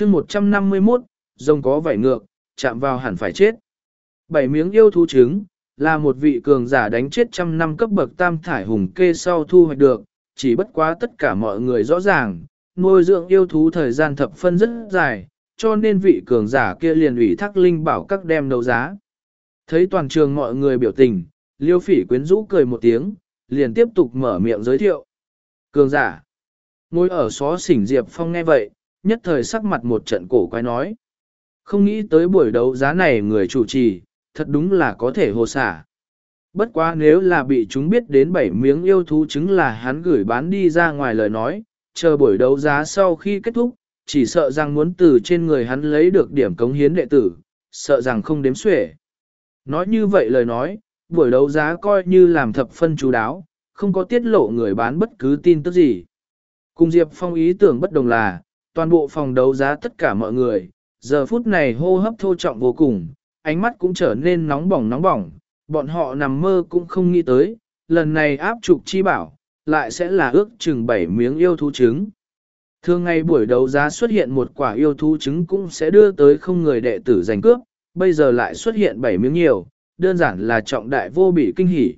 chương 151, rồng có vảy ngược, chạm vào hẳn phải chết. Bảy miếng yêu thú trứng, là một vị cường giả đánh chết trăm năm cấp bậc tam thải hùng kê sau thu hoạch được, chỉ bất quá tất cả mọi người rõ ràng, nuôi dưỡng yêu thú thời gian thập phân rất dài, cho nên vị cường giả kia liền ủy thác linh bảo các đem đấu giá. Thấy toàn trường mọi người biểu tình, liêu phỉ quyến rũ cười một tiếng, liền tiếp tục mở miệng giới thiệu. Cường giả. Ngồi ở xó xỉnh Diệp Phong nghe vậy, nhất thời sắc mặt một trận cổ quái nói. Không nghĩ tới buổi đấu giá này người chủ trì, thật đúng là có thể hồ xả. Bất quá nếu là bị chúng biết đến bảy miếng yêu thú chứng là hắn gửi bán đi ra ngoài lời nói, chờ buổi đấu giá sau khi kết thúc, chỉ sợ rằng muốn từ trên người hắn lấy được điểm cống hiến đệ tử, sợ rằng không đếm xuể. Nói như vậy lời nói, buổi đấu giá coi như làm thập phân chú đáo, không có tiết lộ người bán bất cứ tin tức gì. Cùng Diệp Phong ý tưởng bất đồng là, toàn bộ phòng đấu giá tất cả mọi người, giờ phút này hô hấp thô trọng vô cùng, ánh mắt cũng trở nên nóng bỏng nóng bỏng, bọn họ nằm mơ cũng không nghĩ tới, lần này áp trục chi bảo, lại sẽ là ước chừng 7 miếng yêu thú trứng. Thường ngày buổi đấu giá xuất hiện một quả yêu thú trứng cũng sẽ đưa tới không người đệ tử giành cướp, bây giờ lại xuất hiện 7 miếng nhiều, đơn giản là trọng đại vô bị kinh hỉ.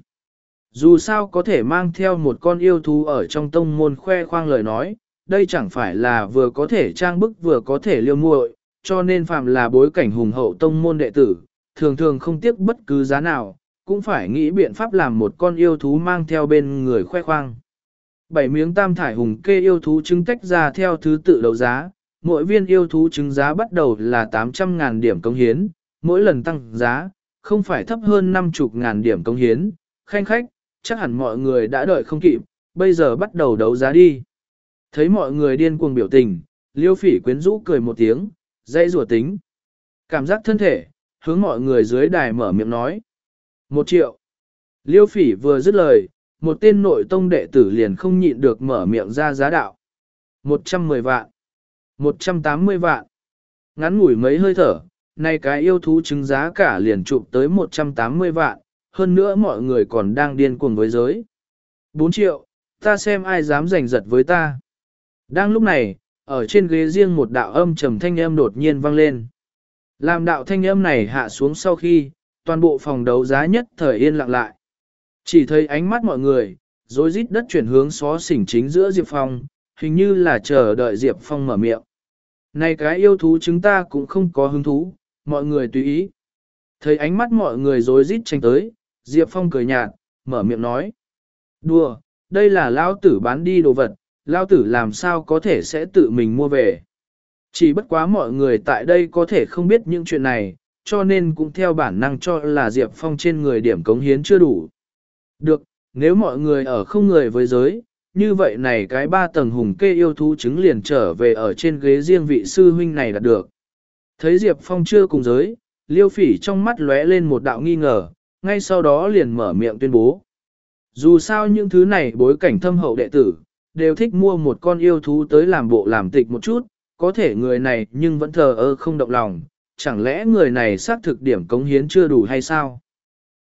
Dù sao có thể mang theo một con yêu thú ở trong tông môn khoe khoang lời nói, đây chẳng phải là vừa có thể trang bức vừa có thể liêu muội, cho nên phạm là bối cảnh hùng hậu tông môn đệ tử, thường thường không tiếc bất cứ giá nào, cũng phải nghĩ biện pháp làm một con yêu thú mang theo bên người khoe khoang. Bảy miếng tam thải hùng kê yêu thú trứng tách ra theo thứ tự đấu giá, mỗi viên yêu thú trứng giá bắt đầu là 800.000 điểm công hiến, mỗi lần tăng giá, không phải thấp hơn 50.000 điểm công hiến, khanh khách, chắc hẳn mọi người đã đợi không kịp, bây giờ bắt đầu đấu giá đi. Thấy mọi người điên cuồng biểu tình, liêu phỉ quyến rũ cười một tiếng, dãy rùa tính. Cảm giác thân thể, hướng mọi người dưới đài mở miệng nói. Một triệu. Liêu phỉ vừa dứt lời, một tên nội tông đệ tử liền không nhịn được mở miệng ra giá đạo. 110 vạn. 180 vạn. Ngắn ngủi mấy hơi thở, nay cái yêu thú chứng giá cả liền chụp tới 180 vạn, hơn nữa mọi người còn đang điên cuồng với giới. 4 triệu, ta xem ai dám giành giật với ta. Đang lúc này, ở trên ghế riêng một đạo âm trầm thanh âm đột nhiên vang lên. Làm đạo thanh âm này hạ xuống sau khi, toàn bộ phòng đấu giá nhất thời yên lặng lại. Chỉ thấy ánh mắt mọi người, rối rít đất chuyển hướng xó xỉnh chính giữa Diệp Phong, hình như là chờ đợi Diệp Phong mở miệng. Này cái yêu thú chúng ta cũng không có hứng thú, mọi người tùy ý. Thấy ánh mắt mọi người rối rít tranh tới, Diệp Phong cười nhạt, mở miệng nói. Đùa, đây là lao tử bán đi đồ vật, lao tử làm sao có thể sẽ tự mình mua về. Chỉ bất quá mọi người tại đây có thể không biết những chuyện này, cho nên cũng theo bản năng cho là Diệp Phong trên người điểm cống hiến chưa đủ. Được, nếu mọi người ở không người với giới, như vậy này cái ba tầng hùng kê yêu thú chứng liền trở về ở trên ghế riêng vị sư huynh này là được. Thấy Diệp Phong chưa cùng giới, liêu phỉ trong mắt lóe lên một đạo nghi ngờ, ngay sau đó liền mở miệng tuyên bố. Dù sao những thứ này bối cảnh thâm hậu đệ tử, đều thích mua một con yêu thú tới làm bộ làm tịch một chút, có thể người này nhưng vẫn thờ ơ không động lòng, chẳng lẽ người này xác thực điểm cống hiến chưa đủ hay sao?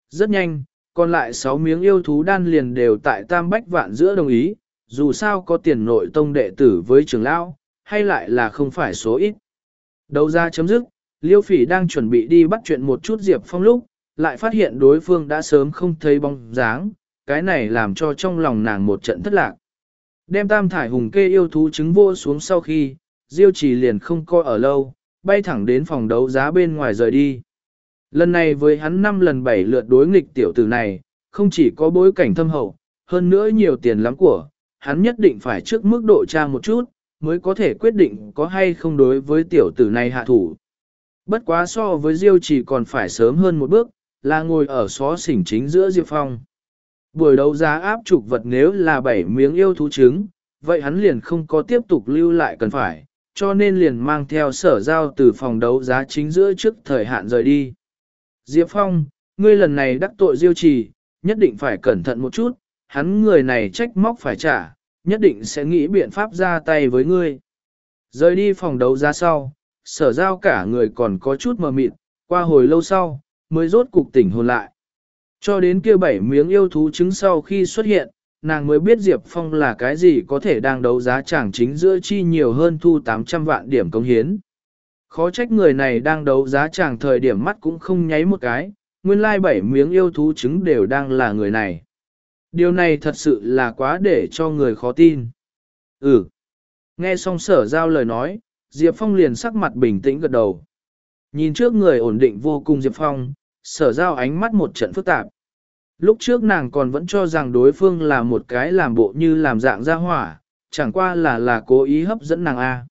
Rất nhanh, còn lại 6 miếng yêu thú đan liền đều tại tam bách vạn giữa đồng ý, dù sao có tiền nội tông đệ tử với trường lão, hay lại là không phải số ít. Đầu ra chấm dứt, Liêu Phỉ đang chuẩn bị đi bắt chuyện một chút Diệp Phong lúc, lại phát hiện đối phương đã sớm không thấy bóng dáng, cái này làm cho trong lòng nàng một trận thất lạc. Đem tam thải hùng kê yêu thú trứng vô xuống sau khi, Diêu chỉ liền không coi ở lâu, bay thẳng đến phòng đấu giá bên ngoài rời đi. Lần này với hắn năm lần bảy lượt đối nghịch tiểu tử này, không chỉ có bối cảnh thâm hậu, hơn nữa nhiều tiền lắm của, hắn nhất định phải trước mức độ tra một chút, mới có thể quyết định có hay không đối với tiểu tử này hạ thủ. Bất quá so với Diêu chỉ còn phải sớm hơn một bước, là ngồi ở xó xỉnh chính giữa Diệp Phong. Buổi đấu giá áp trục vật nếu là bảy miếng yêu thú trứng, vậy hắn liền không có tiếp tục lưu lại cần phải, cho nên liền mang theo sở giao từ phòng đấu giá chính giữa trước thời hạn rời đi. Diệp Phong, ngươi lần này đắc tội diêu trì, nhất định phải cẩn thận một chút, hắn người này trách móc phải trả, nhất định sẽ nghĩ biện pháp ra tay với ngươi. Rời đi phòng đấu giá sau, sở giao cả người còn có chút mờ mịt, qua hồi lâu sau, mới rốt cục tỉnh hồn lại. Cho đến kia bảy miếng yêu thú trứng sau khi xuất hiện, nàng mới biết Diệp Phong là cái gì có thể đang đấu giá chẳng chính giữa chi nhiều hơn thu 800 vạn điểm công hiến, Khó trách người này đang đấu giá chẳng thời điểm mắt cũng không nháy một cái, nguyên lai bảy miếng yêu thú trứng đều đang là người này. Điều này thật sự là quá để cho người khó tin. Ừ. Nghe xong sở giao lời nói, Diệp Phong liền sắc mặt bình tĩnh gật đầu. Nhìn trước người ổn định vô cùng Diệp Phong, sở giao ánh mắt một trận phức tạp. Lúc trước nàng còn vẫn cho rằng đối phương là một cái làm bộ như làm dạng ra hỏa, chẳng qua là là cố ý hấp dẫn nàng A.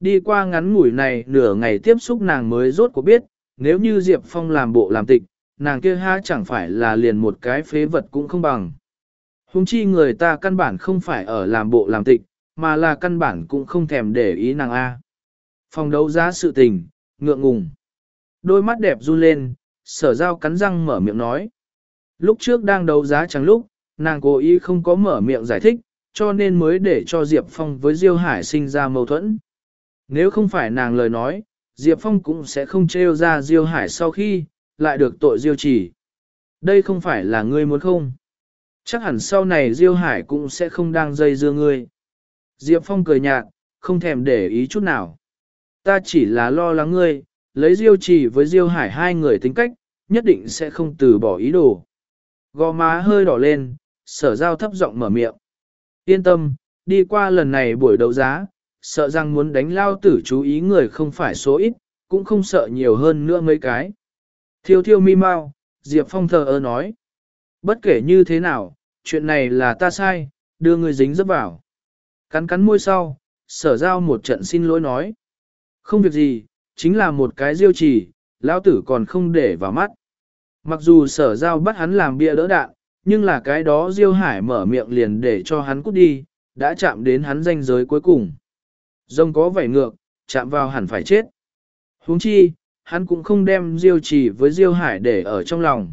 Đi qua ngắn ngủi này nửa ngày tiếp xúc nàng mới rốt cuộc biết, nếu như Diệp Phong làm bộ làm tịch, nàng kia ha chẳng phải là liền một cái phế vật cũng không bằng. Hùng chi người ta căn bản không phải ở làm bộ làm tịch, mà là căn bản cũng không thèm để ý nàng A. Phòng đấu giá sự tình, ngượng ngùng. Đôi mắt đẹp run lên, sở giao cắn răng mở miệng nói. Lúc trước đang đấu giá chẳng lúc, nàng cố ý không có mở miệng giải thích, cho nên mới để cho Diệp Phong với Diêu Hải sinh ra mâu thuẫn. Nếu không phải nàng lời nói, Diệp Phong cũng sẽ không trêu ra Diêu Hải sau khi, lại được tội Diêu chỉ. Đây không phải là ngươi muốn không? Chắc hẳn sau này Diêu Hải cũng sẽ không đang dây dưa ngươi. Diệp Phong cười nhạt, không thèm để ý chút nào. Ta chỉ là lo lắng ngươi, lấy Diêu trì với Diêu Hải hai người tính cách, nhất định sẽ không từ bỏ ý đồ. Gò má hơi đỏ lên, sở giao thấp giọng mở miệng. Yên tâm, đi qua lần này buổi đấu giá, sợ rằng muốn đánh lao tử chú ý người không phải số ít, cũng không sợ nhiều hơn nữa mấy cái. Thiêu thiêu mi mau, Diệp Phong thờ ơ nói. Bất kể như thế nào, chuyện này là ta sai, đưa người dính dấp vào. Cắn cắn môi sau, sở giao một trận xin lỗi nói. Không việc gì, chính là một cái diêu trì, Lão tử còn không để vào mắt. Mặc dù sở giao bắt hắn làm bia đỡ đạn, nhưng là cái đó diêu hải mở miệng liền để cho hắn cút đi, đã chạm đến hắn danh giới cuối cùng. Rông có vảy ngược, chạm vào hẳn phải chết. huống chi, hắn cũng không đem diêu trì với diêu hải để ở trong lòng.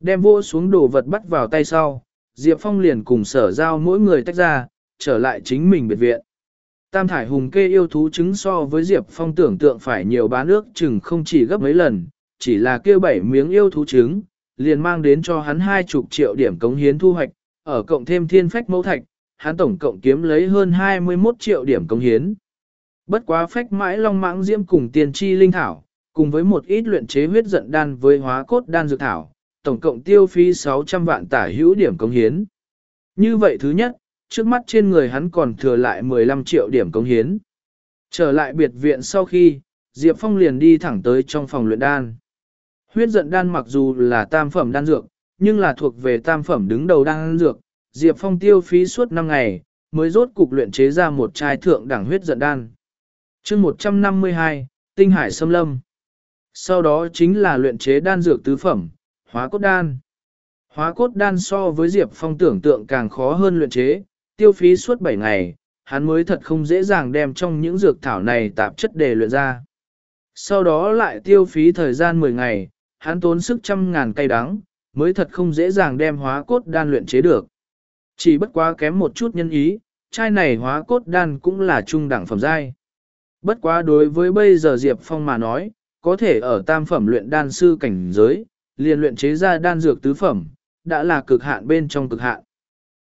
Đem vô xuống đồ vật bắt vào tay sau, Diệp Phong liền cùng sở giao mỗi người tách ra, trở lại chính mình biệt viện. Tam thải hùng kê yêu thú trứng so với Diệp Phong tưởng tượng phải nhiều bán nước chừng không chỉ gấp mấy lần, chỉ là kêu bảy miếng yêu thú trứng, liền mang đến cho hắn hai chục triệu điểm cống hiến thu hoạch, ở cộng thêm thiên phách mẫu thạch, hắn tổng cộng kiếm lấy hơn 21 triệu điểm cống hiến. Bất quá phách mãi long mãng diễm cùng tiền chi linh thảo, cùng với một ít luyện chế huyết giận đan với hóa cốt đan dược thảo, tổng cộng tiêu phí 600 vạn tả hữu điểm cống hiến. Như vậy thứ nhất, trước mắt trên người hắn còn thừa lại 15 triệu điểm công hiến. Trở lại biệt viện sau khi, Diệp Phong liền đi thẳng tới trong phòng luyện đan. Huyết giận đan mặc dù là tam phẩm đan dược, nhưng là thuộc về tam phẩm đứng đầu đan dược, Diệp Phong tiêu phí suốt 5 ngày, mới rốt cục luyện chế ra một chai thượng đẳng huyết giận đan. chương 152, Tinh Hải Sâm Lâm. Sau đó chính là luyện chế đan dược tứ phẩm, hóa cốt đan. Hóa cốt đan so với Diệp Phong tưởng tượng càng khó hơn luyện chế, tiêu phí suốt 7 ngày, hắn mới thật không dễ dàng đem trong những dược thảo này tạp chất để luyện ra. Sau đó lại tiêu phí thời gian 10 ngày, hắn tốn sức trăm ngàn cây đắng, mới thật không dễ dàng đem hóa cốt đan luyện chế được. Chỉ bất quá kém một chút nhân ý, chai này hóa cốt đan cũng là trung đẳng phẩm giai. Bất quá đối với bây giờ Diệp Phong mà nói, có thể ở tam phẩm luyện đan sư cảnh giới, liền luyện chế ra đan dược tứ phẩm, đã là cực hạn bên trong cực hạn.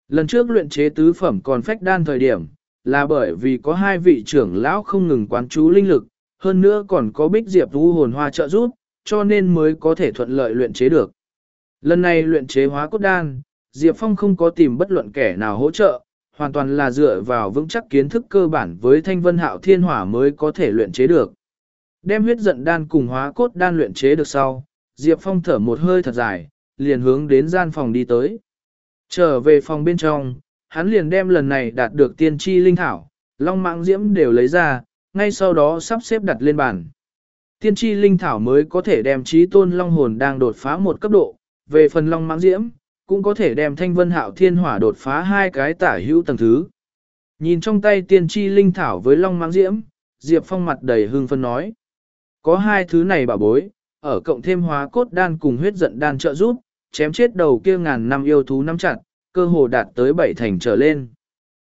Lần trước luyện chế tứ phẩm còn phách đan thời điểm, là bởi vì có hai vị trưởng lão không ngừng quán chú linh lực, hơn nữa còn có bích diệp vu hồn hoa trợ giúp, cho nên mới có thể thuận lợi luyện chế được. Lần này luyện chế hóa cốt đan, Diệp Phong không có tìm bất luận kẻ nào hỗ trợ, hoàn toàn là dựa vào vững chắc kiến thức cơ bản với thanh vân hạo thiên hỏa mới có thể luyện chế được. Đem huyết giận đan cùng hóa cốt đan luyện chế được sau, Diệp Phong thở một hơi thật dài, liền hướng đến gian phòng đi tới. Trở về phòng bên trong, hắn liền đem lần này đạt được tiên tri linh thảo, long mạng diễm đều lấy ra, ngay sau đó sắp xếp đặt lên bàn. Tiên tri linh thảo mới có thể đem trí tôn long hồn đang đột phá một cấp độ, về phần long mạng diễm, cũng có thể đem thanh vân hạo thiên hỏa đột phá hai cái tả hữu tầng thứ. Nhìn trong tay tiên tri linh thảo với long mạng diễm, Diệp Phong mặt đầy hưng phân nói. Có hai thứ này bảo bối, ở cộng thêm hóa cốt đan cùng huyết giận đan trợ giúp, chém chết đầu kia ngàn năm yêu thú nắm chặt, cơ hồ đạt tới bảy thành trở lên.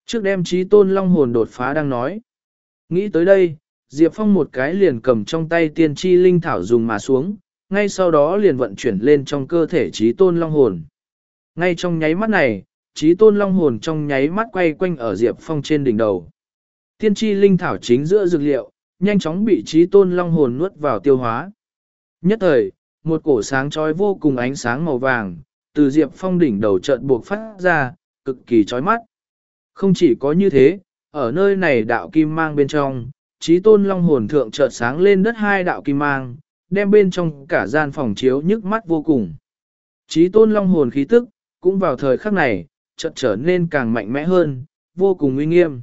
Trước đem trí tôn long hồn đột phá đang nói. Nghĩ tới đây, Diệp Phong một cái liền cầm trong tay tiên tri linh thảo dùng mà xuống, ngay sau đó liền vận chuyển lên trong cơ thể trí tôn long hồn. Ngay trong nháy mắt này, trí tôn long hồn trong nháy mắt quay quanh ở Diệp Phong trên đỉnh đầu. Tiên tri linh thảo chính giữa dược liệu, nhanh chóng bị trí tôn long hồn nuốt vào tiêu hóa. Nhất thời, một cổ sáng chói vô cùng ánh sáng màu vàng, từ Diệp Phong đỉnh đầu trận buộc phát ra, cực kỳ chói mắt. Không chỉ có như thế, ở nơi này đạo kim mang bên trong, trí tôn long hồn thượng chợt sáng lên đất hai đạo kim mang, đem bên trong cả gian phòng chiếu nhức mắt vô cùng. Trí tôn long hồn khí tức, cũng vào thời khắc này, chợt trở nên càng mạnh mẽ hơn, vô cùng uy nghiêm.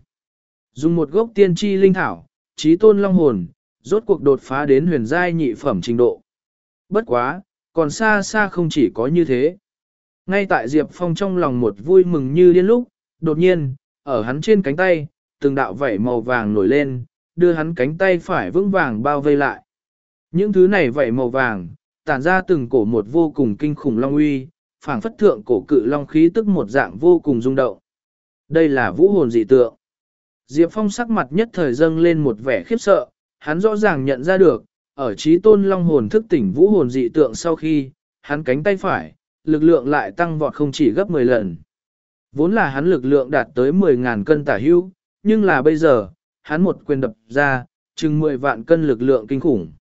Dùng một gốc tiên tri linh thảo, trí tôn long hồn, rốt cuộc đột phá đến huyền giai nhị phẩm trình độ. Bất quá, còn xa xa không chỉ có như thế. Ngay tại Diệp Phong trong lòng một vui mừng như điên lúc, đột nhiên, ở hắn trên cánh tay, từng đạo vảy màu vàng nổi lên, đưa hắn cánh tay phải vững vàng bao vây lại. Những thứ này vảy màu vàng, tản ra từng cổ một vô cùng kinh khủng long uy, phảng phất thượng cổ cự long khí tức một dạng vô cùng rung động. Đây là vũ hồn dị tượng. Diệp Phong sắc mặt nhất thời dâng lên một vẻ khiếp sợ, hắn rõ ràng nhận ra được, ở trí tôn long hồn thức tỉnh vũ hồn dị tượng sau khi, hắn cánh tay phải, lực lượng lại tăng vọt không chỉ gấp 10 lần. Vốn là hắn lực lượng đạt tới 10.000 cân tả hưu, nhưng là bây giờ, hắn một quyền đập ra, chừng 10 vạn cân lực lượng kinh khủng.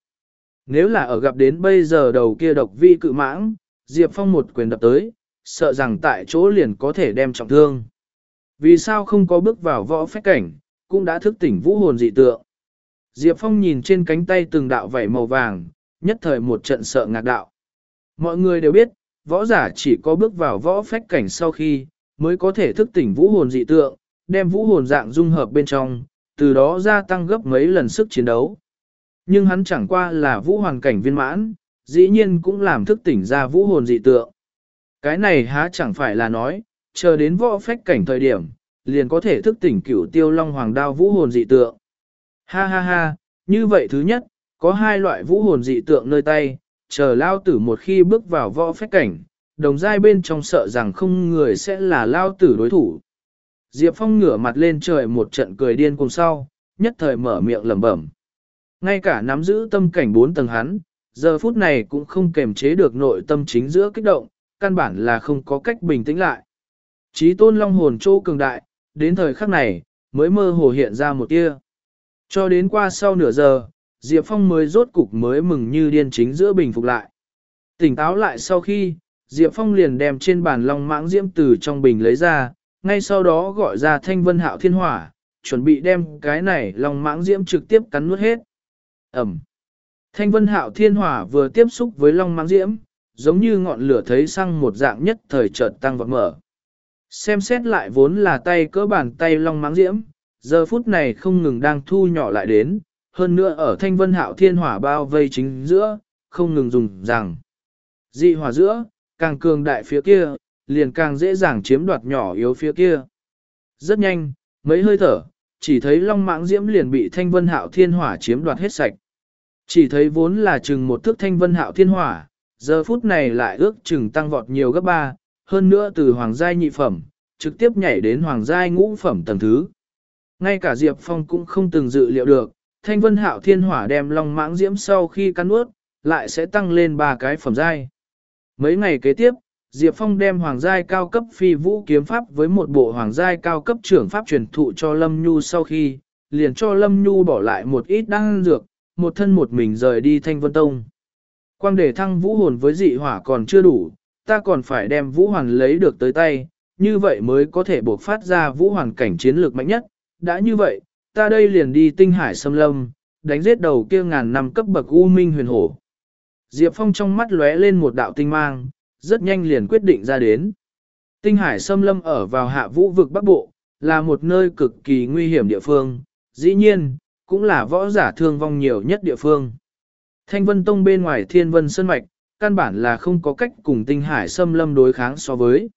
Nếu là ở gặp đến bây giờ đầu kia độc vi cự mãng, Diệp Phong một quyền đập tới, sợ rằng tại chỗ liền có thể đem trọng thương. Vì sao không có bước vào võ phách cảnh, cũng đã thức tỉnh vũ hồn dị tượng. Diệp Phong nhìn trên cánh tay từng đạo vảy màu vàng, nhất thời một trận sợ ngạc đạo. Mọi người đều biết, võ giả chỉ có bước vào võ phách cảnh sau khi, mới có thể thức tỉnh vũ hồn dị tượng, đem vũ hồn dạng dung hợp bên trong, từ đó gia tăng gấp mấy lần sức chiến đấu. Nhưng hắn chẳng qua là vũ hoàn cảnh viên mãn, dĩ nhiên cũng làm thức tỉnh ra vũ hồn dị tượng. Cái này há chẳng phải là nói, chờ đến võ phách cảnh thời điểm, liền có thể thức tỉnh cửu tiêu long hoàng đao vũ hồn dị tượng. Ha ha ha, như vậy thứ nhất, có hai loại vũ hồn dị tượng nơi tay, chờ lao tử một khi bước vào võ phách cảnh, đồng giai bên trong sợ rằng không người sẽ là lao tử đối thủ. Diệp Phong ngửa mặt lên trời một trận cười điên cùng sau, nhất thời mở miệng lẩm bẩm. Ngay cả nắm giữ tâm cảnh bốn tầng hắn, giờ phút này cũng không kềm chế được nội tâm chính giữa kích động, căn bản là không có cách bình tĩnh lại. Chí tôn long hồn trô cường đại, đến thời khắc này, mới mơ hồ hiện ra một tia. Cho đến qua sau nửa giờ, Diệp Phong mới rốt cục mới mừng như điên chính giữa bình phục lại. Tỉnh táo lại sau khi, Diệp Phong liền đem trên bàn long mãng diễm từ trong bình lấy ra, ngay sau đó gọi ra thanh vân hạo thiên hỏa, chuẩn bị đem cái này long mãng diễm trực tiếp cắn nuốt hết. Ẩm. Thanh vân hạo thiên hỏa vừa tiếp xúc với long mãng diễm, giống như ngọn lửa thấy xăng một dạng nhất thời chợt tăng vọt mở. Xem xét lại vốn là tay cỡ bàn tay long mãng diễm, giờ phút này không ngừng đang thu nhỏ lại đến, hơn nữa ở thanh vân hạo thiên hỏa bao vây chính giữa, không ngừng dùng rằng. Dị hỏa giữa, càng cường đại phía kia, liền càng dễ dàng chiếm đoạt nhỏ yếu phía kia. Rất nhanh, mấy hơi thở, chỉ thấy long mãng diễm liền bị thanh vân hạo thiên hỏa chiếm đoạt hết sạch. Chỉ thấy vốn là chừng một thước thanh vân hạo thiên hỏa, giờ phút này lại ước chừng tăng vọt nhiều gấp ba, hơn nữa từ hoàng giai nhị phẩm, trực tiếp nhảy đến hoàng giai ngũ phẩm tầng thứ. Ngay cả Diệp Phong cũng không từng dự liệu được, thanh vân hạo thiên hỏa đem long mãng diễm sau khi cắn nuốt, lại sẽ tăng lên ba cái phẩm giai. Mấy ngày kế tiếp, Diệp Phong đem hoàng giai cao cấp phi vũ kiếm pháp với một bộ hoàng giai cao cấp trưởng pháp truyền thụ cho Lâm Nhu sau khi, liền cho Lâm Nhu bỏ lại một ít đan dược, một thân một mình rời đi Thanh Vân Tông. Quang để thăng vũ hồn với dị hỏa còn chưa đủ, ta còn phải đem vũ hoàn lấy được tới tay, như vậy mới có thể buộc phát ra vũ hoàn cảnh chiến lược mạnh nhất. Đã như vậy, ta đây liền đi tinh hải xâm lâm, đánh giết đầu kia ngàn năm cấp bậc U Minh huyền hổ. Diệp Phong trong mắt lóe lên một đạo tinh mang, rất nhanh liền quyết định ra đến. Tinh hải xâm lâm ở vào hạ vũ vực Bắc Bộ, là một nơi cực kỳ nguy hiểm địa phương, dĩ nhiên, cũng là võ giả thương vong nhiều nhất địa phương. Thanh Vân Tông bên ngoài Thiên Vân Sơn Mạch, căn bản là không có cách cùng tinh hải xâm lâm đối kháng so với.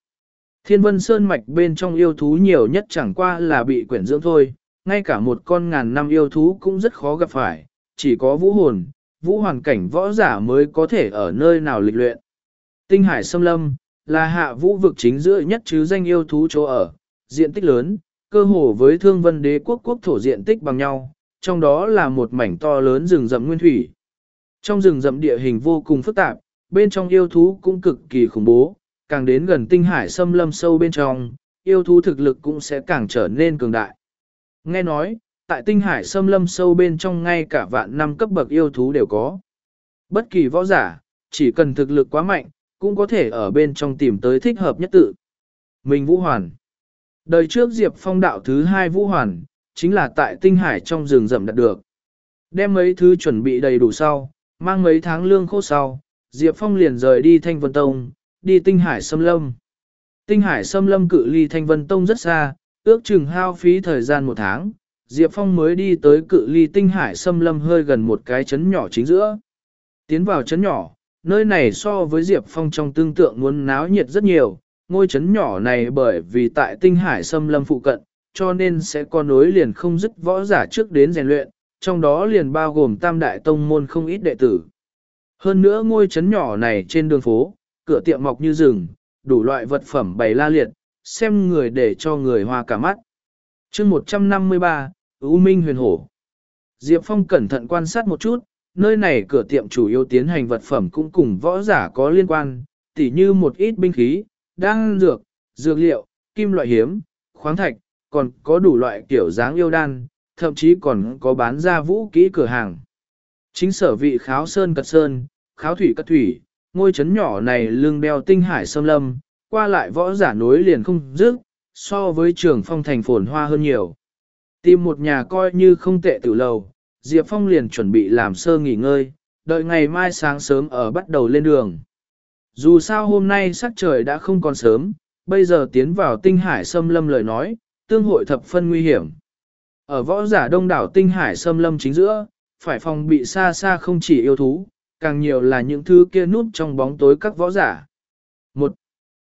Thiên Vân Sơn Mạch bên trong yêu thú nhiều nhất chẳng qua là bị quyển dưỡng thôi, ngay cả một con ngàn năm yêu thú cũng rất khó gặp phải, chỉ có vũ hồn, vũ hoàn cảnh võ giả mới có thể ở nơi nào lịch luyện. Tinh hải xâm lâm, là hạ vũ vực chính giữa nhất chứ danh yêu thú chỗ ở, diện tích lớn, cơ hồ với thương vân đế quốc quốc thổ diện tích bằng nhau, trong đó là một mảnh to lớn rừng rậm nguyên thủy. Trong rừng rậm địa hình vô cùng phức tạp, bên trong yêu thú cũng cực kỳ khủng bố, càng đến gần tinh hải xâm lâm sâu bên trong, yêu thú thực lực cũng sẽ càng trở nên cường đại. Nghe nói, tại tinh hải xâm lâm sâu bên trong ngay cả vạn năm cấp bậc yêu thú đều có. Bất kỳ võ giả, chỉ cần thực lực quá mạnh, cũng có thể ở bên trong tìm tới thích hợp nhất tự. Mình Vũ Hoàn Đời trước Diệp Phong đạo thứ hai Vũ Hoàn, chính là tại tinh hải trong rừng rậm đạt được. Đem mấy thứ chuẩn bị đầy đủ sau, mang mấy tháng lương khô sau, Diệp Phong liền rời đi Thanh Vân Tông, đi tinh hải xâm lâm. Tinh hải xâm lâm cự ly Thanh Vân Tông rất xa, ước chừng hao phí thời gian một tháng, Diệp Phong mới đi tới cự ly tinh hải xâm lâm hơi gần một cái chấn nhỏ chính giữa. Tiến vào chấn nhỏ, nơi này so với Diệp Phong trong tương tượng muốn náo nhiệt rất nhiều, ngôi chấn nhỏ này bởi vì tại tinh hải xâm lâm phụ cận, cho nên sẽ có nối liền không dứt võ giả trước đến rèn luyện, trong đó liền bao gồm tam đại tông môn không ít đệ tử. Hơn nữa ngôi chấn nhỏ này trên đường phố, cửa tiệm mọc như rừng, đủ loại vật phẩm bày la liệt, xem người để cho người hoa cả mắt. chương 153, U Minh huyền hổ. Diệp Phong cẩn thận quan sát một chút, nơi này cửa tiệm chủ yếu tiến hành vật phẩm cũng cùng võ giả có liên quan, tỉ như một ít binh khí, đan dược, dược liệu, kim loại hiếm, khoáng thạch, còn có đủ loại kiểu dáng yêu đan, thậm chí còn có bán ra vũ kỹ cửa hàng. Chính sở vị kháo sơn cật sơn, kháo thủy cật thủy, ngôi chấn nhỏ này lưng đeo tinh hải sâm lâm, qua lại võ giả nối liền không dứt, so với trường phong thành phồn hoa hơn nhiều. Tìm một nhà coi như không tệ tử lầu, Diệp Phong liền chuẩn bị làm sơ nghỉ ngơi, đợi ngày mai sáng sớm ở bắt đầu lên đường. Dù sao hôm nay sắc trời đã không còn sớm, bây giờ tiến vào tinh hải xâm lâm lời nói, tương hội thập phân nguy hiểm. Ở võ giả đông đảo tinh hải xâm lâm chính giữa, phải phòng bị xa xa không chỉ yêu thú, càng nhiều là những thứ kia núp trong bóng tối các võ giả. Một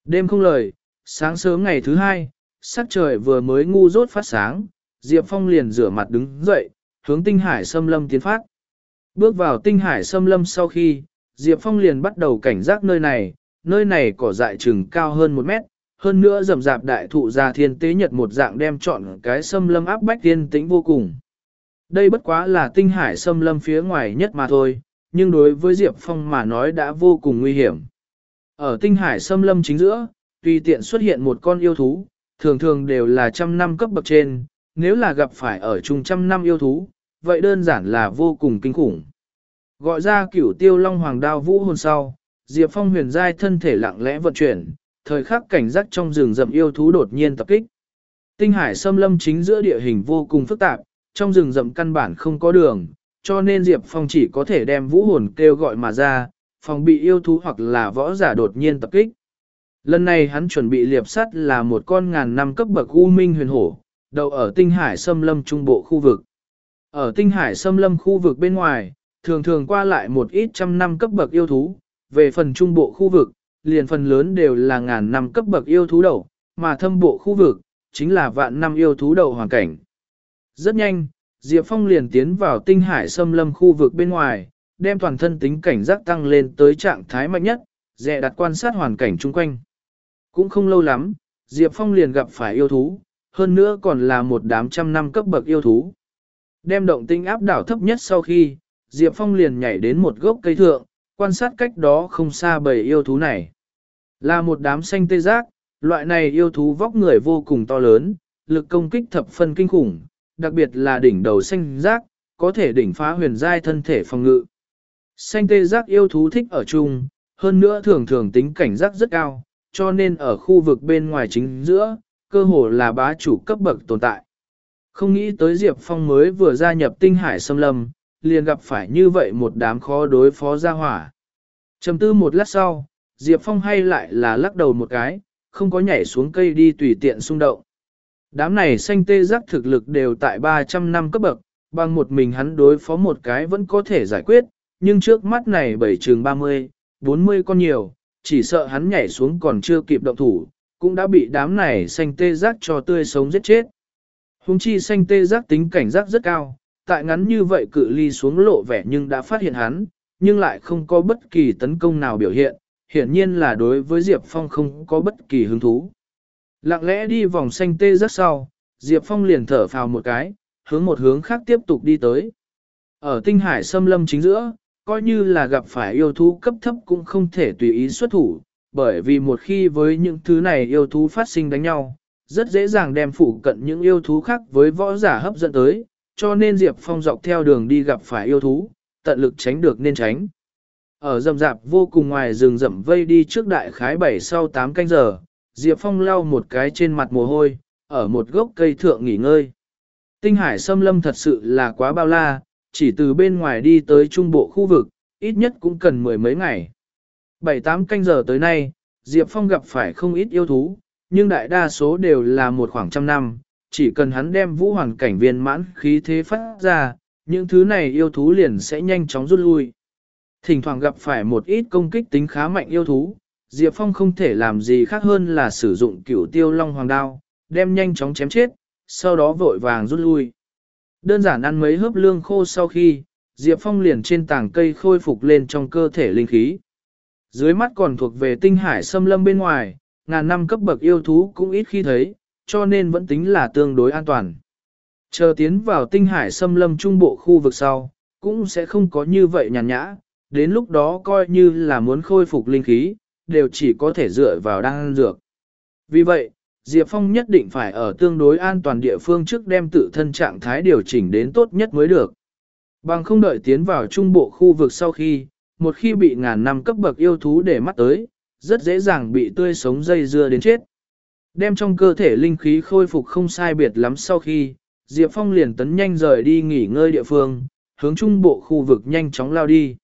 Đêm không lời, sáng sớm ngày thứ hai, sắc trời vừa mới ngu rốt phát sáng, Diệp Phong liền rửa mặt đứng dậy, hướng tinh hải xâm lâm tiến phát. Bước vào tinh hải xâm lâm sau khi, Diệp Phong liền bắt đầu cảnh giác nơi này, nơi này cỏ dại trừng cao hơn một mét, hơn nữa rầm rạp đại thụ ra thiên tế nhật một dạng đem chọn cái xâm lâm áp bách tiên tĩnh vô cùng. Đây bất quá là tinh hải xâm lâm phía ngoài nhất mà thôi, nhưng đối với Diệp Phong mà nói đã vô cùng nguy hiểm. Ở tinh hải xâm lâm chính giữa, tùy tiện xuất hiện một con yêu thú, thường thường đều là trăm năm cấp bậc trên, nếu là gặp phải ở chung trăm năm yêu thú, vậy đơn giản là vô cùng kinh khủng. Gọi ra cửu tiêu long hoàng đao vũ hồn sau, Diệp Phong huyền giai thân thể lặng lẽ vận chuyển, thời khắc cảnh giác trong rừng rậm yêu thú đột nhiên tập kích. Tinh hải xâm lâm chính giữa địa hình vô cùng phức tạp, trong rừng rậm căn bản không có đường, cho nên Diệp Phong chỉ có thể đem vũ hồn kêu gọi mà ra, phòng bị yêu thú hoặc là võ giả đột nhiên tập kích. Lần này hắn chuẩn bị liệp sắt là một con ngàn năm cấp bậc u minh huyền hổ, đầu ở tinh hải xâm lâm trung bộ khu vực. Ở tinh hải xâm lâm khu vực bên ngoài, thường thường qua lại một ít trăm năm cấp bậc yêu thú, về phần trung bộ khu vực, liền phần lớn đều là ngàn năm cấp bậc yêu thú đầu, mà thâm bộ khu vực, chính là vạn năm yêu thú đầu hoàn cảnh. Rất nhanh, Diệp Phong liền tiến vào tinh hải xâm lâm khu vực bên ngoài, đem toàn thân tính cảnh giác tăng lên tới trạng thái mạnh nhất, dè đặt quan sát hoàn cảnh chung quanh. Cũng không lâu lắm, Diệp Phong liền gặp phải yêu thú, hơn nữa còn là một đám trăm năm cấp bậc yêu thú. Đem động tinh áp đảo thấp nhất sau khi, Diệp Phong liền nhảy đến một gốc cây thượng, quan sát cách đó không xa bầy yêu thú này. Là một đám xanh tê giác, loại này yêu thú vóc người vô cùng to lớn, lực công kích thập phân kinh khủng, đặc biệt là đỉnh đầu xanh giác, có thể đỉnh phá huyền giai thân thể phòng ngự. Xanh tê giác yêu thú thích ở chung, hơn nữa thường thường tính cảnh giác rất cao, cho nên ở khu vực bên ngoài chính giữa, cơ hồ là bá chủ cấp bậc tồn tại. Không nghĩ tới Diệp Phong mới vừa gia nhập tinh hải xâm lâm, liền gặp phải như vậy một đám khó đối phó gia hỏa. Trầm tư một lát sau, Diệp Phong hay lại là lắc đầu một cái, không có nhảy xuống cây đi tùy tiện xung động. Đám này xanh tê giác thực lực đều tại 300 năm cấp bậc, bằng một mình hắn đối phó một cái vẫn có thể giải quyết, nhưng trước mắt này bảy trường 30, 40 con nhiều, chỉ sợ hắn nhảy xuống còn chưa kịp động thủ, cũng đã bị đám này xanh tê giác cho tươi sống giết chết. Hùng chi xanh tê giác tính cảnh giác rất cao, tại ngắn như vậy cự ly xuống lộ vẻ nhưng đã phát hiện hắn, nhưng lại không có bất kỳ tấn công nào biểu hiện, hiển nhiên là đối với Diệp Phong không có bất kỳ hứng thú. Lặng lẽ đi vòng xanh tê rất sau, Diệp Phong liền thở phào một cái, hướng một hướng khác tiếp tục đi tới. Ở tinh hải xâm lâm chính giữa, coi như là gặp phải yêu thú cấp thấp cũng không thể tùy ý xuất thủ, bởi vì một khi với những thứ này yêu thú phát sinh đánh nhau, rất dễ dàng đem phủ cận những yêu thú khác với võ giả hấp dẫn tới, cho nên Diệp Phong dọc theo đường đi gặp phải yêu thú, tận lực tránh được nên tránh. Ở rậm rạp vô cùng ngoài rừng rậm vây đi trước đại khái 7 sau 8 canh giờ, Diệp Phong lau một cái trên mặt mồ hôi, ở một gốc cây thượng nghỉ ngơi. Tinh hải xâm lâm thật sự là quá bao la, chỉ từ bên ngoài đi tới trung bộ khu vực, ít nhất cũng cần mười mấy ngày. 7-8 canh giờ tới nay, Diệp Phong gặp phải không ít yêu thú, nhưng đại đa số đều là một khoảng trăm năm, chỉ cần hắn đem vũ hoàn cảnh viên mãn khí thế phát ra, những thứ này yêu thú liền sẽ nhanh chóng rút lui. Thỉnh thoảng gặp phải một ít công kích tính khá mạnh yêu thú, Diệp Phong không thể làm gì khác hơn là sử dụng cửu tiêu long hoàng đao, đem nhanh chóng chém chết, sau đó vội vàng rút lui. Đơn giản ăn mấy hớp lương khô sau khi, Diệp Phong liền trên tảng cây khôi phục lên trong cơ thể linh khí. Dưới mắt còn thuộc về tinh hải xâm lâm bên ngoài, ngàn năm cấp bậc yêu thú cũng ít khi thấy, cho nên vẫn tính là tương đối an toàn. Chờ tiến vào tinh hải xâm lâm trung bộ khu vực sau, cũng sẽ không có như vậy nhàn nhã, đến lúc đó coi như là muốn khôi phục linh khí, đều chỉ có thể dựa vào đan dược. Vì vậy, Diệp Phong nhất định phải ở tương đối an toàn địa phương trước đem tự thân trạng thái điều chỉnh đến tốt nhất mới được. Bằng không đợi tiến vào trung bộ khu vực sau khi, một khi bị ngàn năm cấp bậc yêu thú để mắt tới, rất dễ dàng bị tươi sống dây dưa đến chết. Đem trong cơ thể linh khí khôi phục không sai biệt lắm sau khi, Diệp Phong liền tấn nhanh rời đi nghỉ ngơi địa phương, hướng trung bộ khu vực nhanh chóng lao đi.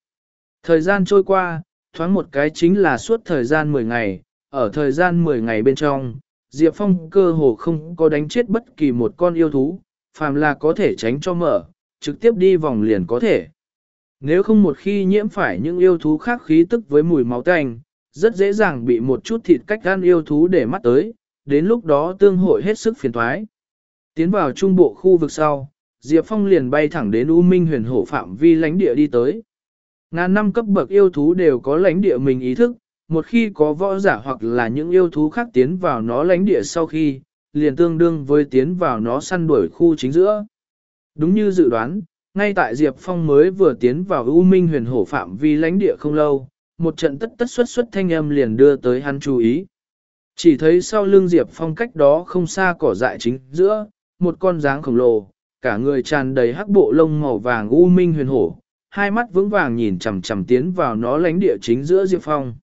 Thời gian trôi qua, thoáng một cái chính là suốt thời gian 10 ngày, ở thời gian 10 ngày bên trong, Diệp Phong cơ hồ không có đánh chết bất kỳ một con yêu thú, phàm là có thể tránh cho mở, trực tiếp đi vòng liền có thể. Nếu không một khi nhiễm phải những yêu thú khác khí tức với mùi máu tanh, rất dễ dàng bị một chút thịt cách gan yêu thú để mắt tới, đến lúc đó tương hội hết sức phiền thoái. Tiến vào trung bộ khu vực sau, Diệp Phong liền bay thẳng đến U Minh huyền hổ phạm vi lãnh địa đi tới. Ngàn năm cấp bậc yêu thú đều có lãnh địa mình ý thức, một khi có võ giả hoặc là những yêu thú khác tiến vào nó lãnh địa sau khi, liền tương đương với tiến vào nó săn đuổi khu chính giữa. Đúng như dự đoán, ngay tại Diệp Phong mới vừa tiến vào U Minh huyền hổ phạm vi lãnh địa không lâu, một trận tất tất xuất xuất thanh âm liền đưa tới hắn chú ý. Chỉ thấy sau lưng Diệp Phong cách đó không xa cỏ dại chính giữa, một con dáng khổng lồ, cả người tràn đầy hắc bộ lông màu vàng U Minh huyền hổ, hai mắt vững vàng nhìn chằm chằm tiến vào nó lánh địa chính giữa Diệp Phong.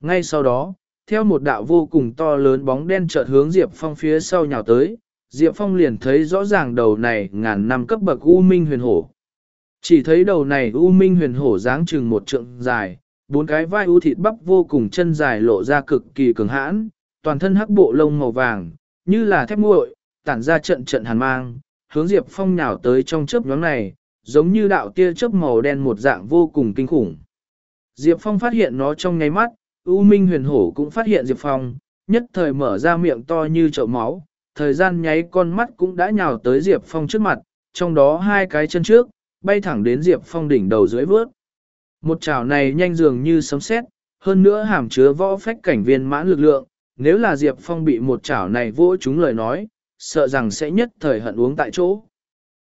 Ngay sau đó, theo một đạo vô cùng to lớn bóng đen chợt hướng Diệp Phong phía sau nhào tới, Diệp Phong liền thấy rõ ràng đầu này ngàn năm cấp bậc U Minh huyền hổ. Chỉ thấy đầu này U Minh huyền hổ dáng chừng một trượng dài, bốn cái vai U thịt bắp vô cùng chân dài lộ ra cực kỳ cường hãn, toàn thân hắc bộ lông màu vàng, như là thép nguội, tản ra trận trận hàn mang, hướng Diệp Phong nhào tới trong chớp nhoáng này, giống như đạo tia chớp màu đen một dạng vô cùng kinh khủng. Diệp Phong phát hiện nó trong ngay mắt, U Minh huyền hổ cũng phát hiện Diệp Phong, nhất thời mở ra miệng to như chậu máu, thời gian nháy con mắt cũng đã nhào tới Diệp Phong trước mặt, trong đó hai cái chân trước, bay thẳng đến Diệp Phong đỉnh đầu dưới vớt. Một chảo này nhanh dường như sấm sét, hơn nữa hàm chứa võ phách cảnh viên mãn lực lượng, nếu là Diệp Phong bị một chảo này vỗ chúng lời nói, sợ rằng sẽ nhất thời hận uống tại chỗ.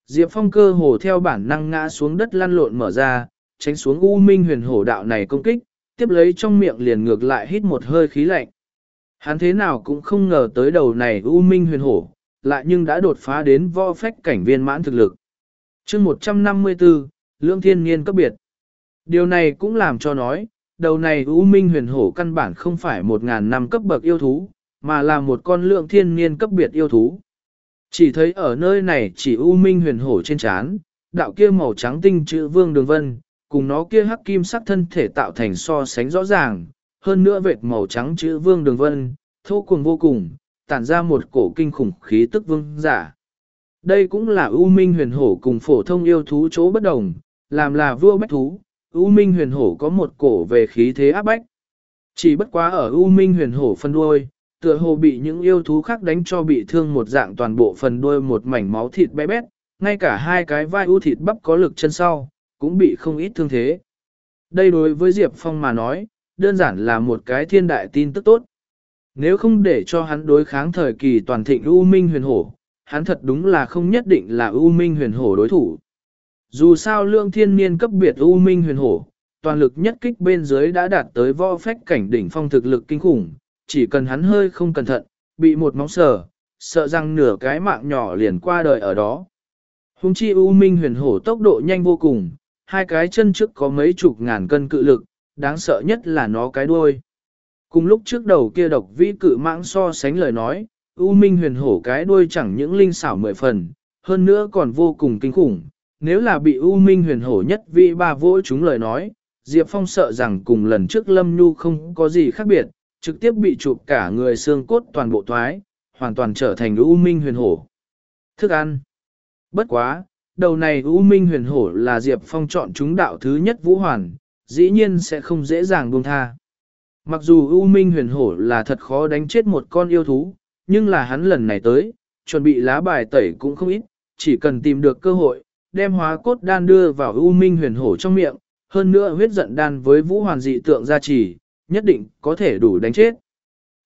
Diệp Phong cơ hồ theo bản năng ngã xuống đất lăn lộn mở ra, tránh xuống U Minh huyền hổ đạo này công kích, tiếp lấy trong miệng liền ngược lại hít một hơi khí lạnh. Hắn thế nào cũng không ngờ tới đầu này U Minh huyền hổ, lại nhưng đã đột phá đến võ phách cảnh viên mãn thực lực. chương 154, Lương Thiên Niên cấp biệt. Điều này cũng làm cho nói, đầu này U Minh huyền hổ căn bản không phải một ngàn năm cấp bậc yêu thú, mà là một con lượng thiên niên cấp biệt yêu thú. Chỉ thấy ở nơi này chỉ U Minh huyền hổ trên chán, đạo kia màu trắng tinh chữ vương đường vân, cùng nó kia hắc kim sắc thân thể tạo thành so sánh rõ ràng, hơn nữa vệt màu trắng chữ vương đường vân, thô cùng vô cùng, tản ra một cổ kinh khủng khí tức vương giả. Đây cũng là U Minh huyền hổ cùng phổ thông yêu thú chỗ bất đồng, làm là vua bách thú, U Minh huyền hổ có một cổ về khí thế áp bách. Chỉ bất quá ở U Minh huyền hổ phân đuôi, tựa hồ bị những yêu thú khác đánh cho bị thương một dạng toàn bộ phần đuôi một mảnh máu thịt bé bét, ngay cả hai cái vai u thịt bắp có lực chân sau, cũng bị không ít thương thế. Đây đối với Diệp Phong mà nói, đơn giản là một cái thiên đại tin tức tốt. Nếu không để cho hắn đối kháng thời kỳ toàn thịnh U Minh huyền hổ, hắn thật đúng là không nhất định là U Minh huyền hổ đối thủ. Dù sao lương thiên niên cấp biệt U Minh huyền hổ, toàn lực nhất kích bên dưới đã đạt tới võ phách cảnh đỉnh phong thực lực kinh khủng, chỉ cần hắn hơi không cẩn thận, bị một móng sờ, sợ rằng nửa cái mạng nhỏ liền qua đời ở đó. Hùng chi U Minh huyền hổ tốc độ nhanh vô cùng, hai cái chân trước có mấy chục ngàn cân cự lực, đáng sợ nhất là nó cái đuôi. Cùng lúc trước đầu kia độc vĩ cự mãng so sánh lời nói, U Minh huyền hổ cái đuôi chẳng những linh xảo mười phần, hơn nữa còn vô cùng kinh khủng. Nếu là bị U Minh huyền hổ nhất vị ba vỗ chúng lời nói, Diệp Phong sợ rằng cùng lần trước Lâm Nhu không có gì khác biệt, trực tiếp bị chụp cả người xương cốt toàn bộ thoái, hoàn toàn trở thành U Minh huyền hổ. Thức ăn. Bất quá, đầu này U Minh huyền hổ là Diệp Phong chọn chúng đạo thứ nhất Vũ Hoàn, dĩ nhiên sẽ không dễ dàng buông tha. Mặc dù U Minh huyền hổ là thật khó đánh chết một con yêu thú, nhưng là hắn lần này tới, chuẩn bị lá bài tẩy cũng không ít, chỉ cần tìm được cơ hội, đem hóa cốt đan đưa vào U Minh huyền hổ trong miệng, hơn nữa huyết giận đan với vũ hoàn dị tượng gia trì, nhất định có thể đủ đánh chết.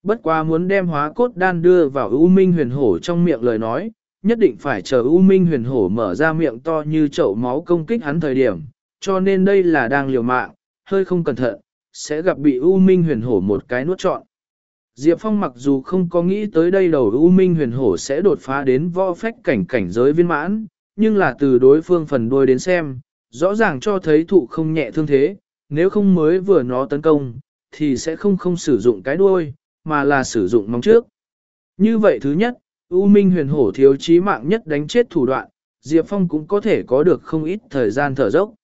Bất quá muốn đem hóa cốt đan đưa vào U Minh huyền hổ trong miệng lời nói, nhất định phải chờ U Minh huyền hổ mở ra miệng to như chậu máu công kích hắn thời điểm, cho nên đây là đang liều mạng, hơi không cẩn thận, sẽ gặp bị U Minh huyền hổ một cái nuốt trọn. Diệp Phong mặc dù không có nghĩ tới đây đầu U Minh huyền hổ sẽ đột phá đến võ phách cảnh cảnh giới viên mãn, nhưng là từ đối phương phần đuôi đến xem, rõ ràng cho thấy thụ không nhẹ thương thế, nếu không mới vừa nó tấn công, thì sẽ không không sử dụng cái đuôi, mà là sử dụng móng trước. Như vậy thứ nhất, U Minh huyền hổ thiếu chí mạng nhất đánh chết thủ đoạn, Diệp Phong cũng có thể có được không ít thời gian thở dốc.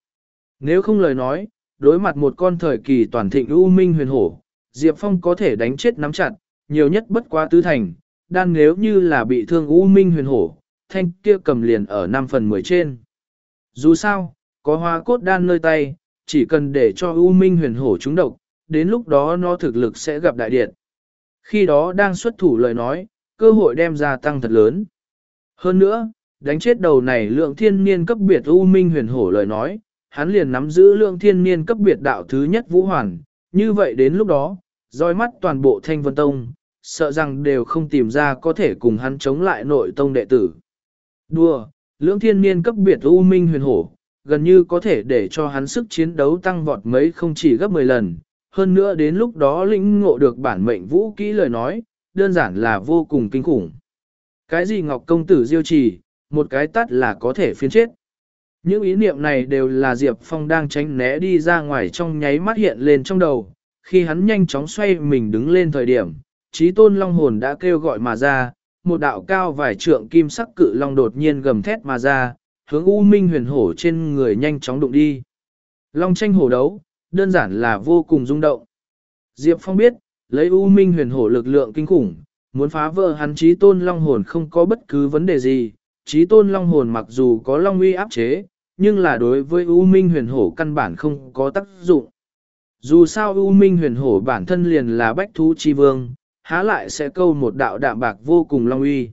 Nếu không lời nói, đối mặt một con thời kỳ toàn thịnh U Minh huyền hổ, Diệp Phong có thể đánh chết nắm chặt, nhiều nhất bất quá tứ thành, đan nếu như là bị thương U Minh huyền hổ, thanh kia cầm liền ở 5 phần 10 trên. Dù sao, có hoa cốt đan nơi tay, chỉ cần để cho U Minh huyền hổ trúng độc, đến lúc đó nó thực lực sẽ gặp đại điện. Khi đó đang xuất thủ lời nói, cơ hội đem ra tăng thật lớn. Hơn nữa, đánh chết đầu này lượng thiên niên cấp biệt U Minh huyền hổ lời nói, hắn liền nắm giữ lượng thiên niên cấp biệt đạo thứ nhất vũ hoàn, như vậy đến lúc đó, roi mắt toàn bộ thanh vân tông, sợ rằng đều không tìm ra có thể cùng hắn chống lại nội tông đệ tử. Đùa, lưỡng thiên niên cấp biệt U Minh huyền hổ, gần như có thể để cho hắn sức chiến đấu tăng vọt mấy không chỉ gấp 10 lần, hơn nữa đến lúc đó lĩnh ngộ được bản mệnh vũ kỹ lời nói, đơn giản là vô cùng kinh khủng. Cái gì Ngọc Công Tử diêu trì, một cái tắt là có thể phiến chết. Những ý niệm này đều là Diệp Phong đang tránh né đi ra ngoài trong nháy mắt hiện lên trong đầu, khi hắn nhanh chóng xoay mình đứng lên thời điểm, trí tôn long hồn đã kêu gọi mà ra, một đạo cao vài trượng kim sắc cự long đột nhiên gầm thét mà ra, hướng U Minh huyền hổ trên người nhanh chóng đụng đi. Long tranh hổ đấu, đơn giản là vô cùng rung động. Diệp Phong biết, lấy U Minh huyền hổ lực lượng kinh khủng, muốn phá vỡ hắn trí tôn long hồn không có bất cứ vấn đề gì. Trí tôn long hồn mặc dù có long uy áp chế, nhưng là đối với U Minh huyền hổ căn bản không có tác dụng. Dù sao U Minh huyền hổ bản thân liền là bách thú chi vương, há lại sẽ câu một đạo đạm bạc vô cùng long uy.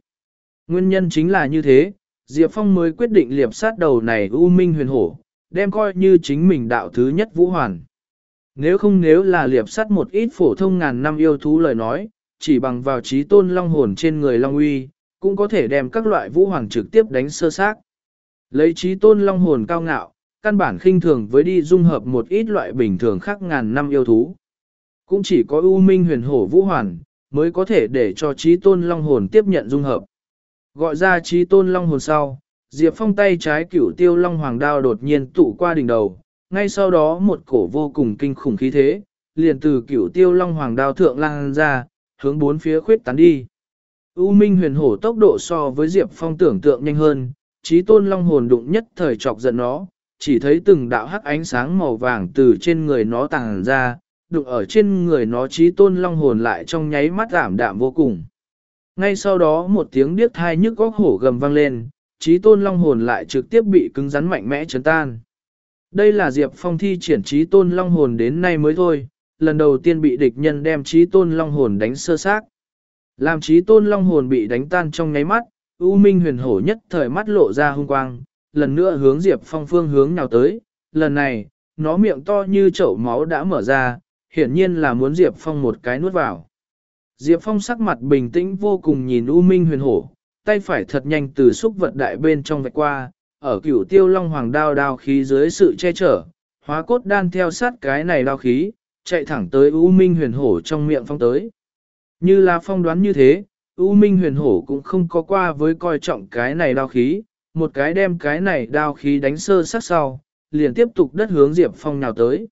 Nguyên nhân chính là như thế, Diệp Phong mới quyết định liệp sát đầu này U Minh huyền hổ, đem coi như chính mình đạo thứ nhất vũ hoàn. Nếu không nếu là liệp sắt một ít phổ thông ngàn năm yêu thú lời nói, chỉ bằng vào trí tôn long hồn trên người long uy, cũng có thể đem các loại vũ hoàng trực tiếp đánh sơ xác. Lấy trí tôn long hồn cao ngạo, căn bản khinh thường với đi dung hợp một ít loại bình thường khác ngàn năm yêu thú. Cũng chỉ có ưu Minh huyền hổ vũ hoàn, mới có thể để cho trí tôn long hồn tiếp nhận dung hợp. Gọi ra trí tôn long hồn sau, Diệp Phong tay trái cửu tiêu long hoàng đao đột nhiên tụ qua đỉnh đầu, ngay sau đó một cổ vô cùng kinh khủng khí thế, liền từ cửu tiêu long hoàng đao thượng lan ra, hướng bốn phía khuyết tán đi. U Minh huyền hổ tốc độ so với Diệp Phong tưởng tượng nhanh hơn, trí tôn long hồn đụng nhất thời chọc giận nó, chỉ thấy từng đạo hắc ánh sáng màu vàng từ trên người nó tàng ra, đụng ở trên người nó trí tôn long hồn lại trong nháy mắt giảm đạm vô cùng. Ngay sau đó một tiếng điếc thai nhức góc hổ gầm vang lên, trí tôn long hồn lại trực tiếp bị cứng rắn mạnh mẽ chấn tan. Đây là Diệp Phong thi triển trí tôn long hồn đến nay mới thôi, lần đầu tiên bị địch nhân đem trí tôn long hồn đánh sơ xác. Làm trí tôn long hồn bị đánh tan trong nháy mắt, U Minh huyền hổ nhất thời mắt lộ ra hung quang, lần nữa hướng Diệp Phong phương hướng nào tới, lần này, nó miệng to như chậu máu đã mở ra, hiển nhiên là muốn Diệp Phong một cái nuốt vào. Diệp Phong sắc mặt bình tĩnh vô cùng nhìn U Minh huyền hổ, tay phải thật nhanh từ xúc vật đại bên trong vạch qua, ở cửu tiêu long hoàng đao đao khí dưới sự che chở, hóa cốt đan theo sát cái này đao khí, chạy thẳng tới U Minh huyền hổ trong miệng phong tới. Như là phong đoán như thế, U Minh huyền hổ cũng không có qua với coi trọng cái này đao khí, một cái đem cái này đao khí đánh sơ sát sau, liền tiếp tục đất hướng Diệp Phong nào tới.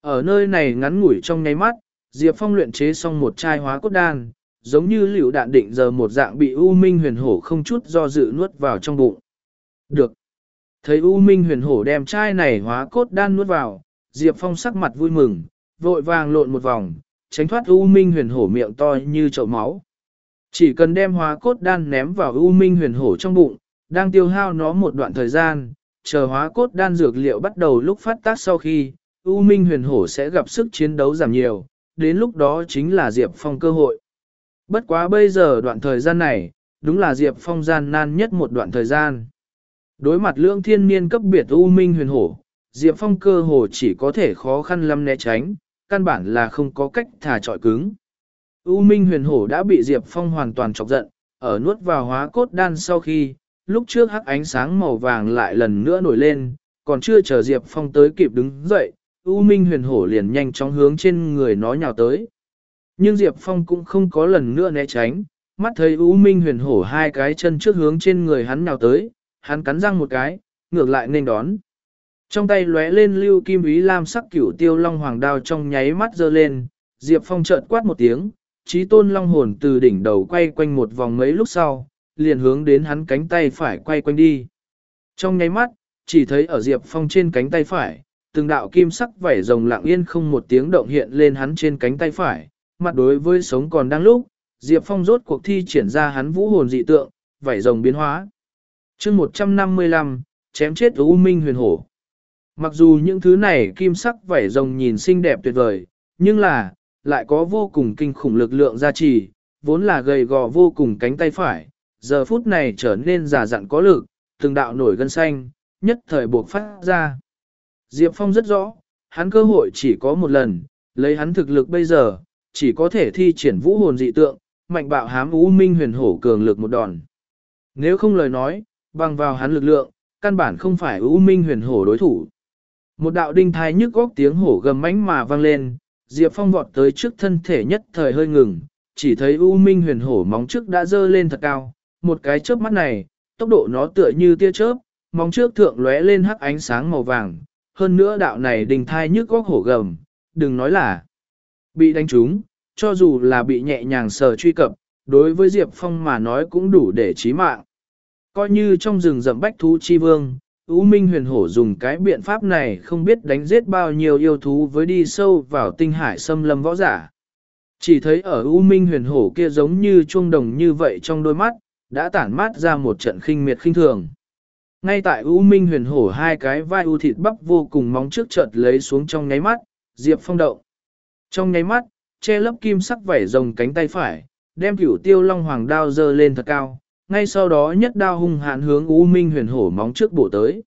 Ở nơi này ngắn ngủi trong nháy mắt, Diệp Phong luyện chế xong một chai hóa cốt đan, giống như liều đạn định giờ một dạng bị U Minh huyền hổ không chút do dự nuốt vào trong bụng. Được. Thấy U Minh huyền hổ đem chai này hóa cốt đan nuốt vào, Diệp Phong sắc mặt vui mừng, vội vàng lộn một vòng, tránh thoát U Minh huyền hổ miệng to như chậu máu. Chỉ cần đem hóa cốt đan ném vào U Minh huyền hổ trong bụng, đang tiêu hao nó một đoạn thời gian, chờ hóa cốt đan dược liệu bắt đầu lúc phát tác sau khi, U Minh huyền hổ sẽ gặp sức chiến đấu giảm nhiều, đến lúc đó chính là Diệp Phong cơ hội. Bất quá bây giờ đoạn thời gian này, đúng là Diệp Phong gian nan nhất một đoạn thời gian. Đối mặt lương thiên niên cấp biệt U Minh huyền hổ, Diệp Phong cơ hồ chỉ có thể khó khăn lắm né tránh, căn bản là không có cách thả trọi cứng. U Minh huyền hổ đã bị Diệp Phong hoàn toàn chọc giận, ở nuốt vào hóa cốt đan sau khi, lúc trước hắc ánh sáng màu vàng lại lần nữa nổi lên, còn chưa chờ Diệp Phong tới kịp đứng dậy, U Minh huyền hổ liền nhanh chóng hướng trên người nó nhào tới. Nhưng Diệp Phong cũng không có lần nữa né tránh, mắt thấy U Minh huyền hổ hai cái chân trước hướng trên người hắn nào tới, hắn cắn răng một cái, ngược lại nên đón. Trong tay lóe lên lưu kim ý lam sắc cửu tiêu long hoàng đao trong nháy mắt giơ lên, Diệp Phong chợt quát một tiếng, trí tôn long hồn từ đỉnh đầu quay quanh một vòng mấy lúc sau, liền hướng đến hắn cánh tay phải quay quanh đi. Trong nháy mắt, chỉ thấy ở Diệp Phong trên cánh tay phải, từng đạo kim sắc vảy rồng lặng yên không một tiếng động hiện lên hắn trên cánh tay phải, mặt đối với sống còn đang lúc, Diệp Phong rốt cuộc thi triển ra hắn vũ hồn dị tượng, vảy rồng biến hóa. chương 155, chém chết U Minh huyền hổ. Mặc dù những thứ này kim sắc vảy rồng nhìn xinh đẹp tuyệt vời, nhưng là, lại có vô cùng kinh khủng lực lượng gia trì, vốn là gầy gò vô cùng cánh tay phải, giờ phút này trở nên giả dặn có lực, từng đạo nổi gân xanh, nhất thời buộc phát ra. Diệp Phong rất rõ, hắn cơ hội chỉ có một lần, lấy hắn thực lực bây giờ, chỉ có thể thi triển vũ hồn dị tượng, mạnh bạo hám U Minh huyền hổ cường lực một đòn. Nếu không lời nói, bằng vào hắn lực lượng, căn bản không phải U Minh huyền hổ đối thủ. Một đạo đinh thai nhức góc tiếng hổ gầm mãnh mà vang lên, Diệp Phong vọt tới trước thân thể nhất thời hơi ngừng, chỉ thấy U Minh huyền hổ móng trước đã dơ lên thật cao, một cái chớp mắt này, tốc độ nó tựa như tia chớp, móng trước thượng lóe lên hắc ánh sáng màu vàng, hơn nữa đạo này đình thai nhức góc hổ gầm, đừng nói là bị đánh trúng, cho dù là bị nhẹ nhàng sờ truy cập, đối với Diệp Phong mà nói cũng đủ để chí mạng. Coi như trong rừng rậm bách thú chi vương, U Minh huyền hổ dùng cái biện pháp này không biết đánh giết bao nhiêu yêu thú với đi sâu vào tinh hải xâm lâm võ giả. Chỉ thấy ở U Minh huyền hổ kia giống như chuông đồng như vậy trong đôi mắt, đã tản mát ra một trận khinh miệt khinh thường. Ngay tại U Minh huyền hổ hai cái vai U thịt bắp vô cùng móng trước chợt lấy xuống trong nháy mắt, Diệp Phong động. Trong nháy mắt, che lấp kim sắc vảy rồng cánh tay phải, đem cửu tiêu long hoàng đao dơ lên thật cao, ngay sau đó nhất đao hung hạn hướng U Minh huyền hổ móng trước bổ tới.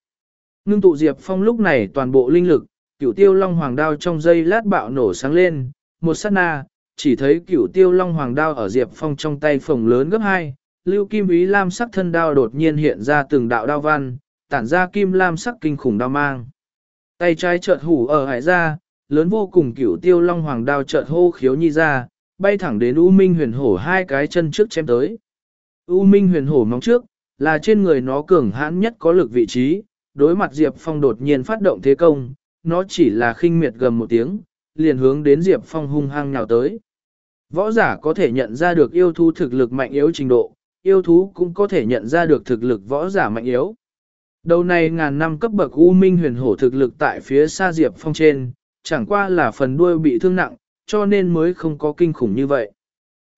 Ngưng tụ Diệp Phong lúc này toàn bộ linh lực, cửu tiêu long hoàng đao trong dây lát bạo nổ sáng lên, một sát na, chỉ thấy cửu tiêu long hoàng đao ở Diệp Phong trong tay phồng lớn gấp hai, lưu kim ý lam sắc thân đao đột nhiên hiện ra từng đạo đao văn, tản ra kim lam sắc kinh khủng đao mang. Tay trái chợt hủ ở hải ra, lớn vô cùng cửu tiêu long hoàng đao chợt hô khiếu nhi ra, bay thẳng đến U Minh huyền hổ hai cái chân trước chém tới. U Minh huyền hổ móng trước, là trên người nó cường hãn nhất có lực vị trí, đối mặt Diệp Phong đột nhiên phát động thế công, nó chỉ là khinh miệt gầm một tiếng, liền hướng đến Diệp Phong hung hăng nhào tới. Võ giả có thể nhận ra được yêu thú thực lực mạnh yếu trình độ, yêu thú cũng có thể nhận ra được thực lực võ giả mạnh yếu. Đầu này ngàn năm cấp bậc U Minh huyền hổ thực lực tại phía xa Diệp Phong trên, chẳng qua là phần đuôi bị thương nặng, cho nên mới không có kinh khủng như vậy.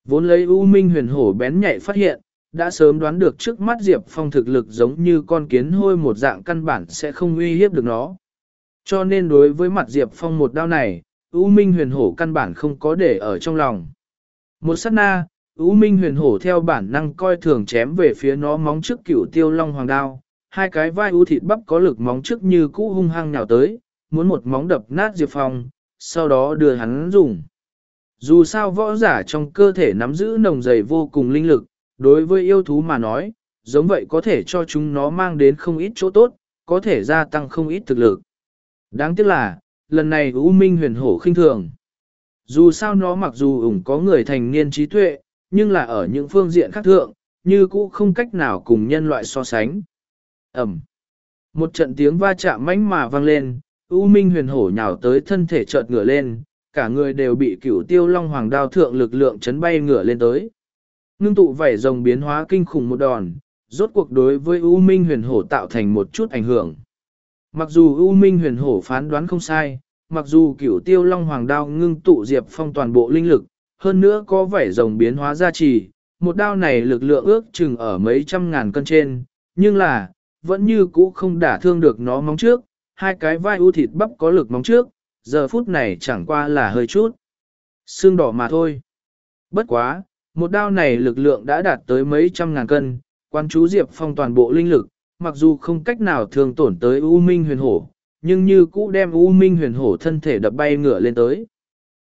Vốn lấy U Minh huyền hổ bén nhạy phát hiện, đã sớm đoán được trước mắt Diệp Phong thực lực giống như con kiến hôi một dạng căn bản sẽ không uy hiếp được nó. Cho nên đối với mặt Diệp Phong một đao này, U Minh huyền hổ căn bản không có để ở trong lòng. Một sát na, U Minh huyền hổ theo bản năng coi thường chém về phía nó móng trước cửu tiêu long hoàng đao, hai cái vai u thịt bắp có lực móng trước như cũ hung hăng nhào tới, muốn một móng đập nát Diệp Phong, sau đó đưa hắn dùng. Dù sao võ giả trong cơ thể nắm giữ nồng dày vô cùng linh lực, đối với yêu thú mà nói, giống vậy có thể cho chúng nó mang đến không ít chỗ tốt, có thể gia tăng không ít thực lực. Đáng tiếc là, lần này U Minh huyền hổ khinh thường. Dù sao nó mặc dù ủng có người thành niên trí tuệ, nhưng là ở những phương diện khác thượng, như cũ không cách nào cùng nhân loại so sánh. Ẩm. Một trận tiếng va chạm mãnh mà vang lên, U Minh huyền hổ nhào tới thân thể chợt ngửa lên, cả người đều bị cửu tiêu long hoàng đao thượng lực lượng chấn bay ngửa lên tới. Ngưng tụ vảy rồng biến hóa kinh khủng một đòn, rốt cuộc đối với U Minh huyền hổ tạo thành một chút ảnh hưởng. Mặc dù U Minh huyền hổ phán đoán không sai, mặc dù cửu tiêu long hoàng đao ngưng tụ diệp phong toàn bộ linh lực, hơn nữa có vảy rồng biến hóa gia trì, một đao này lực lượng ước chừng ở mấy trăm ngàn cân trên, nhưng là, vẫn như cũ không đả thương được nó móng trước, hai cái vai u thịt bắp có lực móng trước, giờ phút này chẳng qua là hơi chút. Xương đỏ mà thôi. Bất quá, một đao này lực lượng đã đạt tới mấy trăm ngàn cân, quan chú Diệp Phong toàn bộ linh lực, mặc dù không cách nào thường tổn tới U Minh huyền hổ, nhưng như cũ đem U Minh huyền hổ thân thể đập bay ngựa lên tới.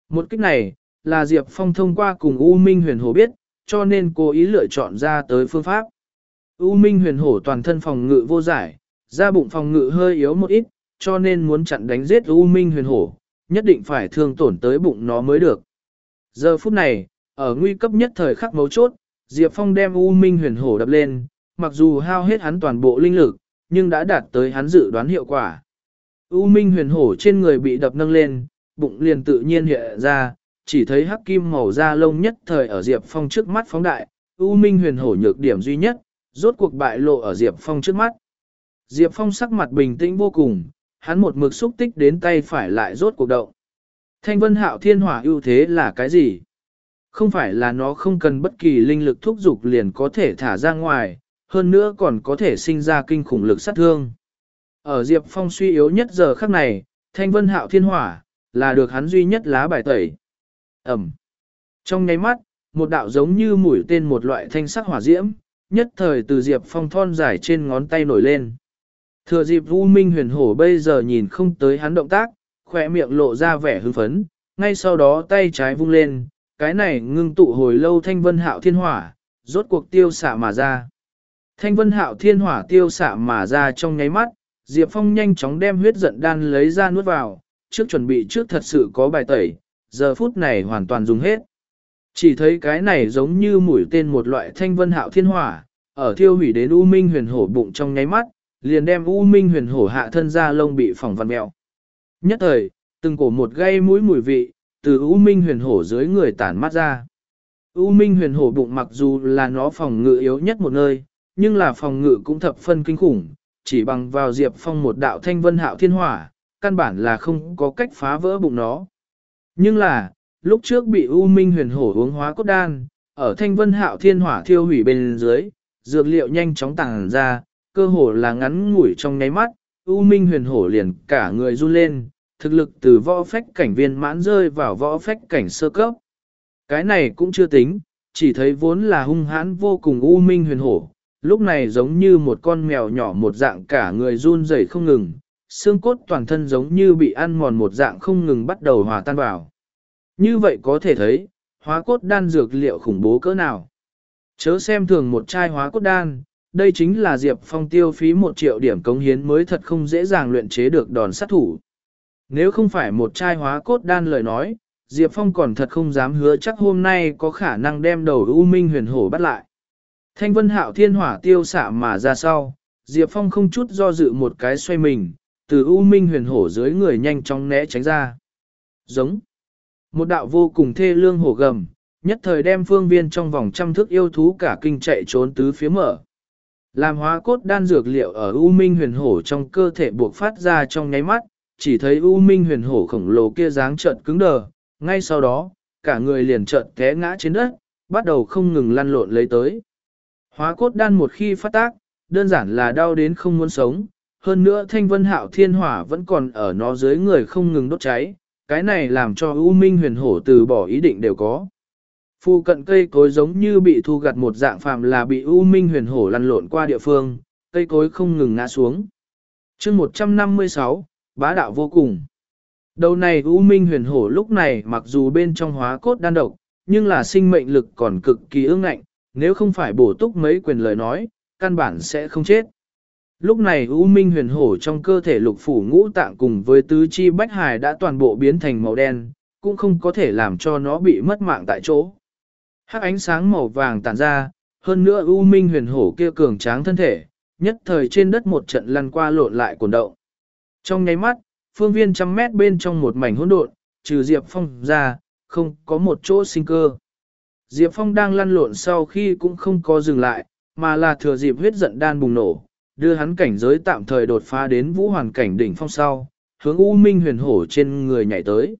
Một cách này, là Diệp Phong thông qua cùng U Minh huyền hổ biết, cho nên cố ý lựa chọn ra tới phương pháp. U Minh huyền hổ toàn thân phòng ngự vô giải, da bụng phòng ngự hơi yếu một ít, cho nên muốn chặn đánh giết U Minh huyền hổ, nhất định phải thương tổn tới bụng nó mới được. Giờ phút này, ở nguy cấp nhất thời khắc mấu chốt, Diệp Phong đem U Minh huyền hổ đập lên, mặc dù hao hết hắn toàn bộ linh lực, nhưng đã đạt tới hắn dự đoán hiệu quả. U Minh huyền hổ trên người bị đập nâng lên, bụng liền tự nhiên hiện ra, chỉ thấy hắc kim màu da lông nhất thời ở Diệp Phong trước mắt phóng đại, U Minh huyền hổ nhược điểm duy nhất, rốt cuộc bại lộ ở Diệp Phong trước mắt. Diệp Phong sắc mặt bình tĩnh vô cùng, hắn một mực xúc tích đến tay phải lại rốt cuộc động. Thanh vân hạo thiên hỏa ưu thế là cái gì? Không phải là nó không cần bất kỳ linh lực thúc dục liền có thể thả ra ngoài, hơn nữa còn có thể sinh ra kinh khủng lực sát thương. Ở Diệp Phong suy yếu nhất giờ khắc này, thanh vân hạo thiên hỏa, là được hắn duy nhất lá bài tẩy. Ẩm. Trong nháy mắt, một đạo giống như mũi tên một loại thanh sắc hỏa diễm, nhất thời từ Diệp Phong thon dài trên ngón tay nổi lên. Thừa dịp U Minh huyền hổ bây giờ nhìn không tới hắn động tác, khỏe miệng lộ ra vẻ hưng phấn, ngay sau đó tay trái vung lên, cái này ngưng tụ hồi lâu thanh vân hạo thiên hỏa, rốt cuộc tiêu xạ mà ra. Thanh vân hạo thiên hỏa tiêu xạ mà ra trong nháy mắt, Diệp Phong nhanh chóng đem huyết giận đan lấy ra nuốt vào, trước chuẩn bị trước thật sự có bài tẩy, giờ phút này hoàn toàn dùng hết. Chỉ thấy cái này giống như mũi tên một loại thanh vân hạo thiên hỏa, ở thiêu hủy đến U Minh huyền hổ bụng trong nháy mắt, liền đem U Minh huyền hổ hạ thân ra lông bị phỏng văn mẹo. Nhất thời, từng cổ một gây mũi mùi vị, từ U Minh huyền hổ dưới người tản mắt ra. U Minh huyền hổ bụng mặc dù là nó phòng ngự yếu nhất một nơi, nhưng là phòng ngự cũng thập phân kinh khủng, chỉ bằng vào diệp phong một đạo thanh vân hạo thiên hỏa, căn bản là không có cách phá vỡ bụng nó. Nhưng là, lúc trước bị U Minh huyền hổ uống hóa cốt đan, ở thanh vân hạo thiên hỏa thiêu hủy bên dưới, dược liệu nhanh chóng tàng ra, cơ hồ là ngắn ngủi trong nháy mắt, U Minh huyền hổ liền cả người run lên, thực lực từ võ phách cảnh viên mãn rơi vào võ phách cảnh sơ cấp. Cái này cũng chưa tính, chỉ thấy vốn là hung hãn vô cùng U Minh huyền hổ, lúc này giống như một con mèo nhỏ một dạng cả người run rẩy không ngừng, xương cốt toàn thân giống như bị ăn mòn một dạng không ngừng bắt đầu hòa tan vào. Như vậy có thể thấy, hóa cốt đan dược liệu khủng bố cỡ nào. Chớ xem thường một chai hóa cốt đan, đây chính là Diệp Phong tiêu phí một triệu điểm cống hiến mới thật không dễ dàng luyện chế được đòn sát thủ. Nếu không phải một chai hóa cốt đan lời nói, Diệp Phong còn thật không dám hứa chắc hôm nay có khả năng đem đầu U Minh huyền hổ bắt lại. Thanh vân hạo thiên hỏa tiêu xạ mà ra sau, Diệp Phong không chút do dự một cái xoay mình, từ U Minh huyền hổ dưới người nhanh chóng né tránh ra. Giống. Một đạo vô cùng thê lương hổ gầm, nhất thời đem phương viên trong vòng trăm thước yêu thú cả kinh chạy trốn tứ phía mở. Làm hóa cốt đan dược liệu ở U Minh huyền hổ trong cơ thể buộc phát ra trong nháy mắt, chỉ thấy U Minh huyền hổ khổng lồ kia dáng trợn cứng đờ, ngay sau đó, cả người liền trợn té ngã trên đất, bắt đầu không ngừng lăn lộn lấy tới. Hóa cốt đan một khi phát tác, đơn giản là đau đến không muốn sống, hơn nữa thanh vân hạo thiên hỏa vẫn còn ở nó dưới người không ngừng đốt cháy, cái này làm cho U Minh huyền hổ từ bỏ ý định đều có. Phu cận cây cối giống như bị thu gặt một dạng phàm là bị U Minh huyền hổ lăn lộn qua địa phương, cây cối không ngừng ngã xuống. chương 156, bá đạo vô cùng. Đầu này U Minh huyền hổ lúc này mặc dù bên trong hóa cốt đan độc, nhưng là sinh mệnh lực còn cực kỳ ương ngạnh, nếu không phải bổ túc mấy quyền lời nói, căn bản sẽ không chết. Lúc này U Minh huyền hổ trong cơ thể lục phủ ngũ tạng cùng với tứ chi bách hài đã toàn bộ biến thành màu đen, cũng không có thể làm cho nó bị mất mạng tại chỗ. Hắc ánh sáng màu vàng tản ra, hơn nữa U Minh huyền hổ kia cường tráng thân thể, nhất thời trên đất một trận lăn qua lộn lại cuộn động. Trong nháy mắt, phương viên trăm mét bên trong một mảnh hỗn độn, trừ Diệp Phong ra, không có một chỗ sinh cơ. Diệp Phong đang lăn lộn sau khi cũng không có dừng lại, mà là thừa dịp huyết giận đan bùng nổ, đưa hắn cảnh giới tạm thời đột phá đến vũ hoàn cảnh đỉnh phong sau, hướng U Minh huyền hổ trên người nhảy tới.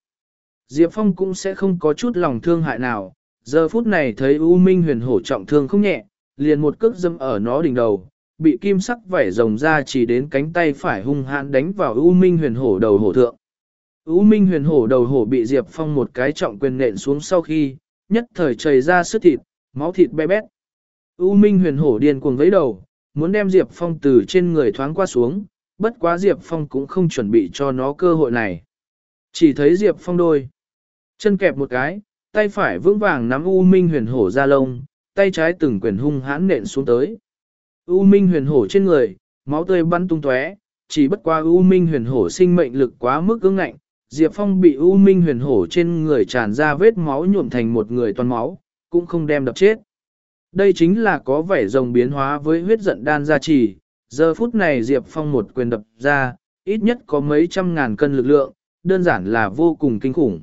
Diệp Phong cũng sẽ không có chút lòng thương hại nào, giờ phút này thấy U Minh huyền hổ trọng thương không nhẹ, liền một cước dâm ở nó đỉnh đầu, bị kim sắc vảy rồng ra chỉ đến cánh tay phải hung hãn đánh vào U Minh huyền hổ đầu hổ thượng. U Minh huyền hổ đầu hổ bị Diệp Phong một cái trọng quyền nện xuống sau khi, nhất thời chảy ra sức thịt, máu thịt bé bét. U Minh huyền hổ điên cuồng vẫy đầu, muốn đem Diệp Phong từ trên người thoáng qua xuống, bất quá Diệp Phong cũng không chuẩn bị cho nó cơ hội này. Chỉ thấy Diệp Phong đôi, chân kẹp một cái, tay phải vững vàng nắm U Minh huyền hổ ra lông, tay trái từng quyền hung hãn nện xuống tới. U Minh huyền hổ trên người, máu tươi bắn tung tóe, chỉ bất qua U Minh huyền hổ sinh mệnh lực quá mức cứng ngạnh, Diệp Phong bị U Minh huyền hổ trên người tràn ra vết máu nhuộm thành một người toàn máu, cũng không đem đập chết. Đây chính là có vẻ rồng biến hóa với huyết giận đan gia trì, giờ phút này Diệp Phong một quyền đập ra, ít nhất có mấy trăm ngàn cân lực lượng, đơn giản là vô cùng kinh khủng.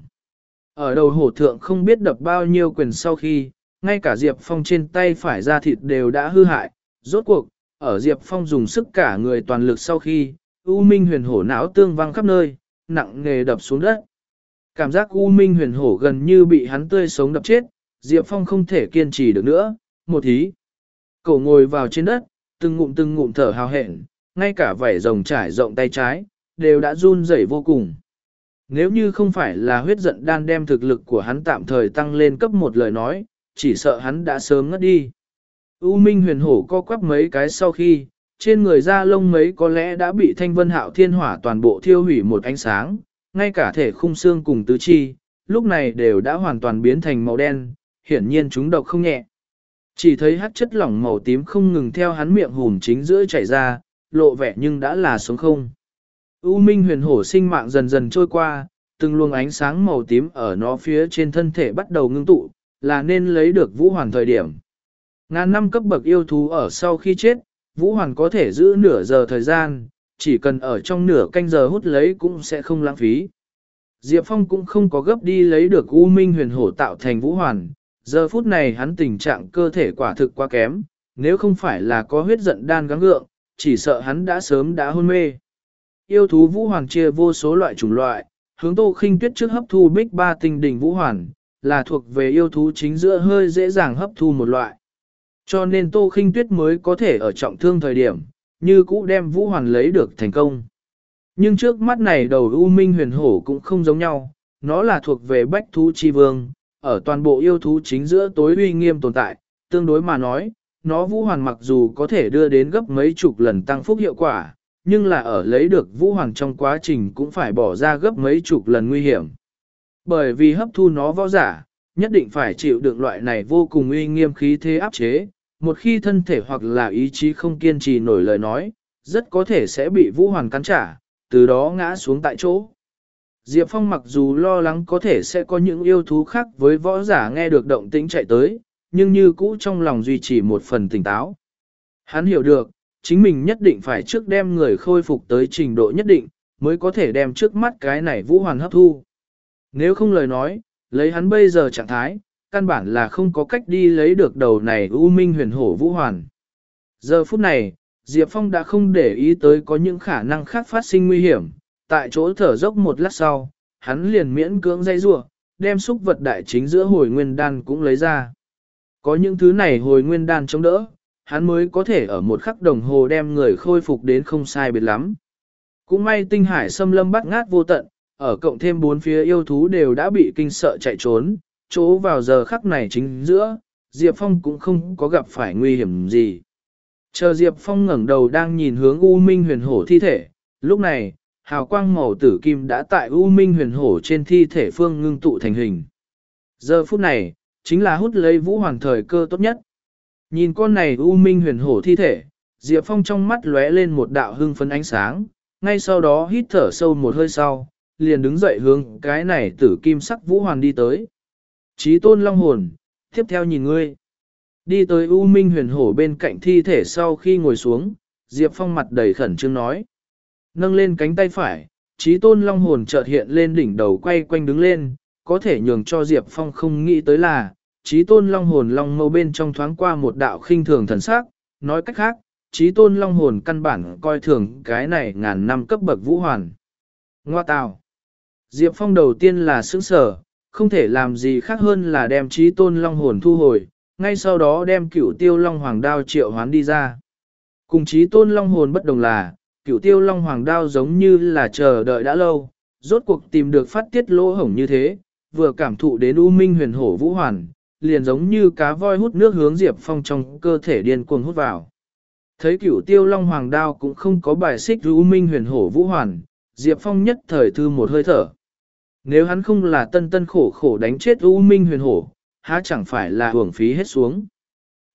Ở đầu hổ thượng không biết đập bao nhiêu quyền sau khi, ngay cả Diệp Phong trên tay phải ra thịt đều đã hư hại, rốt cuộc, ở Diệp Phong dùng sức cả người toàn lực sau khi, U Minh huyền hổ não tương văng khắp nơi, nặng nghề đập xuống đất. Cảm giác U Minh huyền hổ gần như bị hắn tươi sống đập chết, Diệp Phong không thể kiên trì được nữa, một thí. cổ ngồi vào trên đất, từng ngụm từng ngụm thở hào hẹn, ngay cả vảy rồng trải rộng tay trái, đều đã run rẩy vô cùng. Nếu như không phải là huyết giận đan đem thực lực của hắn tạm thời tăng lên cấp một lời nói, chỉ sợ hắn đã sớm ngất đi. U Minh huyền hổ co quắp mấy cái sau khi, trên người da lông mấy có lẽ đã bị thanh vân hạo thiên hỏa toàn bộ thiêu hủy một ánh sáng, ngay cả thể khung xương cùng tứ chi, lúc này đều đã hoàn toàn biến thành màu đen, hiển nhiên chúng độc không nhẹ. Chỉ thấy hát chất lỏng màu tím không ngừng theo hắn miệng hùm chính giữa chảy ra, lộ vẻ nhưng đã là sống không. U minh huyền hổ sinh mạng dần dần trôi qua, từng luồng ánh sáng màu tím ở nó phía trên thân thể bắt đầu ngưng tụ, là nên lấy được vũ hoàn thời điểm. Ngàn năm cấp bậc yêu thú ở sau khi chết, vũ hoàn có thể giữ nửa giờ thời gian, chỉ cần ở trong nửa canh giờ hút lấy cũng sẽ không lãng phí. Diệp Phong cũng không có gấp đi lấy được U Minh huyền hổ tạo thành vũ hoàn, giờ phút này hắn tình trạng cơ thể quả thực quá kém, nếu không phải là có huyết giận đan gắng gượng, chỉ sợ hắn đã sớm đã hôn mê. Yêu thú vũ hoàn chia vô số loại chủng loại, hướng tô khinh tuyết trước hấp thu bích ba tinh đỉnh vũ hoàn, là thuộc về yêu thú chính giữa hơi dễ dàng hấp thu một loại. Cho nên tô khinh tuyết mới có thể ở trọng thương thời điểm, như cũ đem vũ hoàn lấy được thành công. Nhưng trước mắt này đầu U Minh huyền hổ cũng không giống nhau, nó là thuộc về bách thú chi vương, ở toàn bộ yêu thú chính giữa tối uy nghiêm tồn tại, tương đối mà nói, nó vũ hoàn mặc dù có thể đưa đến gấp mấy chục lần tăng phúc hiệu quả, nhưng là ở lấy được vũ hoàng trong quá trình cũng phải bỏ ra gấp mấy chục lần nguy hiểm. Bởi vì hấp thu nó võ giả, nhất định phải chịu được loại này vô cùng uy nghiêm khí thế áp chế, một khi thân thể hoặc là ý chí không kiên trì nổi lời nói, rất có thể sẽ bị vũ hoàng cắn trả, từ đó ngã xuống tại chỗ. Diệp Phong mặc dù lo lắng có thể sẽ có những yêu thú khác với võ giả nghe được động tĩnh chạy tới, nhưng như cũ trong lòng duy trì một phần tỉnh táo. Hắn hiểu được, chính mình nhất định phải trước đem người khôi phục tới trình độ nhất định, mới có thể đem trước mắt cái này vũ hoàn hấp thu. Nếu không lời nói, lấy hắn bây giờ trạng thái, căn bản là không có cách đi lấy được đầu này U Minh huyền hổ vũ hoàn. Giờ phút này, Diệp Phong đã không để ý tới có những khả năng khác phát sinh nguy hiểm, tại chỗ thở dốc một lát sau, hắn liền miễn cưỡng dây rua, đem xúc vật đại chính giữa hồi nguyên đan cũng lấy ra. Có những thứ này hồi nguyên đan chống đỡ, hắn mới có thể ở một khắc đồng hồ đem người khôi phục đến không sai biệt lắm. Cũng may tinh hải xâm lâm bắt ngát vô tận, ở cộng thêm bốn phía yêu thú đều đã bị kinh sợ chạy trốn, chỗ vào giờ khắc này chính giữa, Diệp Phong cũng không có gặp phải nguy hiểm gì. Chờ Diệp Phong ngẩng đầu đang nhìn hướng U Minh huyền hổ thi thể, lúc này, hào quang màu tử kim đã tại U Minh huyền hổ trên thi thể phương ngưng tụ thành hình. Giờ phút này, chính là hút lấy vũ hoàng thời cơ tốt nhất. Nhìn con này U Minh huyền hổ thi thể, Diệp Phong trong mắt lóe lên một đạo hưng phấn ánh sáng, ngay sau đó hít thở sâu một hơi sau, liền đứng dậy hướng cái này tử kim sắc vũ hoàng đi tới. Chí tôn long hồn, tiếp theo nhìn ngươi. Đi tới U Minh huyền hổ bên cạnh thi thể sau khi ngồi xuống, Diệp Phong mặt đầy khẩn trương nói. Nâng lên cánh tay phải, trí tôn long hồn chợt hiện lên đỉnh đầu quay quanh đứng lên, có thể nhường cho Diệp Phong không nghĩ tới là, trí tôn long hồn long mâu bên trong thoáng qua một đạo khinh thường thần sắc, nói cách khác, trí tôn long hồn căn bản coi thường cái này ngàn năm cấp bậc vũ hoàn. Ngoa tào. Diệp Phong đầu tiên là sững sở, không thể làm gì khác hơn là đem trí tôn long hồn thu hồi, ngay sau đó đem cửu tiêu long hoàng đao triệu hoán đi ra. Cùng trí tôn long hồn bất đồng là, cửu tiêu long hoàng đao giống như là chờ đợi đã lâu, rốt cuộc tìm được phát tiết lỗ hổng như thế, vừa cảm thụ đến u minh huyền hổ vũ hoàn, liền giống như cá voi hút nước hướng Diệp Phong trong cơ thể điên cuồng hút vào. Thấy cửu tiêu long hoàng đao cũng không có bài xích u minh huyền hổ vũ hoàn, Diệp Phong nhất thời thư một hơi thở. Nếu hắn không là tân tân khổ khổ đánh chết u minh huyền hổ, há chẳng phải là hưởng phí hết xuống.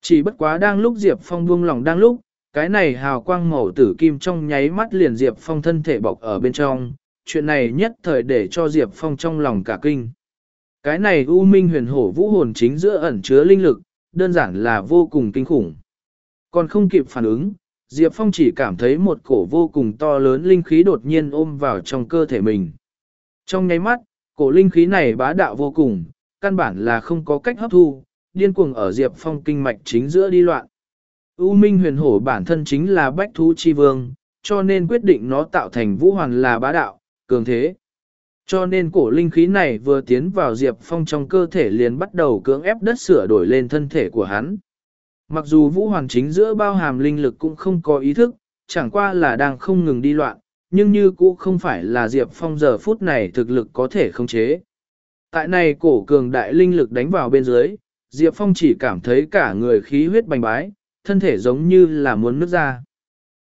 Chỉ bất quá đang lúc Diệp Phong buông lòng đang lúc, cái này hào quang màu tử kim trong nháy mắt liền Diệp Phong thân thể bọc ở bên trong, chuyện này nhất thời để cho Diệp Phong trong lòng cả kinh. Cái này U Minh huyền hổ vũ hồn chính giữa ẩn chứa linh lực, đơn giản là vô cùng kinh khủng. Còn không kịp phản ứng, Diệp Phong chỉ cảm thấy một cổ vô cùng to lớn linh khí đột nhiên ôm vào trong cơ thể mình. Trong nháy mắt, cổ linh khí này bá đạo vô cùng, căn bản là không có cách hấp thu, điên cuồng ở Diệp Phong kinh mạch chính giữa đi loạn. U Minh huyền hổ bản thân chính là bách thú chi vương, cho nên quyết định nó tạo thành vũ hoàn là bá đạo, cường thế. Cho nên cổ linh khí này vừa tiến vào Diệp Phong trong cơ thể liền bắt đầu cưỡng ép đất sửa đổi lên thân thể của hắn. Mặc dù vũ Hoàng chính giữa bao hàm linh lực cũng không có ý thức, chẳng qua là đang không ngừng đi loạn, nhưng như cũng không phải là Diệp Phong giờ phút này thực lực có thể khống chế. Tại này cổ cường đại linh lực đánh vào bên dưới, Diệp Phong chỉ cảm thấy cả người khí huyết bành bái, thân thể giống như là muốn nứt ra.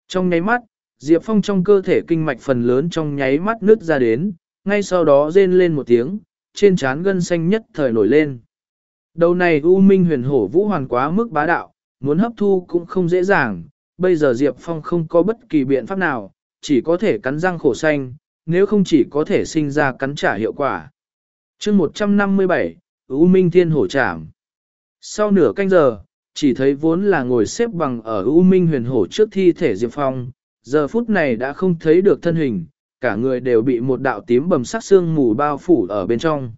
Trong nháy mắt, Diệp Phong trong cơ thể kinh mạch phần lớn trong nháy mắt nứt ra đến, ngay sau đó rên lên một tiếng, trên trán gân xanh nhất thời nổi lên. Đầu này U Minh huyền hổ vũ hoàn quá mức bá đạo, muốn hấp thu cũng không dễ dàng, bây giờ Diệp Phong không có bất kỳ biện pháp nào, chỉ có thể cắn răng khổ xanh, nếu không chỉ có thể sinh ra cắn trả hiệu quả. chương 157, U Minh Thiên Hổ Trảm Sau nửa canh giờ, chỉ thấy vốn là ngồi xếp bằng ở U Minh huyền hổ trước thi thể Diệp Phong, giờ phút này đã không thấy được thân hình, cả người đều bị một đạo tím bầm sắc xương mù bao phủ ở bên trong.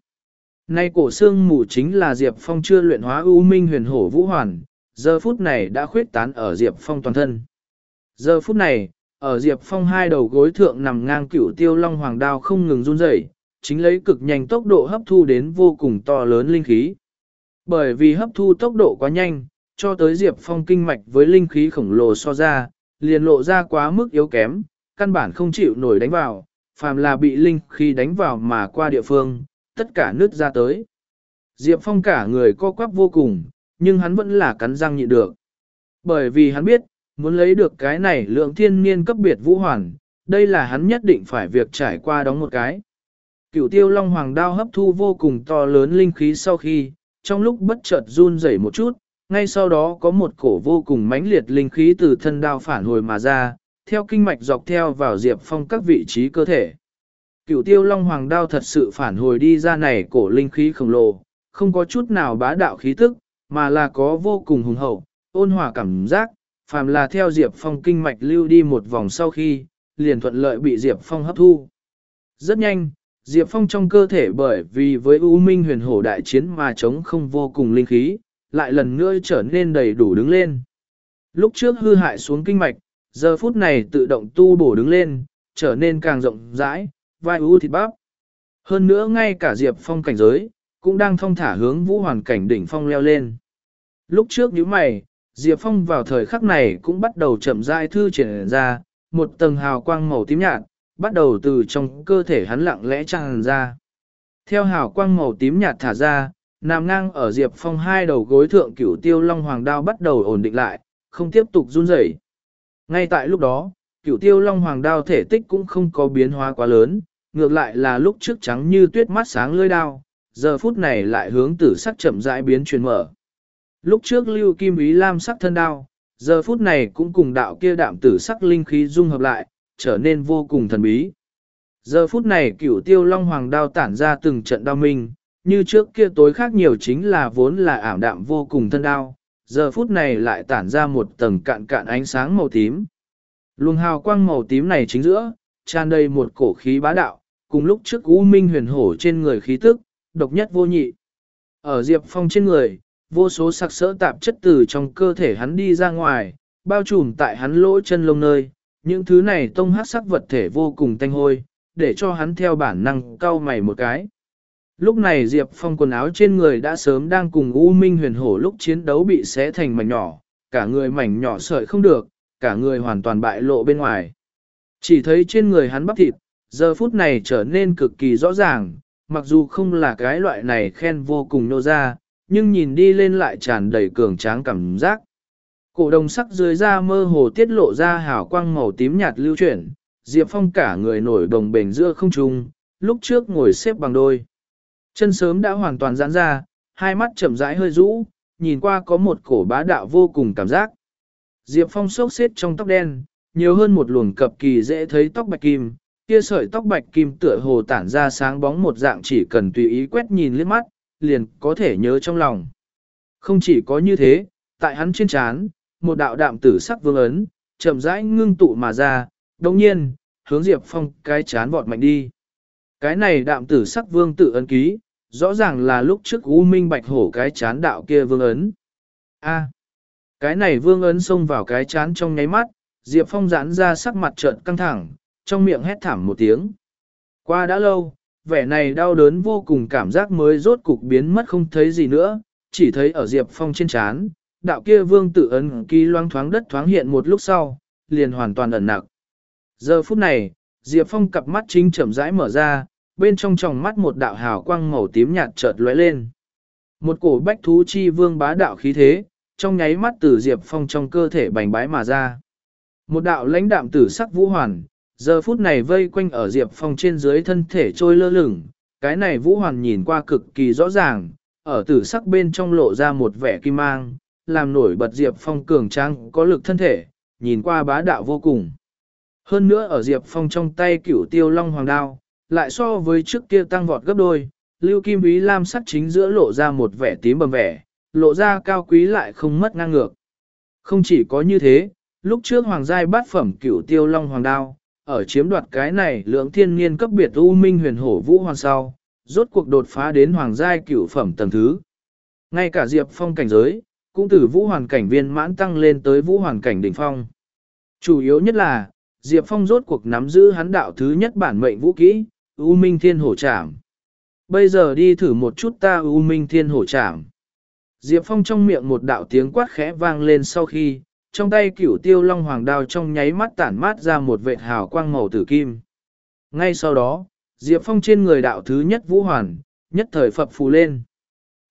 Nay cổ xương mù chính là Diệp Phong chưa luyện hóa U Minh huyền hổ vũ hoàn, giờ phút này đã khuyết tán ở Diệp Phong toàn thân. Giờ phút này, ở Diệp Phong hai đầu gối thượng nằm ngang cửu tiêu long hoàng đao không ngừng run rẩy, chính lấy cực nhanh tốc độ hấp thu đến vô cùng to lớn linh khí. Bởi vì hấp thu tốc độ quá nhanh, cho tới Diệp Phong kinh mạch với linh khí khổng lồ so ra, liền lộ ra quá mức yếu kém, căn bản không chịu nổi đánh vào, phàm là bị linh khi đánh vào mà qua địa phương, tất cả nứt ra tới. Diệp Phong cả người co quắp vô cùng, nhưng hắn vẫn là cắn răng nhịn được. Bởi vì hắn biết, muốn lấy được cái này lượng thiên niên cấp biệt vũ hoàn, đây là hắn nhất định phải việc trải qua đóng một cái. Cửu tiêu long hoàng đao hấp thu vô cùng to lớn linh khí sau khi, trong lúc bất chợt run rẩy một chút, ngay sau đó có một cổ vô cùng mãnh liệt linh khí từ thân đao phản hồi mà ra, theo kinh mạch dọc theo vào Diệp Phong các vị trí cơ thể. Cửu tiêu long hoàng đao thật sự phản hồi đi ra này cổ linh khí khổng lồ, không có chút nào bá đạo khí tức, mà là có vô cùng hùng hậu, ôn hòa cảm giác, phàm là theo Diệp Phong kinh mạch lưu đi một vòng sau khi, liền thuận lợi bị Diệp Phong hấp thu. Rất nhanh, Diệp Phong trong cơ thể bởi vì với U Minh huyền hổ đại chiến mà chống không vô cùng linh khí, lại lần nữa trở nên đầy đủ đứng lên. Lúc trước hư hại xuống kinh mạch, giờ phút này tự động tu bổ đứng lên, trở nên càng rộng rãi, vai u thịt bắp. Hơn nữa ngay cả Diệp Phong cảnh giới, cũng đang thông thả hướng vũ hoàn cảnh đỉnh phong leo lên. Lúc trước như mày, Diệp Phong vào thời khắc này cũng bắt đầu chậm rãi thư triển ra, một tầng hào quang màu tím nhạt, bắt đầu từ trong cơ thể hắn lặng lẽ tràn ra. Theo hào quang màu tím nhạt thả ra, nằm ngang ở Diệp Phong hai đầu gối thượng cửu tiêu long hoàng đao bắt đầu ổn định lại, không tiếp tục run rẩy. Ngay tại lúc đó, cửu tiêu long hoàng đao thể tích cũng không có biến hóa quá lớn, ngược lại là lúc trước trắng như tuyết mắt sáng lưỡi đao, giờ phút này lại hướng tử sắc chậm rãi biến chuyển mở. Lúc trước lưu kim ý lam sắc thân đao, giờ phút này cũng cùng đạo kia đạm tử sắc linh khí dung hợp lại, trở nên vô cùng thần bí. Giờ phút này cửu tiêu long hoàng đao tản ra từng trận đao minh, như trước kia tối khác nhiều chính là vốn là ảm đạm vô cùng thân đao, giờ phút này lại tản ra một tầng cạn cạn ánh sáng màu tím. Luồng hào quang màu tím này chính giữa, tràn đầy một cổ khí bá đạo, cùng lúc trước U Minh huyền hổ trên người khí tức, độc nhất vô nhị. Ở Diệp Phong trên người, vô số sặc sỡ tạp chất từ trong cơ thể hắn đi ra ngoài, bao trùm tại hắn lỗ chân lông nơi, những thứ này tông hát sắc vật thể vô cùng tanh hôi, để cho hắn theo bản năng cau mày một cái. Lúc này Diệp Phong quần áo trên người đã sớm đang cùng U Minh huyền hổ lúc chiến đấu bị xé thành mảnh nhỏ, cả người mảnh nhỏ sợi không được, cả người hoàn toàn bại lộ bên ngoài. Chỉ thấy trên người hắn bắp thịt, giờ phút này trở nên cực kỳ rõ ràng, mặc dù không là cái loại này khen vô cùng nô ra, nhưng nhìn đi lên lại tràn đầy cường tráng cảm giác. Cổ đồng sắc dưới da mơ hồ tiết lộ ra hào quang màu tím nhạt lưu chuyển, Diệp Phong cả người nổi đồng bền giữa không trung, lúc trước ngồi xếp bằng đôi. Chân sớm đã hoàn toàn giãn ra, hai mắt chậm rãi hơi rũ, nhìn qua có một cổ bá đạo vô cùng cảm giác. Diệp Phong sốc xếp trong tóc đen, nhiều hơn một luồng cập kỳ dễ thấy tóc bạch kim, kia sợi tóc bạch kim tựa hồ tản ra sáng bóng một dạng chỉ cần tùy ý quét nhìn liếc mắt, liền có thể nhớ trong lòng. Không chỉ có như thế, tại hắn trên trán, một đạo đạm tử sắc vương ấn, chậm rãi ngưng tụ mà ra, đồng nhiên, hướng Diệp Phong cái chán vọt mạnh đi. Cái này đạm tử sắc vương tự ấn ký, rõ ràng là lúc trước U Minh Bạch Hổ cái chán đạo kia vương ấn. A. cái này vương ấn xông vào cái chán trong nháy mắt, Diệp Phong giãn ra sắc mặt trợn căng thẳng, trong miệng hét thảm một tiếng. Qua đã lâu, vẻ này đau đớn vô cùng cảm giác mới rốt cục biến mất không thấy gì nữa, chỉ thấy ở Diệp Phong trên chán, đạo kia vương tự ấn ký loang thoáng đất thoáng hiện một lúc sau, liền hoàn toàn ẩn nặc. Giờ phút này, Diệp Phong cặp mắt chính chậm rãi mở ra, bên trong tròng mắt một đạo hào quang màu tím nhạt chợt lóe lên. Một cổ bách thú chi vương bá đạo khí thế, trong nháy mắt từ Diệp Phong trong cơ thể bành bái mà ra. Một đạo lãnh đạm tử sắc vũ hoàn, giờ phút này vây quanh ở Diệp Phong trên dưới thân thể trôi lơ lửng, cái này vũ hoàn nhìn qua cực kỳ rõ ràng, ở tử sắc bên trong lộ ra một vẻ kim mang, làm nổi bật Diệp Phong cường trang có lực thân thể, nhìn qua bá đạo vô cùng. Hơn nữa ở Diệp Phong trong tay cửu tiêu long hoàng đao, lại so với trước kia tăng vọt gấp đôi, lưu kim ý lam sắc chính giữa lộ ra một vẻ tím bầm vẻ, lộ ra cao quý lại không mất ngang ngược. Không chỉ có như thế, lúc trước hoàng giai bát phẩm cửu tiêu long hoàng đao, ở chiếm đoạt cái này lượng thiên niên cấp biệt u minh huyền hổ vũ hoàng sau, rốt cuộc đột phá đến hoàng giai cửu phẩm tầng thứ. Ngay cả Diệp Phong cảnh giới, cũng từ vũ hoàn cảnh viên mãn tăng lên tới vũ hoàn cảnh đỉnh phong. Chủ yếu nhất là, Diệp Phong rốt cuộc nắm giữ hắn đạo thứ nhất bản mệnh vũ kỹ, U Minh Thiên Hổ Trảm. Bây giờ đi thử một chút ta U Minh Thiên Hổ Trảm. Diệp Phong trong miệng một đạo tiếng quát khẽ vang lên sau khi, trong tay cửu tiêu long hoàng đao trong nháy mắt tản mát ra một vệt hào quang màu tử kim. Ngay sau đó, Diệp Phong trên người đạo thứ nhất vũ hoàn, nhất thời phập phù lên.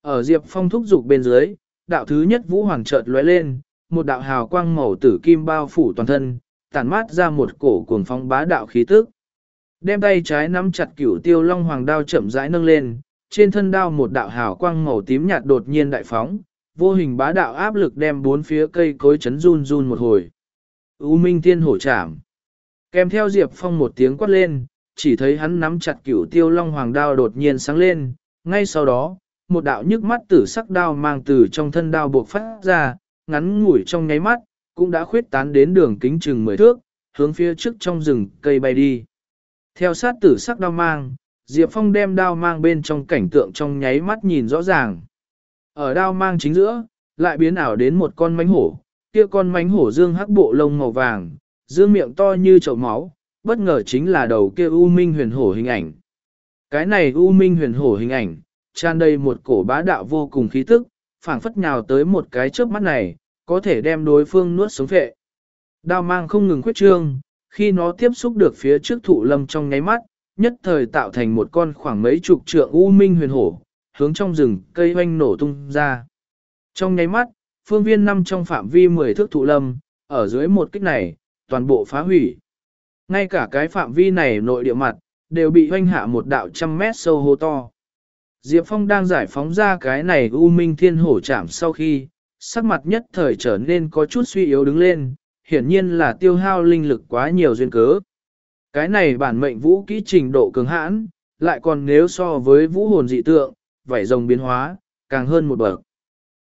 Ở Diệp Phong thúc dục bên dưới, đạo thứ nhất vũ hoàn chợt lóe lên, một đạo hào quang màu tử kim bao phủ toàn thân, tản mát ra một cổ cuồng phong bá đạo khí tức. Đem tay trái nắm chặt cửu tiêu long hoàng đao chậm rãi nâng lên, trên thân đao một đạo hào quang màu tím nhạt đột nhiên đại phóng, vô hình bá đạo áp lực đem bốn phía cây cối chấn run run một hồi. U Minh Thiên hổ chạm. Kèm theo Diệp Phong một tiếng quát lên, chỉ thấy hắn nắm chặt cửu tiêu long hoàng đao đột nhiên sáng lên, ngay sau đó, một đạo nhức mắt tử sắc đao mang từ trong thân đao buộc phát ra, ngắn ngủi trong nháy mắt, cũng đã khuyết tán đến đường kính chừng 10 thước, hướng phía trước trong rừng cây bay đi. Theo sát tử sắc đao mang, Diệp Phong đem đao mang bên trong cảnh tượng trong nháy mắt nhìn rõ ràng. Ở đao mang chính giữa, lại biến ảo đến một con mánh hổ, kia con mánh hổ dương hắc bộ lông màu vàng, dương miệng to như chậu máu, bất ngờ chính là đầu kia U Minh huyền hổ hình ảnh. Cái này U Minh huyền hổ hình ảnh, tràn đầy một cổ bá đạo vô cùng khí tức, phảng phất nhào tới một cái chớp mắt này, có thể đem đối phương nuốt sống phệ. Đao mang không ngừng khuyết trương, khi nó tiếp xúc được phía trước thụ lâm trong nháy mắt, nhất thời tạo thành một con khoảng mấy chục trượng u minh huyền hổ, hướng trong rừng cây hoanh nổ tung ra. Trong nháy mắt, phương viên năm trong phạm vi 10 thước thụ lâm, ở dưới một kích này, toàn bộ phá hủy. Ngay cả cái phạm vi này nội địa mặt, đều bị hoanh hạ một đạo trăm mét sâu hô to. Diệp Phong đang giải phóng ra cái này U Minh Thiên Hổ chạm sau khi, sắc mặt nhất thời trở nên có chút suy yếu đứng lên, hiển nhiên là tiêu hao linh lực quá nhiều duyên cớ. Cái này bản mệnh vũ kỹ trình độ cường hãn, lại còn nếu so với vũ hồn dị tượng, vảy rồng biến hóa, càng hơn một bậc.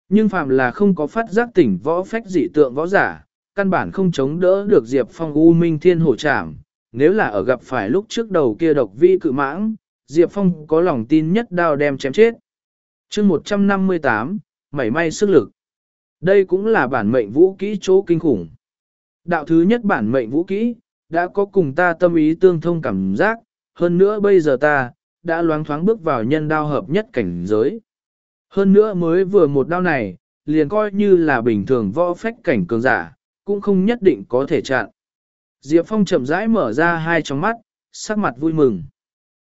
Nhưng phạm là không có phát giác tỉnh võ phách dị tượng võ giả, căn bản không chống đỡ được Diệp Phong U Minh Thiên Hổ Trảm. Nếu là ở gặp phải lúc trước đầu kia độc vi cự mãng, Diệp Phong có lòng tin nhất đao đem chém chết. chương 158, mảy may sức lực. Đây cũng là bản mệnh vũ kỹ chỗ kinh khủng. Đạo thứ nhất bản mệnh vũ kỹ, đã có cùng ta tâm ý tương thông cảm giác, hơn nữa bây giờ ta, đã loáng thoáng bước vào nhân đao hợp nhất cảnh giới. Hơn nữa mới vừa một đao này, liền coi như là bình thường võ phách cảnh cường giả, cũng không nhất định có thể chặn. Diệp Phong chậm rãi mở ra hai tròng mắt, sắc mặt vui mừng.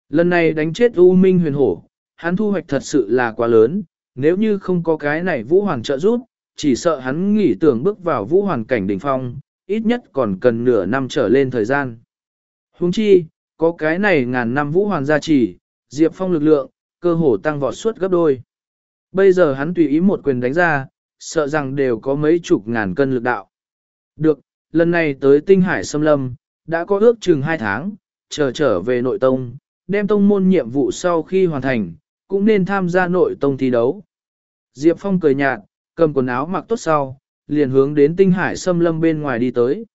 Lần này đánh chết U Minh huyền hổ, hắn thu hoạch thật sự là quá lớn, nếu như không có cái này Vũ Hoàng trợ giúp, chỉ sợ hắn nghĩ tưởng bước vào Vũ Hoàng cảnh đỉnh phong, ít nhất còn cần nửa năm trở lên thời gian. Huống chi, có cái này ngàn năm Vũ Hoàng gia trì, Diệp Phong lực lượng, cơ hồ tăng vọt suốt gấp đôi. Bây giờ hắn tùy ý một quyền đánh ra, sợ rằng đều có mấy chục ngàn cân lực đạo. Được, lần này tới tinh hải xâm lâm, đã có ước chừng hai tháng, chờ trở về nội tông, đem tông môn nhiệm vụ sau khi hoàn thành, cũng nên tham gia nội tông thi đấu. Diệp Phong cười nhạt, cầm quần áo mặc tốt sau, liền hướng đến tinh hải xâm lâm bên ngoài đi tới.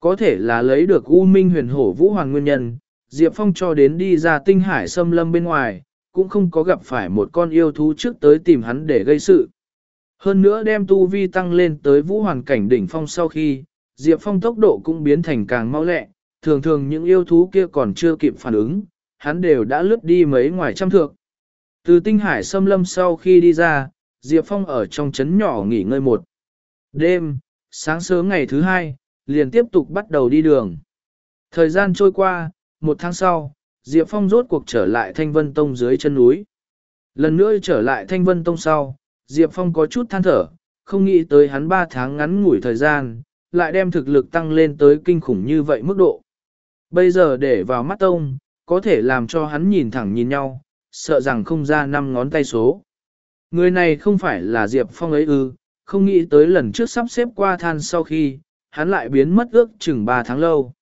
Có thể là lấy được U Minh huyền hổ vũ hoàng nguyên nhân, Diệp Phong cho đến đi ra tinh hải xâm lâm bên ngoài, cũng không có gặp phải một con yêu thú trước tới tìm hắn để gây sự. Hơn nữa đem tu vi tăng lên tới vũ hoàn cảnh đỉnh phong sau khi, Diệp Phong tốc độ cũng biến thành càng mau lẹ, thường thường những yêu thú kia còn chưa kịp phản ứng, hắn đều đã lướt đi mấy ngoài trăm thượng. Từ tinh hải xâm lâm sau khi đi ra, Diệp Phong ở trong trấn nhỏ nghỉ ngơi một đêm, sáng sớm ngày thứ hai, liền tiếp tục bắt đầu đi đường. Thời gian trôi qua, một tháng sau, Diệp Phong rốt cuộc trở lại Thanh Vân Tông dưới chân núi. Lần nữa trở lại Thanh Vân Tông sau, Diệp Phong có chút than thở, không nghĩ tới hắn 3 tháng ngắn ngủi thời gian, lại đem thực lực tăng lên tới kinh khủng như vậy mức độ. Bây giờ để vào mắt Tông, có thể làm cho hắn nhìn thẳng nhìn nhau, sợ rằng không ra năm ngón tay số. Người này không phải là Diệp Phong ấy ư, không nghĩ tới lần trước sắp xếp qua than sau khi, hắn lại biến mất ước chừng 3 tháng lâu.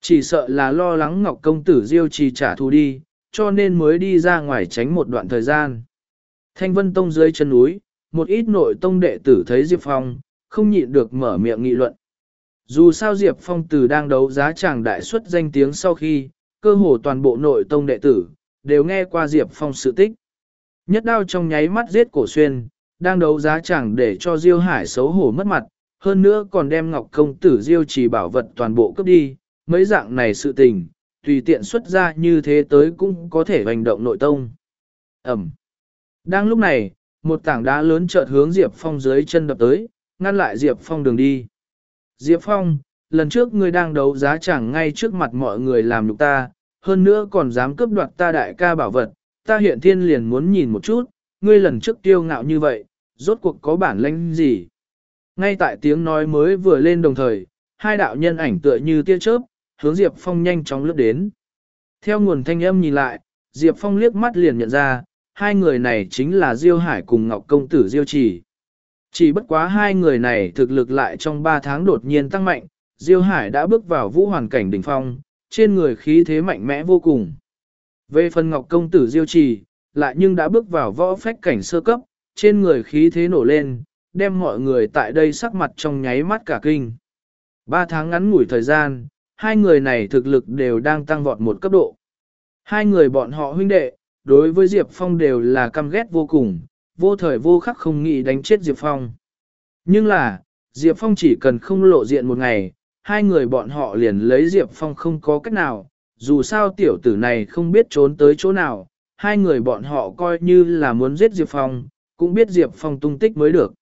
Chỉ sợ là lo lắng Ngọc Công Tử Diêu trì trả thù đi, cho nên mới đi ra ngoài tránh một đoạn thời gian. Thanh Vân Tông dưới chân núi, một ít nội tông đệ tử thấy Diệp Phong, không nhịn được mở miệng nghị luận. Dù sao Diệp Phong từ đang đấu giá chàng đại xuất danh tiếng sau khi, cơ hồ toàn bộ nội tông đệ tử, đều nghe qua Diệp Phong sự tích. Nhất đao trong nháy mắt giết cổ xuyên, đang đấu giá chẳng để cho Diêu Hải xấu hổ mất mặt, hơn nữa còn đem Ngọc Công Tử Diêu chỉ bảo vật toàn bộ cướp đi, mấy dạng này sự tình, tùy tiện xuất ra như thế tới cũng có thể hành động nội tông. Ẩm. Đang lúc này, một tảng đá lớn chợt hướng Diệp Phong dưới chân đập tới, ngăn lại Diệp Phong đường đi. Diệp Phong, lần trước ngươi đang đấu giá chẳng ngay trước mặt mọi người làm nhục ta, hơn nữa còn dám cướp đoạt ta đại ca bảo vật, ta hiện thiên liền muốn nhìn một chút, ngươi lần trước tiêu ngạo như vậy, rốt cuộc có bản lĩnh gì. Ngay tại tiếng nói mới vừa lên đồng thời, hai đạo nhân ảnh tựa như tia chớp, hướng Diệp Phong nhanh chóng lướt đến. Theo nguồn thanh âm nhìn lại, Diệp Phong liếc mắt liền nhận ra, hai người này chính là Diêu Hải cùng Ngọc Công Tử Diêu Chỉ. Chỉ bất quá hai người này thực lực lại trong ba tháng đột nhiên tăng mạnh, Diêu Hải đã bước vào vũ hoàn cảnh đỉnh phong, trên người khí thế mạnh mẽ vô cùng. Về phần Ngọc Công Tử Diêu Trì, lại nhưng đã bước vào võ phách cảnh sơ cấp, trên người khí thế nổ lên, đem mọi người tại đây sắc mặt trong nháy mắt cả kinh. Ba tháng ngắn ngủi thời gian, hai người này thực lực đều đang tăng vọt một cấp độ. Hai người bọn họ huynh đệ, đối với Diệp Phong đều là căm ghét vô cùng, vô thời vô khắc không nghĩ đánh chết Diệp Phong. Nhưng là, Diệp Phong chỉ cần không lộ diện một ngày, hai người bọn họ liền lấy Diệp Phong không có cách nào, dù sao tiểu tử này không biết trốn tới chỗ nào, hai người bọn họ coi như là muốn giết Diệp Phong, cũng biết Diệp Phong tung tích mới được.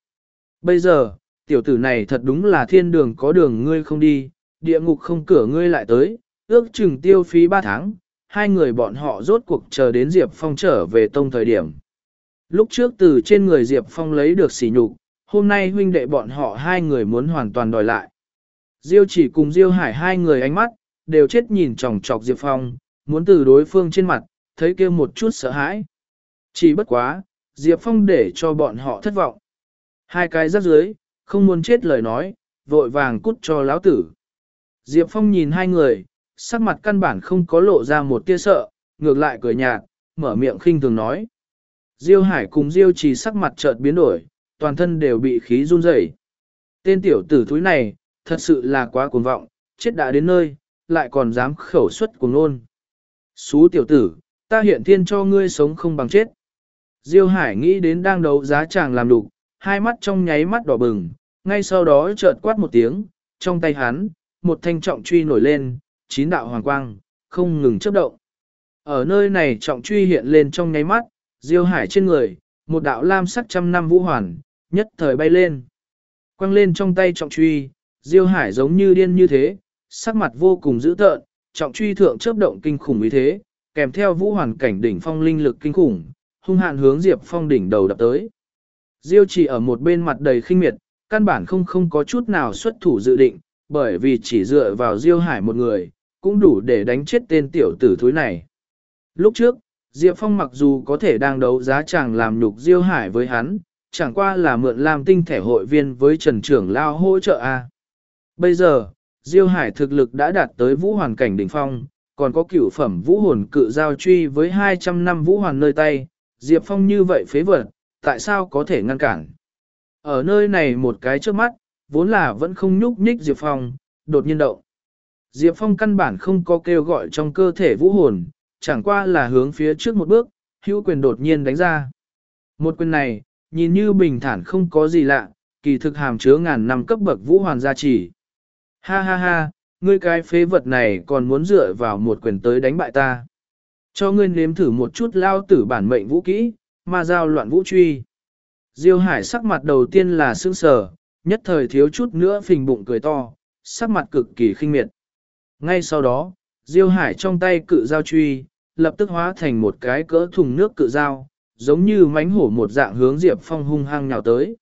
Bây giờ, tiểu tử này thật đúng là thiên đường có đường ngươi không đi, địa ngục không cửa ngươi lại tới, ước chừng tiêu phí 3 tháng, hai người bọn họ rốt cuộc chờ đến Diệp Phong trở về tông thời điểm. Lúc trước từ trên người Diệp Phong lấy được sỉ nhục, hôm nay huynh đệ bọn họ hai người muốn hoàn toàn đòi lại. Diêu chỉ cùng Diêu Hải hai người ánh mắt, đều chết nhìn chòng chọc Diệp Phong, muốn từ đối phương trên mặt, thấy kia một chút sợ hãi. Chỉ bất quá, Diệp Phong để cho bọn họ thất vọng. Hai cái rắc dưới, không muốn chết lời nói, vội vàng cút cho lão tử. Diệp Phong nhìn hai người, sắc mặt căn bản không có lộ ra một tia sợ, ngược lại cười nhạt, mở miệng khinh thường nói. Diêu Hải cùng Diêu Trì sắc mặt chợt biến đổi, toàn thân đều bị khí run rẩy. Tên tiểu tử thúi này, thật sự là quá cuồng vọng, chết đã đến nơi, lại còn dám khẩu xuất cuồng nôn. Xú tiểu tử, ta hiện thiên cho ngươi sống không bằng chết. Diêu Hải nghĩ đến đang đấu giá chàng làm đục, hai mắt trong nháy mắt đỏ bừng, ngay sau đó chợt quát một tiếng, trong tay hắn, một thanh trọng truy nổi lên, chín đạo hoàng quang, không ngừng chớp động. Ở nơi này trọng truy hiện lên trong nháy mắt, Diêu Hải trên người, một đạo lam sắc trăm năm vũ hoàn, nhất thời bay lên. Quăng lên trong tay trọng truy, Diêu Hải giống như điên như thế, sắc mặt vô cùng dữ tợn, trọng truy thượng chớp động kinh khủng như thế, kèm theo vũ hoàn cảnh đỉnh phong linh lực kinh khủng, hung hạn hướng Diệp Phong đỉnh đầu đập tới. Diêu chỉ ở một bên mặt đầy khinh miệt, căn bản không không có chút nào xuất thủ dự định, bởi vì chỉ dựa vào Diêu Hải một người, cũng đủ để đánh chết tên tiểu tử thúi này. Lúc trước, Diệp Phong mặc dù có thể đang đấu giá chàng làm nhục Diêu Hải với hắn, chẳng qua là mượn làm tinh thẻ hội viên với Trần Trưởng Lao hỗ trợ A. Bây giờ, Diêu Hải thực lực đã đạt tới vũ hoàn cảnh đỉnh phong, còn có cửu phẩm vũ hồn cự giao truy với 200 năm vũ hoàn nơi tay, Diệp Phong như vậy phế vật, tại sao có thể ngăn cản? Ở nơi này một cái trước mắt, vốn là vẫn không nhúc nhích Diệp Phong, đột nhiên động. Diệp Phong căn bản không có kêu gọi trong cơ thể vũ hồn, chẳng qua là hướng phía trước một bước, hữu quyền đột nhiên đánh ra. Một quyền này, nhìn như bình thản không có gì lạ, kỳ thực hàm chứa ngàn năm cấp bậc vũ hoàn gia trì. Ha ha ha, ngươi cái phế vật này còn muốn dựa vào một quyền tới đánh bại ta. Cho ngươi nếm thử một chút lao tử bản mệnh vũ kỹ, ma giao loạn vũ truy. Diêu Hải sắc mặt đầu tiên là sương sờ, nhất thời thiếu chút nữa phình bụng cười to, sắc mặt cực kỳ khinh miệt. Ngay sau đó, Diêu Hải trong tay cự giao truy, lập tức hóa thành một cái cỡ thùng nước cự giao, giống như mánh hổ một dạng hướng Diệp Phong hung hăng nhào tới.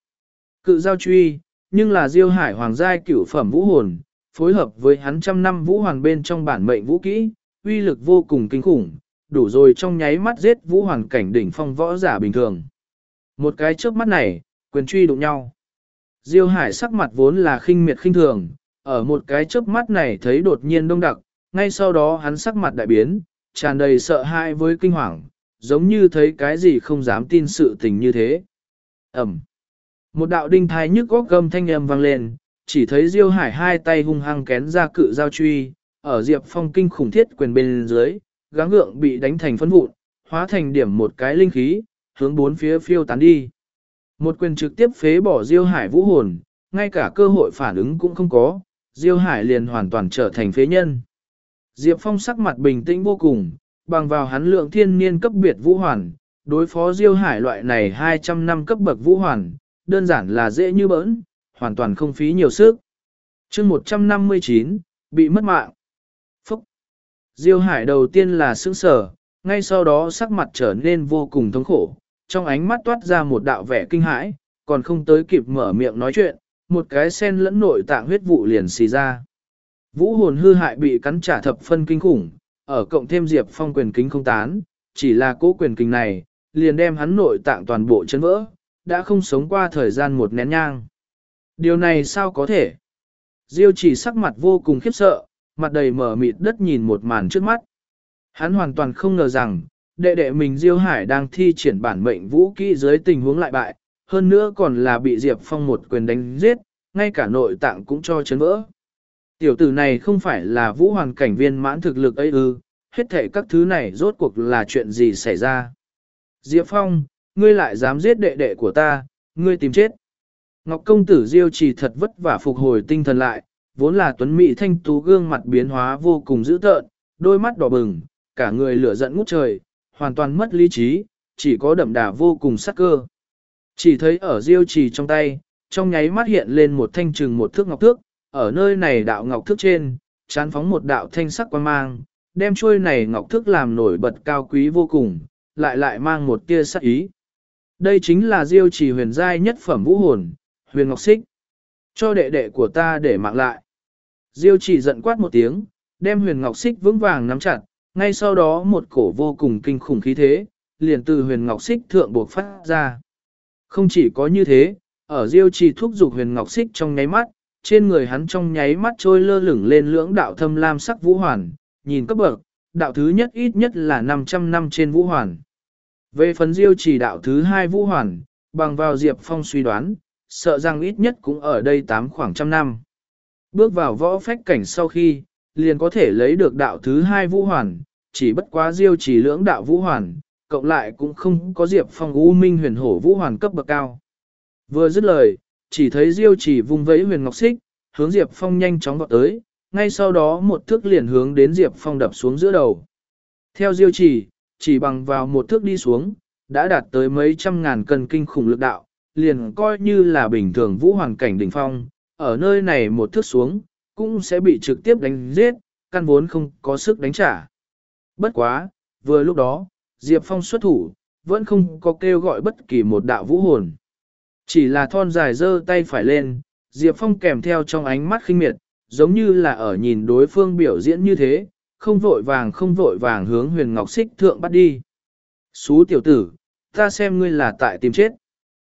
Cự giao truy, nhưng là Diêu Hải hoàng giai cửu phẩm vũ hồn, phối hợp với hắn trăm năm vũ hoàn bên trong bản mệnh vũ kỹ, uy lực vô cùng kinh khủng, đủ rồi trong nháy mắt giết vũ hoàn cảnh đỉnh phong võ giả bình thường. Một cái trước mắt này, quyền truy đụng nhau. Diêu Hải sắc mặt vốn là khinh miệt khinh thường, ở một cái chớp mắt này thấy đột nhiên đông đặc, ngay sau đó hắn sắc mặt đại biến, tràn đầy sợ hãi với kinh hoàng, giống như thấy cái gì không dám tin sự tình như thế. Ẩm. Một đạo đinh thai nhức góc gầm thanh âm vang lên, chỉ thấy Diêu Hải hai tay hung hăng kén ra cự giao truy, ở Diệp Phong kinh khủng thiết quyền bên dưới, gắng gượng bị đánh thành phân vụn, hóa thành điểm một cái linh khí, hướng bốn phía phiêu tán đi. Một quyền trực tiếp phế bỏ Diêu Hải vũ hồn, ngay cả cơ hội phản ứng cũng không có, Diêu Hải liền hoàn toàn trở thành phế nhân. Diệp Phong sắc mặt bình tĩnh vô cùng, bằng vào hắn lượng thiên niên cấp biệt vũ hoàn, đối phó Diêu Hải loại này 200 năm cấp bậc vũ hoàn, đơn giản là dễ như bỡn, hoàn toàn không phí nhiều sức. chương 159, bị mất mạng. Diêu Hải đầu tiên là sững sờ, ngay sau đó sắc mặt trở nên vô cùng thống khổ, trong ánh mắt toát ra một đạo vẻ kinh hãi, còn không tới kịp mở miệng nói chuyện, một cái sen lẫn nội tạng huyết vụ liền xì ra. Vũ hồn hư hại bị cắn trả thập phân kinh khủng, ở cộng thêm diệp phong quyền kính không tán, chỉ là cố quyền kinh này, liền đem hắn nội tạng toàn bộ chấn vỡ, đã không sống qua thời gian một nén nhang. Điều này sao có thể? Diêu chỉ sắc mặt vô cùng khiếp sợ, mặt đầy mở mịt đất nhìn một màn trước mắt. Hắn hoàn toàn không ngờ rằng, đệ đệ mình Diêu Hải đang thi triển bản mệnh vũ kỹ dưới tình huống lại bại, hơn nữa còn là bị Diệp Phong một quyền đánh giết, ngay cả nội tạng cũng cho chấn vỡ. Tiểu tử này không phải là vũ hoàn cảnh viên mãn thực lực ấy ư, hết thể các thứ này rốt cuộc là chuyện gì xảy ra. Diệp Phong, ngươi lại dám giết đệ đệ của ta, ngươi tìm chết. Ngọc công tử Diêu chỉ thật vất vả phục hồi tinh thần lại, vốn là tuấn mỹ thanh tú gương mặt biến hóa vô cùng dữ tợn, đôi mắt đỏ bừng, cả người lửa giận ngút trời, hoàn toàn mất lý trí, chỉ có đậm đà vô cùng sắc cơ. Chỉ thấy ở Diêu trì trong tay, trong nháy mắt hiện lên một thanh trừng một thước ngọc thước, ở nơi này đạo ngọc thước trên, chán phóng một đạo thanh sắc quan mang, đem chuôi này ngọc thước làm nổi bật cao quý vô cùng, lại lại mang một tia sắc ý. Đây chính là Diêu trì huyền giai nhất phẩm vũ hồn, huyền ngọc xích. Cho đệ đệ của ta để mạng lại. Diêu chỉ giận quát một tiếng, đem huyền ngọc xích vững vàng nắm chặt, ngay sau đó một cổ vô cùng kinh khủng khí thế, liền từ huyền ngọc xích thượng buộc phát ra. Không chỉ có như thế, ở diêu trì thúc giục huyền ngọc xích trong nháy mắt, trên người hắn trong nháy mắt trôi lơ lửng lên lưỡng đạo thâm lam sắc vũ hoàn, nhìn cấp bậc, đạo thứ nhất ít nhất là 500 năm trên vũ hoàn. Về phần diêu trì đạo thứ hai vũ hoàn, bằng vào Diệp Phong suy đoán, sợ rằng ít nhất cũng ở đây tám khoảng trăm năm bước vào võ phách cảnh sau khi, liền có thể lấy được đạo thứ hai vũ hoàn, chỉ bất quá diêu chỉ lưỡng đạo vũ hoàn, cộng lại cũng không có Diệp Phong U Minh huyền hổ vũ hoàn cấp bậc cao. Vừa dứt lời, chỉ thấy diêu chỉ vung vẫy huyền ngọc xích, hướng Diệp Phong nhanh chóng vọt tới, ngay sau đó một thước liền hướng đến Diệp Phong đập xuống giữa đầu. Theo diêu chỉ, chỉ bằng vào một thước đi xuống, đã đạt tới mấy trăm ngàn cân kinh khủng lực đạo, liền coi như là bình thường vũ hoàn cảnh đỉnh phong, ở nơi này một thước xuống, cũng sẽ bị trực tiếp đánh giết, căn vốn không có sức đánh trả. Bất quá, vừa lúc đó, Diệp Phong xuất thủ, vẫn không có kêu gọi bất kỳ một đạo vũ hồn. Chỉ là thon dài dơ tay phải lên, Diệp Phong kèm theo trong ánh mắt khinh miệt, giống như là ở nhìn đối phương biểu diễn như thế, không vội vàng không vội vàng hướng huyền ngọc xích thượng bắt đi. Xú tiểu tử, ta xem ngươi là tại tìm chết.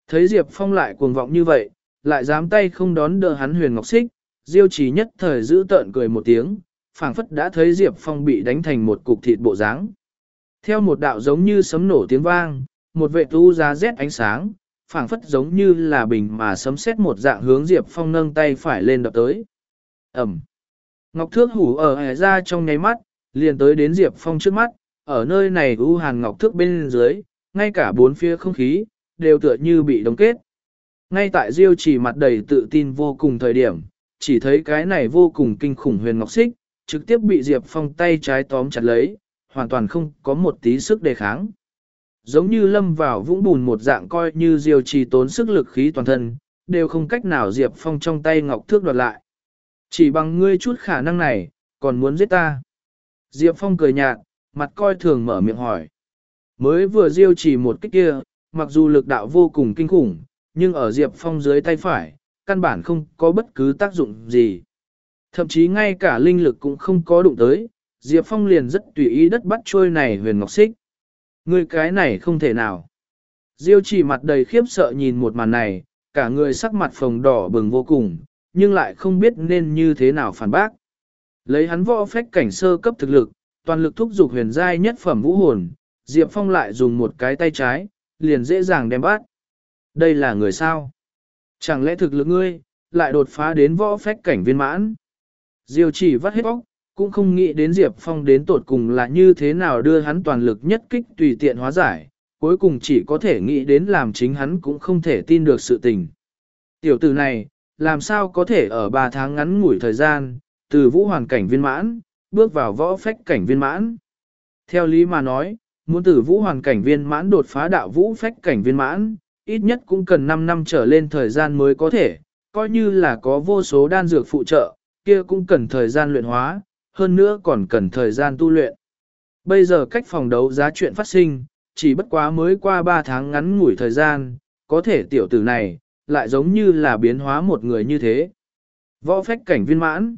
Thấy Diệp Phong lại cuồng vọng như vậy, lại dám tay không đón đỡ hắn huyền ngọc xích, Diêu chỉ nhất thời giữ tợn cười một tiếng, phảng phất đã thấy Diệp Phong bị đánh thành một cục thịt bộ dáng. Theo một đạo giống như sấm nổ tiếng vang, một vệ tu giá rét ánh sáng, phảng phất giống như là bình mà sấm sét một dạng hướng Diệp Phong nâng tay phải lên đập tới. Ẩm. Ngọc thước hủ ở hẻ ra trong nháy mắt, liền tới đến Diệp Phong trước mắt, ở nơi này u hàn ngọc thước bên dưới, ngay cả bốn phía không khí, đều tựa như bị đóng kết. Ngay tại Diêu chỉ mặt đầy tự tin vô cùng thời điểm, chỉ thấy cái này vô cùng kinh khủng huyền ngọc xích, trực tiếp bị Diệp Phong tay trái tóm chặt lấy, hoàn toàn không có một tí sức đề kháng. Giống như lâm vào vũng bùn một dạng coi như Diêu chỉ tốn sức lực khí toàn thân, đều không cách nào Diệp Phong trong tay ngọc thước đoạt lại. Chỉ bằng ngươi chút khả năng này, còn muốn giết ta. Diệp Phong cười nhạt, mặt coi thường mở miệng hỏi. Mới vừa diêu chỉ một kích kia, mặc dù lực đạo vô cùng kinh khủng, nhưng ở Diệp Phong dưới tay phải, căn bản không có bất cứ tác dụng gì. Thậm chí ngay cả linh lực cũng không có đụng tới, Diệp Phong liền rất tùy ý đất bắt trôi này huyền ngọc xích. Người cái này không thể nào. Diêu chỉ mặt đầy khiếp sợ nhìn một màn này, cả người sắc mặt phồng đỏ bừng vô cùng, nhưng lại không biết nên như thế nào phản bác. Lấy hắn võ phách cảnh sơ cấp thực lực, toàn lực thúc dục huyền giai nhất phẩm vũ hồn, Diệp Phong lại dùng một cái tay trái, liền dễ dàng đem bắt. Đây là người sao? Chẳng lẽ thực lực ngươi, lại đột phá đến võ phách cảnh viên mãn? Diêu chỉ vắt hết óc, cũng không nghĩ đến Diệp Phong đến tột cùng là như thế nào đưa hắn toàn lực nhất kích tùy tiện hóa giải, cuối cùng chỉ có thể nghĩ đến làm chính hắn cũng không thể tin được sự tình. Tiểu tử này, làm sao có thể ở 3 tháng ngắn ngủi thời gian, từ vũ hoàn cảnh viên mãn, bước vào võ phách cảnh viên mãn. Theo lý mà nói, muốn từ vũ hoàn cảnh viên mãn đột phá đạo vũ phách cảnh viên mãn, ít nhất cũng cần 5 năm trở lên thời gian mới có thể, coi như là có vô số đan dược phụ trợ, kia cũng cần thời gian luyện hóa, hơn nữa còn cần thời gian tu luyện. Bây giờ cách phòng đấu giá chuyện phát sinh, chỉ bất quá mới qua 3 tháng ngắn ngủi thời gian, có thể tiểu tử này, lại giống như là biến hóa một người như thế. Võ phách cảnh viên mãn.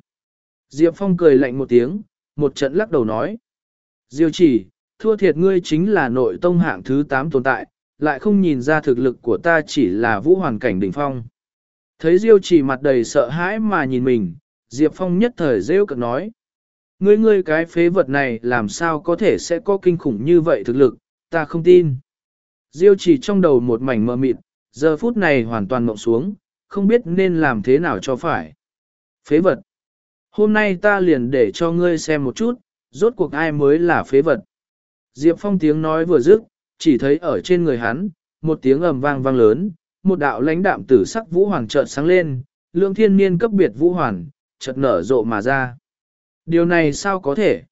Diệp Phong cười lạnh một tiếng, một trận lắc đầu nói. Diêu chỉ, thua thiệt ngươi chính là nội tông hạng thứ 8 tồn tại, lại không nhìn ra thực lực của ta chỉ là vũ hoàn cảnh đỉnh phong. Thấy Diêu chỉ mặt đầy sợ hãi mà nhìn mình, Diệp Phong nhất thời rêu cực nói. Ngươi ngươi cái phế vật này làm sao có thể sẽ có kinh khủng như vậy thực lực, ta không tin. Diêu chỉ trong đầu một mảnh mờ mịt, giờ phút này hoàn toàn mộng xuống, không biết nên làm thế nào cho phải. Phế vật. Hôm nay ta liền để cho ngươi xem một chút, rốt cuộc ai mới là phế vật. Diệp Phong tiếng nói vừa dứt, chỉ thấy ở trên người hắn, một tiếng ầm vang vang lớn, một đạo lãnh đạm tử sắc vũ hoàng chợt sáng lên, lượng thiên niên cấp biệt vũ hoàn, chợt nở rộ mà ra. Điều này sao có thể?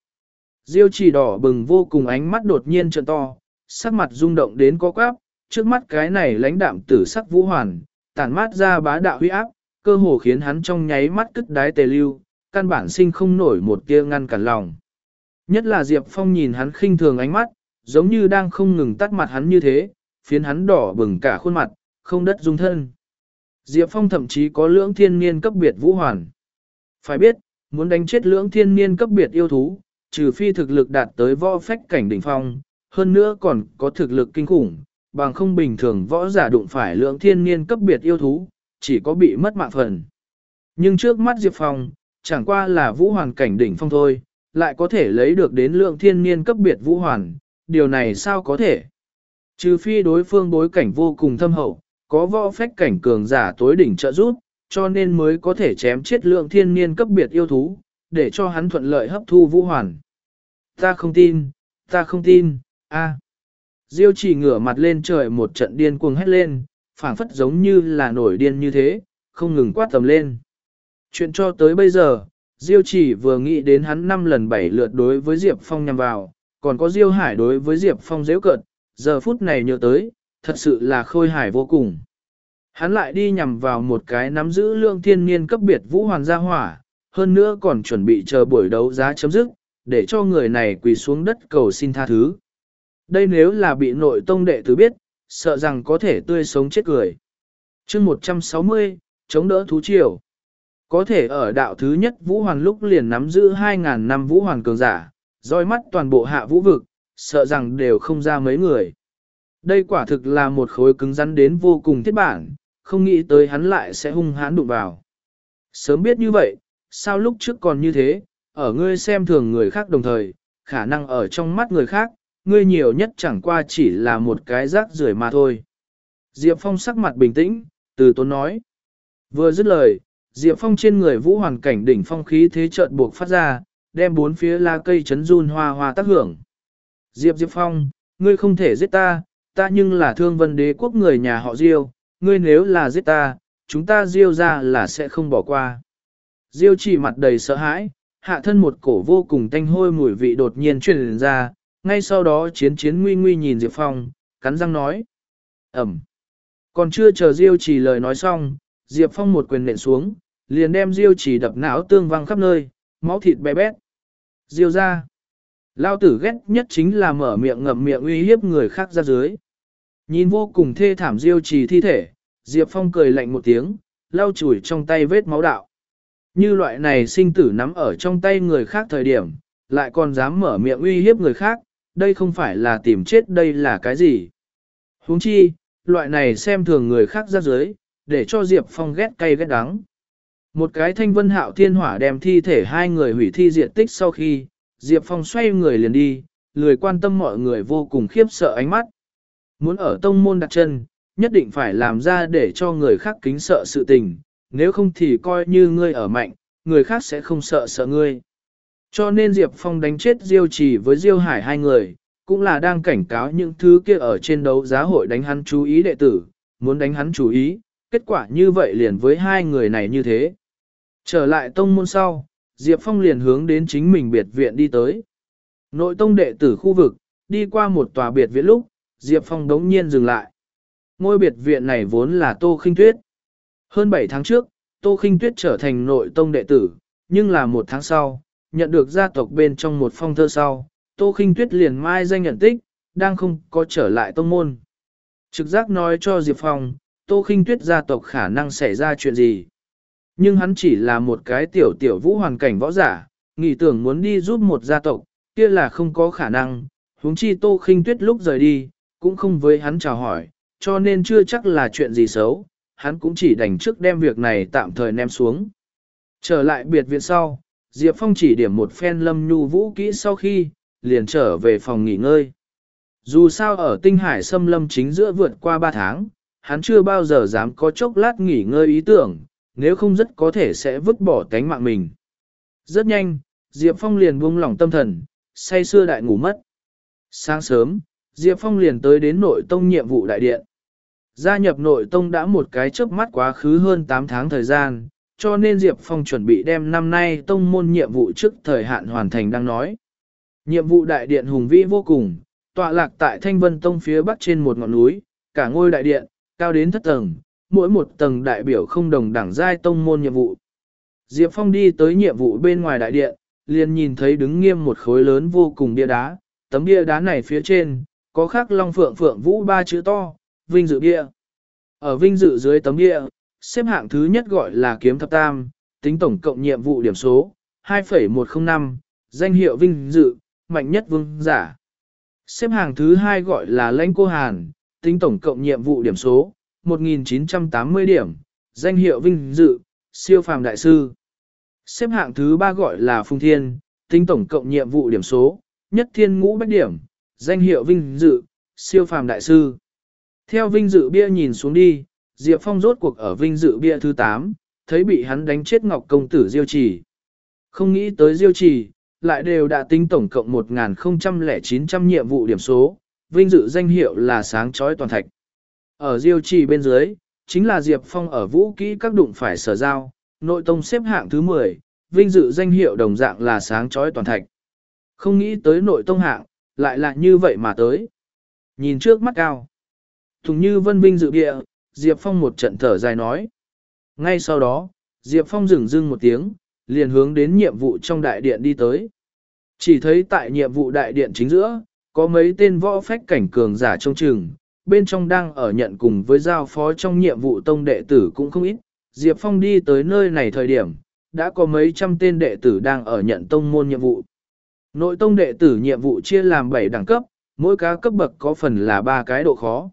Diêu chỉ đỏ bừng vô cùng ánh mắt đột nhiên trợn to, sắc mặt rung động đến có quáp, trước mắt cái này lãnh đạm tử sắc vũ hoàn, tản mát ra bá đạo huy áp, cơ hồ khiến hắn trong nháy mắt cất đái tề lưu, căn bản sinh không nổi một tia ngăn cản lòng. Nhất là Diệp Phong nhìn hắn khinh thường ánh mắt, giống như đang không ngừng tắt mặt hắn như thế, phiến hắn đỏ bừng cả khuôn mặt, không đất dung thân. Diệp Phong thậm chí có lưỡng thiên niên cấp biệt vũ hoàn. Phải biết, muốn đánh chết lưỡng thiên niên cấp biệt yêu thú, trừ phi thực lực đạt tới võ phách cảnh đỉnh phong, hơn nữa còn có thực lực kinh khủng, bằng không bình thường võ giả đụng phải Lưỡng thiên niên cấp biệt yêu thú, chỉ có bị mất mạng phần. Nhưng trước mắt Diệp Phong, chẳng qua là vũ hoàn cảnh đỉnh phong thôi, lại có thể lấy được đến lượng thiên niên cấp biệt vũ hoàn, điều này sao có thể? Trừ phi đối phương bối cảnh vô cùng thâm hậu, có võ phách cảnh cường giả tối đỉnh trợ giúp, cho nên mới có thể chém chết lượng thiên niên cấp biệt yêu thú, để cho hắn thuận lợi hấp thu vũ hoàn. Ta không tin, ta không tin, a. Diêu chỉ ngửa mặt lên trời một trận điên cuồng hét lên, phảng phất giống như là nổi điên như thế, không ngừng quát tầm lên. Chuyện cho tới bây giờ, Diêu chỉ vừa nghĩ đến hắn năm lần bảy lượt đối với Diệp Phong nhằm vào, còn có Diêu Hải đối với Diệp Phong dễ cận, giờ phút này nhớ tới, thật sự là khôi hải vô cùng. Hắn lại đi nhằm vào một cái nắm giữ lượng thiên niên cấp biệt vũ hoàn gia hỏa, hơn nữa còn chuẩn bị chờ buổi đấu giá chấm dứt, để cho người này quỳ xuống đất cầu xin tha thứ. Đây nếu là bị nội tông đệ tử biết, sợ rằng có thể tươi sống chết cười. chương 160, chống đỡ thú triều. Có thể ở đạo thứ nhất Vũ Hoàn lúc liền nắm giữ 2.000 năm Vũ Hoàn cường giả, roi mắt toàn bộ hạ vũ vực, sợ rằng đều không ra mấy người. Đây quả thực là một khối cứng rắn đến vô cùng thiết bản, không nghĩ tới hắn lại sẽ hung hãn đụng vào. Sớm biết như vậy, sao lúc trước còn như thế, ở ngươi xem thường người khác đồng thời, khả năng ở trong mắt người khác, ngươi nhiều nhất chẳng qua chỉ là một cái rác rưởi mà thôi. Diệp Phong sắc mặt bình tĩnh, từ tốn nói. Vừa dứt lời, Diệp Phong trên người vũ hoàn cảnh đỉnh phong khí thế chợt buộc phát ra, đem bốn phía la cây chấn run hoa hoa tác hưởng. Diệp Diệp Phong, ngươi không thể giết ta, ta nhưng là thương vân đế quốc người nhà họ Diêu, ngươi nếu là giết ta, chúng ta Diêu ra là sẽ không bỏ qua. Diêu chỉ mặt đầy sợ hãi, hạ thân một cổ vô cùng tanh hôi mùi vị đột nhiên truyền ra, ngay sau đó chiến chiến nguy nguy nhìn Diệp Phong, cắn răng nói. Ẩm. Còn chưa chờ Diêu chỉ lời nói xong, Diệp Phong một quyền nện xuống, liền đem Diêu chỉ đập não tương văng khắp nơi, máu thịt bé bét. Diêu ra. Lao tử ghét nhất chính là mở miệng ngậm miệng uy hiếp người khác ra dưới. Nhìn vô cùng thê thảm Diêu trì thi thể, Diệp Phong cười lạnh một tiếng, lau chùi trong tay vết máu đạo. Như loại này sinh tử nắm ở trong tay người khác thời điểm, lại còn dám mở miệng uy hiếp người khác, đây không phải là tìm chết đây là cái gì. huống chi, loại này xem thường người khác ra dưới, để cho Diệp Phong ghét cay ghét đắng. Một cái thanh vân hạo thiên hỏa đem thi thể hai người hủy thi diện tích sau khi, Diệp Phong xoay người liền đi, lười quan tâm mọi người vô cùng khiếp sợ ánh mắt. Muốn ở tông môn đặt chân, nhất định phải làm ra để cho người khác kính sợ sự tình, nếu không thì coi như ngươi ở mạnh, người khác sẽ không sợ sợ ngươi. Cho nên Diệp Phong đánh chết Diêu Trì với Diêu Hải hai người, cũng là đang cảnh cáo những thứ kia ở trên đấu giá hội đánh hắn chú ý đệ tử, muốn đánh hắn chú ý, kết quả như vậy liền với hai người này như thế. Trở lại tông môn sau, Diệp Phong liền hướng đến chính mình biệt viện đi tới. Nội tông đệ tử khu vực, đi qua một tòa biệt viện lúc, Diệp Phong đống nhiên dừng lại. Ngôi biệt viện này vốn là Tô Khinh Tuyết. Hơn 7 tháng trước, Tô Khinh Tuyết trở thành nội tông đệ tử, nhưng là một tháng sau, nhận được gia tộc bên trong một phong thơ sau, Tô Khinh Tuyết liền mai danh nhận tích, đang không có trở lại tông môn. Trực giác nói cho Diệp Phong, Tô Khinh Tuyết gia tộc khả năng xảy ra chuyện gì. Nhưng hắn chỉ là một cái tiểu tiểu vũ hoàn cảnh võ giả, nghĩ tưởng muốn đi giúp một gia tộc, kia là không có khả năng, huống chi Tô Khinh Tuyết lúc rời đi, cũng không với hắn chào hỏi, cho nên chưa chắc là chuyện gì xấu, hắn cũng chỉ đành trước đem việc này tạm thời ném xuống. Trở lại biệt viện sau, Diệp Phong chỉ điểm một phen lâm nhu vũ kỹ sau khi, liền trở về phòng nghỉ ngơi. Dù sao ở tinh hải xâm lâm chính giữa vượt qua 3 tháng, hắn chưa bao giờ dám có chốc lát nghỉ ngơi ý tưởng, nếu không rất có thể sẽ vứt bỏ tánh mạng mình. Rất nhanh, Diệp Phong liền buông lỏng tâm thần, say xưa đại ngủ mất. Sáng sớm, Diệp Phong liền tới đến nội tông nhiệm vụ đại điện. Gia nhập nội tông đã một cái chớp mắt quá khứ hơn 8 tháng thời gian, cho nên Diệp Phong chuẩn bị đem năm nay tông môn nhiệm vụ trước thời hạn hoàn thành đang nói. Nhiệm vụ đại điện hùng vĩ vô cùng, tọa lạc tại Thanh Vân Tông phía bắc trên một ngọn núi, cả ngôi đại điện, cao đến thất tầng, mỗi một tầng đại biểu không đồng đẳng giai tông môn nhiệm vụ. Diệp Phong đi tới nhiệm vụ bên ngoài đại điện, liền nhìn thấy đứng nghiêm một khối lớn vô cùng bia đá, tấm bia đá này phía trên, có khắc long phượng phượng vũ ba chữ to, vinh dự bia. Ở vinh dự dưới tấm bia, xếp hạng thứ nhất gọi là kiếm thập tam, tính tổng cộng nhiệm vụ điểm số, 2,105, danh hiệu vinh dự, mạnh nhất vương giả. Xếp hạng thứ hai gọi là lãnh cô hàn, tính tổng cộng nhiệm vụ điểm số, 1980 điểm, danh hiệu vinh dự, siêu phàm đại sư. Xếp hạng thứ ba gọi là phùng thiên, tính tổng cộng nhiệm vụ điểm số, nhất thiên ngũ bách điểm, danh hiệu vinh dự, siêu phàm đại sư. Theo vinh dự bia nhìn xuống đi, Diệp Phong rốt cuộc ở vinh dự bia thứ 8, thấy bị hắn đánh chết Ngọc Công Tử Diêu Trì. Không nghĩ tới Diêu Trì, lại đều đã tính tổng cộng 1.900 nhiệm vụ điểm số, vinh dự danh hiệu là sáng chói toàn thạch. Ở Diêu Trì bên dưới, chính là Diệp Phong ở vũ kỹ các đụng phải sở giao, nội tông xếp hạng thứ 10, vinh dự danh hiệu đồng dạng là sáng chói toàn thạch. Không nghĩ tới nội tông hạng, lại là như vậy mà tới. Nhìn trước mắt cao. Thùng như vân vinh dự địa, Diệp Phong một trận thở dài nói. Ngay sau đó, Diệp Phong dừng dưng một tiếng, liền hướng đến nhiệm vụ trong đại điện đi tới. Chỉ thấy tại nhiệm vụ đại điện chính giữa, có mấy tên võ phách cảnh cường giả trong trường bên trong đang ở nhận cùng với giao phó trong nhiệm vụ tông đệ tử cũng không ít. Diệp Phong đi tới nơi này thời điểm, đã có mấy trăm tên đệ tử đang ở nhận tông môn nhiệm vụ. Nội tông đệ tử nhiệm vụ chia làm 7 đẳng cấp, mỗi cá cấp bậc có phần là 3 cái độ khó.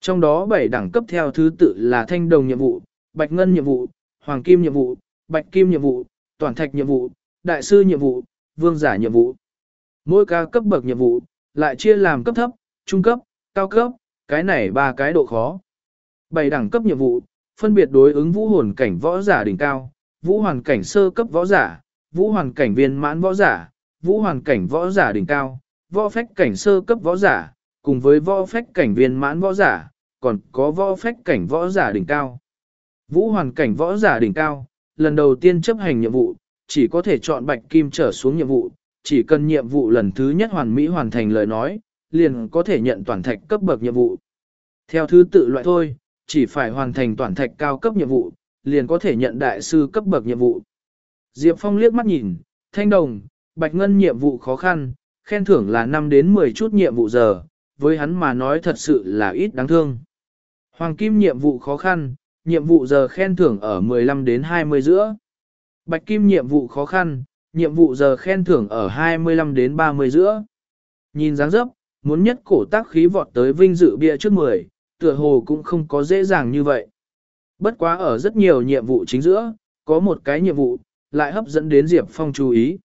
Trong đó 7 đẳng cấp theo thứ tự là thanh đồng nhiệm vụ, bạch ngân nhiệm vụ, hoàng kim nhiệm vụ, bạch kim nhiệm vụ, toàn thạch nhiệm vụ, đại sư nhiệm vụ, vương giả nhiệm vụ. Mỗi ca cấp bậc nhiệm vụ, lại chia làm cấp thấp, trung cấp, cao cấp, cái này ba cái độ khó. Bảy đẳng cấp nhiệm vụ, phân biệt đối ứng vũ hồn cảnh võ giả đỉnh cao, vũ hoàn cảnh sơ cấp võ giả, vũ hoàn cảnh viên mãn võ giả, vũ hoàn cảnh võ giả đỉnh cao, võ phách cảnh sơ cấp võ giả, cùng với võ phách cảnh viên mãn võ giả, còn có võ phách cảnh võ giả đỉnh cao. Vũ hoàn cảnh võ giả đỉnh cao, lần đầu tiên chấp hành nhiệm vụ, chỉ có thể chọn bạch kim trở xuống nhiệm vụ, chỉ cần nhiệm vụ lần thứ nhất hoàn mỹ hoàn thành lời nói, liền có thể nhận toàn thạch cấp bậc nhiệm vụ. Theo thứ tự loại thôi, chỉ phải hoàn thành toàn thạch cao cấp nhiệm vụ, liền có thể nhận đại sư cấp bậc nhiệm vụ. Diệp Phong liếc mắt nhìn, thanh đồng, bạch ngân nhiệm vụ khó khăn, khen thưởng là 5 đến 10 chút nhiệm vụ giờ, với hắn mà nói thật sự là ít đáng thương. Hoàng kim nhiệm vụ khó khăn, nhiệm vụ giờ khen thưởng ở 15 đến 20 giữa. Bạch kim nhiệm vụ khó khăn, nhiệm vụ giờ khen thưởng ở 25 đến 30 giữa. Nhìn dáng dấp, muốn nhất cổ tác khí vọt tới vinh dự bia trước 10, tựa hồ cũng không có dễ dàng như vậy. Bất quá ở rất nhiều nhiệm vụ chính giữa, có một cái nhiệm vụ, lại hấp dẫn đến Diệp Phong chú ý.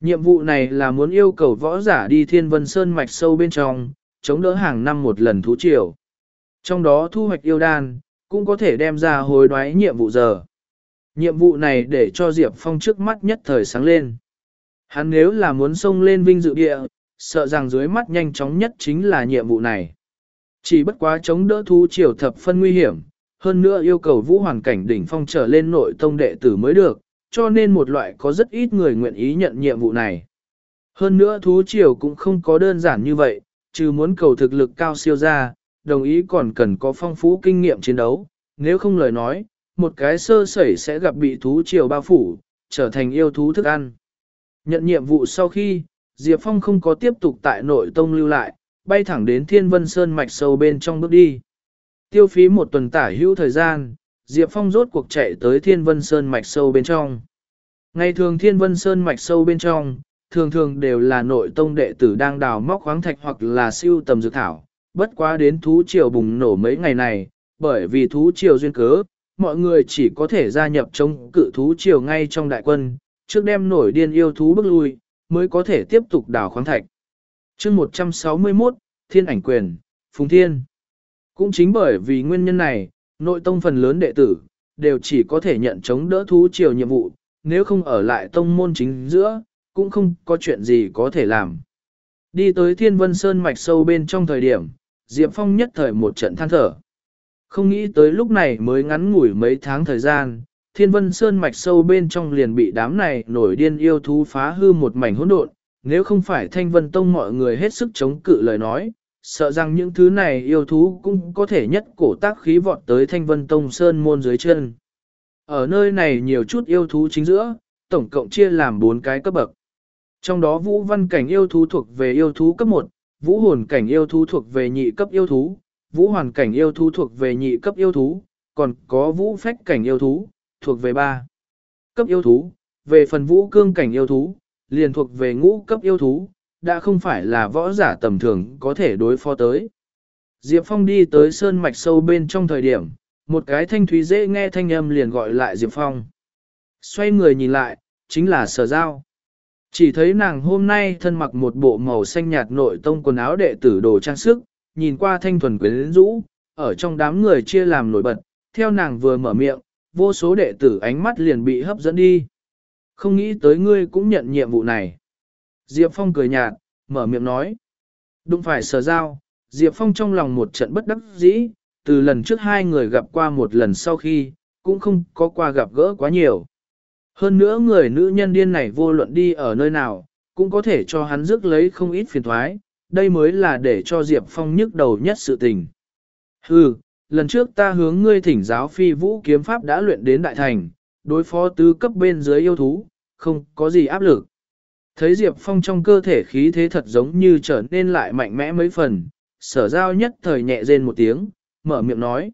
Nhiệm vụ này là muốn yêu cầu võ giả đi thiên vân sơn mạch sâu bên trong, chống đỡ hàng năm một lần thú triều. Trong đó thu hoạch yêu đan, cũng có thể đem ra hồi đoái nhiệm vụ giờ. Nhiệm vụ này để cho Diệp Phong trước mắt nhất thời sáng lên. Hắn nếu là muốn xông lên vinh dự địa, sợ rằng dưới mắt nhanh chóng nhất chính là nhiệm vụ này. Chỉ bất quá chống đỡ thú triều thập phân nguy hiểm, hơn nữa yêu cầu vũ hoàn cảnh đỉnh phong trở lên nội tông đệ tử mới được, cho nên một loại có rất ít người nguyện ý nhận nhiệm vụ này. Hơn nữa thú triều cũng không có đơn giản như vậy, trừ muốn cầu thực lực cao siêu ra, đồng ý còn cần có phong phú kinh nghiệm chiến đấu, nếu không lời nói, một cái sơ sẩy sẽ gặp bị thú triều bao phủ, trở thành yêu thú thức ăn. Nhận nhiệm vụ sau khi, Diệp Phong không có tiếp tục tại nội tông lưu lại, bay thẳng đến Thiên Vân Sơn mạch sâu bên trong bước đi. Tiêu phí một tuần tả hữu thời gian, Diệp Phong rốt cuộc chạy tới Thiên Vân Sơn mạch sâu bên trong. Ngày thường Thiên Vân Sơn mạch sâu bên trong, thường thường đều là nội tông đệ tử đang đào móc khoáng thạch hoặc là siêu tầm dược thảo. Bất quá đến thú triều bùng nổ mấy ngày này, bởi vì thú triều duyên cớ, mọi người chỉ có thể gia nhập chống cự thú triều ngay trong đại quân, trước đem nổi điên yêu thú bước lui, mới có thể tiếp tục đào khoáng thạch. chương 161, Thiên ảnh quyền, Phùng Thiên. Cũng chính bởi vì nguyên nhân này, nội tông phần lớn đệ tử, đều chỉ có thể nhận chống đỡ thú triều nhiệm vụ, nếu không ở lại tông môn chính giữa, cũng không có chuyện gì có thể làm. Đi tới Thiên Vân Sơn mạch sâu bên trong thời điểm, Diệp Phong nhất thời một trận than thở. Không nghĩ tới lúc này mới ngắn ngủi mấy tháng thời gian, Thiên Vân Sơn mạch sâu bên trong liền bị đám này nổi điên yêu thú phá hư một mảnh hỗn độn, nếu không phải Thanh Vân Tông mọi người hết sức chống cự lời nói, sợ rằng những thứ này yêu thú cũng có thể nhất cổ tác khí vọt tới Thanh Vân Tông Sơn môn dưới chân. Ở nơi này nhiều chút yêu thú chính giữa, tổng cộng chia làm 4 cái cấp bậc. Trong đó vũ văn cảnh yêu thú thuộc về yêu thú cấp 1, vũ hồn cảnh yêu thú thuộc về nhị cấp yêu thú, vũ hoàn cảnh yêu thú thuộc về nhị cấp yêu thú, còn có vũ phách cảnh yêu thú, thuộc về ba cấp yêu thú, về phần vũ cương cảnh yêu thú, liền thuộc về ngũ cấp yêu thú, đã không phải là võ giả tầm thường có thể đối phó tới. Diệp Phong đi tới sơn mạch sâu bên trong thời điểm, một cái thanh thúy dễ nghe thanh âm liền gọi lại Diệp Phong. Xoay người nhìn lại, chính là sở giao. Chỉ thấy nàng hôm nay thân mặc một bộ màu xanh nhạt nội tông quần áo đệ tử đồ trang sức, nhìn qua thanh thuần quyến rũ, ở trong đám người chia làm nổi bật, theo nàng vừa mở miệng, vô số đệ tử ánh mắt liền bị hấp dẫn đi. Không nghĩ tới ngươi cũng nhận nhiệm vụ này. Diệp Phong cười nhạt, mở miệng nói. Đúng phải sở giao, Diệp Phong trong lòng một trận bất đắc dĩ, từ lần trước hai người gặp qua một lần sau khi, cũng không có qua gặp gỡ quá nhiều. Hơn nữa người nữ nhân điên này vô luận đi ở nơi nào, cũng có thể cho hắn rước lấy không ít phiền thoái, đây mới là để cho Diệp Phong nhức đầu nhất sự tình. Hừ, lần trước ta hướng ngươi thỉnh giáo phi vũ kiếm pháp đã luyện đến đại thành, đối phó tứ cấp bên dưới yêu thú, không có gì áp lực. Thấy Diệp Phong trong cơ thể khí thế thật giống như trở nên lại mạnh mẽ mấy phần, sở giao nhất thời nhẹ rên một tiếng, mở miệng nói.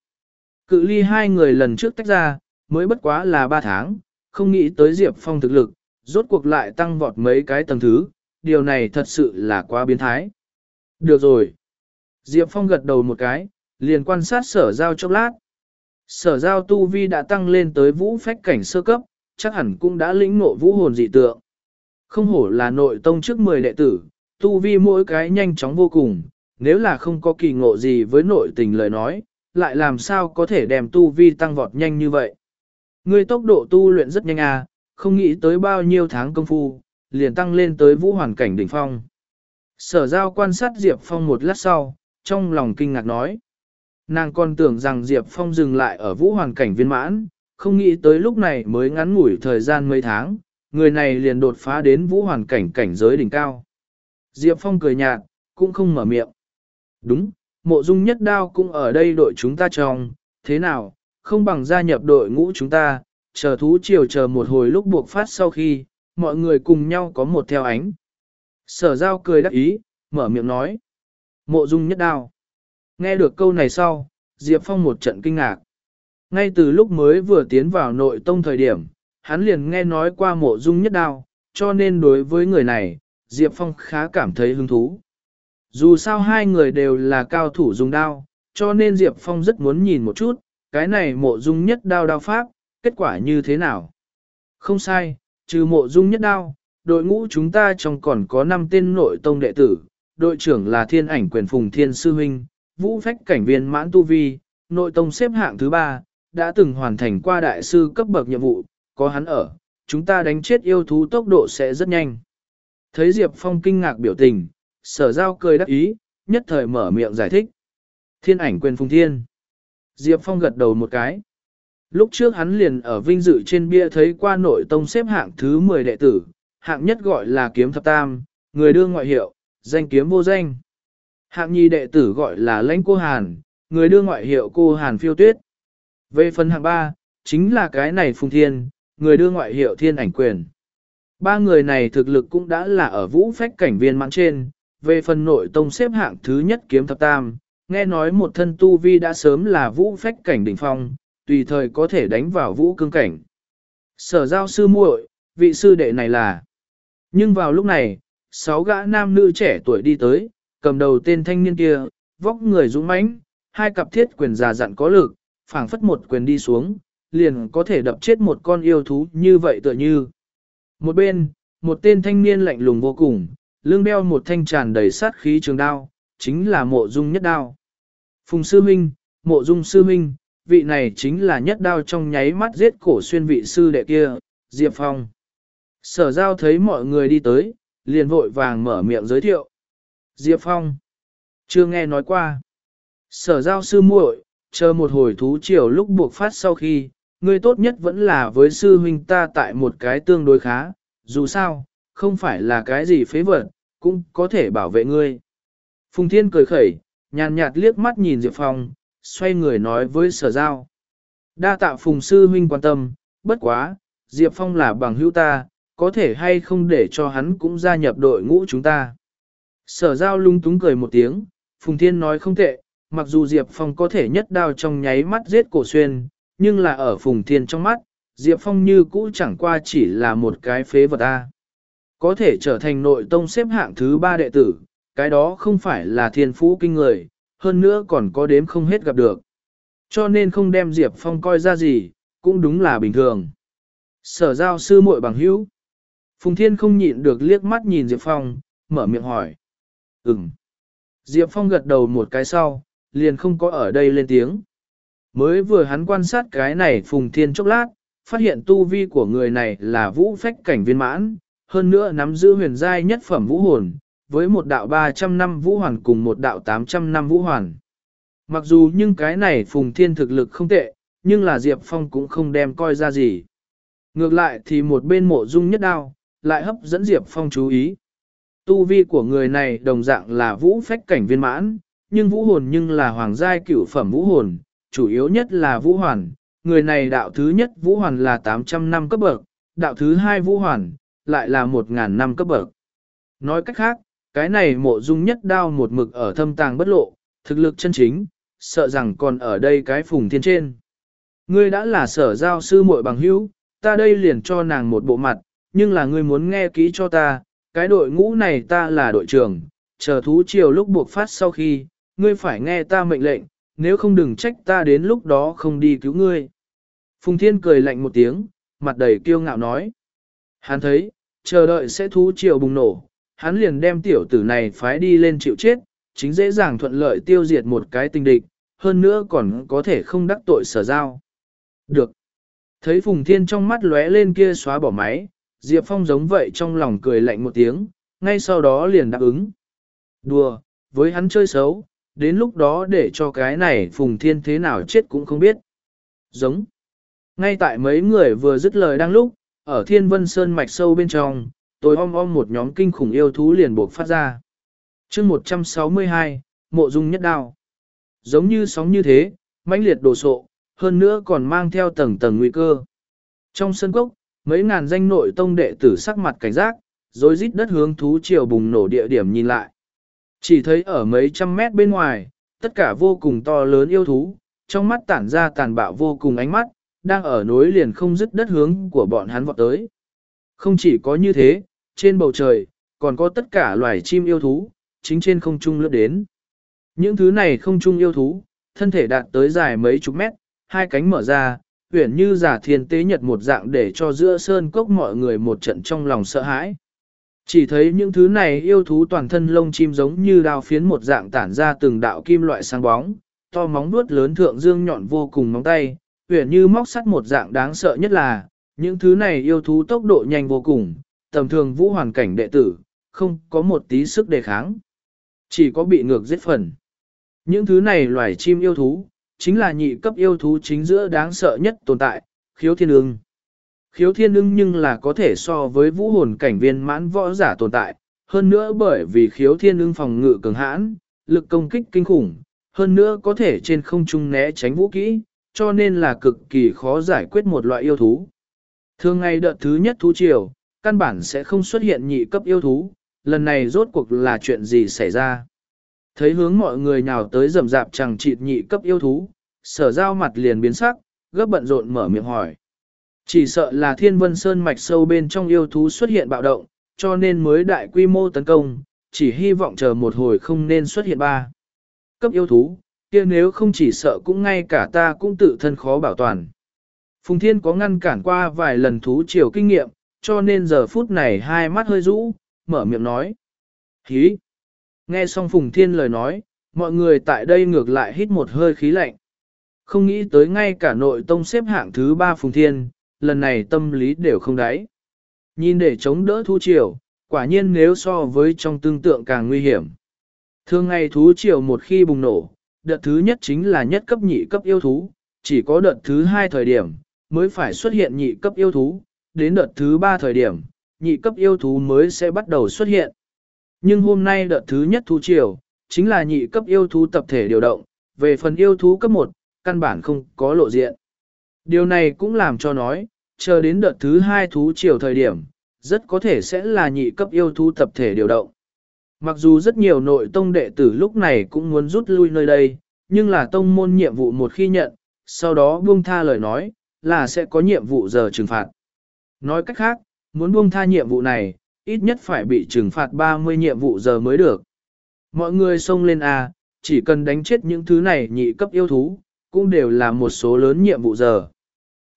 Cự ly hai người lần trước tách ra, mới bất quá là ba tháng, không nghĩ tới Diệp Phong thực lực, rốt cuộc lại tăng vọt mấy cái tầng thứ, điều này thật sự là quá biến thái. Được rồi. Diệp Phong gật đầu một cái, liền quan sát sở giao chốc lát. Sở giao tu vi đã tăng lên tới vũ phách cảnh sơ cấp, chắc hẳn cũng đã lĩnh ngộ vũ hồn dị tượng. Không hổ là nội tông trước 10 đệ tử, tu vi mỗi cái nhanh chóng vô cùng, nếu là không có kỳ ngộ gì với nội tình lời nói, lại làm sao có thể đem tu vi tăng vọt nhanh như vậy. Ngươi tốc độ tu luyện rất nhanh à, không nghĩ tới bao nhiêu tháng công phu, liền tăng lên tới vũ hoàn cảnh đỉnh phong. Sở giao quan sát Diệp Phong một lát sau, trong lòng kinh ngạc nói. Nàng còn tưởng rằng Diệp Phong dừng lại ở vũ hoàn cảnh viên mãn, không nghĩ tới lúc này mới ngắn ngủi thời gian mấy tháng, người này liền đột phá đến vũ hoàn cảnh cảnh giới đỉnh cao. Diệp Phong cười nhạt, cũng không mở miệng. Đúng, mộ dung nhất đao cũng ở đây đội chúng ta trong, thế nào, không bằng gia nhập đội ngũ chúng ta, chờ thú chiều chờ một hồi lúc buộc phát sau khi, mọi người cùng nhau có một theo ánh. Sở giao cười đắc ý, mở miệng nói. Mộ dung nhất đao. Nghe được câu này sau, Diệp Phong một trận kinh ngạc. Ngay từ lúc mới vừa tiến vào nội tông thời điểm, hắn liền nghe nói qua mộ dung nhất đao, cho nên đối với người này, Diệp Phong khá cảm thấy hứng thú. Dù sao hai người đều là cao thủ dùng đao, cho nên Diệp Phong rất muốn nhìn một chút, cái này mộ dung nhất đao đao pháp, kết quả như thế nào. Không sai, trừ mộ dung nhất đao, đội ngũ chúng ta trong còn có 5 tên nội tông đệ tử, đội trưởng là thiên ảnh quyền phùng thiên sư huynh, vũ phách cảnh viên mãn tu vi, nội tông xếp hạng thứ 3, đã từng hoàn thành qua đại sư cấp bậc nhiệm vụ, có hắn ở, chúng ta đánh chết yêu thú tốc độ sẽ rất nhanh. Thấy Diệp Phong kinh ngạc biểu tình, sở giao cười đắc ý, nhất thời mở miệng giải thích. Thiên ảnh quyền phùng thiên. Diệp Phong gật đầu một cái. Lúc trước hắn liền ở vinh dự trên bia thấy qua nội tông xếp hạng thứ 10 đệ tử, hạng nhất gọi là kiếm thập tam, người đương ngoại hiệu, danh kiếm vô danh. Hạng nhì đệ tử gọi là lãnh cô Hàn, người đương ngoại hiệu cô Hàn phiêu tuyết. Về phần hạng ba, chính là cái này phùng thiên, người đương ngoại hiệu thiên ảnh quyền. Ba người này thực lực cũng đã là ở vũ phách cảnh viên mãn trên, về phần nội tông xếp hạng thứ nhất kiếm thập tam, nghe nói một thân tu vi đã sớm là vũ phách cảnh đỉnh phong, tùy thời có thể đánh vào vũ cương cảnh. Sở giao sư muội, vị sư đệ này là. Nhưng vào lúc này, sáu gã nam nữ trẻ tuổi đi tới, cầm đầu tên thanh niên kia, vóc người dũng mãnh, hai cặp thiết quyền già dặn có lực, phảng phất một quyền đi xuống, liền có thể đập chết một con yêu thú như vậy tựa như. Một bên, một tên thanh niên lạnh lùng vô cùng, lưng đeo một thanh tràn đầy sát khí trường đao, chính là mộ dung nhất đao. Phùng sư minh, mộ dung sư minh, vị này chính là nhất đao trong nháy mắt giết cổ xuyên vị sư đệ kia, Diệp Phong. Sở giao thấy mọi người đi tới, liền vội vàng mở miệng giới thiệu. Diệp Phong. Chưa nghe nói qua. Sở giao sư muội, chờ một hồi thú chiều lúc buộc phát sau khi, người tốt nhất vẫn là với sư huynh ta tại một cái tương đối khá, dù sao, không phải là cái gì phế vật, cũng có thể bảo vệ ngươi. Phùng Thiên cười khẩy, nhàn nhạt liếc mắt nhìn Diệp Phong, xoay người nói với sở giao. Đa tạ Phùng Sư huynh quan tâm, bất quá, Diệp Phong là bằng hữu ta, có thể hay không để cho hắn cũng gia nhập đội ngũ chúng ta. Sở giao lung túng cười một tiếng, Phùng Thiên nói không tệ, mặc dù Diệp Phong có thể nhất đao trong nháy mắt giết cổ xuyên, nhưng là ở Phùng Thiên trong mắt, Diệp Phong như cũ chẳng qua chỉ là một cái phế vật ta. Có thể trở thành nội tông xếp hạng thứ ba đệ tử, cái đó không phải là thiên phú kinh người, hơn nữa còn có đếm không hết gặp được. Cho nên không đem Diệp Phong coi ra gì, cũng đúng là bình thường. Sở giao sư muội bằng hữu. Phùng Thiên không nhịn được liếc mắt nhìn Diệp Phong, mở miệng hỏi. Ừm. Diệp Phong gật đầu một cái sau, liền không có ở đây lên tiếng. Mới vừa hắn quan sát cái này phùng thiên chốc lát, phát hiện tu vi của người này là vũ phách cảnh viên mãn, hơn nữa nắm giữ huyền giai nhất phẩm vũ hồn, với một đạo 300 năm vũ hoàn cùng một đạo 800 năm vũ hoàn. Mặc dù nhưng cái này phùng thiên thực lực không tệ, nhưng là Diệp Phong cũng không đem coi ra gì. Ngược lại thì một bên mộ dung nhất đao, lại hấp dẫn Diệp Phong chú ý. Tu vi của người này đồng dạng là vũ phách cảnh viên mãn, nhưng vũ hồn nhưng là hoàng giai cửu phẩm vũ hồn, chủ yếu nhất là vũ hoàn. Người này đạo thứ nhất vũ hoàn là 800 năm cấp bậc, đạo thứ hai vũ hoàn, lại là 1.000 năm cấp bậc. Nói cách khác, cái này mộ dung nhất đao một mực ở thâm tàng bất lộ, thực lực chân chính, sợ rằng còn ở đây cái phùng thiên trên. Ngươi đã là sở giao sư muội bằng hữu, ta đây liền cho nàng một bộ mặt, nhưng là ngươi muốn nghe kỹ cho ta, cái đội ngũ này ta là đội trưởng, chờ thú chiều lúc buộc phát sau khi, ngươi phải nghe ta mệnh lệnh, nếu không đừng trách ta đến lúc đó không đi cứu ngươi. Phùng Thiên cười lạnh một tiếng, mặt đầy kiêu ngạo nói. Hắn thấy, chờ đợi sẽ thú chiều bùng nổ, hắn liền đem tiểu tử này phái đi lên chịu chết, chính dễ dàng thuận lợi tiêu diệt một cái tình địch, hơn nữa còn có thể không đắc tội sở giao. Được. Thấy Phùng Thiên trong mắt lóe lên kia xóa bỏ máy, Diệp Phong giống vậy trong lòng cười lạnh một tiếng, ngay sau đó liền đáp ứng. Đùa, với hắn chơi xấu, đến lúc đó để cho cái này Phùng Thiên thế nào chết cũng không biết. Giống. Ngay tại mấy người vừa dứt lời đang lúc, ở Thiên Vân Sơn mạch sâu bên trong, tôi om om một nhóm kinh khủng yêu thú liền buộc phát ra. chương 162, Mộ Dung Nhất Đao. Giống như sóng như thế, mãnh liệt đồ sộ, hơn nữa còn mang theo tầng tầng nguy cơ. Trong sân cốc, mấy ngàn danh nội tông đệ tử sắc mặt cảnh giác, rồi rít đất hướng thú triều bùng nổ địa điểm nhìn lại. Chỉ thấy ở mấy trăm mét bên ngoài, tất cả vô cùng to lớn yêu thú, trong mắt tản ra tàn bạo vô cùng ánh mắt, đang ở nối liền không dứt đất hướng của bọn hắn vọt tới. Không chỉ có như thế, trên bầu trời, còn có tất cả loài chim yêu thú, chính trên không trung lướt đến. Những thứ này không trung yêu thú, thân thể đạt tới dài mấy chục mét, hai cánh mở ra, huyển như giả thiên tế nhật một dạng để cho giữa sơn cốc mọi người một trận trong lòng sợ hãi. Chỉ thấy những thứ này yêu thú toàn thân lông chim giống như đao phiến một dạng tản ra từng đạo kim loại sáng bóng, to móng vuốt lớn thượng dương nhọn vô cùng móng tay, huyển như móc sắt một dạng đáng sợ nhất là, những thứ này yêu thú tốc độ nhanh vô cùng, tầm thường vũ hoàn cảnh đệ tử, không có một tí sức đề kháng. Chỉ có bị ngược giết phần. Những thứ này loài chim yêu thú, chính là nhị cấp yêu thú chính giữa đáng sợ nhất tồn tại, khiếu thiên ưng. Khiếu thiên ưng nhưng là có thể so với vũ hồn cảnh viên mãn võ giả tồn tại, hơn nữa bởi vì khiếu thiên ưng phòng ngự cường hãn, lực công kích kinh khủng, hơn nữa có thể trên không trung né tránh vũ kỹ, cho nên là cực kỳ khó giải quyết một loại yêu thú. Thường ngày đợt thứ nhất thú triều, căn bản sẽ không xuất hiện nhị cấp yêu thú, lần này rốt cuộc là chuyện gì xảy ra. Thấy hướng mọi người nhào tới rầm rạp chẳng chịt nhị cấp yêu thú, sở giao mặt liền biến sắc, gấp bận rộn mở miệng hỏi. Chỉ sợ là thiên vân sơn mạch sâu bên trong yêu thú xuất hiện bạo động, cho nên mới đại quy mô tấn công, chỉ hy vọng chờ một hồi không nên xuất hiện ba. Cấp yêu thú, kia nếu không chỉ sợ cũng ngay cả ta cũng tự thân khó bảo toàn. Phùng Thiên có ngăn cản qua vài lần thú chiều kinh nghiệm, cho nên giờ phút này hai mắt hơi rũ, mở miệng nói. Hí! Nghe xong Phùng Thiên lời nói, mọi người tại đây ngược lại hít một hơi khí lạnh. Không nghĩ tới ngay cả nội tông xếp hạng thứ ba Phùng Thiên, lần này tâm lý đều không đáy. Nhìn để chống đỡ thú triều, quả nhiên nếu so với trong tương tượng càng nguy hiểm. Thường ngày thú triều một khi bùng nổ, đợt thứ nhất chính là nhất cấp nhị cấp yêu thú, chỉ có đợt thứ hai thời điểm, mới phải xuất hiện nhị cấp yêu thú, đến đợt thứ ba thời điểm, nhị cấp yêu thú mới sẽ bắt đầu xuất hiện. Nhưng hôm nay đợt thứ nhất thú triều, chính là nhị cấp yêu thú tập thể điều động, về phần yêu thú cấp 1, căn bản không có lộ diện. Điều này cũng làm cho nói, chờ đến đợt thứ hai thú triều thời điểm, rất có thể sẽ là nhị cấp yêu thú tập thể điều động. Mặc dù rất nhiều nội tông đệ tử lúc này cũng muốn rút lui nơi đây, nhưng là tông môn nhiệm vụ một khi nhận, sau đó buông tha lời nói, là sẽ có nhiệm vụ giờ trừng phạt. Nói cách khác, muốn buông tha nhiệm vụ này, ít nhất phải bị trừng phạt 30 nhiệm vụ giờ mới được. Mọi người xông lên A, chỉ cần đánh chết những thứ này nhị cấp yêu thú, cũng đều là một số lớn nhiệm vụ giờ.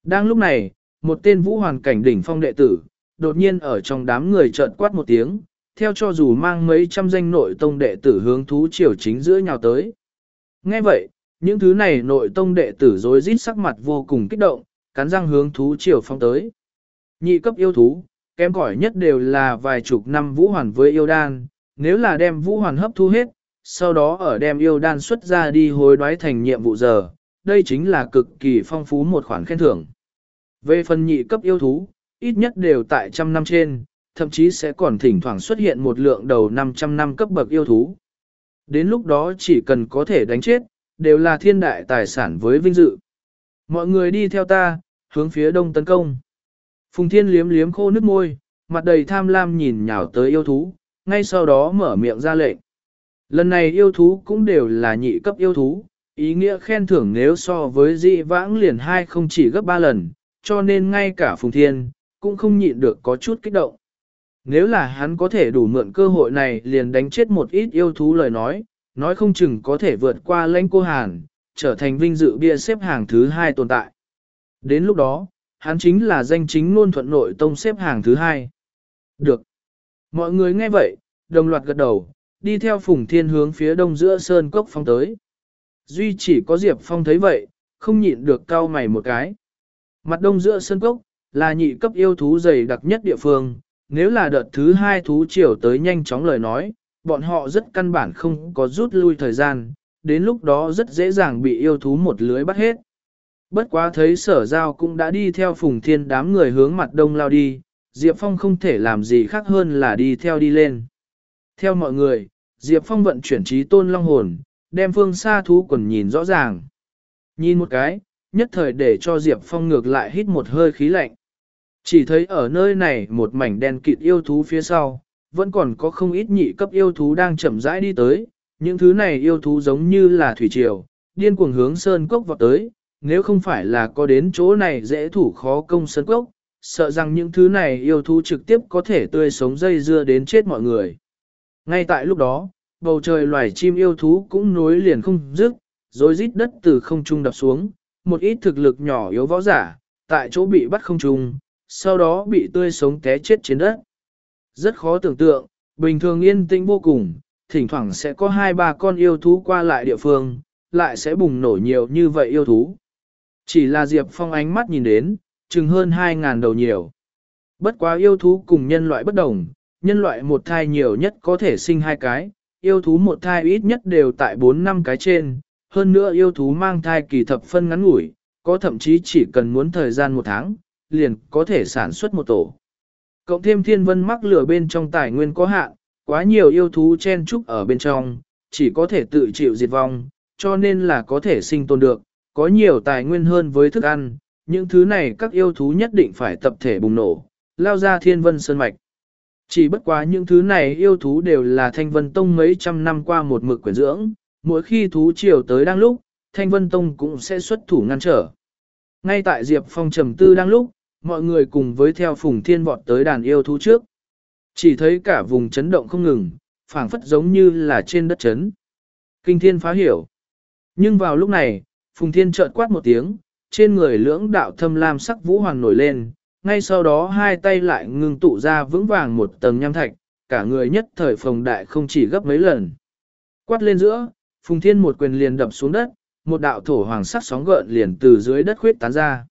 Đang lúc này, một tên vũ hoàn cảnh đỉnh phong đệ tử, đột nhiên ở trong đám người chợt quát một tiếng, theo cho dù mang mấy trăm danh nội tông đệ tử hướng thú triều chính giữa nhào tới. Nghe vậy, những thứ này nội tông đệ tử rối rít sắc mặt vô cùng kích động, cắn răng hướng thú triều phong tới. Nhị cấp yêu thú, kém cỏi nhất đều là vài chục năm vũ hoàn với yêu đan, nếu là đem vũ hoàn hấp thu hết, sau đó ở đem yêu đan xuất ra đi hối đoái thành nhiệm vụ giờ, đây chính là cực kỳ phong phú một khoản khen thưởng. Về phần nhị cấp yêu thú, ít nhất đều tại trăm năm trên, thậm chí sẽ còn thỉnh thoảng xuất hiện một lượng đầu 500 năm cấp bậc yêu thú. Đến lúc đó chỉ cần có thể đánh chết, đều là thiên đại tài sản với vinh dự. Mọi người đi theo ta, hướng phía đông tấn công. Phùng thiên liếm liếm khô nước môi, mặt đầy tham lam nhìn nhào tới yêu thú, ngay sau đó mở miệng ra lệnh. Lần này yêu thú cũng đều là nhị cấp yêu thú, ý nghĩa khen thưởng nếu so với dị vãng liền hai không chỉ gấp ba lần, cho nên ngay cả Phùng Thiên, cũng không nhịn được có chút kích động. Nếu là hắn có thể đủ mượn cơ hội này liền đánh chết một ít yêu thú lời nói, nói không chừng có thể vượt qua lãnh cô Hàn, trở thành vinh dự bia xếp hàng thứ hai tồn tại. Đến lúc đó, hắn chính là danh chính luôn thuận nội tông xếp hàng thứ hai. Được. Mọi người nghe vậy, đồng loạt gật đầu, đi theo Phùng Thiên hướng phía đông giữa sơn cốc phong tới. Duy chỉ có Diệp Phong thấy vậy, không nhịn được cau mày một cái. Mặt đông giữa sơn cốc, là nhị cấp yêu thú dày đặc nhất địa phương, nếu là đợt thứ hai thú triều tới nhanh chóng lời nói, bọn họ rất căn bản không có rút lui thời gian, đến lúc đó rất dễ dàng bị yêu thú một lưới bắt hết. Bất quá thấy sở giao cũng đã đi theo phùng thiên đám người hướng mặt đông lao đi, Diệp Phong không thể làm gì khác hơn là đi theo đi lên. Theo mọi người, Diệp Phong vận chuyển trí tôn long hồn, đem phương xa thú quần nhìn rõ ràng. Nhìn một cái, nhất thời để cho Diệp Phong ngược lại hít một hơi khí lạnh. Chỉ thấy ở nơi này một mảnh đen kịt yêu thú phía sau, vẫn còn có không ít nhị cấp yêu thú đang chậm rãi đi tới, những thứ này yêu thú giống như là thủy triều, điên cuồng hướng sơn cốc vọt tới, nếu không phải là có đến chỗ này dễ thủ khó công sơn quốc, sợ rằng những thứ này yêu thú trực tiếp có thể tươi sống dây dưa đến chết mọi người. Ngay tại lúc đó, bầu trời loài chim yêu thú cũng nối liền không dứt, rồi rít đất từ không trung đập xuống, một ít thực lực nhỏ yếu võ giả, tại chỗ bị bắt không trung, sau đó bị tươi sống té chết trên đất. Rất khó tưởng tượng, bình thường yên tĩnh vô cùng, thỉnh thoảng sẽ có hai ba con yêu thú qua lại địa phương, lại sẽ bùng nổ nhiều như vậy yêu thú. Chỉ là Diệp Phong ánh mắt nhìn đến, chừng hơn 2.000 đầu nhiều. Bất quá yêu thú cùng nhân loại bất đồng, nhân loại một thai nhiều nhất có thể sinh hai cái, yêu thú một thai ít nhất đều tại 4 năm cái trên, hơn nữa yêu thú mang thai kỳ thập phân ngắn ngủi, có thậm chí chỉ cần muốn thời gian một tháng, liền có thể sản xuất một tổ. Cộng thêm thiên vân mắc lửa bên trong tài nguyên có hạn, quá nhiều yêu thú chen trúc ở bên trong, chỉ có thể tự chịu diệt vong, cho nên là có thể sinh tồn được, có nhiều tài nguyên hơn với thức ăn, những thứ này các yêu thú nhất định phải tập thể bùng nổ, lao ra thiên vân sơn mạch. Chỉ bất quá những thứ này yêu thú đều là thanh vân tông mấy trăm năm qua một mực quyển dưỡng, mỗi khi thú chiều tới đang lúc, thanh vân tông cũng sẽ xuất thủ ngăn trở. Ngay tại Diệp Phong trầm tư đang lúc, mọi người cùng với theo phùng thiên vọt tới đàn yêu thú trước. Chỉ thấy cả vùng chấn động không ngừng, phảng phất giống như là trên đất chấn. Kinh thiên phá hiểu. Nhưng vào lúc này, phùng thiên chợt quát một tiếng, trên người lưỡng đạo thâm lam sắc vũ hoàng nổi lên, ngay sau đó hai tay lại ngưng tụ ra vững vàng một tầng nham thạch, cả người nhất thời phồng đại không chỉ gấp mấy lần. Quát lên giữa, phùng thiên một quyền liền đập xuống đất, một đạo thổ hoàng sắc sóng gợn liền từ dưới đất khuyết tán ra.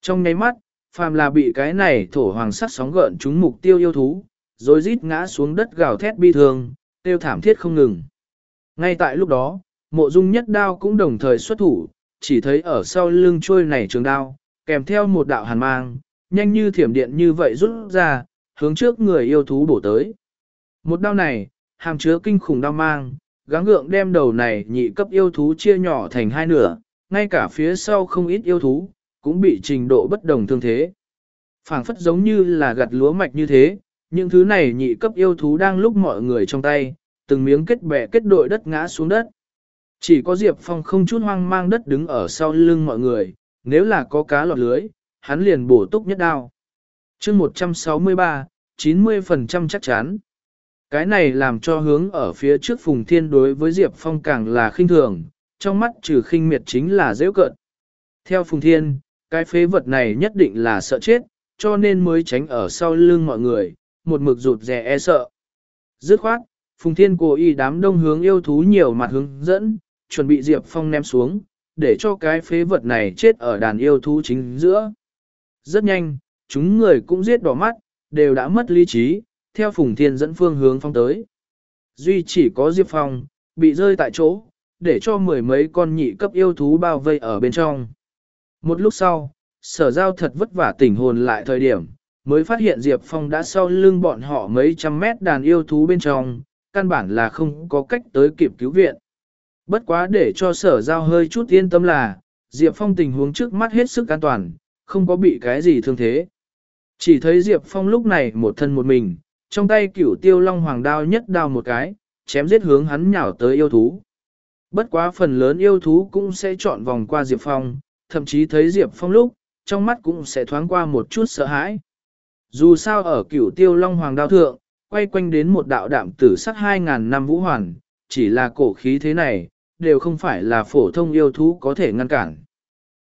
Trong nháy mắt, phàm là bị cái này thổ hoàng sắc sóng gợn trúng mục tiêu yêu thú, rồi rít ngã xuống đất gào thét bi thương, tiêu thảm thiết không ngừng. Ngay tại lúc đó, mộ dung nhất đao cũng đồng thời xuất thủ, chỉ thấy ở sau lưng trôi này trường đao, kèm theo một đạo hàn mang, nhanh như thiểm điện như vậy rút ra, hướng trước người yêu thú bổ tới. Một đao này, hàm chứa kinh khủng đao mang, gắng gượng đem đầu này nhị cấp yêu thú chia nhỏ thành hai nửa, ngay cả phía sau không ít yêu thú, cũng bị trình độ bất đồng thương thế. phảng phất giống như là gặt lúa mạch như thế, những thứ này nhị cấp yêu thú đang lúc mọi người trong tay, từng miếng kết bè kết đội đất ngã xuống đất. Chỉ có Diệp Phong không chút hoang mang đất đứng ở sau lưng mọi người, nếu là có cá lọt lưới, hắn liền bổ túc nhất đao. chương 163, 90% chắc chắn. Cái này làm cho hướng ở phía trước Phùng Thiên đối với Diệp Phong càng là khinh thường, trong mắt trừ khinh miệt chính là dễ cận. Theo Phùng Thiên, cái phế vật này nhất định là sợ chết, cho nên mới tránh ở sau lưng mọi người, một mực rụt rè e sợ. Dứt khoát, Phùng Thiên cố ý đám đông hướng yêu thú nhiều mặt hướng dẫn, chuẩn bị Diệp Phong ném xuống, để cho cái phế vật này chết ở đàn yêu thú chính giữa. Rất nhanh, chúng người cũng giết đỏ mắt, đều đã mất lý trí, theo Phùng Thiên dẫn phương hướng phong tới. Duy chỉ có Diệp Phong, bị rơi tại chỗ, để cho mười mấy con nhị cấp yêu thú bao vây ở bên trong. Một lúc sau, sở giao thật vất vả tỉnh hồn lại thời điểm, mới phát hiện Diệp Phong đã sau lưng bọn họ mấy trăm mét đàn yêu thú bên trong, căn bản là không có cách tới kịp cứu viện. Bất quá để cho sở giao hơi chút yên tâm là, Diệp Phong tình huống trước mắt hết sức an toàn, không có bị cái gì thương thế. Chỉ thấy Diệp Phong lúc này một thân một mình, trong tay cửu tiêu long hoàng đao nhất đao một cái, chém giết hướng hắn nhào tới yêu thú. Bất quá phần lớn yêu thú cũng sẽ chọn vòng qua Diệp Phong, thậm chí thấy Diệp Phong lúc, trong mắt cũng sẽ thoáng qua một chút sợ hãi. Dù sao ở cửu tiêu long hoàng đao thượng, quay quanh đến một đạo đạm tử sắc 2.000 năm vũ hoàn, chỉ là cổ khí thế này, đều không phải là phổ thông yêu thú có thể ngăn cản.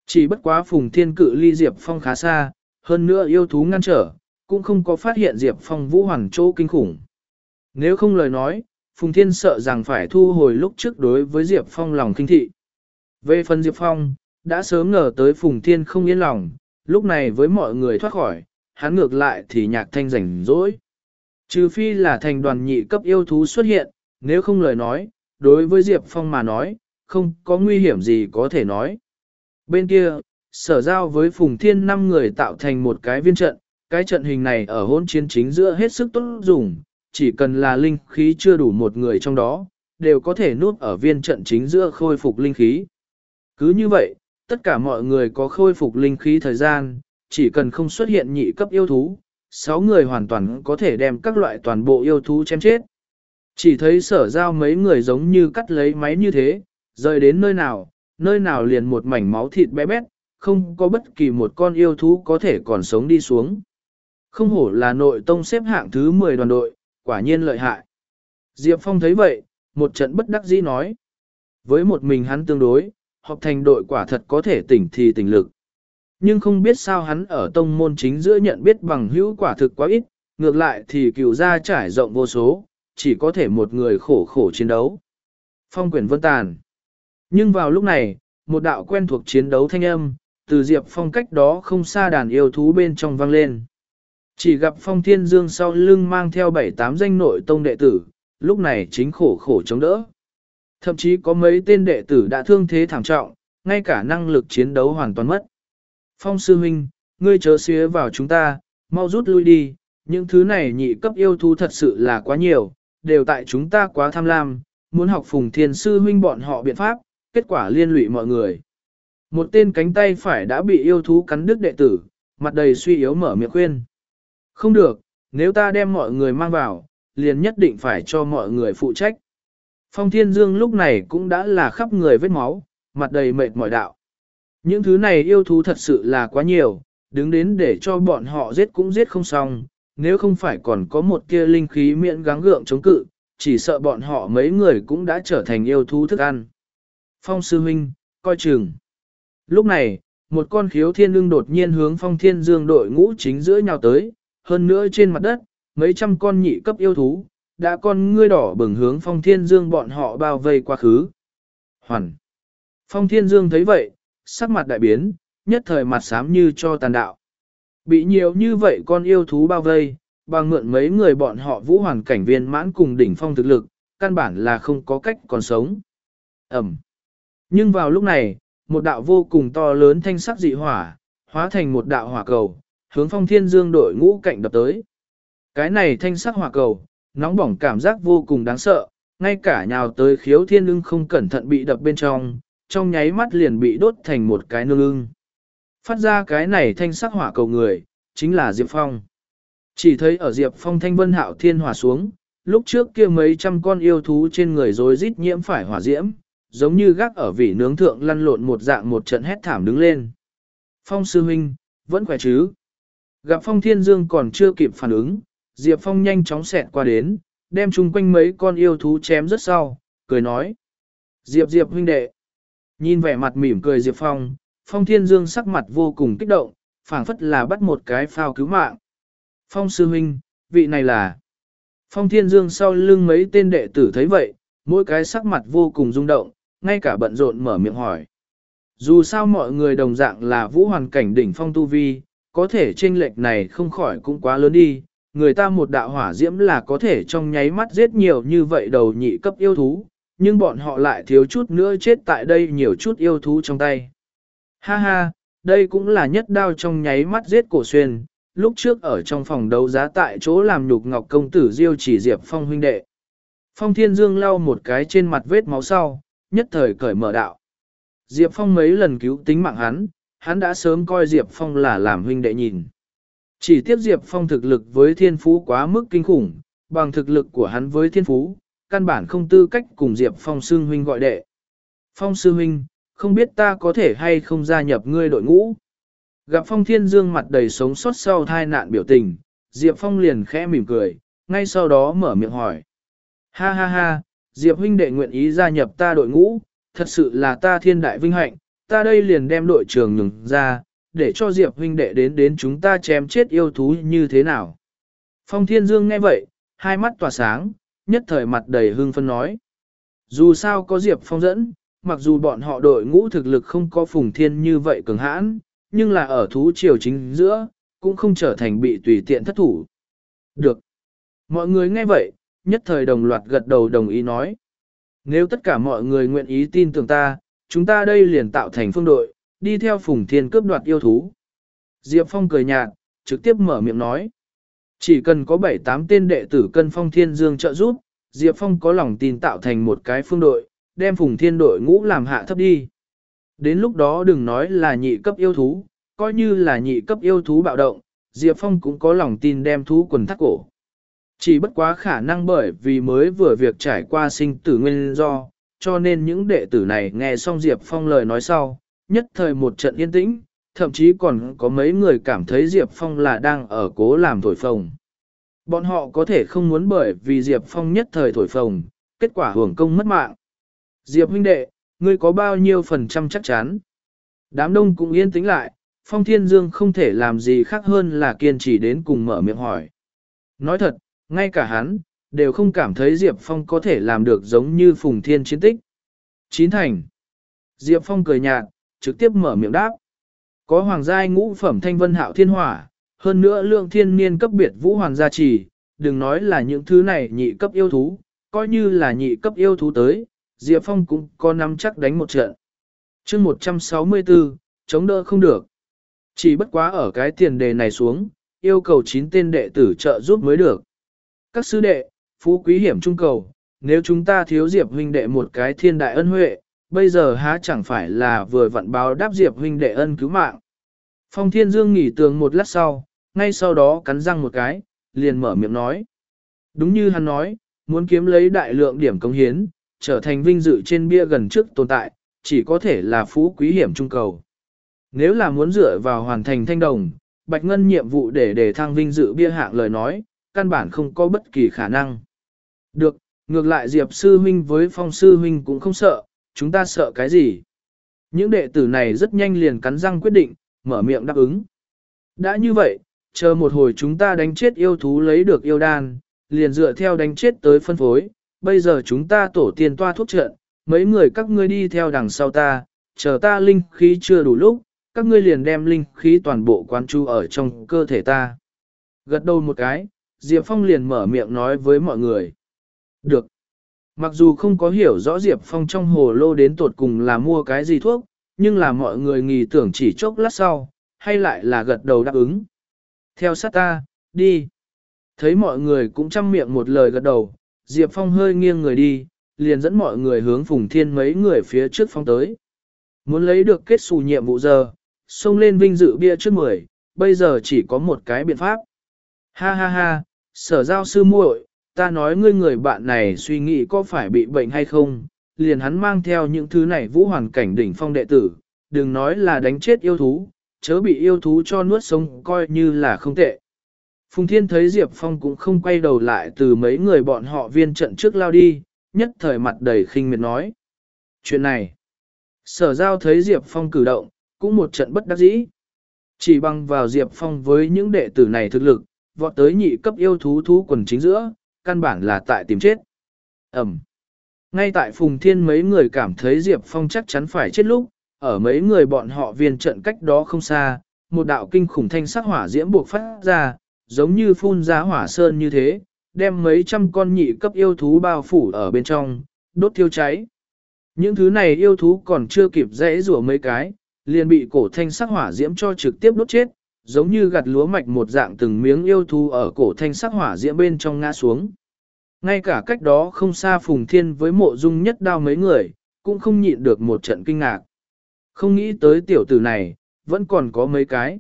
Chỉ bất quá phùng thiên cự ly Diệp Phong khá xa, hơn nữa yêu thú ngăn trở, cũng không có phát hiện Diệp Phong vũ hoàn chỗ kinh khủng. Nếu không lời nói, Phùng Thiên sợ rằng phải thu hồi lúc trước đối với Diệp Phong lòng kinh thị. Về phần Diệp Phong, đã sớm ngờ tới Phùng Thiên không yên lòng, lúc này với mọi người thoát khỏi, hắn ngược lại thì nhạc thanh rảnh rỗi. Trừ phi là thành đoàn nhị cấp yêu thú xuất hiện, nếu không lời nói, đối với Diệp Phong mà nói, không có nguy hiểm gì có thể nói. Bên kia, sở giao với Phùng Thiên năm người tạo thành một cái viên trận, cái trận hình này ở hôn chiến chính giữa hết sức tốt dùng, chỉ cần là linh khí chưa đủ một người trong đó, đều có thể núp ở viên trận chính giữa khôi phục linh khí. Cứ như vậy, tất cả mọi người có khôi phục linh khí thời gian, chỉ cần không xuất hiện nhị cấp yêu thú, 6 người hoàn toàn có thể đem các loại toàn bộ yêu thú chém chết. Chỉ thấy sở giao mấy người giống như cắt lấy máy như thế, rời đến nơi nào, nơi nào liền một mảnh máu thịt bé bét, không có bất kỳ một con yêu thú có thể còn sống đi xuống. Không hổ là nội tông xếp hạng thứ 10 đoàn đội, quả nhiên lợi hại. Diệp Phong thấy vậy, một trận bất đắc dĩ nói. Với một mình hắn tương đối, họp thành đội quả thật có thể tỉnh thì tỉnh lực. Nhưng không biết sao hắn ở tông môn chính giữa nhận biết bằng hữu quả thực quá ít, ngược lại thì cựu ra trải rộng vô số, chỉ có thể một người khổ khổ chiến đấu. Phong quyển vân tàn. Nhưng vào lúc này, một đạo quen thuộc chiến đấu thanh âm, từ Diệp Phong cách đó không xa đàn yêu thú bên trong vang lên. Chỉ gặp Phong Thiên Dương sau lưng mang theo bảy tám danh nội tông đệ tử, lúc này chính khổ khổ chống đỡ. Thậm chí có mấy tên đệ tử đã thương thế thảm trọng, ngay cả năng lực chiến đấu hoàn toàn mất. Phong sư huynh, ngươi chớ xía vào chúng ta, mau rút lui đi, những thứ này nhị cấp yêu thú thật sự là quá nhiều, đều tại chúng ta quá tham lam, muốn học phùng thiên sư huynh bọn họ biện pháp, kết quả liên lụy mọi người. Một tên cánh tay phải đã bị yêu thú cắn đứt đệ tử, mặt đầy suy yếu mở miệng khuyên. Không được, nếu ta đem mọi người mang vào, liền nhất định phải cho mọi người phụ trách. Phong Thiên Dương lúc này cũng đã là khắp người vết máu, mặt đầy mệt mỏi đạo. Những thứ này yêu thú thật sự là quá nhiều, đứng đến để cho bọn họ giết cũng giết không xong, nếu không phải còn có một kia linh khí miễn gắng gượng chống cự, chỉ sợ bọn họ mấy người cũng đã trở thành yêu thú thức ăn. Phong sư huynh, coi chừng. Lúc này, một con khiếu thiên lưng đột nhiên hướng phong thiên dương đội ngũ chính giữa nhào tới, hơn nữa trên mặt đất, mấy trăm con nhị cấp yêu thú, đã con ngươi đỏ bừng hướng phong thiên dương bọn họ bao vây quá khứ. Hoàn. Phong thiên dương thấy vậy, sắc mặt đại biến, nhất thời mặt xám như cho tàn đạo. Bị nhiều như vậy con yêu thú bao vây, bằng mượn mấy người bọn họ vũ hoàn cảnh viên mãn cùng đỉnh phong thực lực, căn bản là không có cách còn sống. Ẩm. Nhưng vào lúc này, một đạo vô cùng to lớn thanh sắc dị hỏa, hóa thành một đạo hỏa cầu, hướng phong thiên dương đội ngũ cạnh đập tới. Cái này thanh sắc hỏa cầu, nóng bỏng cảm giác vô cùng đáng sợ, ngay cả nhào tới khiếu thiên ưng không cẩn thận bị đập bên trong, trong nháy mắt liền bị đốt thành một cái nương ưng. Phát ra cái này thanh sắc hỏa cầu người, chính là Diệp Phong. Chỉ thấy ở Diệp Phong thanh vân hạo thiên hỏa xuống, lúc trước kia mấy trăm con yêu thú trên người rối rít nhiễm phải hỏa diễm, giống như gác ở vị nướng thượng lăn lộn một dạng một trận hét thảm đứng lên. Phong sư huynh, vẫn khỏe chứ? Gặp Phong Thiên Dương còn chưa kịp phản ứng, Diệp Phong nhanh chóng xẹt qua đến, đem chung quanh mấy con yêu thú chém rất sau, cười nói. Diệp Diệp huynh đệ. Nhìn vẻ mặt mỉm cười Diệp Phong, Phong Thiên Dương sắc mặt vô cùng kích động, phảng phất là bắt một cái phao cứu mạng. Phong sư huynh, vị này là... Phong Thiên Dương sau lưng mấy tên đệ tử thấy vậy, mỗi cái sắc mặt vô cùng rung động, ngay cả bận rộn mở miệng hỏi. Dù sao mọi người đồng dạng là vũ hoàn cảnh đỉnh phong tu vi, có thể chênh lệch này không khỏi cũng quá lớn đi, người ta một đạo hỏa diễm là có thể trong nháy mắt giết nhiều như vậy đầu nhị cấp yêu thú, nhưng bọn họ lại thiếu chút nữa chết tại đây nhiều chút yêu thú trong tay. Ha ha, đây cũng là nhất đao trong nháy mắt giết cổ xuyên, lúc trước ở trong phòng đấu giá tại chỗ làm nhục ngọc công tử diêu chỉ diệp phong huynh đệ. Phong thiên dương lau một cái trên mặt vết máu sau, nhất thời cởi mở đạo. Diệp phong mấy lần cứu tính mạng hắn, hắn đã sớm coi Diệp phong là làm huynh đệ nhìn. Chỉ tiếc Diệp phong thực lực với thiên phú quá mức kinh khủng, bằng thực lực của hắn với thiên phú, căn bản không tư cách cùng Diệp phong xương huynh gọi đệ. Phong sư huynh, không biết ta có thể hay không gia nhập ngươi đội ngũ. Gặp Phong Thiên Dương mặt đầy sống sót sau thai nạn biểu tình, Diệp Phong liền khẽ mỉm cười, ngay sau đó mở miệng hỏi. Ha ha ha, Diệp huynh đệ nguyện ý gia nhập ta đội ngũ, thật sự là ta thiên đại vinh hạnh, ta đây liền đem đội trưởng nhường ra, để cho Diệp huynh đệ đến đến chúng ta chém chết yêu thú như thế nào. Phong Thiên Dương nghe vậy, hai mắt tỏa sáng, nhất thời mặt đầy hưng phân nói. Dù sao có Diệp Phong dẫn, mặc dù bọn họ đội ngũ thực lực không có phùng thiên như vậy cường hãn, nhưng là ở thú triều chính giữa, cũng không trở thành bị tùy tiện thất thủ. Được. Mọi người nghe vậy, nhất thời đồng loạt gật đầu đồng ý nói. Nếu tất cả mọi người nguyện ý tin tưởng ta, chúng ta đây liền tạo thành phương đội, đi theo phùng thiên cướp đoạt yêu thú. Diệp Phong cười nhạt, trực tiếp mở miệng nói. Chỉ cần có 7-8 tên đệ tử cân phong thiên dương trợ giúp, Diệp Phong có lòng tin tạo thành một cái phương đội, đem phùng thiên đội ngũ làm hạ thấp đi. Đến lúc đó đừng nói là nhị cấp yêu thú, coi như là nhị cấp yêu thú bạo động, Diệp Phong cũng có lòng tin đem thú quần thắt cổ. Chỉ bất quá khả năng bởi vì mới vừa việc trải qua sinh tử nguyên do, cho nên những đệ tử này nghe xong Diệp Phong lời nói sau, nhất thời một trận yên tĩnh, thậm chí còn có mấy người cảm thấy Diệp Phong là đang ở cố làm thổi phồng. Bọn họ có thể không muốn bởi vì Diệp Phong nhất thời thổi phồng, kết quả hưởng công mất mạng. Diệp huynh đệ, ngươi có bao nhiêu phần trăm chắc chắn? Đám đông cũng yên tĩnh lại, Phong Thiên Dương không thể làm gì khác hơn là kiên trì đến cùng mở miệng hỏi. Nói thật, ngay cả hắn, đều không cảm thấy Diệp Phong có thể làm được giống như Phùng Thiên chiến tích. Chín thành. Diệp Phong cười nhạt, trực tiếp mở miệng đáp. Có hoàng giai ngũ phẩm thanh vân hạo thiên hỏa, hơn nữa lượng thiên niên cấp biệt vũ hoàng gia trì, đừng nói là những thứ này nhị cấp yêu thú, coi như là nhị cấp yêu thú tới, Diệp Phong cũng có nắm chắc đánh một trận. chương 164, chống đỡ không được. Chỉ bất quá ở cái tiền đề này xuống, yêu cầu 9 tên đệ tử trợ giúp mới được. Các sư đệ, phú quý hiểm trung cầu, nếu chúng ta thiếu Diệp huynh đệ một cái thiên đại ân huệ, bây giờ há chẳng phải là vừa vặn báo đáp Diệp huynh đệ ân cứu mạng. Phong Thiên Dương nghỉ tường một lát sau, ngay sau đó cắn răng một cái, liền mở miệng nói. Đúng như hắn nói, muốn kiếm lấy đại lượng điểm công hiến, trở thành vinh dự trên bia gần trước tồn tại, chỉ có thể là phú quý hiểm trung cầu. Nếu là muốn dựa vào hoàn thành thanh đồng, bạch ngân nhiệm vụ để để thăng vinh dự bia hạng lời nói, căn bản không có bất kỳ khả năng. Được, ngược lại Diệp sư huynh với phong sư huynh cũng không sợ, chúng ta sợ cái gì? Những đệ tử này rất nhanh liền cắn răng quyết định, mở miệng đáp ứng. Đã như vậy, chờ một hồi chúng ta đánh chết yêu thú lấy được yêu đan, liền dựa theo đánh chết tới phân phối, bây giờ chúng ta tổ tiên toa thuốc trận, mấy người các ngươi đi theo đằng sau ta, chờ ta linh khí chưa đủ lúc, các ngươi liền đem linh khí toàn bộ quan chu ở trong cơ thể ta. Gật đầu một cái, Diệp Phong liền mở miệng nói với mọi người. Được. Mặc dù không có hiểu rõ Diệp Phong trong hồ lô đến tột cùng là mua cái gì thuốc, nhưng là mọi người nghỉ tưởng chỉ chốc lát sau, hay lại là gật đầu đáp ứng. Theo sát ta, đi. Thấy mọi người cũng chăm miệng một lời gật đầu, Diệp Phong hơi nghiêng người đi, liền dẫn mọi người hướng Phùng Thiên mấy người phía trước phong tới. Muốn lấy được kết xù nhiệm vụ giờ, xông lên vinh dự bia trước mười, bây giờ chỉ có một cái biện pháp. Ha ha ha, sở giao sư muội, ta nói ngươi người bạn này suy nghĩ có phải bị bệnh hay không, liền hắn mang theo những thứ này vũ hoàn cảnh đỉnh phong đệ tử, đừng nói là đánh chết yêu thú, chớ bị yêu thú cho nuốt sống coi như là không tệ. Phùng Thiên thấy Diệp Phong cũng không quay đầu lại từ mấy người bọn họ viên trận trước lao đi, nhất thời mặt đầy khinh miệt nói. Chuyện này, sở giao thấy Diệp Phong cử động, cũng một trận bất đắc dĩ. Chỉ bằng vào Diệp Phong với những đệ tử này thực lực, vọt tới nhị cấp yêu thú thú quần chính giữa, căn bản là tại tìm chết. Ẩm. Ngay tại Phùng Thiên mấy người cảm thấy Diệp Phong chắc chắn phải chết lúc, ở mấy người bọn họ viên trận cách đó không xa, một đạo kinh khủng thanh sắc hỏa diễm buộc phát ra, giống như phun ra hỏa sơn như thế, đem mấy trăm con nhị cấp yêu thú bao phủ ở bên trong, đốt thiêu cháy. Những thứ này yêu thú còn chưa kịp dễ rủa mấy cái, liền bị cổ thanh sắc hỏa diễm cho trực tiếp đốt chết, giống như gặt lúa mạch một dạng từng miếng yêu thú ở cổ thanh sắc hỏa diễm bên trong ngã xuống. Ngay cả cách đó không xa Phùng Thiên với mộ dung nhất đao mấy người, cũng không nhịn được một trận kinh ngạc. Không nghĩ tới tiểu tử này, vẫn còn có mấy cái.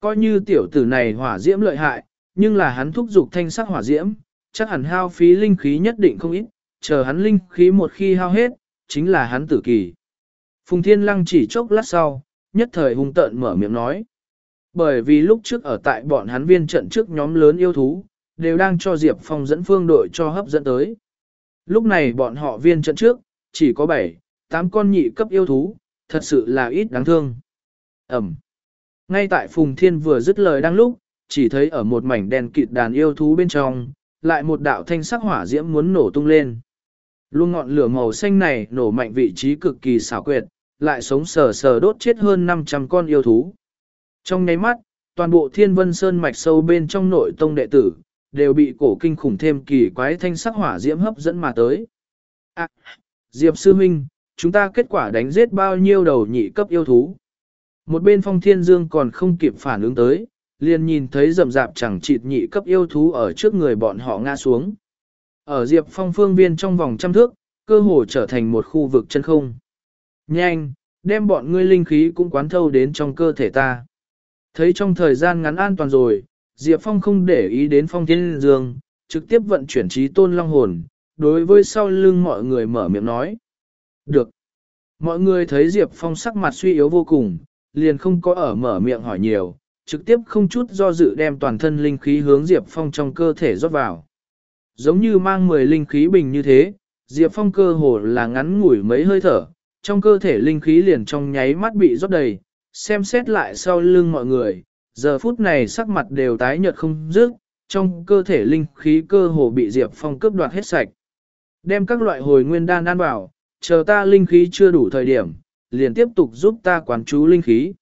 Coi như tiểu tử này hỏa diễm lợi hại, nhưng là hắn thúc giục thanh sắc hỏa diễm, chắc hẳn hao phí linh khí nhất định không ít, chờ hắn linh khí một khi hao hết, chính là hắn tử kỳ. Phùng Thiên Lăng chỉ chốc lát sau, nhất thời hung tợn mở miệng nói. Bởi vì lúc trước ở tại bọn hắn viên trận trước nhóm lớn yêu thú, đều đang cho Diệp Phong dẫn phương đội cho hấp dẫn tới. Lúc này bọn họ viên trận trước, chỉ có 7, 8 con nhị cấp yêu thú, thật sự là ít đáng thương. Ẩm. Ngay tại Phùng Thiên vừa dứt lời đang lúc, chỉ thấy ở một mảnh đèn kịt đàn yêu thú bên trong, lại một đạo thanh sắc hỏa diễm muốn nổ tung lên. Luôn ngọn lửa màu xanh này nổ mạnh vị trí cực kỳ xảo quyệt, lại sống sờ sờ đốt chết hơn 500 con yêu thú. Trong nháy mắt, toàn bộ thiên vân sơn mạch sâu bên trong nội tông đệ tử, đều bị cổ kinh khủng thêm kỳ quái thanh sắc hỏa diễm hấp dẫn mà tới. À, Diệp Sư Minh, chúng ta kết quả đánh giết bao nhiêu đầu nhị cấp yêu thú. Một bên phong thiên dương còn không kịp phản ứng tới, liền nhìn thấy rầm rạp chẳng chịt nhị cấp yêu thú ở trước người bọn họ ngã xuống. Ở Diệp Phong phương viên trong vòng trăm thước, cơ hồ trở thành một khu vực chân không. Nhanh, đem bọn ngươi linh khí cũng quán thâu đến trong cơ thể ta. Thấy trong thời gian ngắn an toàn rồi, Diệp Phong không để ý đến phong thiên dương, trực tiếp vận chuyển trí tôn long hồn, đối với sau lưng mọi người mở miệng nói. Được. Mọi người thấy Diệp Phong sắc mặt suy yếu vô cùng, liền không có ở mở miệng hỏi nhiều, trực tiếp không chút do dự đem toàn thân linh khí hướng Diệp Phong trong cơ thể rót vào. Giống như mang 10 linh khí bình như thế, Diệp Phong cơ hồ là ngắn ngủi mấy hơi thở, trong cơ thể linh khí liền trong nháy mắt bị rót đầy, xem xét lại sau lưng mọi người, giờ phút này sắc mặt đều tái nhợt không dứt, trong cơ thể linh khí cơ hồ bị Diệp Phong cướp đoạt hết sạch. Đem các loại hồi nguyên đan ăn vào, chờ ta linh khí chưa đủ thời điểm, liền tiếp tục giúp ta quán chú linh khí.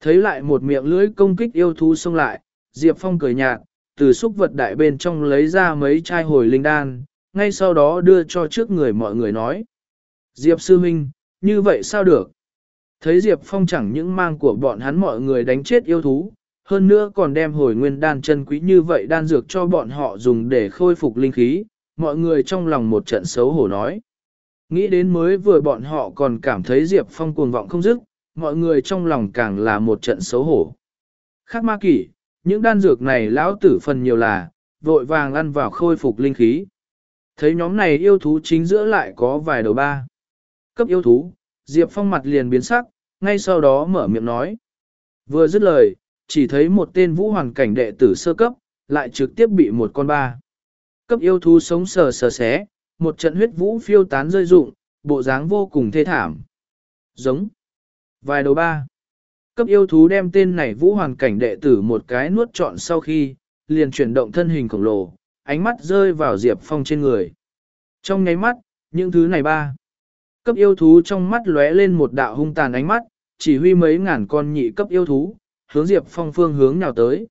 Thấy lại một miệng lưỡi công kích yêu thú xông lại, Diệp Phong cười nhạt, từ xúc vật đại bên trong lấy ra mấy chai hồi linh đan, ngay sau đó đưa cho trước người mọi người nói. Diệp Sư Minh, như vậy sao được? Thấy Diệp Phong chẳng những mang của bọn hắn mọi người đánh chết yêu thú, hơn nữa còn đem hồi nguyên đan chân quý như vậy đan dược cho bọn họ dùng để khôi phục linh khí, mọi người trong lòng một trận xấu hổ nói. Nghĩ đến mới vừa bọn họ còn cảm thấy Diệp Phong cuồng vọng không dứt, mọi người trong lòng càng là một trận xấu hổ. Khác ma kỷ, những đan dược này lão tử phần nhiều là, vội vàng ăn vào khôi phục linh khí. Thấy nhóm này yêu thú chính giữa lại có vài đầu ba. Cấp yêu thú, Diệp Phong mặt liền biến sắc, ngay sau đó mở miệng nói. Vừa dứt lời, chỉ thấy một tên vũ hoàn cảnh đệ tử sơ cấp, lại trực tiếp bị một con ba. Cấp yêu thú sống sờ sờ xé, một trận huyết vũ phiêu tán rơi rụng, bộ dáng vô cùng thê thảm. Giống. Vài đầu ba. Cấp yêu thú đem tên này vũ hoàn cảnh đệ tử một cái nuốt trọn sau khi, liền chuyển động thân hình khổng lồ, ánh mắt rơi vào Diệp Phong trên người. Trong nháy mắt, những thứ này ba. Cấp yêu thú trong mắt lóe lên một đạo hung tàn ánh mắt, chỉ huy mấy ngàn con nhị cấp yêu thú, hướng Diệp Phong phương hướng nào tới.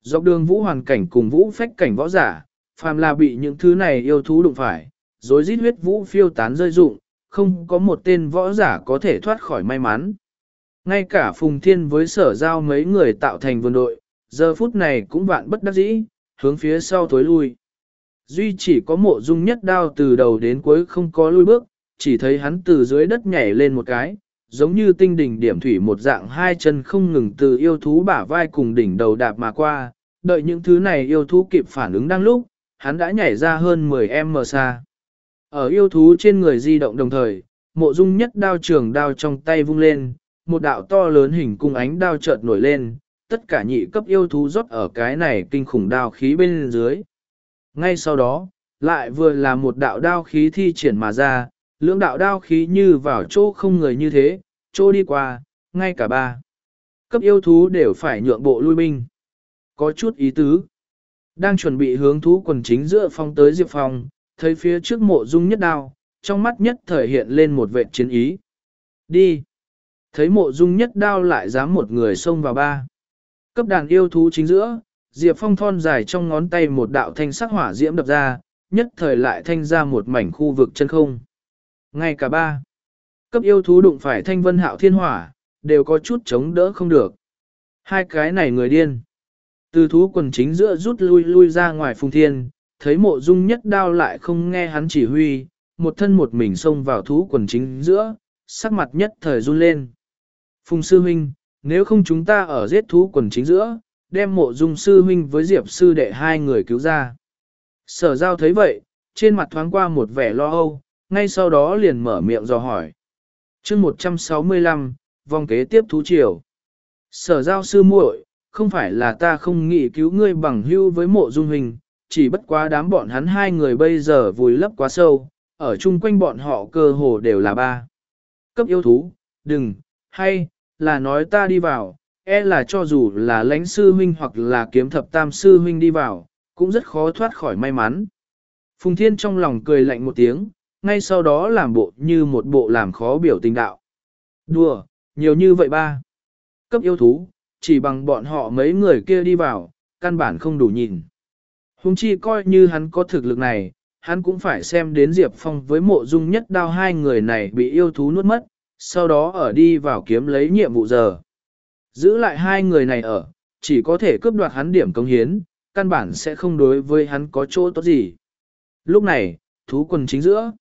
Dọc đường vũ hoàn cảnh cùng vũ phách cảnh võ giả, phàm là bị những thứ này yêu thú đụng phải, rồi rít huyết vũ phiêu tán rơi rụng, không có một tên võ giả có thể thoát khỏi may mắn. Ngay cả Phùng Thiên với sở giao mấy người tạo thành vườn đội, giờ phút này cũng vạn bất đắc dĩ, hướng phía sau tối lui. Duy chỉ có mộ dung nhất đao từ đầu đến cuối không có lui bước, chỉ thấy hắn từ dưới đất nhảy lên một cái, giống như tinh đỉnh điểm thủy một dạng hai chân không ngừng từ yêu thú bả vai cùng đỉnh đầu đạp mà qua, đợi những thứ này yêu thú kịp phản ứng đang lúc, hắn đã nhảy ra hơn 10 m xa. Ở yêu thú trên người di động đồng thời, mộ dung nhất đao trường đao trong tay vung lên, một đạo to lớn hình cung ánh đao chợt nổi lên, tất cả nhị cấp yêu thú rót ở cái này kinh khủng đao khí bên dưới. Ngay sau đó, lại vừa là một đạo đao khí thi triển mà ra, lưỡng đạo đao khí như vào chỗ không người như thế, chỗ đi qua, ngay cả ba. Cấp yêu thú đều phải nhượng bộ lui binh. Có chút ý tứ. Đang chuẩn bị hướng thú quần chính giữa phong tới Diệp Phong, thấy phía trước mộ dung nhất đao, trong mắt nhất thời hiện lên một vệ chiến ý. Đi! Thấy mộ dung nhất đao lại dám một người xông vào ba. Cấp đàn yêu thú chính giữa, Diệp Phong thon dài trong ngón tay một đạo thanh sắc hỏa diễm đập ra, nhất thời lại thanh ra một mảnh khu vực chân không. Ngay cả ba, cấp yêu thú đụng phải thanh vân hạo thiên hỏa, đều có chút chống đỡ không được. Hai cái này người điên. Từ thú quần chính giữa rút lui lui ra ngoài phùng thiên, thấy mộ dung nhất đao lại không nghe hắn chỉ huy, một thân một mình xông vào thú quần chính giữa, sắc mặt nhất thời run lên. Phùng sư huynh, nếu không chúng ta ở giết thú quần chính giữa, đem mộ dung sư huynh với diệp sư đệ hai người cứu ra. Sở giao thấy vậy, trên mặt thoáng qua một vẻ lo âu, ngay sau đó liền mở miệng dò hỏi. chương 165, vòng kế tiếp thú triều. Sở giao sư muội, không phải là ta không nghĩ cứu ngươi bằng hưu với mộ dung hình, chỉ bất quá đám bọn hắn hai người bây giờ vùi lấp quá sâu, ở chung quanh bọn họ cơ hồ đều là ba. Cấp yêu thú, đừng, hay, là nói ta đi vào, e là cho dù là lãnh sư huynh hoặc là kiếm thập tam sư huynh đi vào, cũng rất khó thoát khỏi may mắn. Phùng Thiên trong lòng cười lạnh một tiếng, ngay sau đó làm bộ như một bộ làm khó biểu tình đạo. Đùa, nhiều như vậy ba. Cấp yêu thú, chỉ bằng bọn họ mấy người kia đi vào, căn bản không đủ nhìn. Hùng chi coi như hắn có thực lực này, hắn cũng phải xem đến Diệp Phong với mộ dung nhất đao hai người này bị yêu thú nuốt mất, sau đó ở đi vào kiếm lấy nhiệm vụ giờ. Giữ lại hai người này ở, chỉ có thể cướp đoạt hắn điểm công hiến, căn bản sẽ không đối với hắn có chỗ tốt gì. Lúc này, thú quần chính giữa,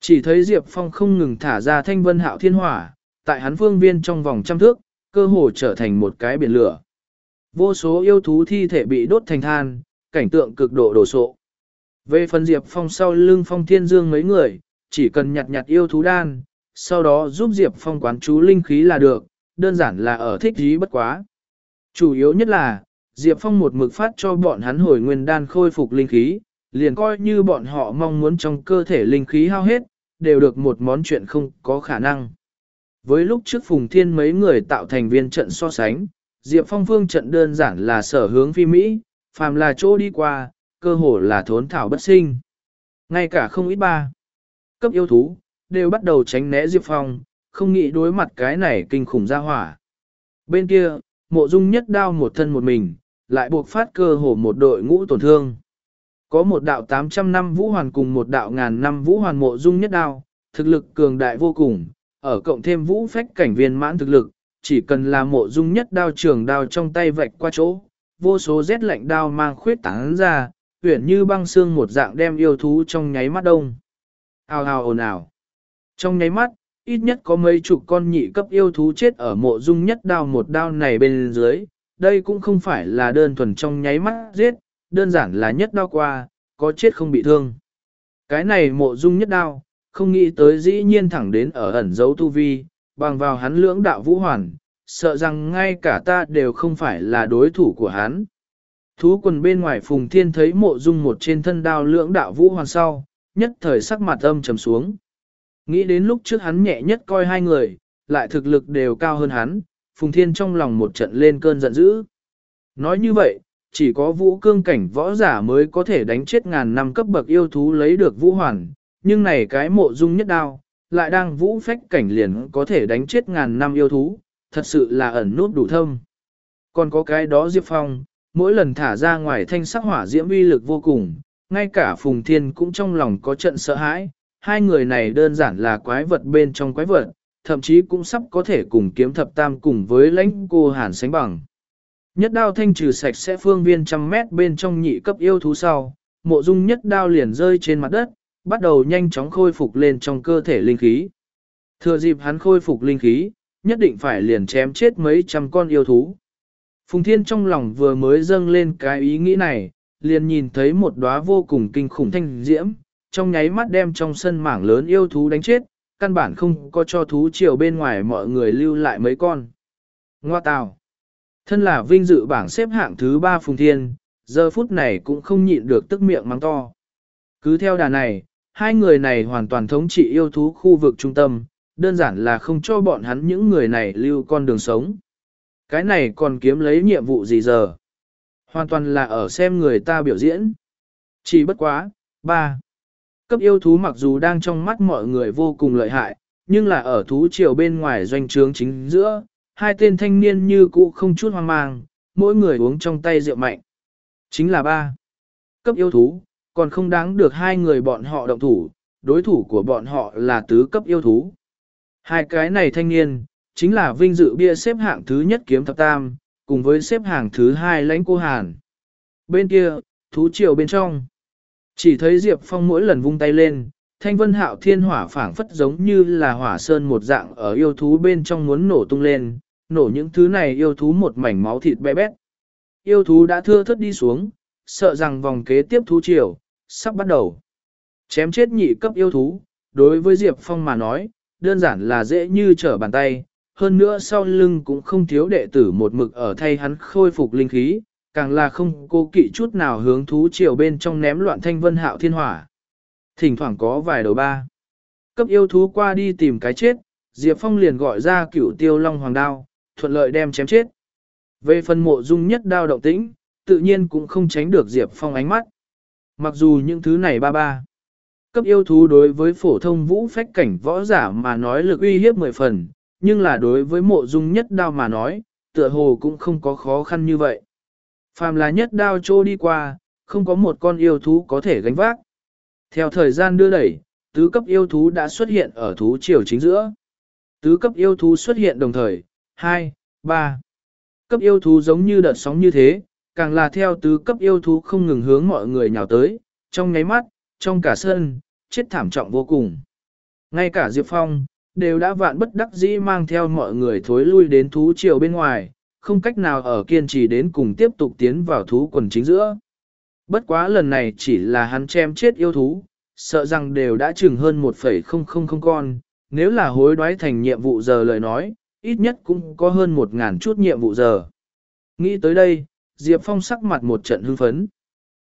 chỉ thấy Diệp Phong không ngừng thả ra thanh vân hạo thiên hỏa, tại hắn phương viên trong vòng trăm thước, cơ hồ trở thành một cái biển lửa. Vô số yêu thú thi thể bị đốt thành than, cảnh tượng cực độ đổ sộ. Về phần Diệp Phong sau lưng Phong Thiên Dương mấy người, chỉ cần nhặt nhặt yêu thú đan, sau đó giúp Diệp Phong quán chú linh khí là được, đơn giản là ở thích ý bất quá. Chủ yếu nhất là, Diệp Phong một mực phát cho bọn hắn hồi nguyên đan khôi phục linh khí, liền coi như bọn họ mong muốn trong cơ thể linh khí hao hết, đều được một món chuyện không có khả năng. Với lúc trước Phùng Thiên mấy người tạo thành viên trận so sánh, Diệp Phong phương trận đơn giản là sở hướng phi Mỹ, phàm là chỗ đi qua, cơ hồ là thốn thảo bất sinh. Ngay cả không ít ba. Cấp yêu thú, đều bắt đầu tránh né Diệp Phong, không nghĩ đối mặt cái này kinh khủng ra hỏa. Bên kia, mộ dung nhất đao một thân một mình, lại buộc phát cơ hồ một đội ngũ tổn thương. Có một đạo 800 năm vũ hoàn cùng một đạo ngàn năm vũ hoàn mộ dung nhất đao, thực lực cường đại vô cùng, ở cộng thêm vũ phách cảnh viên mãn thực lực, chỉ cần là mộ dung nhất đao trường đao trong tay vạch qua chỗ, vô số rét lạnh đao mang khuyết tán ra, huyển như băng xương một dạng đem yêu thú trong nháy mắt đông. Ao ao ồn ào. Trong nháy mắt, ít nhất có mấy chục con nhị cấp yêu thú chết ở mộ dung nhất đao một đao này bên dưới, đây cũng không phải là đơn thuần trong nháy mắt giết, đơn giản là nhất đao qua, có chết không bị thương. Cái này mộ dung nhất đao, không nghĩ tới dĩ nhiên thẳng đến ở ẩn dấu tu vi, bằng vào hắn lưỡng đạo vũ hoàn, sợ rằng ngay cả ta đều không phải là đối thủ của hắn. Thú quần bên ngoài phùng thiên thấy mộ dung một trên thân đao lưỡng đạo vũ hoàn sau, nhất thời sắc mặt âm trầm xuống. Nghĩ đến lúc trước hắn nhẹ nhất coi hai người, lại thực lực đều cao hơn hắn, phùng thiên trong lòng một trận lên cơn giận dữ. Nói như vậy, chỉ có vũ cương cảnh võ giả mới có thể đánh chết ngàn năm cấp bậc yêu thú lấy được vũ hoàn, nhưng này cái mộ dung nhất đao, lại đang vũ phách cảnh liền có thể đánh chết ngàn năm yêu thú, thật sự là ẩn nút đủ thâm. Còn có cái đó Diệp Phong, mỗi lần thả ra ngoài thanh sắc hỏa diễm uy lực vô cùng, ngay cả Phùng Thiên cũng trong lòng có trận sợ hãi, hai người này đơn giản là quái vật bên trong quái vật, thậm chí cũng sắp có thể cùng kiếm thập tam cùng với lãnh cô hàn sánh bằng. Nhất đao thanh trừ sạch sẽ phương viên trăm mét bên trong nhị cấp yêu thú sau, mộ dung nhất đao liền rơi trên mặt đất, bắt đầu nhanh chóng khôi phục lên trong cơ thể linh khí. Thừa dịp hắn khôi phục linh khí, nhất định phải liền chém chết mấy trăm con yêu thú. Phùng Thiên trong lòng vừa mới dâng lên cái ý nghĩ này, liền nhìn thấy một đóa vô cùng kinh khủng thanh diễm, trong nháy mắt đem trong sân mảng lớn yêu thú đánh chết, căn bản không có cho thú chiều bên ngoài mọi người lưu lại mấy con. Ngoa tào. Thân là vinh dự bảng xếp hạng thứ ba Phùng Thiên, giờ phút này cũng không nhịn được tức miệng mắng to. Cứ theo đà này, hai người này hoàn toàn thống trị yêu thú khu vực trung tâm, đơn giản là không cho bọn hắn những người này lưu con đường sống. Cái này còn kiếm lấy nhiệm vụ gì giờ? Hoàn toàn là ở xem người ta biểu diễn. Chỉ bất quá, ba. Cấp yêu thú mặc dù đang trong mắt mọi người vô cùng lợi hại, nhưng là ở thú triều bên ngoài doanh trướng chính giữa, hai tên thanh niên như cũ không chút hoang mang, mỗi người uống trong tay rượu mạnh. Chính là ba. Cấp yêu thú, còn không đáng được hai người bọn họ động thủ, đối thủ của bọn họ là tứ cấp yêu thú. Hai cái này thanh niên, chính là vinh dự bia xếp hạng thứ nhất kiếm thập tam, cùng với xếp hạng thứ hai lãnh cô hàn. Bên kia, thú triều bên trong. Chỉ thấy Diệp Phong mỗi lần vung tay lên, thanh vân hạo thiên hỏa phảng phất giống như là hỏa sơn một dạng ở yêu thú bên trong muốn nổ tung lên, nổ những thứ này yêu thú một mảnh máu thịt bé bét. Yêu thú đã thưa thất đi xuống, sợ rằng vòng kế tiếp thú triều, sắp bắt đầu. Chém chết nhị cấp yêu thú, đối với Diệp Phong mà nói, đơn giản là dễ như trở bàn tay, hơn nữa sau lưng cũng không thiếu đệ tử một mực ở thay hắn khôi phục linh khí, càng là không cố kỵ chút nào hướng thú triều bên trong ném loạn thanh vân hạo thiên hỏa. Thỉnh thoảng có vài đầu ba. Cấp yêu thú qua đi tìm cái chết, Diệp Phong liền gọi ra cửu tiêu long hoàng đao, thuận lợi đem chém chết. Về phần mộ dung nhất đao động tĩnh, tự nhiên cũng không tránh được Diệp Phong ánh mắt. Mặc dù những thứ này ba ba, cấp yêu thú đối với phổ thông vũ phách cảnh võ giả mà nói lực uy hiếp mười phần, nhưng là đối với mộ dung nhất đao mà nói, tựa hồ cũng không có khó khăn như vậy. Phàm là nhất đao trô đi qua, không có một con yêu thú có thể gánh vác. Theo thời gian đưa đẩy, tứ cấp yêu thú đã xuất hiện ở thú triều chính giữa. Tứ cấp yêu thú xuất hiện đồng thời, 2, 3. Cấp yêu thú giống như đợt sóng như thế, càng là theo tứ cấp yêu thú không ngừng hướng mọi người nhào tới, trong nháy mắt, trong cả sân, chết thảm trọng vô cùng. Ngay cả Diệp Phong, đều đã vạn bất đắc dĩ mang theo mọi người thối lui đến thú triều bên ngoài, không cách nào ở kiên trì đến cùng tiếp tục tiến vào thú quần chính giữa. Bất quá lần này chỉ là hắn chém chết yêu thú, sợ rằng đều đã chừng hơn 1,000 con, nếu là hối đoái thành nhiệm vụ giờ lời nói, ít nhất cũng có hơn 1.000 chút nhiệm vụ giờ. Nghĩ tới đây, Diệp Phong sắc mặt một trận hưng phấn.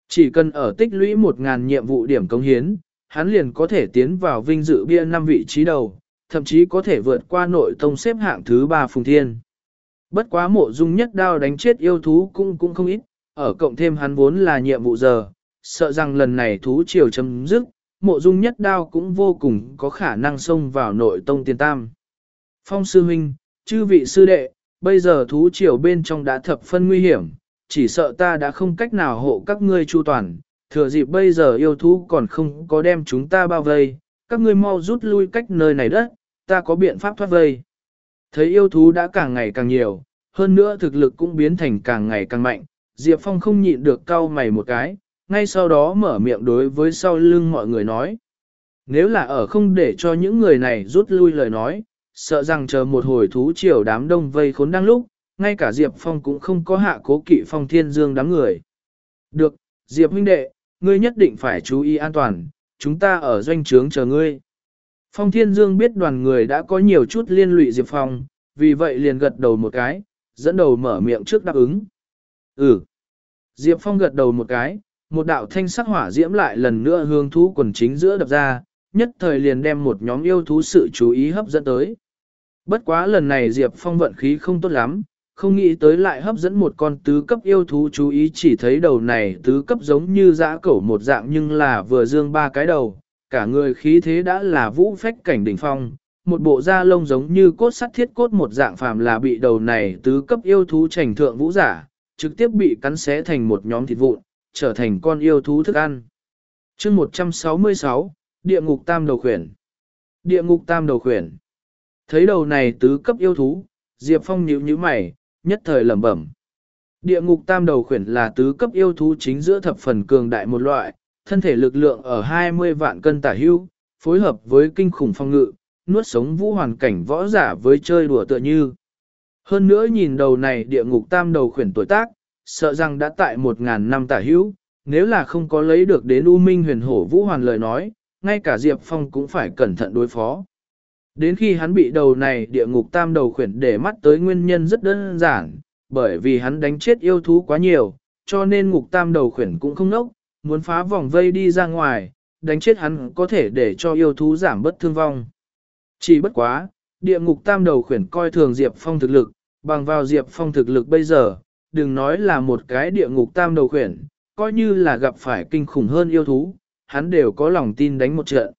Chỉ cần ở tích lũy 1.000 nhiệm vụ điểm công hiến, hắn liền có thể tiến vào vinh dự bia năm vị trí đầu, thậm chí có thể vượt qua nội tông xếp hạng thứ 3 phùng thiên. Bất quá mộ dung nhất đao đánh chết yêu thú cũng cũng không ít, ở cộng thêm hắn vốn là nhiệm vụ giờ, sợ rằng lần này thú triều chấm dứt, mộ dung nhất đao cũng vô cùng có khả năng xông vào nội tông tiền tam. Phong sư huynh, chư vị sư đệ, bây giờ thú triều bên trong đã thập phân nguy hiểm, chỉ sợ ta đã không cách nào hộ các ngươi chu toàn, thừa dịp bây giờ yêu thú còn không có đem chúng ta bao vây, các ngươi mau rút lui cách nơi này đất, ta có biện pháp thoát vây. Thấy yêu thú đã càng ngày càng nhiều, hơn nữa thực lực cũng biến thành càng ngày càng mạnh, Diệp Phong không nhịn được cau mày một cái, ngay sau đó mở miệng đối với sau lưng mọi người nói. Nếu là ở không để cho những người này rút lui lời nói, sợ rằng chờ một hồi thú triều đám đông vây khốn đang lúc, ngay cả Diệp Phong cũng không có hạ cố kỵ phong thiên dương đám người. Được, Diệp huynh đệ, ngươi nhất định phải chú ý an toàn, chúng ta ở doanh trướng chờ ngươi. Phong Thiên Dương biết đoàn người đã có nhiều chút liên lụy Diệp Phong, vì vậy liền gật đầu một cái, dẫn đầu mở miệng trước đáp ứng. Ừ. Diệp Phong gật đầu một cái, một đạo thanh sắc hỏa diễm lại lần nữa hướng thú quần chính giữa đập ra, nhất thời liền đem một nhóm yêu thú sự chú ý hấp dẫn tới. Bất quá lần này Diệp Phong vận khí không tốt lắm, không nghĩ tới lại hấp dẫn một con tứ cấp yêu thú chú ý chỉ thấy đầu này tứ cấp giống như dã cẩu một dạng nhưng là vừa dương ba cái đầu, cả người khí thế đã là vũ phách cảnh đỉnh phong, một bộ da lông giống như cốt sắt thiết cốt một dạng phàm là bị đầu này tứ cấp yêu thú trành thượng vũ giả, trực tiếp bị cắn xé thành một nhóm thịt vụn, trở thành con yêu thú thức ăn. chương 166, Địa ngục tam đầu khuyển. Địa ngục tam đầu khuyển. Thấy đầu này tứ cấp yêu thú, Diệp Phong nhíu nhíu mày, nhất thời lẩm bẩm. Địa ngục tam đầu khuyển là tứ cấp yêu thú chính giữa thập phần cường đại một loại, thân thể lực lượng ở 20 vạn cân tả hưu, phối hợp với kinh khủng phong ngự, nuốt sống vũ hoàn cảnh võ giả với chơi đùa tựa như. Hơn nữa nhìn đầu này địa ngục tam đầu khuyển tuổi tác, sợ rằng đã tại 1.000 năm tả hữu, nếu là không có lấy được đến U Minh huyền hổ vũ hoàn lời nói, ngay cả Diệp Phong cũng phải cẩn thận đối phó. Đến khi hắn bị đầu này địa ngục tam đầu khuyển để mắt tới nguyên nhân rất đơn giản, bởi vì hắn đánh chết yêu thú quá nhiều, cho nên ngục tam đầu khuyển cũng không nốc, muốn phá vòng vây đi ra ngoài, đánh chết hắn có thể để cho yêu thú giảm bất thương vong. Chỉ bất quá, địa ngục tam đầu khuyển coi thường Diệp Phong thực lực, bằng vào Diệp Phong thực lực bây giờ, đừng nói là một cái địa ngục tam đầu khuyển, coi như là gặp phải kinh khủng hơn yêu thú, hắn đều có lòng tin đánh một trận.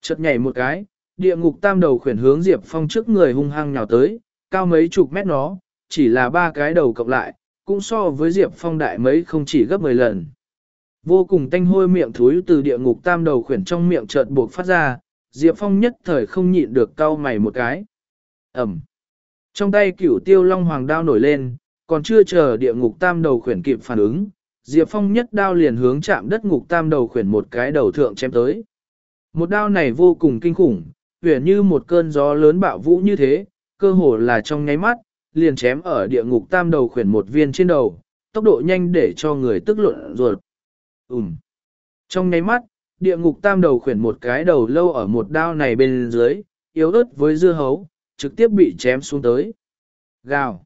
Chợt nhảy một cái, địa ngục tam đầu khuyển hướng Diệp Phong trước người hung hăng nhào tới, cao mấy chục mét nó, chỉ là ba cái đầu cộng lại, cũng so với Diệp Phong đại mấy không chỉ gấp 10 lần. Vô cùng tanh hôi miệng thúi từ địa ngục tam đầu khuyển trong miệng chợt buộc phát ra, Diệp Phong nhất thời không nhịn được cau mày một cái. Ẩm. Trong tay cửu tiêu long hoàng đao nổi lên, còn chưa chờ địa ngục tam đầu khuyển kịp phản ứng, Diệp Phong nhất đao liền hướng chạm đất ngục tam đầu khuyển một cái đầu thượng chém tới. Một đao này vô cùng kinh khủng, huyền như một cơn gió lớn bạo vũ như thế, cơ hồ là trong nháy mắt, liền chém ở địa ngục tam đầu khuyển một viên trên đầu, tốc độ nhanh để cho người tức luận ruột. Ừm. Trong nháy mắt, địa ngục tam đầu khuyển một cái đầu lâu ở một đao này bên dưới, yếu ớt với dưa hấu, trực tiếp bị chém xuống tới. Gào.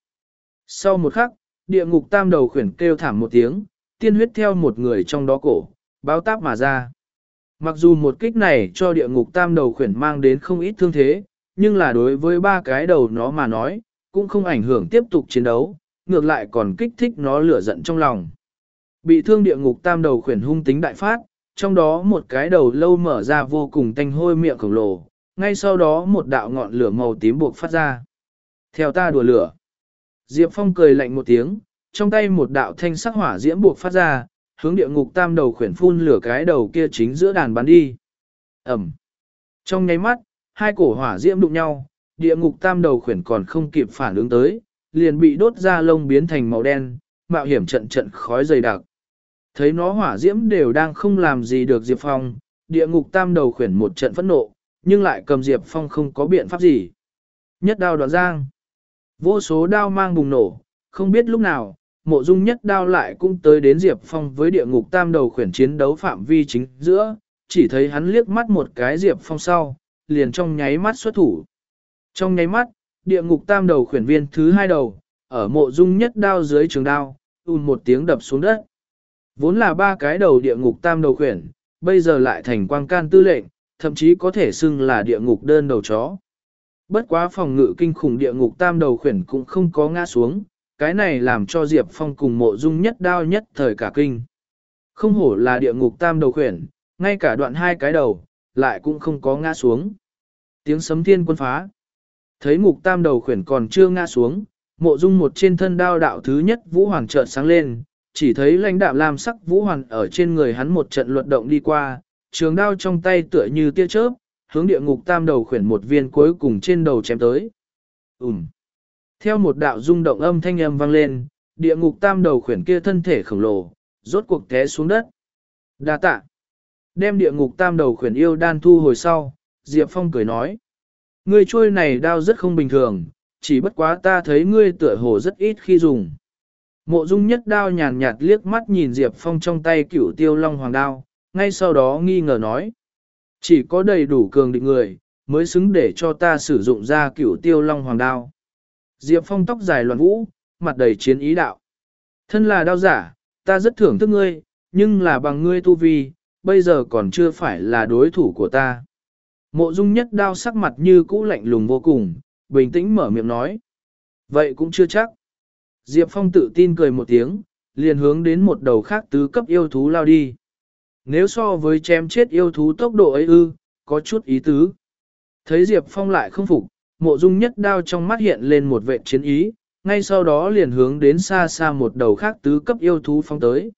Sau một khắc, địa ngục tam đầu khuyển kêu thảm một tiếng, tiên huyết theo một người trong đó cổ, báo táp mà ra. Mặc dù một kích này cho địa ngục tam đầu khuyển mang đến không ít thương thế, nhưng là đối với ba cái đầu nó mà nói, cũng không ảnh hưởng tiếp tục chiến đấu, ngược lại còn kích thích nó lửa giận trong lòng. Bị thương địa ngục tam đầu khuyển hung tính đại phát, trong đó một cái đầu lâu mở ra vô cùng tanh hôi miệng khổng lồ, ngay sau đó một đạo ngọn lửa màu tím buộc phát ra. Theo ta đùa lửa. Diệp Phong cười lạnh một tiếng, trong tay một đạo thanh sắc hỏa diễm buộc phát ra, hướng địa ngục tam đầu khuyển phun lửa cái đầu kia chính giữa đàn bắn đi. Ẩm. Trong nháy mắt, hai cổ hỏa diễm đụng nhau, địa ngục tam đầu khuyển còn không kịp phản ứng tới, liền bị đốt ra lông biến thành màu đen, mạo hiểm trận trận khói dày đặc. Thấy nó hỏa diễm đều đang không làm gì được Diệp Phong, địa ngục tam đầu khuyển một trận phẫn nộ, nhưng lại cầm Diệp Phong không có biện pháp gì. Nhất đao đoạn giang. Vô số đao mang bùng nổ, không biết lúc nào, mộ dung nhất đao lại cũng tới đến Diệp Phong với địa ngục tam đầu khuyển chiến đấu phạm vi chính giữa, chỉ thấy hắn liếc mắt một cái Diệp Phong sau, liền trong nháy mắt xuất thủ. Trong nháy mắt, địa ngục tam đầu khuyển viên thứ hai đầu, ở mộ dung nhất đao dưới trường đao, ùn một tiếng đập xuống đất. Vốn là ba cái đầu địa ngục tam đầu khuyển, bây giờ lại thành quang can tư lệnh, thậm chí có thể xưng là địa ngục đơn đầu chó. Bất quá phòng ngự kinh khủng địa ngục tam đầu khuyển cũng không có ngã xuống, cái này làm cho Diệp Phong cùng mộ dung nhất đao nhất thời cả kinh. Không hổ là địa ngục tam đầu khuyển, ngay cả đoạn hai cái đầu, lại cũng không có ngã xuống. Tiếng sấm thiên quân phá. Thấy ngục tam đầu khuyển còn chưa ngã xuống, mộ dung một trên thân đao đạo thứ nhất vũ hoàng trợn sáng lên, chỉ thấy lãnh đạo làm sắc vũ hoàn ở trên người hắn một trận luận động đi qua, trường đao trong tay tựa như tia chớp, hướng địa ngục tam đầu khuyển một viên cuối cùng trên đầu chém tới. Ừm. Theo một đạo rung động âm thanh âm vang lên, địa ngục tam đầu khuyển kia thân thể khổng lồ, rốt cuộc té xuống đất. Đa tạ. Đem địa ngục tam đầu khuyển yêu đan thu hồi sau, Diệp Phong cười nói. Ngươi trôi này đao rất không bình thường, chỉ bất quá ta thấy ngươi tựa hồ rất ít khi dùng. Mộ dung nhất đao nhàn nhạt liếc mắt nhìn Diệp Phong trong tay cửu tiêu long hoàng đao, ngay sau đó nghi ngờ nói. Chỉ có đầy đủ cường định người, mới xứng để cho ta sử dụng ra cửu tiêu long hoàng đao. Diệp Phong tóc dài loạn vũ, mặt đầy chiến ý đạo. Thân là đao giả, ta rất thưởng thức ngươi, nhưng là bằng ngươi tu vi, bây giờ còn chưa phải là đối thủ của ta. Mộ dung nhất đao sắc mặt như cũ lạnh lùng vô cùng, bình tĩnh mở miệng nói. Vậy cũng chưa chắc. Diệp Phong tự tin cười một tiếng, liền hướng đến một đầu khác tứ cấp yêu thú lao đi. Nếu so với chém chết yêu thú tốc độ ấy ư, có chút ý tứ. Thấy Diệp Phong lại không phục, mộ dung nhất đao trong mắt hiện lên một vệ chiến ý, ngay sau đó liền hướng đến xa xa một đầu khác tứ cấp yêu thú phong tới.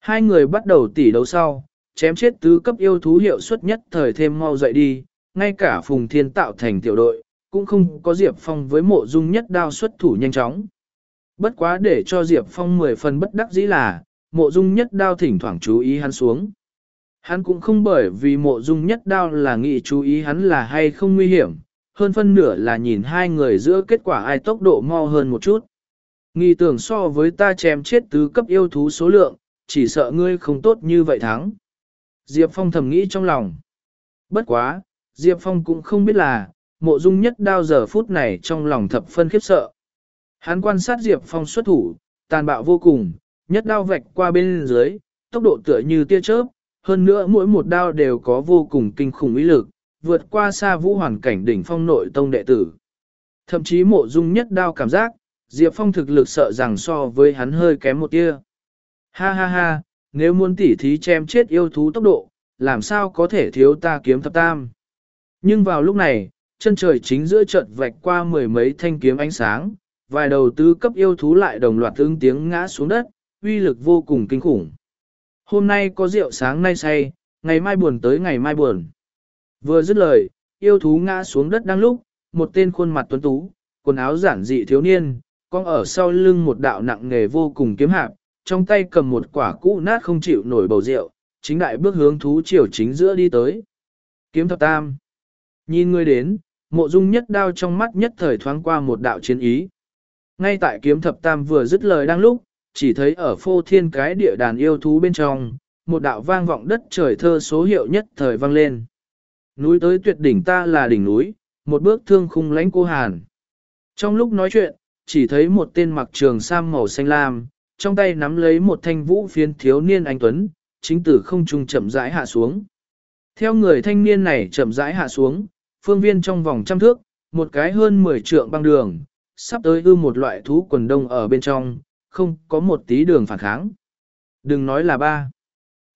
Hai người bắt đầu tỉ đấu sau, chém chết tứ cấp yêu thú hiệu suất nhất thời thêm mau dậy đi, ngay cả Phùng Thiên tạo thành tiểu đội, cũng không có Diệp Phong với mộ dung nhất đao xuất thủ nhanh chóng. Bất quá để cho Diệp Phong mười phần bất đắc dĩ là, mộ dung nhất đao thỉnh thoảng chú ý hắn xuống. Hắn cũng không bởi vì mộ dung nhất đao là nghĩ chú ý hắn là hay không nguy hiểm, hơn phân nửa là nhìn hai người giữa kết quả ai tốc độ mau hơn một chút. Nghi tưởng so với ta chém chết tứ cấp yêu thú số lượng, chỉ sợ ngươi không tốt như vậy thắng. Diệp Phong thầm nghĩ trong lòng. Bất quá, Diệp Phong cũng không biết là, mộ dung nhất đao giờ phút này trong lòng thập phân khiếp sợ. Hắn quan sát Diệp Phong xuất thủ, tàn bạo vô cùng, nhất đao vạch qua bên dưới, tốc độ tựa như tia chớp, hơn nữa mỗi một đao đều có vô cùng kinh khủng ý lực, vượt qua xa vũ hoàn cảnh đỉnh phong nội tông đệ tử. Thậm chí mộ dung nhất đao cảm giác, Diệp Phong thực lực sợ rằng so với hắn hơi kém một tia. Ha ha ha, nếu muốn tỉ thí chém chết yêu thú tốc độ, làm sao có thể thiếu ta kiếm thập tam. Nhưng vào lúc này, chân trời chính giữa trận vạch qua mười mấy thanh kiếm ánh sáng, vài đầu tứ cấp yêu thú lại đồng loạt tương tiếng ngã xuống đất, uy lực vô cùng kinh khủng. Hôm nay có rượu sáng nay say, ngày mai buồn tới ngày mai buồn. Vừa dứt lời, yêu thú ngã xuống đất đang lúc, một tên khuôn mặt tuấn tú, quần áo giản dị thiếu niên, con ở sau lưng một đạo nặng nghề vô cùng kiếm hạp, trong tay cầm một quả cũ nát không chịu nổi bầu rượu, chính đại bước hướng thú triều chính giữa đi tới. Kiếm thập tam. Nhìn người đến, mộ dung nhất đao trong mắt nhất thời thoáng qua một đạo chiến ý. Ngay tại kiếm thập tam vừa dứt lời đang lúc, chỉ thấy ở phô thiên cái địa đàn yêu thú bên trong, một đạo vang vọng đất trời thơ số hiệu nhất thời vang lên. Núi tới tuyệt đỉnh ta là đỉnh núi, một bước thương khung lãnh cô hàn. Trong lúc nói chuyện, chỉ thấy một tên mặc trường sam màu xanh lam, trong tay nắm lấy một thanh vũ phiến thiếu niên anh Tuấn, chính tử không trung chậm rãi hạ xuống. Theo người thanh niên này chậm rãi hạ xuống, phương viên trong vòng trăm thước, một cái hơn 10 trượng băng đường, sắp tới ư một loại thú quần đông ở bên trong, không có một tí đường phản kháng. Đừng nói là ba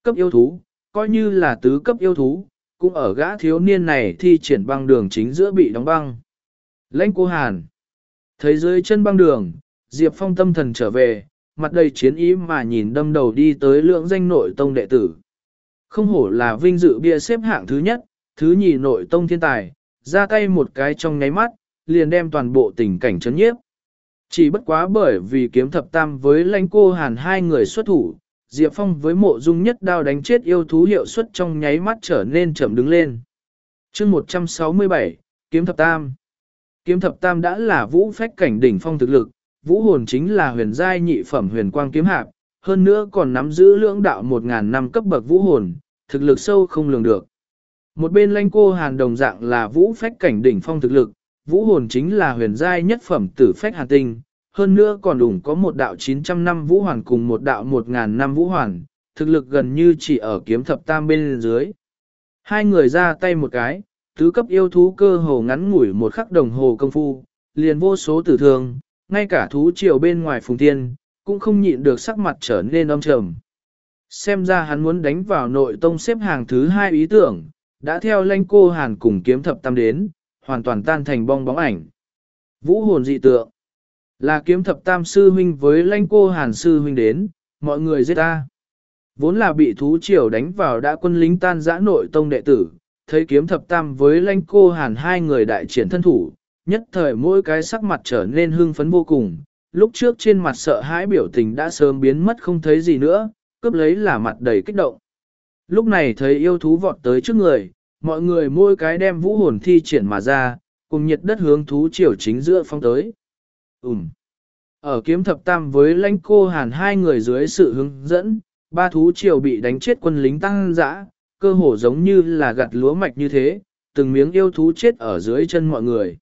cấp yêu thú, coi như là tứ cấp yêu thú, cũng ở gã thiếu niên này thi triển băng đường chính giữa bị đóng băng. Lãnh cô Hàn. Thấy dưới chân băng đường, Diệp Phong tâm thần trở về, mặt đầy chiến ý mà nhìn đâm đầu đi tới lượng danh nội tông đệ tử. Không hổ là vinh dự bia xếp hạng thứ nhất, thứ nhì nội tông thiên tài, ra tay một cái trong nháy mắt, liền đem toàn bộ tình cảnh chấn nhiếp. Chỉ bất quá bởi vì kiếm thập tam với lãnh cô hàn hai người xuất thủ, Diệp Phong với mộ dung nhất đao đánh chết yêu thú hiệu suất trong nháy mắt trở nên chậm đứng lên. chương 167, Kiếm Thập Tam Kiếm Thập Tam đã là vũ phách cảnh đỉnh phong thực lực, vũ hồn chính là huyền giai nhị phẩm huyền quang kiếm hạp, hơn nữa còn nắm giữ lưỡng đạo 1.000 năm cấp bậc vũ hồn, thực lực sâu không lường được. Một bên lanh cô hàn đồng dạng là vũ phách cảnh đỉnh phong thực lực, vũ hồn chính là huyền giai nhất phẩm tử phách hàn tinh, hơn nữa còn đủng có một đạo 900 năm vũ hoàn cùng một đạo 1.000 năm vũ hoàn, thực lực gần như chỉ ở kiếm thập tam bên dưới. Hai người ra tay một cái, tứ cấp yêu thú cơ hồ ngắn ngủi một khắc đồng hồ công phu, liền vô số tử thương, ngay cả thú triều bên ngoài phùng tiên cũng không nhịn được sắc mặt trở nên âm trầm. Xem ra hắn muốn đánh vào nội tông xếp hàng thứ hai ý tưởng, đã theo lanh cô hàn cùng kiếm thập tam đến, hoàn toàn tan thành bong bóng ảnh. Vũ hồn dị tượng. Là kiếm thập tam sư huynh với lãnh cô hàn sư huynh đến, mọi người giết ta. Vốn là bị thú triều đánh vào đã quân lính tan giã nội tông đệ tử, thấy kiếm thập tam với lãnh cô hàn hai người đại triển thân thủ, nhất thời mỗi cái sắc mặt trở nên hưng phấn vô cùng, lúc trước trên mặt sợ hãi biểu tình đã sớm biến mất không thấy gì nữa, cướp lấy là mặt đầy kích động. Lúc này thấy yêu thú vọt tới trước người, mọi người mỗi cái đem vũ hồn thi triển mà ra, cùng nhiệt đất hướng thú triều chính giữa phong tới. Ừm. Ở kiếm thập tam với lãnh cô hàn hai người dưới sự hướng dẫn, ba thú triều bị đánh chết quân lính tăng dã, cơ hồ giống như là gặt lúa mạch như thế, từng miếng yêu thú chết ở dưới chân mọi người.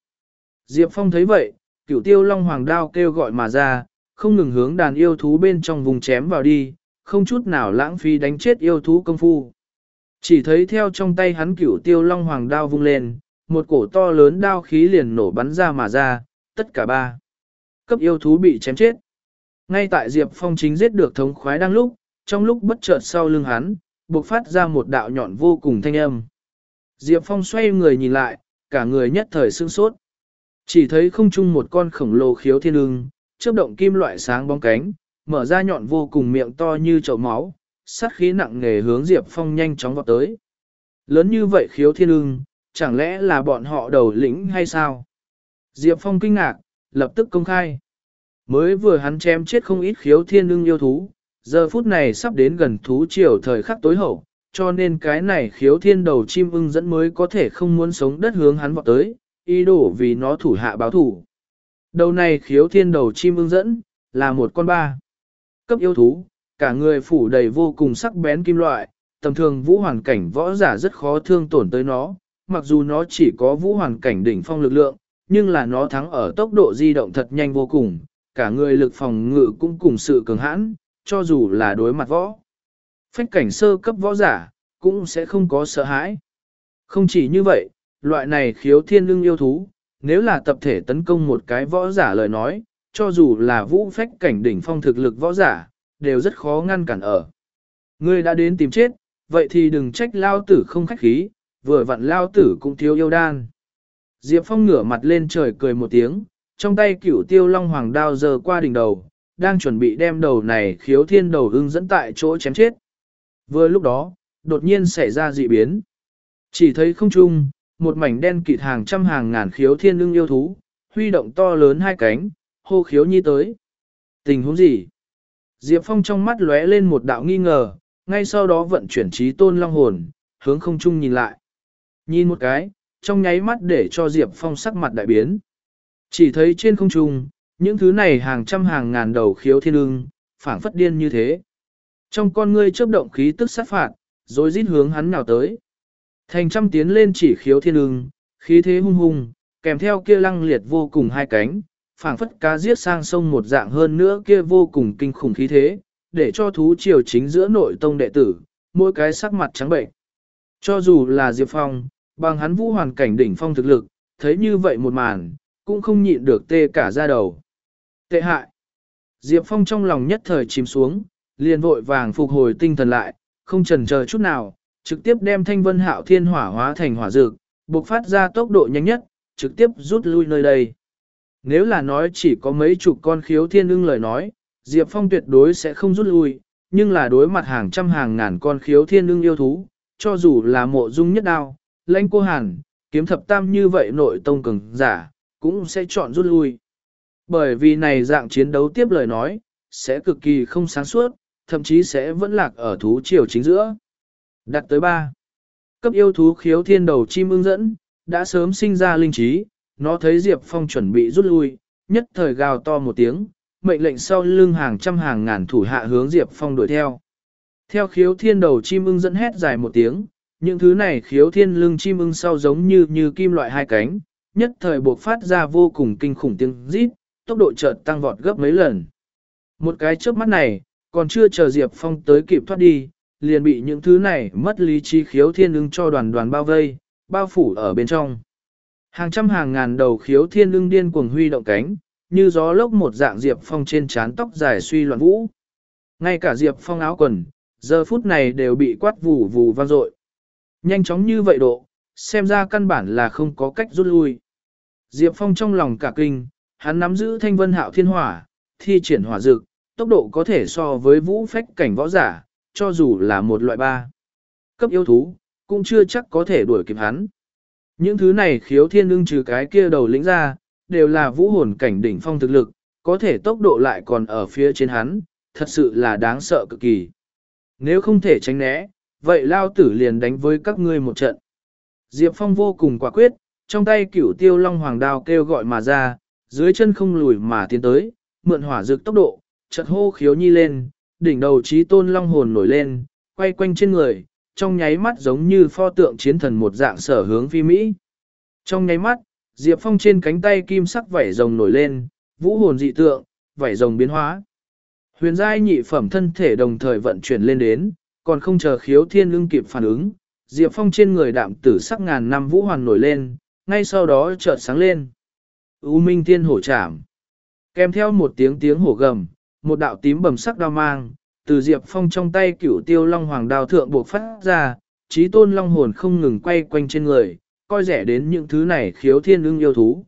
Diệp Phong thấy vậy, cửu tiêu long hoàng đao kêu gọi mà ra, không ngừng hướng đàn yêu thú bên trong vùng chém vào đi, không chút nào lãng phí đánh chết yêu thú công phu. Chỉ thấy theo trong tay hắn cửu tiêu long hoàng đao vung lên, một cổ to lớn đao khí liền nổ bắn ra mà ra, tất cả ba cấp yêu thú bị chém chết. Ngay tại Diệp Phong chính giết được thống khoái đang lúc, trong lúc bất chợt sau lưng hắn, bộc phát ra một đạo nhọn vô cùng thanh âm. Diệp Phong xoay người nhìn lại, cả người nhất thời sương sốt. Chỉ thấy không chung một con khổng lồ khiếu thiên ưng, chớp động kim loại sáng bóng cánh, mở ra nhọn vô cùng miệng to như chậu máu, sát khí nặng nề hướng Diệp Phong nhanh chóng vọt tới. Lớn như vậy khiếu thiên ưng, chẳng lẽ là bọn họ đầu lĩnh hay sao? Diệp Phong kinh ngạc, lập tức công khai. Mới vừa hắn chém chết không ít khiếu thiên ưng yêu thú, giờ phút này sắp đến gần thú chiều thời khắc tối hậu, cho nên cái này khiếu thiên đầu chim ưng dẫn mới có thể không muốn sống đất hướng hắn vọt tới, ý đồ vì nó thủ hạ báo thủ. Đầu này khiếu thiên đầu chim ưng dẫn, là một con ba. Cấp yêu thú, cả người phủ đầy vô cùng sắc bén kim loại, tầm thường vũ hoàn cảnh võ giả rất khó thương tổn tới nó, mặc dù nó chỉ có vũ hoàn cảnh đỉnh phong lực lượng, nhưng là nó thắng ở tốc độ di động thật nhanh vô cùng, cả người lực phòng ngự cũng cùng sự cường hãn, cho dù là đối mặt võ. Phách cảnh sơ cấp võ giả, cũng sẽ không có sợ hãi. Không chỉ như vậy, loại này khiếu thiên lưng yêu thú, nếu là tập thể tấn công một cái võ giả lời nói, cho dù là vũ phách cảnh đỉnh phong thực lực võ giả, đều rất khó ngăn cản ở. Ngươi đã đến tìm chết, vậy thì đừng trách lao tử không khách khí, vừa vặn lao tử cũng thiếu yêu đan. Diệp Phong ngửa mặt lên trời cười một tiếng, trong tay cửu tiêu long hoàng đao giờ qua đỉnh đầu, đang chuẩn bị đem đầu này khiếu thiên đầu ưng dẫn tại chỗ chém chết. Vừa lúc đó, đột nhiên xảy ra dị biến. Chỉ thấy không trung, một mảnh đen kịt hàng trăm hàng ngàn khiếu thiên ưng yêu thú, huy động to lớn hai cánh, hô khiếu nhi tới. Tình huống gì? Diệp Phong trong mắt lóe lên một đạo nghi ngờ, ngay sau đó vận chuyển trí tôn long hồn, hướng không trung nhìn lại. Nhìn một cái, trong nháy mắt để cho Diệp Phong sắc mặt đại biến. Chỉ thấy trên không trung, những thứ này hàng trăm hàng ngàn đầu khiếu thiên ưng, phảng phất điên như thế. Trong con ngươi chớp động khí tức sát phạt, rồi rít hướng hắn nào tới. Thành trăm tiến lên chỉ khiếu thiên ưng, khí thế hung hung, kèm theo kia lăng liệt vô cùng hai cánh, phảng phất cá giết sang sông một dạng hơn nữa kia vô cùng kinh khủng khí thế, để cho thú triều chính giữa nội tông đệ tử, mỗi cái sắc mặt trắng bệnh. Cho dù là Diệp Phong, bằng hắn vũ hoàn cảnh đỉnh phong thực lực, thấy như vậy một màn, cũng không nhịn được tê cả ra đầu. Tệ hại. Diệp Phong trong lòng nhất thời chìm xuống, liền vội vàng phục hồi tinh thần lại, không chần chờ chút nào, trực tiếp đem thanh vân hạo thiên hỏa hóa thành hỏa dược, buộc phát ra tốc độ nhanh nhất, trực tiếp rút lui nơi đây. Nếu là nói chỉ có mấy chục con khiếu thiên ưng lời nói, Diệp Phong tuyệt đối sẽ không rút lui, nhưng là đối mặt hàng trăm hàng ngàn con khiếu thiên ưng yêu thú, cho dù là mộ dung nhất đao, lãnh cô hàn, kiếm thập tam như vậy nội tông cường giả, cũng sẽ chọn rút lui. Bởi vì này dạng chiến đấu tiếp lời nói, sẽ cực kỳ không sáng suốt, thậm chí sẽ vẫn lạc ở thú triều chính giữa. Đặt tới 3. Cấp yêu thú khiếu thiên đầu chim ưng dẫn, đã sớm sinh ra linh trí, nó thấy Diệp Phong chuẩn bị rút lui, nhất thời gào to một tiếng, mệnh lệnh sau lưng hàng trăm hàng ngàn thủ hạ hướng Diệp Phong đuổi theo. Theo khiếu thiên đầu chim ưng dẫn hét dài một tiếng, những thứ này khiếu thiên lưng chim ưng sau giống như như kim loại hai cánh, nhất thời buộc phát ra vô cùng kinh khủng tiếng rít, tốc độ chợt tăng vọt gấp mấy lần. Một cái chớp mắt này, còn chưa chờ Diệp Phong tới kịp thoát đi, liền bị những thứ này mất lý trí khiếu thiên ưng cho đoàn đoàn bao vây, bao phủ ở bên trong. Hàng trăm hàng ngàn đầu khiếu thiên ưng điên cuồng huy động cánh, như gió lốc một dạng Diệp Phong trên trán tóc dài suy loạn vũ. Ngay cả Diệp Phong áo quần, giờ phút này đều bị quát vù vù vang dội. Nhanh chóng như vậy độ, xem ra căn bản là không có cách rút lui. Diệp Phong trong lòng cả kinh, hắn nắm giữ thanh vân hạo thiên hỏa, thi triển hỏa dược, tốc độ có thể so với vũ phách cảnh võ giả, cho dù là một loại ba. Cấp yêu thú, cũng chưa chắc có thể đuổi kịp hắn. Những thứ này khiếu thiên ưng trừ cái kia đầu lĩnh ra, đều là vũ hồn cảnh đỉnh phong thực lực, có thể tốc độ lại còn ở phía trên hắn, thật sự là đáng sợ cực kỳ. Nếu không thể tránh né, vậy lao tử liền đánh với các ngươi một trận. Diệp Phong vô cùng quả quyết, trong tay cửu tiêu long hoàng đao kêu gọi mà ra, dưới chân không lùi mà tiến tới, mượn hỏa dược tốc độ, chợt hô khiếu nhi lên, đỉnh đầu trí tôn long hồn nổi lên, quay quanh trên người, trong nháy mắt giống như pho tượng chiến thần một dạng sở hướng phi Mỹ. Trong nháy mắt, Diệp Phong trên cánh tay kim sắc vảy rồng nổi lên, vũ hồn dị tượng, vảy rồng biến hóa. Huyền giai nhị phẩm thân thể đồng thời vận chuyển lên đến, còn không chờ khiếu thiên lương kịp phản ứng, Diệp Phong trên người đạm tử sắc ngàn năm vũ hoàn nổi lên, ngay sau đó chợt sáng lên. U Minh Thiên hổ chảm. Kèm theo một tiếng tiếng hổ gầm, một đạo tím bầm sắc đao mang, từ Diệp Phong trong tay cửu tiêu long hoàng đao thượng buộc phát ra, trí tôn long hồn không ngừng quay quanh trên người, coi rẻ đến những thứ này khiếu thiên lương yêu thú.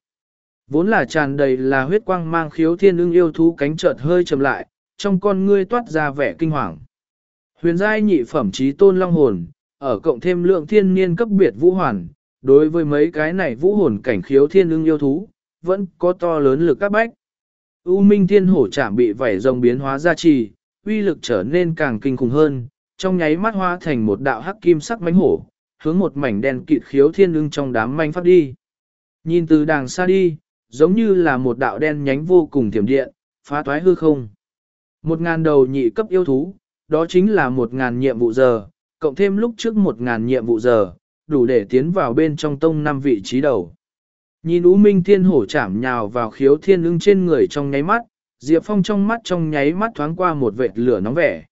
Vốn là tràn đầy là huyết quang mang khiếu thiên ưng yêu thú cánh chợt hơi chậm lại, trong con ngươi toát ra vẻ kinh hoàng. Huyền giai nhị phẩm trí tôn long hồn, ở cộng thêm lượng thiên niên cấp biệt vũ hoàn, đối với mấy cái này vũ hồn cảnh khiếu thiên ưng yêu thú, vẫn có to lớn lực các bách. U minh thiên hổ chạm bị vảy rồng biến hóa ra trì, uy lực trở nên càng kinh khủng hơn, trong nháy mắt hóa thành một đạo hắc kim sắc mánh hổ, hướng một mảnh đen kịt khiếu thiên ưng trong đám manh phát đi. Nhìn từ đàng xa đi, giống như là một đạo đen nhánh vô cùng tiềm điện, phá toái hư không. Một ngàn đầu nhị cấp yêu thú, đó chính là một ngàn nhiệm vụ giờ, cộng thêm lúc trước một ngàn nhiệm vụ giờ, đủ để tiến vào bên trong tông năm vị trí đầu. Nhìn U Minh Thiên Hổ chạm nhào vào khiếu thiên ưng trên người trong nháy mắt, Diệp Phong trong mắt trong nháy mắt thoáng qua một vệt lửa nóng vẻ.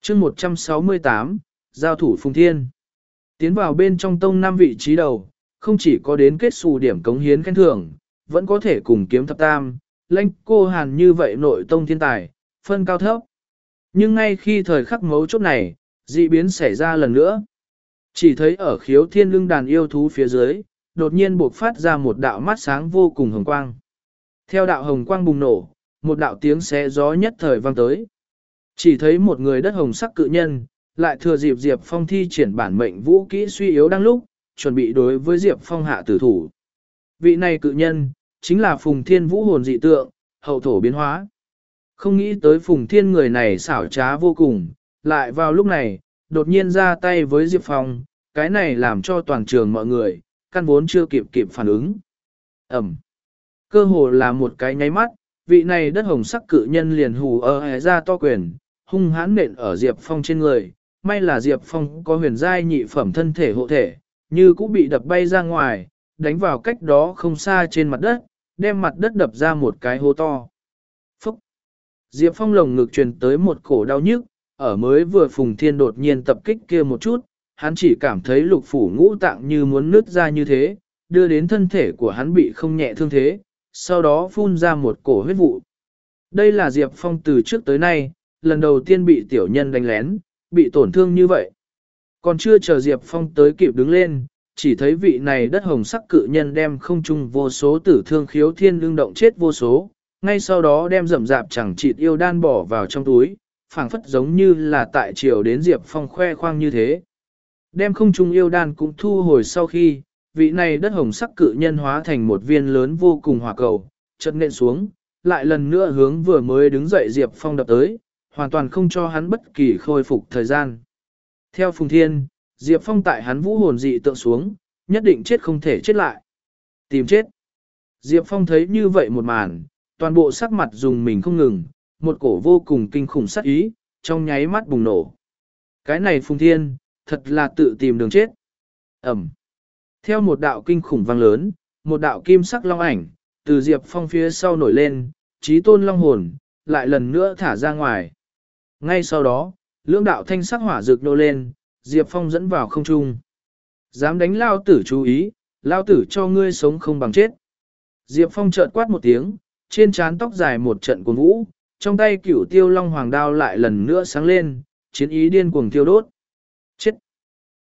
chương 168, Giao thủ Phùng Thiên. Tiến vào bên trong tông năm vị trí đầu, không chỉ có đến kết xù điểm cống hiến khen thưởng, vẫn có thể cùng kiếm thập tam, lãnh cô hàn như vậy nội tông thiên tài, phân cao thấp. Nhưng ngay khi thời khắc mấu chốt này, Dị biến xảy ra lần nữa. Chỉ thấy ở khiếu thiên lưng đàn yêu thú phía dưới, đột nhiên buộc phát ra một đạo mắt sáng vô cùng hồng quang. Theo đạo hồng quang bùng nổ, một đạo tiếng xé gió nhất thời vang tới. Chỉ thấy một người đất hồng sắc cự nhân, lại thừa dịp Diệp Phong thi triển bản mệnh vũ kỹ suy yếu đang lúc, chuẩn bị đối với Diệp Phong hạ tử thủ. Vị này cự nhân, chính là Phùng Thiên Vũ hồn dị tượng, hậu thổ biến hóa. Không nghĩ tới Phùng Thiên người này xảo trá vô cùng, lại vào lúc này, đột nhiên ra tay với Diệp Phong, cái này làm cho toàn trường mọi người, căn vốn chưa kịp kịp phản ứng. Ẩm. Cơ hồ là một cái nháy mắt, vị này đất hồng sắc cự nhân liền hù ở hẻ ra to quyền, hung hãn nện ở Diệp Phong trên người. May là Diệp Phong có huyền giai nhị phẩm thân thể hộ thể, như cũng bị đập bay ra ngoài, đánh vào cách đó không xa trên mặt đất, đem mặt đất đập ra một cái hố to. Diệp Phong lồng ngực truyền tới một cổ đau nhức, ở mới vừa phùng thiên đột nhiên tập kích kia một chút, hắn chỉ cảm thấy lục phủ ngũ tạng như muốn nứt ra như thế, đưa đến thân thể của hắn bị không nhẹ thương thế, sau đó phun ra một cổ huyết vụ. Đây là Diệp Phong từ trước tới nay, lần đầu tiên bị tiểu nhân đánh lén, bị tổn thương như vậy. Còn chưa chờ Diệp Phong tới kịp đứng lên, chỉ thấy vị này đất hồng sắc cự nhân đem không chung vô số tử thương khiếu thiên lương động chết vô số, ngay sau đó đem rậm rạp chẳng chịt yêu đan bỏ vào trong túi, phảng phất giống như là tại chiều đến Diệp Phong khoe khoang như thế. Đem không trung yêu đan cũng thu hồi sau khi, vị này đất hồng sắc cự nhân hóa thành một viên lớn vô cùng hỏa cầu, chợt nện xuống, lại lần nữa hướng vừa mới đứng dậy Diệp Phong đập tới, hoàn toàn không cho hắn bất kỳ khôi phục thời gian. Theo Phùng Thiên, Diệp Phong tại hắn vũ hồn dị tượng xuống, nhất định chết không thể chết lại. Tìm chết. Diệp Phong thấy như vậy một màn, toàn bộ sắc mặt dùng mình không ngừng, một cổ vô cùng kinh khủng sát ý, trong nháy mắt bùng nổ. Cái này Phùng Thiên, thật là tự tìm đường chết. Ẩm. Theo một đạo kinh khủng vang lớn, một đạo kim sắc long ảnh, từ Diệp Phong phía sau nổi lên, trí tôn long hồn, lại lần nữa thả ra ngoài. Ngay sau đó, lưỡng đạo thanh sắc hỏa rực nô lên, Diệp Phong dẫn vào không trung. Dám đánh lao tử chú ý, lao tử cho ngươi sống không bằng chết. Diệp Phong chợt quát một tiếng, trên trán tóc dài một trận cuồng vũ, trong tay cửu tiêu long hoàng đao lại lần nữa sáng lên, chiến ý điên cuồng tiêu đốt. Chết!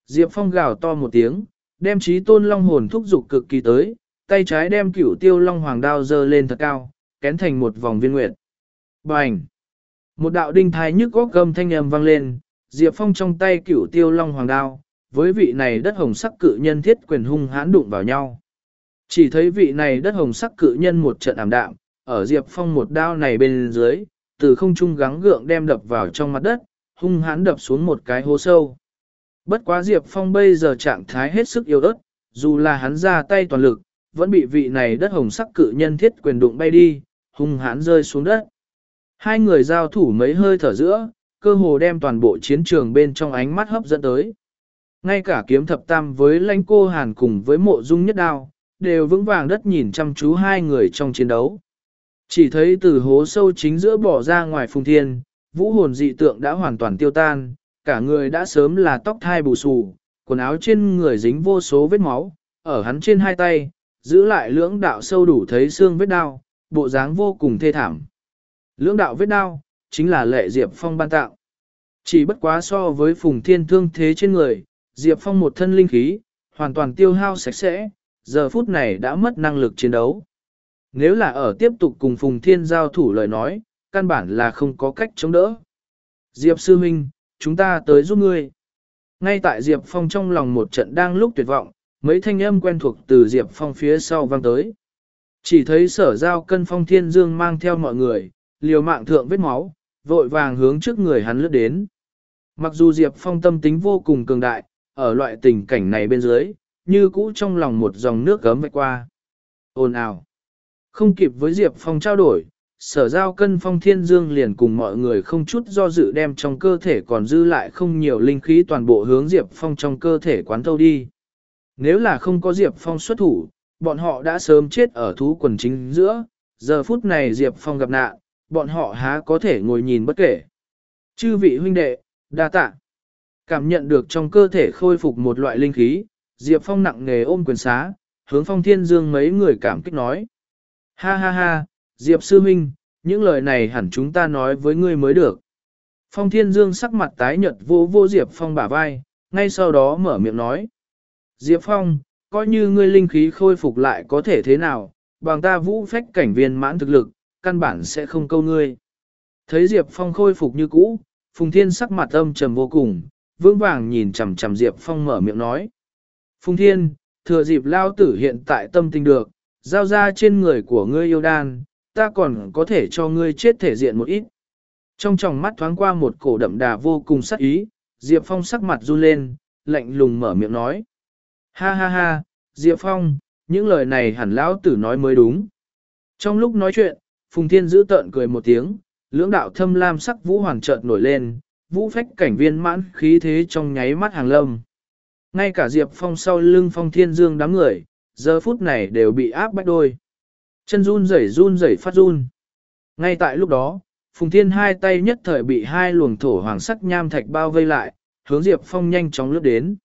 Diệp Phong gào to một tiếng, đem trí tôn long hồn thúc dục cực kỳ tới, tay trái đem cửu tiêu long hoàng đao dơ lên thật cao, kén thành một vòng viên nguyệt. Bành! Một đạo đinh thái nhức góc gầm thanh âm vang lên, Diệp Phong trong tay cửu tiêu long hoàng đao, với vị này đất hồng sắc cự nhân thiết quyền hung hãn đụng vào nhau. Chỉ thấy vị này đất hồng sắc cự nhân một trận ảm đạm, ở Diệp Phong một đao này bên dưới, từ không trung gắng gượng đem đập vào trong mặt đất, hung hãn đập xuống một cái hố sâu. Bất quá Diệp Phong bây giờ trạng thái hết sức yếu ớt, dù là hắn ra tay toàn lực, vẫn bị vị này đất hồng sắc cự nhân thiết quyền đụng bay đi, hung hãn rơi xuống đất. Hai người giao thủ mấy hơi thở giữa, cơ hồ đem toàn bộ chiến trường bên trong ánh mắt hấp dẫn tới. Ngay cả kiếm thập tam với lãnh cô hàn cùng với mộ dung nhất đao, đều vững vàng đất nhìn chăm chú hai người trong chiến đấu. Chỉ thấy từ hố sâu chính giữa bỏ ra ngoài phùng thiên, vũ hồn dị tượng đã hoàn toàn tiêu tan, cả người đã sớm là tóc thai bù xù, quần áo trên người dính vô số vết máu, ở hắn trên hai tay, giữ lại lưỡng đạo sâu đủ thấy xương vết đau, bộ dáng vô cùng thê thảm. Lưỡng đạo vết đau, chính là lệ Diệp Phong ban tạo. Chỉ bất quá so với phùng thiên thương thế trên người, Diệp Phong một thân linh khí, hoàn toàn tiêu hao sạch sẽ, giờ phút này đã mất năng lực chiến đấu. Nếu là ở tiếp tục cùng phùng thiên giao thủ lời nói, căn bản là không có cách chống đỡ. Diệp Sư Minh, chúng ta tới giúp ngươi. Ngay tại Diệp Phong trong lòng một trận đang lúc tuyệt vọng, mấy thanh âm quen thuộc từ Diệp Phong phía sau vang tới. Chỉ thấy sở giao cân phong thiên dương mang theo mọi người, liều mạng thượng vết máu, vội vàng hướng trước người hắn lướt đến. Mặc dù Diệp Phong tâm tính vô cùng cường đại, ở loại tình cảnh này bên dưới, như cũ trong lòng một dòng nước gấm vạch qua. Ồn ào. Không kịp với Diệp Phong trao đổi, sở giao cân phong thiên dương liền cùng mọi người không chút do dự đem trong cơ thể còn dư lại không nhiều linh khí toàn bộ hướng Diệp Phong trong cơ thể quán thâu đi. Nếu là không có Diệp Phong xuất thủ, bọn họ đã sớm chết ở thú quần chính giữa, giờ phút này Diệp Phong gặp nạn, bọn họ há có thể ngồi nhìn bất kể. Chư vị huynh đệ, đa tạ. Cảm nhận được trong cơ thể khôi phục một loại linh khí, Diệp Phong nặng nề ôm quyền xá, hướng Phong Thiên Dương mấy người cảm kích nói. Ha ha ha, Diệp Sư Minh, những lời này hẳn chúng ta nói với ngươi mới được. Phong Thiên Dương sắc mặt tái nhợt vô vô Diệp Phong bả vai, ngay sau đó mở miệng nói. Diệp Phong, coi như ngươi linh khí khôi phục lại có thể thế nào, bằng ta vũ phách cảnh viên mãn thực lực, căn bản sẽ không câu ngươi. Thấy Diệp Phong khôi phục như cũ, Phùng Thiên sắc mặt âm trầm vô cùng, vững vàng nhìn chằm chằm Diệp Phong mở miệng nói. Phùng Thiên, thừa dịp lao tử hiện tại tâm tình được, giao ra trên người của ngươi yêu đan, ta còn có thể cho ngươi chết thể diện một ít. Trong tròng mắt thoáng qua một cổ đậm đà vô cùng sắc ý, Diệp Phong sắc mặt run lên, lạnh lùng mở miệng nói. Ha ha ha, Diệp Phong, những lời này hẳn lão tử nói mới đúng. Trong lúc nói chuyện, Phùng Thiên giữ tợn cười một tiếng, lưỡng đạo thâm lam sắc vũ hoàng chợt nổi lên, vũ phách cảnh viên mãn khí thế trong nháy mắt hàng lâm. Ngay cả Diệp Phong sau lưng Phong Thiên Dương đám người, giờ phút này đều bị áp bách đôi. Chân run rẩy run rẩy phát run. Ngay tại lúc đó, Phùng Thiên hai tay nhất thời bị hai luồng thổ hoàng sắc nham thạch bao vây lại, hướng Diệp Phong nhanh chóng lướt đến.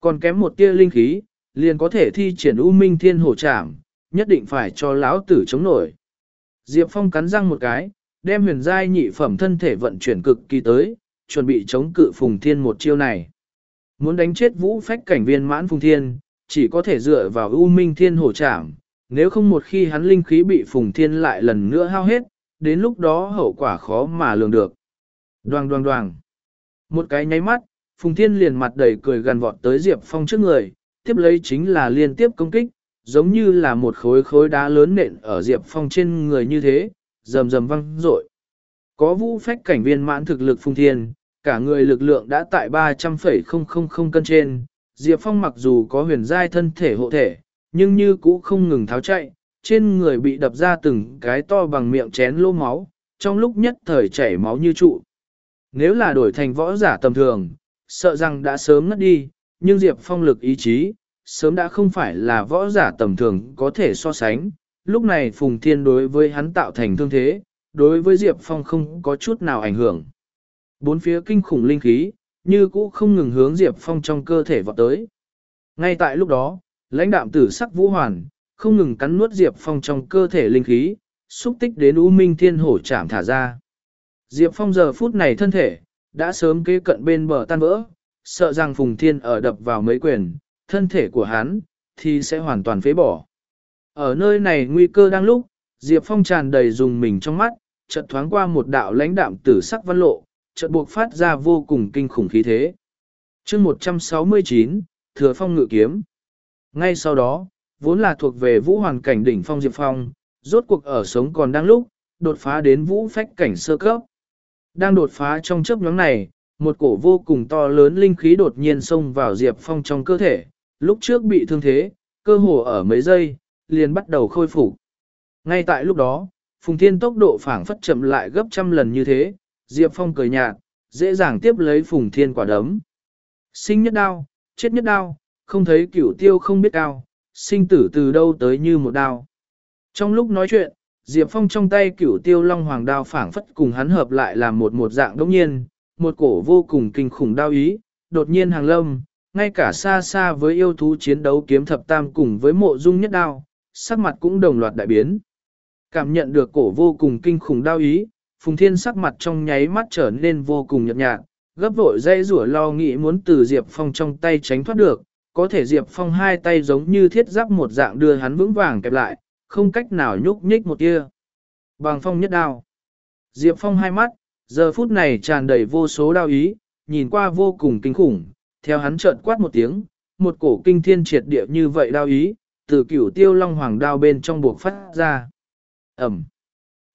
Còn kém một tia linh khí, liền có thể thi triển U Minh Thiên Hổ Trảm, nhất định phải cho lão tử chống nổi. Diệp Phong cắn răng một cái, đem huyền giai nhị phẩm thân thể vận chuyển cực kỳ tới, chuẩn bị chống cự Phùng Thiên một chiêu này. Muốn đánh chết vũ phách cảnh viên mãn Phùng Thiên, chỉ có thể dựa vào U Minh Thiên Hổ Trảm, nếu không một khi hắn linh khí bị Phùng Thiên lại lần nữa hao hết, đến lúc đó hậu quả khó mà lường được. Đoàng đoàng đoàng. Một cái nháy mắt, Phùng Thiên liền mặt đầy cười gần vọt tới Diệp Phong trước người, tiếp lấy chính là liên tiếp công kích, giống như là một khối khối đá lớn nện ở Diệp Phong trên người như thế, rầm rầm văng rội. Có vũ phách cảnh viên mãn thực lực Phùng Thiên, cả người lực lượng đã tại 300,000 cân trên, Diệp Phong mặc dù có huyền giai thân thể hộ thể, nhưng như cũ không ngừng tháo chạy, trên người bị đập ra từng cái to bằng miệng chén lô máu, trong lúc nhất thời chảy máu như trụ. Nếu là đổi thành võ giả tầm thường, sợ rằng đã sớm ngất đi, nhưng Diệp Phong lực ý chí, sớm đã không phải là võ giả tầm thường có thể so sánh. Lúc này Phùng Thiên đối với hắn tạo thành thương thế, đối với Diệp Phong không có chút nào ảnh hưởng. Bốn phía kinh khủng linh khí, như cũ không ngừng hướng Diệp Phong trong cơ thể vọt tới. Ngay tại lúc đó, lãnh đạm tử sắc vũ hoàn, không ngừng cắn nuốt Diệp Phong trong cơ thể linh khí, xúc tích đến U Minh Thiên Hổ chạm thả ra. Diệp Phong giờ phút này thân thể, đã sớm kế cận bên bờ tan vỡ, sợ rằng Phùng Thiên ở đập vào mấy quyền, thân thể của hắn, thì sẽ hoàn toàn phế bỏ. Ở nơi này nguy cơ đang lúc, Diệp Phong tràn đầy dùng mình trong mắt, chợt thoáng qua một đạo lãnh đạm tử sắc văn lộ, chợt buộc phát ra vô cùng kinh khủng khí thế. chương 169, Thừa Phong ngự kiếm. Ngay sau đó, vốn là thuộc về vũ hoàn cảnh đỉnh phong Diệp Phong, rốt cuộc ở sống còn đang lúc, đột phá đến vũ phách cảnh sơ cấp. Đang đột phá trong chớp nhóm này, một cổ vô cùng to lớn linh khí đột nhiên xông vào Diệp Phong trong cơ thể, lúc trước bị thương thế, cơ hồ ở mấy giây, liền bắt đầu khôi phục. Ngay tại lúc đó, Phùng Thiên tốc độ phảng phất chậm lại gấp trăm lần như thế, Diệp Phong cười nhạt, dễ dàng tiếp lấy Phùng Thiên quả đấm. Sinh nhất đao, chết nhất đao, không thấy cửu tiêu không biết cao, sinh tử từ đâu tới như một đao. Trong lúc nói chuyện, Diệp Phong trong tay cửu tiêu long hoàng đao phảng phất cùng hắn hợp lại làm một một dạng đông nhiên, một cổ vô cùng kinh khủng đao ý, đột nhiên hàng lâm, ngay cả xa xa với yêu thú chiến đấu kiếm thập tam cùng với mộ dung nhất đao, sắc mặt cũng đồng loạt đại biến. Cảm nhận được cổ vô cùng kinh khủng đao ý, Phùng Thiên sắc mặt trong nháy mắt trở nên vô cùng nhợt nhạt, gấp vội dây rủa lo nghĩ muốn từ Diệp Phong trong tay tránh thoát được, có thể Diệp Phong hai tay giống như thiết giáp một dạng đưa hắn vững vàng kẹp lại, không cách nào nhúc nhích một tia. Bằng phong nhất đao. Diệp Phong hai mắt, giờ phút này tràn đầy vô số đao ý, nhìn qua vô cùng kinh khủng, theo hắn trợn quát một tiếng, một cổ kinh thiên triệt địa như vậy đao ý, từ cửu tiêu long hoàng đao bên trong buộc phát ra. Ẩm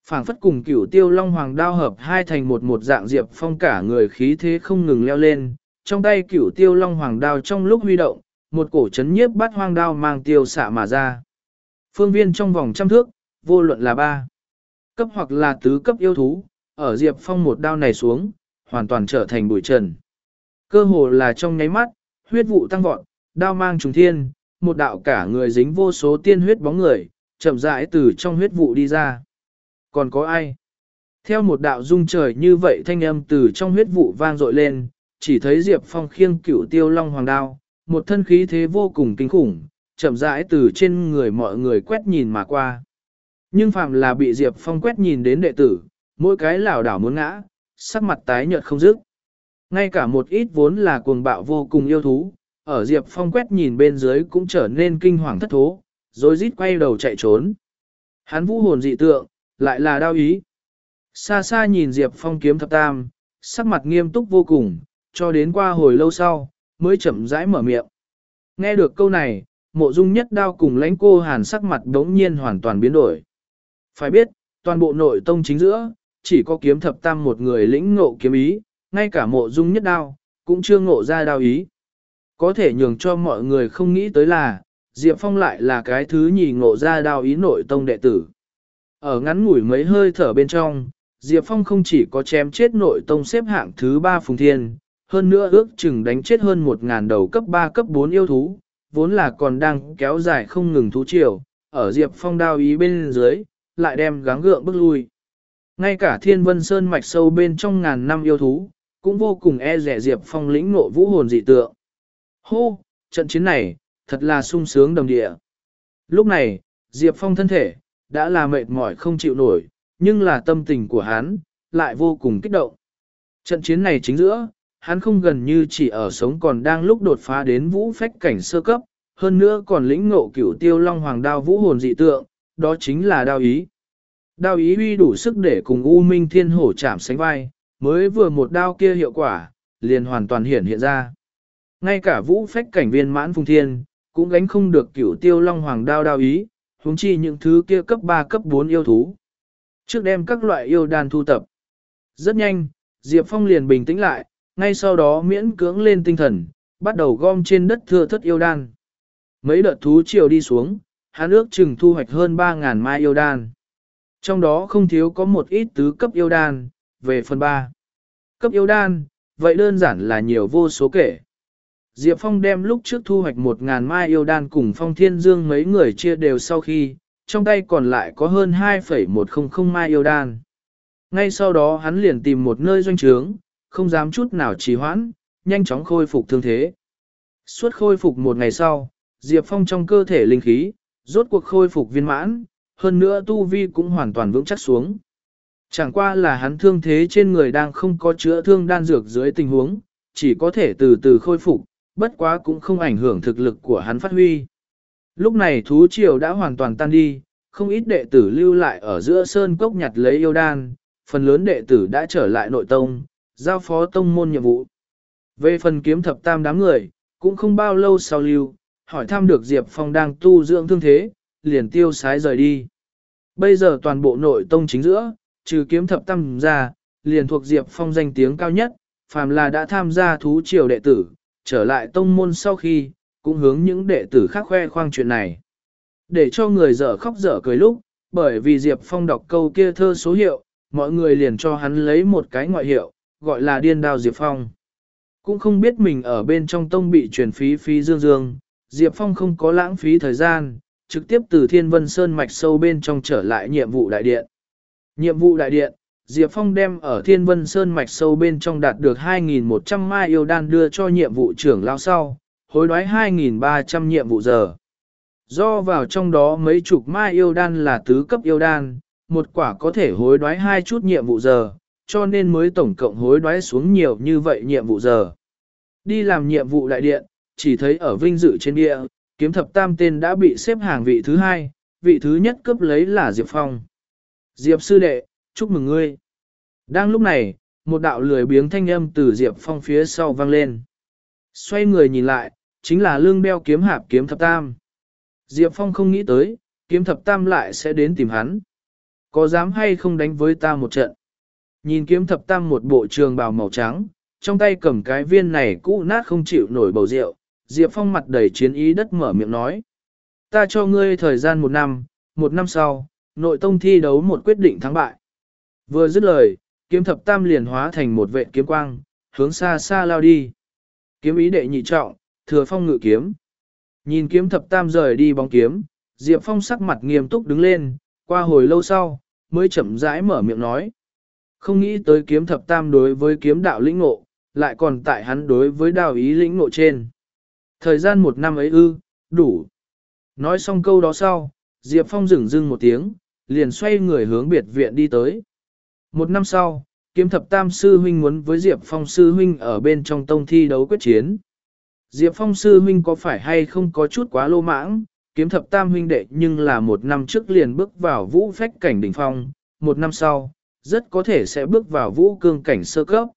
phảng phất cùng cửu tiêu long hoàng đao hợp hai thành một một dạng Diệp Phong cả người khí thế không ngừng leo lên, trong tay cửu tiêu long hoàng đao trong lúc huy động, một cổ chấn nhiếp bắt hoang đao mang tiêu xạ mà ra. Phương viên trong vòng trăm thước, vô luận là ba cấp hoặc là tứ cấp yêu thú, ở Diệp Phong một đao này xuống, hoàn toàn trở thành bụi trần. Cơ hồ là trong nháy mắt, huyết vụ tăng vọt, đao mang trùng thiên, một đạo cả người dính vô số tiên huyết bóng người, chậm rãi từ trong huyết vụ đi ra. Còn có ai? Theo một đạo dung trời như vậy thanh âm từ trong huyết vụ vang dội lên, chỉ thấy Diệp Phong khiêng cửu tiêu long hoàng đao, một thân khí thế vô cùng kinh khủng, chậm rãi từ trên người mọi người quét nhìn mà qua. Nhưng phạm là bị Diệp Phong quét nhìn đến đệ tử, mỗi cái lảo đảo muốn ngã, sắc mặt tái nhợt không dứt. Ngay cả một ít vốn là cuồng bạo vô cùng yêu thú, ở Diệp Phong quét nhìn bên dưới cũng trở nên kinh hoàng thất thố, rồi rít quay đầu chạy trốn. Hắn vũ hồn dị tượng, lại là đao ý. Xa xa nhìn Diệp Phong kiếm thập tam, sắc mặt nghiêm túc vô cùng, cho đến qua hồi lâu sau, mới chậm rãi mở miệng. Nghe được câu này, mộ dung nhất đao cùng lãnh cô hàn sắc mặt đống nhiên hoàn toàn biến đổi. Phải biết, toàn bộ nội tông chính giữa, chỉ có kiếm thập tam một người lĩnh ngộ kiếm ý, ngay cả mộ dung nhất đao, cũng chưa ngộ ra đao ý. Có thể nhường cho mọi người không nghĩ tới là, Diệp Phong lại là cái thứ nhì ngộ ra đao ý nội tông đệ tử. Ở ngắn ngủi mấy hơi thở bên trong, Diệp Phong không chỉ có chém chết nội tông xếp hạng thứ ba phùng thiên, hơn nữa ước chừng đánh chết hơn 1.000 đầu cấp 3 cấp 4 yêu thú, vốn là còn đang kéo dài không ngừng thú triều, ở Diệp Phong đao ý bên dưới, lại đem gắng gượng bước lui. Ngay cả thiên vân sơn mạch sâu bên trong ngàn năm yêu thú, cũng vô cùng e rẻ Diệp Phong lĩnh nộ vũ hồn dị tượng. Hô, trận chiến này, thật là sung sướng đồng địa. Lúc này, Diệp Phong thân thể, đã là mệt mỏi không chịu nổi, nhưng là tâm tình của hắn, lại vô cùng kích động. Trận chiến này chính giữa, hắn không gần như chỉ ở sống còn đang lúc đột phá đến vũ phách cảnh sơ cấp, hơn nữa còn lĩnh ngộ cửu tiêu long hoàng đao vũ hồn dị tượng, đó chính là đao ý. Đao ý uy đủ sức để cùng U Minh Thiên Hổ chạm sánh vai, mới vừa một đao kia hiệu quả, liền hoàn toàn hiển hiện ra. Ngay cả vũ phách cảnh viên mãn phùng thiên, cũng gánh không được cửu tiêu long hoàng đao đao ý, huống chi những thứ kia cấp 3 cấp 4 yêu thú. Trước đem các loại yêu đan thu tập. Rất nhanh, Diệp Phong liền bình tĩnh lại, ngay sau đó miễn cưỡng lên tinh thần, bắt đầu gom trên đất thưa thất yêu đan. Mấy đợt thú chiều đi xuống, hắn ước chừng thu hoạch hơn 3.000 mai yêu đan. Trong đó không thiếu có một ít tứ cấp yêu đan, về phần 3. Cấp yêu đan, vậy đơn giản là nhiều vô số kể. Diệp Phong đem lúc trước thu hoạch một ngàn mai yêu đan cùng Phong Thiên Dương mấy người chia đều sau khi, trong tay còn lại có hơn 2,100 mai yêu đan. Ngay sau đó hắn liền tìm một nơi doanh trướng, không dám chút nào trì hoãn, nhanh chóng khôi phục thương thế. Suốt khôi phục một ngày sau, Diệp Phong trong cơ thể linh khí, rốt cuộc khôi phục viên mãn, hơn nữa tu vi cũng hoàn toàn vững chắc xuống. Chẳng qua là hắn thương thế trên người đang không có chữa thương đan dược dưới tình huống, chỉ có thể từ từ khôi phục, bất quá cũng không ảnh hưởng thực lực của hắn phát huy. Lúc này thú triều đã hoàn toàn tan đi, không ít đệ tử lưu lại ở giữa sơn cốc nhặt lấy yêu đan, phần lớn đệ tử đã trở lại nội tông, giao phó tông môn nhiệm vụ. Về phần kiếm thập tam đám người, cũng không bao lâu sau lưu, hỏi thăm được Diệp Phong đang tu dưỡng thương thế, liền tiêu sái rời đi. Bây giờ toàn bộ nội tông chính giữa, trừ kiếm thập tam ra, liền thuộc Diệp Phong danh tiếng cao nhất, phàm là đã tham gia thú triều đệ tử, trở lại tông môn sau khi, cũng hướng những đệ tử khác khoe khoang chuyện này. Để cho người dở khóc dở cười lúc, bởi vì Diệp Phong đọc câu kia thơ số hiệu, mọi người liền cho hắn lấy một cái ngoại hiệu, gọi là điên đao Diệp Phong. Cũng không biết mình ở bên trong tông bị truyền phí phí dương dương, Diệp Phong không có lãng phí thời gian, trực tiếp từ Thiên Vân Sơn mạch sâu bên trong trở lại nhiệm vụ đại điện. Nhiệm vụ đại điện, Diệp Phong đem ở Thiên Vân Sơn mạch sâu bên trong đạt được 2.100 mai yêu đan đưa cho nhiệm vụ trưởng lao sau, hối đoái 2.300 nhiệm vụ giờ. Do vào trong đó mấy chục mai yêu đan là tứ cấp yêu đan, một quả có thể hối đoái hai chút nhiệm vụ giờ, cho nên mới tổng cộng hối đoái xuống nhiều như vậy nhiệm vụ giờ. Đi làm nhiệm vụ đại điện, chỉ thấy ở vinh dự trên địa, kiếm thập tam tên đã bị xếp hàng vị thứ hai, vị thứ nhất cấp lấy là Diệp Phong. Diệp sư đệ, chúc mừng ngươi. Đang lúc này, một đạo lười biếng thanh âm từ Diệp Phong phía sau vang lên. Xoay người nhìn lại, chính là lương đeo kiếm hạp kiếm thập tam. Diệp Phong không nghĩ tới, kiếm thập tam lại sẽ đến tìm hắn. Có dám hay không đánh với ta một trận? Nhìn kiếm thập tam một bộ trường bào màu trắng, trong tay cầm cái viên này cũ nát không chịu nổi bầu rượu, Diệp Phong mặt đầy chiến ý đất mở miệng nói. Ta cho ngươi thời gian một năm, một năm sau, nội tông thi đấu một quyết định thắng bại. Vừa dứt lời, kiếm thập tam liền hóa thành một vệ kiếm quang, hướng xa xa lao đi. Kiếm ý đệ nhị trọng, thừa phong ngự kiếm. Nhìn kiếm thập tam rời đi bóng kiếm, Diệp Phong sắc mặt nghiêm túc đứng lên, qua hồi lâu sau, mới chậm rãi mở miệng nói. Không nghĩ tới kiếm thập tam đối với kiếm đạo lĩnh ngộ, lại còn tại hắn đối với đạo ý lĩnh ngộ trên. Thời gian một năm ấy ư, đủ. Nói xong câu đó sau, Diệp Phong dừng dưng một tiếng, liền xoay người hướng biệt viện đi tới. Một năm sau, kiếm thập tam sư huynh muốn với Diệp Phong sư huynh ở bên trong tông thi đấu quyết chiến. Diệp Phong sư huynh có phải hay không có chút quá lô mãng, kiếm thập tam huynh đệ nhưng là một năm trước liền bước vào vũ phách cảnh đỉnh phong, một năm sau, rất có thể sẽ bước vào vũ cương cảnh sơ cấp.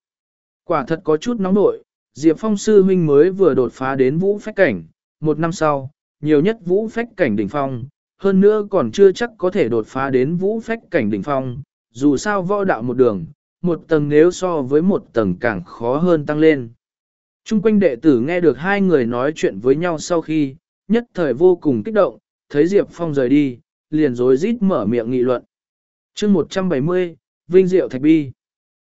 Quả thật có chút nóng nội, Diệp Phong sư huynh mới vừa đột phá đến vũ phách cảnh, một năm sau, nhiều nhất vũ phách cảnh đỉnh phong, hơn nữa còn chưa chắc có thể đột phá đến vũ phách cảnh đỉnh phong, dù sao võ đạo một đường, một tầng nếu so với một tầng càng khó hơn tăng lên. Trung quanh đệ tử nghe được hai người nói chuyện với nhau sau khi, nhất thời vô cùng kích động, thấy Diệp Phong rời đi, liền rối rít mở miệng nghị luận. chương 170, Vinh Diệu Thạch Bi.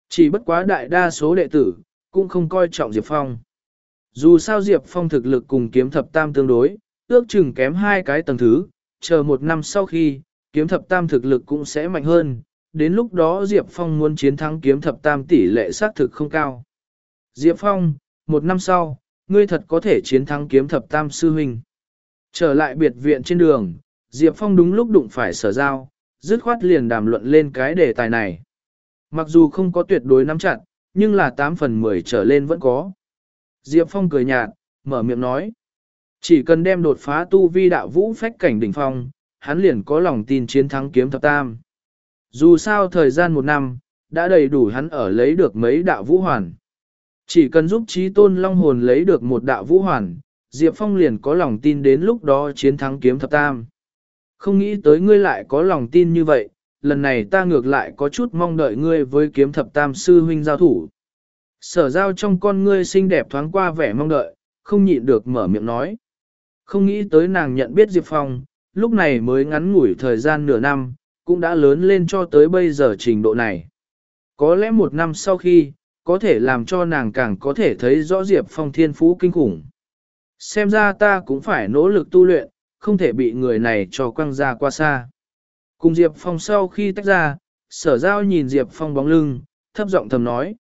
Chỉ bất quá đại đa số đệ tử, cũng không coi trọng Diệp Phong. Dù sao Diệp Phong thực lực cùng kiếm thập tam tương đối, ước chừng kém hai cái tầng thứ, chờ một năm sau khi, kiếm thập tam thực lực cũng sẽ mạnh hơn, đến lúc đó Diệp Phong muốn chiến thắng kiếm thập tam tỷ lệ xác thực không cao. Diệp Phong, một năm sau, ngươi thật có thể chiến thắng kiếm thập tam sư huynh. Trở lại biệt viện trên đường, Diệp Phong đúng lúc đụng phải sở giao, dứt khoát liền đàm luận lên cái đề tài này. Mặc dù không có tuyệt đối nắm chặt, nhưng là 8 phần 10 trở lên vẫn có. Diệp Phong cười nhạt, mở miệng nói. Chỉ cần đem đột phá tu vi đạo vũ phách cảnh đỉnh phong, hắn liền có lòng tin chiến thắng kiếm thập tam. Dù sao thời gian một năm, đã đầy đủ hắn ở lấy được mấy đạo vũ hoàn. Chỉ cần giúp trí tôn long hồn lấy được một đạo vũ hoàn, Diệp Phong liền có lòng tin đến lúc đó chiến thắng kiếm thập tam. Không nghĩ tới ngươi lại có lòng tin như vậy, lần này ta ngược lại có chút mong đợi ngươi với kiếm thập tam sư huynh giao thủ. Sở giao trong con ngươi xinh đẹp thoáng qua vẻ mong đợi, không nhịn được mở miệng nói. Không nghĩ tới nàng nhận biết Diệp Phong, lúc này mới ngắn ngủi thời gian nửa năm, cũng đã lớn lên cho tới bây giờ trình độ này. Có lẽ một năm sau khi, có thể làm cho nàng càng có thể thấy rõ Diệp Phong thiên phú kinh khủng. Xem ra ta cũng phải nỗ lực tu luyện, không thể bị người này cho quăng ra qua xa. Cùng Diệp Phong sau khi tách ra, sở giao nhìn Diệp Phong bóng lưng, thấp giọng thầm nói.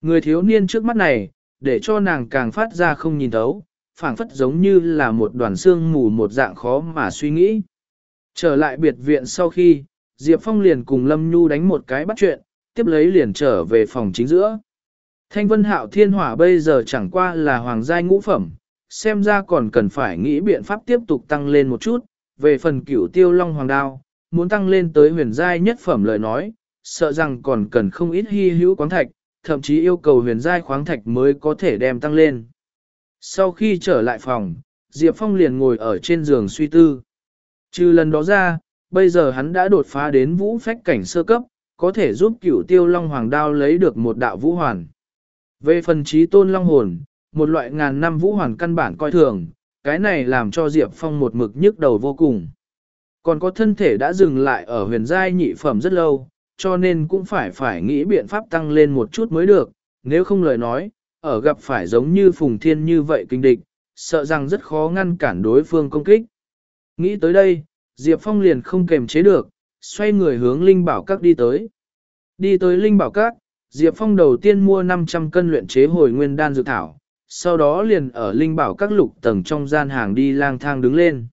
Người thiếu niên trước mắt này, để cho nàng càng phát ra không nhìn thấu, phảng phất giống như là một đoàn xương mù một dạng khó mà suy nghĩ. Trở lại biệt viện sau khi, Diệp Phong liền cùng Lâm Nhu đánh một cái bắt chuyện, tiếp lấy liền trở về phòng chính giữa. Thanh vân hạo thiên hỏa bây giờ chẳng qua là hoàng giai ngũ phẩm, xem ra còn cần phải nghĩ biện pháp tiếp tục tăng lên một chút, về phần cửu tiêu long hoàng đao, muốn tăng lên tới huyền giai nhất phẩm lời nói, sợ rằng còn cần không ít hy hữu khoáng thạch, thậm chí yêu cầu huyền giai khoáng thạch mới có thể đem tăng lên. Sau khi trở lại phòng, Diệp Phong liền ngồi ở trên giường suy tư. Trừ lần đó ra, bây giờ hắn đã đột phá đến vũ phách cảnh sơ cấp, có thể giúp cửu tiêu long hoàng đao lấy được một đạo vũ hoàn. Về phần trí tôn long hồn, một loại ngàn năm vũ hoàn căn bản coi thường, cái này làm cho Diệp Phong một mực nhức đầu vô cùng. Còn có thân thể đã dừng lại ở huyền giai nhị phẩm rất lâu, cho nên cũng phải phải nghĩ biện pháp tăng lên một chút mới được, nếu không lời nói, ở gặp phải giống như Phùng Thiên như vậy kinh địch, sợ rằng rất khó ngăn cản đối phương công kích. Nghĩ tới đây, Diệp Phong liền không kềm chế được, xoay người hướng Linh Bảo Các đi tới. Đi tới Linh Bảo Các, Diệp Phong đầu tiên mua 500 cân luyện chế hồi nguyên đan dược thảo, sau đó liền ở Linh Bảo Các lục tầng trong gian hàng đi lang thang đứng lên.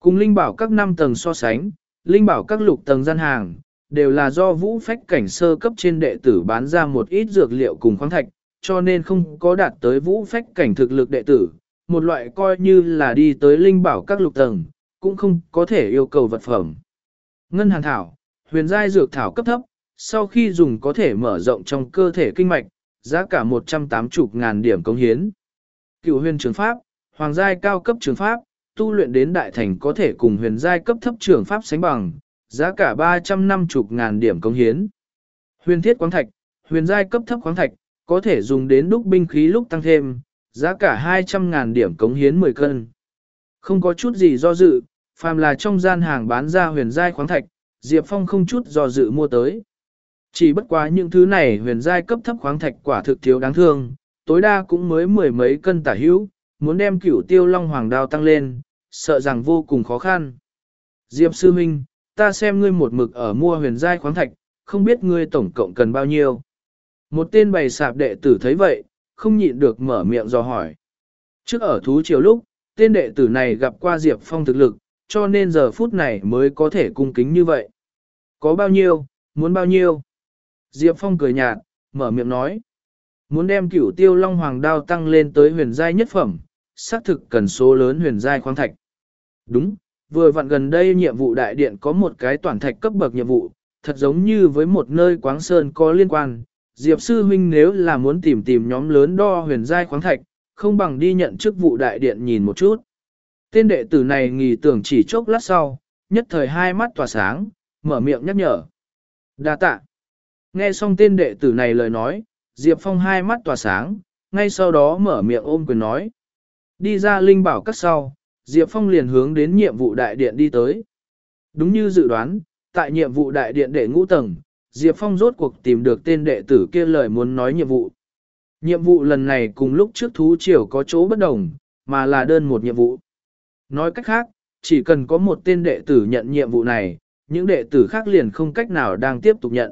Cùng Linh Bảo Các 5 tầng so sánh, Linh Bảo Các lục tầng gian hàng, đều là do vũ phách cảnh sơ cấp trên đệ tử bán ra một ít dược liệu cùng khoáng thạch, cho nên không có đạt tới vũ phách cảnh thực lực đệ tử, một loại coi như là đi tới linh bảo các lục tầng, cũng không có thể yêu cầu vật phẩm. Ngân hàn thảo, huyền giai dược thảo cấp thấp, sau khi dùng có thể mở rộng trong cơ thể kinh mạch, giá cả 180 ngàn điểm công hiến. Cựu huyền trường pháp, hoàng giai cao cấp trường pháp, tu luyện đến đại thành có thể cùng huyền giai cấp thấp trường pháp sánh bằng, giá cả 350 ngàn điểm công hiến. Huyền thiết khoáng thạch, huyền giai cấp thấp khoáng thạch, có thể dùng đến đúc binh khí lúc tăng thêm, giá cả 200.000 điểm cống hiến 10 cân. Không có chút gì do dự, phàm là trong gian hàng bán ra huyền giai khoáng thạch, Diệp Phong không chút do dự mua tới. Chỉ bất quá những thứ này huyền giai cấp thấp khoáng thạch quả thực thiếu đáng thương, tối đa cũng mới mười mấy cân tả hữu, muốn đem cửu tiêu long hoàng đao tăng lên, sợ rằng vô cùng khó khăn. Diệp Sư Minh, ta xem ngươi một mực ở mua huyền giai khoáng thạch, không biết ngươi tổng cộng cần bao nhiêu. Một tên bày sạp đệ tử thấy vậy, không nhịn được mở miệng do hỏi. Trước ở thú triều lúc, tên đệ tử này gặp qua Diệp Phong thực lực, cho nên giờ phút này mới có thể cung kính như vậy. Có bao nhiêu, muốn bao nhiêu? Diệp Phong cười nhạt, mở miệng nói. Muốn đem cửu tiêu long hoàng đao tăng lên tới huyền giai nhất phẩm, xác thực cần số lớn huyền giai khoáng thạch. Đúng, vừa vặn gần đây nhiệm vụ đại điện có một cái toàn thạch cấp bậc nhiệm vụ, thật giống như với một nơi quáng sơn có liên quan. Diệp sư huynh nếu là muốn tìm tìm nhóm lớn đo huyền giai khoáng thạch, không bằng đi nhận chức vụ đại điện nhìn một chút. Tên đệ tử này nghỉ tưởng chỉ chốc lát sau, nhất thời hai mắt tỏa sáng, mở miệng nhắc nhở. Đa tạ. Nghe xong tên đệ tử này lời nói, Diệp Phong hai mắt tỏa sáng, ngay sau đó mở miệng ôm quyền nói. Đi ra linh bảo cắt sau, Diệp Phong liền hướng đến nhiệm vụ đại điện đi tới. Đúng như dự đoán, tại nhiệm vụ đại điện đệ ngũ tầng, Diệp Phong rốt cuộc tìm được tên đệ tử kia lời muốn nói nhiệm vụ. Nhiệm vụ lần này cùng lúc trước thú triều có chỗ bất đồng, mà là đơn một nhiệm vụ. Nói cách khác, chỉ cần có một tên đệ tử nhận nhiệm vụ này, những đệ tử khác liền không cách nào đang tiếp tục nhận.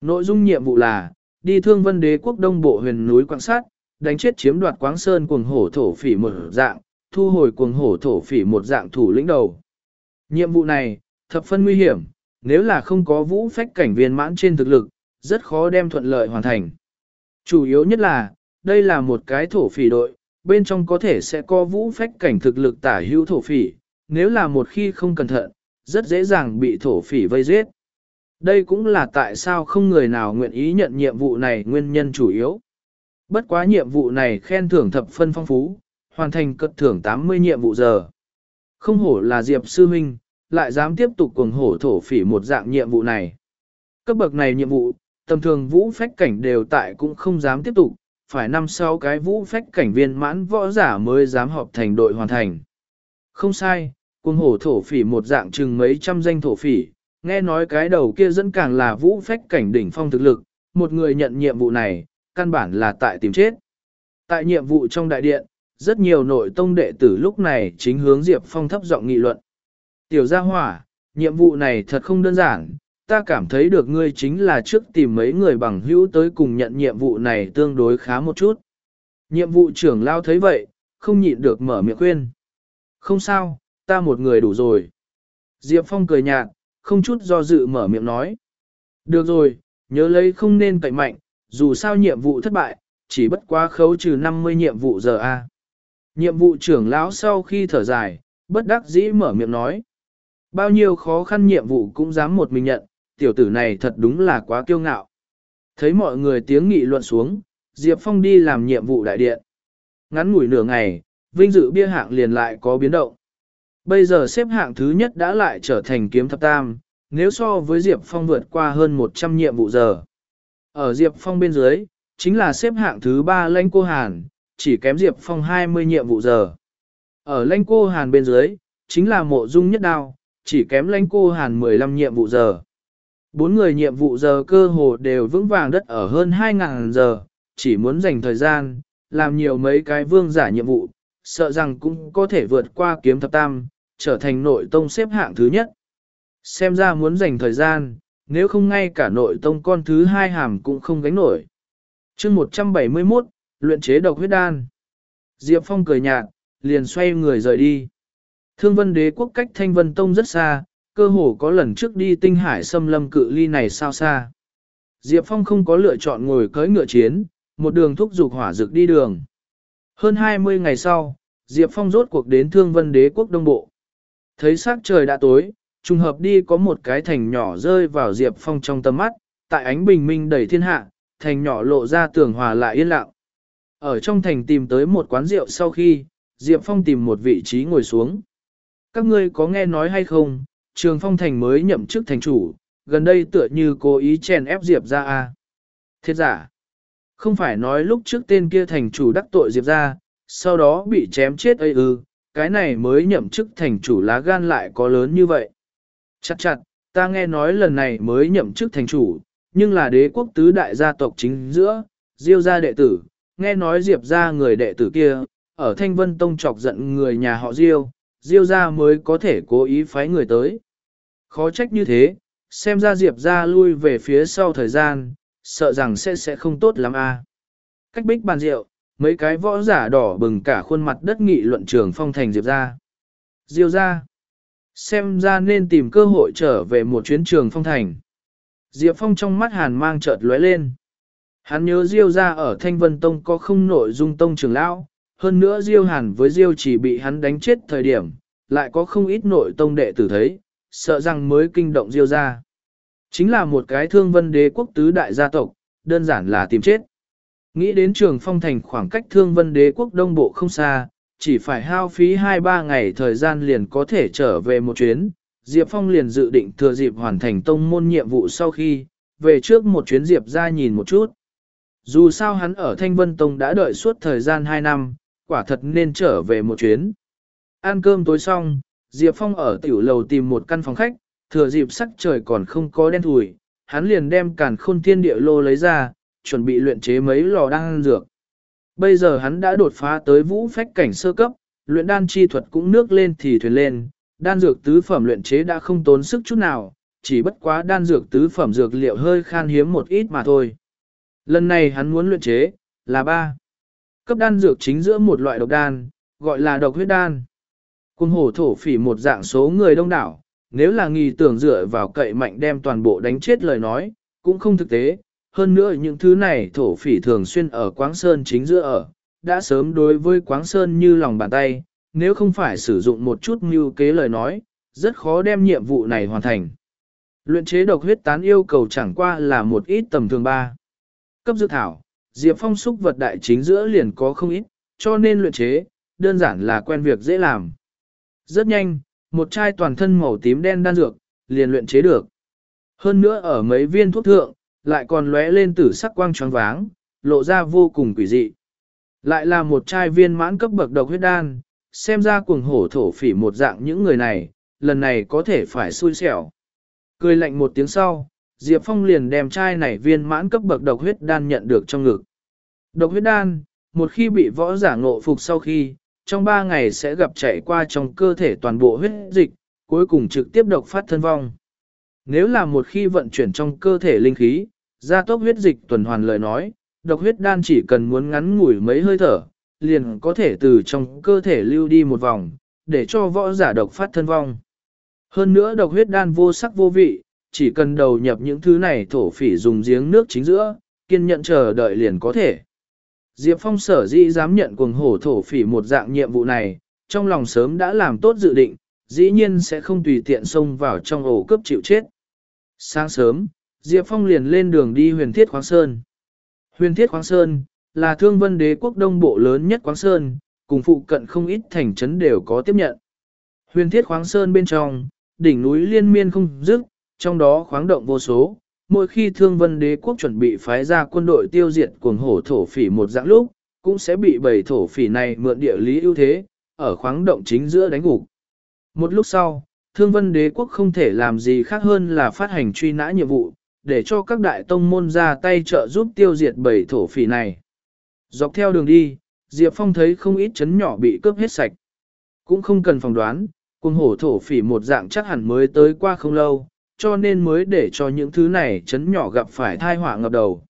Nội dung nhiệm vụ là, đi thương vân đế quốc đông bộ huyền núi quan sát, đánh chết chiếm đoạt quáng sơn cuồng hổ thổ phỉ một dạng, thu hồi cuồng hổ thổ phỉ một dạng thủ lĩnh đầu. Nhiệm vụ này, thập phân nguy hiểm, nếu là không có vũ phách cảnh viên mãn trên thực lực, rất khó đem thuận lợi hoàn thành. Chủ yếu nhất là, đây là một cái thổ phỉ đội, bên trong có thể sẽ có vũ phách cảnh thực lực tả hữu thổ phỉ, nếu là một khi không cẩn thận, rất dễ dàng bị thổ phỉ vây giết. Đây cũng là tại sao không người nào nguyện ý nhận nhiệm vụ này nguyên nhân chủ yếu. Bất quá nhiệm vụ này khen thưởng thập phân phong phú, hoàn thành cất thưởng 80 nhiệm vụ giờ. Không hổ là Diệp Sư Minh, lại dám tiếp tục cùng hổ thổ phỉ một dạng nhiệm vụ này. Cấp bậc này nhiệm vụ, tầm thường vũ phách cảnh đều tại cũng không dám tiếp tục, phải năm sau cái vũ phách cảnh viên mãn võ giả mới dám họp thành đội hoàn thành. Không sai, cùng hổ thổ phỉ một dạng chừng mấy trăm danh thổ phỉ, nghe nói cái đầu kia dẫn càng là vũ phách cảnh đỉnh phong thực lực, một người nhận nhiệm vụ này, căn bản là tại tìm chết. Tại nhiệm vụ trong đại điện, rất nhiều nội tông đệ tử lúc này chính hướng Diệp Phong thấp giọng nghị luận. Tiểu gia hỏa, nhiệm vụ này thật không đơn giản, ta cảm thấy được ngươi chính là trước tìm mấy người bằng hữu tới cùng nhận nhiệm vụ này tương đối khá một chút. Nhiệm vụ trưởng lao thấy vậy, không nhịn được mở miệng khuyên. Không sao, ta một người đủ rồi. Diệp Phong cười nhạt, không chút do dự mở miệng nói. Được rồi, nhớ lấy không nên cậy mạnh, dù sao nhiệm vụ thất bại, chỉ bất quá khấu trừ 50 nhiệm vụ giờ A. Nhiệm vụ trưởng lão sau khi thở dài, bất đắc dĩ mở miệng nói. Bao nhiêu khó khăn nhiệm vụ cũng dám một mình nhận, tiểu tử này thật đúng là quá kiêu ngạo. Thấy mọi người tiếng nghị luận xuống, Diệp Phong đi làm nhiệm vụ đại điện. Ngắn ngủi nửa ngày, vinh dự bia hạng liền lại có biến động. Bây giờ xếp hạng thứ nhất đã lại trở thành kiếm thập tam, nếu so với Diệp Phong vượt qua hơn 100 nhiệm vụ giờ. Ở Diệp Phong bên dưới, chính là xếp hạng thứ ba lãnh cô Hàn, chỉ kém Diệp Phong 20 nhiệm vụ giờ. Ở lãnh cô Hàn bên dưới, chính là mộ dung nhất đao, chỉ kém lãnh cô Hàn 15 nhiệm vụ giờ. Bốn người nhiệm vụ giờ cơ hồ đều vững vàng đất ở hơn 2.000 giờ, chỉ muốn dành thời gian, làm nhiều mấy cái vương giả nhiệm vụ, sợ rằng cũng có thể vượt qua kiếm thập tam, trở thành nội tông xếp hạng thứ nhất. Xem ra muốn dành thời gian, nếu không ngay cả nội tông con thứ hai hàm cũng không gánh nổi. chương 171, luyện chế độc huyết đan. Diệp Phong cười nhạt, liền xoay người rời đi. Thương vân đế quốc cách thanh vân tông rất xa, cơ hồ có lần trước đi tinh hải xâm lâm cự ly này sao xa. Diệp Phong không có lựa chọn ngồi cưỡi ngựa chiến, một đường thúc dục hỏa dược đi đường. Hơn 20 ngày sau, Diệp Phong rốt cuộc đến thương vân đế quốc đông bộ. Thấy sắc trời đã tối, trùng hợp đi có một cái thành nhỏ rơi vào Diệp Phong trong tầm mắt, tại ánh bình minh đầy thiên hạ, thành nhỏ lộ ra tưởng hòa lại yên lặng. Ở trong thành tìm tới một quán rượu sau khi, Diệp Phong tìm một vị trí ngồi xuống. Các ngươi có nghe nói hay không, Trường Phong Thành mới nhậm chức thành chủ, gần đây tựa như cố ý chèn ép Diệp ra a Thiết giả, không phải nói lúc trước tên kia thành chủ đắc tội Diệp ra, sau đó bị chém chết ấy ư, cái này mới nhậm chức thành chủ lá gan lại có lớn như vậy. Chặt chặt, ta nghe nói lần này mới nhậm chức thành chủ, nhưng là đế quốc tứ đại gia tộc chính giữa, diêu gia đệ tử, nghe nói diệp gia người đệ tử kia, ở Thanh Vân Tông chọc giận người nhà họ diêu, diêu gia mới có thể cố ý phái người tới. Khó trách như thế, xem ra diệp gia lui về phía sau thời gian, sợ rằng sẽ sẽ không tốt lắm a. Cách bích bàn rượu, mấy cái võ giả đỏ bừng cả khuôn mặt đất nghị luận trường phong thành diệp gia. Diêu gia. Xem ra nên tìm cơ hội trở về một chuyến trường phong thành. Diệp Phong trong mắt hàn mang chợt lóe lên. Hắn nhớ Diêu ra ở Thanh Vân Tông có không nội dung tông trưởng lão, hơn nữa Diêu hàn với Diêu chỉ bị hắn đánh chết thời điểm, lại có không ít nội tông đệ tử thấy, sợ rằng mới kinh động Diêu ra. Chính là một cái thương vân đế quốc tứ đại gia tộc, đơn giản là tìm chết. Nghĩ đến trường phong thành khoảng cách thương vân đế quốc đông bộ không xa, chỉ phải hao phí 2-3 ngày thời gian liền có thể trở về một chuyến. Diệp Phong liền dự định thừa dịp hoàn thành tông môn nhiệm vụ sau khi, về trước một chuyến Diệp ra nhìn một chút. Dù sao hắn ở Thanh Vân Tông đã đợi suốt thời gian 2 năm, quả thật nên trở về một chuyến. Ăn cơm tối xong, Diệp Phong ở tiểu lầu tìm một căn phòng khách, thừa dịp sắc trời còn không có đen thùi, hắn liền đem càn khôn thiên địa lô lấy ra, chuẩn bị luyện chế mấy lò đan dược. Bây giờ hắn đã đột phá tới vũ phách cảnh sơ cấp, luyện đan chi thuật cũng nước lên thì thuyền lên, đan dược tứ phẩm luyện chế đã không tốn sức chút nào, chỉ bất quá đan dược tứ phẩm dược liệu hơi khan hiếm một ít mà thôi. Lần này hắn muốn luyện chế, là ba cấp đan dược chính giữa một loại độc đan, gọi là độc huyết đan. Cùng hổ thổ phỉ một dạng số người đông đảo, nếu là nghi tưởng dựa vào cậy mạnh đem toàn bộ đánh chết lời nói, cũng không thực tế. Hơn nữa những thứ này thổ phỉ thường xuyên ở Quáng Sơn chính giữa ở, đã sớm đối với Quáng Sơn như lòng bàn tay, nếu không phải sử dụng một chút mưu kế lời nói, rất khó đem nhiệm vụ này hoàn thành. Luyện chế độc huyết tán yêu cầu chẳng qua là một ít tầm thường ba. Cấp dược thảo, Diệp Phong xúc vật đại chính giữa liền có không ít, cho nên luyện chế, đơn giản là quen việc dễ làm. Rất nhanh, một chai toàn thân màu tím đen đan dược, liền luyện chế được. Hơn nữa ở mấy viên thuốc thượng, lại còn lóe lên tử sắc quang tròn váng, lộ ra vô cùng quỷ dị. Lại là một chai viên mãn cấp bậc độc huyết đan, xem ra cuồng hổ thổ phỉ một dạng những người này, lần này có thể phải xui xẻo. Cười lạnh một tiếng sau, Diệp Phong liền đem chai này viên mãn cấp bậc độc huyết đan nhận được trong ngực. Độc huyết đan, một khi bị võ giả ngộ phục sau khi, trong 3 ngày sẽ gặp chạy qua trong cơ thể toàn bộ huyết dịch, cuối cùng trực tiếp độc phát thân vong. Nếu là một khi vận chuyển trong cơ thể linh khí, gia tốc huyết dịch tuần hoàn lời nói, độc huyết đan chỉ cần muốn ngắn ngủi mấy hơi thở, liền có thể từ trong cơ thể lưu đi một vòng, để cho võ giả độc phát thân vong. Hơn nữa độc huyết đan vô sắc vô vị, chỉ cần đầu nhập những thứ này thổ phỉ dùng giếng nước chính giữa, kiên nhẫn chờ đợi liền có thể. Diệp Phong sở dĩ dám nhận cuồng hổ thổ phỉ một dạng nhiệm vụ này, trong lòng sớm đã làm tốt dự định, dĩ nhiên sẽ không tùy tiện xông vào trong ổ cướp chịu chết. Sáng sớm, Diệp Phong liền lên đường đi huyền thiết khoáng sơn. Huyền thiết khoáng sơn, là thương vân đế quốc đông bộ lớn nhất khoáng sơn, cùng phụ cận không ít thành trấn đều có tiếp nhận. Huyền thiết khoáng sơn bên trong, đỉnh núi liên miên không dứt, trong đó khoáng động vô số, mỗi khi thương vân đế quốc chuẩn bị phái ra quân đội tiêu diệt cuồng hổ thổ phỉ một dạng lúc, cũng sẽ bị bầy thổ phỉ này mượn địa lý ưu thế, ở khoáng động chính giữa đánh gục. Một lúc sau, thương vân đế quốc không thể làm gì khác hơn là phát hành truy nã nhiệm vụ, để cho các đại tông môn ra tay trợ giúp tiêu diệt bầy thổ phỉ này. Dọc theo đường đi, Diệp Phong thấy không ít chấn nhỏ bị cướp hết sạch. Cũng không cần phòng đoán, cuồng hổ thổ phỉ một dạng chắc hẳn mới tới qua không lâu, cho nên mới để cho những thứ này chấn nhỏ gặp phải thai họa ngập đầu.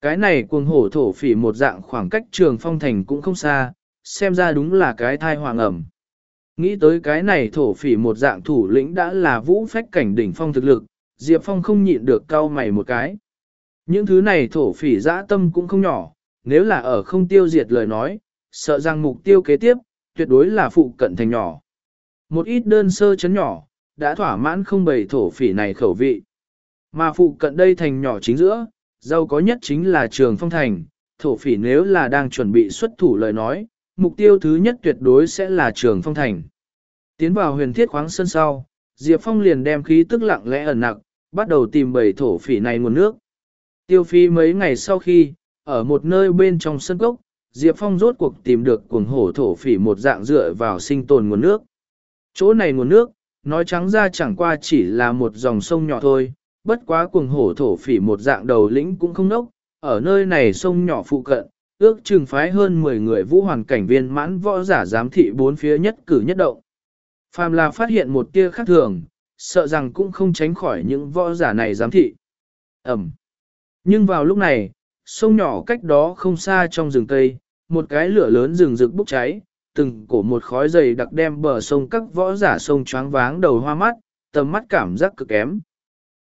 Cái này cuồng hổ thổ phỉ một dạng khoảng cách trường phong thành cũng không xa, xem ra đúng là cái thai họa ngầm. Nghĩ tới cái này thổ phỉ một dạng thủ lĩnh đã là vũ phách cảnh đỉnh phong thực lực, Diệp Phong không nhịn được cau mày một cái. Những thứ này thổ phỉ dã tâm cũng không nhỏ, nếu là ở không tiêu diệt lời nói, sợ rằng mục tiêu kế tiếp, tuyệt đối là phụ cận thành nhỏ. Một ít đơn sơ chấn nhỏ, đã thỏa mãn không bầy thổ phỉ này khẩu vị. Mà phụ cận đây thành nhỏ chính giữa, giàu có nhất chính là trường phong thành, thổ phỉ nếu là đang chuẩn bị xuất thủ lời nói, mục tiêu thứ nhất tuyệt đối sẽ là trường phong thành. Tiến vào huyền thiết khoáng sân sau, Diệp Phong liền đem khí tức lặng lẽ ẩn nặng, bắt đầu tìm bầy thổ phỉ này nguồn nước. Tiêu phi mấy ngày sau khi, ở một nơi bên trong sân cốc, Diệp Phong rốt cuộc tìm được cuồng hổ thổ phỉ một dạng dựa vào sinh tồn nguồn nước. Chỗ này nguồn nước, nói trắng ra chẳng qua chỉ là một dòng sông nhỏ thôi, bất quá cuồng hổ thổ phỉ một dạng đầu lĩnh cũng không nốc, ở nơi này sông nhỏ phụ cận, ước chừng phái hơn 10 người vũ hoàn cảnh viên mãn võ giả giám thị bốn phía nhất cử nhất động. Phàm là phát hiện một tia khác thường, sợ rằng cũng không tránh khỏi những võ giả này giám thị. Ẩm. Nhưng vào lúc này, sông nhỏ cách đó không xa trong rừng cây, một cái lửa lớn rừng rực bốc cháy, từng cổ một khói dày đặc đem bờ sông các võ giả sông choáng váng đầu hoa mắt, tầm mắt cảm giác cực kém.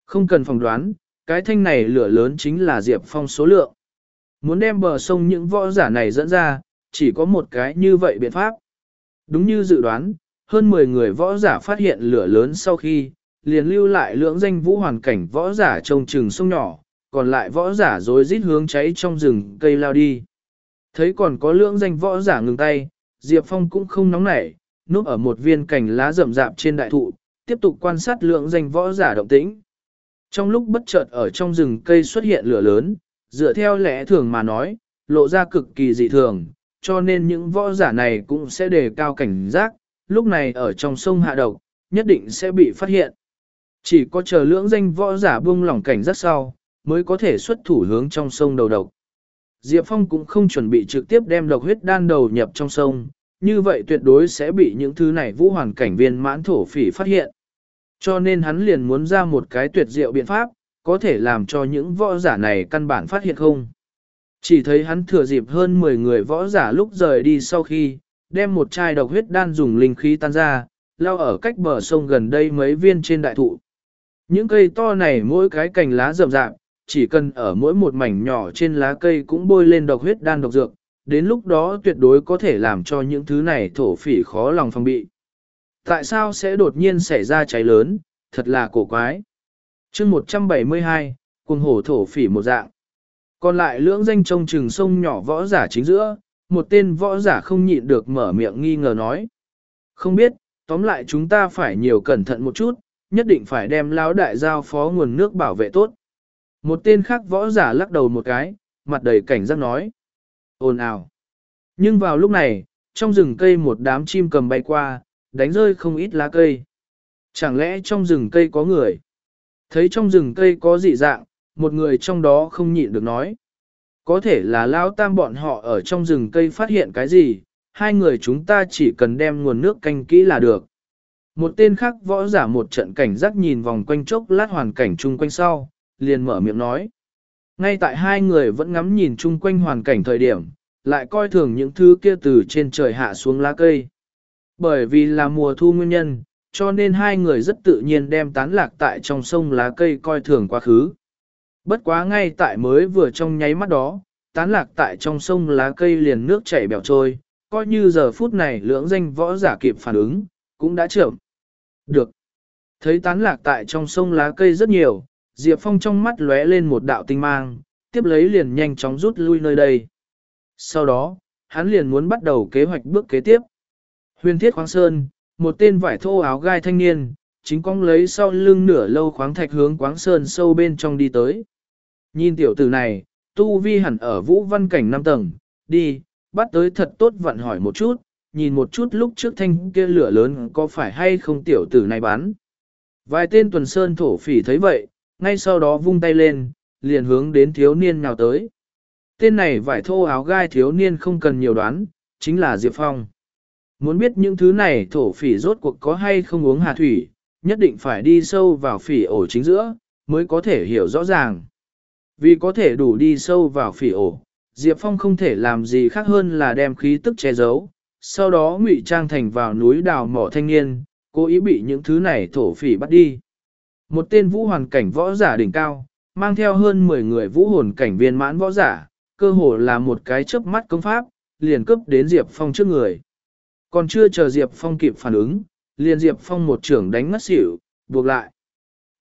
Không cần phòng đoán, cái thanh này lửa lớn chính là Diệp Phong số lượng. Muốn đem bờ sông những võ giả này dẫn ra, chỉ có một cái như vậy biện pháp. Đúng như dự đoán, hơn 10 người võ giả phát hiện lửa lớn sau khi, liền lưu lại lưỡng danh vũ hoàn cảnh võ giả trông chừng sông nhỏ, còn lại võ giả rối rít hướng cháy trong rừng cây lao đi. Thấy còn có lưỡng danh võ giả ngừng tay, Diệp Phong cũng không nóng nảy, núp ở một viên cành lá rậm rạp trên đại thụ, tiếp tục quan sát lượng danh võ giả động tĩnh. Trong lúc bất chợt ở trong rừng cây xuất hiện lửa lớn, dựa theo lẽ thường mà nói, lộ ra cực kỳ dị thường, cho nên những võ giả này cũng sẽ đề cao cảnh giác, lúc này ở trong sông hạ độc, nhất định sẽ bị phát hiện. Chỉ có chờ lưỡng danh võ giả buông lỏng cảnh giác sau, mới có thể xuất thủ hướng trong sông đầu độc. Diệp Phong cũng không chuẩn bị trực tiếp đem độc huyết đan đầu nhập trong sông, như vậy tuyệt đối sẽ bị những thứ này vũ hoàn cảnh viên mãn thổ phỉ phát hiện. Cho nên hắn liền muốn ra một cái tuyệt diệu biện pháp, có thể làm cho những võ giả này căn bản phát hiện không. Chỉ thấy hắn thừa dịp hơn 10 người võ giả lúc rời đi sau khi, đem một chai độc huyết đan dùng linh khí tan ra, lao ở cách bờ sông gần đây mấy viên trên đại thụ. Những cây to này mỗi cái cành lá rậm rạp, chỉ cần ở mỗi một mảnh nhỏ trên lá cây cũng bôi lên độc huyết đan độc dược, đến lúc đó tuyệt đối có thể làm cho những thứ này thổ phỉ khó lòng phòng bị. Tại sao sẽ đột nhiên xảy ra cháy lớn, thật là cổ quái. chương 172, cuồng hổ thổ phỉ một dạng. Còn lại lưỡng danh trông chừng sông nhỏ võ giả chính giữa, một tên võ giả không nhịn được mở miệng nghi ngờ nói. Không biết, tóm lại chúng ta phải nhiều cẩn thận một chút, nhất định phải đem lão đại giao phó nguồn nước bảo vệ tốt. Một tên khác võ giả lắc đầu một cái, mặt đầy cảnh giác nói. Ồn ào. Nhưng vào lúc này, trong rừng cây một đám chim cầm bay qua, đánh rơi không ít lá cây. Chẳng lẽ trong rừng cây có người? Thấy trong rừng cây có dị dạng, một người trong đó không nhịn được nói. Có thể là lao tam bọn họ ở trong rừng cây phát hiện cái gì, hai người chúng ta chỉ cần đem nguồn nước canh kỹ là được. Một tên khác võ giả một trận cảnh giác nhìn vòng quanh chốc lát hoàn cảnh chung quanh sau, liền mở miệng nói. Ngay tại hai người vẫn ngắm nhìn chung quanh hoàn cảnh thời điểm, lại coi thường những thứ kia từ trên trời hạ xuống lá cây. Bởi vì là mùa thu nguyên nhân, cho nên hai người rất tự nhiên đem tán lạc tại trong sông lá cây coi thường quá khứ. Bất quá ngay tại mới vừa trong nháy mắt đó, tán lạc tại trong sông lá cây liền nước chảy bèo trôi, coi như giờ phút này lưỡng danh võ giả kịp phản ứng, cũng đã chậm. Được. Thấy tán lạc tại trong sông lá cây rất nhiều, Diệp Phong trong mắt lóe lên một đạo tinh mang, tiếp lấy liền nhanh chóng rút lui nơi đây. Sau đó, hắn liền muốn bắt đầu kế hoạch bước kế tiếp. Huyền thiết khoáng sơn, một tên vải thô áo gai thanh niên, chính cong lấy sau lưng nửa lâu khoáng thạch hướng quáng sơn sâu bên trong đi tới. Nhìn tiểu tử này, tu vi hẳn ở vũ văn cảnh 5 tầng, đi, bắt tới thật tốt vận hỏi một chút, nhìn một chút lúc trước thanh kia lửa lớn có phải hay không tiểu tử này bán? Vài tên tuần sơn thổ phỉ thấy vậy, ngay sau đó vung tay lên, liền hướng đến thiếu niên nào tới. Tên này vải thô áo gai thiếu niên không cần nhiều đoán, chính là Diệp Phong. Muốn biết những thứ này thổ phỉ rốt cuộc có hay không uống hà thủy, nhất định phải đi sâu vào phỉ ổ chính giữa, mới có thể hiểu rõ ràng. Vì có thể đủ đi sâu vào phỉ ổ, Diệp Phong không thể làm gì khác hơn là đem khí tức che giấu, sau đó ngụy trang thành vào núi đào mỏ thanh niên, cố ý bị những thứ này thổ phỉ bắt đi. Một tên vũ hoàn cảnh võ giả đỉnh cao, mang theo hơn 10 người vũ hồn cảnh viên mãn võ giả, cơ hồ là một cái chớp mắt công pháp, liền cấp đến Diệp Phong trước người. Còn chưa chờ Diệp Phong kịp phản ứng, liền Diệp Phong một trưởng đánh ngất xỉu, buộc lại.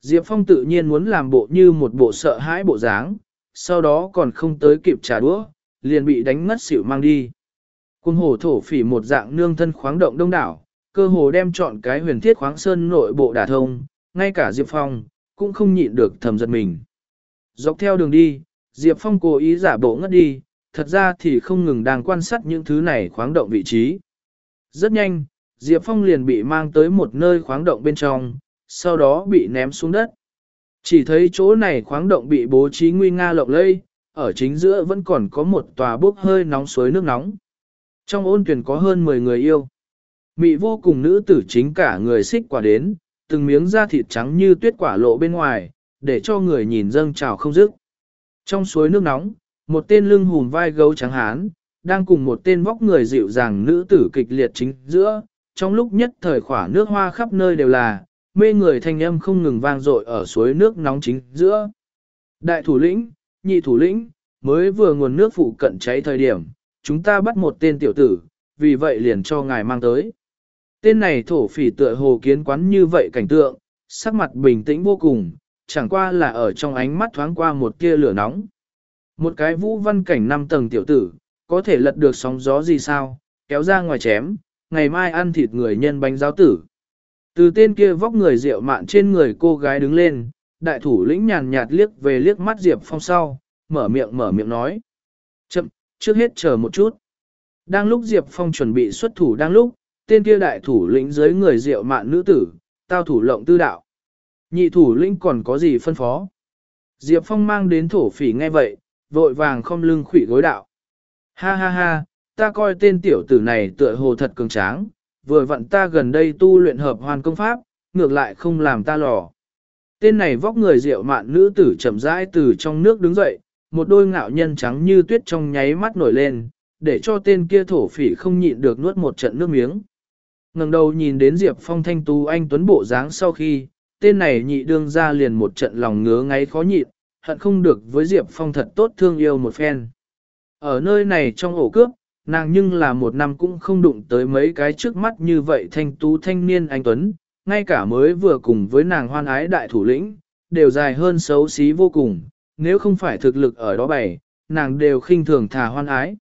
Diệp Phong tự nhiên muốn làm bộ như một bộ sợ hãi bộ dáng, sau đó còn không tới kịp trả đũa, liền bị đánh ngất xỉu mang đi. Cung hồ thổ phỉ một dạng nương thân khoáng động đông đảo, cơ hồ đem chọn cái huyền thiết khoáng sơn nội bộ đả thông, ngay cả Diệp Phong, cũng không nhịn được thầm giật mình. Dọc theo đường đi, Diệp Phong cố ý giả bộ ngất đi, thật ra thì không ngừng đang quan sát những thứ này khoáng động vị trí. Rất nhanh, Diệp Phong liền bị mang tới một nơi khoáng động bên trong, sau đó bị ném xuống đất. Chỉ thấy chỗ này khoáng động bị bố trí nguy nga lộng lây, ở chính giữa vẫn còn có một tòa bốc hơi nóng suối nước nóng. Trong ôn tuyển có hơn 10 người yêu. Mị vô cùng nữ tử chính cả người xích quả đến, từng miếng da thịt trắng như tuyết quả lộ bên ngoài, để cho người nhìn dâng trào không dứt. Trong suối nước nóng, một tên lưng hùm vai gấu trắng hán, đang cùng một tên vóc người dịu dàng nữ tử kịch liệt chính giữa, trong lúc nhất thời khỏa nước hoa khắp nơi đều là, mê người thanh âm không ngừng vang dội ở suối nước nóng chính giữa. Đại thủ lĩnh, nhị thủ lĩnh, mới vừa nguồn nước phụ cận cháy thời điểm, chúng ta bắt một tên tiểu tử, vì vậy liền cho ngài mang tới. Tên này thổ phỉ tựa hồ kiến quán như vậy cảnh tượng, sắc mặt bình tĩnh vô cùng, chẳng qua là ở trong ánh mắt thoáng qua một tia lửa nóng. Một cái vũ văn cảnh năm tầng tiểu tử, có thể lật được sóng gió gì sao, kéo ra ngoài chém, ngày mai ăn thịt người nhân bánh giáo tử. Từ tên kia vóc người rượu mạn trên người cô gái đứng lên, đại thủ lĩnh nhàn nhạt liếc về liếc mắt Diệp Phong sau, mở miệng mở miệng nói. Chậm, trước hết chờ một chút. Đang lúc Diệp Phong chuẩn bị xuất thủ đang lúc, tên kia đại thủ lĩnh dưới người rượu mạn nữ tử, tao thủ lộng tư đạo. Nhị thủ lĩnh còn có gì phân phó? Diệp Phong mang đến thổ phỉ nghe vậy, vội vàng không lưng khủy gối đạo. Ha ha ha, ta coi tên tiểu tử này tựa hồ thật cường tráng, vừa vặn ta gần đây tu luyện hợp hoàn công pháp, ngược lại không làm ta lò. Tên này vóc người rượu mạn nữ tử chậm rãi từ trong nước đứng dậy, một đôi ngạo nhân trắng như tuyết trong nháy mắt nổi lên, để cho tên kia thổ phỉ không nhịn được nuốt một trận nước miếng ngẩng đầu nhìn đến Diệp Phong thanh tú anh tuấn bộ dáng sau khi, tên này nhị đương ra liền một trận lòng ngứa ngáy khó nhịn, hận không được với Diệp Phong thật tốt thương yêu một phen. Ở nơi này trong ổ cướp, nàng nhưng là một năm cũng không đụng tới mấy cái trước mắt như vậy thanh tú thanh niên anh Tuấn, ngay cả mới vừa cùng với nàng hoan ái đại thủ lĩnh, đều dài hơn xấu xí vô cùng, nếu không phải thực lực ở đó bày, nàng đều khinh thường thả hoan ái.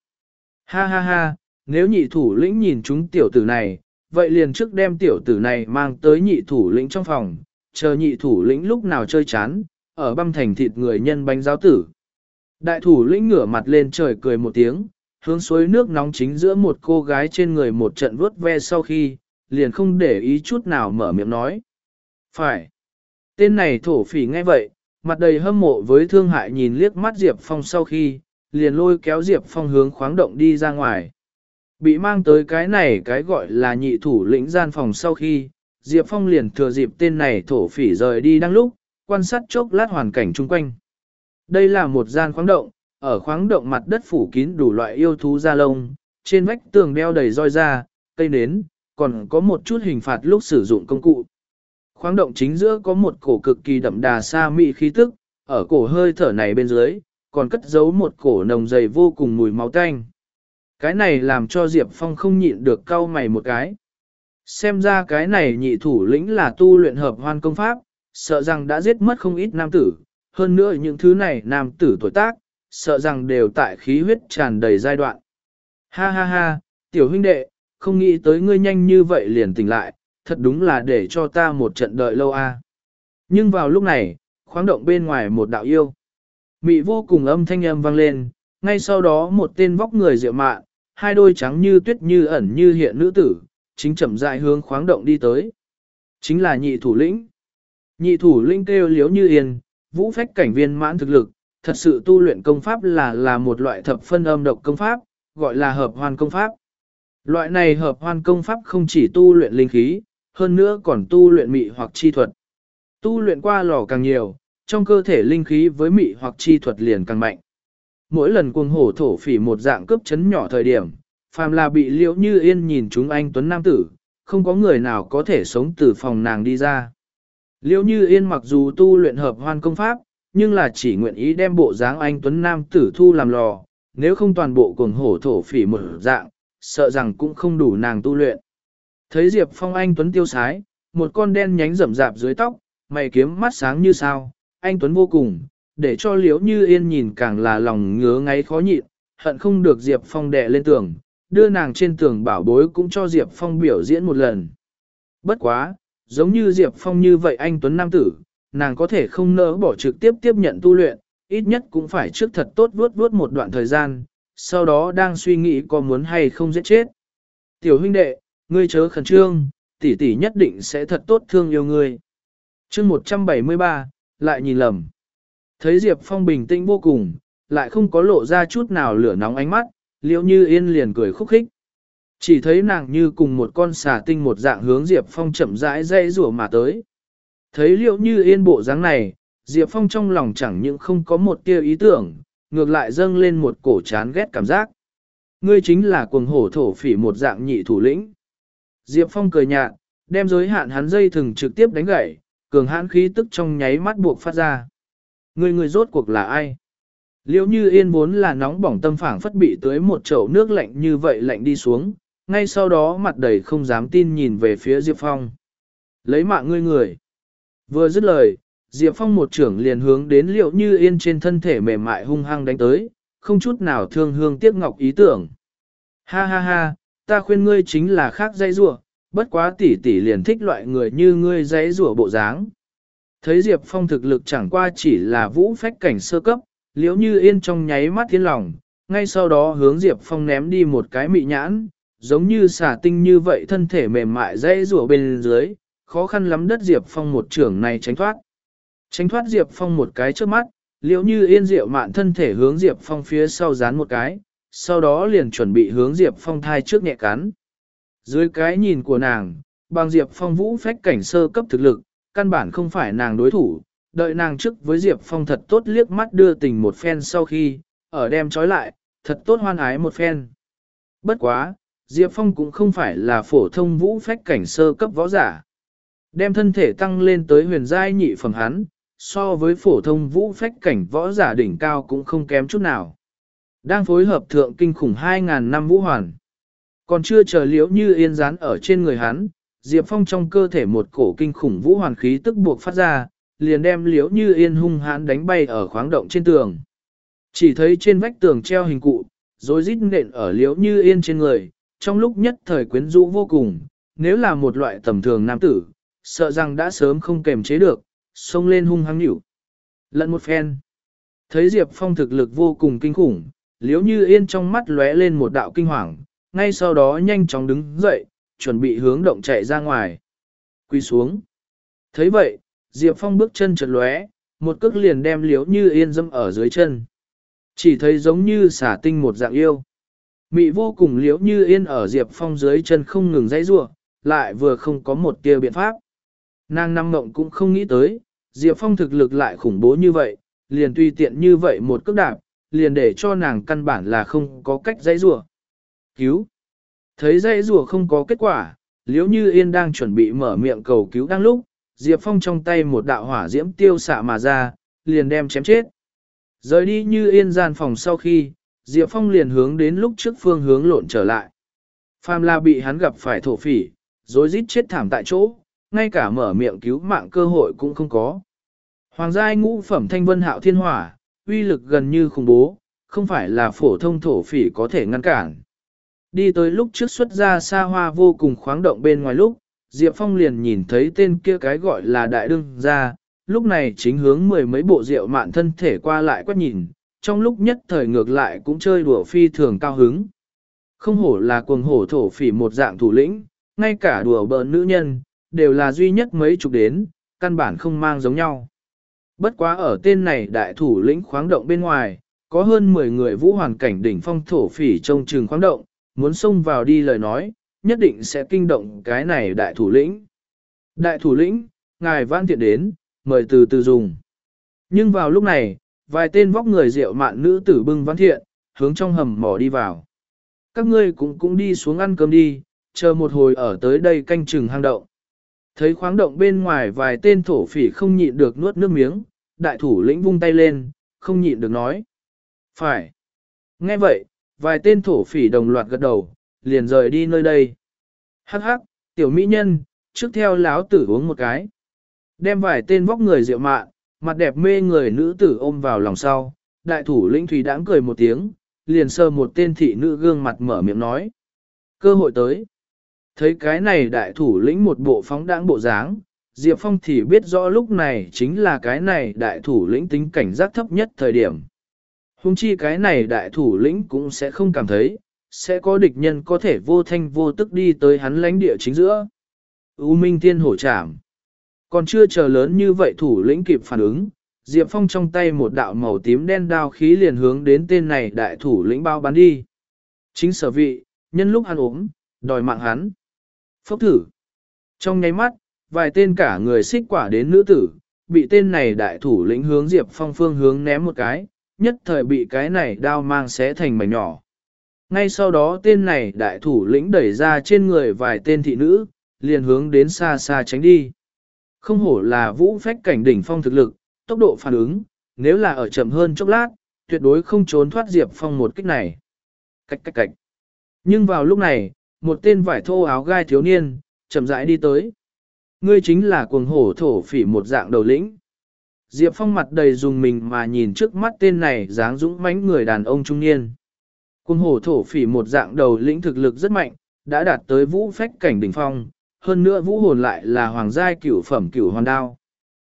Ha ha ha, nếu nhị thủ lĩnh nhìn chúng tiểu tử này, vậy liền trước đem tiểu tử này mang tới nhị thủ lĩnh trong phòng, chờ nhị thủ lĩnh lúc nào chơi chán, ở băm thành thịt người nhân bánh giáo tử. Đại thủ lĩnh ngửa mặt lên trời cười một tiếng, hướng suối nước nóng chính giữa một cô gái trên người một trận vuốt ve sau khi, liền không để ý chút nào mở miệng nói. Phải. Tên này thổ phỉ nghe vậy, mặt đầy hâm mộ với thương hại nhìn liếc mắt Diệp Phong sau khi, liền lôi kéo Diệp Phong hướng khoáng động đi ra ngoài. Bị mang tới cái này cái gọi là nhị thủ lĩnh gian phòng sau khi, Diệp Phong liền thừa dịp tên này thổ phỉ rời đi đang lúc, quan sát chốc lát hoàn cảnh chung quanh. Đây là một gian khoáng động, ở khoáng động mặt đất phủ kín đủ loại yêu thú da lông, trên vách tường đeo đầy roi da, cây nến, còn có một chút hình phạt lúc sử dụng công cụ. Khoáng động chính giữa có một cổ cực kỳ đậm đà xa mị khí tức, ở cổ hơi thở này bên dưới, còn cất giấu một cổ nồng dày vô cùng mùi máu tanh. Cái này làm cho Diệp Phong không nhịn được cau mày một cái. Xem ra cái này nhị thủ lĩnh là tu luyện hợp hoan công pháp, sợ rằng đã giết mất không ít nam tử, hơn nữa những thứ này nam tử tuổi tác, sợ rằng đều tại khí huyết tràn đầy giai đoạn. Ha ha ha, tiểu huynh đệ, không nghĩ tới ngươi nhanh như vậy liền tỉnh lại, thật đúng là để cho ta một trận đợi lâu a. Nhưng vào lúc này, khoáng động bên ngoài một đạo yêu. Mị vô cùng âm thanh âm vang lên, ngay sau đó một tên vóc người rượu mạn, hai đôi trắng như tuyết như ẩn như hiện nữ tử, chính chậm rãi hướng khoáng động đi tới. Chính là nhị thủ lĩnh. Nhị thủ lĩnh kêu liếu như yên, vũ phách cảnh viên mãn thực lực, thật sự tu luyện công pháp là là một loại thập phân âm độc công pháp, gọi là hợp hoàn công pháp. Loại này hợp hoàn công pháp không chỉ tu luyện linh khí, hơn nữa còn tu luyện mị hoặc chi thuật. Tu luyện qua lò càng nhiều, trong cơ thể linh khí với mị hoặc chi thuật liền càng mạnh. Mỗi lần cuồng hổ thổ phỉ một dạng cướp chấn nhỏ thời điểm, phàm là bị liễu như yên nhìn chúng anh Tuấn Nam Tử, không có người nào có thể sống từ phòng nàng đi ra. Liễu như yên mặc dù tu luyện hợp hoan công pháp, nhưng là chỉ nguyện ý đem bộ dáng anh Tuấn Nam tử thu làm lò, nếu không toàn bộ cuồng hổ thổ phỉ một dạng, sợ rằng cũng không đủ nàng tu luyện. Thấy Diệp Phong anh Tuấn tiêu sái, một con đen nhánh rậm rạp dưới tóc, mày kiếm mắt sáng như sao, anh Tuấn vô cùng, để cho liếu như yên nhìn càng là lòng ngứa ngáy khó nhịn, hận không được Diệp Phong đè lên tường, đưa nàng trên tường bảo bối cũng cho Diệp Phong biểu diễn một lần. Bất quá, giống như Diệp Phong như vậy anh Tuấn Nam tử, nàng có thể không nỡ bỏ trực tiếp tiếp nhận tu luyện, ít nhất cũng phải trước thật tốt vuốt vuốt một đoạn thời gian, sau đó đang suy nghĩ có muốn hay không giết chết. Tiểu huynh đệ, ngươi chớ khẩn trương, tỷ tỷ nhất định sẽ thật tốt thương yêu ngươi. chương 173, lại nhìn lầm. Thấy Diệp Phong bình tĩnh vô cùng, lại không có lộ ra chút nào lửa nóng ánh mắt, liễu như yên liền cười khúc khích. Chỉ thấy nàng như cùng một con xà tinh một dạng hướng Diệp Phong chậm rãi dây rủa mà tới. Thấy liệu như yên bộ dáng này, Diệp Phong trong lòng chẳng những không có một tia ý tưởng, ngược lại dâng lên một cổ chán ghét cảm giác. Ngươi chính là cuồng hổ thổ phỉ một dạng nhị thủ lĩnh. Diệp Phong cười nhạt, đem giới hạn hắn dây thừng trực tiếp đánh gãy, cường hãn khí tức trong nháy mắt buộc phát ra. Người người rốt cuộc là ai? Liễu như yên vốn là nóng bỏng tâm phảng phất bị tới một chậu nước lạnh như vậy lạnh đi xuống, ngay sau đó mặt đầy không dám tin nhìn về phía Diệp Phong. Lấy mạng ngươi người. Vừa dứt lời, Diệp Phong một trưởng liền hướng đến liễu như yên trên thân thể mềm mại hung hăng đánh tới, không chút nào thương hương tiếc ngọc ý tưởng. Ha ha ha, ta khuyên ngươi chính là khác dây rủa, bất quá tỷ tỷ liền thích loại người như ngươi dây rủa bộ dáng. Thấy Diệp Phong thực lực chẳng qua chỉ là vũ phách cảnh sơ cấp, liễu như yên trong nháy mắt thiên lòng, ngay sau đó hướng Diệp Phong ném đi một cái mị nhãn, giống như xả tinh như vậy thân thể mềm mại dây rủa bên dưới, khó khăn lắm đất Diệp Phong một trưởng này tránh thoát. Tránh thoát Diệp Phong một cái trước mắt, liễu như yên diệu mạn thân thể hướng Diệp Phong phía sau dán một cái, sau đó liền chuẩn bị hướng Diệp Phong thai trước nhẹ cắn. Dưới cái nhìn của nàng, bằng Diệp Phong vũ phách cảnh sơ cấp thực lực, căn bản không phải nàng đối thủ, đợi nàng trước với Diệp Phong thật tốt liếc mắt đưa tình một phen sau khi, ở đem trói lại, thật tốt hoan ái một phen. Bất quá, Diệp Phong cũng không phải là phổ thông vũ phách cảnh sơ cấp võ giả. Đem thân thể tăng lên tới huyền giai nhị phẩm hắn, so với phổ thông vũ phách cảnh võ giả đỉnh cao cũng không kém chút nào. Đang phối hợp thượng kinh khủng 2.000 năm vũ hoàn. Còn chưa chờ liễu như yên rán ở trên người hắn, Diệp Phong trong cơ thể một cổ kinh khủng vũ hoàn khí tức buộc phát ra, liền đem liễu như yên hung hãn đánh bay ở khoáng động trên tường. Chỉ thấy trên vách tường treo hình cụ, rồi rít nện ở liễu như yên trên người, trong lúc nhất thời quyến rũ vô cùng, nếu là một loại tầm thường nam tử, sợ rằng đã sớm không kềm chế được, xông lên hung hăng nhỉu. Lận một phen. Thấy Diệp Phong thực lực vô cùng kinh khủng, liếu như yên trong mắt lóe lên một đạo kinh hoàng, ngay sau đó nhanh chóng đứng dậy, chuẩn bị hướng động chạy ra ngoài. Quy xuống. thấy vậy, Diệp Phong bước chân chật lóe, một cước liền đem liếu như yên dâm ở dưới chân. Chỉ thấy giống như xả tinh một dạng yêu. Mị vô cùng liếu như yên ở Diệp Phong dưới chân không ngừng dãy rua, lại vừa không có một tia biện pháp. Nàng năm mộng cũng không nghĩ tới, Diệp Phong thực lực lại khủng bố như vậy, liền tùy tiện như vậy một cước đạp, liền để cho nàng căn bản là không có cách dãy rủa. Cứu! Thấy dây rùa không có kết quả, liếu như yên đang chuẩn bị mở miệng cầu cứu đang lúc, Diệp Phong trong tay một đạo hỏa diễm tiêu xạ mà ra, liền đem chém chết. Rời đi như yên gian phòng sau khi, Diệp Phong liền hướng đến lúc trước phương hướng lộn trở lại. Phàm là bị hắn gặp phải thổ phỉ, rồi giết chết thảm tại chỗ, ngay cả mở miệng cứu mạng cơ hội cũng không có. Hoàng giai ngũ phẩm thanh vân hạo thiên hỏa, uy lực gần như khủng bố, không phải là phổ thông thổ phỉ có thể ngăn cản. Đi tới lúc trước xuất ra xa hoa vô cùng khoáng động bên ngoài lúc, Diệp Phong liền nhìn thấy tên kia cái gọi là đại đương ra, lúc này chính hướng mười mấy bộ rượu mạn thân thể qua lại quét nhìn, trong lúc nhất thời ngược lại cũng chơi đùa phi thường cao hứng. Không hổ là cuồng hổ thổ phỉ một dạng thủ lĩnh, ngay cả đùa bỡn nữ nhân, đều là duy nhất mấy chục đến, căn bản không mang giống nhau. Bất quá ở tên này đại thủ lĩnh khoáng động bên ngoài, có hơn 10 người vũ hoàn cảnh đỉnh phong thổ phỉ trong trường khoáng động, muốn xông vào đi lời nói, nhất định sẽ kinh động cái này đại thủ lĩnh. Đại thủ lĩnh, ngài văn thiện đến, mời từ từ dùng. Nhưng vào lúc này, vài tên vóc người rượu mạn nữ tử bưng văn thiện, hướng trong hầm mỏ đi vào. Các ngươi cũng cũng đi xuống ăn cơm đi, chờ một hồi ở tới đây canh chừng hang động. Thấy khoáng động bên ngoài vài tên thổ phỉ không nhịn được nuốt nước miếng, đại thủ lĩnh vung tay lên, không nhịn được nói. Phải. Nghe vậy, vài tên thổ phỉ đồng loạt gật đầu, liền rời đi nơi đây. Hắc hắc, tiểu mỹ nhân, trước theo láo tử uống một cái. Đem vài tên vóc người rượu mạn, mặt đẹp mê người nữ tử ôm vào lòng sau, đại thủ lĩnh thủy đãng cười một tiếng, liền sờ một tên thị nữ gương mặt mở miệng nói. Cơ hội tới. Thấy cái này đại thủ lĩnh một bộ phóng đãng bộ dáng, Diệp Phong thì biết rõ lúc này chính là cái này đại thủ lĩnh tính cảnh giác thấp nhất thời điểm. Hùng chi cái này đại thủ lĩnh cũng sẽ không cảm thấy, sẽ có địch nhân có thể vô thanh vô tức đi tới hắn lãnh địa chính giữa. U Minh Thiên hổ trảm. Còn chưa chờ lớn như vậy thủ lĩnh kịp phản ứng, Diệp Phong trong tay một đạo màu tím đen đao khí liền hướng đến tên này đại thủ lĩnh bao bắn đi. Chính sở vị, nhân lúc hắn ốm, đòi mạng hắn. Phốc thử. Trong nháy mắt, vài tên cả người xích quả đến nữ tử, bị tên này đại thủ lĩnh hướng Diệp Phong phương hướng ném một cái, nhất thời bị cái này đao mang xé thành mảnh nhỏ. Ngay sau đó tên này đại thủ lĩnh đẩy ra trên người vài tên thị nữ, liền hướng đến xa xa tránh đi. Không hổ là vũ phách cảnh đỉnh phong thực lực, tốc độ phản ứng, nếu là ở chậm hơn chốc lát, tuyệt đối không trốn thoát Diệp Phong một kích này. Cách cách cách. Nhưng vào lúc này, một tên vải thô áo gai thiếu niên, chậm rãi đi tới. Ngươi chính là cuồng hổ thổ phỉ một dạng đầu lĩnh. Diệp Phong mặt đầy dùng mình mà nhìn trước mắt tên này dáng dũng mãnh người đàn ông trung niên. cung hổ thổ phỉ một dạng đầu lĩnh thực lực rất mạnh, đã đạt tới vũ phách cảnh đỉnh phong, hơn nữa vũ hồn lại là hoàng giai cửu phẩm cửu hoàn đao.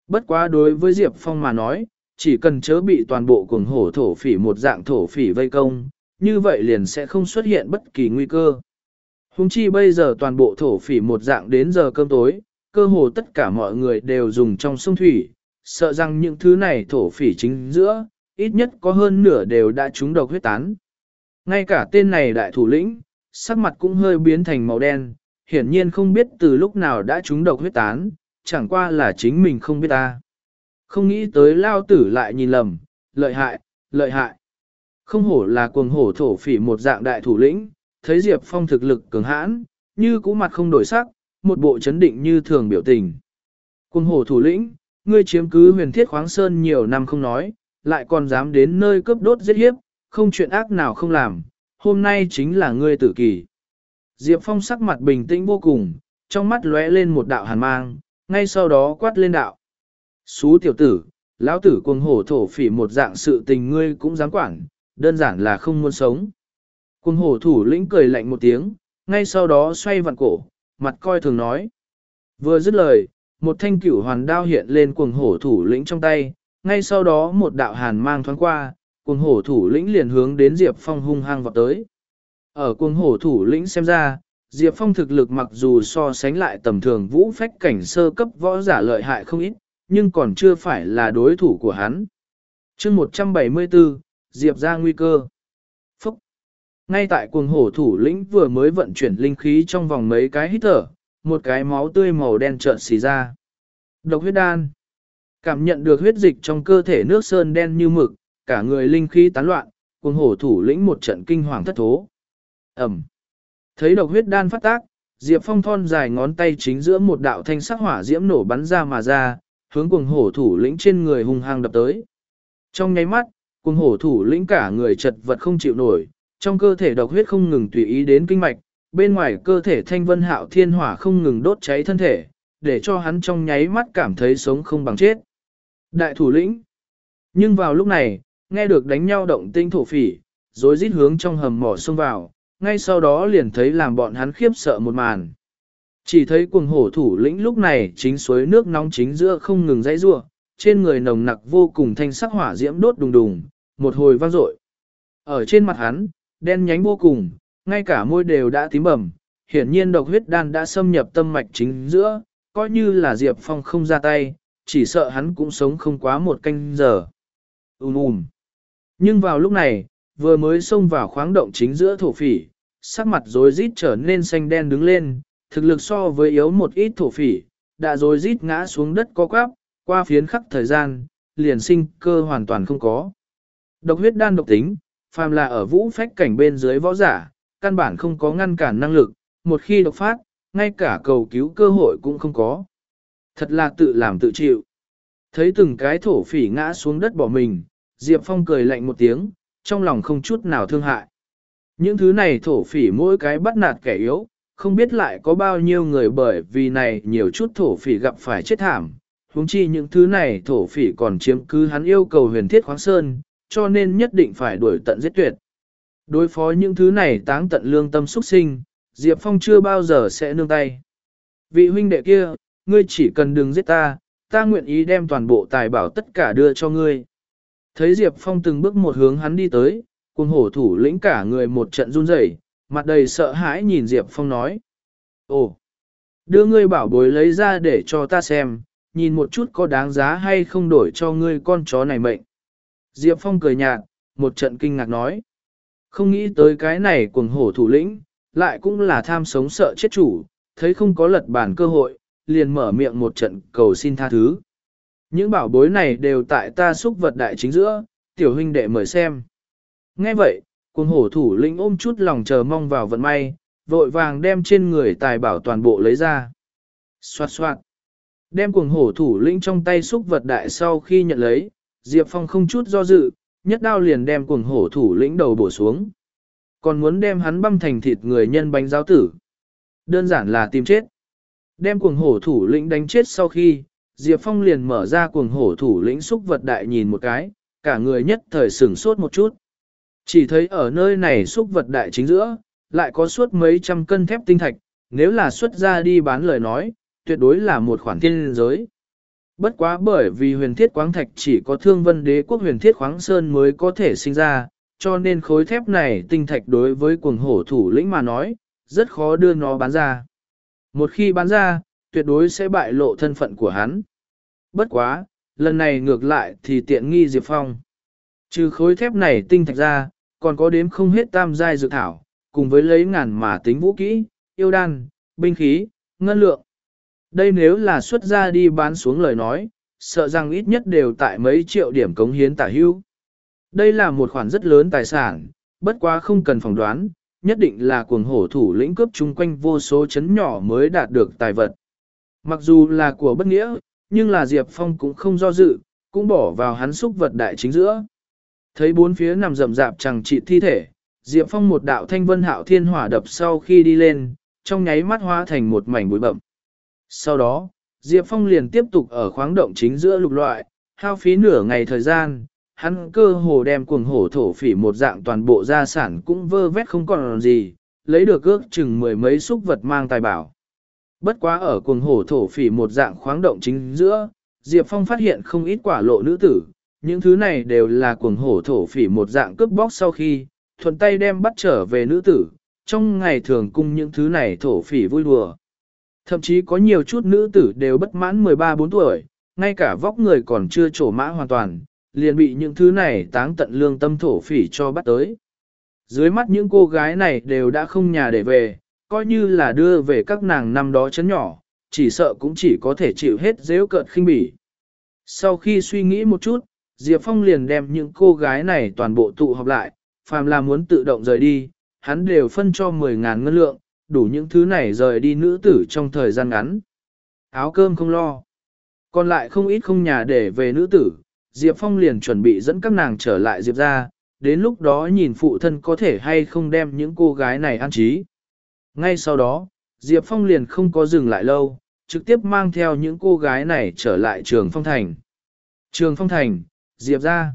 Bất quá đối với Diệp Phong mà nói, chỉ cần chớ bị toàn bộ cuồng hổ thổ phỉ một dạng thổ phỉ vây công, như vậy liền sẽ không xuất hiện bất kỳ nguy cơ. Hùng chi bây giờ toàn bộ thổ phỉ một dạng đến giờ cơm tối, cơ hồ tất cả mọi người đều dùng trong sông thủy, sợ rằng những thứ này thổ phỉ chính giữa, ít nhất có hơn nửa đều đã trúng độc huyết tán. Ngay cả tên này đại thủ lĩnh, sắc mặt cũng hơi biến thành màu đen, hiển nhiên không biết từ lúc nào đã trúng độc huyết tán, chẳng qua là chính mình không biết ta. Không nghĩ tới lao tử lại nhìn lầm, lợi hại, lợi hại. Không hổ là cuồng hổ thổ phỉ một dạng đại thủ lĩnh, thấy Diệp Phong thực lực cường hãn, như cũ mặt không đổi sắc, một bộ chấn định như thường biểu tình. Cuồng hổ thủ lĩnh, ngươi chiếm cứ huyền thiết khoáng sơn nhiều năm không nói, lại còn dám đến nơi cướp đốt giết hiếp, không chuyện ác nào không làm, hôm nay chính là ngươi tử kỳ. Diệp Phong sắc mặt bình tĩnh vô cùng, trong mắt lóe lên một đạo hàn mang, ngay sau đó quát lên đạo. Xú tiểu tử, lão tử cuồng hổ thổ phỉ một dạng sự tình ngươi cũng dám quản, đơn giản là không muốn sống. Cuồng hổ thủ lĩnh cười lạnh một tiếng, ngay sau đó xoay vặn cổ, mặt coi thường nói. Vừa dứt lời, một thanh cửu hoàn đao hiện lên cuồng hổ thủ lĩnh trong tay, ngay sau đó một đạo hàn mang thoáng qua, cuồng hổ thủ lĩnh liền hướng đến Diệp Phong hung hăng vọt tới. Ở cuồng hổ thủ lĩnh xem ra, Diệp Phong thực lực mặc dù so sánh lại tầm thường vũ phách cảnh sơ cấp võ giả lợi hại không ít, nhưng còn chưa phải là đối thủ của hắn. chương 174, Diệp ra nguy cơ. Phúc! Ngay tại cuồng hổ thủ lĩnh vừa mới vận chuyển linh khí trong vòng mấy cái hít thở, một cái máu tươi màu đen trợn xì ra. Độc huyết đan. Cảm nhận được huyết dịch trong cơ thể nước sơn đen như mực, cả người linh khí tán loạn, cuồng hổ thủ lĩnh một trận kinh hoàng thất thố. Ẩm. Thấy độc huyết đan phát tác, Diệp Phong thon dài ngón tay chính giữa một đạo thanh sắc hỏa diễm nổ bắn ra mà ra, hướng cuồng hổ thủ lĩnh trên người hung hăng đập tới. Trong nháy mắt, cuồng hổ thủ lĩnh cả người chật vật không chịu nổi, trong cơ thể độc huyết không ngừng tùy ý đến kinh mạch, bên ngoài cơ thể thanh vân hạo thiên hỏa không ngừng đốt cháy thân thể, để cho hắn trong nháy mắt cảm thấy sống không bằng chết. Đại thủ lĩnh. Nhưng vào lúc này, nghe được đánh nhau động tinh thổ phỉ, rồi rít hướng trong hầm mỏ xông vào, ngay sau đó liền thấy làm bọn hắn khiếp sợ một màn. Chỉ thấy cuồng hổ thủ lĩnh lúc này chính suối nước nóng chính giữa không ngừng dãy rua, trên người nồng nặc vô cùng thanh sắc hỏa diễm đốt đùng đùng, một hồi vang dội. Ở trên mặt hắn, đen nhánh vô cùng, ngay cả môi đều đã tím bầm, hiển nhiên độc huyết đan đã xâm nhập tâm mạch chính giữa, coi như là Diệp Phong không ra tay, chỉ sợ hắn cũng sống không quá một canh giờ. Ùm ùm. Nhưng vào lúc này, vừa mới xông vào khoáng động chính giữa thổ phỉ, sắc mặt rối rít trở nên xanh đen đứng lên, thực lực so với yếu một ít thổ phỉ, đã rối rít ngã xuống đất co quắp, qua phiến khắc thời gian, liền sinh cơ hoàn toàn không có. Độc huyết đan độc tính, phàm là ở vũ phách cảnh bên dưới võ giả, căn bản không có ngăn cản năng lực, một khi độc phát, ngay cả cầu cứu cơ hội cũng không có. Thật là tự làm tự chịu. Thấy từng cái thổ phỉ ngã xuống đất bỏ mình, Diệp Phong cười lạnh một tiếng, trong lòng không chút nào thương hại. Những thứ này thổ phỉ mỗi cái bắt nạt kẻ yếu, không biết lại có bao nhiêu người bởi vì này nhiều chút thổ phỉ gặp phải chết thảm. Huống chi những thứ này thổ phỉ còn chiếm cứ hắn yêu cầu huyền thiết khoáng sơn, cho nên nhất định phải đuổi tận giết tuyệt. Đối phó những thứ này táng tận lương tâm xuất sinh, Diệp Phong chưa bao giờ sẽ nương tay. Vị huynh đệ kia, ngươi chỉ cần đừng giết ta, ta nguyện ý đem toàn bộ tài bảo tất cả đưa cho ngươi. Thấy Diệp Phong từng bước một hướng hắn đi tới, cùng hổ thủ lĩnh cả người một trận run rẩy, mặt đầy sợ hãi nhìn Diệp Phong nói. Ồ, đưa ngươi bảo bối lấy ra để cho ta xem, nhìn một chút có đáng giá hay không đổi cho ngươi con chó này mệnh. Diệp Phong cười nhạt, một trận kinh ngạc nói. Không nghĩ tới cái này cuồng hổ thủ lĩnh, lại cũng là tham sống sợ chết chủ, thấy không có lật bản cơ hội, liền mở miệng một trận cầu xin tha thứ. Những bảo bối này đều tại ta xúc vật đại chính giữa, tiểu huynh đệ mời xem. Nghe vậy, cuồng hổ thủ lĩnh ôm chút lòng chờ mong vào vận may, vội vàng đem trên người tài bảo toàn bộ lấy ra. Xoạt xoạt. Đem cuồng hổ thủ lĩnh trong tay xúc vật đại sau khi nhận lấy, Diệp Phong không chút do dự, nhất đao liền đem cuồng hổ thủ lĩnh đầu bổ xuống. Còn muốn đem hắn băm thành thịt người nhân bánh giáo tử. Đơn giản là tìm chết. Đem cuồng hổ thủ lĩnh đánh chết sau khi, Diệp Phong liền mở ra cuồng hổ thủ lĩnh xúc vật đại nhìn một cái, cả người nhất thời sửng sốt một chút. Chỉ thấy ở nơi này xúc vật đại chính giữa, lại có suốt mấy trăm cân thép tinh thạch, nếu là xuất ra đi bán lời nói, tuyệt đối là một khoản thiên giới. Bất quá bởi vì huyền thiết quáng thạch chỉ có thương vân đế quốc huyền thiết khoáng sơn mới có thể sinh ra, cho nên khối thép này tinh thạch đối với cuồng hổ thủ lĩnh mà nói, rất khó đưa nó bán ra. Một khi bán ra, tuyệt đối sẽ bại lộ thân phận của hắn. Bất quá, lần này ngược lại thì tiện nghi Diệp Phong. Trừ khối thép này tinh thạch ra, còn có đếm không hết tam giai dược thảo, cùng với lấy ngàn mà tính vũ kỹ, yêu đan, binh khí, ngân lượng. Đây nếu là xuất ra đi bán xuống lời nói, sợ rằng ít nhất đều tại mấy triệu điểm cống hiến tả hưu. Đây là một khoản rất lớn tài sản, bất quá không cần phỏng đoán, nhất định là cuồng hổ thủ lĩnh cướp chung quanh vô số chấn nhỏ mới đạt được tài vật. Mặc dù là của bất nghĩa, nhưng là Diệp Phong cũng không do dự, cũng bỏ vào hắn xúc vật đại chính giữa. Thấy bốn phía nằm rậm rạp chẳng trị thi thể, Diệp Phong một đạo thanh vân hạo thiên hỏa đập sau khi đi lên, trong nháy mắt hóa thành một mảnh bụi bậm. Sau đó, Diệp Phong liền tiếp tục ở khoáng động chính giữa lục loại, hao phí nửa ngày thời gian, hắn cơ hồ đem cuồng hổ thổ phỉ một dạng toàn bộ gia sản cũng vơ vét không còn gì, lấy được ước chừng mười mấy xúc vật mang tài bảo. Bất quá ở cuồng hổ thổ phỉ một dạng khoáng động chính giữa, Diệp Phong phát hiện không ít quả lộ nữ tử, những thứ này đều là cuồng hổ thổ phỉ một dạng cướp bóc sau khi, thuận tay đem bắt trở về nữ tử, trong ngày thường cung những thứ này thổ phỉ vui đùa. Thậm chí có nhiều chút nữ tử đều bất mãn 13-4 tuổi, ngay cả vóc người còn chưa trổ mã hoàn toàn, liền bị những thứ này táng tận lương tâm thổ phỉ cho bắt tới. Dưới mắt những cô gái này đều đã không nhà để về, coi như là đưa về các nàng năm đó chấn nhỏ, chỉ sợ cũng chỉ có thể chịu hết dễu cợt khinh bỉ. Sau khi suy nghĩ một chút, Diệp Phong liền đem những cô gái này toàn bộ tụ họp lại, phàm là muốn tự động rời đi, hắn đều phân cho 10.000 ngân lượng, đủ những thứ này rời đi nữ tử trong thời gian ngắn. Áo cơm không lo. Còn lại không ít không nhà để về nữ tử, Diệp Phong liền chuẩn bị dẫn các nàng trở lại Diệp ra, đến lúc đó nhìn phụ thân có thể hay không đem những cô gái này an trí. Ngay sau đó, Diệp Phong liền không có dừng lại lâu, trực tiếp mang theo những cô gái này trở lại trường Phong Thành. Trường Phong Thành, Diệp ra.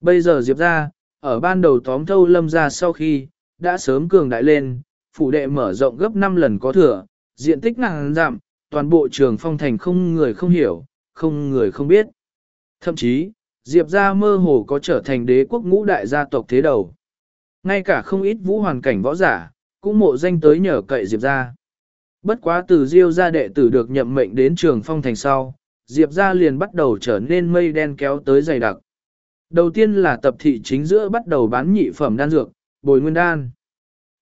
Bây giờ Diệp ra, ở ban đầu tóm thâu lâm ra sau khi, đã sớm cường đại lên, phủ đệ mở rộng gấp 5 lần có thừa, diện tích ngàn giảm, toàn bộ trường phong thành không người không hiểu, không người không biết. Thậm chí, Diệp gia mơ hồ có trở thành đế quốc ngũ đại gia tộc thế đầu. Ngay cả không ít vũ hoàn cảnh võ giả, cũng mộ danh tới nhờ cậy Diệp gia. Bất quá từ Diêu gia đệ tử được nhậm mệnh đến trường phong thành sau, Diệp gia liền bắt đầu trở nên mây đen kéo tới dày đặc. Đầu tiên là tập thị chính giữa bắt đầu bán nhị phẩm đan dược, bồi nguyên đan.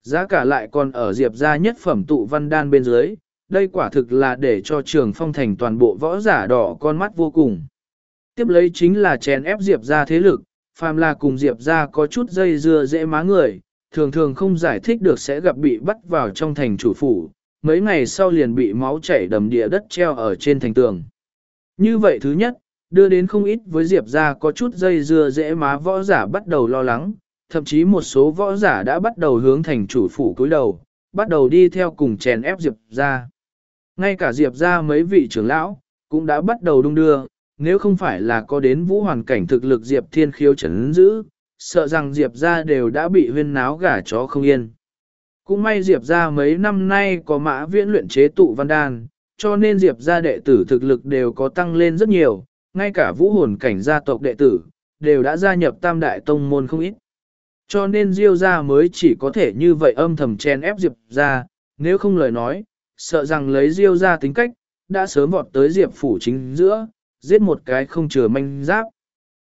Giá cả lại còn ở Diệp gia nhất phẩm tụ văn đan bên dưới, đây quả thực là để cho trường phong thành toàn bộ võ giả đỏ con mắt vô cùng. Tiếp lấy chính là chèn ép Diệp gia thế lực, phàm là cùng Diệp gia có chút dây dưa dễ má người, thường thường không giải thích được sẽ gặp bị bắt vào trong thành chủ phủ, mấy ngày sau liền bị máu chảy đầm địa đất treo ở trên thành tường. Như vậy thứ nhất, đưa đến không ít với Diệp gia có chút dây dưa dễ má võ giả bắt đầu lo lắng, thậm chí một số võ giả đã bắt đầu hướng thành chủ phủ cúi đầu, bắt đầu đi theo cùng chèn ép Diệp gia. Ngay cả Diệp gia mấy vị trưởng lão, cũng đã bắt đầu đung đưa, nếu không phải là có đến vũ hoàn cảnh thực lực Diệp thiên khiếu chấn giữ, sợ rằng Diệp gia đều đã bị huyên náo gả chó không yên. Cũng may Diệp gia mấy năm nay có mã viễn luyện chế tụ văn đan, cho nên Diệp gia đệ tử thực lực đều có tăng lên rất nhiều, ngay cả vũ hồn cảnh gia tộc đệ tử, đều đã gia nhập tam đại tông môn không ít. Cho nên Diêu gia mới chỉ có thể như vậy âm thầm chen ép Diệp gia, nếu không lời nói, sợ rằng lấy Diêu gia tính cách, đã sớm vọt tới Diệp phủ chính giữa, giết một cái không chừa manh giáp.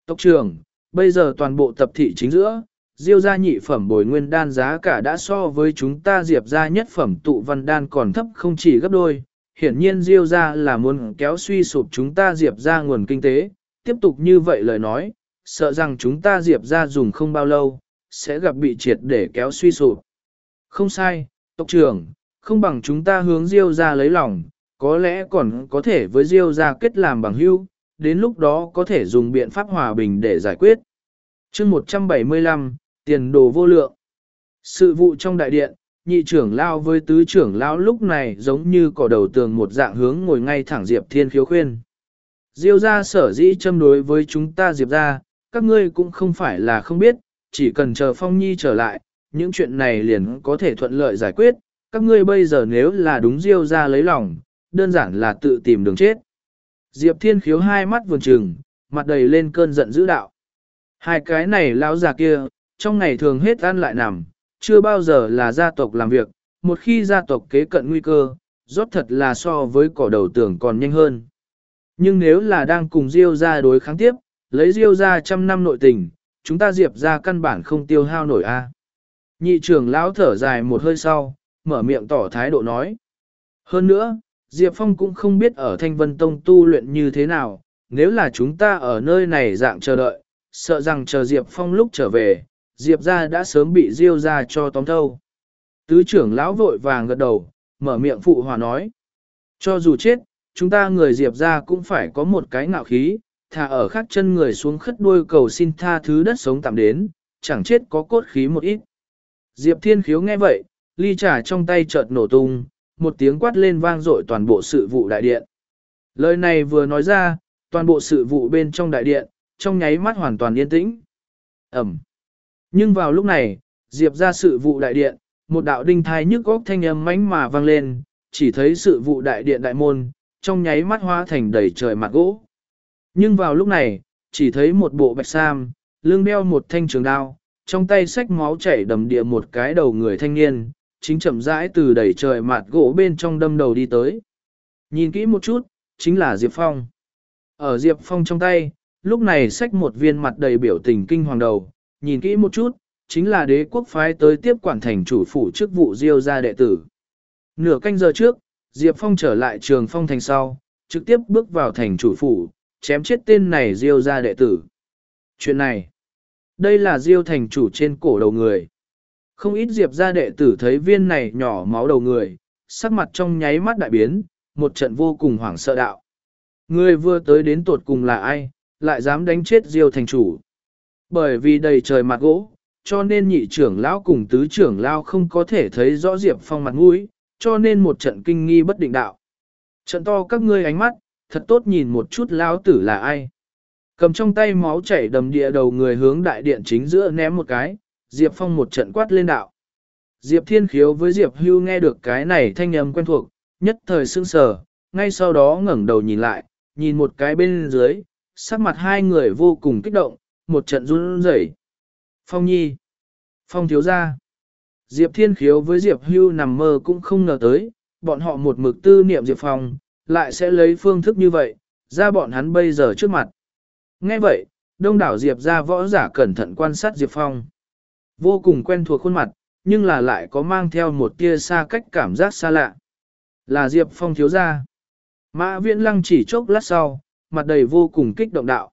Tộc trưởng, bây giờ toàn bộ tập thị chính giữa, Diêu gia nhị phẩm bồi nguyên đan giá cả đã so với chúng ta Diệp gia nhất phẩm tụ văn đan còn thấp không chỉ gấp đôi. Hiển nhiên Diêu gia là muốn kéo suy sụp chúng ta Diệp gia nguồn kinh tế, tiếp tục như vậy lời nói, sợ rằng chúng ta Diệp gia dùng không bao lâu, sẽ gặp bị triệt để kéo suy sụp. Không sai, tộc trưởng, không bằng chúng ta hướng Diêu ra lấy lòng, có lẽ còn có thể với Diêu ra kết làm bằng hữu, đến lúc đó có thể dùng biện pháp hòa bình để giải quyết. chương 175, tiền đồ vô lượng. Sự vụ trong đại điện, nhị trưởng lao với tứ trưởng lao lúc này giống như cỏ đầu tường một dạng hướng ngồi ngay thẳng Diệp Thiên khiếu khuyên. Diêu ra sở dĩ châm đối với chúng ta Diệp ra, các ngươi cũng không phải là không biết, chỉ cần chờ Phong Nhi trở lại, những chuyện này liền có thể thuận lợi giải quyết, các ngươi bây giờ nếu là đúng Diêu ra lấy lòng, đơn giản là tự tìm đường chết. Diệp Thiên khiếu hai mắt vườn trừng, mặt đầy lên cơn giận dữ đạo. Hai cái này lão già kia, trong ngày thường hết ăn lại nằm, chưa bao giờ là gia tộc làm việc, một khi gia tộc kế cận nguy cơ, rốt thật là so với cỏ đầu tưởng còn nhanh hơn. Nhưng nếu là đang cùng Diêu ra đối kháng tiếp, lấy Diêu ra trăm năm nội tình, chúng ta diệp ra căn bản không tiêu hao nổi a. Nhị trưởng lão thở dài một hơi sau, mở miệng tỏ thái độ nói. Hơn nữa, Diệp Phong cũng không biết ở Thanh Vân Tông tu luyện như thế nào, nếu là chúng ta ở nơi này dạng chờ đợi, sợ rằng chờ Diệp Phong lúc trở về, Diệp ra đã sớm bị diêu ra cho tóm thâu. Tứ trưởng lão vội vàng gật đầu, mở miệng phụ hòa nói. Cho dù chết, chúng ta người Diệp ra cũng phải có một cái ngạo khí, thà ở khác chân người xuống khất đuôi cầu xin tha thứ đất sống tạm đến, chẳng chết có cốt khí một ít. Diệp Thiên Khiếu nghe vậy, ly trà trong tay chợt nổ tung, một tiếng quát lên vang dội toàn bộ sự vụ đại điện. Lời này vừa nói ra, toàn bộ sự vụ bên trong đại điện, trong nháy mắt hoàn toàn yên tĩnh. Ẩm. Nhưng vào lúc này, Diệp ra sự vụ đại điện, một đạo đinh thai nhức góc thanh âm mánh mà vang lên, chỉ thấy sự vụ đại điện đại môn, trong nháy mắt hóa thành đầy trời mặt gỗ. Nhưng vào lúc này, chỉ thấy một bộ bạch sam, lưng đeo một thanh trường đao, trong tay sách máu chảy đầm địa một cái đầu người thanh niên, chính chậm rãi từ đẩy trời mạt gỗ bên trong đâm đầu đi tới. Nhìn kỹ một chút, chính là Diệp Phong. Ở Diệp Phong trong tay, lúc này sách một viên mặt đầy biểu tình kinh hoàng đầu, nhìn kỹ một chút, chính là đế quốc phái tới tiếp quản thành chủ phủ chức vụ diêu gia đệ tử. Nửa canh giờ trước, Diệp Phong trở lại trường phong thành sau, trực tiếp bước vào thành chủ phủ, chém chết tên này diêu gia đệ tử. Chuyện này, đây là diêu thành chủ trên cổ đầu người. Không ít diệp gia đệ tử thấy viên này nhỏ máu đầu người, sắc mặt trong nháy mắt đại biến, một trận vô cùng hoảng sợ đạo. Người vừa tới đến tột cùng là ai, lại dám đánh chết diêu thành chủ. Bởi vì đầy trời mặt gỗ, cho nên nhị trưởng lão cùng tứ trưởng lão không có thể thấy rõ Diệp Phong mặt mũi, cho nên một trận kinh nghi bất định đạo. Trận to các ngươi ánh mắt, thật tốt nhìn một chút lão tử là ai. Cầm trong tay máu chảy đầm địa đầu người hướng đại điện chính giữa ném một cái, Diệp Phong một trận quát lên đạo. Diệp Thiên Khiếu với Diệp Hưu nghe được cái này thanh âm quen thuộc, nhất thời sững sờ, ngay sau đó ngẩng đầu nhìn lại, nhìn một cái bên dưới, sắc mặt hai người vô cùng kích động, một trận run rẩy. Phong Nhi, Phong thiếu gia. Diệp Thiên Khiếu với Diệp Hưu nằm mơ cũng không ngờ tới, bọn họ một mực tư niệm Diệp Phong, lại sẽ lấy phương thức như vậy, ra bọn hắn bây giờ trước mặt. Nghe vậy, đông đảo Diệp ra võ giả cẩn thận quan sát Diệp Phong. Vô cùng quen thuộc khuôn mặt, nhưng là lại có mang theo một tia xa cách cảm giác xa lạ. Là Diệp Phong thiếu gia. Mã viễn lăng chỉ chốc lát sau, mặt đầy vô cùng kích động đạo.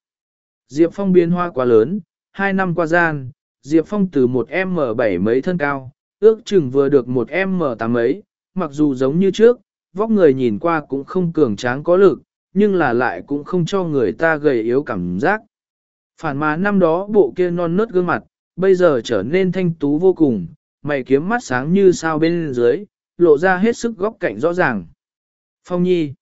Diệp Phong biến hoa quá lớn, hai năm qua gian, Diệp Phong từ một M7 mấy thân cao, ước chừng vừa được một M8 mấy, mặc dù giống như trước, vóc người nhìn qua cũng không cường tráng có lực, nhưng là lại cũng không cho người ta gầy yếu cảm giác. Phản mà năm đó bộ kia non nớt gương mặt, bây giờ trở nên thanh tú vô cùng, mày kiếm mắt sáng như sao bên dưới, lộ ra hết sức góc cạnh rõ ràng. Phong Nhi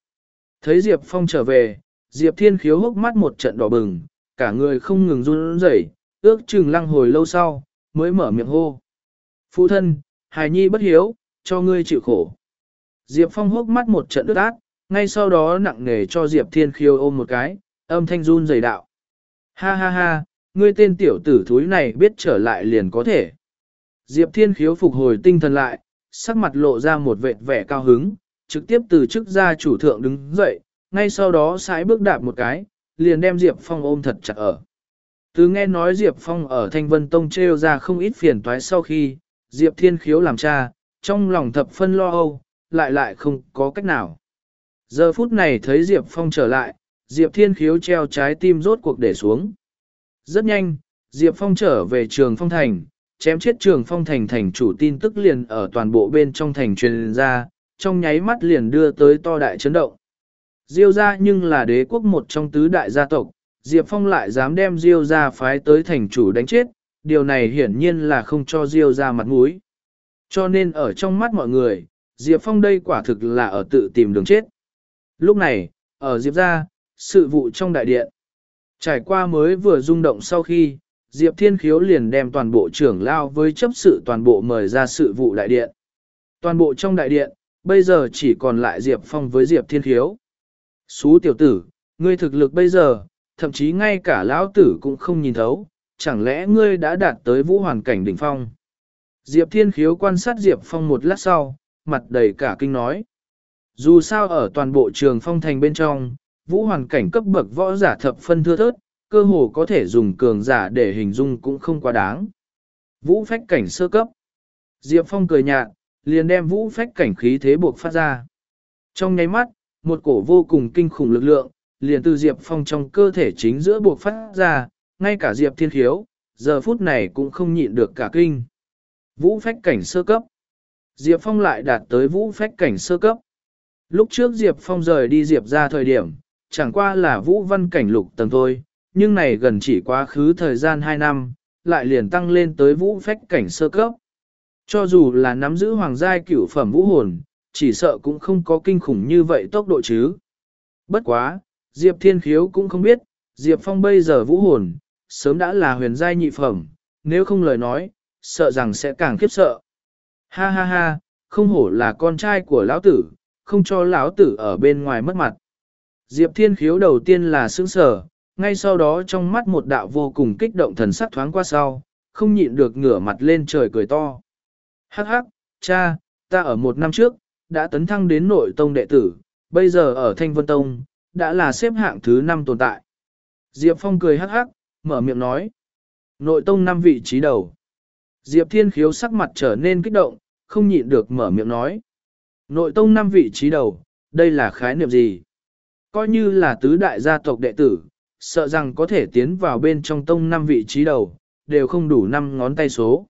Thấy Diệp Phong trở về, Diệp Thiên khiếu hốc mắt một trận đỏ bừng, cả người không ngừng run rẩy, ước chừng lăng hồi lâu sau, mới mở miệng hô. Phụ thân, hài nhi bất hiếu, cho ngươi chịu khổ. Diệp Phong hốc mắt một trận ướt át, ngay sau đó nặng nề cho Diệp Thiên khiêu ôm một cái, âm thanh run rẩy đạo. Ha ha ha, ngươi tên tiểu tử thúi này biết trở lại liền có thể. Diệp Thiên khiếu phục hồi tinh thần lại, sắc mặt lộ ra một vệt vẻ cao hứng, trực tiếp từ chức gia chủ thượng đứng dậy, ngay sau đó sải bước đạp một cái, liền đem Diệp Phong ôm thật chặt ở. Từ nghe nói Diệp Phong ở Thanh Vân Tông treo ra không ít phiền toái sau khi, Diệp Thiên Khiếu làm cha, trong lòng thập phân lo âu, lại lại không có cách nào. Giờ phút này thấy Diệp Phong trở lại, Diệp Thiên Khiếu treo trái tim rốt cuộc để xuống. Rất nhanh, Diệp Phong trở về trường Phong Thành, chém chết trường Phong Thành thành chủ tin tức liền ở toàn bộ bên trong thành truyền ra, trong nháy mắt liền đưa tới to đại chấn động. Diêu gia nhưng là đế quốc một trong tứ đại gia tộc, Diệp Phong lại dám đem Diêu gia phái tới thành chủ đánh chết, điều này hiển nhiên là không cho Diêu gia mặt mũi. Cho nên ở trong mắt mọi người, Diệp Phong đây quả thực là ở tự tìm đường chết. Lúc này, ở Diệp gia, sự vụ trong đại điện. Trải qua mới vừa rung động sau khi, Diệp Thiên Khiếu liền đem toàn bộ trưởng lao với chấp sự toàn bộ mời ra sự vụ đại điện. Toàn bộ trong đại điện, bây giờ chỉ còn lại Diệp Phong với Diệp Thiên Khiếu. Xú tiểu tử, ngươi thực lực bây giờ, thậm chí ngay cả lão tử cũng không nhìn thấu, chẳng lẽ ngươi đã đạt tới vũ hoàn cảnh đỉnh phong. Diệp Thiên Khiếu quan sát Diệp Phong một lát sau, mặt đầy cả kinh nói. Dù sao ở toàn bộ trường phong thành bên trong, vũ hoàn cảnh cấp bậc võ giả thập phân thưa thớt, cơ hồ có thể dùng cường giả để hình dung cũng không quá đáng. Vũ phách cảnh sơ cấp. Diệp Phong cười nhạt, liền đem vũ phách cảnh khí thế buộc phát ra. Trong nháy mắt, một cổ vô cùng kinh khủng lực lượng, liền từ Diệp Phong trong cơ thể chính giữa buộc phát ra, ngay cả Diệp Thiên Khiếu, giờ phút này cũng không nhịn được cả kinh. Vũ phách cảnh sơ cấp. Diệp Phong lại đạt tới vũ phách cảnh sơ cấp. Lúc trước Diệp Phong rời đi Diệp ra thời điểm, chẳng qua là vũ văn cảnh lục tầng thôi, nhưng này gần chỉ quá khứ thời gian 2 năm, lại liền tăng lên tới vũ phách cảnh sơ cấp. Cho dù là nắm giữ hoàng giai cửu phẩm vũ hồn, chỉ sợ cũng không có kinh khủng như vậy tốc độ chứ. Bất quá, Diệp Thiên Khiếu cũng không biết, Diệp Phong bây giờ vũ hồn, sớm đã là huyền giai nhị phẩm, nếu không lời nói, sợ rằng sẽ càng khiếp sợ. Ha ha ha, không hổ là con trai của lão tử, không cho lão tử ở bên ngoài mất mặt. Diệp Thiên Khiếu đầu tiên là sững sờ, ngay sau đó trong mắt một đạo vô cùng kích động thần sắc thoáng qua sau, không nhịn được ngửa mặt lên trời cười to. Hắc hắc, cha, ta ở một năm trước, đã tấn thăng đến nội tông đệ tử, bây giờ ở Thanh Vân Tông, đã là xếp hạng thứ 5 tồn tại. Diệp Phong cười hắc hắc, mở miệng nói. Nội tông 5 vị trí đầu. Diệp Thiên Khiếu sắc mặt trở nên kích động, không nhịn được mở miệng nói. Nội tông năm vị trí đầu, đây là khái niệm gì? Coi như là tứ đại gia tộc đệ tử, sợ rằng có thể tiến vào bên trong tông năm vị trí đầu, đều không đủ 5 ngón tay số.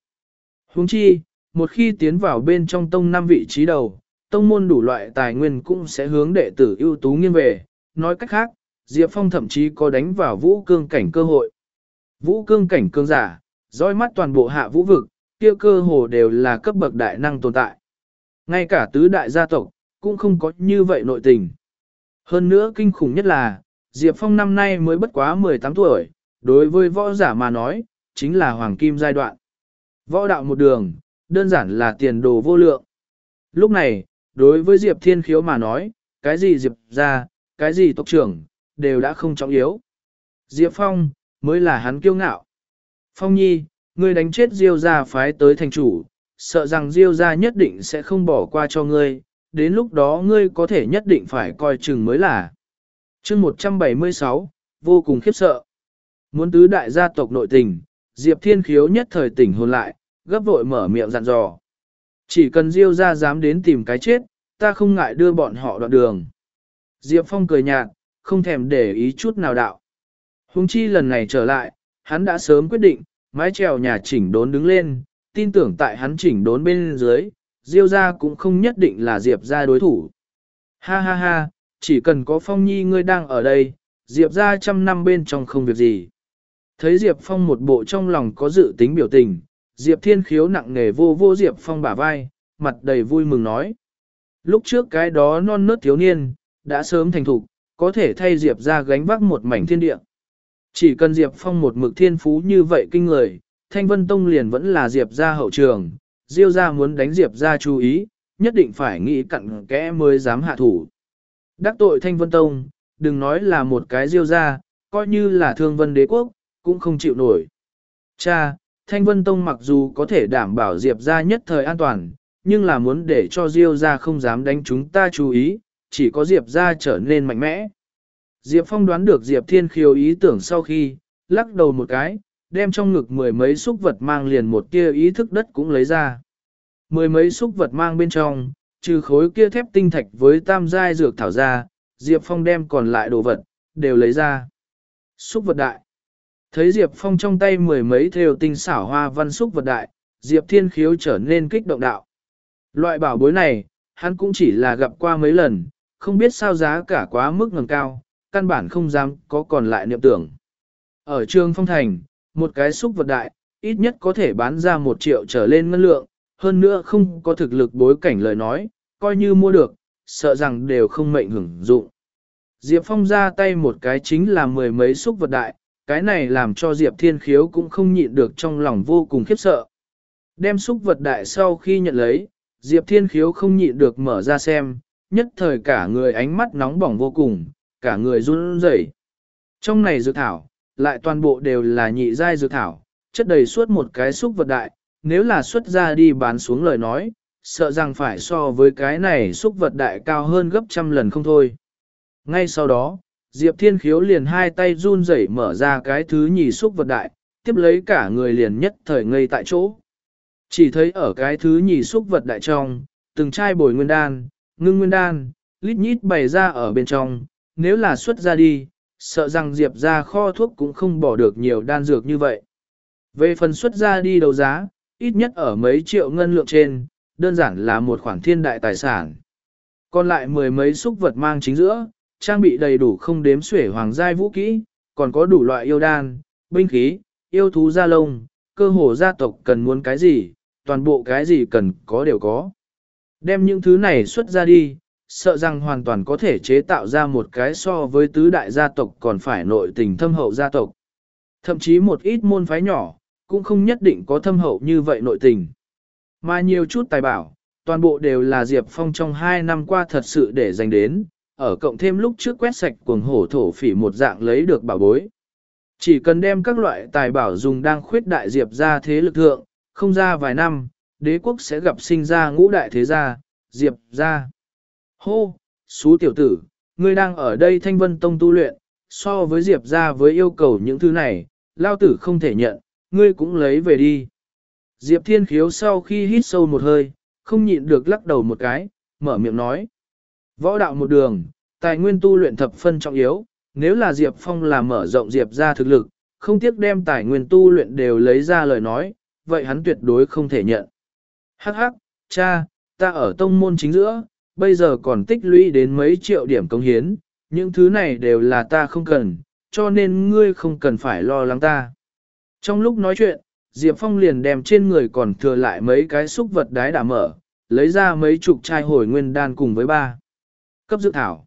Huống chi, một khi tiến vào bên trong tông năm vị trí đầu, tông môn đủ loại tài nguyên cũng sẽ hướng đệ tử ưu tú nghiêng về. Nói cách khác, Diệp Phong thậm chí có đánh vào vũ cương cảnh cơ hội. Vũ cương cảnh cương giả, dõi mắt toàn bộ hạ vũ vực, kia cơ hồ đều là cấp bậc đại năng tồn tại. Ngay cả tứ đại gia tộc, cũng không có như vậy nội tình. Hơn nữa kinh khủng nhất là, Diệp Phong năm nay mới bất quá 18 tuổi, đối với võ giả mà nói, chính là hoàng kim giai đoạn. Võ đạo một đường, đơn giản là tiền đồ vô lượng. Lúc này, đối với Diệp Thiên Khiếu mà nói, cái gì Diệp ra, cái gì tộc trưởng, đều đã không trọng yếu. Diệp Phong, mới là hắn kiêu ngạo. Phong nhi, ngươi đánh chết Diêu gia phái tới thành chủ, sợ rằng Diêu gia nhất định sẽ không bỏ qua cho ngươi, đến lúc đó ngươi có thể nhất định phải coi chừng mới là. chương 176, vô cùng khiếp sợ. Muốn tứ đại gia tộc nội tình, Diệp Thiên Khiếu nhất thời tỉnh hồn lại, gấp vội mở miệng dặn dò. Chỉ cần Diêu gia dám đến tìm cái chết, ta không ngại đưa bọn họ đoạn đường. Diệp Phong cười nhạt, không thèm để ý chút nào đạo. Hùng chi lần này trở lại, hắn đã sớm quyết định, mái trèo nhà chỉnh đốn đứng lên, tin tưởng tại hắn chỉnh đốn bên dưới, Diêu gia cũng không nhất định là Diệp gia đối thủ. Ha ha ha, chỉ cần có Phong Nhi ngươi đang ở đây, Diệp gia trăm năm bên trong không việc gì. Thấy Diệp Phong một bộ trong lòng có dự tính biểu tình, Diệp Thiên Khiếu nặng nề vô vô Diệp Phong bả vai, mặt đầy vui mừng nói. Lúc trước cái đó non nớt thiếu niên, đã sớm thành thục, có thể thay Diệp ra gánh vác một mảnh thiên địa. Chỉ cần Diệp Phong một mực thiên phú như vậy kinh người, Thanh Vân Tông liền vẫn là Diệp ra hậu trường, Diêu ra muốn đánh Diệp ra chú ý, nhất định phải nghĩ cặn kẽ mới dám hạ thủ. Đắc tội Thanh Vân Tông, đừng nói là một cái Diêu ra, coi như là thương vân đế quốc, cũng không chịu nổi. Cha, Thanh Vân Tông mặc dù có thể đảm bảo Diệp ra nhất thời an toàn, nhưng là muốn để cho Diêu ra không dám đánh chúng ta chú ý, chỉ có Diệp ra trở nên mạnh mẽ. Diệp Phong đoán được Diệp Thiên Khiếu ý tưởng sau khi, lắc đầu một cái, đem trong ngực mười mấy xúc vật mang liền một kia ý thức đất cũng lấy ra. Mười mấy xúc vật mang bên trong, trừ khối kia thép tinh thạch với tam giai dược thảo ra, Diệp Phong đem còn lại đồ vật, đều lấy ra. Xúc vật đại. Thấy Diệp Phong trong tay mười mấy theo tinh xảo hoa văn xúc vật đại, Diệp Thiên Khiếu trở nên kích động đạo. Loại bảo bối này, hắn cũng chỉ là gặp qua mấy lần, không biết sao giá cả quá mức ngầm cao, căn bản không dám có còn lại niệm tưởng. Ở trường phong thành, một cái xúc vật đại, ít nhất có thể bán ra một triệu trở lên ngân lượng, hơn nữa không có thực lực bối cảnh lời nói, coi như mua được, sợ rằng đều không mệnh hưởng dụng. Diệp Phong ra tay một cái chính là mười mấy xúc vật đại, cái này làm cho Diệp Thiên Khiếu cũng không nhịn được trong lòng vô cùng khiếp sợ. Đem xúc vật đại sau khi nhận lấy, Diệp Thiên Khiếu không nhịn được mở ra xem, nhất thời cả người ánh mắt nóng bỏng vô cùng, cả người run rẩy. Trong này dược thảo, lại toàn bộ đều là nhị giai dược thảo, chất đầy suốt một cái xúc vật đại, nếu là xuất ra đi bán xuống lời nói, sợ rằng phải so với cái này xúc vật đại cao hơn gấp trăm lần không thôi. Ngay sau đó, Diệp Thiên Khiếu liền hai tay run rẩy mở ra cái thứ nhì xúc vật đại, tiếp lấy cả người liền nhất thời ngây tại chỗ. Chỉ thấy ở cái thứ nhì xúc vật đại trong, từng chai bồi nguyên đan, ngưng nguyên đan, lít nhít bày ra ở bên trong, nếu là xuất ra đi, sợ rằng Diệp ra kho thuốc cũng không bỏ được nhiều đan dược như vậy. Về phần xuất ra đi đấu giá, ít nhất ở mấy triệu ngân lượng trên, đơn giản là một khoản thiên đại tài sản. Còn lại mười mấy xúc vật mang chính giữa, trang bị đầy đủ không đếm xuể hoàng giai vũ kỹ, còn có đủ loại yêu đan, binh khí, yêu thú gia lông, cơ hồ gia tộc cần muốn cái gì, toàn bộ cái gì cần có đều có. Đem những thứ này xuất ra đi, sợ rằng hoàn toàn có thể chế tạo ra một cái so với tứ đại gia tộc còn phải nội tình thâm hậu gia tộc. Thậm chí một ít môn phái nhỏ, cũng không nhất định có thâm hậu như vậy nội tình. Mà nhiều chút tài bảo, toàn bộ đều là Diệp Phong trong hai năm qua thật sự để dành đến, ở cộng thêm lúc trước quét sạch cuồng hổ thổ phỉ một dạng lấy được bảo bối. Chỉ cần đem các loại tài bảo dùng đang khuyết đại Diệp ra thế lực thượng, không ra vài năm, đế quốc sẽ gặp sinh ra ngũ đại thế gia, Diệp ra. Hô, xú tiểu tử, ngươi đang ở đây thanh vân tông tu luyện, so với Diệp ra với yêu cầu những thứ này, lao tử không thể nhận, ngươi cũng lấy về đi. Diệp thiên khiếu sau khi hít sâu một hơi, không nhịn được lắc đầu một cái, mở miệng nói. Võ đạo một đường, tài nguyên tu luyện thập phân trọng yếu, nếu là Diệp Phong là mở rộng Diệp ra thực lực, không tiếc đem tài nguyên tu luyện đều lấy ra lời nói, vậy hắn tuyệt đối không thể nhận. Hắc hắc, cha, ta ở tông môn chính giữa, bây giờ còn tích lũy đến mấy triệu điểm công hiến, những thứ này đều là ta không cần, cho nên ngươi không cần phải lo lắng ta. Trong lúc nói chuyện, Diệp Phong liền đem trên người còn thừa lại mấy cái xúc vật đái đã mở, lấy ra mấy chục chai hồi nguyên đan cùng với ba. Cấp dự thảo.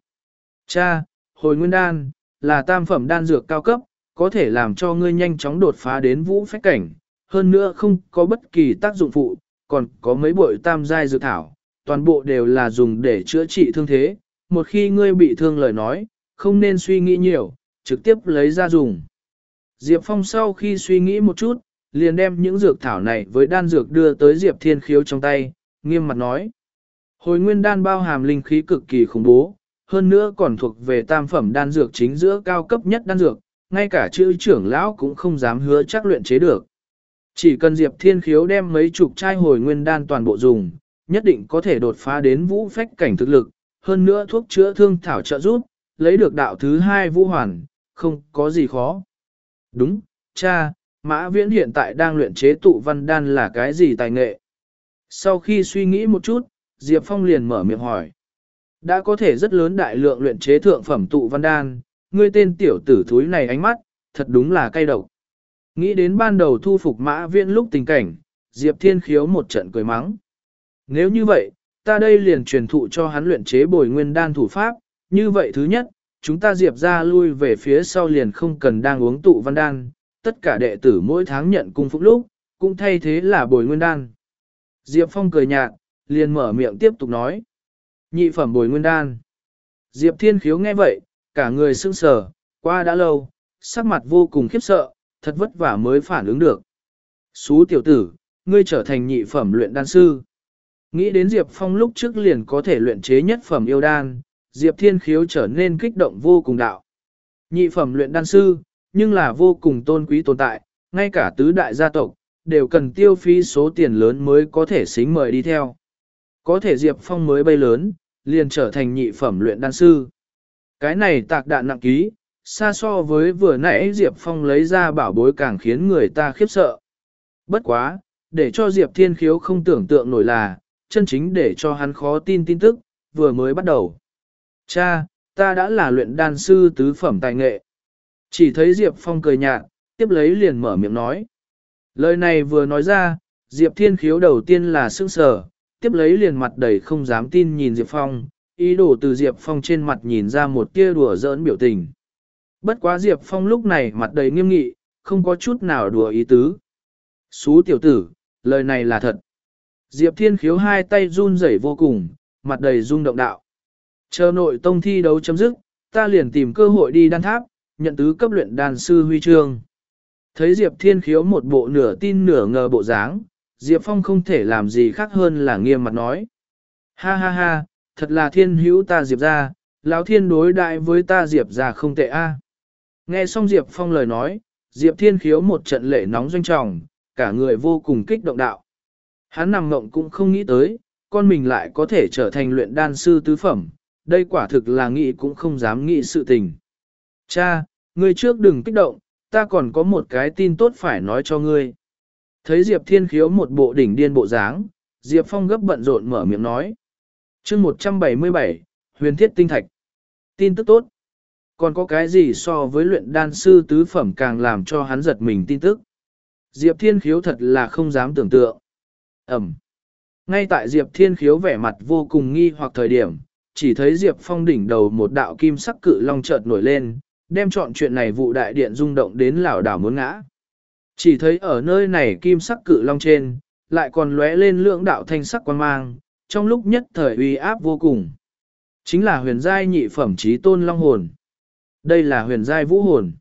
Cha, hồi nguyên đan, là tam phẩm đan dược cao cấp, có thể làm cho ngươi nhanh chóng đột phá đến vũ phách cảnh, hơn nữa không có bất kỳ tác dụng phụ, còn có mấy bội tam giai dược thảo, toàn bộ đều là dùng để chữa trị thương thế, một khi ngươi bị thương lời nói, không nên suy nghĩ nhiều, trực tiếp lấy ra dùng. Diệp Phong sau khi suy nghĩ một chút, liền đem những dược thảo này với đan dược đưa tới Diệp Thiên Khiếu trong tay, nghiêm mặt nói. Hồi nguyên đan bao hàm linh khí cực kỳ khủng bố, hơn nữa còn thuộc về tam phẩm đan dược chính giữa cao cấp nhất đan dược, ngay cả chữ trưởng lão cũng không dám hứa chắc luyện chế được. Chỉ cần Diệp Thiên Khiếu đem mấy chục chai hồi nguyên đan toàn bộ dùng, nhất định có thể đột phá đến vũ phách cảnh thực lực, hơn nữa thuốc chữa thương thảo trợ giúp, lấy được đạo thứ hai vũ hoàn, không có gì khó. Đúng, cha, Mã Viễn hiện tại đang luyện chế tụ văn đan là cái gì tài nghệ? Sau khi suy nghĩ một chút, Diệp Phong liền mở miệng hỏi. Đã có thể rất lớn đại lượng luyện chế thượng phẩm tụ văn đan, ngươi tên tiểu tử thúi này ánh mắt, thật đúng là cay độc. Nghĩ đến ban đầu thu phục mã viễn lúc tình cảnh, Diệp Thiên khiếu một trận cười mắng. Nếu như vậy, ta đây liền truyền thụ cho hắn luyện chế bồi nguyên đan thủ pháp, như vậy thứ nhất, chúng ta Diệp ra lui về phía sau liền không cần đang uống tụ văn đan, tất cả đệ tử mỗi tháng nhận cung phúc lúc, cũng thay thế là bồi nguyên đan. Diệp Phong cười nhạt, liền mở miệng tiếp tục nói. Nhị phẩm bồi nguyên đan. Diệp Thiên khiếu nghe vậy, cả người sưng sờ, qua đã lâu, sắc mặt vô cùng khiếp sợ, thật vất vả mới phản ứng được. Xú tiểu tử, ngươi trở thành nhị phẩm luyện đan sư. Nghĩ đến Diệp Phong lúc trước liền có thể luyện chế nhất phẩm yêu đan, Diệp Thiên Khiếu trở nên kích động vô cùng đạo. Nhị phẩm luyện đan sư, nhưng là vô cùng tôn quý tồn tại, ngay cả tứ đại gia tộc, đều cần tiêu phí số tiền lớn mới có thể xính mời đi theo. Có thể Diệp Phong mới bay lớn, liền trở thành nhị phẩm luyện đan sư. Cái này tạc đạn nặng ký, xa so với vừa nãy Diệp Phong lấy ra bảo bối càng khiến người ta khiếp sợ. Bất quá, để cho Diệp Thiên Khiếu không tưởng tượng nổi là, chân chính để cho hắn khó tin tin tức, vừa mới bắt đầu. Cha, ta đã là luyện đan sư tứ phẩm tài nghệ. Chỉ thấy Diệp Phong cười nhạt, tiếp lấy liền mở miệng nói. Lời này vừa nói ra, Diệp Thiên Khiếu đầu tiên là sững sờ, tiếp lấy liền mặt đầy không dám tin nhìn Diệp Phong, ý đồ từ Diệp Phong trên mặt nhìn ra một tia đùa giỡn biểu tình. Bất quá Diệp Phong lúc này mặt đầy nghiêm nghị, không có chút nào đùa ý tứ. Xú tiểu tử, lời này là thật. Diệp Thiên Khiếu hai tay run rẩy vô cùng, mặt đầy rung động đạo. Chờ nội tông thi đấu chấm dứt, ta liền tìm cơ hội đi đan tháp, nhận tứ cấp luyện đàn sư huy chương. Thấy Diệp Thiên Khiếu một bộ nửa tin nửa ngờ bộ dáng, Diệp Phong không thể làm gì khác hơn là nghiêm mặt nói. Ha ha ha, thật là thiên hữu ta Diệp ra, lão thiên đối đại với ta Diệp ra không tệ a. Nghe xong Diệp Phong lời nói, Diệp Thiên Khiếu một trận lệ nóng doanh trọng, cả người vô cùng kích động đạo. Hắn nằm ngộng cũng không nghĩ tới, con mình lại có thể trở thành luyện đan sư tứ phẩm, đây quả thực là nghĩ cũng không dám nghĩ sự tình. Cha, ngươi trước đừng kích động, ta còn có một cái tin tốt phải nói cho ngươi. Thấy Diệp Thiên Khiếu một bộ đỉnh điên bộ dáng, Diệp Phong gấp bận rộn mở miệng nói. chương 177, huyền thiết tinh thạch. Tin tức tốt. Còn có cái gì so với luyện đan sư tứ phẩm càng làm cho hắn giật mình tin tức. Diệp Thiên Khiếu thật là không dám tưởng tượng. Ẩm. Ngay tại Diệp Thiên Khiếu vẻ mặt vô cùng nghi hoặc thời điểm, chỉ thấy Diệp Phong đỉnh đầu một đạo kim sắc cự long chợt nổi lên, đem chọn chuyện này vụ đại điện rung động đến lảo đảo muốn ngã. Chỉ thấy ở nơi này kim sắc cự long trên, lại còn lóe lên lượng đạo thanh sắc quan mang, trong lúc nhất thời uy áp vô cùng. Chính là huyền giai nhị phẩm trí tôn long hồn. Đây là huyền giai vũ hồn.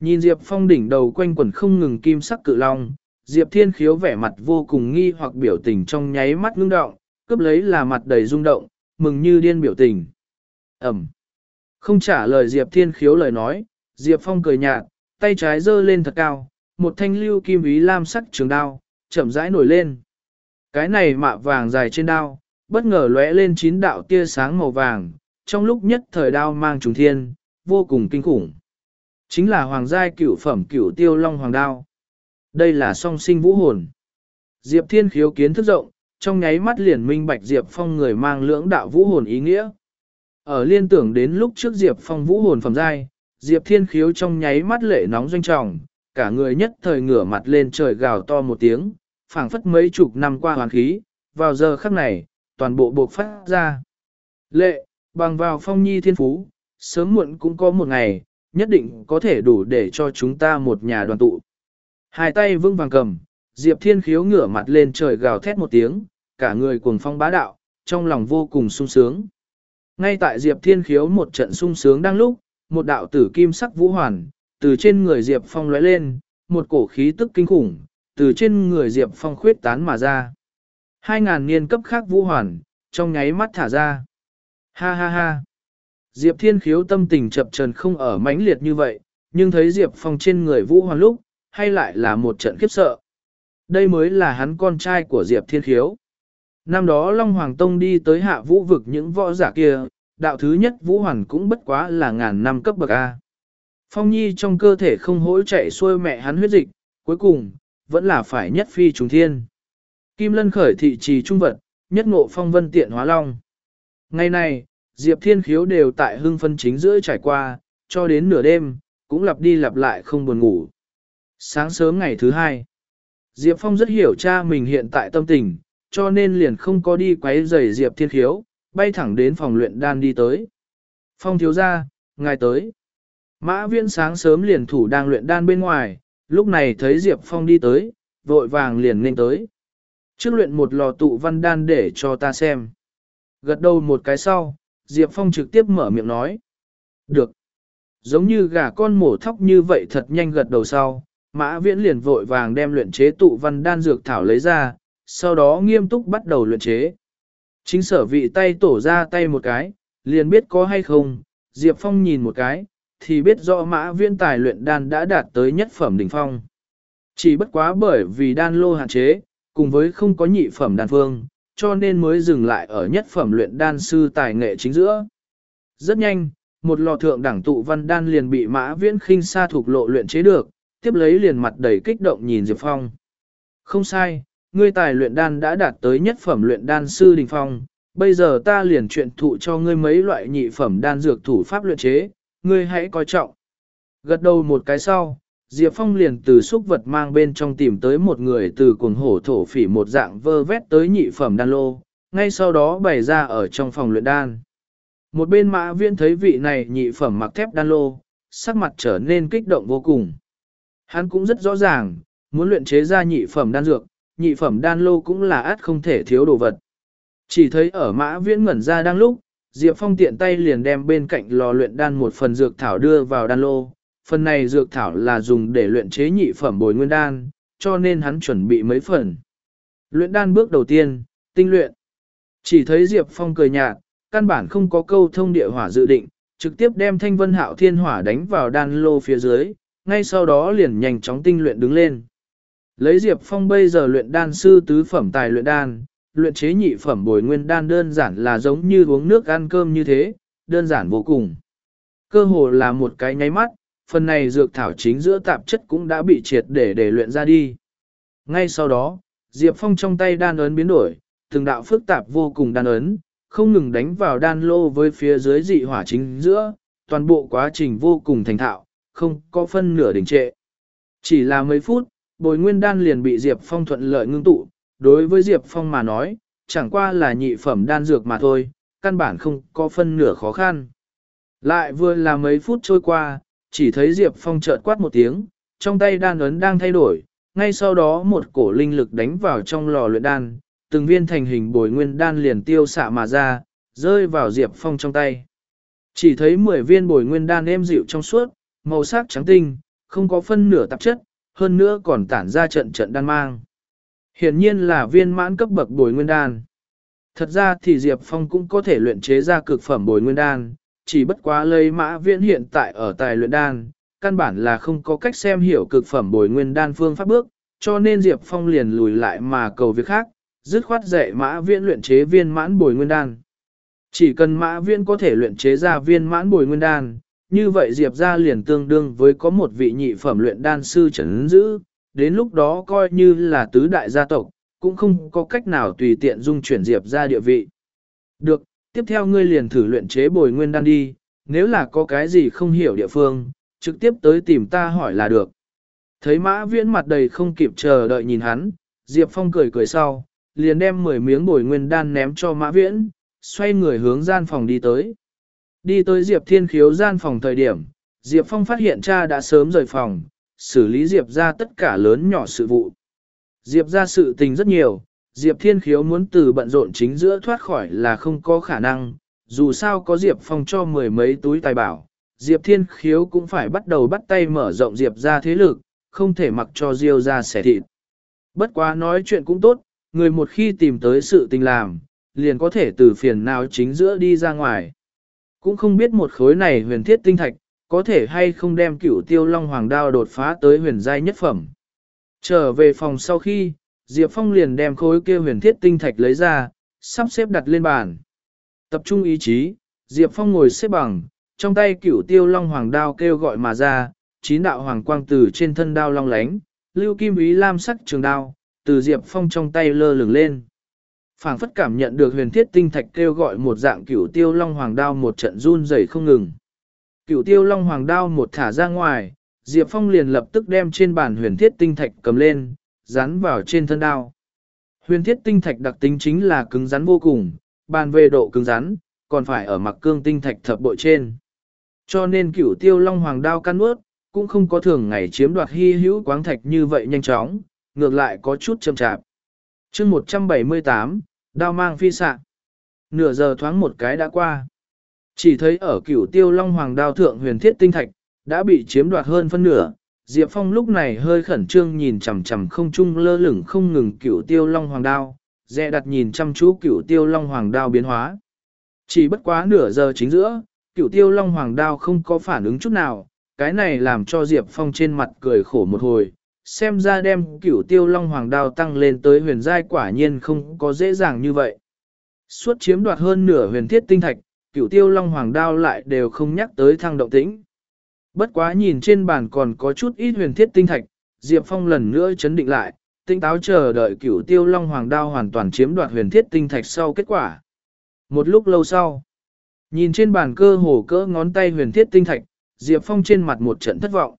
Nhìn Diệp Phong đỉnh đầu quanh quẩn không ngừng kim sắc cự long, Diệp Thiên Khiếu vẻ mặt vô cùng nghi hoặc biểu tình trong nháy mắt ngưng động, cướp lấy là mặt đầy rung động, mừng như điên biểu tình. Ẩm. Không trả lời Diệp Thiên Khiếu lời nói, Diệp Phong cười nhạt, tay trái giơ lên thật cao, một thanh lưu kim ý lam sắc trường đao, chậm rãi nổi lên. Cái này mạ vàng dài trên đao, bất ngờ lóe lên chín đạo tia sáng màu vàng, trong lúc nhất thời đao mang trùng thiên, vô cùng kinh khủng. Chính là hoàng giai cửu phẩm cửu tiêu long hoàng đao. Đây là song sinh vũ hồn. Diệp Thiên khiếu kiến thức rộng, trong nháy mắt liền minh bạch Diệp Phong người mang lưỡng đạo vũ hồn ý nghĩa. Ở liên tưởng đến lúc trước Diệp Phong vũ hồn phẩm giai, Diệp Thiên khiếu trong nháy mắt lệ nóng doanh trọng, cả người nhất thời ngửa mặt lên trời gào to một tiếng, phảng phất mấy chục năm qua hoàn khí, vào giờ khắc này, toàn bộ buộc phát ra. Lệ, bằng vào phong nhi thiên phú, sớm muộn cũng có một ngày, nhất định có thể đủ để cho chúng ta một nhà đoàn tụ. Hai tay vững vàng cầm, Diệp Thiên khiếu ngửa mặt lên trời gào thét một tiếng, cả người cuồng phong bá đạo, trong lòng vô cùng sung sướng. Ngay tại Diệp Thiên khiếu một trận sung sướng đang lúc, một đạo tử kim sắc vũ hoàn, từ trên người Diệp Phong lóe lên, một cổ khí tức kinh khủng, từ trên người Diệp Phong khuyết tán mà ra. Hai ngàn niên cấp khác vũ hoàn, trong nháy mắt thả ra. Ha ha ha. Diệp Thiên khiếu tâm tình chập trần không ở mãnh liệt như vậy, nhưng thấy Diệp Phong trên người vũ hoàn lúc, hay lại là một trận khiếp sợ. Đây mới là hắn con trai của Diệp Thiên khiếu. Năm đó Long Hoàng Tông đi tới hạ vũ vực những võ giả kia, đạo thứ nhất vũ hoàn cũng bất quá là ngàn năm cấp bậc A. Phong Nhi trong cơ thể không hối chạy xuôi mẹ hắn huyết dịch, cuối cùng, vẫn là phải nhất phi trùng thiên. Kim lân khởi thị trì trung vật, nhất ngộ phong vân tiện hóa long. Ngày này, Diệp Thiên Khiếu đều tại hưng phân chính giữa trải qua, cho đến nửa đêm, cũng lặp đi lặp lại không buồn ngủ. Sáng sớm ngày thứ hai, Diệp Phong rất hiểu cha mình hiện tại tâm tình, cho nên liền không có đi quấy rầy Diệp Thiên Khiếu, bay thẳng đến phòng luyện đan đi tới. Phong thiếu ra, ngài tới. Mã viễn sáng sớm liền thủ đang luyện đan bên ngoài, lúc này thấy Diệp Phong đi tới, vội vàng liền nên tới. Trước luyện một lò tụ văn đan để cho ta xem. Gật đầu một cái sau, Diệp Phong trực tiếp mở miệng nói. Được. Giống như gà con mổ thóc như vậy thật nhanh gật đầu sau, mã viễn liền vội vàng đem luyện chế tụ văn đan dược thảo lấy ra, sau đó nghiêm túc bắt đầu luyện chế. Chính sở vị tay tổ ra tay một cái, liền biết có hay không, Diệp Phong nhìn một cái, thì biết rõ mã Viễn tài luyện đan đã đạt tới nhất phẩm đỉnh phong. Chỉ bất quá bởi vì đan lô hạn chế, cùng với không có nhị phẩm đan phương, cho nên mới dừng lại ở nhất phẩm luyện đan sư tài nghệ chính giữa. Rất nhanh, một lò thượng đẳng tụ văn đan liền bị mã viễn khinh xa thuộc lộ luyện chế được, tiếp lấy liền mặt đầy kích động nhìn Diệp Phong. Không sai, ngươi tài luyện đan đã đạt tới nhất phẩm luyện đan sư đình phong, Bây giờ ta liền chuyện thụ cho ngươi mấy loại nhị phẩm đan dược thủ pháp luyện chế, ngươi hãy coi trọng. Gật đầu một cái sau, Diệp Phong liền từ xúc vật mang bên trong tìm tới một người từ cuồng hổ thổ phỉ một dạng vơ vét tới nhị phẩm đan lô, ngay sau đó bày ra ở trong phòng luyện đan. Một bên mã viên thấy vị này nhị phẩm mặc thép đan lô, sắc mặt trở nên kích động vô cùng. Hắn cũng rất rõ ràng, muốn luyện chế ra nhị phẩm đan dược, nhị phẩm đan lô cũng là át không thể thiếu đồ vật. Chỉ thấy ở mã viễn ngẩn ra đang lúc, Diệp Phong tiện tay liền đem bên cạnh lò luyện đan một phần dược thảo đưa vào đan lô. Phần này dược thảo là dùng để luyện chế nhị phẩm bồi nguyên đan, cho nên hắn chuẩn bị mấy phần. Luyện đan bước đầu tiên, tinh luyện. Chỉ thấy Diệp Phong cười nhạt, căn bản không có câu thông địa hỏa dự định, trực tiếp đem thanh vân hạo thiên hỏa đánh vào đan lô phía dưới, ngay sau đó liền nhanh chóng tinh luyện đứng lên. Lấy Diệp Phong bây giờ luyện đan sư tứ phẩm tài luyện đan, luyện chế nhị phẩm bồi nguyên đan đơn giản là giống như uống nước ăn cơm như thế, đơn giản vô cùng. Cơ hồ là một cái nháy mắt, phần này dược thảo chính giữa tạp chất cũng đã bị triệt để để luyện ra đi. Ngay sau đó, Diệp Phong trong tay đan ấn biến đổi, từng đạo phức tạp vô cùng đan ấn, không ngừng đánh vào đan lô với phía dưới dị hỏa chính giữa, toàn bộ quá trình vô cùng thành thạo, không có phân nửa đình trệ. Chỉ là mấy phút, bồi nguyên đan liền bị Diệp Phong thuận lợi ngưng tụ, đối với Diệp Phong mà nói, chẳng qua là nhị phẩm đan dược mà thôi, căn bản không có phân nửa khó khăn. Lại vừa là mấy phút trôi qua, chỉ thấy Diệp Phong chợt quát một tiếng, trong tay đan ấn đang thay đổi, ngay sau đó một cổ linh lực đánh vào trong lò luyện đan, từng viên thành hình bồi nguyên đan liền tiêu xạ mà ra, rơi vào Diệp Phong trong tay. Chỉ thấy 10 viên bồi nguyên đan êm dịu trong suốt, màu sắc trắng tinh, không có phân nửa tạp chất, hơn nữa còn tản ra trận trận đan mang. Hiển nhiên là viên mãn cấp bậc bồi nguyên đan. Thật ra thì Diệp Phong cũng có thể luyện chế ra cực phẩm bồi nguyên đan, chỉ bất quá lấy mã viễn hiện tại ở tài luyện đan, căn bản là không có cách xem hiểu cực phẩm bồi nguyên đan phương pháp bước, cho nên Diệp Phong liền lùi lại mà cầu việc khác, dứt khoát dạy mã viễn luyện chế viên mãn bồi nguyên đan. Chỉ cần mã viễn có thể luyện chế ra viên mãn bồi nguyên đan, như vậy Diệp ra liền tương đương với có một vị nhị phẩm luyện đan sư trấn giữ, đến lúc đó coi như là tứ đại gia tộc, cũng không có cách nào tùy tiện dung chuyển Diệp ra địa vị. Được, tiếp theo ngươi liền thử luyện chế bồi nguyên đan đi, nếu là có cái gì không hiểu địa phương, trực tiếp tới tìm ta hỏi là được. Thấy mã viễn mặt đầy không kịp chờ đợi nhìn hắn, Diệp Phong cười cười sau, liền đem 10 miếng bồi nguyên đan ném cho mã viễn, xoay người hướng gian phòng đi tới. Đi tới Diệp Thiên Khiếu gian phòng thời điểm, Diệp Phong phát hiện cha đã sớm rời phòng, xử lý Diệp ra tất cả lớn nhỏ sự vụ. Diệp ra sự tình rất nhiều, Diệp Thiên Khiếu muốn từ bận rộn chính giữa thoát khỏi là không có khả năng, dù sao có Diệp Phong cho mười mấy túi tài bảo, Diệp Thiên Khiếu cũng phải bắt đầu bắt tay mở rộng Diệp ra thế lực, không thể mặc cho Diêu ra xẻ thịt. Bất quá nói chuyện cũng tốt, người một khi tìm tới sự tình làm, liền có thể từ phiền nào chính giữa đi ra ngoài. Cũng không biết một khối này huyền thiết tinh thạch, có thể hay không đem cửu tiêu long hoàng đao đột phá tới huyền giai nhất phẩm. Trở về phòng sau khi, Diệp Phong liền đem khối kia huyền thiết tinh thạch lấy ra, sắp xếp đặt lên bàn. Tập trung ý chí, Diệp Phong ngồi xếp bằng, trong tay cửu tiêu long hoàng đao kêu gọi mà ra, chín đạo hoàng quang từ trên thân đao long lánh, lưu kim ý lam sắc trường đao, từ Diệp Phong trong tay lơ lửng lên phảng phất cảm nhận được huyền thiết tinh thạch kêu gọi một dạng cửu tiêu long hoàng đao một trận run rẩy không ngừng. Cửu tiêu long hoàng đao một thả ra ngoài, Diệp Phong liền lập tức đem trên bàn huyền thiết tinh thạch cầm lên, dán vào trên thân đao. Huyền thiết tinh thạch đặc tính chính là cứng rắn vô cùng, bàn về độ cứng rắn, còn phải ở mặc cương tinh thạch thập bội trên. Cho nên cửu tiêu long hoàng đao căn ướt, cũng không có thường ngày chiếm đoạt hy hữu quáng thạch như vậy nhanh chóng, ngược lại có chút chậm chạp chương 178, đao mang phi xạ Nửa giờ thoáng một cái đã qua. Chỉ thấy ở cửu tiêu long hoàng đao thượng huyền thiết tinh thạch, đã bị chiếm đoạt hơn phân nửa. Diệp Phong lúc này hơi khẩn trương nhìn chằm chằm không trung lơ lửng không ngừng cửu tiêu long hoàng đao, dè đặt nhìn chăm chú cửu tiêu long hoàng đao biến hóa. Chỉ bất quá nửa giờ chính giữa, cửu tiêu long hoàng đao không có phản ứng chút nào, cái này làm cho Diệp Phong trên mặt cười khổ một hồi, xem ra đem cửu tiêu long hoàng đao tăng lên tới huyền giai quả nhiên không có dễ dàng như vậy. Suốt chiếm đoạt hơn nửa huyền thiết tinh thạch, cửu tiêu long hoàng đao lại đều không nhắc tới thăng động tĩnh. Bất quá nhìn trên bàn còn có chút ít huyền thiết tinh thạch, Diệp Phong lần nữa chấn định lại, tinh táo chờ đợi cửu tiêu long hoàng đao hoàn toàn chiếm đoạt huyền thiết tinh thạch sau kết quả. Một lúc lâu sau, nhìn trên bàn cơ hồ cỡ ngón tay huyền thiết tinh thạch, Diệp Phong trên mặt một trận thất vọng.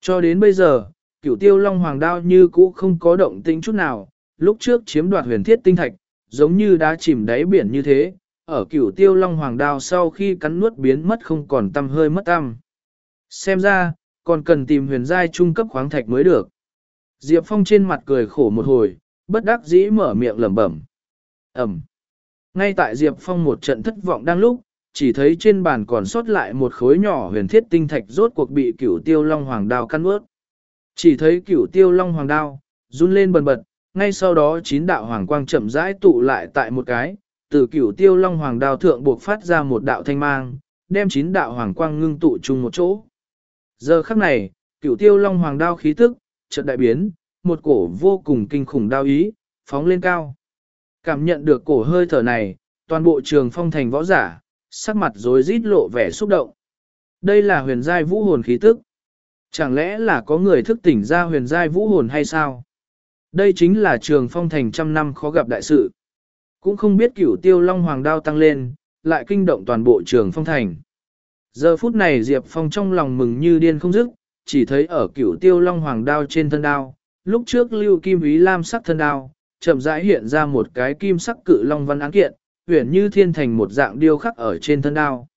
Cho đến bây giờ, cửu tiêu long hoàng đao như cũ không có động tĩnh chút nào, lúc trước chiếm đoạt huyền thiết tinh thạch, giống như đã chìm đáy biển như thế, ở cửu tiêu long hoàng đao sau khi cắn nuốt biến mất không còn tâm hơi mất tâm. Xem ra, còn cần tìm huyền giai trung cấp khoáng thạch mới được. Diệp Phong trên mặt cười khổ một hồi, bất đắc dĩ mở miệng lẩm bẩm. Ẩm. Ngay tại Diệp Phong một trận thất vọng đang lúc, chỉ thấy trên bàn còn sót lại một khối nhỏ huyền thiết tinh thạch rốt cuộc bị cửu tiêu long hoàng đao căn ướt. Chỉ thấy cửu tiêu long hoàng đao, run lên bần bật, ngay sau đó chín đạo hoàng quang chậm rãi tụ lại tại một cái, từ cửu tiêu long hoàng đao thượng buộc phát ra một đạo thanh mang, đem chín đạo hoàng quang ngưng tụ chung một chỗ. Giờ khắc này, cửu tiêu long hoàng đao khí tức, chợt đại biến, một cổ vô cùng kinh khủng đao ý, phóng lên cao. Cảm nhận được cổ hơi thở này, toàn bộ trường phong thành võ giả, sắc mặt rối rít lộ vẻ xúc động. Đây là huyền giai vũ hồn khí tức. Chẳng lẽ là có người thức tỉnh ra huyền giai vũ hồn hay sao? Đây chính là trường phong thành trăm năm khó gặp đại sự. Cũng không biết cửu tiêu long hoàng đao tăng lên, lại kinh động toàn bộ trường phong thành. Giờ phút này Diệp Phong trong lòng mừng như điên không dứt, chỉ thấy ở cửu tiêu long hoàng đao trên thân đao, lúc trước lưu kim ý lam sắc thân đao, chậm rãi hiện ra một cái kim sắc cự long văn án kiện, huyền như thiên thành một dạng điêu khắc ở trên thân đao.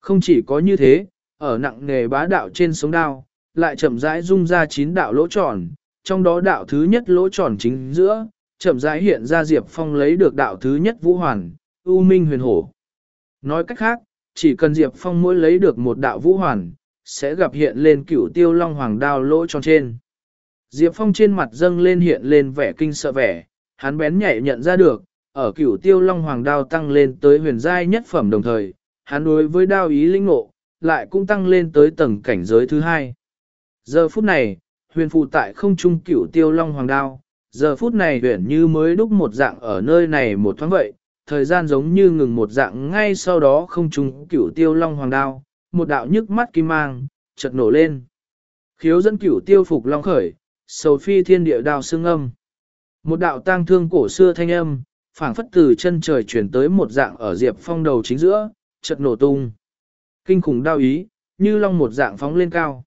Không chỉ có như thế, ở nặng nghề bá đạo trên sống đao, lại chậm rãi dung ra chín đạo lỗ tròn, trong đó đạo thứ nhất lỗ tròn chính giữa, chậm rãi hiện ra Diệp Phong lấy được đạo thứ nhất vũ hoàn, U Minh huyền hổ. Nói cách khác, chỉ cần Diệp Phong mỗi lấy được một đạo vũ hoàn, sẽ gặp hiện lên cửu tiêu long hoàng đao lỗ tròn trên. Diệp Phong trên mặt dâng lên hiện lên vẻ kinh sợ vẻ, hắn bén nhạy nhận ra được, ở cửu tiêu long hoàng đao tăng lên tới huyền giai nhất phẩm đồng thời, hắn đối với đao ý linh ngộ, lại cũng tăng lên tới tầng cảnh giới thứ hai. Giờ phút này, huyền phụ tại không trung cửu tiêu long hoàng đao, giờ phút này huyền như mới đúc một dạng ở nơi này một thoáng vậy, thời gian giống như ngừng một dạng ngay sau đó không trung cửu tiêu long hoàng đao, một đạo nhức mắt kim mang, chợt nổ lên. Khiếu dẫn cửu tiêu phục long khởi, sầu phi thiên địa đao xương âm. Một đạo tang thương cổ xưa thanh âm, phảng phất từ chân trời chuyển tới một dạng ở Diệp Phong đầu chính giữa, chợt nổ tung. Kinh khủng đao ý, như long một dạng phóng lên cao.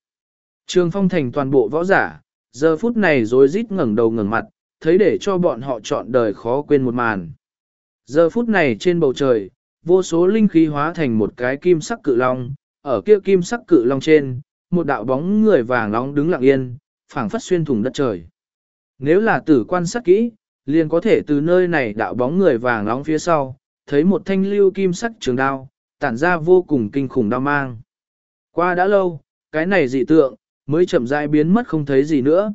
Trường phong thành toàn bộ võ giả, giờ phút này rối rít ngẩng đầu ngẩng mặt, thấy để cho bọn họ chọn đời khó quên một màn. Giờ phút này trên bầu trời, vô số linh khí hóa thành một cái kim sắc cự long, ở kia kim sắc cự long trên, một đạo bóng người vàng nóng đứng lặng yên, phảng phất xuyên thủng đất trời. Nếu là tử quan sát kỹ, liền có thể từ nơi này đạo bóng người vàng nóng phía sau, thấy một thanh lưu kim sắc trường đao, tản ra vô cùng kinh khủng đao mang. Qua đã lâu, cái này dị tượng, mới chậm rãi biến mất không thấy gì nữa.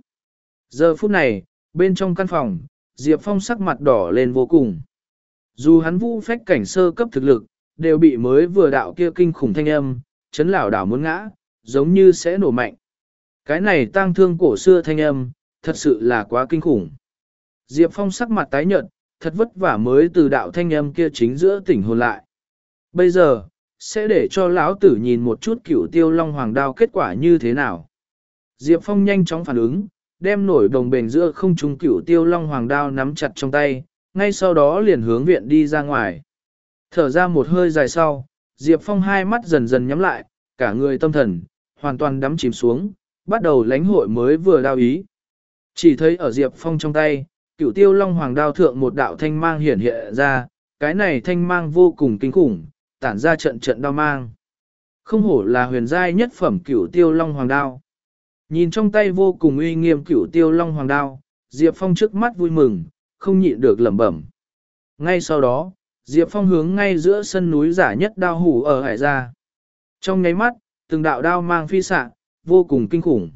Giờ phút này, bên trong căn phòng, Diệp Phong sắc mặt đỏ lên vô cùng. Dù hắn vũ phách cảnh sơ cấp thực lực, đều bị mới vừa đạo kia kinh khủng thanh âm, chấn lảo đảo muốn ngã, giống như sẽ nổ mạnh. Cái này tang thương cổ xưa thanh âm, thật sự là quá kinh khủng. Diệp Phong sắc mặt tái nhợt, thật vất vả mới từ đạo thanh âm kia chính giữa tỉnh hồn lại. Bây giờ, sẽ để cho lão tử nhìn một chút cửu tiêu long hoàng đao kết quả như thế nào. Diệp Phong nhanh chóng phản ứng, đem nổi đồng bền giữa không trung cửu tiêu long hoàng đao nắm chặt trong tay, ngay sau đó liền hướng viện đi ra ngoài. Thở ra một hơi dài sau, Diệp Phong hai mắt dần dần nhắm lại, cả người tâm thần, hoàn toàn đắm chìm xuống, bắt đầu lánh hội mới vừa đao ý. Chỉ thấy ở Diệp Phong trong tay, cửu tiêu long hoàng đao thượng một đạo thanh mang hiển hiện ra, cái này thanh mang vô cùng kinh khủng, tản ra trận trận đao mang. Không hổ là huyền giai nhất phẩm cửu tiêu long hoàng đao. Nhìn trong tay vô cùng uy nghiêm cửu tiêu long hoàng đao, Diệp Phong trước mắt vui mừng, không nhịn được lẩm bẩm. Ngay sau đó, Diệp Phong hướng ngay giữa sân núi giả nhất đao hủ ở hải ra. Trong nháy mắt, từng đạo đao mang phi xạ, vô cùng kinh khủng.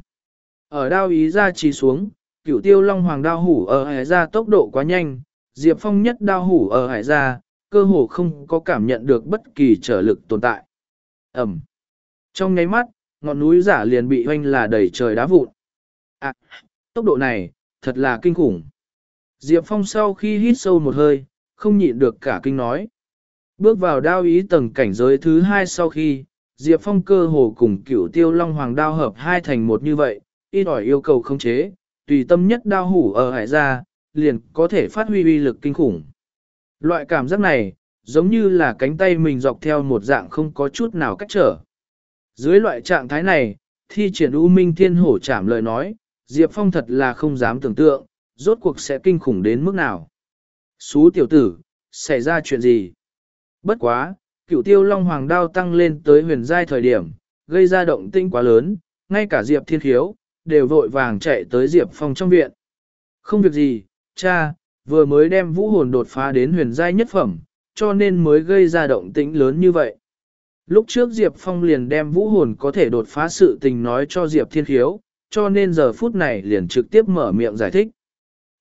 Ở đao ý ra trì xuống, cửu tiêu long hoàng đao hủ ở hải ra tốc độ quá nhanh, Diệp Phong nhất đao hủ ở hải ra, cơ hồ không có cảm nhận được bất kỳ trở lực tồn tại. Ẩm. Trong nháy mắt, ngọn núi giả liền bị hoanh là đầy trời đá vụn. À, tốc độ này, thật là kinh khủng. Diệp Phong sau khi hít sâu một hơi, không nhịn được cả kinh nói. Bước vào đao ý tầng cảnh giới thứ hai sau khi, Diệp Phong cơ hồ cùng cửu tiêu long hoàng đao hợp hai thành một như vậy, ít ỏi yêu cầu không chế, tùy tâm nhất đao hủ ở hải ra, liền có thể phát huy uy lực kinh khủng. Loại cảm giác này, giống như là cánh tay mình dọc theo một dạng không có chút nào cách trở. Dưới loại trạng thái này, thi triển U Minh Thiên Hổ chạm lời nói, Diệp Phong thật là không dám tưởng tượng, rốt cuộc sẽ kinh khủng đến mức nào. Xú tiểu tử, xảy ra chuyện gì? Bất quá, cựu tiêu long hoàng đao tăng lên tới huyền giai thời điểm, gây ra động tinh quá lớn, ngay cả Diệp Thiên Khiếu, đều vội vàng chạy tới Diệp Phong trong viện. Không việc gì, cha, vừa mới đem vũ hồn đột phá đến huyền giai nhất phẩm, cho nên mới gây ra động tĩnh lớn như vậy. Lúc trước Diệp Phong liền đem vũ hồn có thể đột phá sự tình nói cho Diệp Thiên Khiếu, cho nên giờ phút này liền trực tiếp mở miệng giải thích.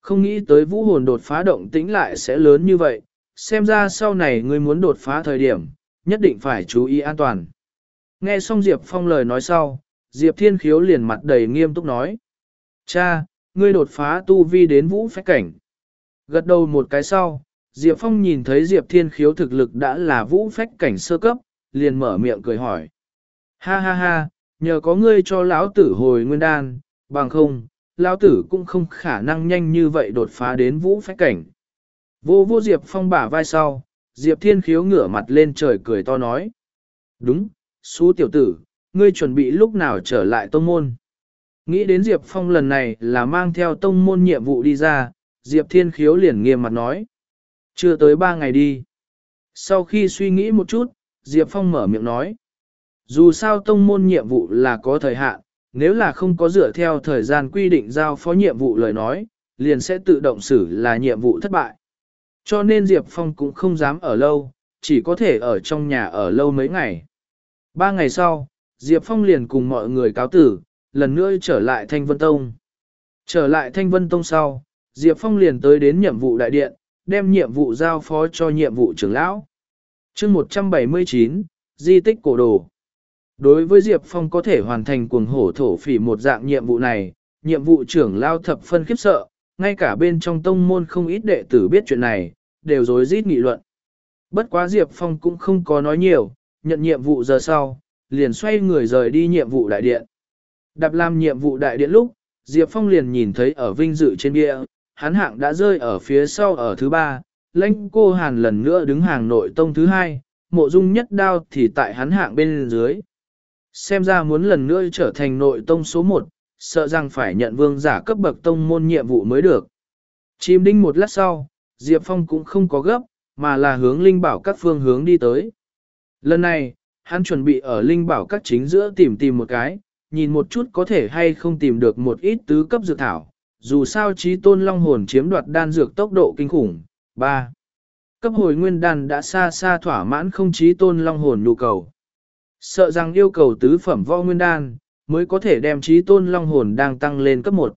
Không nghĩ tới vũ hồn đột phá động tĩnh lại sẽ lớn như vậy, xem ra sau này ngươi muốn đột phá thời điểm, nhất định phải chú ý an toàn. Nghe xong Diệp Phong lời nói sau, Diệp Thiên Khiếu liền mặt đầy nghiêm túc nói. Cha, ngươi đột phá tu vi đến vũ phách cảnh. Gật đầu một cái sau, Diệp Phong nhìn thấy Diệp Thiên Khiếu thực lực đã là vũ phách cảnh sơ cấp, liền mở miệng cười hỏi. Ha ha ha, nhờ có ngươi cho lão tử hồi nguyên đan, bằng không, lão tử cũng không khả năng nhanh như vậy đột phá đến vũ phách cảnh. Vô vô Diệp Phong bả vai sau, Diệp Thiên Khiếu ngửa mặt lên trời cười to nói. Đúng, xú tiểu tử, ngươi chuẩn bị lúc nào trở lại tông môn. Nghĩ đến Diệp Phong lần này là mang theo tông môn nhiệm vụ đi ra, Diệp Thiên Khiếu liền nghiêm mặt nói. Chưa tới ba ngày đi. Sau khi suy nghĩ một chút, Diệp Phong mở miệng nói. Dù sao tông môn nhiệm vụ là có thời hạn, nếu là không có dựa theo thời gian quy định giao phó nhiệm vụ lời nói, liền sẽ tự động xử là nhiệm vụ thất bại. Cho nên Diệp Phong cũng không dám ở lâu, chỉ có thể ở trong nhà ở lâu mấy ngày. Ba ngày sau, Diệp Phong liền cùng mọi người cáo tử, lần nữa trở lại Thanh Vân Tông. Trở lại Thanh Vân Tông sau, Diệp Phong liền tới đến nhiệm vụ đại điện, đem nhiệm vụ giao phó cho nhiệm vụ trưởng lão chương 179, Di tích cổ đồ. Đối với Diệp Phong có thể hoàn thành cuồng hổ thổ phỉ một dạng nhiệm vụ này, nhiệm vụ trưởng lao thập phân khiếp sợ, ngay cả bên trong tông môn không ít đệ tử biết chuyện này, đều rối rít nghị luận. Bất quá Diệp Phong cũng không có nói nhiều, nhận nhiệm vụ giờ sau, liền xoay người rời đi nhiệm vụ đại điện. Đạp làm nhiệm vụ đại điện lúc, Diệp Phong liền nhìn thấy ở vinh dự trên bia, hắn hạng đã rơi ở phía sau ở thứ ba, lãnh cô hàn lần nữa đứng hàng nội tông thứ hai, mộ dung nhất đao thì tại hắn hạng bên dưới. Xem ra muốn lần nữa trở thành nội tông số một, sợ rằng phải nhận vương giả cấp bậc tông môn nhiệm vụ mới được. Chìm đinh một lát sau, Diệp Phong cũng không có gấp, mà là hướng linh bảo các phương hướng đi tới. Lần này, hắn chuẩn bị ở linh bảo các chính giữa tìm tìm một cái, nhìn một chút có thể hay không tìm được một ít tứ cấp dược thảo, dù sao trí tôn long hồn chiếm đoạt đan dược tốc độ kinh khủng. 3. Cấp hồi nguyên đan đã xa xa thỏa mãn không chí tôn long hồn nhu cầu. Sợ rằng yêu cầu tứ phẩm võ nguyên đan, mới có thể đem chí tôn long hồn đang tăng lên cấp 1.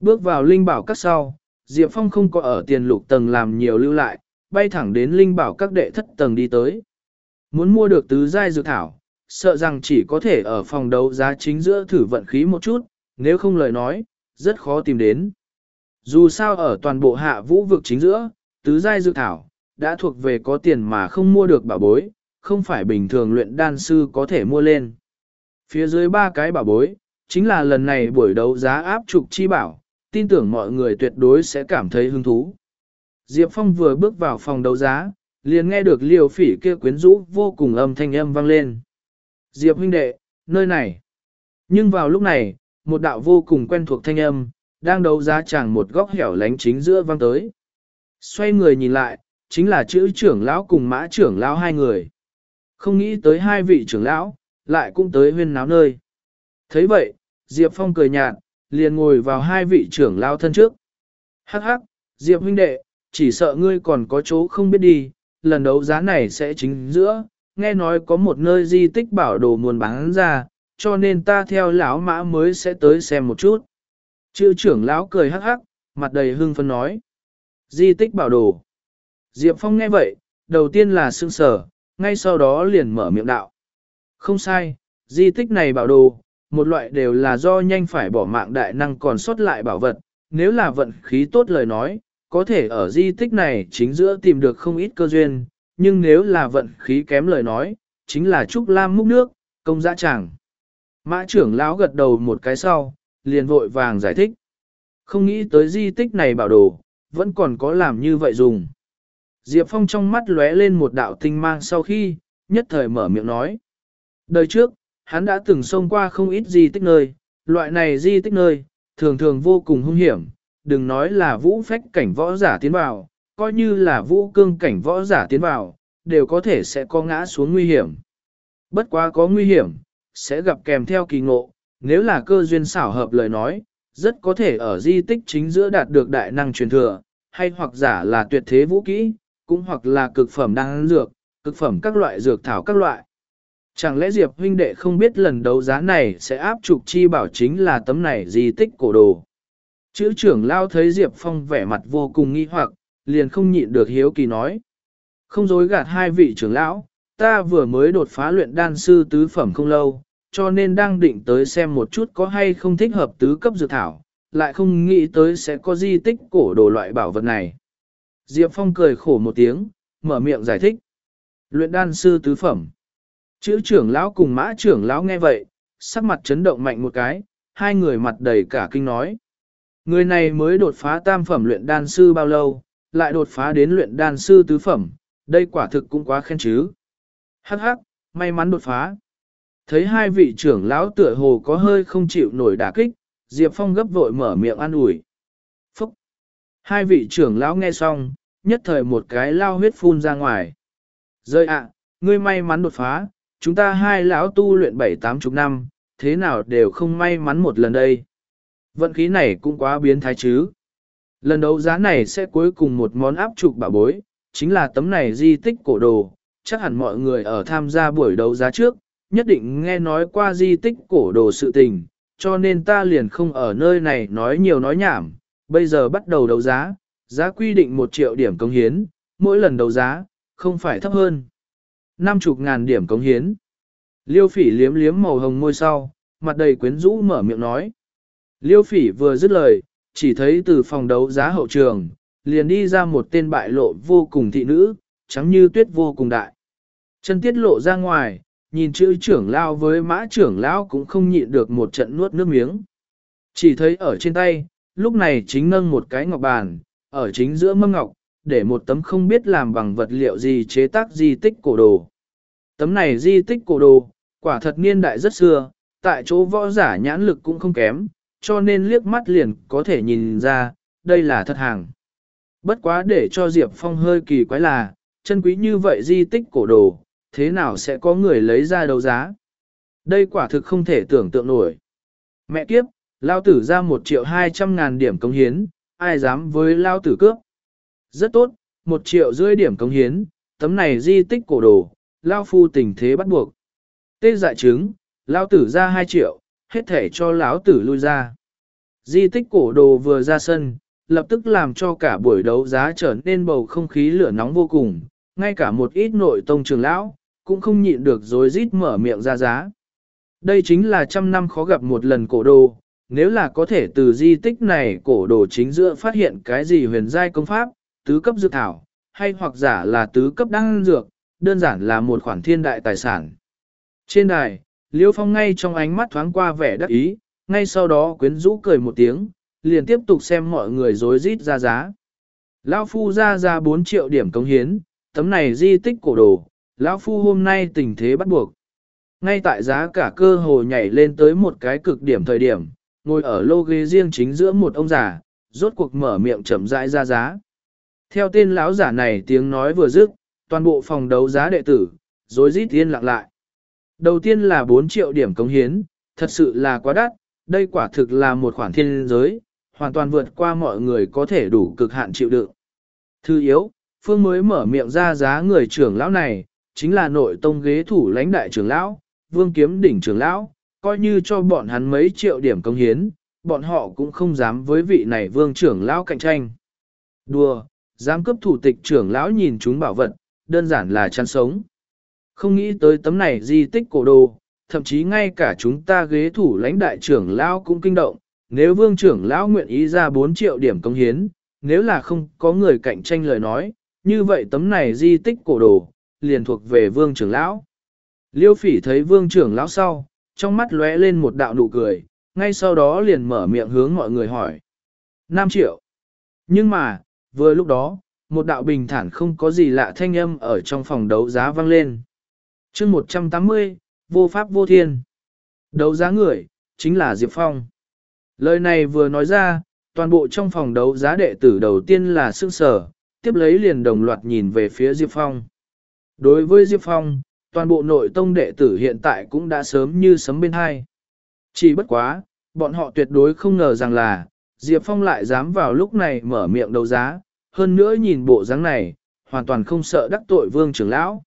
Bước vào linh bảo các sau, Diệp Phong không có ở tiền lục tầng làm nhiều lưu lại, bay thẳng đến linh bảo các đệ thất tầng đi tới. Muốn mua được tứ giai dược thảo, sợ rằng chỉ có thể ở phòng đấu giá chính giữa thử vận khí một chút, nếu không lời nói, rất khó tìm đến. Dù sao ở toàn bộ hạ vũ vực chính giữa, tứ giai dược thảo, đã thuộc về có tiền mà không mua được bảo bối, không phải bình thường luyện đan sư có thể mua lên. Phía dưới ba cái bảo bối, chính là lần này buổi đấu giá áp trục chi bảo, tin tưởng mọi người tuyệt đối sẽ cảm thấy hứng thú. Diệp Phong vừa bước vào phòng đấu giá, liền nghe được liều phỉ kia quyến rũ vô cùng âm thanh âm vang lên. Diệp huynh đệ, nơi này. Nhưng vào lúc này, một đạo vô cùng quen thuộc thanh âm, đang đấu giá chẳng một góc hẻo lánh chính giữa vang tới. Xoay người nhìn lại, chính là chữ trưởng lão cùng mã trưởng lão hai người. Không nghĩ tới hai vị trưởng lão, lại cũng tới huyên náo nơi. thấy vậy, Diệp Phong cười nhạt, liền ngồi vào hai vị trưởng lão thân trước. Hắc hắc, Diệp huynh đệ, chỉ sợ ngươi còn có chỗ không biết đi, lần đấu giá này sẽ chính giữa, nghe nói có một nơi di tích bảo đồ muốn bán ra, cho nên ta theo lão mã mới sẽ tới xem một chút. Chữ trưởng lão cười hắc hắc, mặt đầy hưng phấn nói. Di tích bảo đồ. Diệp Phong nghe vậy, đầu tiên là sương sở, ngay sau đó liền mở miệng đạo. Không sai, di tích này bảo đồ, một loại đều là do nhanh phải bỏ mạng đại năng còn sót lại bảo vật, nếu là vận khí tốt lời nói, có thể ở di tích này chính giữa tìm được không ít cơ duyên, nhưng nếu là vận khí kém lời nói, chính là Trúc Lam múc nước, công dã chẳng. Mã trưởng lão gật đầu một cái sau, liền vội vàng giải thích. Không nghĩ tới di tích này bảo đồ, vẫn còn có làm như vậy dùng. Diệp Phong trong mắt lóe lên một đạo tinh mang sau khi, nhất thời mở miệng nói. Đời trước, hắn đã từng xông qua không ít di tích nơi, loại này di tích nơi, thường thường vô cùng hung hiểm, đừng nói là vũ phách cảnh võ giả tiến vào, coi như là vũ cương cảnh võ giả tiến vào, đều có thể sẽ có ngã xuống nguy hiểm. Bất quá có nguy hiểm, sẽ gặp kèm theo kỳ ngộ, nếu là cơ duyên xảo hợp lời nói, rất có thể ở di tích chính giữa đạt được đại năng truyền thừa, hay hoặc giả là tuyệt thế vũ kỹ, cũng hoặc là cực phẩm đan dược, cực phẩm các loại dược thảo các loại. Chẳng lẽ Diệp huynh đệ không biết lần đấu giá này sẽ áp trục chi bảo chính là tấm này di tích cổ đồ. Chữ trưởng lao thấy Diệp Phong vẻ mặt vô cùng nghi hoặc, liền không nhịn được hiếu kỳ nói. Không dối gạt hai vị trưởng lão, ta vừa mới đột phá luyện đan sư tứ phẩm không lâu, cho nên đang định tới xem một chút có hay không thích hợp tứ cấp dược thảo, lại không nghĩ tới sẽ có di tích cổ đồ loại bảo vật này. Diệp Phong cười khổ một tiếng, mở miệng giải thích. Luyện đan sư tứ phẩm. Chữ trưởng lão cùng mã trưởng lão nghe vậy, sắc mặt chấn động mạnh một cái, hai người mặt đầy cả kinh nói. Người này mới đột phá tam phẩm luyện đan sư bao lâu, lại đột phá đến luyện đan sư tứ phẩm, đây quả thực cũng quá khen chứ. Hắc hắc, may mắn đột phá. Thấy hai vị trưởng lão tựa hồ có hơi không chịu nổi đả kích, Diệp Phong gấp vội mở miệng an ủi. Phúc! Hai vị trưởng lão nghe xong, nhất thời một cái lao huyết phun ra ngoài. Rơi ạ, ngươi may mắn đột phá, chúng ta hai lão tu luyện bảy tám chục năm, thế nào đều không may mắn một lần đây. Vận khí này cũng quá biến thái chứ. Lần đấu giá này sẽ cuối cùng một món áp trục bảo bối, chính là tấm này di tích cổ đồ. Chắc hẳn mọi người ở tham gia buổi đấu giá trước, nhất định nghe nói qua di tích cổ đồ sự tình, cho nên ta liền không ở nơi này nói nhiều nói nhảm. Bây giờ bắt đầu đấu giá, giá quy định một triệu điểm công hiến, mỗi lần đấu giá, không phải thấp hơn. năm chục ngàn điểm công hiến. Liêu phỉ liếm liếm màu hồng môi sau, mặt đầy quyến rũ mở miệng nói. Liêu phỉ vừa dứt lời, chỉ thấy từ phòng đấu giá hậu trường, liền đi ra một tên bại lộ vô cùng thị nữ, trắng như tuyết vô cùng đại. Chân tiết lộ ra ngoài, nhìn chữ trưởng lao với mã trưởng lão cũng không nhịn được một trận nuốt nước miếng. Chỉ thấy ở trên tay, lúc này chính nâng một cái ngọc bàn, ở chính giữa mâm ngọc, để một tấm không biết làm bằng vật liệu gì chế tác di tích cổ đồ. Tấm này di tích cổ đồ, quả thật niên đại rất xưa, tại chỗ võ giả nhãn lực cũng không kém, cho nên liếc mắt liền có thể nhìn ra, đây là thật hàng. Bất quá để cho Diệp Phong hơi kỳ quái là, chân quý như vậy di tích cổ đồ, thế nào sẽ có người lấy ra đấu giá? Đây quả thực không thể tưởng tượng nổi. Mẹ kiếp, lao tử ra một triệu hai trăm ngàn điểm công hiến, ai dám với lao tử cướp? Rất tốt, một triệu rưỡi điểm công hiến, tấm này di tích cổ đồ, lao phu tình thế bắt buộc. Tê dại chứng, lao tử ra hai triệu, hết thể cho lão tử lui ra. Di tích cổ đồ vừa ra sân, lập tức làm cho cả buổi đấu giá trở nên bầu không khí lửa nóng vô cùng, ngay cả một ít nội tông trường lão, cũng không nhịn được dối rít mở miệng ra giá. Đây chính là trăm năm khó gặp một lần cổ đồ, nếu là có thể từ di tích này cổ đồ chính giữa phát hiện cái gì huyền giai công pháp, tứ cấp dược thảo, hay hoặc giả là tứ cấp đăng dược, đơn giản là một khoản thiên đại tài sản. Trên đài, Liêu Phong ngay trong ánh mắt thoáng qua vẻ đắc ý, ngay sau đó quyến rũ cười một tiếng, liền tiếp tục xem mọi người dối rít ra giá. Lão Phu ra ra 4 triệu điểm công hiến, tấm này di tích cổ đồ, Lão Phu hôm nay tình thế bắt buộc. Ngay tại giá cả cơ hồ nhảy lên tới một cái cực điểm thời điểm, ngồi ở lô ghế riêng chính giữa một ông già, rốt cuộc mở miệng chậm rãi ra giá. Theo tên lão giả này tiếng nói vừa dứt, toàn bộ phòng đấu giá đệ tử, rồi rít yên lặng lại. Đầu tiên là 4 triệu điểm cống hiến, thật sự là quá đắt, đây quả thực là một khoản thiên giới, hoàn toàn vượt qua mọi người có thể đủ cực hạn chịu đựng. Thư yếu, Phương mới mở miệng ra giá người trưởng lão này, chính là nội tông ghế thủ lãnh đại trưởng lão, vương kiếm đỉnh trưởng lão, coi như cho bọn hắn mấy triệu điểm công hiến, bọn họ cũng không dám với vị này vương trưởng lão cạnh tranh. Đùa, dám cấp thủ tịch trưởng lão nhìn chúng bảo vật, đơn giản là chăn sống. Không nghĩ tới tấm này di tích cổ đồ, thậm chí ngay cả chúng ta ghế thủ lãnh đại trưởng lão cũng kinh động, nếu vương trưởng lão nguyện ý ra 4 triệu điểm công hiến, nếu là không có người cạnh tranh lời nói, như vậy tấm này di tích cổ đồ, liền thuộc về vương trưởng lão. Liêu phỉ thấy vương trưởng lão sau, trong mắt lóe lên một đạo nụ cười, ngay sau đó liền mở miệng hướng mọi người hỏi. 5 triệu. Nhưng mà, vừa lúc đó, một đạo bình thản không có gì lạ thanh âm ở trong phòng đấu giá vang lên. chương 180, vô pháp vô thiên. Đấu giá người, chính là Diệp Phong. Lời này vừa nói ra, toàn bộ trong phòng đấu giá đệ tử đầu tiên là sương sở, tiếp lấy liền đồng loạt nhìn về phía Diệp Phong. Đối với Diệp Phong, toàn bộ nội tông đệ tử hiện tại cũng đã sớm như sấm bên hai. Chỉ bất quá, bọn họ tuyệt đối không ngờ rằng là, Diệp Phong lại dám vào lúc này mở miệng đấu giá, hơn nữa nhìn bộ dáng này, hoàn toàn không sợ đắc tội vương trưởng lão.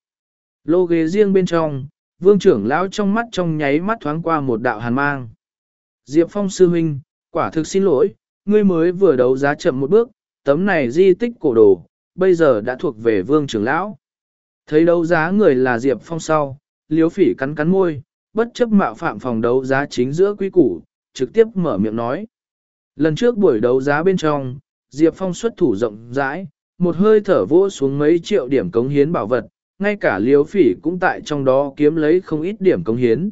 Lô ghế riêng bên trong, vương trưởng lão trong mắt trong nháy mắt thoáng qua một đạo hàn mang. Diệp Phong sư huynh, quả thực xin lỗi, ngươi mới vừa đấu giá chậm một bước, tấm này di tích cổ đồ, bây giờ đã thuộc về vương trưởng lão. Thấy đấu giá người là Diệp Phong sau, liếu phỉ cắn cắn môi, bất chấp mạo phạm phòng đấu giá chính giữa quý củ, trực tiếp mở miệng nói. Lần trước buổi đấu giá bên trong, Diệp Phong xuất thủ rộng rãi, một hơi thở vỗ xuống mấy triệu điểm cống hiến bảo vật, ngay cả liếu phỉ cũng tại trong đó kiếm lấy không ít điểm cống hiến.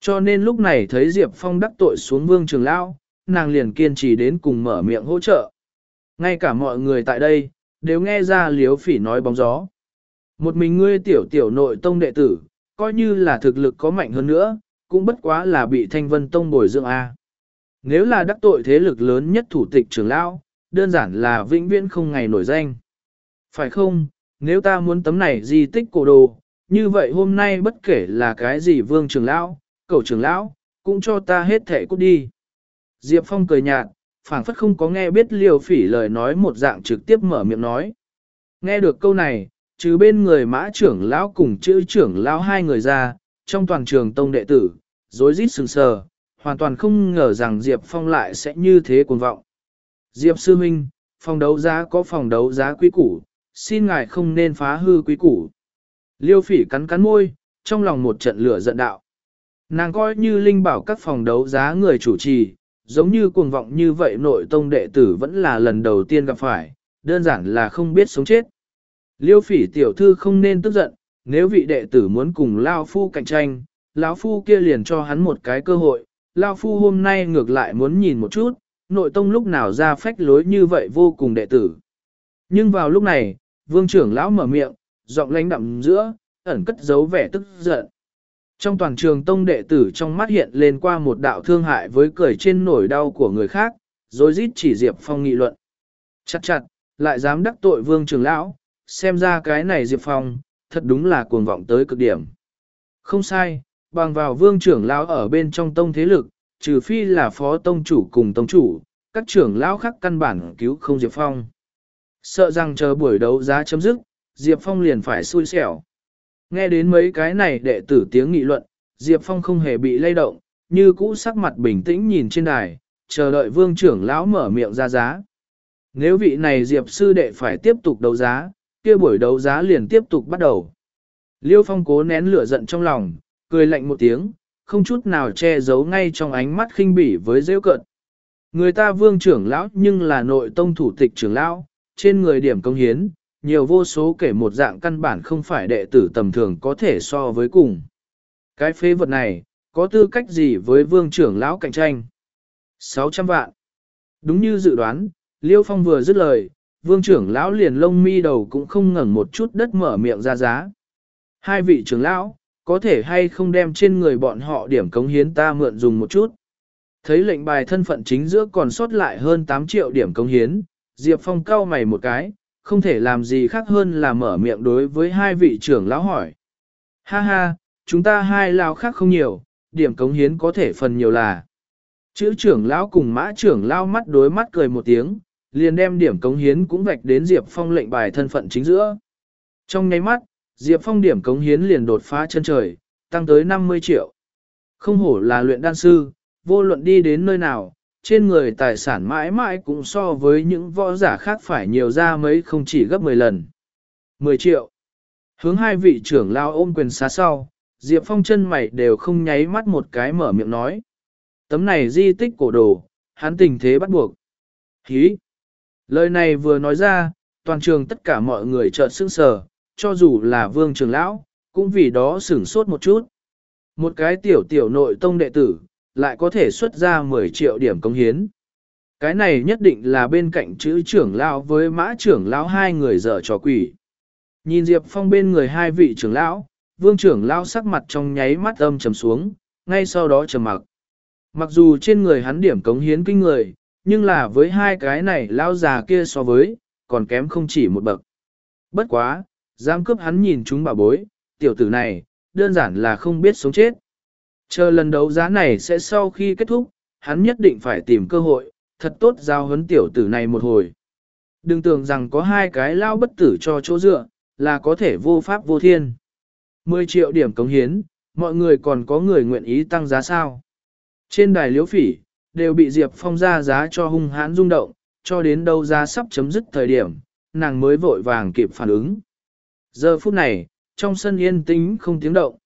Cho nên lúc này thấy Diệp Phong đắc tội xuống vương trường lão, nàng liền kiên trì đến cùng mở miệng hỗ trợ. Ngay cả mọi người tại đây, đều nghe ra liếu phỉ nói bóng gió. Một mình ngươi tiểu tiểu nội tông đệ tử, coi như là thực lực có mạnh hơn nữa, cũng bất quá là bị thanh vân tông bồi dưỡng A. Nếu là đắc tội thế lực lớn nhất thủ tịch trưởng lão, đơn giản là vĩnh viễn không ngày nổi danh. Phải không, nếu ta muốn tấm này di tích cổ đồ, như vậy hôm nay bất kể là cái gì vương trưởng lão, cầu trưởng lão, cũng cho ta hết thẻ cút đi. Diệp Phong cười nhạt, phảng phất không có nghe biết liều phỉ lời nói một dạng trực tiếp mở miệng nói. Nghe được câu này, trừ bên người mã trưởng lão cùng chữ trưởng lão hai người ra, trong toàn trường tông đệ tử, rối rít sừng sờ, hoàn toàn không ngờ rằng Diệp Phong lại sẽ như thế cuồng vọng. Diệp Sư Minh, phòng đấu giá có phòng đấu giá quý củ, xin ngài không nên phá hư quý củ. Liêu phỉ cắn cắn môi, trong lòng một trận lửa giận đạo. Nàng coi như linh bảo các phòng đấu giá người chủ trì, giống như cuồng vọng như vậy nội tông đệ tử vẫn là lần đầu tiên gặp phải, đơn giản là không biết sống chết. Liêu phỉ tiểu thư không nên tức giận, nếu vị đệ tử muốn cùng Lao Phu cạnh tranh, lão Phu kia liền cho hắn một cái cơ hội, Lao Phu hôm nay ngược lại muốn nhìn một chút, nội tông lúc nào ra phách lối như vậy vô cùng đệ tử. Nhưng vào lúc này, vương trưởng lão mở miệng, giọng lãnh đậm giữa, ẩn cất giấu vẻ tức giận. Trong toàn trường tông đệ tử trong mắt hiện lên qua một đạo thương hại với cười trên nổi đau của người khác, rồi rít chỉ Diệp Phong nghị luận. Chặt chặt, lại dám đắc tội vương trưởng lão, xem ra cái này Diệp Phong, thật đúng là cuồng vọng tới cực điểm. Không sai, bằng vào vương trưởng lão ở bên trong tông thế lực, trừ phi là phó tông chủ cùng tông chủ, các trưởng lão khác căn bản cứu không Diệp Phong. Sợ rằng chờ buổi đấu giá chấm dứt, Diệp Phong liền phải xui xẻo. Nghe đến mấy cái này đệ tử tiếng nghị luận, Diệp Phong không hề bị lay động, như cũ sắc mặt bình tĩnh nhìn trên đài, chờ đợi vương trưởng lão mở miệng ra giá. Nếu vị này Diệp sư đệ phải tiếp tục đấu giá, kia buổi đấu giá liền tiếp tục bắt đầu. Liêu Phong cố nén lửa giận trong lòng, cười lạnh một tiếng, không chút nào che giấu ngay trong ánh mắt khinh bỉ với rêu cận. Người ta vương trưởng lão nhưng là nội tông thủ tịch trưởng lão, trên người điểm công hiến, nhiều vô số kể một dạng căn bản không phải đệ tử tầm thường có thể so với cùng. Cái phế vật này, có tư cách gì với vương trưởng lão cạnh tranh? 600 vạn. Đúng như dự đoán, Liêu Phong vừa dứt lời, vương trưởng lão liền lông mi đầu cũng không ngẩng một chút đất mở miệng ra giá. Hai vị trưởng lão, có thể hay không đem trên người bọn họ điểm cống hiến ta mượn dùng một chút. Thấy lệnh bài thân phận chính giữa còn sót lại hơn 8 triệu điểm cống hiến, Diệp Phong cau mày một cái, không thể làm gì khác hơn là mở miệng đối với hai vị trưởng lão hỏi. Ha ha, chúng ta hai lão khác không nhiều, điểm cống hiến có thể phần nhiều là. Chữ trưởng lão cùng mã trưởng lão mắt đối mắt cười một tiếng, liền đem điểm cống hiến cũng vạch đến Diệp Phong lệnh bài thân phận chính giữa. Trong nháy mắt, Diệp Phong điểm cống hiến liền đột phá chân trời, tăng tới 50 triệu. Không hổ là luyện đan sư, vô luận đi đến nơi nào, trên người tài sản mãi mãi cũng so với những võ giả khác phải nhiều ra mấy không chỉ gấp 10 lần. 10 triệu. Hướng hai vị trưởng lao ôm quyền xá sau, Diệp Phong chân mày đều không nháy mắt một cái mở miệng nói. Tấm này di tích cổ đồ, hắn tình thế bắt buộc. Hí! Lời này vừa nói ra, toàn trường tất cả mọi người chợt sững sờ, cho dù là vương trường lão, cũng vì đó sửng sốt một chút. Một cái tiểu tiểu nội tông đệ tử, lại có thể xuất ra 10 triệu điểm công hiến. Cái này nhất định là bên cạnh chữ trưởng lão với mã trưởng lão hai người dở trò quỷ. Nhìn Diệp Phong bên người hai vị trưởng lão, vương trưởng lão sắc mặt trong nháy mắt âm trầm xuống, ngay sau đó trầm mặc. Mặc dù trên người hắn điểm cống hiến kinh người, nhưng là với hai cái này lão già kia so với, còn kém không chỉ một bậc. Bất quá, dám cướp hắn nhìn chúng bảo bối, tiểu tử này, đơn giản là không biết sống chết. Chờ lần đấu giá này sẽ sau khi kết thúc, hắn nhất định phải tìm cơ hội, thật tốt giao huấn tiểu tử này một hồi. Đừng tưởng rằng có hai cái lao bất tử cho chỗ dựa, là có thể vô pháp vô thiên. 10 triệu điểm cống hiến, mọi người còn có người nguyện ý tăng giá sao. Trên đài liễu phỉ, đều bị Diệp Phong ra giá cho hung hãn rung động, cho đến đâu giá sắp chấm dứt thời điểm, nàng mới vội vàng kịp phản ứng. Giờ phút này, trong sân yên tĩnh không tiếng động.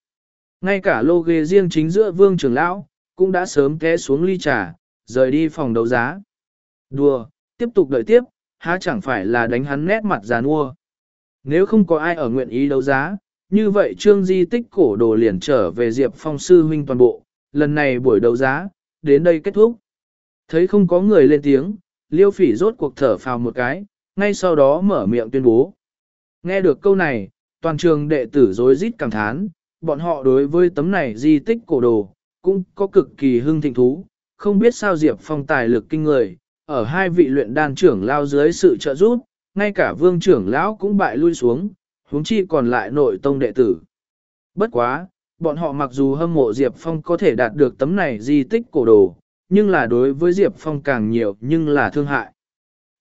Ngay cả lô ghê riêng chính giữa vương trưởng lão, cũng đã sớm té xuống ly trà, rời đi phòng đấu giá. Đùa, tiếp tục đợi tiếp, há chẳng phải là đánh hắn nét mặt già nua. Nếu không có ai ở nguyện ý đấu giá, như vậy trương di tích cổ đồ liền trở về Diệp Phong sư huynh toàn bộ, lần này buổi đấu giá, đến đây kết thúc. Thấy không có người lên tiếng, liêu phỉ rốt cuộc thở phào một cái, ngay sau đó mở miệng tuyên bố. Nghe được câu này, toàn trường đệ tử rối rít cảm thán, bọn họ đối với tấm này di tích cổ đồ, cũng có cực kỳ hưng thịnh thú, không biết sao Diệp Phong tài lực kinh người, ở hai vị luyện đan trưởng lao dưới sự trợ giúp, ngay cả vương trưởng lão cũng bại lui xuống, huống chi còn lại nội tông đệ tử. Bất quá, bọn họ mặc dù hâm mộ Diệp Phong có thể đạt được tấm này di tích cổ đồ, nhưng là đối với Diệp Phong càng nhiều nhưng là thương hại.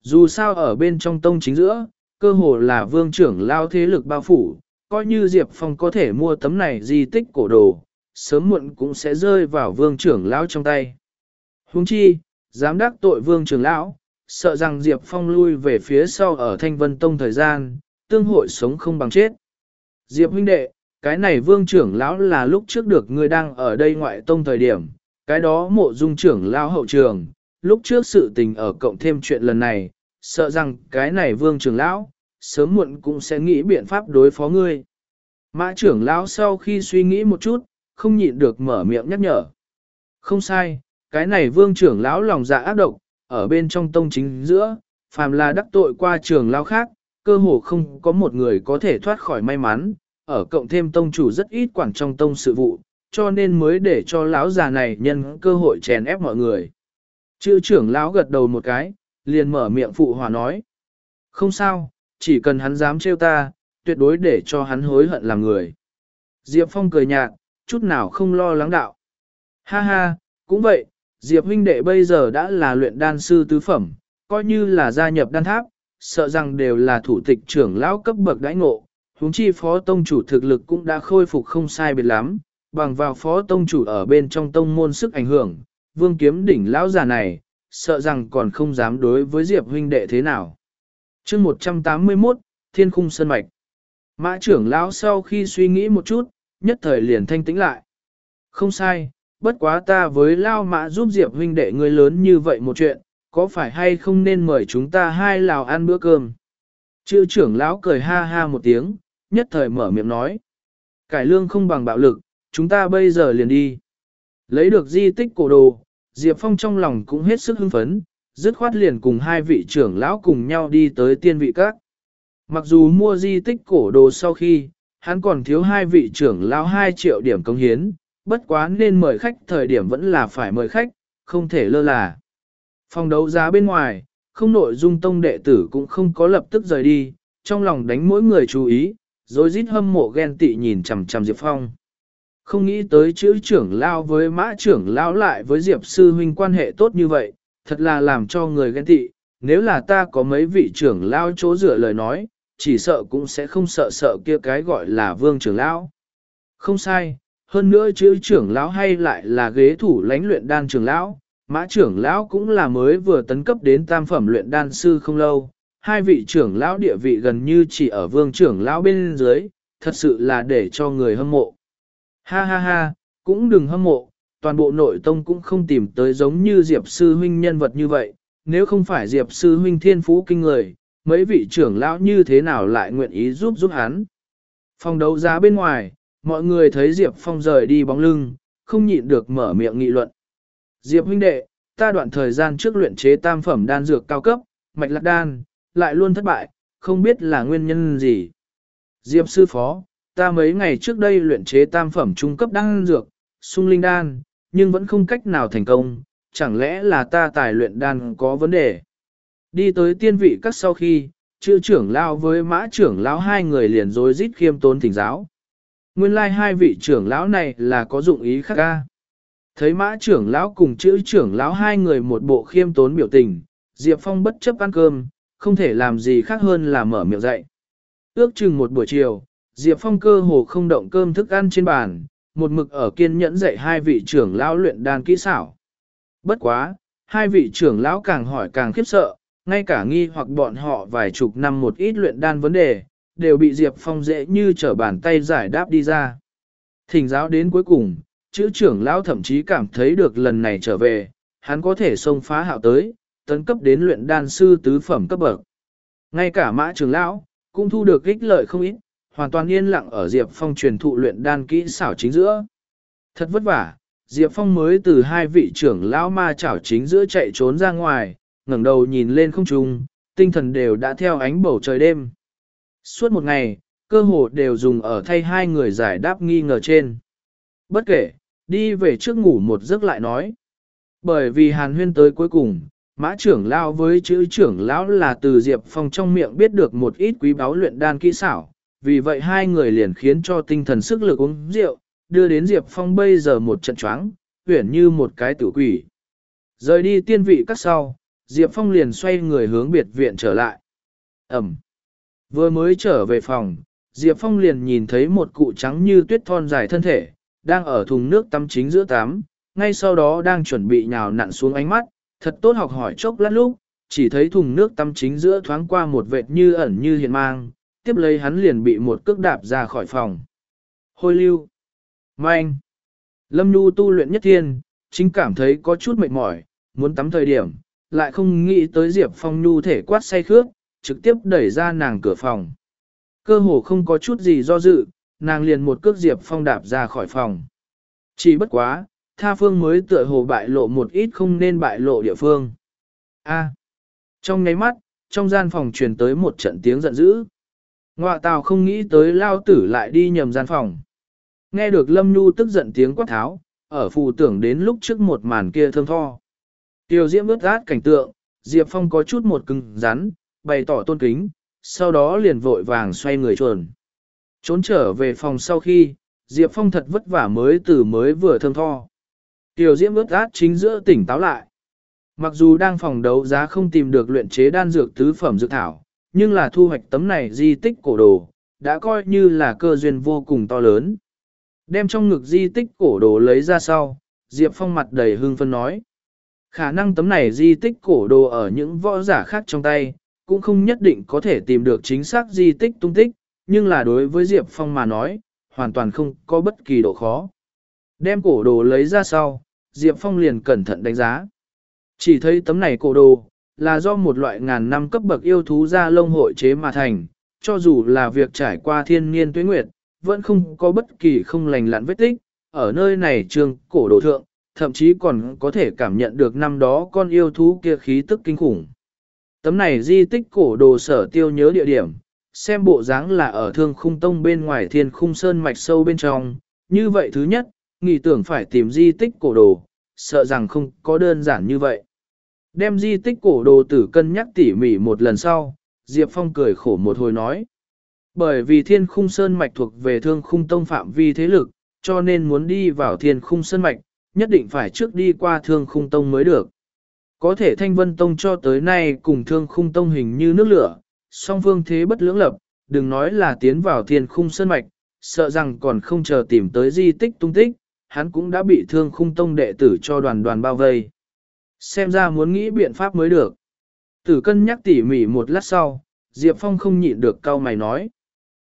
Dù sao ở bên trong tông chính giữa, cơ hồ là vương trưởng lao thế lực bao phủ, coi như Diệp Phong có thể mua tấm này di tích cổ đồ, sớm muộn cũng sẽ rơi vào vương trưởng lão trong tay. Huống chi, dám đắc tội vương trưởng lão, sợ rằng Diệp Phong lui về phía sau ở Thanh Vân Tông thời gian, tương hội sống không bằng chết. Diệp huynh đệ, cái này vương trưởng lão là lúc trước được ngươi đang ở đây ngoại tông thời điểm, cái đó mộ dung trưởng lão hậu trường, lúc trước sự tình ở cộng thêm chuyện lần này, sợ rằng cái này vương trưởng lão, sớm muộn cũng sẽ nghĩ biện pháp đối phó ngươi. Mã trưởng lão sau khi suy nghĩ một chút, không nhịn được mở miệng nhắc nhở. Không sai, cái này vương trưởng lão lòng dạ ác độc, ở bên trong tông chính giữa, phàm là đắc tội qua trưởng lão khác, cơ hồ không có một người có thể thoát khỏi may mắn, ở cộng thêm tông chủ rất ít quản trong tông sự vụ, cho nên mới để cho lão già này nhân cơ hội chèn ép mọi người. Chữ trưởng lão gật đầu một cái, liền mở miệng phụ hòa nói. Không sao, chỉ cần hắn dám trêu ta, tuyệt đối để cho hắn hối hận làm người. Diệp Phong cười nhạt, chút nào không lo lắng đạo. Ha ha, cũng vậy, Diệp huynh đệ bây giờ đã là luyện đan sư tứ phẩm, coi như là gia nhập đan tháp, sợ rằng đều là thủ tịch trưởng lão cấp bậc đãi ngộ, huống chi phó tông chủ thực lực cũng đã khôi phục không sai biệt lắm, bằng vào phó tông chủ ở bên trong tông môn sức ảnh hưởng, vương kiếm đỉnh lão già này, sợ rằng còn không dám đối với Diệp huynh đệ thế nào. chương 181, Thiên Khung Sơn Mạch Mã trưởng lão sau khi suy nghĩ một chút, nhất thời liền thanh tĩnh lại. Không sai, bất quá ta với Lao Mã giúp Diệp huynh đệ người lớn như vậy một chuyện, có phải hay không nên mời chúng ta hai lào ăn bữa cơm? Chữ trưởng lão cười ha ha một tiếng, nhất thời mở miệng nói. Cải lương không bằng bạo lực, chúng ta bây giờ liền đi. Lấy được di tích cổ đồ, Diệp Phong trong lòng cũng hết sức hưng phấn, dứt khoát liền cùng hai vị trưởng lão cùng nhau đi tới tiên vị các. Mặc dù mua di tích cổ đồ sau khi, hắn còn thiếu hai vị trưởng lão 2 triệu điểm công hiến, bất quá nên mời khách thời điểm vẫn là phải mời khách, không thể lơ là. Phòng đấu giá bên ngoài, không nội dung tông đệ tử cũng không có lập tức rời đi, trong lòng đánh mỗi người chú ý, rồi rít hâm mộ ghen tị nhìn chằm chằm Diệp Phong. Không nghĩ tới chữ trưởng lao với mã trưởng lao lại với Diệp sư huynh quan hệ tốt như vậy, thật là làm cho người ghen tị, nếu là ta có mấy vị trưởng lao chỗ dựa lời nói, chỉ sợ cũng sẽ không sợ sợ kia cái gọi là vương trưởng lão. Không sai, hơn nữa chữ trưởng lão hay lại là ghế thủ lãnh luyện đan trưởng lão, mã trưởng lão cũng là mới vừa tấn cấp đến tam phẩm luyện đan sư không lâu, hai vị trưởng lão địa vị gần như chỉ ở vương trưởng lão bên dưới, thật sự là để cho người hâm mộ. Ha ha ha, cũng đừng hâm mộ, toàn bộ nội tông cũng không tìm tới giống như Diệp sư huynh nhân vật như vậy, nếu không phải Diệp sư huynh thiên phú kinh người, mấy vị trưởng lão như thế nào lại nguyện ý giúp giúp hắn. Phòng đấu giá bên ngoài, mọi người thấy Diệp Phong rời đi bóng lưng, không nhịn được mở miệng nghị luận. Diệp huynh đệ, ta đoạn thời gian trước luyện chế tam phẩm đan dược cao cấp, mạch lạc đan, lại luôn thất bại, không biết là nguyên nhân gì. Diệp sư phó, ta mấy ngày trước đây luyện chế tam phẩm trung cấp đan dược, sung linh đan, nhưng vẫn không cách nào thành công, chẳng lẽ là ta tài luyện đan có vấn đề. Đi tới tiên vị các sau khi, chữ trưởng lao với mã trưởng lão hai người liền dối rít khiêm tốn thỉnh giáo. Nguyên lai like hai vị trưởng lão này là có dụng ý khác ca. Thấy mã trưởng lão cùng chữ trưởng lão hai người một bộ khiêm tốn biểu tình, Diệp Phong bất chấp ăn cơm, không thể làm gì khác hơn là mở miệng dậy. Ước chừng một buổi chiều, Diệp Phong cơ hồ không động cơm thức ăn trên bàn, một mực ở kiên nhẫn dạy hai vị trưởng lão luyện đan kỹ xảo. Bất quá, hai vị trưởng lão càng hỏi càng khiếp sợ, ngay cả nghi hoặc bọn họ vài chục năm một ít luyện đan vấn đề, đều bị Diệp Phong dễ như trở bàn tay giải đáp đi ra. Thỉnh giáo đến cuối cùng, chữ trưởng lão thậm chí cảm thấy được lần này trở về, hắn có thể xông phá hạo tới, tấn cấp đến luyện đan sư tứ phẩm cấp bậc. Ngay cả mã trưởng lão, cũng thu được ích lợi không ít, hoàn toàn yên lặng ở Diệp Phong truyền thụ luyện đan kỹ xảo chính giữa. Thật vất vả, Diệp Phong mới từ hai vị trưởng lão ma chảo chính giữa chạy trốn ra ngoài, ngẩng đầu nhìn lên không trung, tinh thần đều đã theo ánh bầu trời đêm. Suốt một ngày, cơ hồ đều dùng ở thay hai người giải đáp nghi ngờ trên. Bất kể, đi về trước ngủ một giấc lại nói. Bởi vì hàn huyên tới cuối cùng, mã trưởng lão với chữ trưởng lão là từ Diệp Phong trong miệng biết được một ít quý báu luyện đan kỹ xảo, vì vậy hai người liền khiến cho tinh thần sức lực uống rượu, đưa đến Diệp Phong bây giờ một trận choáng, huyển như một cái tử quỷ. Rời đi tiên vị cắt sau, Diệp Phong liền xoay người hướng biệt viện trở lại. Ẩm. Vừa mới trở về phòng, Diệp Phong liền nhìn thấy một cụ trắng như tuyết thon dài thân thể, đang ở thùng nước tắm chính giữa tắm, ngay sau đó đang chuẩn bị nhào nặn xuống ánh mắt, thật tốt học hỏi chốc lát lúc, chỉ thấy thùng nước tắm chính giữa thoáng qua một vệt như ẩn như hiện mang, tiếp lấy hắn liền bị một cước đạp ra khỏi phòng. Hôi lưu. Manh. Lâm Nhu tu luyện nhất thiên, chính cảm thấy có chút mệt mỏi, muốn tắm thời điểm, lại không nghĩ tới Diệp Phong Nhu thể quát say khước, trực tiếp đẩy ra nàng cửa phòng. Cơ hồ không có chút gì do dự, nàng liền một cước Diệp Phong đạp ra khỏi phòng. Chỉ bất quá, tha phương mới tựa hồ bại lộ một ít không nên bại lộ địa phương. A. Trong ngáy mắt, trong gian phòng truyền tới một trận tiếng giận dữ. Ngoạ tào không nghĩ tới lao tử lại đi nhầm gian phòng. Nghe được Lâm Nhu tức giận tiếng quát tháo, ở phù tưởng đến lúc trước một màn kia thơm tho. Tiêu diễm ướt át cảnh tượng, Diệp Phong có chút một cứng rắn, bày tỏ tôn kính, sau đó liền vội vàng xoay người chuồn. Trốn trở về phòng sau khi, Diệp Phong thật vất vả mới từ mới vừa thơm tho. Tiểu diễm ướt át chính giữa tỉnh táo lại. Mặc dù đang phòng đấu giá không tìm được luyện chế đan dược tứ phẩm dược thảo, nhưng là thu hoạch tấm này di tích cổ đồ, đã coi như là cơ duyên vô cùng to lớn. Đem trong ngực di tích cổ đồ lấy ra sau, Diệp Phong mặt đầy hưng phân nói. Khả năng tấm này di tích cổ đồ ở những võ giả khác trong tay, cũng không nhất định có thể tìm được chính xác di tích tung tích, nhưng là đối với Diệp Phong mà nói, hoàn toàn không có bất kỳ độ khó. Đem cổ đồ lấy ra sau, Diệp Phong liền cẩn thận đánh giá. Chỉ thấy tấm này cổ đồ, là do một loại ngàn năm cấp bậc yêu thú ra lông hội chế mà thành, cho dù là việc trải qua thiên niên tuế nguyệt, vẫn không có bất kỳ không lành lặn vết tích, ở nơi này trường cổ đồ thượng, thậm chí còn có thể cảm nhận được năm đó con yêu thú kia khí tức kinh khủng. Tấm này di tích cổ đồ sở tiêu nhớ địa điểm, xem bộ dáng là ở thương khung tông bên ngoài thiên khung sơn mạch sâu bên trong, như vậy thứ nhất, nghĩ tưởng phải tìm di tích cổ đồ, sợ rằng không có đơn giản như vậy. Đem di tích cổ đồ tử cân nhắc tỉ mỉ một lần sau, Diệp Phong cười khổ một hồi nói. Bởi vì thiên khung sơn mạch thuộc về thương khung tông phạm vi thế lực, cho nên muốn đi vào thiên khung sơn mạch, nhất định phải trước đi qua thương khung tông mới được. Có thể thanh vân tông cho tới nay cùng thương khung tông hình như nước lửa, song phương thế bất lưỡng lập, đừng nói là tiến vào thiên khung sơn mạch, sợ rằng còn không chờ tìm tới di tích tung tích, hắn cũng đã bị thương khung tông đệ tử cho đoàn đoàn bao vây. Xem ra muốn nghĩ biện pháp mới được. Tử cân nhắc tỉ mỉ một lát sau, Diệp Phong không nhịn được cau mày nói.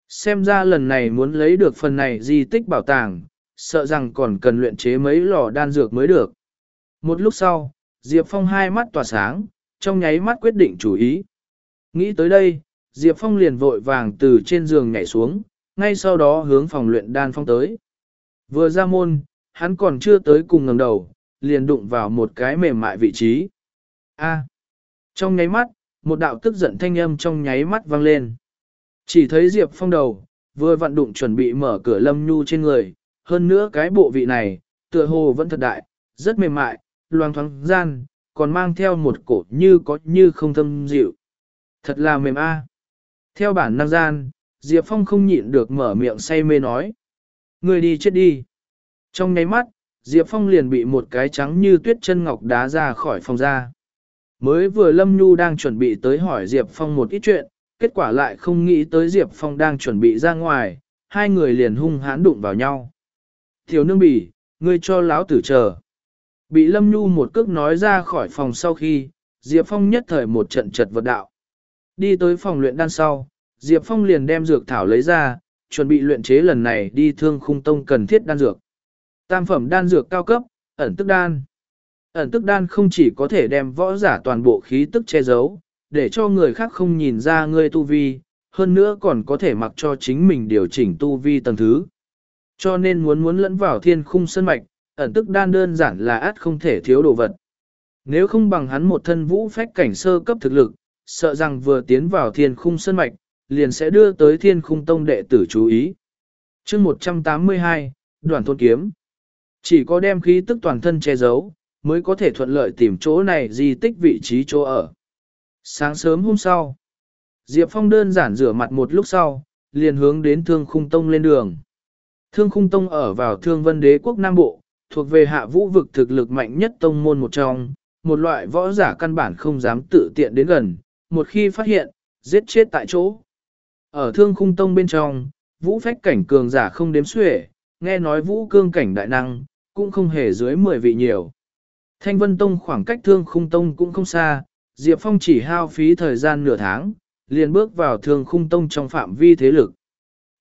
Xem ra lần này muốn lấy được phần này di tích bảo tàng, sợ rằng còn cần luyện chế mấy lò đan dược mới được. Một lúc sau, Diệp Phong hai mắt tỏa sáng, trong nháy mắt quyết định chủ ý. Nghĩ tới đây, Diệp Phong liền vội vàng từ trên giường nhảy xuống, ngay sau đó hướng phòng luyện đan phong tới. Vừa ra môn, hắn còn chưa tới cùng ngầm đầu, liền đụng vào một cái mềm mại vị trí. A. Trong nháy mắt, một đạo tức giận thanh âm trong nháy mắt vang lên. Chỉ thấy Diệp Phong đầu, vừa vặn đụng chuẩn bị mở cửa Lâm Nhu trên người, hơn nữa cái bộ vị này, tựa hồ vẫn thật đại, rất mềm mại, loang thoáng gian, còn mang theo một cổ như có như không thâm dịu. Thật là mềm a. Theo bản năng gian, Diệp Phong không nhịn được mở miệng say mê nói. Người đi chết đi. Trong nháy mắt, Diệp Phong liền bị một cái trắng như tuyết chân ngọc đá ra khỏi phòng ra. Mới vừa Lâm Nhu đang chuẩn bị tới hỏi Diệp Phong một ít chuyện, kết quả lại không nghĩ tới Diệp Phong đang chuẩn bị ra ngoài, hai người liền hung hãn đụng vào nhau. Thiếu nương bỉ, ngươi cho lão tử chờ. Bị Lâm Nhu một cước nói ra khỏi phòng sau khi, Diệp Phong nhất thời một trận trật vật đạo. Đi tới phòng luyện đan sau, Diệp Phong liền đem dược thảo lấy ra, chuẩn bị luyện chế lần này đi thương khung tông cần thiết đan dược. Tam phẩm đan dược cao cấp, ẩn tức đan. Ẩn tức đan không chỉ có thể đem võ giả toàn bộ khí tức che giấu, để cho người khác không nhìn ra ngươi tu vi, hơn nữa còn có thể mặc cho chính mình điều chỉnh tu vi tầng thứ. Cho nên muốn muốn lẫn vào thiên khung sân mạch, ẩn tức đan đơn giản là át không thể thiếu đồ vật. Nếu không bằng hắn một thân vũ phách cảnh sơ cấp thực lực, sợ rằng vừa tiến vào thiên khung sân mạch, liền sẽ đưa tới thiên khung tông đệ tử chú ý. chương 182, đoàn thôn kiếm. Chỉ có đem khí tức toàn thân che giấu, mới có thể thuận lợi tìm chỗ này di tích vị trí chỗ ở. Sáng sớm hôm sau, Diệp Phong đơn giản rửa mặt một lúc sau, liền hướng đến Thương Khung Tông lên đường. Thương Khung Tông ở vào Thương Vân Đế quốc Nam Bộ, thuộc về hạ vũ vực thực lực mạnh nhất tông môn một trong, một loại võ giả căn bản không dám tự tiện đến gần, một khi phát hiện, giết chết tại chỗ. Ở Thương Khung Tông bên trong, vũ phách cảnh cường giả không đếm xuể, nghe nói vũ cương cảnh đại năng, cũng không hề dưới 10 vị nhiều. Thanh Vân Tông khoảng cách Thương Khung Tông cũng không xa, Diệp Phong chỉ hao phí thời gian nửa tháng, liền bước vào Thương Khung Tông trong phạm vi thế lực.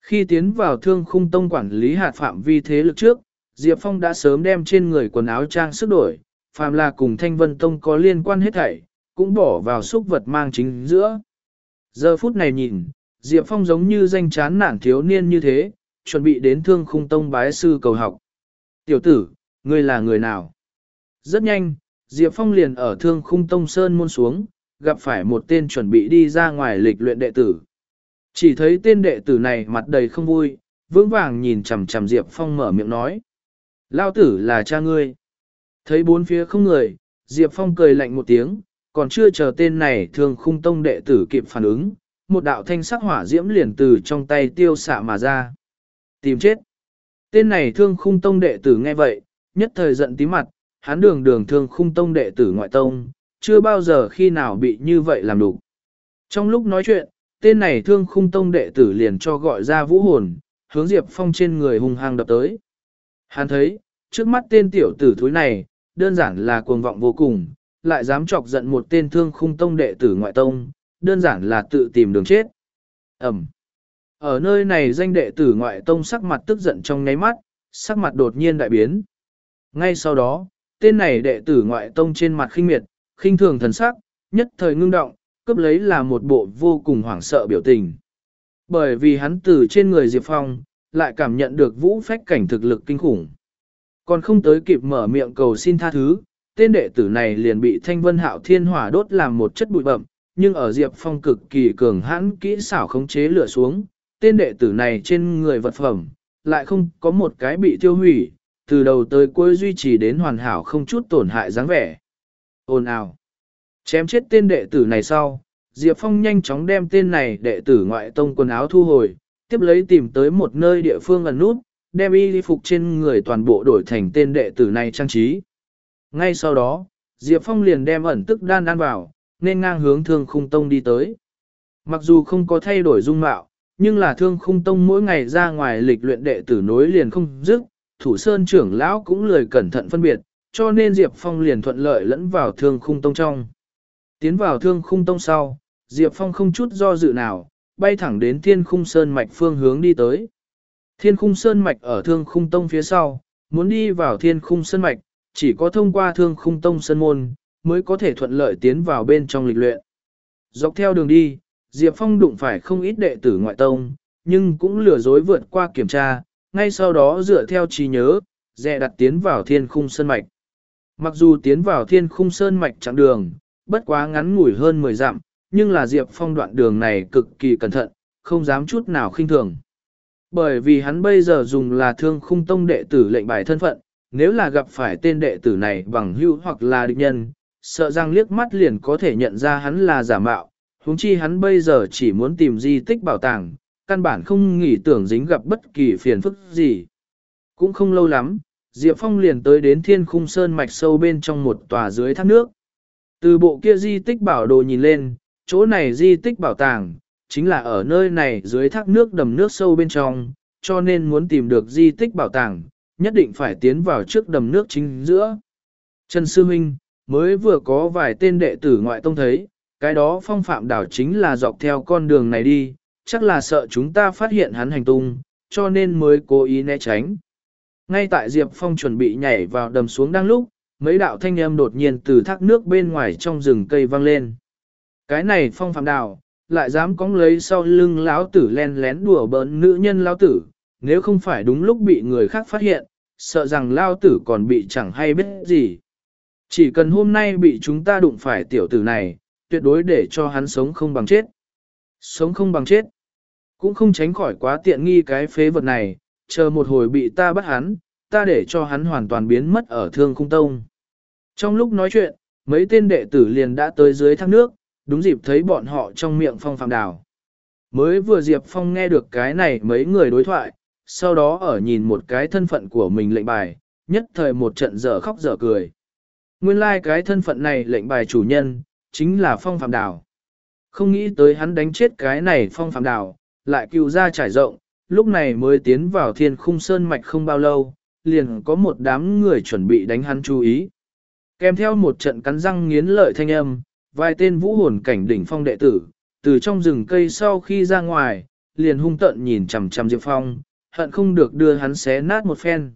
Khi tiến vào Thương Khung Tông quản lý hạt phạm vi thế lực trước, Diệp Phong đã sớm đem trên người quần áo trang sức đổi, phàm là cùng Thanh Vân Tông có liên quan hết thảy, cũng bỏ vào xúc vật mang chính giữa. Giờ phút này nhìn, Diệp Phong giống như danh chán nản thiếu niên như thế, chuẩn bị đến Thương Khung Tông bái sư cầu học. Tiểu tử, ngươi là người nào? Rất nhanh, Diệp Phong liền ở thương khung tông sơn môn xuống, gặp phải một tên chuẩn bị đi ra ngoài lịch luyện đệ tử. Chỉ thấy tên đệ tử này mặt đầy không vui, vững vàng nhìn chằm chằm Diệp Phong mở miệng nói. Lao tử là cha ngươi. Thấy bốn phía không người, Diệp Phong cười lạnh một tiếng, còn chưa chờ tên này thương khung tông đệ tử kịp phản ứng, một đạo thanh sắc hỏa diễm liền từ trong tay tiêu xạ mà ra. Tìm chết. Tên này thương khung tông đệ tử nghe vậy, nhất thời giận tí mặt, hắn đường đường thương khung tông đệ tử ngoại tông, chưa bao giờ khi nào bị như vậy làm đủ. Trong lúc nói chuyện, tên này thương khung tông đệ tử liền cho gọi ra vũ hồn, hướng Diệp Phong trên người hung hăng đập tới. Hắn thấy, trước mắt tên tiểu tử thúi này, đơn giản là cuồng vọng vô cùng, lại dám chọc giận một tên thương khung tông đệ tử ngoại tông, đơn giản là tự tìm đường chết. Ẩm. Ở nơi này danh đệ tử ngoại tông sắc mặt tức giận trong nháy mắt, sắc mặt đột nhiên đại biến. Ngay sau đó, tên này đệ tử ngoại tông trên mặt khinh miệt, khinh thường thần sắc, nhất thời ngưng động, cướp lấy là một bộ vô cùng hoảng sợ biểu tình. Bởi vì hắn từ trên người Diệp Phong, lại cảm nhận được vũ phách cảnh thực lực kinh khủng. Còn không tới kịp mở miệng cầu xin tha thứ, tên đệ tử này liền bị thanh vân hạo thiên hỏa đốt làm một chất bụi bậm, nhưng ở Diệp Phong cực kỳ cường hãn kỹ xảo khống chế lửa xuống, tên đệ tử này trên người vật phẩm, lại không có một cái bị tiêu hủy, từ đầu tới cuối duy trì đến hoàn hảo không chút tổn hại dáng vẻ. Ôn ào. Chém chết tên đệ tử này sau, Diệp Phong nhanh chóng đem tên này đệ tử ngoại tông quần áo thu hồi, tiếp lấy tìm tới một nơi địa phương ẩn nút, đem y phục trên người toàn bộ đổi thành tên đệ tử này trang trí. Ngay sau đó, Diệp Phong liền đem ẩn tức đan đan vào, nên ngang hướng thương khung tông đi tới. Mặc dù không có thay đổi dung mạo, nhưng là thương khung tông mỗi ngày ra ngoài lịch luyện đệ tử nối liền không dứt, thủ sơn trưởng lão cũng lười cẩn thận phân biệt, cho nên Diệp Phong liền thuận lợi lẫn vào thương khung tông trong. Tiến vào thương khung tông sau, Diệp Phong không chút do dự nào, bay thẳng đến thiên khung sơn mạch phương hướng đi tới. Thiên khung sơn mạch ở thương khung tông phía sau, muốn đi vào thiên khung sơn mạch, chỉ có thông qua thương khung tông sơn môn, mới có thể thuận lợi tiến vào bên trong lịch luyện. Dọc theo đường đi, Diệp Phong đụng phải không ít đệ tử ngoại tông, nhưng cũng lừa dối vượt qua kiểm tra, ngay sau đó dựa theo trí nhớ, dè đặt tiến vào thiên khung sơn mạch. Mặc dù tiến vào thiên khung sơn mạch chặng đường, bất quá ngắn ngủi hơn 10 dặm, nhưng là Diệp Phong đoạn đường này cực kỳ cẩn thận, không dám chút nào khinh thường. Bởi vì hắn bây giờ dùng là thương khung tông đệ tử lệnh bài thân phận, nếu là gặp phải tên đệ tử này bằng hữu hoặc là địch nhân, sợ rằng liếc mắt liền có thể nhận ra hắn là giả mạo, huống chi hắn bây giờ chỉ muốn tìm di tích bảo tàng, căn bản không nghĩ tưởng dính gặp bất kỳ phiền phức gì. Cũng không lâu lắm, Diệp Phong liền tới đến thiên khung sơn mạch sâu bên trong một tòa dưới thác nước. Từ bộ kia di tích bảo đồ nhìn lên, chỗ này di tích bảo tàng, chính là ở nơi này dưới thác nước đầm nước sâu bên trong, cho nên muốn tìm được di tích bảo tàng, nhất định phải tiến vào trước đầm nước chính giữa. Trần Sư Minh, mới vừa có vài tên đệ tử ngoại tông thấy, cái đó phong phạm đảo chính là dọc theo con đường này đi, chắc là sợ chúng ta phát hiện hắn hành tung, cho nên mới cố ý né tránh. Ngay tại Diệp Phong chuẩn bị nhảy vào đầm xuống đang lúc, mấy đạo thanh âm đột nhiên từ thác nước bên ngoài trong rừng cây vang lên. Cái này phong phạm đảo, lại dám cóng lấy sau lưng lão tử len lén đùa bỡn nữ nhân lão tử, nếu không phải đúng lúc bị người khác phát hiện, sợ rằng lão tử còn bị chẳng hay biết gì. Chỉ cần hôm nay bị chúng ta đụng phải tiểu tử này, tuyệt đối để cho hắn sống không bằng chết. Sống không bằng chết. Cũng không tránh khỏi quá tiện nghi cái phế vật này, chờ một hồi bị ta bắt hắn, ta để cho hắn hoàn toàn biến mất ở thương khung tông. Trong lúc nói chuyện, mấy tên đệ tử liền đã tới dưới thác nước, đúng dịp thấy bọn họ trong miệng phong phạm đảo. Mới vừa Diệp Phong nghe được cái này mấy người đối thoại, sau đó ở nhìn một cái thân phận của mình lệnh bài, nhất thời một trận dở khóc dở cười. Nguyên lai like cái thân phận này lệnh bài chủ nhân, chính là phong phạm đào. Không nghĩ tới hắn đánh chết cái này phong phạm đào, lại cựu ra trải rộng, lúc này mới tiến vào thiên khung sơn mạch không bao lâu, liền có một đám người chuẩn bị đánh hắn chú ý. Kèm theo một trận cắn răng nghiến lợi thanh âm, vài tên vũ hồn cảnh đỉnh phong đệ tử, từ trong rừng cây sau khi ra ngoài, liền hung tận nhìn chằm chằm Diệp Phong, hận không được đưa hắn xé nát một phen.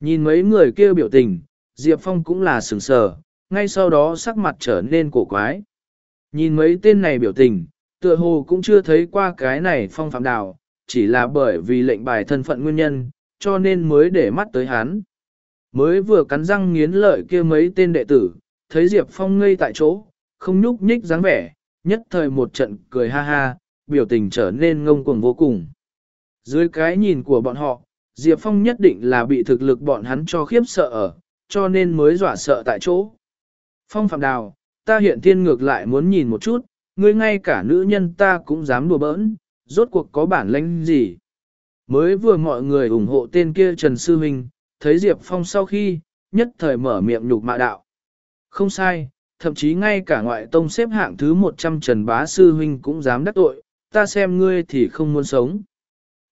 Nhìn mấy người kia biểu tình, Diệp Phong cũng là sừng sờ, ngay sau đó sắc mặt trở nên cổ quái. Nhìn mấy tên này biểu tình, tựa hồ cũng chưa thấy qua cái này phong phạm đào, chỉ là bởi vì lệnh bài thân phận nguyên nhân, cho nên mới để mắt tới hắn. Mới vừa cắn răng nghiến lợi kia mấy tên đệ tử, thấy Diệp Phong ngây tại chỗ, không nhúc nhích dáng vẻ, nhất thời một trận cười ha ha, biểu tình trở nên ngông cuồng vô cùng. Dưới cái nhìn của bọn họ, Diệp Phong nhất định là bị thực lực bọn hắn cho khiếp sợ ở, cho nên mới dọa sợ tại chỗ. Phong Phạm Đào, ta hiện thiên ngược lại muốn nhìn một chút, ngươi ngay cả nữ nhân ta cũng dám đùa bỡn, rốt cuộc có bản lãnh gì. Mới vừa mọi người ủng hộ tên kia Trần Sư Minh, thấy Diệp Phong sau khi, nhất thời mở miệng nhục mạ đạo. Không sai, thậm chí ngay cả ngoại tông xếp hạng thứ 100 Trần Bá Sư Huynh cũng dám đắc tội, ta xem ngươi thì không muốn sống.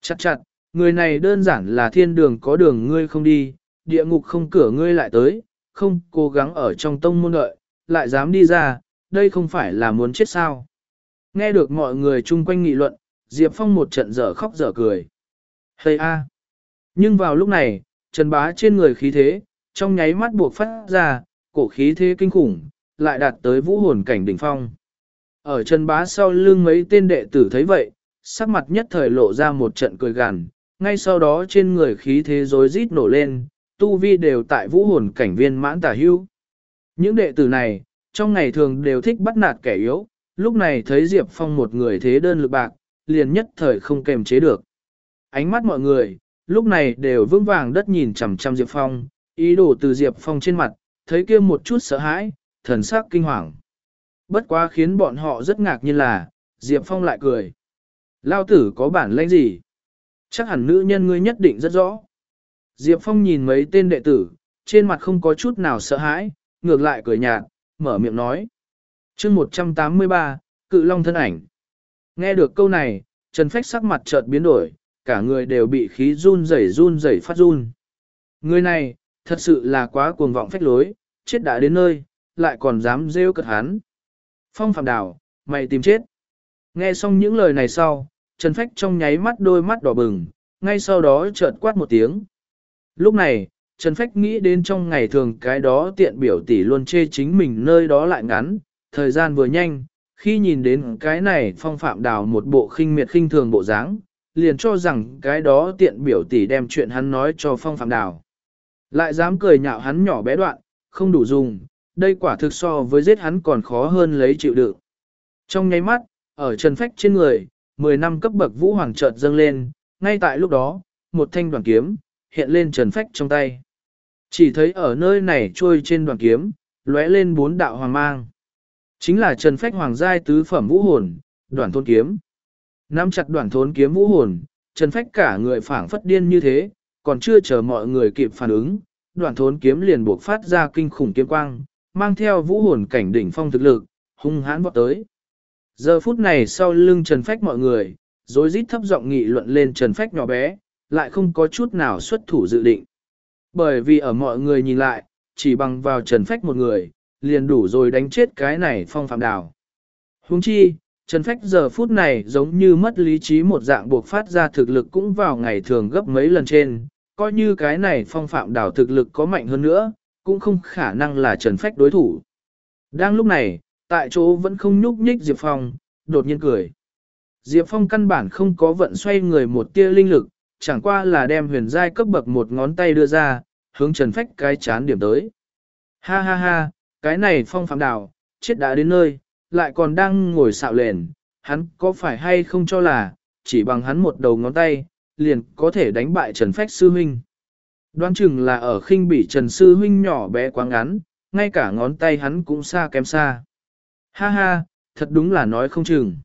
Chặt chặt, người này đơn giản là thiên đường có đường ngươi không đi, địa ngục không cửa ngươi lại tới, không cố gắng ở trong tông môn đợi, lại dám đi ra, đây không phải là muốn chết sao. Nghe được mọi người chung quanh nghị luận, Diệp Phong một trận dở khóc dở cười. Hây a! Nhưng vào lúc này, Trần Bá trên người khí thế, trong nháy mắt buộc phát ra, cổ khí thế kinh khủng, lại đạt tới vũ hồn cảnh đỉnh phong. Ở Trần Bá sau lưng mấy tên đệ tử thấy vậy, sắc mặt nhất thời lộ ra một trận cười gằn, ngay sau đó trên người khí thế rối rít nổ lên, tu vi đều tại vũ hồn cảnh viên mãn tả hưu. Những đệ tử này, trong ngày thường đều thích bắt nạt kẻ yếu, lúc này thấy Diệp Phong một người thế đơn lực bạc, liền nhất thời không kềm chế được. Ánh mắt mọi người, lúc này đều vững vàng đất nhìn chằm chằm Diệp Phong, ý đồ từ Diệp Phong trên mặt, thấy kia một chút sợ hãi, thần sắc kinh hoàng. Bất quá khiến bọn họ rất ngạc nhiên là, Diệp Phong lại cười. Lao tử có bản lĩnh gì? Chắc hẳn nữ nhân ngươi nhất định rất rõ. Diệp Phong nhìn mấy tên đệ tử, trên mặt không có chút nào sợ hãi, ngược lại cười nhạt, mở miệng nói. chương 183, Cự Long thân ảnh. Nghe được câu này, Trần Phách sắc mặt chợt biến đổi, cả người đều bị khí run rẩy run rẩy phát run. Người này, thật sự là quá cuồng vọng phách lối, chết đã đến nơi, lại còn dám rêu cật hắn. Phong phạm đảo, mày tìm chết. Nghe xong những lời này sau, Trần Phách trong nháy mắt đôi mắt đỏ bừng, ngay sau đó chợt quát một tiếng. Lúc này, Trần Phách nghĩ đến trong ngày thường cái đó tiện biểu tỷ luôn chê chính mình nơi đó lại ngắn, thời gian vừa nhanh, khi nhìn đến cái này phong phạm đào một bộ khinh miệt khinh thường bộ dáng, liền cho rằng cái đó tiện biểu tỷ đem chuyện hắn nói cho phong phạm đào. Lại dám cười nhạo hắn nhỏ bé đoạn, không đủ dùng, đây quả thực so với giết hắn còn khó hơn lấy chịu đựng. Trong nháy mắt, ở Trần Phách trên người, 10 năm cấp bậc vũ hoàng chợt dâng lên, ngay tại lúc đó, một thanh đoàn kiếm, hiện lên Trần Phách trong tay. Chỉ thấy ở nơi này trôi trên đoàn kiếm, lóe lên bốn đạo hoàng mang. Chính là Trần Phách hoàng giai tứ phẩm vũ hồn, đoàn thôn kiếm. Nắm chặt đoàn thôn kiếm vũ hồn, Trần Phách cả người phảng phất điên như thế, còn chưa chờ mọi người kịp phản ứng, đoàn thốn kiếm liền buộc phát ra kinh khủng kiếm quang, mang theo vũ hồn cảnh đỉnh phong thực lực, hung hãn vọt tới. Giờ phút này sau lưng Trần Phách mọi người, rối rít thấp giọng nghị luận lên Trần Phách nhỏ bé, lại không có chút nào xuất thủ dự định. Bởi vì ở mọi người nhìn lại, chỉ bằng vào Trần Phách một người, liền đủ rồi đánh chết cái này phong phạm đảo. Huống chi, Trần Phách giờ phút này giống như mất lý trí một dạng buộc phát ra thực lực cũng vào ngày thường gấp mấy lần trên, coi như cái này phong phạm đảo thực lực có mạnh hơn nữa, cũng không khả năng là Trần Phách đối thủ. Đang lúc này, tại chỗ vẫn không nhúc nhích Diệp Phong, đột nhiên cười. Diệp Phong căn bản không có vận xoay người một tia linh lực, chẳng qua là đem huyền giai cấp bậc một ngón tay đưa ra, hướng Trần Phách cái chán điểm tới. Ha ha ha, cái này phong phạm đảo, chết đã đến nơi, lại còn đang ngồi xạo lền, hắn có phải hay không cho là, chỉ bằng hắn một đầu ngón tay, liền có thể đánh bại Trần Phách Sư Huynh. Đoán chừng là ở khinh bị Trần Sư Huynh nhỏ bé quá ngắn, ngay cả ngón tay hắn cũng xa kém xa. Ha ha, thật đúng là nói không chừng.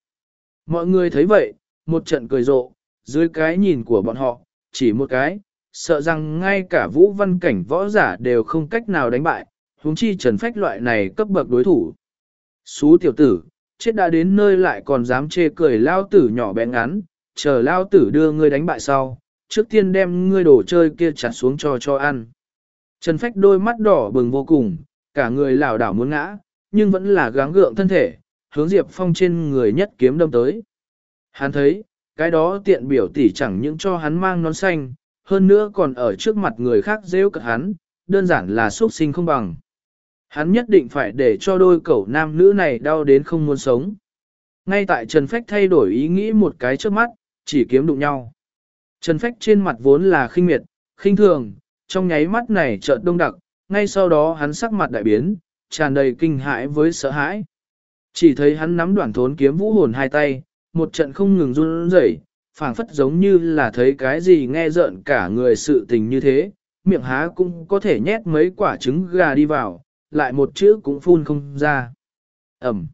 Mọi người thấy vậy, một trận cười rộ, dưới cái nhìn của bọn họ, chỉ một cái, sợ rằng ngay cả vũ văn cảnh võ giả đều không cách nào đánh bại, huống chi Trần Phách loại này cấp bậc đối thủ. Xú tiểu tử, chết đã đến nơi lại còn dám chê cười lao tử nhỏ bé ngắn, chờ lao tử đưa ngươi đánh bại sau, trước tiên đem ngươi đổ chơi kia chặt xuống cho cho ăn. Trần Phách đôi mắt đỏ bừng vô cùng, cả người lảo đảo muốn ngã, nhưng vẫn là gắng gượng thân thể, hướng Diệp Phong trên người nhất kiếm đâm tới. Hắn thấy, cái đó tiện biểu tỷ chẳng những cho hắn mang nón xanh, hơn nữa còn ở trước mặt người khác rêu cật hắn, đơn giản là xuất sinh không bằng. Hắn nhất định phải để cho đôi cậu nam nữ này đau đến không muốn sống. Ngay tại Trần Phách thay đổi ý nghĩ một cái trước mắt, chỉ kiếm đụng nhau. Trần Phách trên mặt vốn là khinh miệt, khinh thường, trong nháy mắt này chợt đông đặc, ngay sau đó hắn sắc mặt đại biến, tràn đầy kinh hãi với sợ hãi. Chỉ thấy hắn nắm đoạn thốn kiếm vũ hồn hai tay, một trận không ngừng run rẩy, phảng phất giống như là thấy cái gì nghe rợn cả người sự tình như thế, miệng há cũng có thể nhét mấy quả trứng gà đi vào, lại một chữ cũng phun không ra. Ẩm.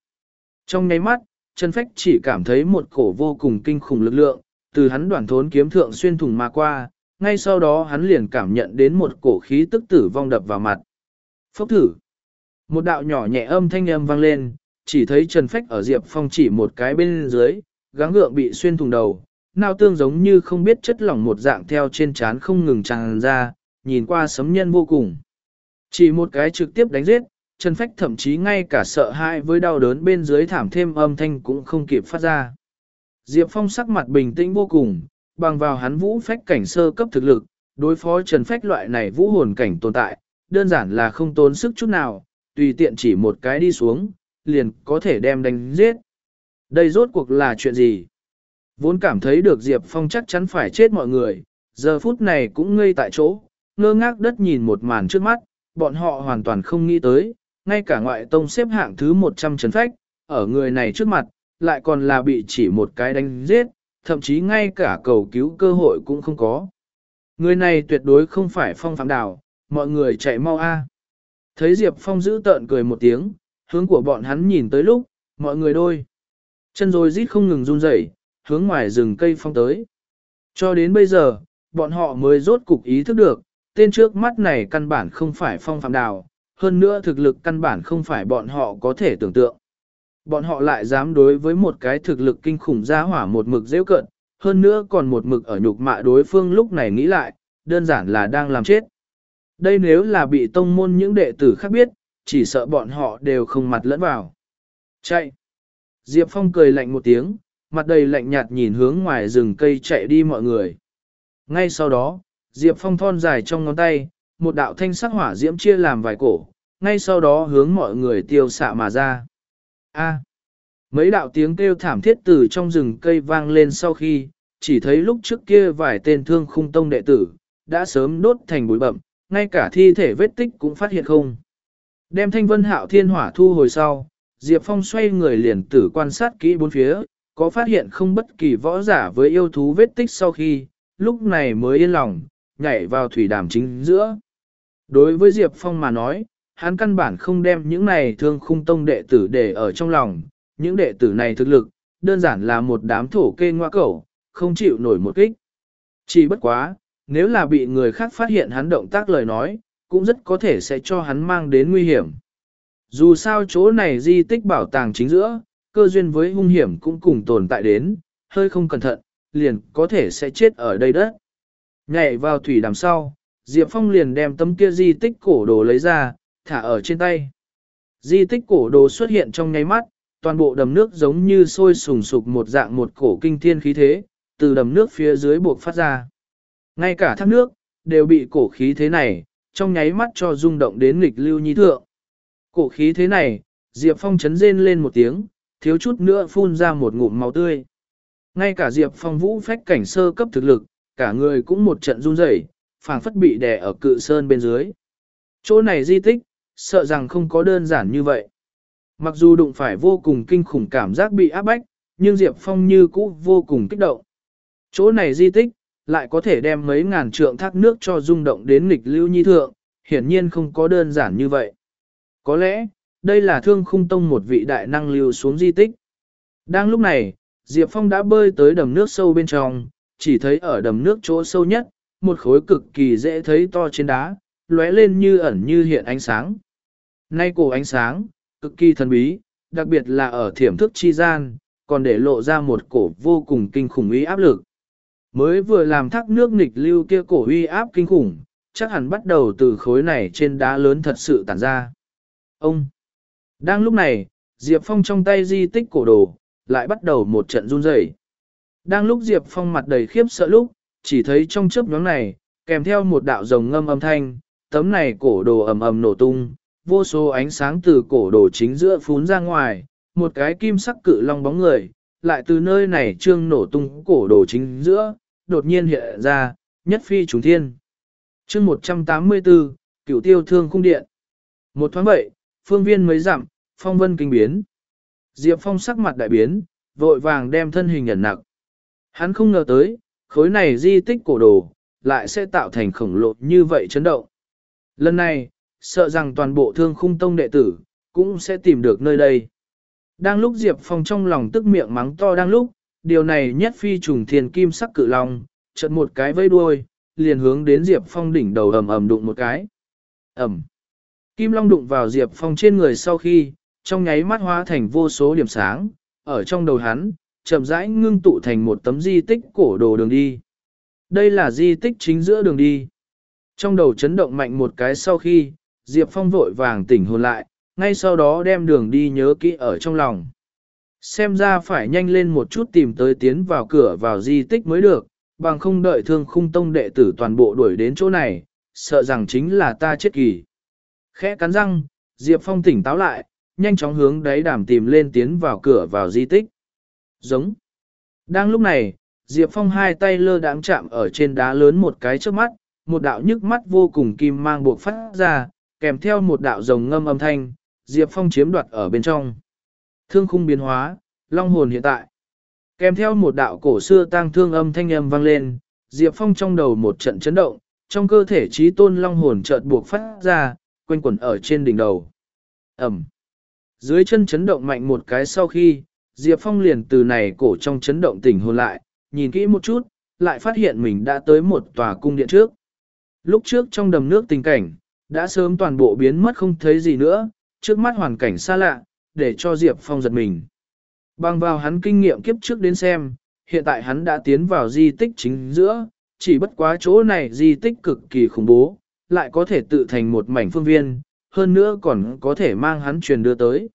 Trong nháy mắt, Trần Phách chỉ cảm thấy một cổ vô cùng kinh khủng lực lượng, từ hắn đoạn thốn kiếm thượng xuyên thủng mà qua, ngay sau đó hắn liền cảm nhận đến một cổ khí tức tử vong đập vào mặt. Phốc thử. Một đạo nhỏ nhẹ âm thanh âm vang lên, chỉ thấy Trần Phách ở Diệp Phong chỉ một cái bên dưới, gắng gượng bị xuyên thủng đầu, nào tương giống như không biết chất lỏng một dạng theo trên trán không ngừng tràn ra, nhìn qua sấm nhân vô cùng. Chỉ một cái trực tiếp đánh giết, Trần Phách thậm chí ngay cả sợ hãi với đau đớn bên dưới thảm thêm âm thanh cũng không kịp phát ra. Diệp Phong sắc mặt bình tĩnh vô cùng, bằng vào hắn vũ phách cảnh sơ cấp thực lực, đối phó Trần Phách loại này vũ hồn cảnh tồn tại, đơn giản là không tốn sức chút nào, tùy tiện chỉ một cái đi xuống, liền có thể đem đánh giết. Đây rốt cuộc là chuyện gì? Vốn cảm thấy được Diệp Phong chắc chắn phải chết mọi người, giờ phút này cũng ngây tại chỗ, ngơ ngác đất nhìn một màn trước mắt, bọn họ hoàn toàn không nghĩ tới, ngay cả ngoại tông xếp hạng thứ 100 trấn phách, ở người này trước mặt, lại còn là bị chỉ một cái đánh giết, thậm chí ngay cả cầu cứu cơ hội cũng không có. Người này tuyệt đối không phải phong phạm đảo, mọi người chạy mau a. Thấy Diệp Phong giữ tợn cười một tiếng, hướng của bọn hắn nhìn tới lúc, mọi người đôi. Chân rồi rít không ngừng run rẩy, hướng ngoài rừng cây phong tới. Cho đến bây giờ, bọn họ mới rốt cục ý thức được, tên trước mắt này căn bản không phải phong phạm đào, hơn nữa thực lực căn bản không phải bọn họ có thể tưởng tượng. Bọn họ lại dám đối với một cái thực lực kinh khủng ra hỏa một mực dễ cận, hơn nữa còn một mực ở nhục mạ đối phương lúc này nghĩ lại, đơn giản là đang làm chết. Đây nếu là bị tông môn những đệ tử khác biết, chỉ sợ bọn họ đều không mặt lẫn vào. Chạy! Diệp Phong cười lạnh một tiếng, mặt đầy lạnh nhạt nhìn hướng ngoài rừng cây chạy đi mọi người. Ngay sau đó, Diệp Phong thon dài trong ngón tay, một đạo thanh sắc hỏa diễm chia làm vài cổ, ngay sau đó hướng mọi người tiêu xạ mà ra. A. À. mấy đạo tiếng kêu thảm thiết từ trong rừng cây vang lên sau khi, chỉ thấy lúc trước kia vài tên thương khung tông đệ tử, đã sớm đốt thành bụi bậm, ngay cả thi thể vết tích cũng phát hiện không. Đem thanh vân hạo thiên hỏa thu hồi sau, Diệp Phong xoay người liền tử quan sát kỹ bốn phía, có phát hiện không bất kỳ võ giả với yêu thú vết tích sau khi, lúc này mới yên lòng, nhảy vào thủy đàm chính giữa. Đối với Diệp Phong mà nói, hắn căn bản không đem những này thương khung tông đệ tử để ở trong lòng, những đệ tử này thực lực, đơn giản là một đám thổ kê ngoa cẩu, không chịu nổi một kích. Chỉ bất quá, nếu là bị người khác phát hiện hắn động tác lời nói, cũng rất có thể sẽ cho hắn mang đến nguy hiểm. Dù sao chỗ này di tích bảo tàng chính giữa, cơ duyên với hung hiểm cũng cùng tồn tại đến, hơi không cẩn thận, liền có thể sẽ chết ở đây đất. Nhảy vào thủy đằng sau, Diệp Phong liền đem tấm kia di tích cổ đồ lấy ra, thả ở trên tay. Di tích cổ đồ xuất hiện trong nháy mắt, toàn bộ đầm nước giống như sôi sùng sục một dạng một cổ kinh thiên khí thế, từ đầm nước phía dưới buộc phát ra. Ngay cả thác nước, đều bị cổ khí thế này, trong nháy mắt cho rung động đến nghịch lưu nhi thượng. Cổ khí thế này, Diệp Phong chấn rên lên một tiếng, thiếu chút nữa phun ra một ngụm máu tươi. Ngay cả Diệp Phong vũ phách cảnh sơ cấp thực lực, cả người cũng một trận run rẩy, phảng phất bị đè ở cự sơn bên dưới. Chỗ này di tích, sợ rằng không có đơn giản như vậy. Mặc dù đụng phải vô cùng kinh khủng cảm giác bị áp bách, nhưng Diệp Phong như cũ vô cùng kích động. Chỗ này di tích, lại có thể đem mấy ngàn trượng thác nước cho rung động đến nghịch lưu nhi thượng, hiển nhiên không có đơn giản như vậy. Có lẽ, đây là thương khung tông một vị đại năng lưu xuống di tích. Đang lúc này, Diệp Phong đã bơi tới đầm nước sâu bên trong, chỉ thấy ở đầm nước chỗ sâu nhất, một khối cực kỳ dễ thấy to trên đá, lóe lên như ẩn như hiện ánh sáng. Nay cổ ánh sáng, cực kỳ thần bí, đặc biệt là ở thiểm thức chi gian, còn để lộ ra một cổ vô cùng kinh khủng ý áp lực. Mới vừa làm thác nước nghịch lưu kia cổ uy áp kinh khủng, chắc hẳn bắt đầu từ khối này trên đá lớn thật sự tản ra. Ông! Đang lúc này, Diệp Phong trong tay di tích cổ đồ, lại bắt đầu một trận run rẩy. Đang lúc Diệp Phong mặt đầy khiếp sợ lúc, chỉ thấy trong chớp nhoáng này, kèm theo một đạo rồng ngâm âm thanh, tấm này cổ đồ ầm ầm nổ tung, vô số ánh sáng từ cổ đồ chính giữa phún ra ngoài, một cái kim sắc cự long bóng người, lại từ nơi này trương nổ tung cổ đồ chính giữa, đột nhiên hiện ra, nhất phi trùng thiên. chương 184, cửu tiêu thương cung điện. Một thoáng vậy, phương viên mới dặm, phong vân kinh biến. Diệp Phong sắc mặt đại biến, vội vàng đem thân hình ẩn nặng. Hắn không ngờ tới, khối này di tích cổ đồ, lại sẽ tạo thành khổng lồ như vậy chấn động. Lần này, sợ rằng toàn bộ thương khung tông đệ tử, cũng sẽ tìm được nơi đây. Đang lúc Diệp Phong trong lòng tức miệng mắng to đang lúc, điều này nhất phi trùng thiền kim sắc cự long, chợt một cái vây đuôi, liền hướng đến Diệp Phong đỉnh đầu ầm ầm đụng một cái. Ầm. Kim long đụng vào Diệp Phong trên người sau khi, trong nháy mắt hóa thành vô số điểm sáng, ở trong đầu hắn, chậm rãi ngưng tụ thành một tấm di tích cổ đồ đường đi. Đây là di tích chính giữa đường đi. Trong đầu chấn động mạnh một cái sau khi, Diệp Phong vội vàng tỉnh hồn lại, ngay sau đó đem đường đi nhớ kỹ ở trong lòng. Xem ra phải nhanh lên một chút tìm tới tiến vào cửa vào di tích mới được, bằng không đợi thương khung tông đệ tử toàn bộ đuổi đến chỗ này, sợ rằng chính là ta chết kỳ. Khẽ cắn răng, Diệp Phong tỉnh táo lại, nhanh chóng hướng đáy đàm tìm lên tiến vào cửa vào di tích. Giống. Đang lúc này, Diệp Phong hai tay lơ đáng chạm ở trên đá lớn một cái trước mắt, một đạo nhức mắt vô cùng kim mang buộc phát ra, kèm theo một đạo rồng ngâm âm thanh, Diệp Phong chiếm đoạt ở bên trong. Thương khung biến hóa, long hồn hiện tại. Kèm theo một đạo cổ xưa tang thương âm thanh âm vang lên, Diệp Phong trong đầu một trận chấn động, trong cơ thể trí tôn long hồn chợt buộc phát ra, quanh quẩn ở trên đỉnh đầu. Ẩm. Dưới chân chấn động mạnh một cái sau khi, Diệp Phong liền từ này cổ trong chấn động tỉnh hồn lại, nhìn kỹ một chút, lại phát hiện mình đã tới một tòa cung điện trước. Lúc trước trong đầm nước tình cảnh, đã sớm toàn bộ biến mất không thấy gì nữa, trước mắt hoàn cảnh xa lạ, để cho Diệp Phong giật mình. Bằng vào hắn kinh nghiệm kiếp trước đến xem, hiện tại hắn đã tiến vào di tích chính giữa, chỉ bất quá chỗ này di tích cực kỳ khủng bố, lại có thể tự thành một mảnh phương viên, hơn nữa còn có thể mang hắn truyền đưa tới.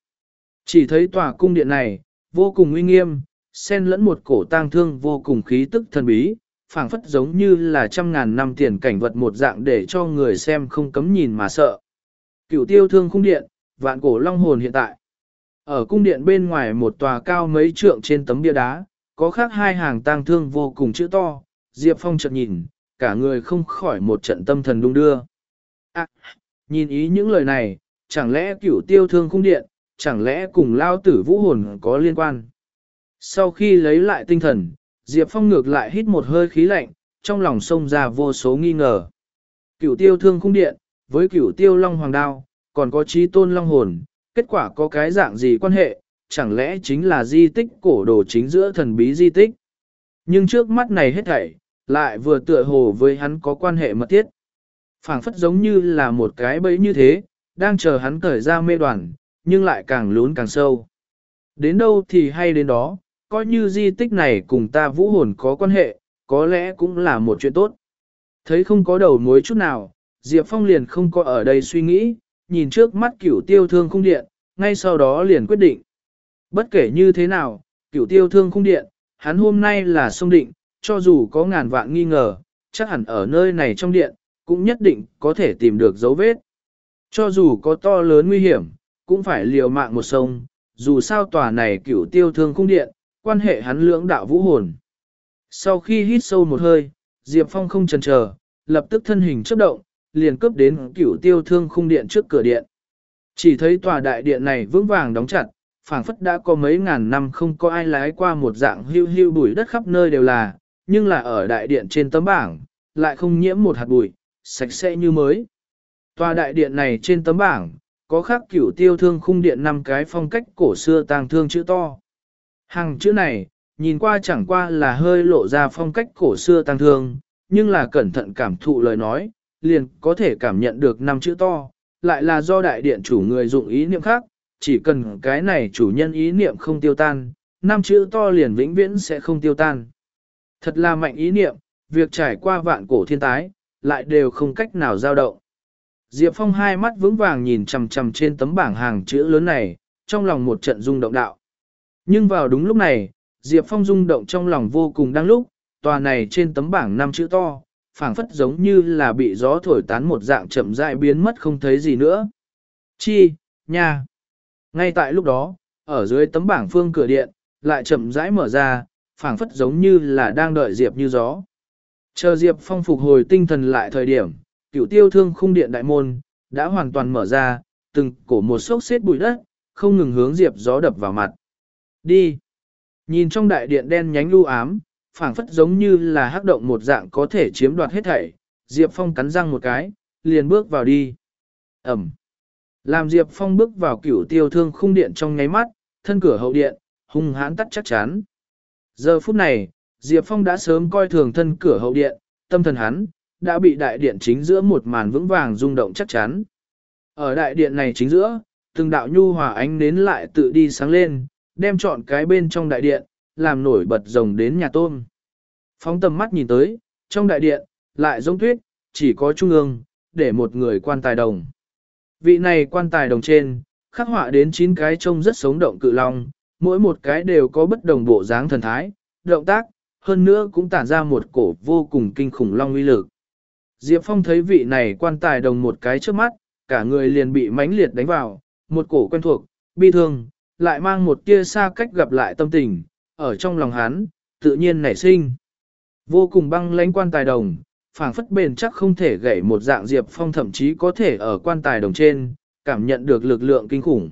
Chỉ thấy tòa cung điện này, vô cùng uy nghiêm, xen lẫn một cổ tang thương vô cùng khí tức thần bí, phảng phất giống như là trăm ngàn năm tiền cảnh vật một dạng để cho người xem không cấm nhìn mà sợ. Cựu tiêu thương cung điện, vạn cổ long hồn hiện tại. Ở cung điện bên ngoài một tòa cao mấy trượng trên tấm bia đá, có khác hai hàng tang thương vô cùng chữ to, Diệp Phong chợt nhìn, cả người không khỏi một trận tâm thần đung đưa. À, nhìn ý những lời này, chẳng lẽ cửu tiêu thương cung điện, chẳng lẽ cùng lao tử vũ hồn có liên quan. Sau khi lấy lại tinh thần, Diệp Phong ngược lại hít một hơi khí lạnh, trong lòng sông ra vô số nghi ngờ. Cửu tiêu thương cung điện, với cửu tiêu long hoàng đao, còn có trí tôn long hồn, kết quả có cái dạng gì quan hệ, chẳng lẽ chính là di tích cổ đồ chính giữa thần bí di tích. Nhưng trước mắt này hết thảy, lại vừa tựa hồ với hắn có quan hệ mật thiết. phảng phất giống như là một cái bẫy như thế, đang chờ hắn cởi ra mê đoàn, nhưng lại càng lún càng sâu. Đến đâu thì hay đến đó, coi như di tích này cùng ta vũ hồn có quan hệ, có lẽ cũng là một chuyện tốt. Thấy không có đầu mối chút nào, Diệp Phong liền không có ở đây suy nghĩ, nhìn trước mắt cửu tiêu thương khung điện, ngay sau đó liền quyết định. Bất kể như thế nào, cửu tiêu thương khung điện, hắn hôm nay là sông định, cho dù có ngàn vạn nghi ngờ, chắc hẳn ở nơi này trong điện, cũng nhất định có thể tìm được dấu vết. Cho dù có to lớn nguy hiểm, cũng phải liều mạng một sông, dù sao tòa này cửu tiêu thương khung điện, quan hệ hắn lưỡng đạo vũ hồn. Sau khi hít sâu một hơi, Diệp Phong không chần chờ, lập tức thân hình chấp động, liền cướp đến cửu tiêu thương khung điện trước cửa điện. Chỉ thấy tòa đại điện này vững vàng đóng chặt, phảng phất đã có mấy ngàn năm không có ai lái qua một dạng hưu hưu bụi đất khắp nơi đều là, nhưng là ở đại điện trên tấm bảng, lại không nhiễm một hạt bụi, sạch sẽ như mới. Tòa đại điện này trên tấm bảng, có khắc cửu tiêu thương khung điện năm cái phong cách cổ xưa tàng thương chữ to. Hàng chữ này, nhìn qua chẳng qua là hơi lộ ra phong cách cổ xưa tàng thương, nhưng là cẩn thận cảm thụ lời nói, liền có thể cảm nhận được năm chữ to, lại là do đại điện chủ người dụng ý niệm khác, chỉ cần cái này chủ nhân ý niệm không tiêu tan, năm chữ to liền vĩnh viễn sẽ không tiêu tan. Thật là mạnh ý niệm, việc trải qua vạn cổ thiên tái, lại đều không cách nào dao động. Diệp Phong hai mắt vững vàng nhìn chằm chằm trên tấm bảng hàng chữ lớn này, trong lòng một trận rung động đạo. Nhưng vào đúng lúc này, Diệp Phong rung động trong lòng vô cùng đang lúc, tòa này trên tấm bảng năm chữ to, phảng phất giống như là bị gió thổi tán một dạng chậm rãi biến mất không thấy gì nữa. Chi, nha. Ngay tại lúc đó, ở dưới tấm bảng phương cửa điện, lại chậm rãi mở ra, phảng phất giống như là đang đợi Diệp như gió. Chờ Diệp Phong phục hồi tinh thần lại thời điểm, cựu tiêu thương khung điện đại môn, đã hoàn toàn mở ra, từng cổ một sốc xếp bụi đất, không ngừng hướng Diệp gió đập vào mặt. Đi! Nhìn trong đại điện đen nhánh lưu ám, phảng phất giống như là hắc động một dạng có thể chiếm đoạt hết thảy, Diệp Phong cắn răng một cái, liền bước vào đi. Ẩm! Làm Diệp Phong bước vào cửu tiêu thương khung điện trong nháy mắt, thân cửa hậu điện, hung hãn tắt chắc chắn. Giờ phút này, Diệp Phong đã sớm coi thường thân cửa hậu điện, tâm thần hắn, đã bị đại điện chính giữa một màn vững vàng rung động chắc chắn. Ở đại điện này chính giữa, từng đạo nhu hòa ánh nến lại tự đi sáng lên, đem chọn cái bên trong đại điện, làm nổi bật rồng đến nhà tôm. Phóng tầm mắt nhìn tới, trong đại điện, lại giống tuyết, chỉ có trung ương, để một người quan tài đồng. Vị này quan tài đồng trên, khắc họa đến 9 cái trông rất sống động cự long, mỗi một cái đều có bất đồng bộ dáng thần thái, động tác, hơn nữa cũng tản ra một cổ vô cùng kinh khủng long uy lực. Diệp Phong thấy vị này quan tài đồng một cái trước mắt, cả người liền bị mãnh liệt đánh vào, một cổ quen thuộc, bi thương, lại mang một tia xa cách gặp lại tâm tình, ở trong lòng hắn, tự nhiên nảy sinh. Vô cùng băng lãnh quan tài đồng, phảng phất bền chắc không thể gãy một dạng Diệp Phong thậm chí có thể ở quan tài đồng trên, cảm nhận được lực lượng kinh khủng.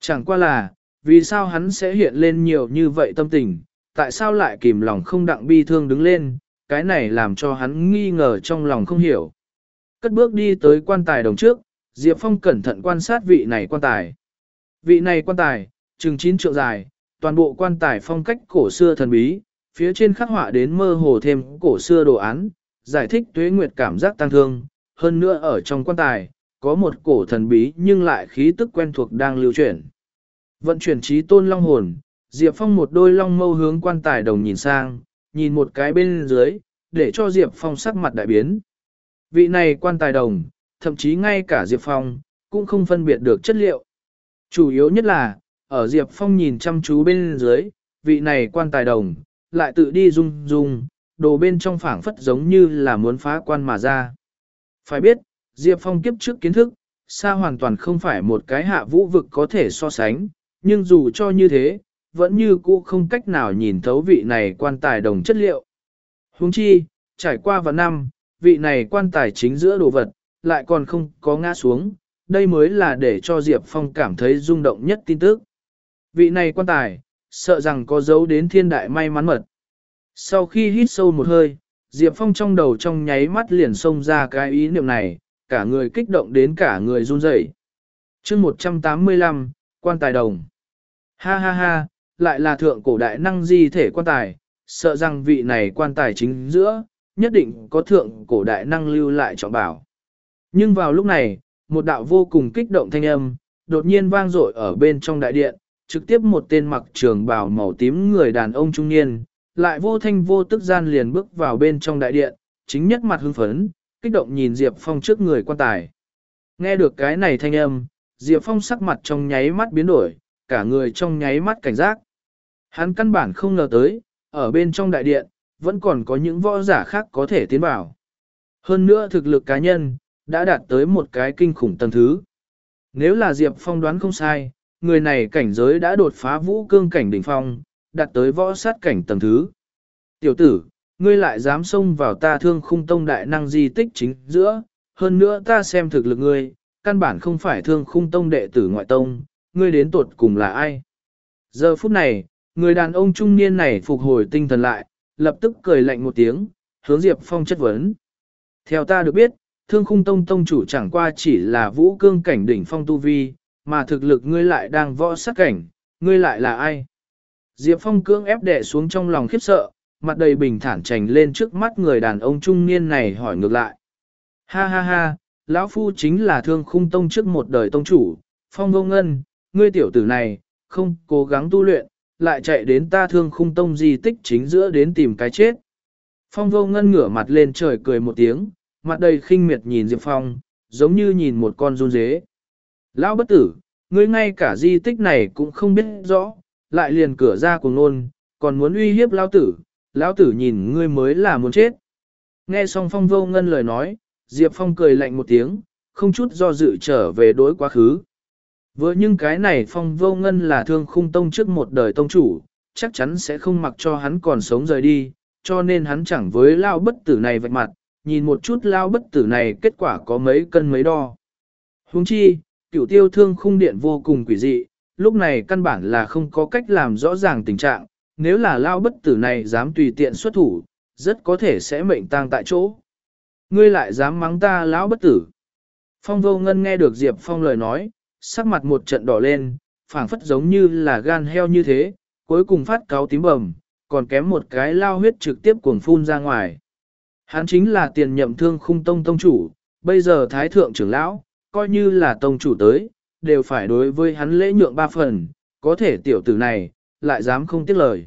Chẳng qua là, vì sao hắn sẽ hiện lên nhiều như vậy tâm tình, tại sao lại kìm lòng không đặng bi thương đứng lên, cái này làm cho hắn nghi ngờ trong lòng không hiểu. Cất bước đi tới quan tài đồng trước, Diệp Phong cẩn thận quan sát vị này quan tài. Vị này quan tài, chừng chín trượng dài, toàn bộ quan tài phong cách cổ xưa thần bí, phía trên khắc họa đến mơ hồ thêm cổ xưa đồ án, giải thích tuế nguyệt cảm giác tăng thương, hơn nữa ở trong quan tài, có một cổ thần bí nhưng lại khí tức quen thuộc đang lưu chuyển. Vận chuyển trí tôn long hồn, Diệp Phong một đôi long mâu hướng quan tài đồng nhìn sang, nhìn một cái bên dưới, để cho Diệp Phong sắc mặt đại biến. Vị này quan tài đồng, thậm chí ngay cả Diệp Phong, cũng không phân biệt được chất liệu. Chủ yếu nhất là, ở Diệp Phong nhìn chăm chú bên dưới, vị này quan tài đồng, lại tự đi rung rung, đồ bên trong phảng phất giống như là muốn phá quan mà ra. Phải biết, Diệp Phong kiếp trước kiến thức, xa hoàn toàn không phải một cái hạ vũ vực có thể so sánh, nhưng dù cho như thế, vẫn như cũ không cách nào nhìn thấu vị này quan tài đồng chất liệu. Huống chi, trải qua vào năm, vị này quan tài chính giữa đồ vật, lại còn không có ngã xuống, đây mới là để cho Diệp Phong cảm thấy rung động nhất tin tức. Vị này quan tài, sợ rằng có dấu đến thiên đại may mắn mật. Sau khi hít sâu một hơi, Diệp Phong trong đầu trong nháy mắt liền xông ra cái ý niệm này, cả người kích động đến cả người run rẩy. chương 185, quan tài đồng. Ha ha ha, lại là thượng cổ đại năng di thể quan tài, sợ rằng vị này quan tài chính giữa, nhất định có thượng cổ đại năng lưu lại trọng bảo. Nhưng vào lúc này, một đạo vô cùng kích động thanh âm, đột nhiên vang dội ở bên trong đại điện, trực tiếp một tên mặc trường bào màu tím người đàn ông trung niên, lại vô thanh vô tức gian liền bước vào bên trong đại điện, chính nhất mặt hưng phấn, kích động nhìn Diệp Phong trước người quan tài. Nghe được cái này thanh âm, Diệp Phong sắc mặt trong nháy mắt biến đổi, cả người trong nháy mắt cảnh giác. Hắn căn bản không ngờ tới, ở bên trong đại điện, vẫn còn có những võ giả khác có thể tiến vào. Hơn nữa thực lực cá nhân, đã đạt tới một cái kinh khủng tầng thứ. Nếu là Diệp Phong đoán không sai, người này cảnh giới đã đột phá vũ cương cảnh đỉnh phong, đạt tới võ sát cảnh tầng thứ. Tiểu tử, ngươi lại dám xông vào ta thương khung tông đại năng di tích chính giữa, hơn nữa ta xem thực lực ngươi, căn bản không phải thương khung tông đệ tử ngoại tông, ngươi đến tuột cùng là ai. Giờ phút này, người đàn ông trung niên này phục hồi tinh thần lại, lập tức cười lạnh một tiếng, hướng Diệp Phong chất vấn. Theo ta được biết, thương khung tông tông chủ chẳng qua chỉ là vũ cương cảnh đỉnh phong tu vi, mà thực lực ngươi lại đang võ sát cảnh, ngươi lại là ai? Diệp Phong cưỡng ép đè xuống trong lòng khiếp sợ, mặt đầy bình thản trành lên trước mắt người đàn ông trung niên này hỏi ngược lại. Ha ha ha, lão phu chính là thương khung tông trước một đời tông chủ, Phong vô ngân, ngươi tiểu tử này, không cố gắng tu luyện, lại chạy đến ta thương khung tông di tích chính giữa đến tìm cái chết. Phong vô ngân ngửa mặt lên trời cười một tiếng, mặt đầy khinh miệt nhìn Diệp Phong, giống như nhìn một con run dế. Lão bất tử, ngươi ngay cả di tích này cũng không biết rõ, lại liền cửa ra cùng nôn, còn muốn uy hiếp lão tử, lão tử nhìn ngươi mới là muốn chết. Nghe xong phong vô ngân lời nói, Diệp Phong cười lạnh một tiếng, không chút do dự trở về đối quá khứ. Vừa nhưng cái này phong vô ngân là thương khung tông trước một đời tông chủ, chắc chắn sẽ không mặc cho hắn còn sống rời đi, cho nên hắn chẳng với lao bất tử này vạch mặt, nhìn một chút lao bất tử này kết quả có mấy cân mấy đo. Huống chi, cửu tiêu thương khung điện vô cùng quỷ dị, lúc này căn bản là không có cách làm rõ ràng tình trạng, nếu là lao bất tử này dám tùy tiện xuất thủ, rất có thể sẽ mệnh tang tại chỗ. Ngươi lại dám mắng ta lão bất tử. Phong vô ngân nghe được Diệp Phong lời nói, sắc mặt một trận đỏ lên, phảng phất giống như là gan heo như thế, cuối cùng phát cáo tím bầm, còn kém một cái lao huyết trực tiếp cuồng phun ra ngoài. Hắn chính là tiền nhậm thương khung tông tông chủ, bây giờ thái thượng trưởng lão, coi như là tông chủ tới, đều phải đối với hắn lễ nhượng ba phần, có thể tiểu tử này, lại dám không tiếc lời.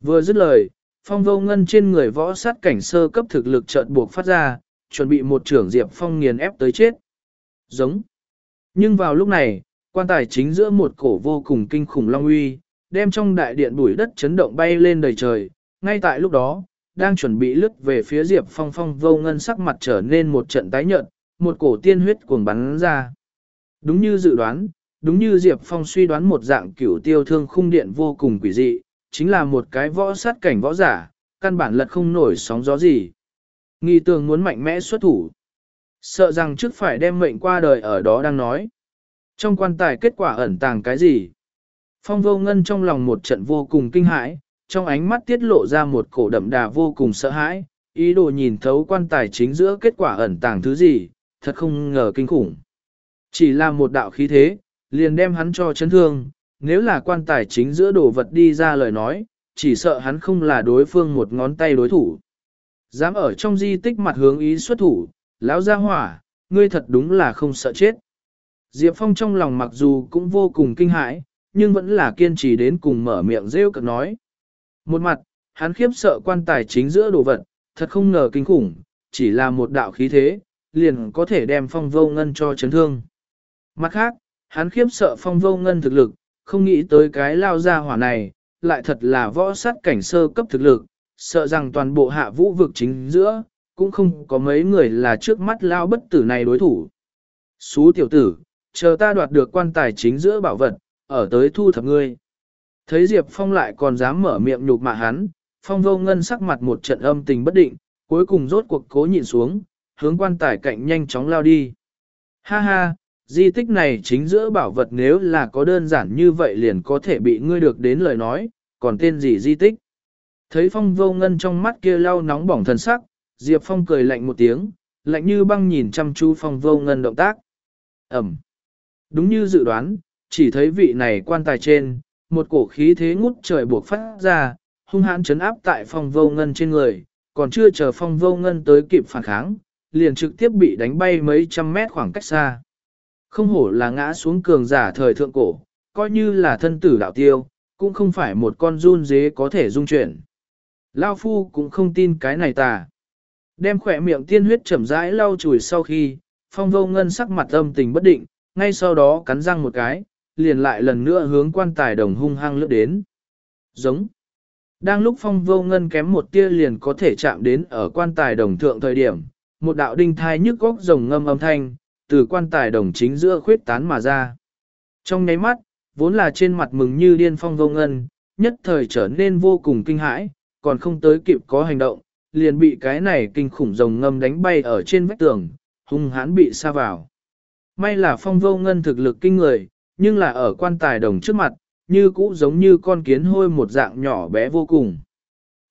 Vừa dứt lời, phong vô ngân trên người võ sát cảnh sơ cấp thực lực chợt buộc phát ra, chuẩn bị một trưởng diệp phong nghiền ép tới chết. Giống. Nhưng vào lúc này, quan tài chính giữa một cổ vô cùng kinh khủng long uy, đem trong đại điện bụi đất chấn động bay lên đầy trời. Ngay tại lúc đó, đang chuẩn bị lướt về phía Diệp Phong phong vô ngân sắc mặt trở nên một trận tái nhợt, một cổ tiên huyết cuồng bắn ra. Đúng như dự đoán, đúng như Diệp Phong suy đoán một dạng cửu tiêu thương khung điện vô cùng quỷ dị, chính là một cái võ sát cảnh võ giả, căn bản lật không nổi sóng gió gì. Nghi tường muốn mạnh mẽ xuất thủ. Sợ rằng trước phải đem mệnh qua đời ở đó đang nói. Trong quan tài kết quả ẩn tàng cái gì? Phong vô ngân trong lòng một trận vô cùng kinh hãi, trong ánh mắt tiết lộ ra một cổ đậm đà vô cùng sợ hãi, ý đồ nhìn thấu quan tài chính giữa kết quả ẩn tàng thứ gì, thật không ngờ kinh khủng. Chỉ là một đạo khí thế, liền đem hắn cho chấn thương, nếu là quan tài chính giữa đồ vật đi ra lời nói, chỉ sợ hắn không là đối phương một ngón tay đối thủ. Dám ở trong di tích mặt hướng ý xuất thủ, lão gia hỏa, ngươi thật đúng là không sợ chết. Diệp Phong trong lòng mặc dù cũng vô cùng kinh hãi, nhưng vẫn là kiên trì đến cùng mở miệng rêu cực nói. Một mặt, hắn khiếp sợ quan tài chính giữa đồ vật, thật không ngờ kinh khủng, chỉ là một đạo khí thế, liền có thể đem phong vô ngân cho chấn thương. Mặt khác, hắn khiếp sợ phong vô ngân thực lực, không nghĩ tới cái lao ra hỏa này, lại thật là võ sát cảnh sơ cấp thực lực, sợ rằng toàn bộ hạ vũ vực chính giữa, cũng không có mấy người là trước mắt lao bất tử này đối thủ. Xú tiểu tử, chờ ta đoạt được quan tài chính giữa bảo vật, ở tới thu thập ngươi. Thấy Diệp Phong lại còn dám mở miệng nhục mạ hắn, Phong vô ngân sắc mặt một trận âm tình bất định, cuối cùng rốt cuộc cố nhịn xuống, hướng quan tài cạnh nhanh chóng lao đi. Ha ha, di tích này chính giữa bảo vật nếu là có đơn giản như vậy liền có thể bị ngươi được đến lời nói, còn tên gì di tích. Thấy phong vô ngân trong mắt kia lau nóng bỏng thần sắc, Diệp Phong cười lạnh một tiếng, lạnh như băng nhìn chăm chú phong vô ngân động tác. Ẩm. Đúng như dự đoán, chỉ thấy vị này quan tài trên, một cổ khí thế ngút trời buộc phát ra, hung hãn chấn áp tại phong vô ngân trên người, còn chưa chờ phong vô ngân tới kịp phản kháng, liền trực tiếp bị đánh bay mấy trăm mét khoảng cách xa. Không hổ là ngã xuống cường giả thời thượng cổ, coi như là thân tử đạo tiêu, cũng không phải một con run dế có thể dung chuyển. Lao phu cũng không tin cái này tà. Đem khỏe miệng tiên huyết chậm rãi lau chùi sau khi, phong vô ngân sắc mặt âm tình bất định, ngay sau đó cắn răng một cái, liền lại lần nữa hướng quan tài đồng hung hăng lướt đến. Giống. Đang lúc phong vô ngân kém một tia liền có thể chạm đến ở quan tài đồng thượng thời điểm, một đạo đinh thai nhức góc rồng ngâm âm thanh, từ quan tài đồng chính giữa khuyết tán mà ra. Trong nháy mắt, vốn là trên mặt mừng như điên phong vô ngân, nhất thời trở nên vô cùng kinh hãi, còn không tới kịp có hành động, liền bị cái này kinh khủng rồng ngâm đánh bay ở trên vách tường, hung hãn bị xa vào. May là phong vô ngân thực lực kinh người, nhưng là ở quan tài đồng trước mặt, như cũ giống như con kiến hôi một dạng nhỏ bé vô cùng.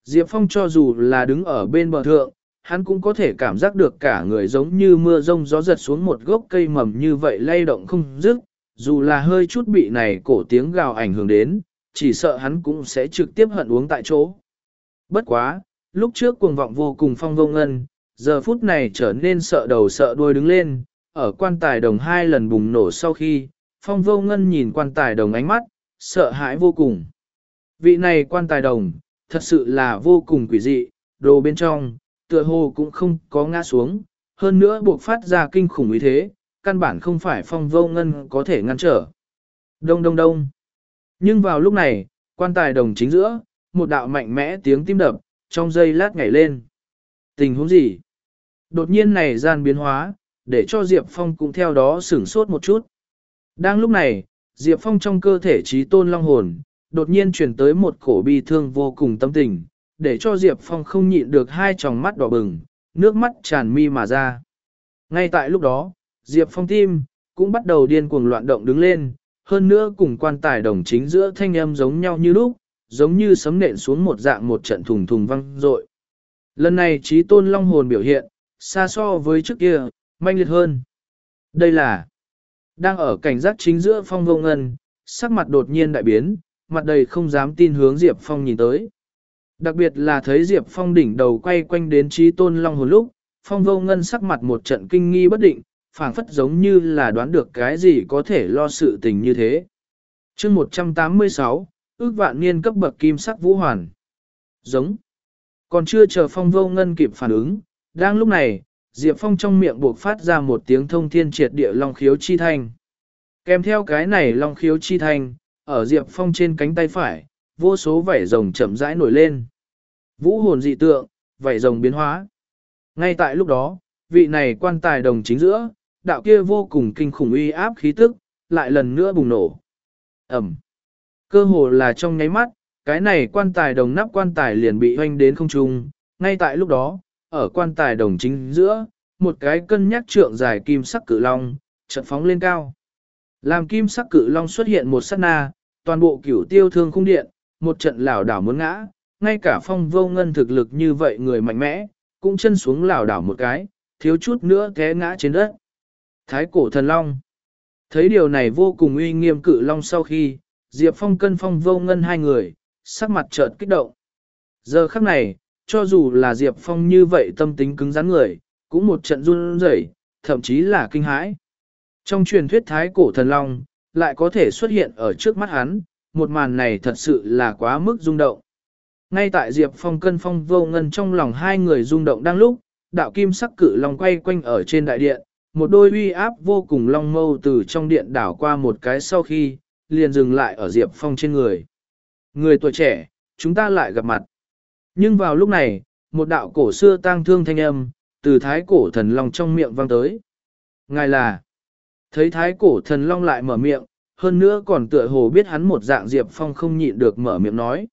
Diệp Phong cho dù là đứng ở bên bờ thượng, hắn cũng có thể cảm giác được cả người giống như mưa rông gió giật xuống một gốc cây mầm như vậy lay động không dứt, dù là hơi chút bị này cổ tiếng gào ảnh hưởng đến, chỉ sợ hắn cũng sẽ trực tiếp hận uống tại chỗ. Bất quá, lúc trước cuồng vọng vô cùng phong vô ngân, giờ phút này trở nên sợ đầu sợ đuôi đứng lên, ở quan tài đồng hai lần bùng nổ sau khi, phong vô ngân nhìn quan tài đồng ánh mắt, sợ hãi vô cùng. Vị này quan tài đồng, thật sự là vô cùng quỷ dị, đồ bên trong, tựa hồ cũng không có ngã xuống, hơn nữa buộc phát ra kinh khủng ý thế, căn bản không phải phong vô ngân có thể ngăn trở. Đông đông đông. Nhưng vào lúc này, quan tài đồng chính giữa, một đạo mạnh mẽ tiếng tim đập, trong giây lát nhảy lên. Tình huống gì? Đột nhiên này gian biến hóa, để cho Diệp Phong cũng theo đó sửng sốt một chút. Đang lúc này, Diệp Phong trong cơ thể trí tôn long hồn, đột nhiên chuyển tới một cổ bi thương vô cùng tâm tình, để cho Diệp Phong không nhịn được hai tròng mắt đỏ bừng, nước mắt tràn mi mà ra. Ngay tại lúc đó, Diệp Phong tim, cũng bắt đầu điên cuồng loạn động đứng lên, hơn nữa cùng quan tài đồng chính giữa thanh âm giống nhau như lúc, giống như sấm nện xuống một dạng một trận thùng thùng vang, rội. Lần này trí tôn long hồn biểu hiện, xa so với trước kia, manh liệt hơn. Đây là đang ở cảnh giác chính giữa phong vô ngân, sắc mặt đột nhiên đại biến, mặt đầy không dám tin hướng Diệp Phong nhìn tới. Đặc biệt là thấy Diệp Phong đỉnh đầu quay quanh đến trí tôn long hồn lúc, phong vô ngân sắc mặt một trận kinh nghi bất định, phảng phất giống như là đoán được cái gì có thể lo sự tình như thế. chương 186, ước vạn niên cấp bậc kim sắc vũ hoàn. Giống. Còn chưa chờ phong vô ngân kịp phản ứng, đang lúc này, Diệp Phong trong miệng buộc phát ra một tiếng thông thiên triệt địa long khiếu chi thanh. Kèm theo cái này long khiếu chi thanh, ở Diệp Phong trên cánh tay phải, vô số vảy rồng chậm rãi nổi lên. Vũ hồn dị tượng, vảy rồng biến hóa. Ngay tại lúc đó, vị này quan tài đồng chính giữa, đạo kia vô cùng kinh khủng uy áp khí tức, lại lần nữa bùng nổ. Ẩm. Cơ hồ là trong nháy mắt, cái này quan tài đồng nắp quan tài liền bị hoanh đến không trung. Ngay tại lúc đó, ở quan tài đồng chính giữa, một cái cân nhắc trượng dài kim sắc cự long, trận phóng lên cao. Làm kim sắc cự long xuất hiện một sát na, toàn bộ cửu tiêu thương khung điện, một trận lảo đảo muốn ngã, ngay cả phong vô ngân thực lực như vậy người mạnh mẽ, cũng chân xuống lảo đảo một cái, thiếu chút nữa té ngã trên đất. Thái cổ thần long. Thấy điều này vô cùng uy nghiêm cự long sau khi, Diệp Phong cân phong vô ngân hai người, sắc mặt chợt kích động. Giờ khắc này, cho dù là Diệp Phong như vậy tâm tính cứng rắn người, cũng một trận run rẩy, thậm chí là kinh hãi. Trong truyền thuyết thái cổ thần long, lại có thể xuất hiện ở trước mắt hắn, một màn này thật sự là quá mức rung động. Ngay tại Diệp Phong cân phong vô ngân trong lòng hai người rung động đang lúc, đạo kim sắc cự long quay quanh ở trên đại điện, một đôi uy áp vô cùng long mâu từ trong điện đảo qua một cái sau khi, liền dừng lại ở Diệp Phong trên người. Người tuổi trẻ, chúng ta lại gặp mặt. Nhưng vào lúc này, một đạo cổ xưa tang thương thanh âm, từ thái cổ thần long trong miệng vang tới. Ngài là, thấy thái cổ thần long lại mở miệng, hơn nữa còn tựa hồ biết hắn một dạng Diệp Phong không nhịn được mở miệng nói.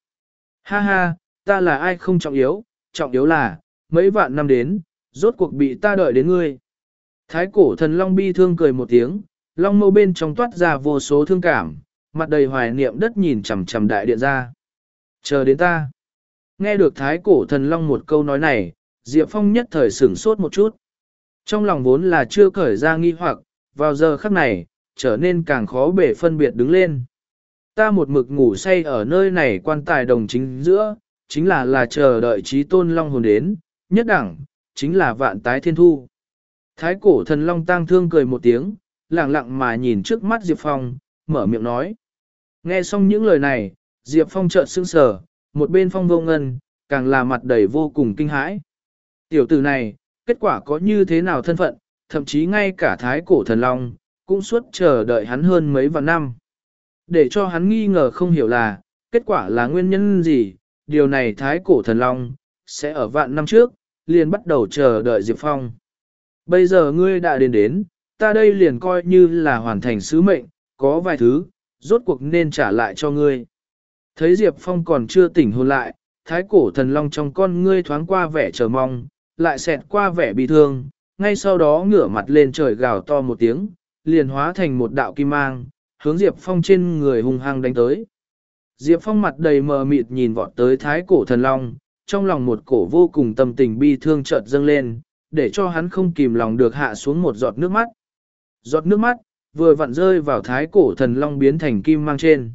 Ha ha, ta là ai không trọng yếu, trọng yếu là, mấy vạn năm đến, rốt cuộc bị ta đợi đến ngươi. Thái cổ thần long bi thương cười một tiếng, Long mâu bên trong toát ra vô số thương cảm, mặt đầy hoài niệm đất nhìn chằm chằm đại điện ra. Chờ đến ta. Nghe được thái cổ thần long một câu nói này, Diệp Phong nhất thời sửng sốt một chút. Trong lòng vốn là chưa khởi ra nghi hoặc, vào giờ khắc này, trở nên càng khó bể phân biệt đứng lên. Ta một mực ngủ say ở nơi này quan tài đồng chính giữa, chính là là chờ đợi trí tôn long hồn đến, nhất đẳng, chính là vạn tái thiên thu. Thái cổ thần long tang thương cười một tiếng, lặng lặng mà nhìn trước mắt Diệp Phong, mở miệng nói. Nghe xong những lời này, Diệp Phong chợt sững sờ, một bên phong vô ngân, càng là mặt đầy vô cùng kinh hãi. Tiểu tử này, kết quả có như thế nào thân phận, thậm chí ngay cả thái cổ thần long, cũng suốt chờ đợi hắn hơn mấy vạn năm. Để cho hắn nghi ngờ không hiểu là, kết quả là nguyên nhân gì, điều này thái cổ thần long, sẽ ở vạn năm trước, liền bắt đầu chờ đợi Diệp Phong. Bây giờ ngươi đã đến đến, ta đây liền coi như là hoàn thành sứ mệnh, có vài thứ, rốt cuộc nên trả lại cho ngươi. Thấy Diệp Phong còn chưa tỉnh hồn lại, thái cổ thần long trong con ngươi thoáng qua vẻ chờ mong, lại xẹt qua vẻ bị thương, ngay sau đó ngửa mặt lên trời gào to một tiếng, liền hóa thành một đạo kim mang, hướng Diệp Phong trên người hung hăng đánh tới. Diệp Phong mặt đầy mờ mịt nhìn vọt tới thái cổ thần long, trong lòng một cổ vô cùng tâm tình bi thương chợt dâng lên, để cho hắn không kìm lòng được hạ xuống một giọt nước mắt. Giọt nước mắt, vừa vặn rơi vào thái cổ thần long biến thành kim mang trên.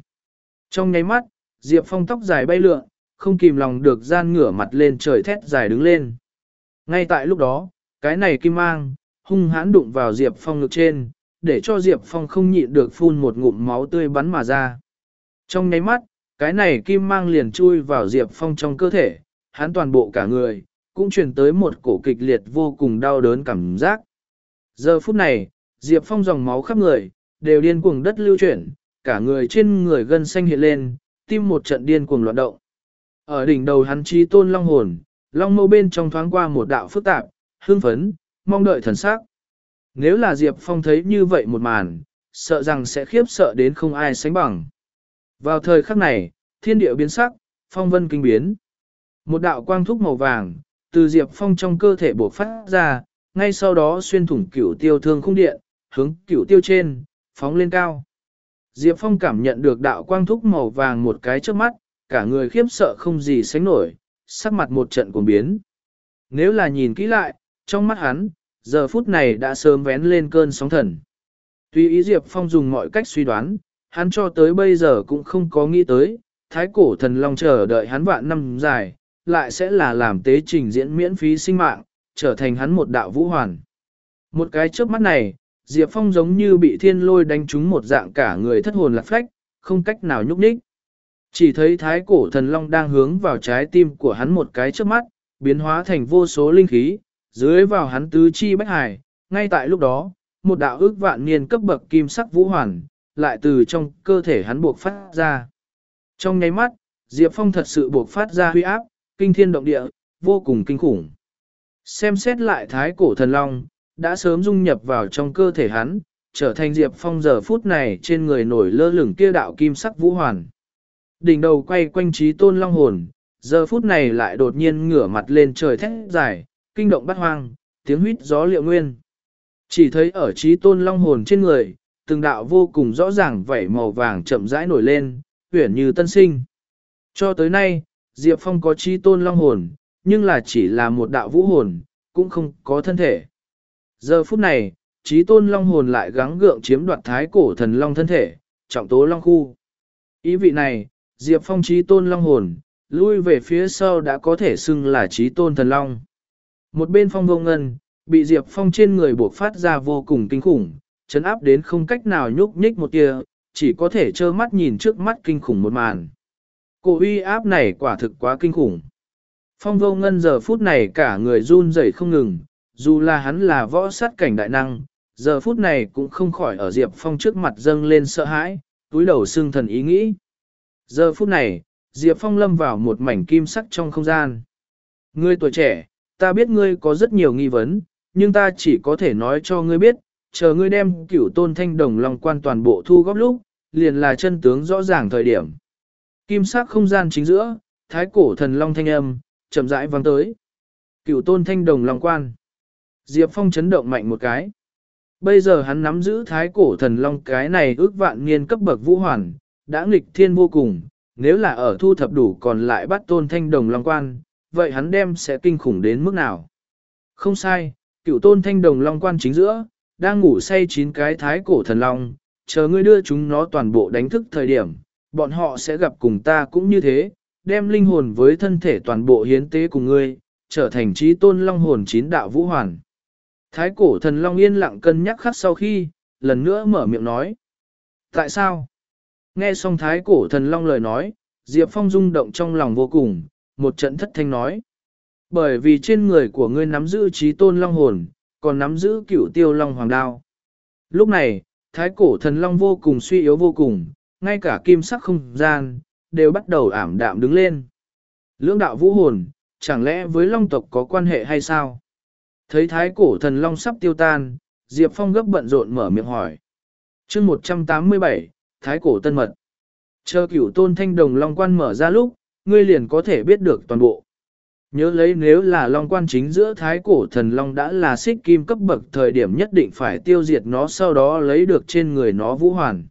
Trong nháy mắt, Diệp Phong tóc dài bay lượn, không kìm lòng được gian ngửa mặt lên trời thét dài đứng lên. Ngay tại lúc đó, cái này kim mang, hung hãn đụng vào Diệp Phong ngực trên, để cho Diệp Phong không nhịn được phun một ngụm máu tươi bắn mà ra. Trong nháy mắt, cái này kim mang liền chui vào Diệp Phong trong cơ thể, hắn toàn bộ cả người, cũng truyền tới một cổ kịch liệt vô cùng đau đớn cảm giác. Giờ phút này, Diệp Phong dòng máu khắp người, đều điên cuồng đất lưu chuyển, cả người trên người gân xanh hiện lên, tim một trận điên cuồng loạn động. Ở đỉnh đầu hắn chi tôn long hồn, long mâu bên trong thoáng qua một đạo phức tạp, hương phấn, mong đợi thần sắc. Nếu là Diệp Phong thấy như vậy một màn, sợ rằng sẽ khiếp sợ đến không ai sánh bằng. Vào thời khắc này, thiên địa biến sắc, phong vân kinh biến. Một đạo quang thúc màu vàng, từ Diệp Phong trong cơ thể bộc phát ra, ngay sau đó xuyên thủng cửu tiêu thương khung điện, hướng cửu tiêu trên, phóng lên cao. Diệp Phong cảm nhận được đạo quang thúc màu vàng một cái trước mắt, cả người khiếp sợ không gì sánh nổi, sắc mặt một trận cuồng biến. Nếu là nhìn kỹ lại, trong mắt hắn, giờ phút này đã sớm vén lên cơn sóng thần. Tuy ý Diệp Phong dùng mọi cách suy đoán, hắn cho tới bây giờ cũng không có nghĩ tới, thái cổ thần long chờ đợi hắn vạn năm dài, lại sẽ là làm tế trình diễn miễn phí sinh mạng, trở thành hắn một đạo vũ hoàn. Một cái trước mắt này, Diệp Phong giống như bị thiên lôi đánh trúng một dạng cả người thất hồn lạc phách, không cách nào nhúc nhích. Chỉ thấy thái cổ thần long đang hướng vào trái tim của hắn một cái trước mắt, biến hóa thành vô số linh khí, dưới vào hắn tứ chi bách hải, ngay tại lúc đó, một đạo ước vạn niên cấp bậc kim sắc vũ hoàn, lại từ trong cơ thể hắn buộc phát ra. Trong nháy mắt, Diệp Phong thật sự buộc phát ra huy áp, kinh thiên động địa, vô cùng kinh khủng. Xem xét lại thái cổ thần long, đã sớm dung nhập vào trong cơ thể hắn, trở thành Diệp Phong giờ phút này trên người nổi lơ lửng kia đạo kim sắc vũ hoàn. Đỉnh đầu quay quanh trí tôn long hồn, giờ phút này lại đột nhiên ngửa mặt lên trời thét dài, kinh động bắt hoang, tiếng huýt gió liệu nguyên. Chỉ thấy ở trí tôn long hồn trên người, từng đạo vô cùng rõ ràng vảy màu vàng chậm rãi nổi lên, huyển như tân sinh. Cho tới nay, Diệp Phong có trí tôn long hồn, nhưng là chỉ là một đạo vũ hồn, cũng không có thân thể. Giờ phút này, trí tôn long hồn lại gắng gượng chiếm đoạt thái cổ thần long thân thể, trọng tố long khu. Ý vị này, Diệp Phong trí tôn long hồn, lui về phía sau đã có thể xưng là trí tôn thần long. Một bên phong vô ngân, bị Diệp Phong trên người buộc phát ra vô cùng kinh khủng, chấn áp đến không cách nào nhúc nhích một tia, chỉ có thể trơ mắt nhìn trước mắt kinh khủng một màn. Cổ uy áp này quả thực quá kinh khủng. Phong vô ngân giờ phút này cả người run rẩy không ngừng, dù là hắn là võ sát cảnh đại năng, giờ phút này cũng không khỏi ở Diệp Phong trước mặt dâng lên sợ hãi, túi đầu xương thần ý nghĩ. Giờ phút này, Diệp Phong lâm vào một mảnh kim sắc trong không gian. người tuổi trẻ, ta biết ngươi có rất nhiều nghi vấn, nhưng ta chỉ có thể nói cho ngươi biết, chờ ngươi đem cửu tôn thanh đồng lòng quan toàn bộ thu góp lúc, liền là chân tướng rõ ràng thời điểm. Kim sắc không gian chính giữa, thái cổ thần long thanh âm, chậm rãi vang tới. Cửu tôn thanh đồng long quan. Diệp Phong chấn động mạnh một cái. Bây giờ hắn nắm giữ thái cổ thần long cái này ước vạn niên cấp bậc vũ hoàn, đã nghịch thiên vô cùng, nếu là ở thu thập đủ còn lại bắt tôn thanh đồng long quan, vậy hắn đem sẽ kinh khủng đến mức nào? Không sai, cựu tôn thanh đồng long quan chính giữa, đang ngủ say chín cái thái cổ thần long, chờ ngươi đưa chúng nó toàn bộ đánh thức thời điểm, bọn họ sẽ gặp cùng ta cũng như thế, đem linh hồn với thân thể toàn bộ hiến tế cùng ngươi, trở thành trí tôn long hồn chín đạo vũ hoàn. Thái cổ thần long yên lặng cân nhắc khắc sau khi, lần nữa mở miệng nói. Tại sao? Nghe xong thái cổ thần long lời nói, Diệp Phong rung động trong lòng vô cùng, một trận thất thanh nói. Bởi vì trên người của ngươi nắm giữ trí tôn long hồn, còn nắm giữ cửu tiêu long hoàng đao. Lúc này, thái cổ thần long vô cùng suy yếu vô cùng, ngay cả kim sắc không gian, đều bắt đầu ảm đạm đứng lên. Lưỡng đạo vũ hồn, chẳng lẽ với long tộc có quan hệ hay sao? Thấy thái cổ thần long sắp tiêu tan, Diệp Phong gấp bận rộn mở miệng hỏi. chương 187, Thái cổ tân mật. Chờ cửu tôn thanh đồng long quan mở ra lúc, ngươi liền có thể biết được toàn bộ. Nhớ lấy nếu là long quan chính giữa thái cổ thần long đã là xích kim cấp bậc thời điểm nhất định phải tiêu diệt nó sau đó lấy được trên người nó vũ hoàn.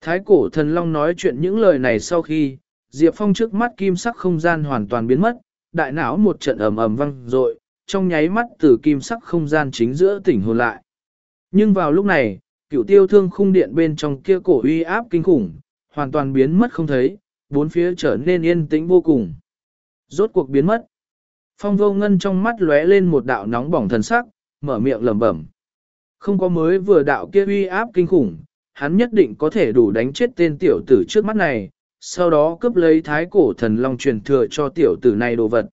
Thái cổ thần long nói chuyện những lời này sau khi, Diệp Phong trước mắt kim sắc không gian hoàn toàn biến mất, đại não một trận ầm ầm vang dội, trong nháy mắt từ kim sắc không gian chính giữa tỉnh hồn lại. Nhưng vào lúc này, cựu tiêu thương khung điện bên trong kia cổ uy áp kinh khủng, hoàn toàn biến mất không thấy, bốn phía trở nên yên tĩnh vô cùng. Rốt cuộc biến mất. Phong vô ngân trong mắt lóe lên một đạo nóng bỏng thần sắc, mở miệng lẩm bẩm. Không có mới vừa đạo kia uy áp kinh khủng, hắn nhất định có thể đủ đánh chết tên tiểu tử trước mắt này, sau đó cướp lấy thái cổ thần long truyền thừa cho tiểu tử này đồ vật.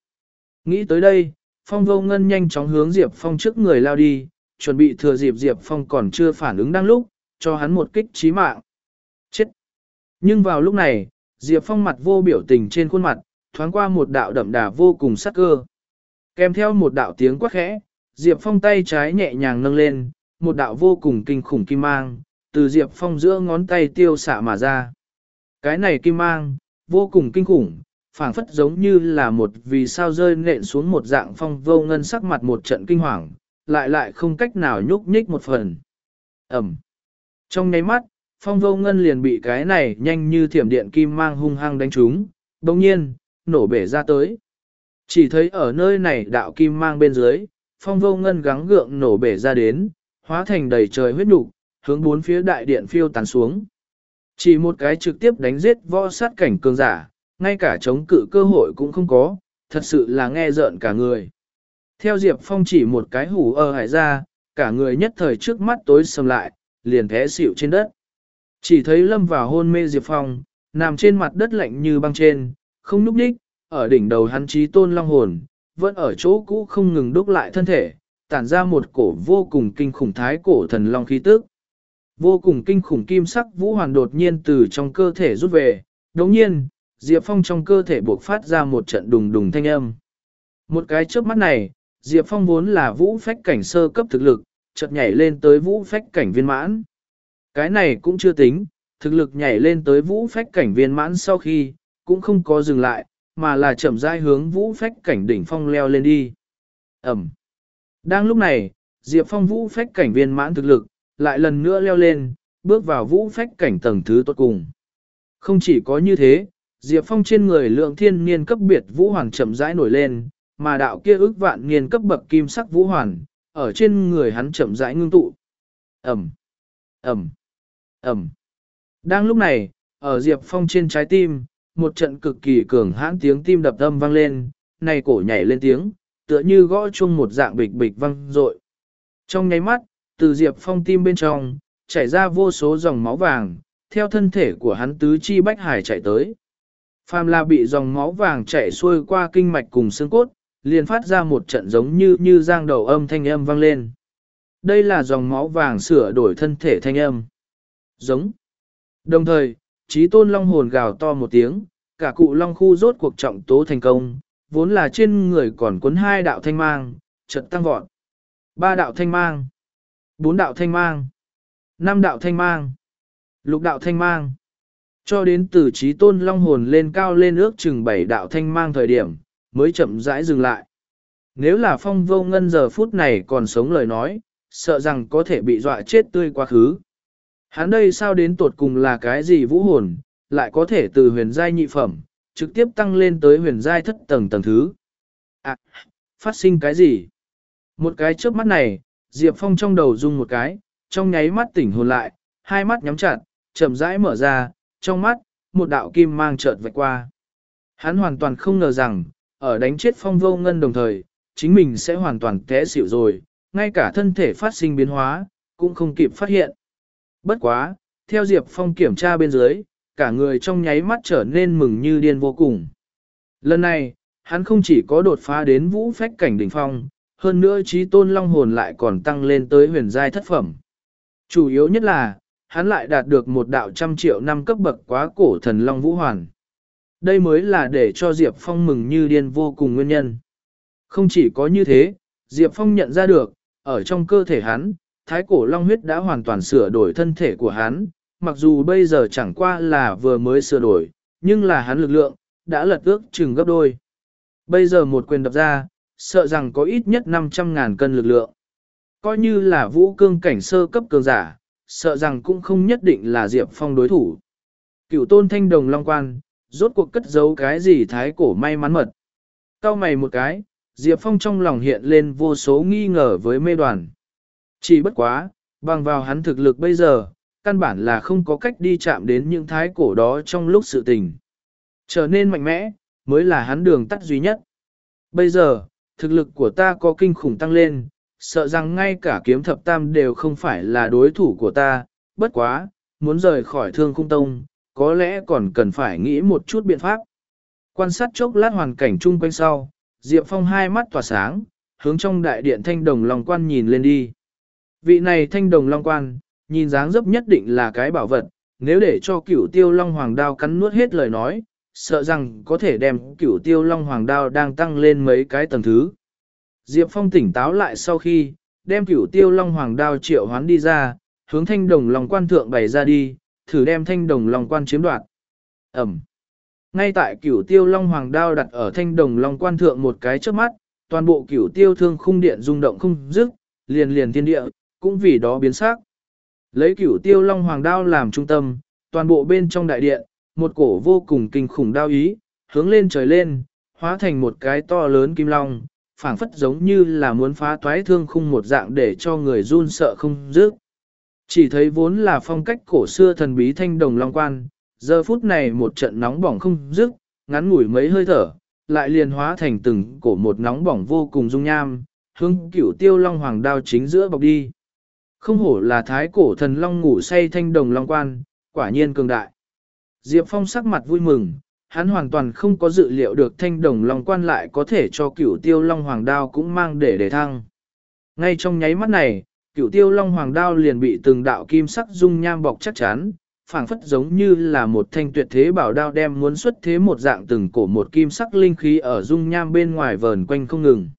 Nghĩ tới đây, Phong vô ngân nhanh chóng hướng Diệp Phong trước người lao đi, chuẩn bị thừa dịp Diệp Phong còn chưa phản ứng đang lúc, cho hắn một kích trí mạng. Chết! Nhưng vào lúc này, Diệp Phong mặt vô biểu tình trên khuôn mặt, thoáng qua một đạo đậm đà vô cùng sắc cơ. Kèm theo một đạo tiếng quát khẽ, Diệp Phong tay trái nhẹ nhàng nâng lên, một đạo vô cùng kinh khủng kim mang, từ Diệp Phong giữa ngón tay tiêu xạ mà ra. Cái này kim mang, vô cùng kinh khủng, phảng phất giống như là một vì sao rơi nện xuống một dạng phong vô ngân sắc mặt một trận kinh hoàng, lại lại không cách nào nhúc nhích một phần. Ẩm. Trong nháy mắt, phong vô ngân liền bị cái này nhanh như thiểm điện kim mang hung hăng đánh trúng, đồng nhiên, nổ bể ra tới. Chỉ thấy ở nơi này đạo kim mang bên dưới, phong vô ngân gắng gượng nổ bể ra đến, hóa thành đầy trời huyết nục hướng bốn phía đại điện phiêu tán xuống. Chỉ một cái trực tiếp đánh giết võ sát cảnh cường giả, ngay cả chống cự cơ hội cũng không có, thật sự là nghe rợn cả người. Theo Diệp Phong chỉ một cái hủ ơ hải ra, cả người nhất thời trước mắt tối sầm lại, liền té xỉu trên đất. Chỉ thấy lâm vào hôn mê Diệp Phong, nằm trên mặt đất lạnh như băng trên, không núp đích, ở đỉnh đầu hắn trí tôn long hồn, vẫn ở chỗ cũ không ngừng đúc lại thân thể, tản ra một cổ vô cùng kinh khủng thái cổ thần long khí tức. Vô cùng kinh khủng kim sắc vũ hoàn đột nhiên từ trong cơ thể rút về, đồng nhiên, Diệp Phong trong cơ thể buộc phát ra một trận đùng đùng thanh âm. Một cái trước mắt này, Diệp Phong vốn là vũ phách cảnh sơ cấp thực lực, chợt nhảy lên tới vũ phách cảnh viên mãn. Cái này cũng chưa tính, thực lực nhảy lên tới vũ phách cảnh viên mãn sau khi, cũng không có dừng lại, mà là chậm rãi hướng vũ phách cảnh đỉnh phong leo lên đi. Ẩm. Đang lúc này, Diệp Phong vũ phách cảnh viên mãn thực lực, lại lần nữa leo lên, bước vào vũ phách cảnh tầng thứ tốt cùng. Không chỉ có như thế, Diệp Phong trên người lượng thiên niên cấp biệt vũ hoàn chậm rãi nổi lên, mà đạo kia ước vạn niên cấp bậc kim sắc vũ hoàn, ở trên người hắn chậm rãi ngưng tụ. Ẩm, Ẩm, Ẩm. Đang lúc này, ở Diệp Phong trên trái tim, một trận cực kỳ cường hãn tiếng tim đập âm vang lên, này cổ nhảy lên tiếng, tựa như gõ chuông một dạng bịch bịch vang rội. Trong nháy mắt, từ Diệp Phong tim bên trong, chảy ra vô số dòng máu vàng, theo thân thể của hắn tứ chi bách hải chạy tới. Phàm là bị dòng máu vàng chảy xuôi qua kinh mạch cùng xương cốt, liền phát ra một trận giống như như giang đầu âm thanh âm vang lên. Đây là dòng máu vàng sửa đổi thân thể thanh âm. Giống. Đồng thời, trí tôn long hồn gào to một tiếng, cả cụ long khu rốt cuộc trọng tố thành công, vốn là trên người còn cuốn hai đạo thanh mang, chợt tăng vọt. Ba đạo thanh mang. Bốn đạo thanh mang. Năm đạo thanh mang. Lục đạo thanh mang. Cho đến từ trí tôn long hồn lên cao lên ước chừng bảy đạo thanh mang thời điểm, mới chậm rãi dừng lại. Nếu là phong vô ngân giờ phút này còn sống lời nói, sợ rằng có thể bị dọa chết tươi quá khứ. Hắn đây sao đến tột cùng là cái gì vũ hồn, lại có thể từ huyền giai nhị phẩm, trực tiếp tăng lên tới huyền giai thất tầng tầng thứ. À, phát sinh cái gì? Một cái trước mắt này, Diệp Phong trong đầu rung một cái, trong nháy mắt tỉnh hồn lại, hai mắt nhắm chặt, chậm rãi mở ra, trong mắt, một đạo kim mang chợt vạch qua. Hắn hoàn toàn không ngờ rằng, ở đánh chết phong vô ngân đồng thời, chính mình sẽ hoàn toàn té xỉu rồi, ngay cả thân thể phát sinh biến hóa, cũng không kịp phát hiện. Bất quá, theo Diệp Phong kiểm tra bên dưới, cả người trong nháy mắt trở nên mừng như điên vô cùng. Lần này, hắn không chỉ có đột phá đến vũ phách cảnh đỉnh phong, hơn nữa trí tôn long hồn lại còn tăng lên tới huyền giai thất phẩm. Chủ yếu nhất là, hắn lại đạt được một đạo trăm triệu năm cấp bậc quá cổ thần long vũ hoàn. Đây mới là để cho Diệp Phong mừng như điên vô cùng nguyên nhân. Không chỉ có như thế, Diệp Phong nhận ra được, ở trong cơ thể hắn, thái cổ long huyết đã hoàn toàn sửa đổi thân thể của hắn, mặc dù bây giờ chẳng qua là vừa mới sửa đổi, nhưng là hắn lực lượng, đã lật ước chừng gấp đôi. Bây giờ một quyền đập ra, sợ rằng có ít nhất 500.000 cân lực lượng. Coi như là vũ cương cảnh sơ cấp cường giả, sợ rằng cũng không nhất định là Diệp Phong đối thủ. Cựu tôn thanh đồng long quan, rốt cuộc cất giấu cái gì thái cổ may mắn mật. Cao mày một cái, Diệp Phong trong lòng hiện lên vô số nghi ngờ với mê đoàn. Chỉ bất quá, bằng vào hắn thực lực bây giờ, căn bản là không có cách đi chạm đến những thái cổ đó trong lúc sự tình. Trở nên mạnh mẽ, mới là hắn đường tắt duy nhất. Bây giờ, thực lực của ta có kinh khủng tăng lên, sợ rằng ngay cả kiếm thập tam đều không phải là đối thủ của ta, bất quá, muốn rời khỏi thương khung tông, có lẽ còn cần phải nghĩ một chút biện pháp. Quan sát chốc lát hoàn cảnh chung quanh sau, Diệp Phong hai mắt tỏa sáng, hướng trong đại điện thanh đồng lòng quan nhìn lên đi. Vị này thanh đồng long quan, nhìn dáng dấp nhất định là cái bảo vật, nếu để cho cửu tiêu long hoàng đao cắn nuốt hết lời nói, sợ rằng có thể đem cửu tiêu long hoàng đao đang tăng lên mấy cái tầng thứ. Diệp Phong tỉnh táo lại sau khi, đem cửu tiêu long hoàng đao triệu hoán đi ra, hướng thanh đồng long quan thượng bày ra đi, thử đem thanh đồng long quan chiếm đoạt. Ẩm. Ngay tại cửu tiêu long hoàng đao đặt ở thanh đồng long quan thượng một cái trước mắt, toàn bộ cửu tiêu thương khung điện rung động không dứt, liền liền thiên địa, cũng vì đó biến sắc. Lấy cửu tiêu long hoàng đao làm trung tâm, toàn bộ bên trong đại điện, một cổ vô cùng kinh khủng đao ý, hướng lên trời lên, hóa thành một cái to lớn kim long, phảng phất giống như là muốn phá toái thương khung một dạng để cho người run sợ không dứt. Chỉ thấy vốn là phong cách cổ xưa thần bí thanh đồng long quan, giờ phút này một trận nóng bỏng không dứt, ngắn ngủi mấy hơi thở, lại liền hóa thành từng cổ một nóng bỏng vô cùng dung nham, hướng cửu tiêu long hoàng đao chính giữa bọc đi. Không hổ là thái cổ thần long ngủ say thanh đồng long quan, quả nhiên cường đại. Diệp Phong sắc mặt vui mừng, hắn hoàn toàn không có dự liệu được thanh đồng long quan lại có thể cho cửu tiêu long hoàng đao cũng mang để để thăng. Ngay trong nháy mắt này, cửu tiêu long hoàng đao liền bị từng đạo kim sắc dung nham bọc chắc chắn, phảng phất giống như là một thanh tuyệt thế bảo đao đem muốn xuất thế một dạng từng cổ một kim sắc linh khí ở dung nham bên ngoài vờn quanh không ngừng.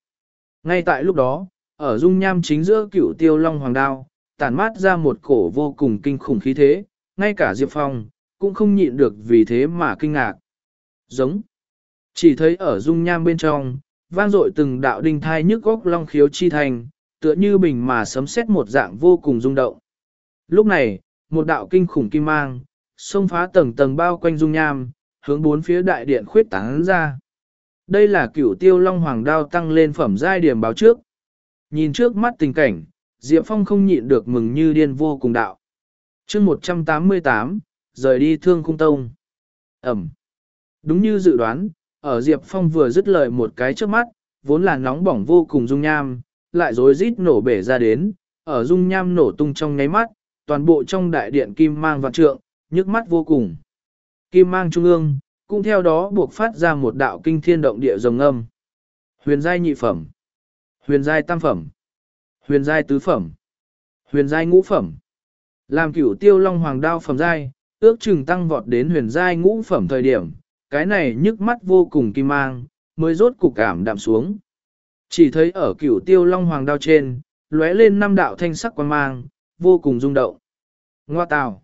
Ngay tại lúc đó, ở dung nham chính giữa cửu tiêu long hoàng đao, tản mát ra một cổ vô cùng kinh khủng khí thế, ngay cả Diệp Phong, cũng không nhịn được vì thế mà kinh ngạc. Giống. Chỉ thấy ở dung nham bên trong, vang dội từng đạo đinh thai nhức góc long khiếu chi thành, tựa như bình mà sấm sét một dạng vô cùng rung động. Lúc này, một đạo kinh khủng kim mang, xông phá tầng tầng bao quanh dung nham, hướng bốn phía đại điện khuyết tán ra. Đây là cửu tiêu long hoàng đao tăng lên phẩm giai điểm báo trước. Nhìn trước mắt tình cảnh, Diệp Phong không nhịn được mừng như điên vô cùng đạo. chương 188, rời đi thương cung tông. Ẩm. Đúng như dự đoán, ở Diệp Phong vừa dứt lời một cái trước mắt, vốn là nóng bỏng vô cùng dung nham, lại rối rít nổ bể ra đến, ở dung nham nổ tung trong nháy mắt, toàn bộ trong đại điện kim mang vạn trượng, nhức mắt vô cùng. Kim mang trung ương, cũng theo đó buộc phát ra một đạo kinh thiên động địa rồng âm. Huyền giai nhị phẩm, huyền giai tam phẩm, huyền giai tứ phẩm, huyền giai ngũ phẩm. Làm cửu tiêu long hoàng đao phẩm giai, ước chừng tăng vọt đến huyền giai ngũ phẩm thời điểm, cái này nhức mắt vô cùng kim mang, mới rốt cục cảm đạm xuống. Chỉ thấy ở cửu tiêu long hoàng đao trên, lóe lên năm đạo thanh sắc quan mang, vô cùng rung động. Ngoa tào.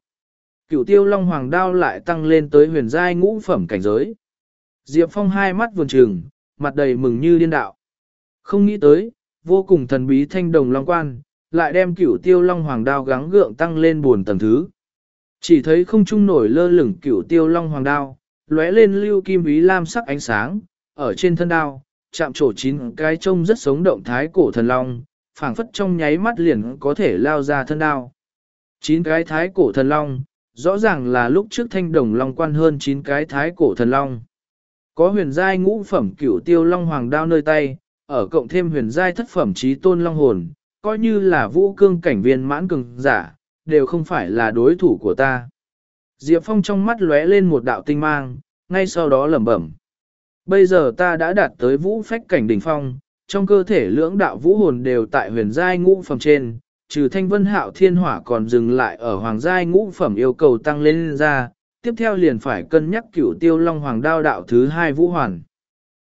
Cửu tiêu long hoàng đao lại tăng lên tới huyền giai ngũ phẩm cảnh giới. Diệp Phong hai mắt vườn trừng, mặt đầy mừng như điên đạo. Không nghĩ tới, vô cùng thần bí thanh đồng long quan, lại đem cửu tiêu long hoàng đao gắng gượng tăng lên buồn tầng thứ. Chỉ thấy không trung nổi lơ lửng cửu tiêu long hoàng đao, lóe lên lưu kim ý lam sắc ánh sáng, ở trên thân đao, chạm trổ chín cái trông rất sống động thái cổ thần long, phảng phất trong nháy mắt liền có thể lao ra thân đao. Chín cái thái cổ thần long, rõ ràng là lúc trước thanh đồng long quan hơn chín cái thái cổ thần long. Có huyền giai ngũ phẩm cửu tiêu long hoàng đao nơi tay, ở cộng thêm huyền giai thất phẩm trí tôn long hồn, coi như là vũ cương cảnh viên mãn cường giả, đều không phải là đối thủ của ta. Diệp Phong trong mắt lóe lên một đạo tinh mang, ngay sau đó lẩm bẩm. Bây giờ ta đã đạt tới vũ phách cảnh đỉnh phong, trong cơ thể lưỡng đạo vũ hồn đều tại huyền giai ngũ phẩm trên, trừ thanh vân hạo thiên hỏa còn dừng lại ở hoàng giai ngũ phẩm yêu cầu tăng lên ra, tiếp theo liền phải cân nhắc cửu tiêu long hoàng đao đạo thứ hai vũ hoàn.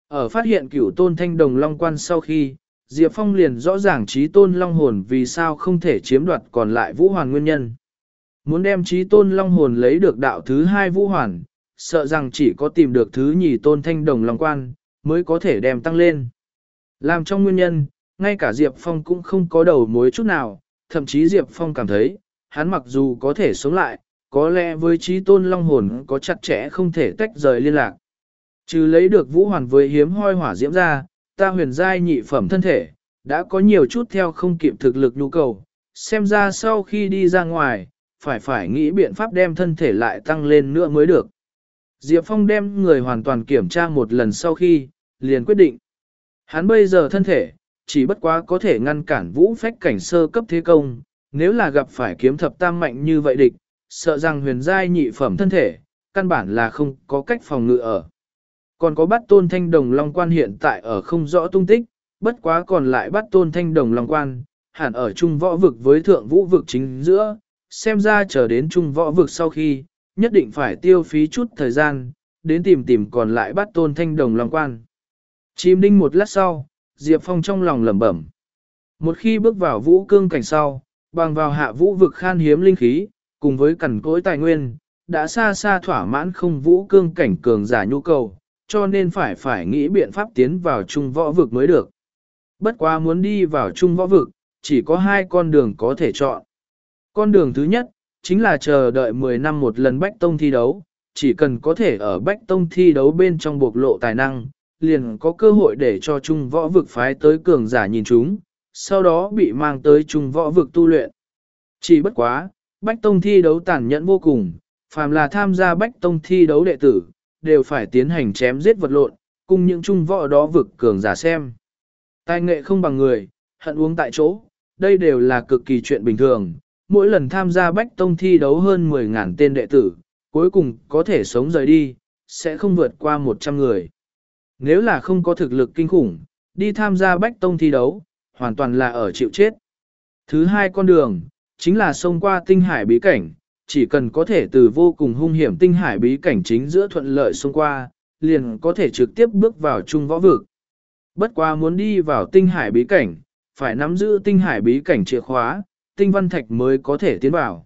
Ở phát hiện cửu tôn thanh đồng long quan sau khi, Diệp Phong liền rõ ràng trí tôn long hồn vì sao không thể chiếm đoạt còn lại vũ hoàn nguyên nhân. Muốn đem trí tôn long hồn lấy được đạo thứ hai vũ hoàn, sợ rằng chỉ có tìm được thứ nhì tôn thanh đồng long quan, mới có thể đem tăng lên. Làm trong nguyên nhân, ngay cả Diệp Phong cũng không có đầu mối chút nào, thậm chí Diệp Phong cảm thấy, hắn mặc dù có thể sống lại, có lẽ với trí tôn long hồn có chặt chẽ không thể tách rời liên lạc. Trừ lấy được vũ hoàn với hiếm hoi hỏa diễm ra, ta huyền giai nhị phẩm thân thể, đã có nhiều chút theo không kịp thực lực nhu cầu, xem ra sau khi đi ra ngoài, phải phải nghĩ biện pháp đem thân thể lại tăng lên nữa mới được. Diệp Phong đem người hoàn toàn kiểm tra một lần sau khi, liền quyết định. Hắn bây giờ thân thể, chỉ bất quá có thể ngăn cản vũ phách cảnh sơ cấp thế công, nếu là gặp phải kiếm thập tam mạnh như vậy địch, sợ rằng huyền giai nhị phẩm thân thể, căn bản là không có cách phòng ngự ở. Còn có bắt tôn thanh đồng long quan hiện tại ở không rõ tung tích, bất quá còn lại bắt tôn thanh đồng long quan, hẳn ở trung võ vực với thượng vũ vực chính giữa, xem ra chờ đến trung võ vực sau khi, nhất định phải tiêu phí chút thời gian, đến tìm tìm còn lại bắt tôn thanh đồng long quan. Chìm đinh một lát sau, Diệp Phong trong lòng lẩm bẩm. Một khi bước vào vũ cương cảnh sau, bằng vào hạ vũ vực khan hiếm linh khí, cùng với cẩn cối tài nguyên, đã xa xa thỏa mãn không vũ cương cảnh cường giả nhu cầu, cho nên phải phải nghĩ biện pháp tiến vào trung võ vực mới được. Bất quá muốn đi vào trung võ vực, chỉ có hai con đường có thể chọn. Con đường thứ nhất, chính là chờ đợi 10 năm một lần Bách Tông thi đấu, chỉ cần có thể ở Bách Tông thi đấu bên trong bộc lộ tài năng, liền có cơ hội để cho trung võ vực phái tới cường giả nhìn chúng, sau đó bị mang tới trung võ vực tu luyện. Chỉ bất quá, Bách Tông thi đấu tàn nhẫn vô cùng, phàm là tham gia Bách Tông thi đấu đệ tử, đều phải tiến hành chém giết vật lộn, cùng những trung võ đó vực cường giả xem. Tài nghệ không bằng người, hận uống tại chỗ, đây đều là cực kỳ chuyện bình thường. Mỗi lần tham gia Bách Tông thi đấu hơn 10.000 tên đệ tử, cuối cùng có thể sống rời đi, sẽ không vượt qua 100 người. Nếu là không có thực lực kinh khủng, đi tham gia Bách Tông thi đấu, hoàn toàn là ở chịu chết. Thứ hai con đường, chính là xông qua tinh hải bí cảnh, chỉ cần có thể từ vô cùng hung hiểm tinh hải bí cảnh chính giữa thuận lợi xông qua, liền có thể trực tiếp bước vào trung võ vực. Bất qua muốn đi vào tinh hải bí cảnh, phải nắm giữ tinh hải bí cảnh chìa khóa, tinh văn thạch mới có thể tiến vào.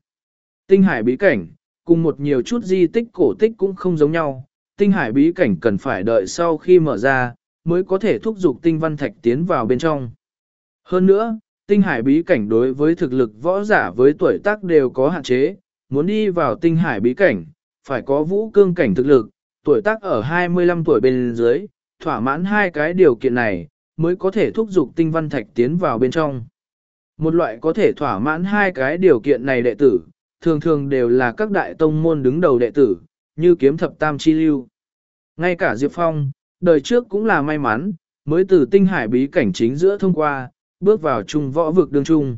Tinh hải bí cảnh, cùng một nhiều chút di tích cổ tích cũng không giống nhau, tinh hải bí cảnh cần phải đợi sau khi mở ra, mới có thể thúc giục tinh văn thạch tiến vào bên trong. Hơn nữa, tinh hải bí cảnh đối với thực lực võ giả với tuổi tác đều có hạn chế, muốn đi vào tinh hải bí cảnh, phải có vũ cương cảnh thực lực, tuổi tác ở 25 tuổi bên dưới, thỏa mãn hai cái điều kiện này, mới có thể thúc giục tinh văn thạch tiến vào bên trong. Một loại có thể thỏa mãn hai cái điều kiện này đệ tử, thường thường đều là các đại tông môn đứng đầu đệ tử, như kiếm thập tam chi lưu. Ngay cả Diệp Phong, đời trước cũng là may mắn, mới từ tinh hải bí cảnh chính giữa thông qua, bước vào trung võ vực đường trung.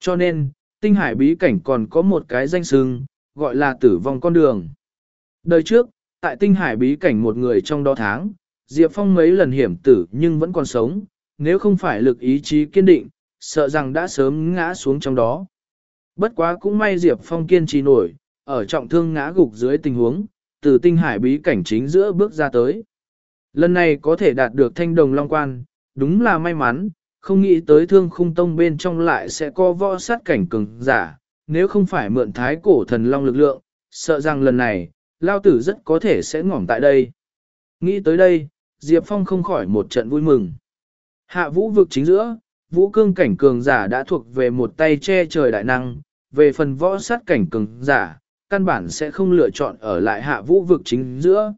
Cho nên, tinh hải bí cảnh còn có một cái danh sưng, gọi là tử vong con đường. Đời trước, tại tinh hải bí cảnh một người trong đó tháng, Diệp Phong mấy lần hiểm tử nhưng vẫn còn sống, nếu không phải lực ý chí kiên định, sợ rằng đã sớm ngã xuống trong đó. Bất quá cũng may Diệp Phong kiên trì nổi, ở trọng thương ngã gục dưới tình huống, từ tinh hải bí cảnh chính giữa bước ra tới. Lần này có thể đạt được thanh đồng long quan, đúng là may mắn, không nghĩ tới thương khung tông bên trong lại sẽ có võ sát cảnh cường giả, nếu không phải mượn thái cổ thần long lực lượng, sợ rằng lần này, lao tử rất có thể sẽ ngỏm tại đây. Nghĩ tới đây, Diệp Phong không khỏi một trận vui mừng. Hạ vũ vực chính giữa, vũ cương cảnh cường giả đã thuộc về một tay che trời đại năng, về phần võ sát cảnh cường giả, căn bản sẽ không lựa chọn ở lại hạ vũ vực chính giữa.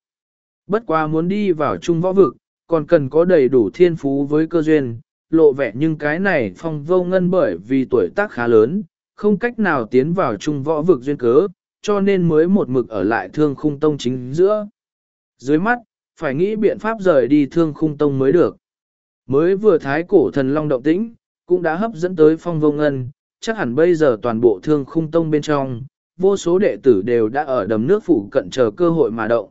Bất quá muốn đi vào trung võ vực, còn cần có đầy đủ thiên phú với cơ duyên, lộ vẻ nhưng cái này phong vô ngân bởi vì tuổi tác khá lớn, không cách nào tiến vào trung võ vực duyên cớ, cho nên mới một mực ở lại thương khung tông chính giữa. Dưới mắt, phải nghĩ biện pháp rời đi thương khung tông mới được. Mới vừa thái cổ thần long động tĩnh, cũng đã hấp dẫn tới phong vô ngân, chắc hẳn bây giờ toàn bộ thương khung tông bên trong, vô số đệ tử đều đã ở đầm nước phủ cận chờ cơ hội mà động.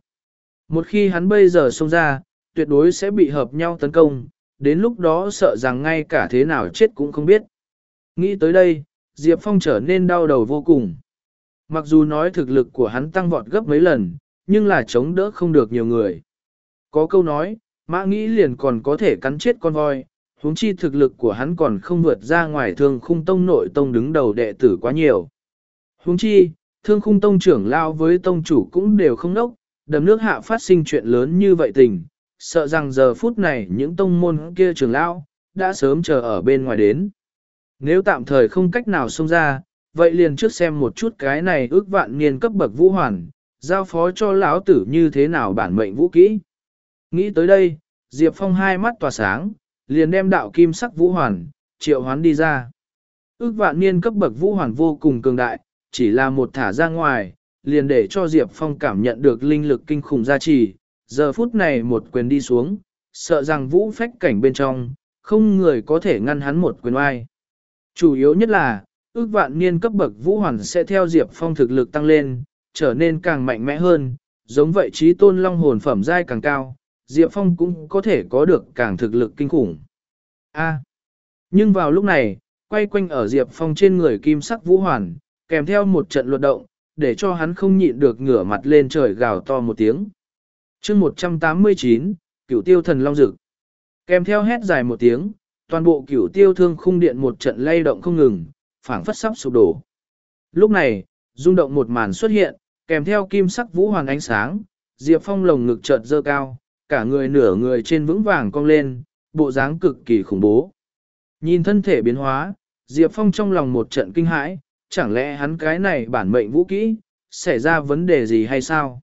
Một khi hắn bây giờ xông ra, tuyệt đối sẽ bị hợp nhau tấn công, đến lúc đó sợ rằng ngay cả thế nào chết cũng không biết. Nghĩ tới đây, Diệp Phong trở nên đau đầu vô cùng. Mặc dù nói thực lực của hắn tăng vọt gấp mấy lần, nhưng là chống đỡ không được nhiều người. Có câu nói, mã nghĩ liền còn có thể cắn chết con voi, huống chi thực lực của hắn còn không vượt ra ngoài thương khung tông nội tông đứng đầu đệ tử quá nhiều. Huống chi, thương khung tông trưởng lao với tông chủ cũng đều không nốc, đầm nước hạ phát sinh chuyện lớn như vậy tình, sợ rằng giờ phút này những tông môn kia trưởng lão đã sớm chờ ở bên ngoài đến. Nếu tạm thời không cách nào xông ra, vậy liền trước xem một chút cái này ước vạn niên cấp bậc vũ hoàn, giao phó cho lão tử như thế nào bản mệnh vũ kỹ. Nghĩ tới đây, Diệp Phong hai mắt tỏa sáng, liền đem đạo kim sắc vũ hoàn, triệu hoán đi ra. Ước vạn niên cấp bậc vũ hoàn vô cùng cường đại, chỉ là một thả ra ngoài, liền để cho Diệp Phong cảm nhận được linh lực kinh khủng gia trì. Giờ phút này một quyền đi xuống, sợ rằng vũ phách cảnh bên trong, không người có thể ngăn hắn một quyền oai. Chủ yếu nhất là, ước vạn niên cấp bậc vũ hoàn sẽ theo Diệp Phong thực lực tăng lên, trở nên càng mạnh mẽ hơn, giống vậy trí tôn long hồn phẩm giai càng cao, Diệp Phong cũng có thể có được càng thực lực kinh khủng. A. nhưng vào lúc này, quay quanh ở Diệp Phong trên người kim sắc vũ hoàn, kèm theo một trận luật động, để cho hắn không nhịn được ngửa mặt lên trời gào to một tiếng chương 189, cửu tiêu thần long dực. Kèm theo hét dài một tiếng, toàn bộ cửu tiêu thương khung điện một trận lay động không ngừng, phảng phất sắp sụp đổ. Lúc này, rung động một màn xuất hiện, kèm theo kim sắc vũ hoàng ánh sáng, Diệp Phong lồng ngực chợt dơ cao, cả người nửa người trên vững vàng cong lên, bộ dáng cực kỳ khủng bố. Nhìn thân thể biến hóa, Diệp Phong trong lòng một trận kinh hãi, chẳng lẽ hắn cái này bản mệnh vũ kỹ, xảy ra vấn đề gì hay sao?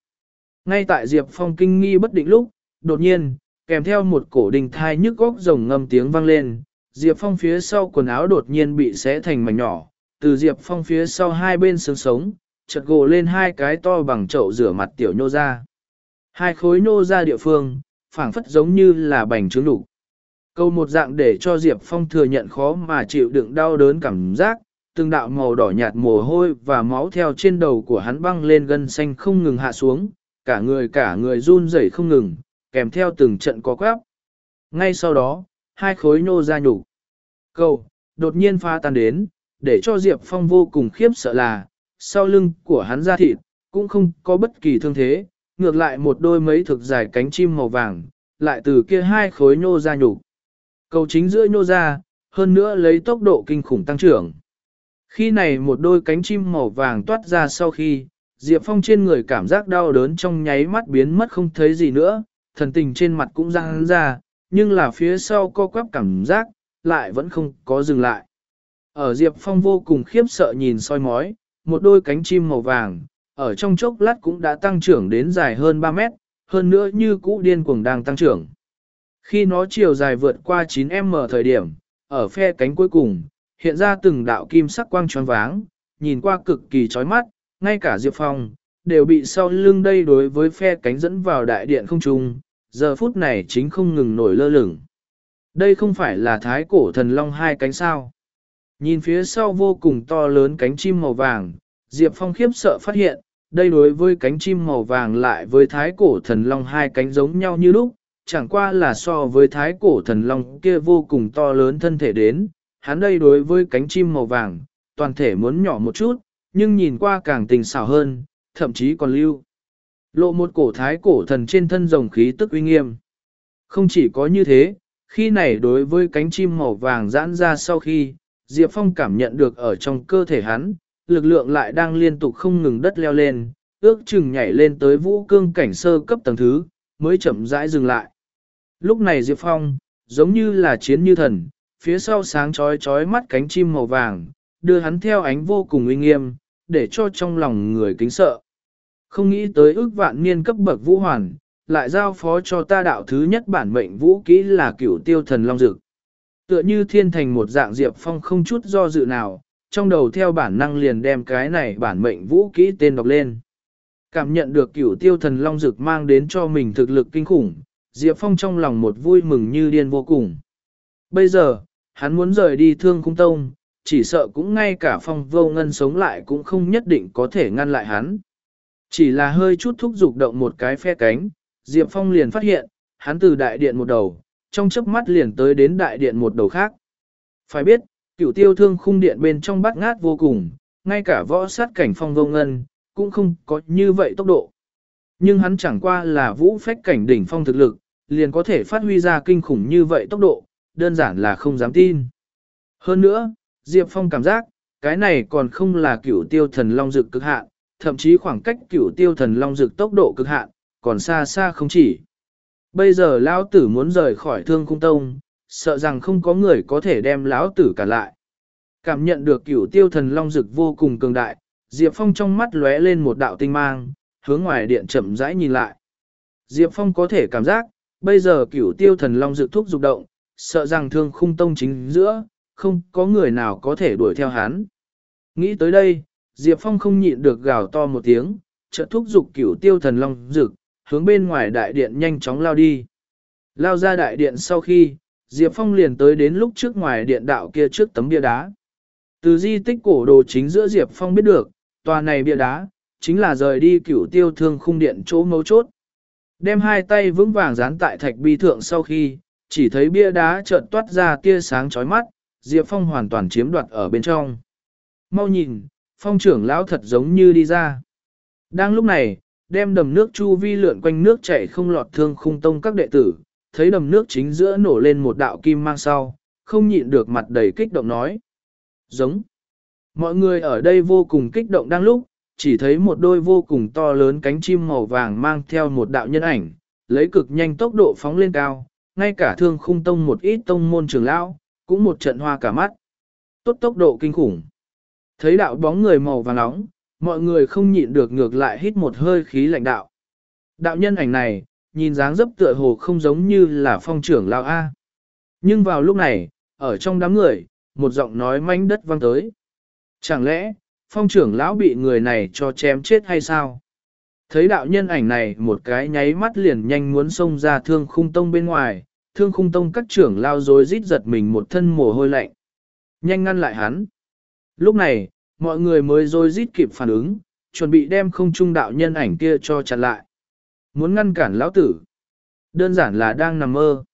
Ngay tại Diệp Phong kinh nghi bất định lúc, đột nhiên, kèm theo một cổ đình thai nhức góc rồng ngâm tiếng vang lên, Diệp Phong phía sau quần áo đột nhiên bị xé thành mảnh nhỏ, từ Diệp Phong phía sau hai bên xương sống, chật gồ lên hai cái to bằng chậu rửa mặt tiểu nhô ra. Hai khối nhô ra địa phương, phảng phất giống như là bành trướng đủ. Câu một dạng để cho Diệp Phong thừa nhận khó mà chịu đựng đau đớn cảm giác, từng đạo màu đỏ nhạt mồ hôi và máu theo trên đầu của hắn băng lên gân xanh không ngừng hạ xuống, cả người cả người run rẩy không ngừng, kèm theo từng trận có quáp. Ngay sau đó, hai khối nô ra nhục. cầu đột nhiên pha tan đến, để cho Diệp Phong vô cùng khiếp sợ là, sau lưng của hắn ra thịt, cũng không có bất kỳ thương thế, ngược lại một đôi mấy thực dài cánh chim màu vàng, lại từ kia hai khối nô ra nhục. Cầu chính giữa nô ra, hơn nữa lấy tốc độ kinh khủng tăng trưởng. Khi này một đôi cánh chim màu vàng toát ra sau khi, Diệp Phong trên người cảm giác đau đớn trong nháy mắt biến mất không thấy gì nữa, thần tình trên mặt cũng răng ra, nhưng là phía sau co quắp cảm giác, lại vẫn không có dừng lại. Ở Diệp Phong vô cùng khiếp sợ nhìn soi mói, một đôi cánh chim màu vàng, ở trong chốc lát cũng đã tăng trưởng đến dài hơn 3 mét, hơn nữa như cũ điên cuồng đang tăng trưởng. Khi nó chiều dài vượt qua 9m thời điểm, ở phe cánh cuối cùng, hiện ra từng đạo kim sắc quang tròn váng, nhìn qua cực kỳ chói mắt, ngay cả Diệp Phong, đều bị sau lưng đây đối với phe cánh dẫn vào đại điện không trung, giờ phút này chính không ngừng nổi lơ lửng. Đây không phải là thái cổ thần long hai cánh sao. Nhìn phía sau vô cùng to lớn cánh chim màu vàng, Diệp Phong khiếp sợ phát hiện, đây đối với cánh chim màu vàng lại với thái cổ thần long hai cánh giống nhau như lúc, chẳng qua là so với thái cổ thần long kia vô cùng to lớn thân thể đến, hắn đây đối với cánh chim màu vàng, toàn thể muốn nhỏ một chút, nhưng nhìn qua càng tình xảo hơn, thậm chí còn lưu. Lộ một cổ thái cổ thần trên thân rồng khí tức uy nghiêm. Không chỉ có như thế, khi này đối với cánh chim màu vàng giãn ra sau khi, Diệp Phong cảm nhận được ở trong cơ thể hắn, lực lượng lại đang liên tục không ngừng đất leo lên, ước chừng nhảy lên tới vũ cương cảnh sơ cấp tầng thứ, mới chậm rãi dừng lại. Lúc này Diệp Phong, giống như là chiến như thần, phía sau sáng chói chói mắt cánh chim màu vàng, đưa hắn theo ánh vô cùng uy nghiêm, để cho trong lòng người kính sợ. Không nghĩ tới ước vạn niên cấp bậc vũ hoàn, lại giao phó cho ta đạo thứ nhất bản mệnh vũ kỹ là cửu tiêu thần long dực. Tựa như thiên thành một dạng diệp phong không chút do dự nào, trong đầu theo bản năng liền đem cái này bản mệnh vũ kỹ tên đọc lên. Cảm nhận được cửu tiêu thần long dực mang đến cho mình thực lực kinh khủng, Diệp Phong trong lòng một vui mừng như điên vô cùng. Bây giờ, hắn muốn rời đi thương cung tông, chỉ sợ cũng ngay cả phong vô ngân sống lại cũng không nhất định có thể ngăn lại hắn. Chỉ là hơi chút thúc giục động một cái phe cánh, Diệp Phong liền phát hiện, hắn từ đại điện một đầu, trong chớp mắt liền tới đến đại điện một đầu khác. Phải biết, cửu tiêu thương khung điện bên trong bắt ngát vô cùng, ngay cả võ sát cảnh phong vô ngân, cũng không có như vậy tốc độ. Nhưng hắn chẳng qua là vũ phách cảnh đỉnh phong thực lực, liền có thể phát huy ra kinh khủng như vậy tốc độ, đơn giản là không dám tin. Hơn nữa, Diệp Phong cảm giác, cái này còn không là cửu tiêu thần long dực cực hạn, thậm chí khoảng cách cửu tiêu thần long dực tốc độ cực hạn, còn xa xa không chỉ. Bây giờ lão tử muốn rời khỏi thương cung tông, sợ rằng không có người có thể đem lão tử cả lại. Cảm nhận được cửu tiêu thần long dực vô cùng cường đại, Diệp Phong trong mắt lóe lên một đạo tinh mang, hướng ngoài điện chậm rãi nhìn lại. Diệp Phong có thể cảm giác, bây giờ cửu tiêu thần long dực thúc dục động, sợ rằng thương khung tông chính giữa, không có người nào có thể đuổi theo hắn. Nghĩ tới đây, Diệp Phong không nhịn được gào to một tiếng, chợt thúc dục cửu tiêu thần long rực, hướng bên ngoài đại điện nhanh chóng lao đi. Lao ra đại điện sau khi, Diệp Phong liền tới đến lúc trước ngoài điện đạo kia trước tấm bia đá. Từ di tích cổ đồ chính giữa Diệp Phong biết được, tòa này bia đá, chính là rời đi cửu tiêu thương khung điện chỗ mấu chốt. Đem hai tay vững vàng dán tại thạch bi thượng sau khi, chỉ thấy bia đá chợt toát ra tia sáng chói mắt, Diệp Phong hoàn toàn chiếm đoạt ở bên trong. Mau nhìn, phong trưởng lão thật giống như đi ra. Đang lúc này, đem đầm nước chu vi lượn quanh nước chảy không lọt thương khung tông các đệ tử, thấy đầm nước chính giữa nổ lên một đạo kim mang sau, không nhịn được mặt đầy kích động nói. Giống. Mọi người ở đây vô cùng kích động đang lúc, chỉ thấy một đôi vô cùng to lớn cánh chim màu vàng mang theo một đạo nhân ảnh, lấy cực nhanh tốc độ phóng lên cao, ngay cả thương khung tông một ít tông môn trường lão, cũng một trận hoa cả mắt. Tốt tốc độ kinh khủng. Thấy đạo bóng người màu vàng nóng, mọi người không nhịn được ngược lại hít một hơi khí lạnh đạo. Đạo nhân ảnh này, nhìn dáng dấp tựa hồ không giống như là phong trưởng lão A. Nhưng vào lúc này, ở trong đám người, một giọng nói manh đất vang tới. Chẳng lẽ, phong trưởng lão bị người này cho chém chết hay sao? Thấy đạo nhân ảnh này một cái nháy mắt liền nhanh muốn xông ra thương khung tông bên ngoài, thương khung tông các trưởng lao dối rít giật mình một thân mồ hôi lạnh. Nhanh ngăn lại hắn. Lúc này, mọi người mới dối rít kịp phản ứng, chuẩn bị đem không trung đạo nhân ảnh kia cho chặn lại. Muốn ngăn cản lão tử. Đơn giản là đang nằm mơ.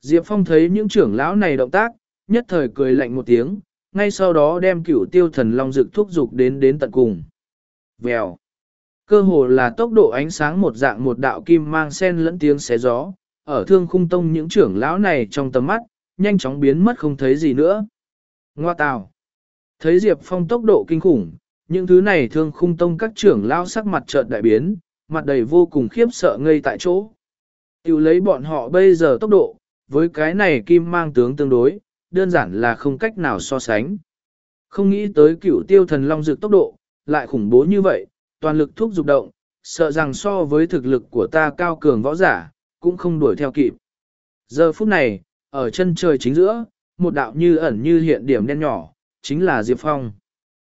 Diệp Phong thấy những trưởng lão này động tác, nhất thời cười lạnh một tiếng, ngay sau đó đem cửu tiêu thần long dực thúc dục đến đến tận cùng. Vèo. Cơ hồ là tốc độ ánh sáng một dạng một đạo kim mang sen lẫn tiếng xé gió, ở thương khung tông những trưởng lão này trong tầm mắt, nhanh chóng biến mất không thấy gì nữa. Ngoa tào. Thấy Diệp Phong tốc độ kinh khủng, những thứ này thương khung tông các trưởng lão sắc mặt chợt đại biến, mặt đầy vô cùng khiếp sợ ngây tại chỗ. Tiểu lấy bọn họ bây giờ tốc độ, với cái này kim mang tướng tương đối, đơn giản là không cách nào so sánh. Không nghĩ tới cửu tiêu thần long dược tốc độ, lại khủng bố như vậy, toàn lực thuốc dục động, sợ rằng so với thực lực của ta cao cường võ giả, cũng không đuổi theo kịp. Giờ phút này, ở chân trời chính giữa, một đạo như ẩn như hiện điểm đen nhỏ, chính là Diệp Phong.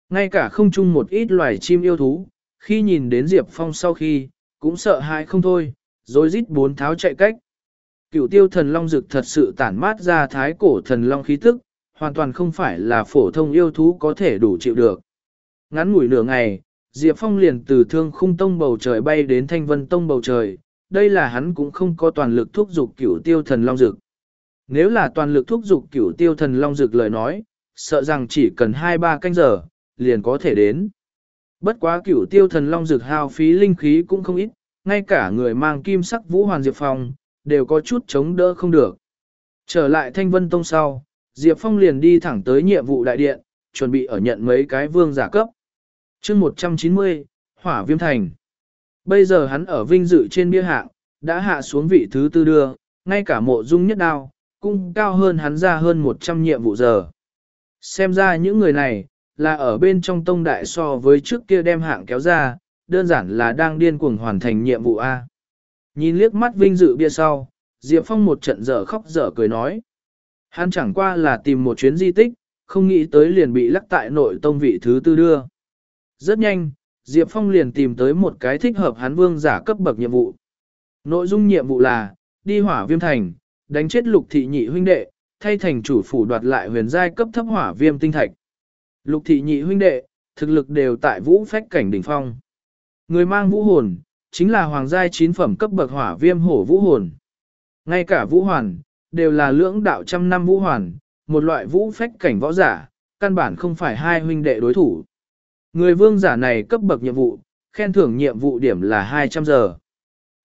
Ngay cả không chung một ít loài chim yêu thú, khi nhìn đến Diệp Phong sau khi, cũng sợ hãi không thôi, rồi rít bốn tháo chạy cách. Cựu tiêu thần long dực thật sự tản mát ra thái cổ thần long khí tức, hoàn toàn không phải là phổ thông yêu thú có thể đủ chịu được. Ngắn ngủi nửa ngày, Diệp Phong liền từ thương khung tông bầu trời bay đến thanh vân tông bầu trời, đây là hắn cũng không có toàn lực thúc giục cửu tiêu thần long dực. Nếu là toàn lực thúc giục cửu tiêu thần long dực lời nói, sợ rằng chỉ cần 2-3 canh giờ, liền có thể đến. Bất quá cửu tiêu thần long dực hao phí linh khí cũng không ít, ngay cả người mang kim sắc vũ hoàn Diệp Phong, đều có chút chống đỡ không được. Trở lại thanh vân tông sau, Diệp Phong liền đi thẳng tới nhiệm vụ đại điện, chuẩn bị ở nhận mấy cái vương giả cấp. chương 190, Hỏa Viêm Thành. Bây giờ hắn ở vinh dự trên bia hạng, đã hạ xuống vị thứ tư đưa, ngay cả mộ dung nhất đao, cũng cao hơn hắn ra hơn 100 nhiệm vụ giờ. Xem ra những người này, là ở bên trong tông đại so với trước kia đem hạng kéo ra, đơn giản là đang điên cuồng hoàn thành nhiệm vụ A. Nhìn liếc mắt vinh dự bia sau, Diệp Phong một trận dở khóc dở cười nói. Hắn chẳng qua là tìm một chuyến di tích, không nghĩ tới liền bị lắc tại nội tông vị thứ tư đưa. Rất nhanh, Diệp Phong liền tìm tới một cái thích hợp hắn vương giả cấp bậc nhiệm vụ. Nội dung nhiệm vụ là, đi hỏa viêm thành, đánh chết lục thị nhị huynh đệ, thay thành chủ phủ đoạt lại huyền giai cấp thấp hỏa viêm tinh thạch. Lục thị nhị huynh đệ, thực lực đều tại vũ phách cảnh đỉnh phong. Người mang vũ hồn, chính là hoàng giai chín phẩm cấp bậc hỏa viêm hổ vũ hồn. Ngay cả vũ hoàn, đều là lưỡng đạo trăm năm vũ hoàn, một loại vũ phách cảnh võ giả, căn bản không phải hai huynh đệ đối thủ. Người vương giả này cấp bậc nhiệm vụ, khen thưởng nhiệm vụ điểm là 200 giờ.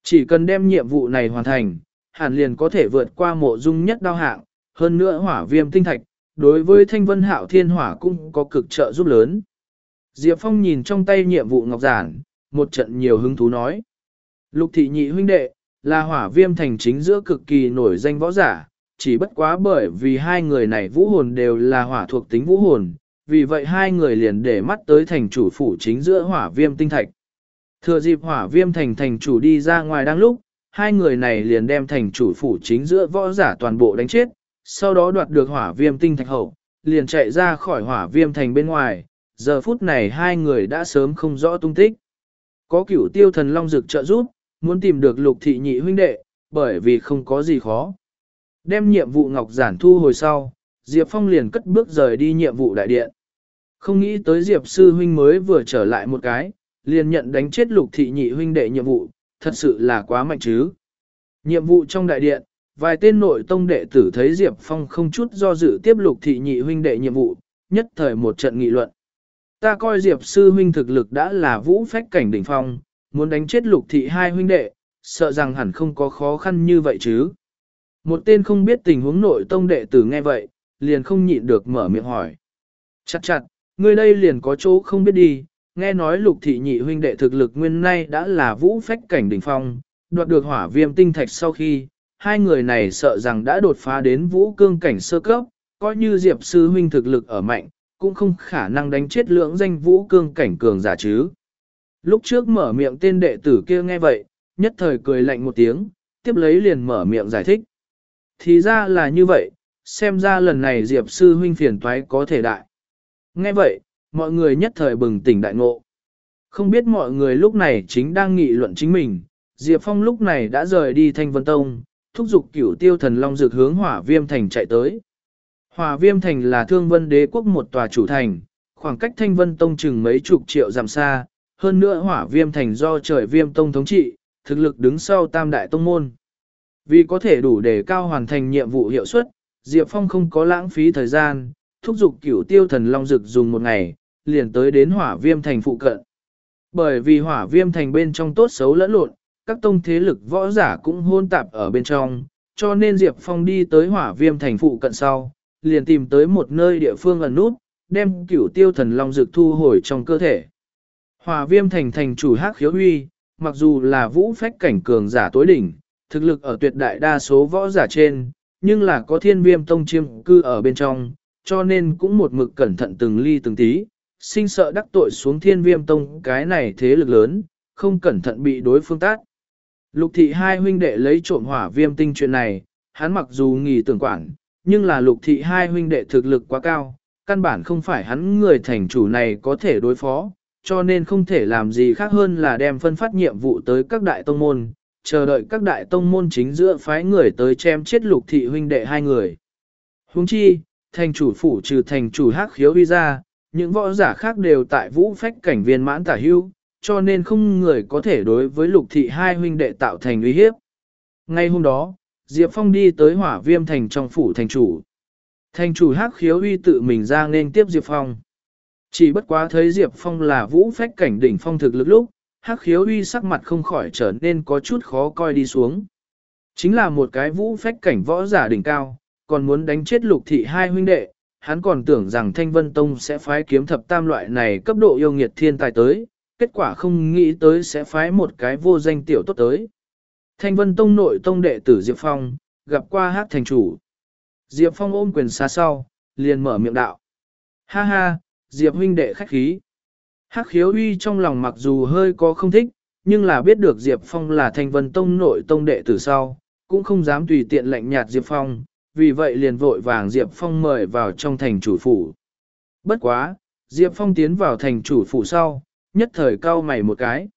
Chỉ cần đem nhiệm vụ này hoàn thành, Hàn liền có thể vượt qua mộ dung nhất đao hạng, hơn nữa hỏa viêm tinh thạch, đối với thanh vân hạo thiên hỏa cũng có cực trợ giúp lớn. Diệp Phong nhìn trong tay nhiệm vụ ngọc giản, một trận nhiều hứng thú nói. Lục thị nhị huynh đệ, là hỏa viêm thành chính giữa cực kỳ nổi danh võ giả, chỉ bất quá bởi vì hai người này vũ hồn đều là hỏa thuộc tính vũ hồn, vì vậy hai người liền để mắt tới thành chủ phủ chính giữa hỏa viêm tinh thạch. Thừa dịp hỏa viêm thành thành chủ đi ra ngoài đang lúc, hai người này liền đem thành chủ phủ chính giữa võ giả toàn bộ đánh chết, sau đó đoạt được hỏa viêm tinh thạch hậu, liền chạy ra khỏi hỏa viêm thành bên ngoài, giờ phút này hai người đã sớm không rõ tung tích. Có cửu tiêu thần long dực trợ giúp, muốn tìm được lục thị nhị huynh đệ, bởi vì không có gì khó. Đem nhiệm vụ ngọc giản thu hồi sau, Diệp Phong liền cất bước rời đi nhiệm vụ đại điện. Không nghĩ tới Diệp sư huynh mới vừa trở lại một cái, liền nhận đánh chết lục thị nhị huynh đệ nhiệm vụ, thật sự là quá mạnh chứ. Nhiệm vụ trong đại điện, vài tên nội tông đệ tử thấy Diệp Phong không chút do dự tiếp lục thị nhị huynh đệ nhiệm vụ, nhất thời một trận nghị luận. Ta coi Diệp sư huynh thực lực đã là vũ phách cảnh đỉnh phong, muốn đánh chết lục thị hai huynh đệ, sợ rằng hẳn không có khó khăn như vậy chứ. Một tên không biết tình huống nội tông đệ tử nghe vậy, liền không nhịn được mở miệng hỏi. Chặt chặt, ngươi đây liền có chỗ không biết đi, nghe nói lục thị nhị huynh đệ thực lực nguyên nay đã là vũ phách cảnh đỉnh phong, đoạt được hỏa viêm tinh thạch sau khi, hai người này sợ rằng đã đột phá đến vũ cương cảnh sơ cấp, coi như diệp sư huynh thực lực ở mạnh, cũng không khả năng đánh chết lưỡng danh vũ cương cảnh cường giả chứ. Lúc trước mở miệng tên đệ tử kia nghe vậy, nhất thời cười lạnh một tiếng, tiếp lấy liền mở miệng giải thích. Thì ra là như vậy, xem ra lần này Diệp sư huynh phiền toái có thể đại. Nghe vậy, mọi người nhất thời bừng tỉnh đại ngộ. Không biết mọi người lúc này chính đang nghị luận chính mình, Diệp Phong lúc này đã rời đi Thanh Vân Tông, thúc giục cửu tiêu thần long dược hướng hỏa viêm thành chạy tới. Hỏa viêm thành là thương vân đế quốc một tòa chủ thành, khoảng cách Thanh Vân Tông chừng mấy chục triệu dặm xa, hơn nữa hỏa viêm thành do trời viêm tông thống trị, thực lực đứng sau tam đại tông môn. Vì có thể đủ để cao hoàn thành nhiệm vụ hiệu suất, Diệp Phong không có lãng phí thời gian, thúc giục cửu tiêu thần long dực dùng một ngày, liền tới đến hỏa viêm thành phụ cận. Bởi vì hỏa viêm thành bên trong tốt xấu lẫn lộn, các tông thế lực võ giả cũng hôn tạp ở bên trong, cho nên Diệp Phong đi tới hỏa viêm thành phụ cận sau, liền tìm tới một nơi địa phương ẩn nút, đem cửu tiêu thần long dực thu hồi trong cơ thể. Hỏa viêm thành thành chủ hắc khiếu huy, mặc dù là vũ phách cảnh cường giả tối đỉnh, thực lực ở tuyệt đại đa số võ giả trên, nhưng là có thiên viêm tông chiêm cư ở bên trong, cho nên cũng một mực cẩn thận từng ly từng tí, sinh sợ đắc tội xuống thiên viêm tông cái này thế lực lớn, không cẩn thận bị đối phương tát. Lục thị hai huynh đệ lấy trộm hỏa viêm tinh chuyện này, hắn mặc dù nghỉ tưởng quản, nhưng là lục thị hai huynh đệ thực lực quá cao, căn bản không phải hắn người thành chủ này có thể đối phó, cho nên không thể làm gì khác hơn là đem phân phát nhiệm vụ tới các đại tông môn, chờ đợi các đại tông môn chính giữa phái người tới chém chết lục thị huynh đệ hai người. Huống chi, thành chủ phủ trừ thành chủ hắc khiếu huy ra, những võ giả khác đều tại vũ phách cảnh viên mãn tả hưu, cho nên không người có thể đối với lục thị hai huynh đệ tạo thành uy hiếp. Ngay hôm đó, Diệp Phong đi tới hỏa viêm thành trong phủ thành chủ. Thành chủ hắc khiếu huy tự mình ra nên tiếp Diệp Phong. Chỉ bất quá thấy Diệp Phong là vũ phách cảnh đỉnh phong thực lực lúc, hắc khiếu uy sắc mặt không khỏi trở nên có chút khó coi đi xuống. Chính là một cái vũ phách cảnh võ giả đỉnh cao, còn muốn đánh chết lục thị hai huynh đệ, hắn còn tưởng rằng Thanh Vân Tông sẽ phái kiếm thập tam loại này cấp độ yêu nghiệt thiên tài tới, kết quả không nghĩ tới sẽ phái một cái vô danh tiểu tốt tới. Thanh Vân Tông nội tông đệ tử Diệp Phong, gặp qua hát thành chủ. Diệp Phong ôm quyền xa sau, liền mở miệng đạo. Ha ha, Diệp huynh đệ khách khí. Hắc khiếu uy trong lòng mặc dù hơi có không thích, nhưng là biết được Diệp Phong là thanh vân tông nội tông đệ từ sau, cũng không dám tùy tiện lạnh nhạt Diệp Phong, vì vậy liền vội vàng Diệp Phong mời vào trong thành chủ phủ. Bất quá, Diệp Phong tiến vào thành chủ phủ sau, nhất thời cao mày một cái.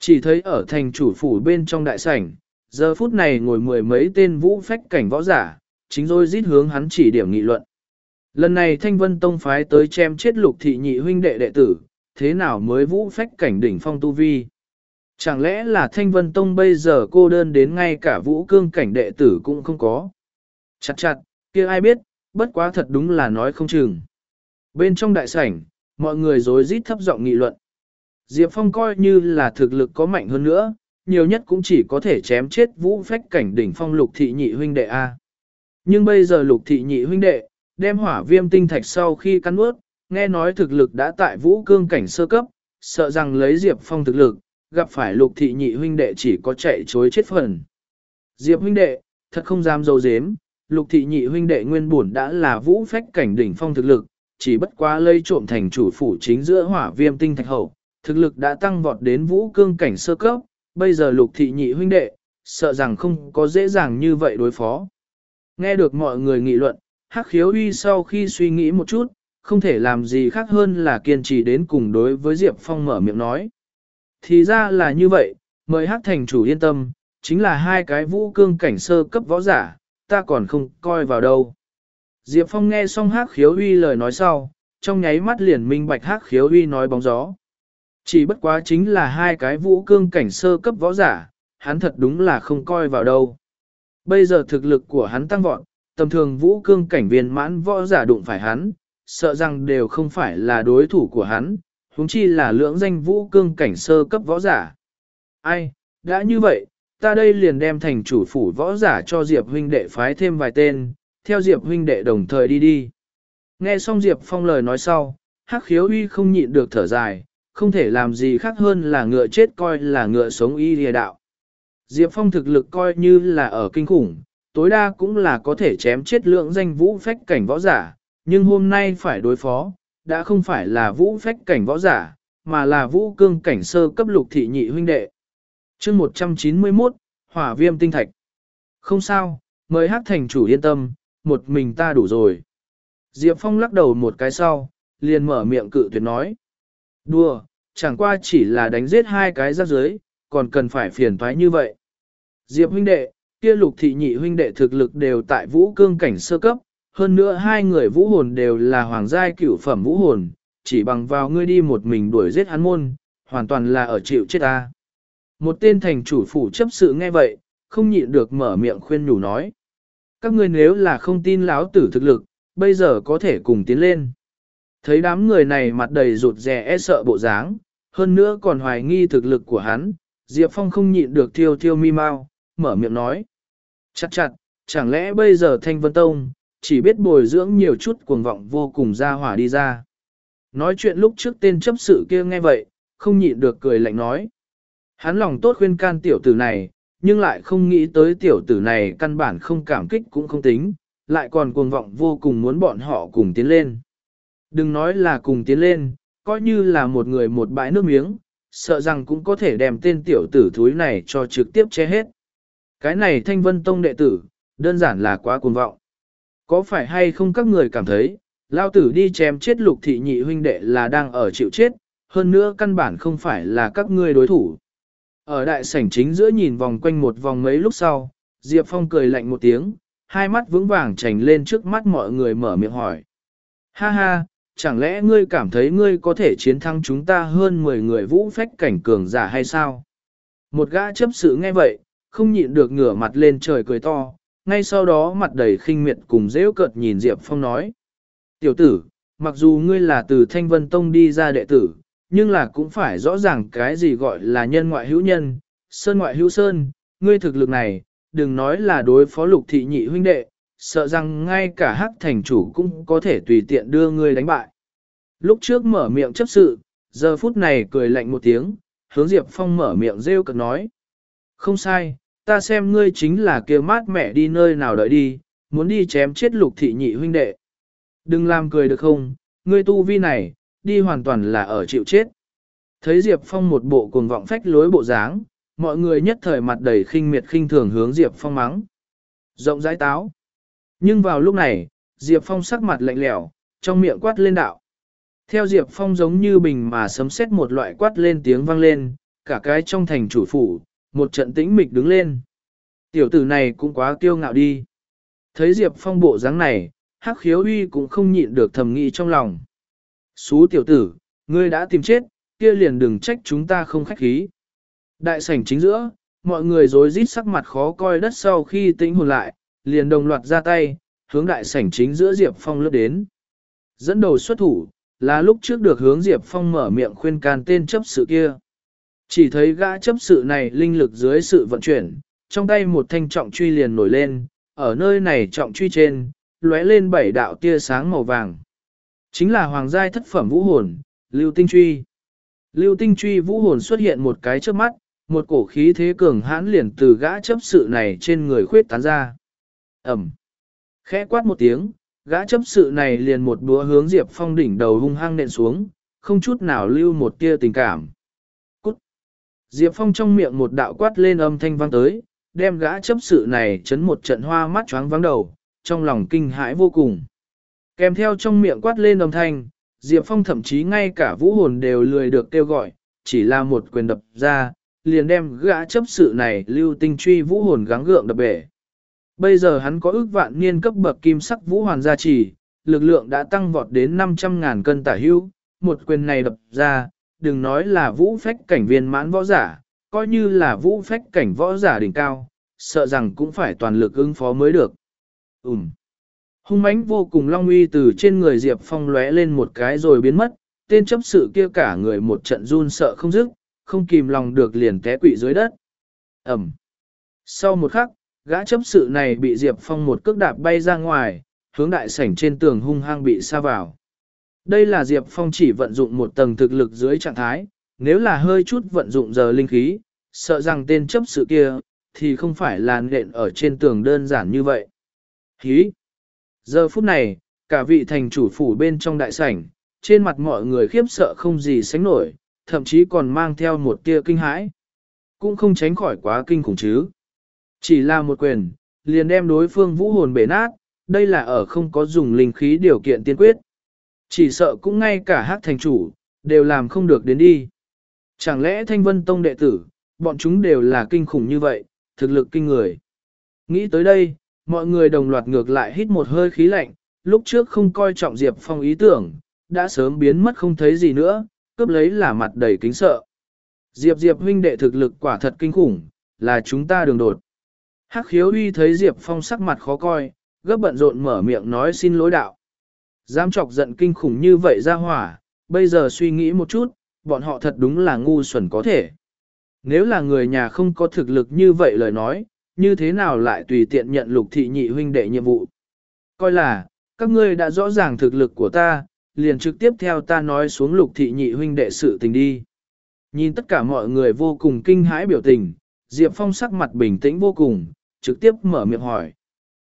Chỉ thấy ở thành chủ phủ bên trong đại sảnh, giờ phút này ngồi mười mấy tên vũ phách cảnh võ giả, chính rồi rít hướng hắn chỉ điểm nghị luận. Lần này Thanh Vân Tông phái tới chém chết lục thị nhị huynh đệ đệ tử, thế nào mới vũ phách cảnh đỉnh phong tu vi? Chẳng lẽ là Thanh Vân Tông bây giờ cô đơn đến ngay cả vũ cương cảnh đệ tử cũng không có? Chặt chặt, kia ai biết, bất quá thật đúng là nói không chừng. Bên trong đại sảnh, mọi người rối rít thấp giọng nghị luận. Diệp Phong coi như là thực lực có mạnh hơn nữa, nhiều nhất cũng chỉ có thể chém chết vũ phách cảnh đỉnh phong lục thị nhị huynh đệ A. Nhưng bây giờ lục thị nhị huynh đệ, đem hỏa viêm tinh thạch sau khi cắn ướt, nghe nói thực lực đã tại vũ cương cảnh sơ cấp, sợ rằng lấy Diệp Phong thực lực, gặp phải lục thị nhị huynh đệ chỉ có chạy chối chết phần. Diệp huynh đệ, thật không dám dâu dếm, lục thị nhị huynh đệ nguyên bổn đã là vũ phách cảnh đỉnh phong thực lực, chỉ bất quá lây trộm thành chủ phủ chính giữa hỏa viêm tinh thạch hậu, thực lực đã tăng vọt đến vũ cương cảnh sơ cấp, bây giờ lục thị nhị huynh đệ, sợ rằng không có dễ dàng như vậy đối phó. Nghe được mọi người nghị luận, hắc khiếu uy sau khi suy nghĩ một chút, không thể làm gì khác hơn là kiên trì đến cùng đối với Diệp Phong mở miệng nói. Thì ra là như vậy, mời hát thành chủ yên tâm, chính là hai cái vũ cương cảnh sơ cấp võ giả, ta còn không coi vào đâu. Diệp Phong nghe xong hát khiếu uy lời nói sau, trong nháy mắt liền minh bạch hát khiếu uy nói bóng gió. Chỉ bất quá chính là hai cái vũ cương cảnh sơ cấp võ giả, hắn thật đúng là không coi vào đâu. Bây giờ thực lực của hắn tăng vọt, tầm thường vũ cương cảnh viên mãn võ giả đụng phải hắn, sợ rằng đều không phải là đối thủ của hắn, huống chi là lưỡng danh vũ cương cảnh sơ cấp võ giả. Ai, đã như vậy, ta đây liền đem thành chủ phủ võ giả cho Diệp huynh đệ phái thêm vài tên, theo Diệp huynh đệ đồng thời đi đi. Nghe xong Diệp Phong lời nói sau, hắc khiếu uy không nhịn được thở dài, không thể làm gì khác hơn là ngựa chết coi là ngựa sống y lìa đạo. Diệp Phong thực lực coi như là ở kinh khủng, tối đa cũng là có thể chém chết lượng danh vũ phách cảnh võ giả, nhưng hôm nay phải đối phó, đã không phải là vũ phách cảnh võ giả, mà là vũ cương cảnh sơ cấp lục thị nhị huynh đệ. chương 191, Hỏa viêm tinh thạch. Không sao, mời hát thành chủ yên tâm, một mình ta đủ rồi. Diệp Phong lắc đầu một cái sau, liền mở miệng cự tuyệt nói. Đùa, chẳng qua chỉ là đánh giết hai cái rác dưới, còn cần phải phiền thoái như vậy. Diệp huynh đệ, kia lục thị nhị huynh đệ thực lực đều tại vũ cương cảnh sơ cấp, hơn nữa hai người vũ hồn đều là hoàng giai cửu phẩm vũ hồn, chỉ bằng vào ngươi đi một mình đuổi giết hắn môn, hoàn toàn là ở chịu chết ta. Một tên thành chủ phủ chấp sự nghe vậy, không nhịn được mở miệng khuyên nhủ nói. Các ngươi nếu là không tin lão tử thực lực, bây giờ có thể cùng tiến lên. Thấy đám người này mặt đầy rụt rè e sợ bộ dáng, hơn nữa còn hoài nghi thực lực của hắn, Diệp Phong không nhịn được thiêu thiêu mi mau, mở miệng nói. Chặt chặt, chẳng lẽ bây giờ Thanh Vân Tông, chỉ biết bồi dưỡng nhiều chút cuồng vọng vô cùng ra hỏa đi ra. Nói chuyện lúc trước tên chấp sự kia nghe vậy, không nhịn được cười lạnh nói. Hắn lòng tốt khuyên can tiểu tử này, nhưng lại không nghĩ tới tiểu tử này căn bản không cảm kích cũng không tính, lại còn cuồng vọng vô cùng muốn bọn họ cùng tiến lên. Đừng nói là cùng tiến lên, coi như là một người một bãi nước miếng, sợ rằng cũng có thể đem tên tiểu tử thúi này cho trực tiếp che hết. Cái này thanh vân tông đệ tử, đơn giản là quá cuồng vọng. Có phải hay không các người cảm thấy, lao tử đi chém chết lục thị nhị huynh đệ là đang ở chịu chết, hơn nữa căn bản không phải là các ngươi đối thủ. Ở đại sảnh chính giữa nhìn vòng quanh một vòng mấy lúc sau, Diệp Phong cười lạnh một tiếng, hai mắt vững vàng trành lên trước mắt mọi người mở miệng hỏi. Ha ha, chẳng lẽ ngươi cảm thấy ngươi có thể chiến thắng chúng ta hơn 10 người vũ phách cảnh cường giả hay sao? Một gã chấp sự nghe vậy, không nhịn được ngửa mặt lên trời cười to, ngay sau đó mặt đầy khinh miệt cùng dễ cợt nhìn Diệp Phong nói. Tiểu tử, mặc dù ngươi là từ Thanh Vân Tông đi ra đệ tử, nhưng là cũng phải rõ ràng cái gì gọi là nhân ngoại hữu nhân, sơn ngoại hữu sơn, ngươi thực lực này, đừng nói là đối phó lục thị nhị huynh đệ, sợ rằng ngay cả hắc thành chủ cũng có thể tùy tiện đưa ngươi đánh bại. Lúc trước mở miệng chấp sự, giờ phút này cười lạnh một tiếng, hướng Diệp Phong mở miệng rêu cực nói. Không sai, ta xem ngươi chính là kia mát mẹ đi nơi nào đợi đi, muốn đi chém chết lục thị nhị huynh đệ. Đừng làm cười được không, ngươi tu vi này, đi hoàn toàn là ở chịu chết. Thấy Diệp Phong một bộ cuồng vọng phách lối bộ dáng, mọi người nhất thời mặt đầy khinh miệt khinh thường hướng Diệp Phong mắng. Rộng rãi táo. Nhưng vào lúc này, Diệp Phong sắc mặt lạnh lẽo, trong miệng quát lên đạo. Theo Diệp Phong giống như bình mà sấm sét một loại quát lên tiếng vang lên, cả cái trong thành chủ phủ, một trận tĩnh mịch đứng lên. Tiểu tử này cũng quá kiêu ngạo đi. Thấy Diệp Phong bộ dáng này, Hắc khiếu uy cũng không nhịn được thầm nghĩ trong lòng. Xú tiểu tử, ngươi đã tìm chết, kia liền đừng trách chúng ta không khách khí. Đại sảnh chính giữa, mọi người rối rít sắc mặt khó coi đất sau khi tĩnh hồn lại, liền đồng loạt ra tay, hướng đại sảnh chính giữa Diệp Phong lướt đến. Dẫn đầu xuất thủ, là lúc trước được hướng Diệp Phong mở miệng khuyên can tên chấp sự kia. Chỉ thấy gã chấp sự này linh lực dưới sự vận chuyển, trong tay một thanh trọng truy liền nổi lên, ở nơi này trọng truy trên, lóe lên bảy đạo tia sáng màu vàng. Chính là hoàng giai thất phẩm vũ hồn, lưu tinh truy. Lưu tinh truy vũ hồn xuất hiện một cái trước mắt, một cổ khí thế cường hãn liền từ gã chấp sự này trên người khuyết tán ra. Ẩm. Khẽ quát một tiếng, gã chấp sự này liền một búa hướng Diệp Phong đỉnh đầu hung hăng nện xuống, không chút nào lưu một tia tình cảm. Diệp Phong trong miệng một đạo quát lên âm thanh vang tới, đem gã chấp sự này chấn một trận hoa mắt choáng vắng đầu, trong lòng kinh hãi vô cùng. Kèm theo trong miệng quát lên âm thanh, Diệp Phong thậm chí ngay cả vũ hồn đều lười được kêu gọi, chỉ là một quyền đập ra, liền đem gã chấp sự này lưu tinh truy vũ hồn gắng gượng đập bể. Bây giờ hắn có ước vạn niên cấp bậc kim sắc vũ hoàn gia trì, lực lượng đã tăng vọt đến 500.000 cân tả hữu, một quyền này đập ra, đừng nói là vũ phách cảnh viên mãn võ giả, coi như là vũ phách cảnh võ giả đỉnh cao, sợ rằng cũng phải toàn lực ứng phó mới được. Ừm. Hung mãnh vô cùng long uy từ trên người Diệp Phong lóe lên một cái rồi biến mất, tên chấp sự kia cả người một trận run sợ không dứt, không kìm lòng được liền té quỵ dưới đất. Ẩm. Sau một khắc, gã chấp sự này bị Diệp Phong một cước đạp bay ra ngoài, hướng đại sảnh trên tường hung hăng bị sa vào. Đây là Diệp Phong chỉ vận dụng một tầng thực lực dưới trạng thái, nếu là hơi chút vận dụng giờ linh khí, sợ rằng tên chấp sự kia, thì không phải là nện ở trên tường đơn giản như vậy. Hí! Giờ phút này, cả vị thành chủ phủ bên trong đại sảnh, trên mặt mọi người khiếp sợ không gì sánh nổi, thậm chí còn mang theo một tia kinh hãi. Cũng không tránh khỏi quá kinh khủng chứ. Chỉ là một quyền, liền đem đối phương vũ hồn bể nát, đây là ở không có dùng linh khí điều kiện tiên quyết. Chỉ sợ cũng ngay cả hát thành chủ, đều làm không được đến đi. Chẳng lẽ thanh vân tông đệ tử, bọn chúng đều là kinh khủng như vậy, thực lực kinh người. Nghĩ tới đây, mọi người đồng loạt ngược lại hít một hơi khí lạnh, lúc trước không coi trọng Diệp Phong ý tưởng, đã sớm biến mất không thấy gì nữa, cướp lấy là mặt đầy kính sợ. Diệp Diệp huynh đệ thực lực quả thật kinh khủng, là chúng ta đường đột. Hắc khiếu uy thấy Diệp Phong sắc mặt khó coi, gấp bận rộn mở miệng nói xin lỗi đạo. Dám chọc giận kinh khủng như vậy ra hỏa, bây giờ suy nghĩ một chút, bọn họ thật đúng là ngu xuẩn có thể. Nếu là người nhà không có thực lực như vậy lời nói, như thế nào lại tùy tiện nhận lục thị nhị huynh đệ nhiệm vụ. Coi là, các ngươi đã rõ ràng thực lực của ta, liền trực tiếp theo ta nói xuống lục thị nhị huynh đệ sự tình đi. Nhìn tất cả mọi người vô cùng kinh hãi biểu tình, Diệp Phong sắc mặt bình tĩnh vô cùng, trực tiếp mở miệng hỏi.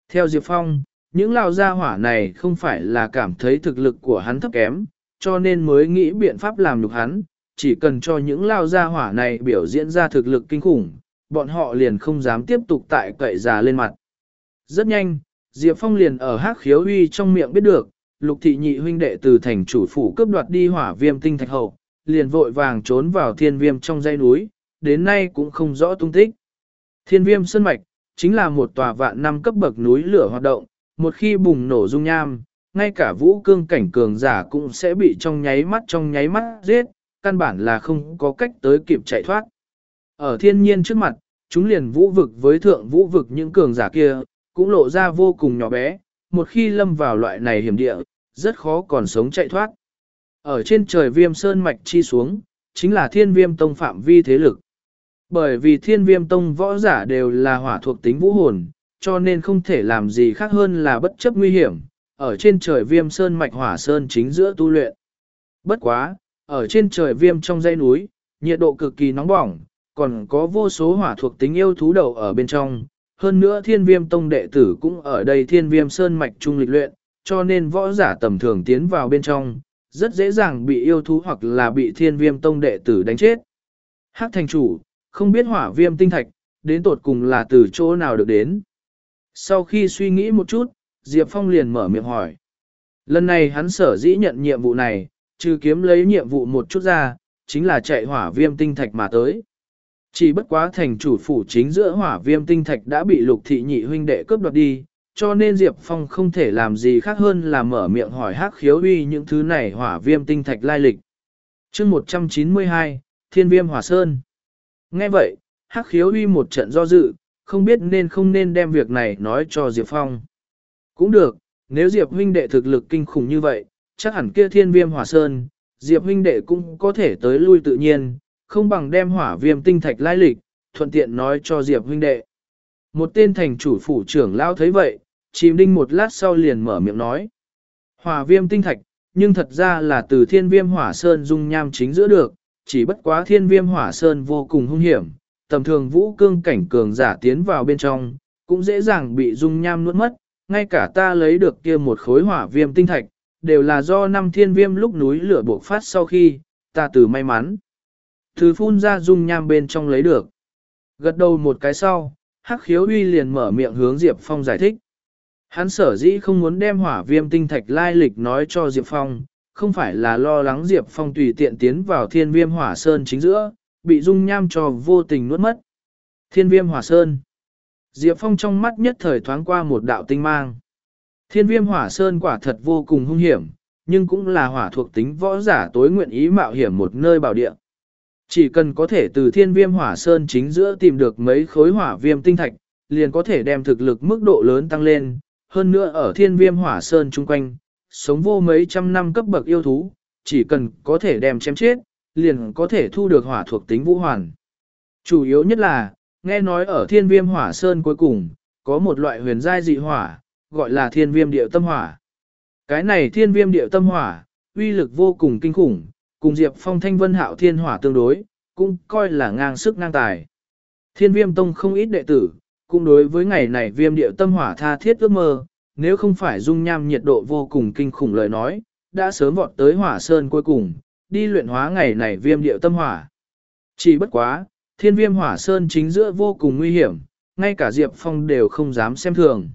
Theo Diệp Phong, những lao gia hỏa này không phải là cảm thấy thực lực của hắn thấp kém, cho nên mới nghĩ biện pháp làm nhục hắn, chỉ cần cho những lao gia hỏa này biểu diễn ra thực lực kinh khủng, bọn họ liền không dám tiếp tục tại cậy già lên mặt. Rất nhanh, Diệp Phong liền ở hắc khiếu huy trong miệng biết được, lục thị nhị huynh đệ từ thành chủ phủ cướp đoạt đi hỏa viêm tinh thạch hậu, liền vội vàng trốn vào thiên viêm trong dãy núi, đến nay cũng không rõ tung tích. Thiên viêm sơn mạch, chính là một tòa vạn năm cấp bậc núi lửa hoạt động, một khi bùng nổ dung nham, ngay cả vũ cương cảnh cường giả cũng sẽ bị trong nháy mắt trong nháy mắt giết, căn bản là không có cách tới kịp chạy thoát. Ở thiên nhiên trước mặt, chúng liền vũ vực với thượng vũ vực những cường giả kia, cũng lộ ra vô cùng nhỏ bé, một khi lâm vào loại này hiểm địa, rất khó còn sống chạy thoát. Ở trên trời viêm sơn mạch chi xuống, chính là thiên viêm tông phạm vi thế lực. Bởi vì thiên viêm tông võ giả đều là hỏa thuộc tính vũ hồn, cho nên không thể làm gì khác hơn là bất chấp nguy hiểm, ở trên trời viêm sơn mạch hỏa sơn chính giữa tu luyện. Bất quá, ở trên trời viêm trong dãy núi, nhiệt độ cực kỳ nóng bỏng, còn có vô số hỏa thuộc tính yêu thú đầu ở bên trong, hơn nữa thiên viêm tông đệ tử cũng ở đây thiên viêm sơn mạch trung lịch luyện, cho nên võ giả tầm thường tiến vào bên trong, rất dễ dàng bị yêu thú hoặc là bị thiên viêm tông đệ tử đánh chết. Hắc thành chủ, không biết hỏa viêm tinh thạch, đến tột cùng là từ chỗ nào được đến. Sau khi suy nghĩ một chút, Diệp Phong liền mở miệng hỏi. Lần này hắn sở dĩ nhận nhiệm vụ này, trừ kiếm lấy nhiệm vụ một chút ra, chính là chạy hỏa viêm tinh thạch mà tới. Chỉ bất quá thành chủ phủ chính giữa hỏa viêm tinh thạch đã bị lục thị nhị huynh đệ cướp đoạt đi, cho nên Diệp Phong không thể làm gì khác hơn là mở miệng hỏi hắc khiếu uy những thứ này hỏa viêm tinh thạch lai lịch. chương 192, Thiên Viêm Hỏa Sơn. Nghe vậy, hắc khiếu uy một trận do dự, không biết nên không nên đem việc này nói cho Diệp Phong. Cũng được, nếu Diệp huynh đệ thực lực kinh khủng như vậy, chắc hẳn kia Thiên Viêm Hỏa Sơn, Diệp huynh đệ cũng có thể tới lui tự nhiên, không bằng đem hỏa viêm tinh thạch lai lịch, thuận tiện nói cho Diệp huynh đệ. Một tên thành chủ phủ trưởng lao thấy vậy, chìm đinh một lát sau liền mở miệng nói. Hỏa viêm tinh thạch, nhưng thật ra là từ thiên viêm hỏa sơn dung nham chính giữa được, chỉ bất quá thiên viêm hỏa sơn vô cùng hung hiểm, tầm thường vũ cương cảnh cường giả tiến vào bên trong, cũng dễ dàng bị dung nham nuốt mất, ngay cả ta lấy được kia một khối hỏa viêm tinh thạch, đều là do năm thiên viêm lúc núi lửa bộc phát sau khi, ta từ may mắn. Từ phun ra dung nham bên trong lấy được. Gật đầu một cái sau, hắc khiếu uy liền mở miệng hướng Diệp Phong giải thích. Hắn sở dĩ không muốn đem hỏa viêm tinh thạch lai lịch nói cho Diệp Phong, không phải là lo lắng Diệp Phong tùy tiện tiến vào thiên viêm hỏa sơn chính giữa, bị dung nham cho vô tình nuốt mất. Thiên viêm hỏa sơn. Diệp Phong trong mắt nhất thời thoáng qua một đạo tinh mang. Thiên viêm hỏa sơn quả thật vô cùng hung hiểm, nhưng cũng là hỏa thuộc tính võ giả tối nguyện ý mạo hiểm một nơi bảo địa. Chỉ cần có thể từ thiên viêm hỏa sơn chính giữa tìm được mấy khối hỏa viêm tinh thạch, liền có thể đem thực lực mức độ lớn tăng lên, hơn nữa ở thiên viêm hỏa sơn chung quanh, sống vô mấy trăm năm cấp bậc yêu thú, chỉ cần có thể đem chém chết, liền có thể thu được hỏa thuộc tính vũ hoàn. Chủ yếu nhất là, nghe nói ở thiên viêm hỏa sơn cuối cùng, có một loại huyền giai dị hỏa, gọi là thiên viêm điệu tâm hỏa. Cái này thiên viêm điệu tâm hỏa, uy lực vô cùng kinh khủng, cùng Diệp Phong thanh vân hạo thiên hỏa tương đối, cũng coi là ngang sức ngang tài. Thiên viêm tông không ít đệ tử, cũng đối với ngày này viêm điệu tâm hỏa tha thiết ước mơ, nếu không phải dung nham nhiệt độ vô cùng kinh khủng lời nói, đã sớm vọt tới hỏa sơn cuối cùng, đi luyện hóa ngày này viêm điệu tâm hỏa. Chỉ bất quá, thiên viêm hỏa sơn chính giữa vô cùng nguy hiểm, ngay cả Diệp Phong đều không dám xem thường.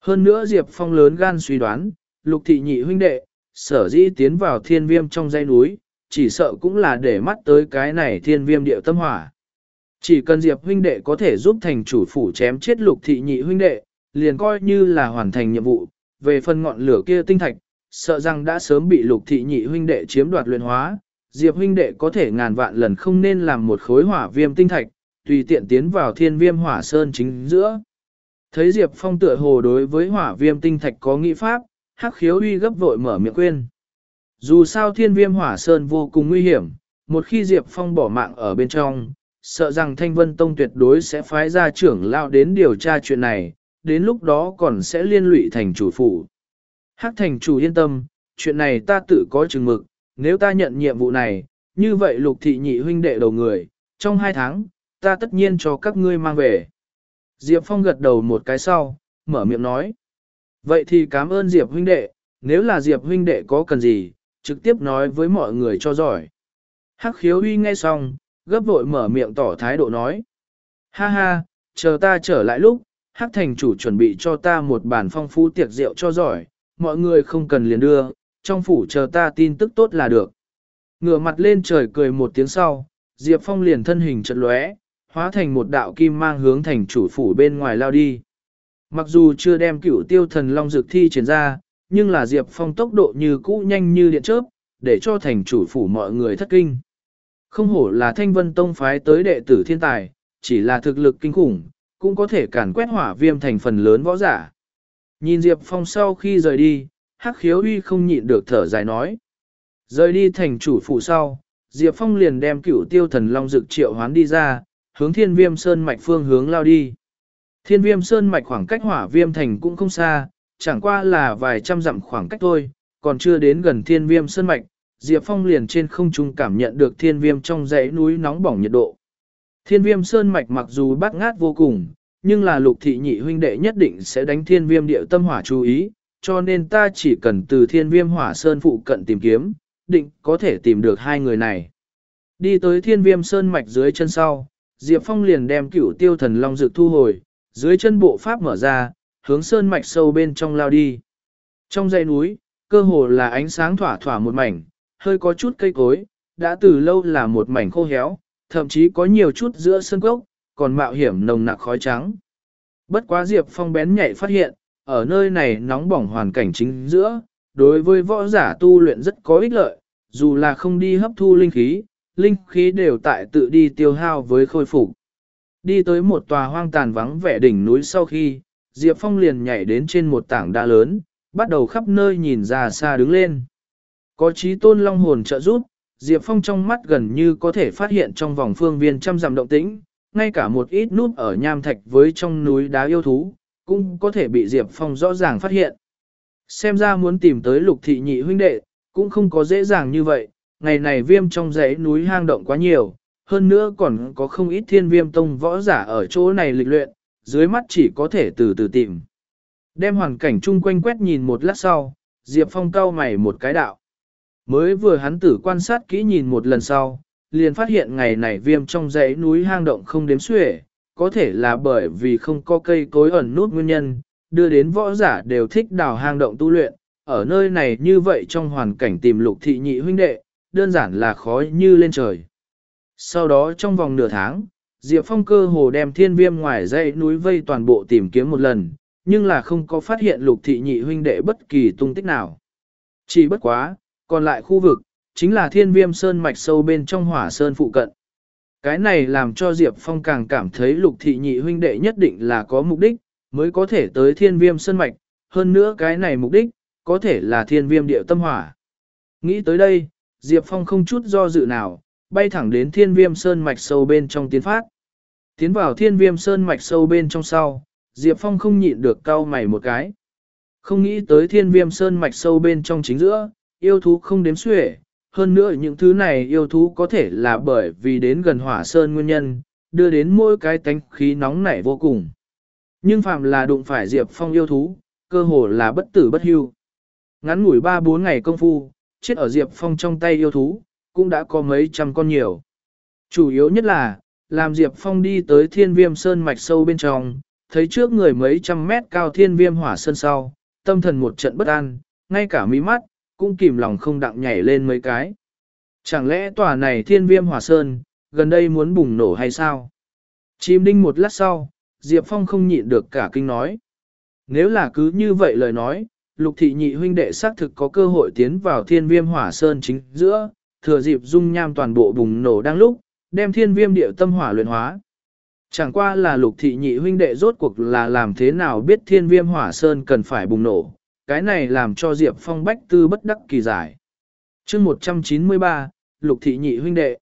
Hơn nữa Diệp Phong lớn gan suy đoán, lục thị nhị huynh đệ, sở dĩ tiến vào thiên viêm trong dãy núi, chỉ sợ cũng là để mắt tới cái này thiên viêm điệu tâm hỏa. Chỉ cần Diệp huynh đệ có thể giúp thành chủ phủ chém chết lục thị nhị huynh đệ, liền coi như là hoàn thành nhiệm vụ, về phần ngọn lửa kia tinh thạch, sợ rằng đã sớm bị lục thị nhị huynh đệ chiếm đoạt luyện hóa, Diệp huynh đệ có thể ngàn vạn lần không nên làm một khối hỏa viêm tinh thạch, tùy tiện tiến vào thiên viêm hỏa sơn chính giữa. Thấy Diệp Phong tựa hồ đối với hỏa viêm tinh thạch có nghĩ pháp, hắc khiếu uy gấp vội mở miệng quên. Dù sao thiên viêm hỏa sơn vô cùng nguy hiểm, một khi Diệp Phong bỏ mạng ở bên trong, sợ rằng Thanh Vân Tông tuyệt đối sẽ phái ra trưởng lao đến điều tra chuyện này, đến lúc đó còn sẽ liên lụy thành chủ phủ. Hắc thành chủ yên tâm, chuyện này ta tự có chừng mực, nếu ta nhận nhiệm vụ này, như vậy lục thị nhị huynh đệ đầu người, trong hai tháng, ta tất nhiên cho các ngươi mang về. Diệp Phong gật đầu một cái sau, mở miệng nói. Vậy thì cảm ơn Diệp huynh đệ, nếu là Diệp huynh đệ có cần gì, trực tiếp nói với mọi người cho giỏi. Hắc khiếu uy nghe xong, gấp vội mở miệng tỏ thái độ nói. Ha ha, chờ ta trở lại lúc, Hắc thành chủ chuẩn bị cho ta một bản phong phú tiệc rượu cho giỏi, mọi người không cần liền đưa, trong phủ chờ ta tin tức tốt là được. Ngửa mặt lên trời cười một tiếng sau, Diệp Phong liền thân hình chật lóe, hóa thành một đạo kim mang hướng thành chủ phủ bên ngoài lao đi. Mặc dù chưa đem cửu tiêu thần long dược thi triển ra, nhưng là Diệp Phong tốc độ như cũ nhanh như điện chớp, để cho thành chủ phủ mọi người thất kinh. Không hổ là thanh vân tông phái tới đệ tử thiên tài, chỉ là thực lực kinh khủng, cũng có thể cản quét hỏa viêm thành phần lớn võ giả. Nhìn Diệp Phong sau khi rời đi, hắc khiếu uy không nhịn được thở dài nói. Rời đi thành chủ phủ sau, Diệp Phong liền đem cửu tiêu thần long dực triệu hoán đi ra, hướng thiên viêm sơn mạch phương hướng lao đi. Thiên viêm sơn mạch khoảng cách hỏa viêm thành cũng không xa, chẳng qua là vài trăm dặm khoảng cách thôi, còn chưa đến gần thiên viêm sơn mạch, Diệp Phong liền trên không trung cảm nhận được thiên viêm trong dãy núi nóng bỏng nhiệt độ. Thiên viêm sơn mạch mặc dù bát ngát vô cùng, nhưng là lục thị nhị huynh đệ nhất định sẽ đánh thiên viêm địa tâm hỏa chú ý, cho nên ta chỉ cần từ thiên viêm hỏa sơn phụ cận tìm kiếm, định có thể tìm được hai người này. Đi tới thiên viêm sơn mạch dưới chân sau, Diệp Phong liền đem cửu tiêu thần long dược thu hồi, dưới chân bộ pháp mở ra, hướng sơn mạch sâu bên trong lao đi. Trong dãy núi, cơ hồ là ánh sáng thỏa thỏa một mảnh, hơi có chút cây cối, đã từ lâu là một mảnh khô héo, thậm chí có nhiều chút giữa sơn cốc, còn mạo hiểm nồng nặc khói trắng. Bất quá Diệp Phong bén nhạy phát hiện, ở nơi này nóng bỏng hoàn cảnh chính giữa, đối với võ giả tu luyện rất có ích lợi, dù là không đi hấp thu linh khí, linh khí đều tại tự đi tiêu hao với khôi phục. Đi tới một tòa hoang tàn vắng vẻ đỉnh núi sau khi, Diệp Phong liền nhảy đến trên một tảng đá lớn, bắt đầu khắp nơi nhìn ra xa đứng lên. Có trí tôn long hồn trợ giúp, Diệp Phong trong mắt gần như có thể phát hiện trong vòng phương viên trăm dặm động tĩnh, ngay cả một ít nút ở nham thạch với trong núi đá yêu thú, cũng có thể bị Diệp Phong rõ ràng phát hiện. Xem ra muốn tìm tới lục thị nhị huynh đệ, cũng không có dễ dàng như vậy, ngày này viêm trong dãy núi hang động quá nhiều, hơn nữa còn có không ít thiên viêm tông võ giả ở chỗ này lịch luyện, dưới mắt chỉ có thể từ từ tìm. Đem hoàn cảnh chung quanh quét nhìn một lát sau, Diệp Phong cau mày một cái đạo. Mới vừa hắn tử quan sát kỹ nhìn một lần sau, liền phát hiện ngày này viêm trong dãy núi hang động không đếm xuể, có thể là bởi vì không có cây cối ẩn nút nguyên nhân, đưa đến võ giả đều thích đào hang động tu luyện, ở nơi này như vậy trong hoàn cảnh tìm lục thị nhị huynh đệ, đơn giản là khó như lên trời. Sau đó trong vòng nửa tháng, Diệp Phong cơ hồ đem thiên viêm ngoài dãy núi vây toàn bộ tìm kiếm một lần, nhưng là không có phát hiện lục thị nhị huynh đệ bất kỳ tung tích nào. Chỉ bất quá, còn lại khu vực, chính là thiên viêm sơn mạch sâu bên trong hỏa sơn phụ cận. Cái này làm cho Diệp Phong càng cảm thấy lục thị nhị huynh đệ nhất định là có mục đích, mới có thể tới thiên viêm sơn mạch, hơn nữa cái này mục đích, có thể là thiên viêm địa tâm hỏa. Nghĩ tới đây, Diệp Phong không chút do dự nào, bay thẳng đến thiên viêm sơn mạch sâu bên trong tiến phát. Tiến vào thiên viêm sơn mạch sâu bên trong sau, Diệp Phong không nhịn được cau mày một cái. Không nghĩ tới thiên viêm sơn mạch sâu bên trong chính giữa, yêu thú không đếm xuể, hơn nữa những thứ này yêu thú có thể là bởi vì đến gần hỏa sơn nguyên nhân, đưa đến mỗi cái tánh khí nóng nảy vô cùng. Nhưng phạm là đụng phải Diệp Phong yêu thú, cơ hồ là bất tử bất hưu. Ngắn ngủi 3-4 ngày công phu, chết ở Diệp Phong trong tay yêu thú, cũng đã có mấy trăm con nhiều. Chủ yếu nhất là, làm Diệp Phong đi tới thiên viêm sơn mạch sâu bên trong, thấy trước người mấy trăm mét cao thiên viêm hỏa sơn sau, tâm thần một trận bất an, ngay cả mí mắt, cũng kìm lòng không đặng nhảy lên mấy cái. Chẳng lẽ tòa này thiên viêm hỏa sơn, gần đây muốn bùng nổ hay sao? Chìm đinh một lát sau, Diệp Phong không nhịn được cả kinh nói. Nếu là cứ như vậy lời nói, lục thị nhị huynh đệ xác thực có cơ hội tiến vào thiên viêm hỏa sơn chính giữa, thừa dịp dung nham toàn bộ bùng nổ đang lúc, đem thiên viêm địa tâm hỏa luyện hóa. Chẳng qua là lục thị nhị huynh đệ rốt cuộc là làm thế nào biết thiên viêm hỏa sơn cần phải bùng nổ, cái này làm cho Diệp Phong bách tư bất đắc kỳ giải. chương 193, lục thị nhị huynh đệ.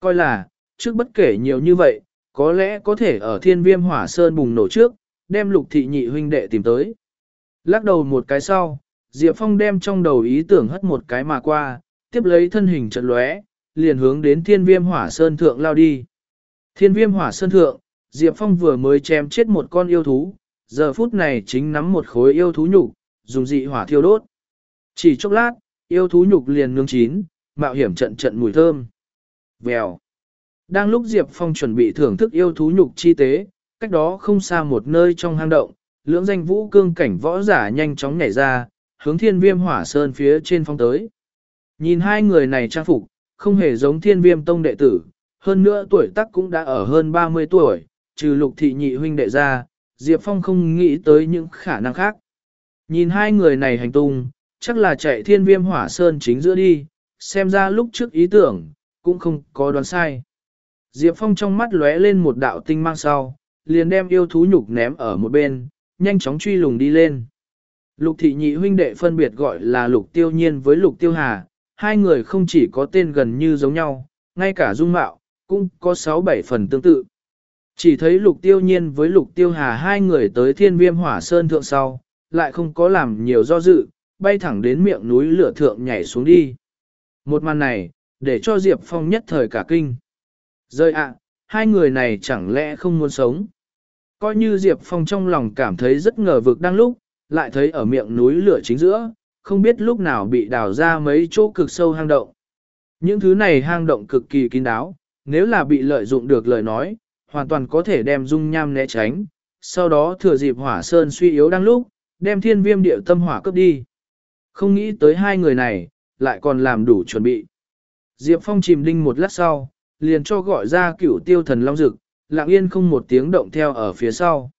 Coi là, trước bất kể nhiều như vậy, có lẽ có thể ở thiên viêm hỏa sơn bùng nổ trước, đem lục thị nhị huynh đệ tìm tới. Lắc đầu một cái sau, Diệp Phong đem trong đầu ý tưởng hất một cái mà qua, tiếp lấy thân hình trận lóe, liền hướng đến thiên viêm hỏa sơn thượng lao đi. Thiên viêm hỏa sơn thượng, Diệp Phong vừa mới chém chết một con yêu thú, giờ phút này chính nắm một khối yêu thú nhục, dùng dị hỏa thiêu đốt. Chỉ chốc lát, yêu thú nhục liền nướng chín, mạo hiểm trận trận mùi thơm. Vèo. Đang lúc Diệp Phong chuẩn bị thưởng thức yêu thú nhục chi tế, cách đó không xa một nơi trong hang động, lưỡng danh vũ cương cảnh võ giả nhanh chóng nhảy ra, hướng thiên viêm hỏa sơn phía trên phong tới. Nhìn hai người này trang phục, không hề giống thiên viêm tông đệ tử, hơn nữa tuổi tác cũng đã ở hơn 30 tuổi, trừ lục thị nhị huynh đệ ra, Diệp Phong không nghĩ tới những khả năng khác. Nhìn hai người này hành tung, chắc là chạy thiên viêm hỏa sơn chính giữa đi, xem ra lúc trước ý tưởng, cũng không có đoán sai. Diệp Phong trong mắt lóe lên một đạo tinh mang sau, liền đem yêu thú nhục ném ở một bên, nhanh chóng truy lùng đi lên. Lục thị nhị huynh đệ phân biệt gọi là lục tiêu nhiên với lục tiêu hà, hai người không chỉ có tên gần như giống nhau, ngay cả dung mạo, cũng có 6-7 phần tương tự. Chỉ thấy lục tiêu nhiên với lục tiêu hà hai người tới thiên viêm hỏa sơn thượng sau, lại không có làm nhiều do dự, bay thẳng đến miệng núi lửa thượng nhảy xuống đi. Một màn này, để cho Diệp Phong nhất thời cả kinh. Rơi ạ, hai người này chẳng lẽ không muốn sống. Coi như Diệp Phong trong lòng cảm thấy rất ngờ vực đang lúc, lại thấy ở miệng núi lửa chính giữa, không biết lúc nào bị đào ra mấy chỗ cực sâu hang động. Những thứ này hang động cực kỳ kín đáo, nếu là bị lợi dụng được lời nói, hoàn toàn có thể đem dung nham né tránh, sau đó thừa dịp hỏa sơn suy yếu đang lúc, đem thiên viêm địa tâm hỏa cướp đi. Không nghĩ tới hai người này, lại còn làm đủ chuẩn bị. Diệp Phong chìm đinh một lát sau, liền cho gọi ra cửu tiêu thần long dực, lặng yên không một tiếng động theo ở phía sau.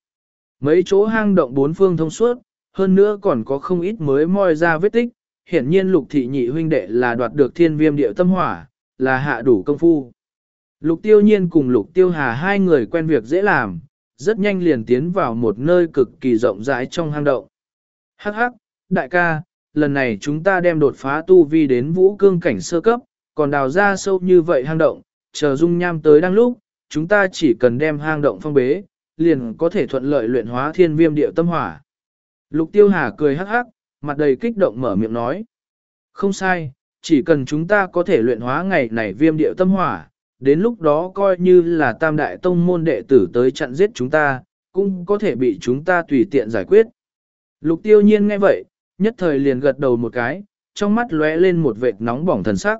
Mấy chỗ hang động bốn phương thông suốt, hơn nữa còn có không ít mới moi ra vết tích, hiển nhiên lục thị nhị huynh đệ là đoạt được thiên viêm địa tâm hỏa, là hạ đủ công phu. Lục tiêu nhiên cùng lục tiêu hà hai người quen việc dễ làm, rất nhanh liền tiến vào một nơi cực kỳ rộng rãi trong hang động. Hắc hắc, đại ca, lần này chúng ta đem đột phá tu vi đến vũ cương cảnh sơ cấp, còn đào ra sâu như vậy hang động, chờ dung nham tới đang lúc, chúng ta chỉ cần đem hang động phong bế, liền có thể thuận lợi luyện hóa thiên viêm điệu tâm hỏa. Lục tiêu hà cười hắc hắc, mặt đầy kích động mở miệng nói. Không sai, chỉ cần chúng ta có thể luyện hóa ngày này viêm điệu tâm hỏa, đến lúc đó coi như là tam đại tông môn đệ tử tới chặn giết chúng ta, cũng có thể bị chúng ta tùy tiện giải quyết. Lục tiêu nhiên nghe vậy, nhất thời liền gật đầu một cái, trong mắt lóe lên một vệt nóng bỏng thần sắc.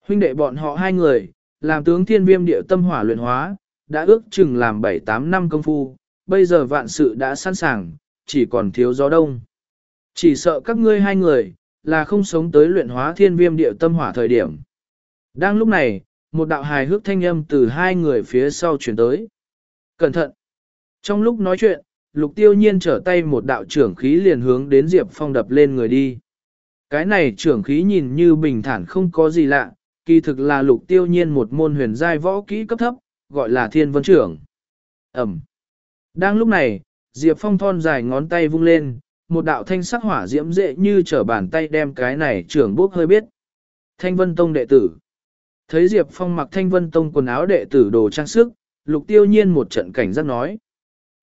Huynh đệ bọn họ hai người, làm tướng thiên viêm Địa tâm hỏa luyện hóa, đã ước chừng làm 7-8 năm công phu, bây giờ vạn sự đã sẵn sàng, chỉ còn thiếu gió đông. Chỉ sợ các ngươi hai người, là không sống tới luyện hóa thiên viêm Địa tâm hỏa thời điểm. Đang lúc này, một đạo hài hước thanh âm từ hai người phía sau chuyển tới. Cẩn thận! Trong lúc nói chuyện, lục tiêu nhiên trở tay một đạo trưởng khí liền hướng đến Diệp Phong đập lên người đi. Cái này trưởng khí nhìn như bình thản không có gì lạ, kỳ thực là lục tiêu nhiên một môn huyền giai võ kỹ cấp thấp, gọi là thiên vân trưởng. Ẩm! Đang lúc này, Diệp Phong thon dài ngón tay vung lên, một đạo thanh sắc hỏa diễm dễ như trở bàn tay đem cái này trưởng bốc hơi biết. Thanh Vân Tông đệ tử. Thấy Diệp Phong mặc Thanh Vân Tông quần áo đệ tử đồ trang sức, lục tiêu nhiên một trận cảnh giác nói.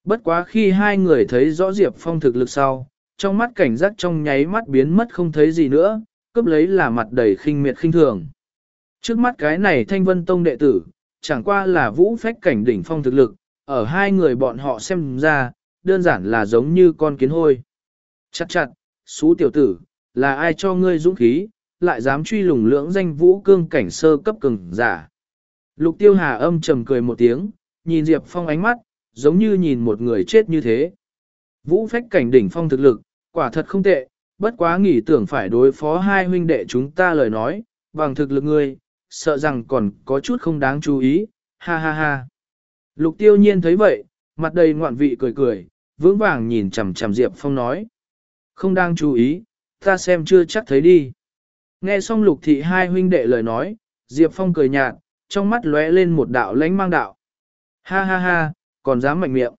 Bất quá khi hai người thấy rõ Diệp Phong thực lực sau, trong mắt cảnh giác trong nháy mắt biến mất không thấy gì nữa, cướp lấy là mặt đầy khinh miệt khinh thường. Trước mắt cái này Thanh Vân Tông đệ tử, chẳng qua là vũ phách cảnh đỉnh phong thực lực, ở hai người bọn họ xem ra, đơn giản là giống như con kiến hôi. Chặt chặt, xú tiểu tử, là ai cho ngươi dũng khí, lại dám truy lùng lưỡng danh vũ cương cảnh sơ cấp cường giả. Lục tiêu hà âm trầm cười một tiếng, nhìn Diệp Phong ánh mắt, giống như nhìn một người chết như thế. Vũ phách cảnh đỉnh phong thực lực, quả thật không tệ, bất quá nghĩ tưởng phải đối phó hai huynh đệ chúng ta lời nói, bằng thực lực ngươi, sợ rằng còn có chút không đáng chú ý, ha ha ha. Lục tiêu nhiên thấy vậy, mặt đầy ngoạn vị cười cười, vững vàng nhìn chầm chầm Diệp Phong nói. Không đang chú ý, ta xem chưa chắc thấy đi. Nghe xong lục thị hai huynh đệ lời nói, Diệp Phong cười nhạt, trong mắt lóe lên một đạo lánh mang đạo. Ha ha ha, còn dám mạnh miệng.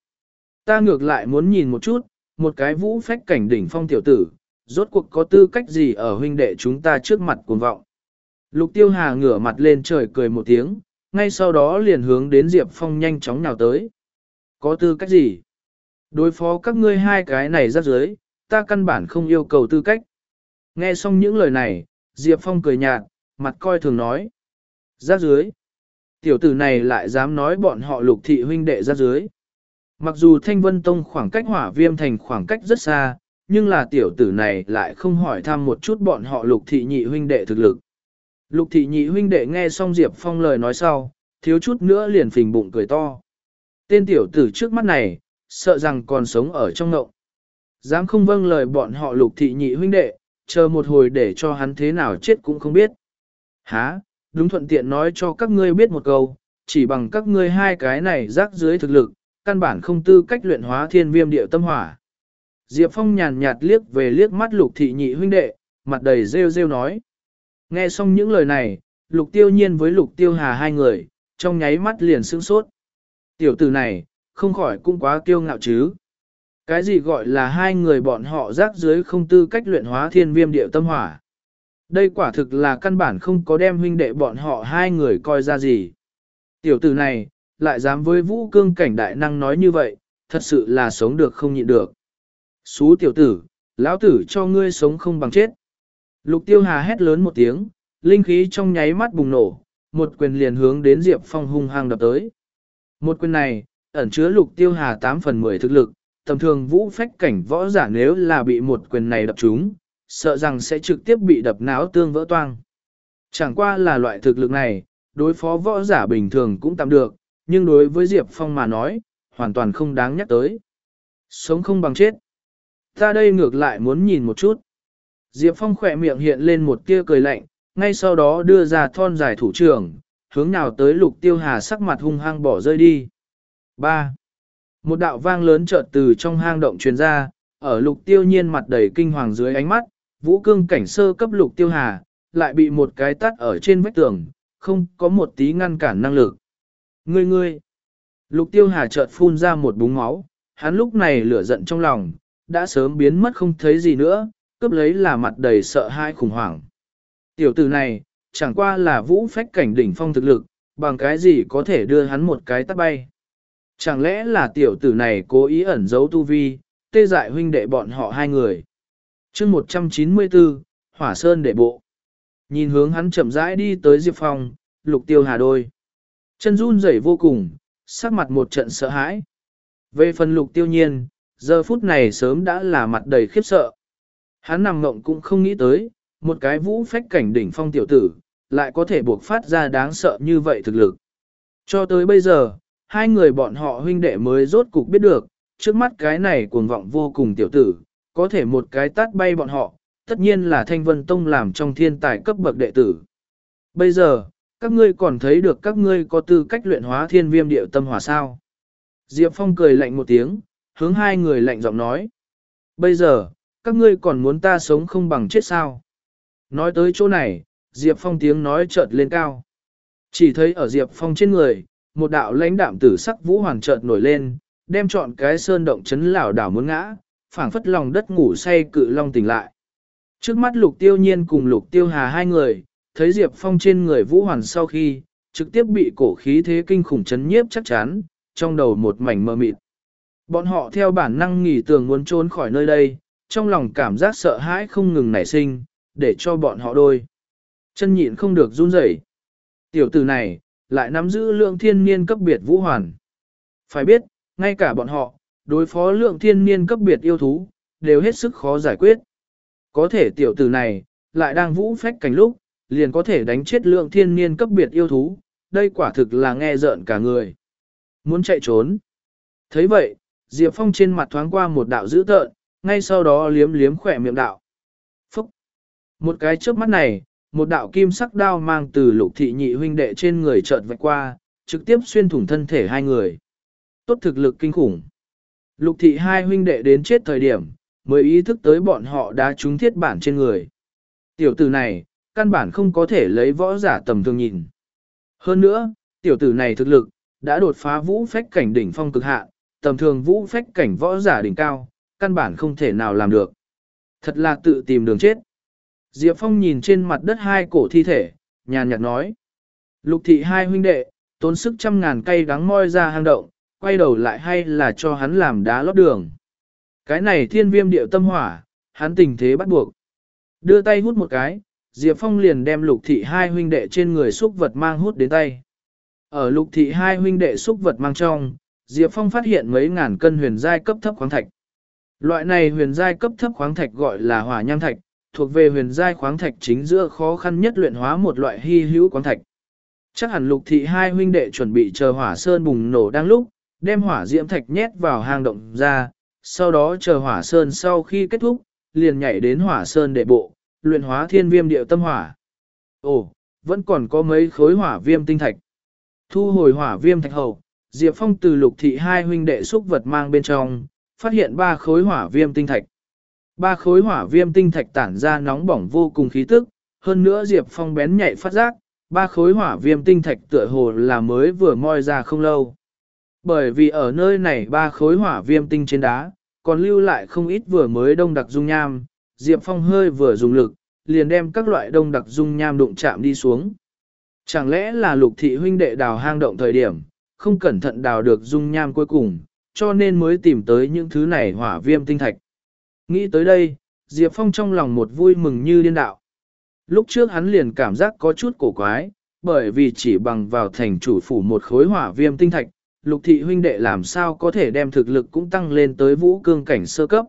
Ta ngược lại muốn nhìn một chút, một cái vũ phách cảnh đỉnh phong tiểu tử, rốt cuộc có tư cách gì ở huynh đệ chúng ta trước mặt cuồng vọng. Lục tiêu hà ngửa mặt lên trời cười một tiếng, ngay sau đó liền hướng đến Diệp Phong nhanh chóng nào tới. Có tư cách gì? Đối phó các ngươi hai cái này ra dưới, ta căn bản không yêu cầu tư cách. Nghe xong những lời này, Diệp Phong cười nhạt, mặt coi thường nói. Ra dưới. Tiểu tử này lại dám nói bọn họ lục thị huynh đệ ra dưới. Mặc dù Thanh Vân Tông khoảng cách hỏa viêm thành khoảng cách rất xa, nhưng là tiểu tử này lại không hỏi thăm một chút bọn họ lục thị nhị huynh đệ thực lực. Lục thị nhị huynh đệ nghe xong Diệp Phong lời nói sau, thiếu chút nữa liền phình bụng cười to. Tên tiểu tử trước mắt này, sợ rằng còn sống ở trong ngộng. Dám không vâng lời bọn họ lục thị nhị huynh đệ, chờ một hồi để cho hắn thế nào chết cũng không biết. Hả, đúng thuận tiện nói cho các ngươi biết một câu, chỉ bằng các ngươi hai cái này rác dưới thực lực, căn bản không tư cách luyện hóa thiên viêm điệu tâm hỏa. Diệp Phong nhàn nhạt liếc về liếc mắt lục thị nhị huynh đệ, mặt đầy rêu rêu nói. Nghe xong những lời này, lục tiêu nhiên với lục tiêu hà hai người, trong nháy mắt liền sững sốt. Tiểu tử này, không khỏi cũng quá kiêu ngạo chứ. Cái gì gọi là hai người bọn họ rác dưới không tư cách luyện hóa thiên viêm điệu tâm hỏa. Đây quả thực là căn bản không có đem huynh đệ bọn họ hai người coi ra gì. Tiểu tử này, lại dám với vũ cương cảnh đại năng nói như vậy, thật sự là sống được không nhịn được. Xú tiểu tử, lão tử cho ngươi sống không bằng chết. Lục tiêu hà hét lớn một tiếng, linh khí trong nháy mắt bùng nổ, một quyền liền hướng đến Diệp Phong hung hăng đập tới. Một quyền này, ẩn chứa lục tiêu hà 8 phần 10 thực lực, tầm thường vũ phách cảnh võ giả nếu là bị một quyền này đập trúng, sợ rằng sẽ trực tiếp bị đập não tương vỡ toang. Chẳng qua là loại thực lực này, đối phó võ giả bình thường cũng tạm được, nhưng đối với Diệp Phong mà nói, hoàn toàn không đáng nhắc tới. Sống không bằng chết. Ta đây ngược lại muốn nhìn một chút. Diệp Phong khỏe miệng hiện lên một tia cười lạnh, ngay sau đó đưa ra thon dài thủ trưởng, hướng nào tới lục tiêu hà sắc mặt hung hăng bỏ rơi đi. 3. Một đạo vang lớn chợt từ trong hang động truyền ra, ở lục tiêu nhiên mặt đầy kinh hoàng dưới ánh mắt, vũ cương cảnh sơ cấp lục tiêu hà, lại bị một cái tắt ở trên vách tường, không có một tí ngăn cản năng lực. Ngươi ngươi! Lục tiêu hà chợt phun ra một búng máu, hắn lúc này lửa giận trong lòng, đã sớm biến mất không thấy gì nữa, cướp lấy là mặt đầy sợ hãi khủng hoảng. Tiểu tử này, chẳng qua là vũ phách cảnh đỉnh phong thực lực, bằng cái gì có thể đưa hắn một cái tắt bay. Chẳng lẽ là tiểu tử này cố ý ẩn giấu tu vi, tê dại huynh đệ bọn họ hai người chương 194, Hỏa Sơn đệ bộ. Nhìn hướng hắn chậm rãi đi tới Diệp Phong, lục tiêu hà đôi. Chân run rẩy vô cùng, sắc mặt một trận sợ hãi. Về phần lục tiêu nhiên, giờ phút này sớm đã là mặt đầy khiếp sợ. Hắn nằm ngộng cũng không nghĩ tới, một cái vũ phách cảnh đỉnh phong tiểu tử, lại có thể buộc phát ra đáng sợ như vậy thực lực. Cho tới bây giờ, hai người bọn họ huynh đệ mới rốt cục biết được, trước mắt cái này cuồng vọng vô cùng tiểu tử, có thể một cái tát bay bọn họ, tất nhiên là Thanh Vân Tông làm trong thiên tài cấp bậc đệ tử. Bây giờ, các ngươi còn thấy được các ngươi có tư cách luyện hóa thiên viêm điệu tâm hỏa sao. Diệp Phong cười lạnh một tiếng, hướng hai người lạnh giọng nói. Bây giờ, các ngươi còn muốn ta sống không bằng chết sao? Nói tới chỗ này, Diệp Phong tiếng nói chợt lên cao. Chỉ thấy ở Diệp Phong trên người, một đạo lãnh đạm tử sắc vũ hoàn chợt nổi lên, đem trọn cái sơn động chấn lảo đảo muốn ngã, phảng phất lòng đất ngủ say cự long tỉnh lại. Trước mắt lục tiêu nhiên cùng lục tiêu hà hai người, thấy Diệp Phong trên người vũ hoàn sau khi, trực tiếp bị cổ khí thế kinh khủng chấn nhiếp chắc chắn, trong đầu một mảnh mơ mịt. Bọn họ theo bản năng nghỉ tường muốn trốn khỏi nơi đây, trong lòng cảm giác sợ hãi không ngừng nảy sinh, để cho bọn họ đôi. Chân nhịn không được run rẩy. Tiểu tử này, lại nắm giữ lượng thiên niên cấp biệt vũ hoàn. Phải biết, ngay cả bọn họ, đối phó lượng thiên niên cấp biệt yêu thú, đều hết sức khó giải quyết. Có thể tiểu tử này, lại đang vũ phách cảnh lúc, liền có thể đánh chết lượng thiên niên cấp biệt yêu thú, đây quả thực là nghe rợn cả người. Muốn chạy trốn. thấy vậy, Diệp Phong trên mặt thoáng qua một đạo dữ tợn, ngay sau đó liếm liếm khỏe miệng đạo. Phúc! Một cái trước mắt này, một đạo kim sắc đao mang từ lục thị nhị huynh đệ trên người chợt vạch qua, trực tiếp xuyên thủng thân thể hai người. Tốt thực lực kinh khủng. Lục thị hai huynh đệ đến chết thời điểm, mới ý thức tới bọn họ đã trúng thiết bản trên người. Tiểu tử này, căn bản không có thể lấy võ giả tầm thường nhìn. Hơn nữa, tiểu tử này thực lực, đã đột phá vũ phách cảnh đỉnh phong cực hạ, tầm thường vũ phách cảnh võ giả đỉnh cao, căn bản không thể nào làm được. Thật là tự tìm đường chết. Diệp Phong nhìn trên mặt đất hai cổ thi thể, nhàn nhạt nói. Lục thị hai huynh đệ, tốn sức trăm ngàn cây đắng moi ra hang động, quay đầu lại hay là cho hắn làm đá lót đường. Cái này thiên viêm điệu tâm hỏa, hắn tình thế bắt buộc. Đưa tay hút một cái, Diệp Phong liền đem lục thị hai huynh đệ trên người xúc vật mang hút đến tay. Ở lục thị hai huynh đệ xúc vật mang trong, Diệp Phong phát hiện mấy ngàn cân huyền giai cấp thấp khoáng thạch. Loại này huyền giai cấp thấp khoáng thạch gọi là hỏa nham thạch, thuộc về huyền giai khoáng thạch chính giữa khó khăn nhất luyện hóa một loại hy hữu khoáng thạch. Chắc hẳn lục thị hai huynh đệ chuẩn bị chờ hỏa sơn bùng nổ đang lúc, đem hỏa diễm thạch nhét vào hang động ra, sau đó chờ hỏa sơn sau khi kết thúc, liền nhảy đến hỏa sơn đệ bộ, luyện hóa thiên viêm điệu tâm hỏa. Ồ, vẫn còn có mấy khối hỏa viêm tinh thạch. Thu hồi hỏa viêm thạch hậu, Diệp Phong từ lục thị hai huynh đệ xúc vật mang bên trong, phát hiện ba khối hỏa viêm tinh thạch. Ba khối hỏa viêm tinh thạch tản ra nóng bỏng vô cùng khí tức, hơn nữa Diệp Phong bén nhạy phát giác, ba khối hỏa viêm tinh thạch tựa hồ là mới vừa moi ra không lâu. Bởi vì ở nơi này ba khối hỏa viêm tinh trên đá, còn lưu lại không ít vừa mới đông đặc dung nham, Diệp Phong hơi vừa dùng lực, liền đem các loại đông đặc dung nham đụng chạm đi xuống. Chẳng lẽ là lục thị huynh đệ đào hang động thời điểm, không cẩn thận đào được dung nham cuối cùng, cho nên mới tìm tới những thứ này hỏa viêm tinh thạch. Nghĩ tới đây, Diệp Phong trong lòng một vui mừng như điên đạo. Lúc trước hắn liền cảm giác có chút cổ quái, bởi vì chỉ bằng vào thành chủ phủ một khối hỏa viêm tinh thạch, lục thị huynh đệ làm sao có thể đem thực lực cũng tăng lên tới vũ cương cảnh sơ cấp.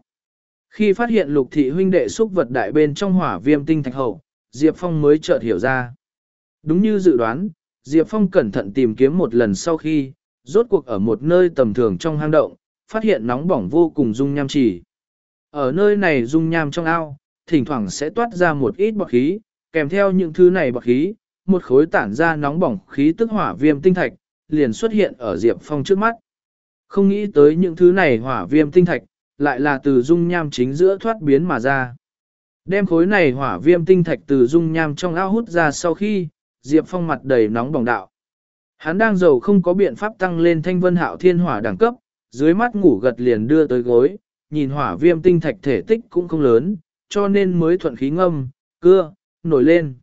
Khi phát hiện lục thị huynh đệ xúc vật đại bên trong hỏa viêm tinh thạch hậu, Diệp Phong mới chợt hiểu ra. Đúng như dự đoán, Diệp Phong cẩn thận tìm kiếm một lần sau khi, rốt cuộc ở một nơi tầm thường trong hang động, phát hiện nóng bỏng vô cùng dung nham chỉ. Ở nơi này dung nham trong ao, thỉnh thoảng sẽ toát ra một ít bọt khí, kèm theo những thứ này bọt khí, một khối tản ra nóng bỏng khí tức hỏa viêm tinh thạch, liền xuất hiện ở Diệp Phong trước mắt. Không nghĩ tới những thứ này hỏa viêm tinh thạch, lại là từ dung nham chính giữa thoát biến mà ra. Đem khối này hỏa viêm tinh thạch từ dung nham trong ao hút ra sau khi, Diệp Phong mặt đầy nóng bỏng đạo. Hắn đang giàu không có biện pháp tăng lên thanh vân hạo thiên hỏa đẳng cấp, dưới mắt ngủ gật liền đưa tới gối, nhìn hỏa viêm tinh thạch thể tích cũng không lớn, cho nên mới thuận khí ngâm, cưa, nổi lên.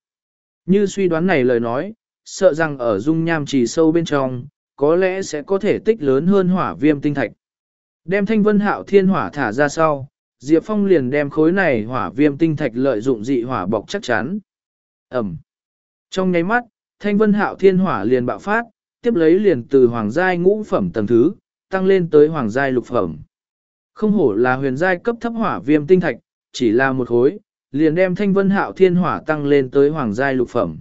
Như suy đoán này lời nói, sợ rằng ở dung nham trì sâu bên trong, có lẽ sẽ có thể tích lớn hơn hỏa viêm tinh thạch. Đem thanh vân hạo thiên hỏa thả ra sau, Diệp Phong liền đem khối này hỏa viêm tinh thạch lợi dụng dị hỏa bọc chắc chắn. Ẩm. Trong nháy mắt, thanh vân hạo thiên hỏa liền bạo phát, tiếp lấy liền từ hoàng giai ngũ phẩm tầng thứ, tăng lên tới hoàng giai lục phẩm. Không hổ là huyền giai cấp thấp hỏa viêm tinh thạch, chỉ là một khối, liền đem thanh vân hạo thiên hỏa tăng lên tới hoàng giai lục phẩm.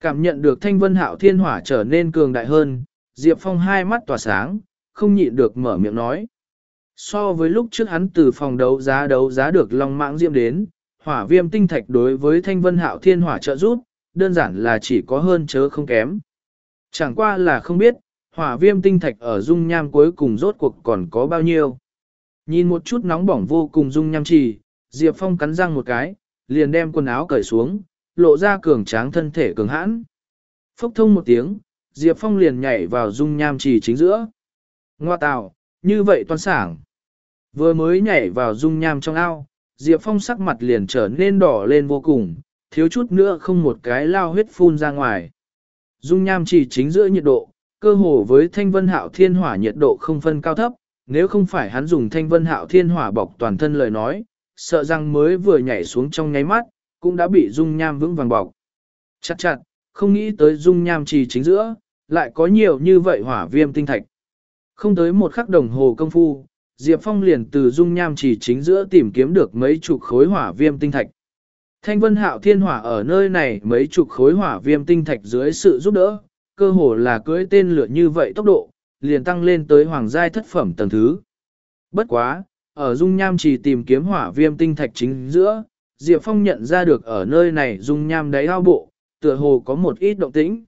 Cảm nhận được thanh vân hạo thiên hỏa trở nên cường đại hơn, Diệp Phong hai mắt tỏa sáng, không nhịn được mở miệng nói. So với lúc trước hắn từ phòng đấu giá đấu giá được long mãng diệm đến, hỏa viêm tinh thạch đối với thanh vân hạo thiên hỏa trợ giúp, đơn giản là chỉ có hơn chớ không kém. Chẳng qua là không biết, hỏa viêm tinh thạch ở dung nham cuối cùng rốt cuộc còn có bao nhiêu. Nhìn một chút nóng bỏng vô cùng dung nham trì, Diệp Phong cắn răng một cái, liền đem quần áo cởi xuống, lộ ra cường tráng thân thể cường hãn. Phốc thông một tiếng, Diệp Phong liền nhảy vào dung nham trì chính giữa. Ngoa tào, như vậy toan sảng. Vừa mới nhảy vào dung nham trong ao, Diệp Phong sắc mặt liền trở nên đỏ lên vô cùng, thiếu chút nữa không một cái lao huyết phun ra ngoài. Dung nham chỉ chính giữa nhiệt độ, cơ hồ với thanh vân hạo thiên hỏa nhiệt độ không phân cao thấp, nếu không phải hắn dùng thanh vân hạo thiên hỏa bọc toàn thân lời nói, sợ rằng mới vừa nhảy xuống trong nháy mắt, cũng đã bị dung nham vững vàng bọc. Chặt chặt, không nghĩ tới dung nham trì chính giữa, lại có nhiều như vậy hỏa viêm tinh thạch. Không tới một khắc đồng hồ công phu, Diệp Phong liền từ dung nham trì chính giữa tìm kiếm được mấy chục khối hỏa viêm tinh thạch. Thanh vân hạo thiên hỏa ở nơi này mấy chục khối hỏa viêm tinh thạch dưới sự giúp đỡ, cơ hồ là cưỡi tên lửa như vậy tốc độ, liền tăng lên tới hoàng giai thất phẩm tầng thứ. Bất quá, ở dung nham chỉ tìm kiếm hỏa viêm tinh thạch chính giữa, Diệp Phong nhận ra được ở nơi này dung nham đáy ao bộ, tựa hồ có một ít động tĩnh.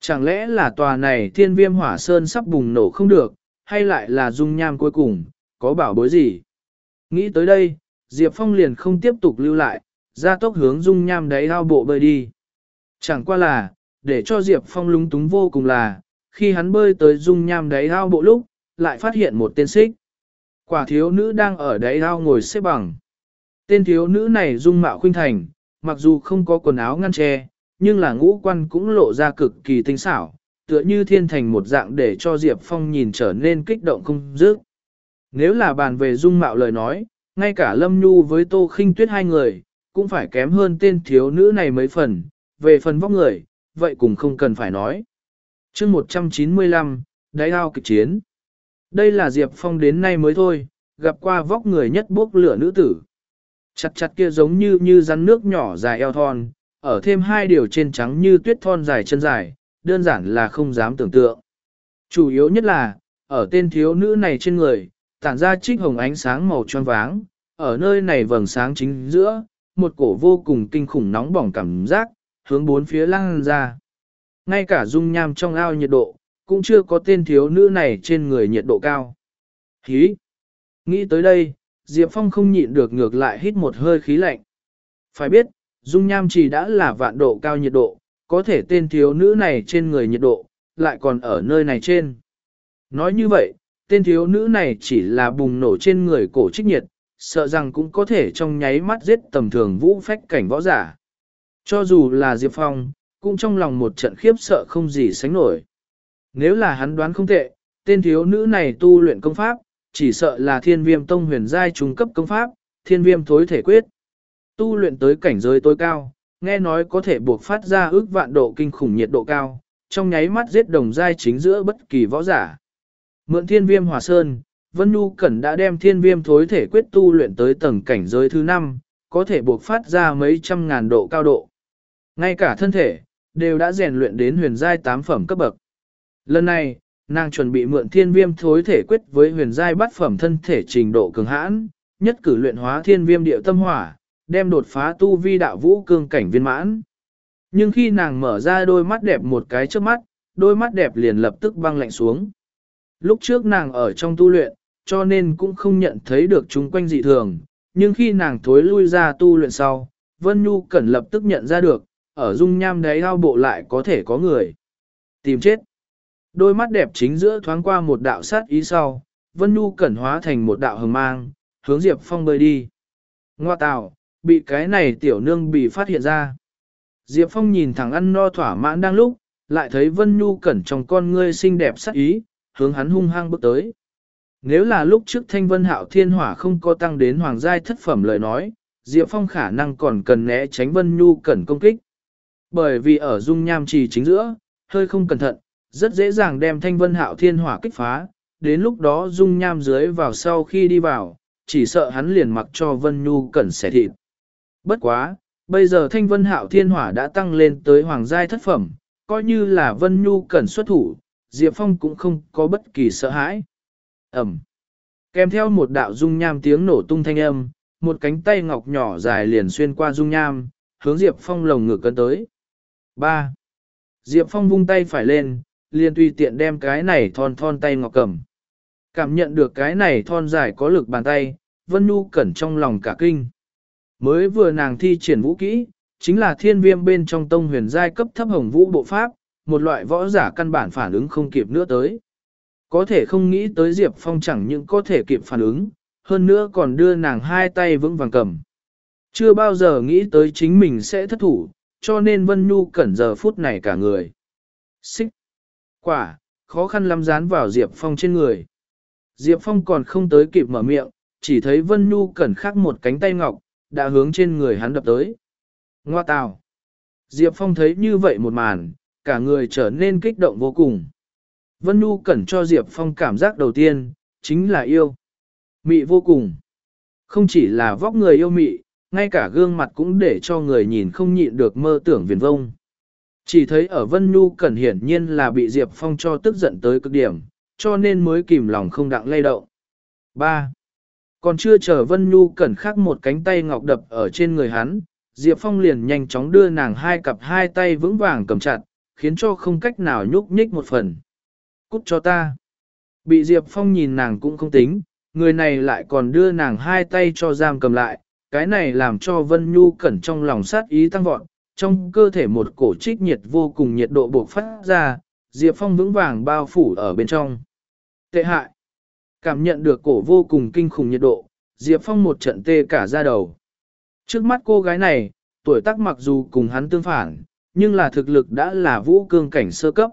Chẳng lẽ là tòa này thiên viêm hỏa sơn sắp bùng nổ không được, hay lại là dung nham cuối cùng, có bảo bối gì? Nghĩ tới đây, Diệp Phong liền không tiếp tục lưu lại, ra tốc hướng dung nham đáy ao bộ bơi đi. Chẳng qua là, để cho Diệp Phong lúng túng vô cùng là, khi hắn bơi tới dung nham đáy ao bộ lúc, lại phát hiện một tên xích. Quả thiếu nữ đang ở đáy ao ngồi xếp bằng. Tên thiếu nữ này dung mạo khuynh thành, mặc dù không có quần áo ngăn che, nhưng là ngũ quan cũng lộ ra cực kỳ tinh xảo, tựa như thiên thành một dạng để cho Diệp Phong nhìn trở nên kích động không dứt. Nếu là bàn về dung mạo lời nói, ngay cả Lâm Nhu với Tô Khinh Tuyết hai người, cũng phải kém hơn tên thiếu nữ này mấy phần, về phần vóc người, vậy cũng không cần phải nói. chương 195, đáy ao kịch chiến. Đây là Diệp Phong đến nay mới thôi, gặp qua vóc người nhất bốc lửa nữ tử. Chặt chặt kia giống như như rắn nước nhỏ dài eo thon, ở thêm hai điều trên trắng như tuyết thon dài chân dài, đơn giản là không dám tưởng tượng. Chủ yếu nhất là, ở tên thiếu nữ này trên người, tản ra trích hồng ánh sáng màu tròn váng, ở nơi này vầng sáng chính giữa, một cổ vô cùng kinh khủng nóng bỏng cảm giác, hướng bốn phía lăng ra. Ngay cả dung nham trong ao nhiệt độ, cũng chưa có tên thiếu nữ này trên người nhiệt độ cao. Hí! Nghĩ tới đây, Diệp Phong không nhịn được ngược lại hít một hơi khí lạnh. Phải biết, dung nham chỉ đã là vạn độ cao nhiệt độ, có thể tên thiếu nữ này trên người nhiệt độ, lại còn ở nơi này trên. Nói như vậy, tên thiếu nữ này chỉ là bùng nổ trên người cổ trích nhiệt, sợ rằng cũng có thể trong nháy mắt giết tầm thường vũ phách cảnh võ giả. Cho dù là Diệp Phong, cũng trong lòng một trận khiếp sợ không gì sánh nổi. Nếu là hắn đoán không tệ, tên thiếu nữ này tu luyện công pháp, chỉ sợ là thiên viêm tông huyền giai trung cấp công pháp, thiên viêm thối thể quyết. Tu luyện tới cảnh giới tối cao, nghe nói có thể buộc phát ra ước vạn độ kinh khủng nhiệt độ cao, trong nháy mắt giết đồng giai chính giữa bất kỳ võ giả. Mượn thiên viêm hòa sơn, Vân Nhu Cẩn đã đem thiên viêm thối thể quyết tu luyện tới tầng cảnh giới thứ 5, có thể buộc phát ra mấy trăm ngàn độ cao độ. Ngay cả thân thể, đều đã rèn luyện đến huyền giai 8 phẩm cấp bậc. Lần này, nàng chuẩn bị mượn thiên viêm thối thể quyết với huyền giai bát phẩm thân thể trình độ cường hãn, nhất cử luyện hóa thiên viêm điệu tâm hỏa, đem đột phá tu vi đạo vũ cương cảnh viên mãn. Nhưng khi nàng mở ra đôi mắt đẹp một cái trước mắt, đôi mắt đẹp liền lập tức băng lạnh xuống. Lúc trước nàng ở trong tu luyện, cho nên cũng không nhận thấy được chúng quanh dị thường, nhưng khi nàng thối lui ra tu luyện sau, Vân Nhu Cẩn lập tức nhận ra được, ở dung nham đáy ao bộ lại có thể có người. Tìm chết. Đôi mắt đẹp chính giữa thoáng qua một đạo sát ý sau, Vân Nhu Cẩn hóa thành một đạo hồng mang, hướng Diệp Phong bơi đi. Ngoa tạo, bị cái này tiểu nương bị phát hiện ra. Diệp Phong nhìn thẳng ăn no thỏa mãn đang lúc, lại thấy Vân Nhu Cẩn trong con ngươi xinh đẹp sát ý, hướng hắn hung hăng bước tới. Nếu là lúc trước thanh vân hạo thiên hỏa không có tăng đến hoàng giai thất phẩm lời nói, Diệp Phong khả năng còn cần né tránh Vân Nhu Cẩn công kích. Bởi vì ở dung nham trì chính giữa, hơi không cẩn thận, rất dễ dàng đem thanh vân hạo thiên hỏa kích phá, đến lúc đó dung nham dưới vào sau khi đi vào, chỉ sợ hắn liền mặc cho Vân Nhu Cẩn xẻ thịt. Bất quá, bây giờ thanh vân hạo thiên hỏa đã tăng lên tới hoàng giai thất phẩm, coi như là Vân Nhu Cẩn xuất thủ, Diệp Phong cũng không có bất kỳ sợ hãi. Ẩm. Kèm theo một đạo dung nham tiếng nổ tung thanh âm, một cánh tay ngọc nhỏ dài liền xuyên qua dung nham, hướng Diệp Phong lồng ngực cân tới. 3. Diệp Phong vung tay phải lên, liền tùy tiện đem cái này thon thon tay ngọc cầm. Cảm nhận được cái này thon dài có lực bàn tay, Vân Nhu cẩn trong lòng cả kinh. Mới vừa nàng thi triển vũ kỹ, chính là thiên viêm bên trong tông huyền giai cấp thấp hồng vũ bộ pháp, một loại võ giả căn bản phản ứng không kịp nữa tới. Có thể không nghĩ tới Diệp Phong chẳng những có thể kịp phản ứng, hơn nữa còn đưa nàng hai tay vững vàng cầm. Chưa bao giờ nghĩ tới chính mình sẽ thất thủ, cho nên Vân Nhu cẩn giờ phút này cả người. Xích. Quả, khó khăn lắm dán vào Diệp Phong trên người. Diệp Phong còn không tới kịp mở miệng, chỉ thấy Vân Nhu cẩn khắc một cánh tay ngọc, đã hướng trên người hắn đập tới. Ngoa tào. Diệp Phong thấy như vậy một màn, cả người trở nên kích động vô cùng. Vân Nhu cẩn cho Diệp Phong cảm giác đầu tiên, chính là yêu. Mị vô cùng. Không chỉ là vóc người yêu mị, ngay cả gương mặt cũng để cho người nhìn không nhịn được mơ tưởng viền vông. Chỉ thấy ở Vân Nhu cẩn hiển nhiên là bị Diệp Phong cho tức giận tới cực điểm, cho nên mới kìm lòng không đặng lay động. 3. Còn chưa chờ Vân Nhu cẩn khắc một cánh tay ngọc đập ở trên người hắn, Diệp Phong liền nhanh chóng đưa nàng hai cặp hai tay vững vàng cầm chặt, khiến cho không cách nào nhúc nhích một phần. Cút cho ta. Bị Diệp Phong nhìn nàng cũng không tính, người này lại còn đưa nàng hai tay cho giam cầm lại, cái này làm cho Vân Nhu cẩn trong lòng sát ý tăng vọt, trong cơ thể một cổ trích nhiệt vô cùng nhiệt độ bộc phát ra, Diệp Phong vững vàng bao phủ ở bên trong. Tệ hại. Cảm nhận được cổ vô cùng kinh khủng nhiệt độ, Diệp Phong một trận tê cả da đầu. Trước mắt cô gái này, tuổi tác mặc dù cùng hắn tương phản, nhưng là thực lực đã là vũ cương cảnh sơ cấp.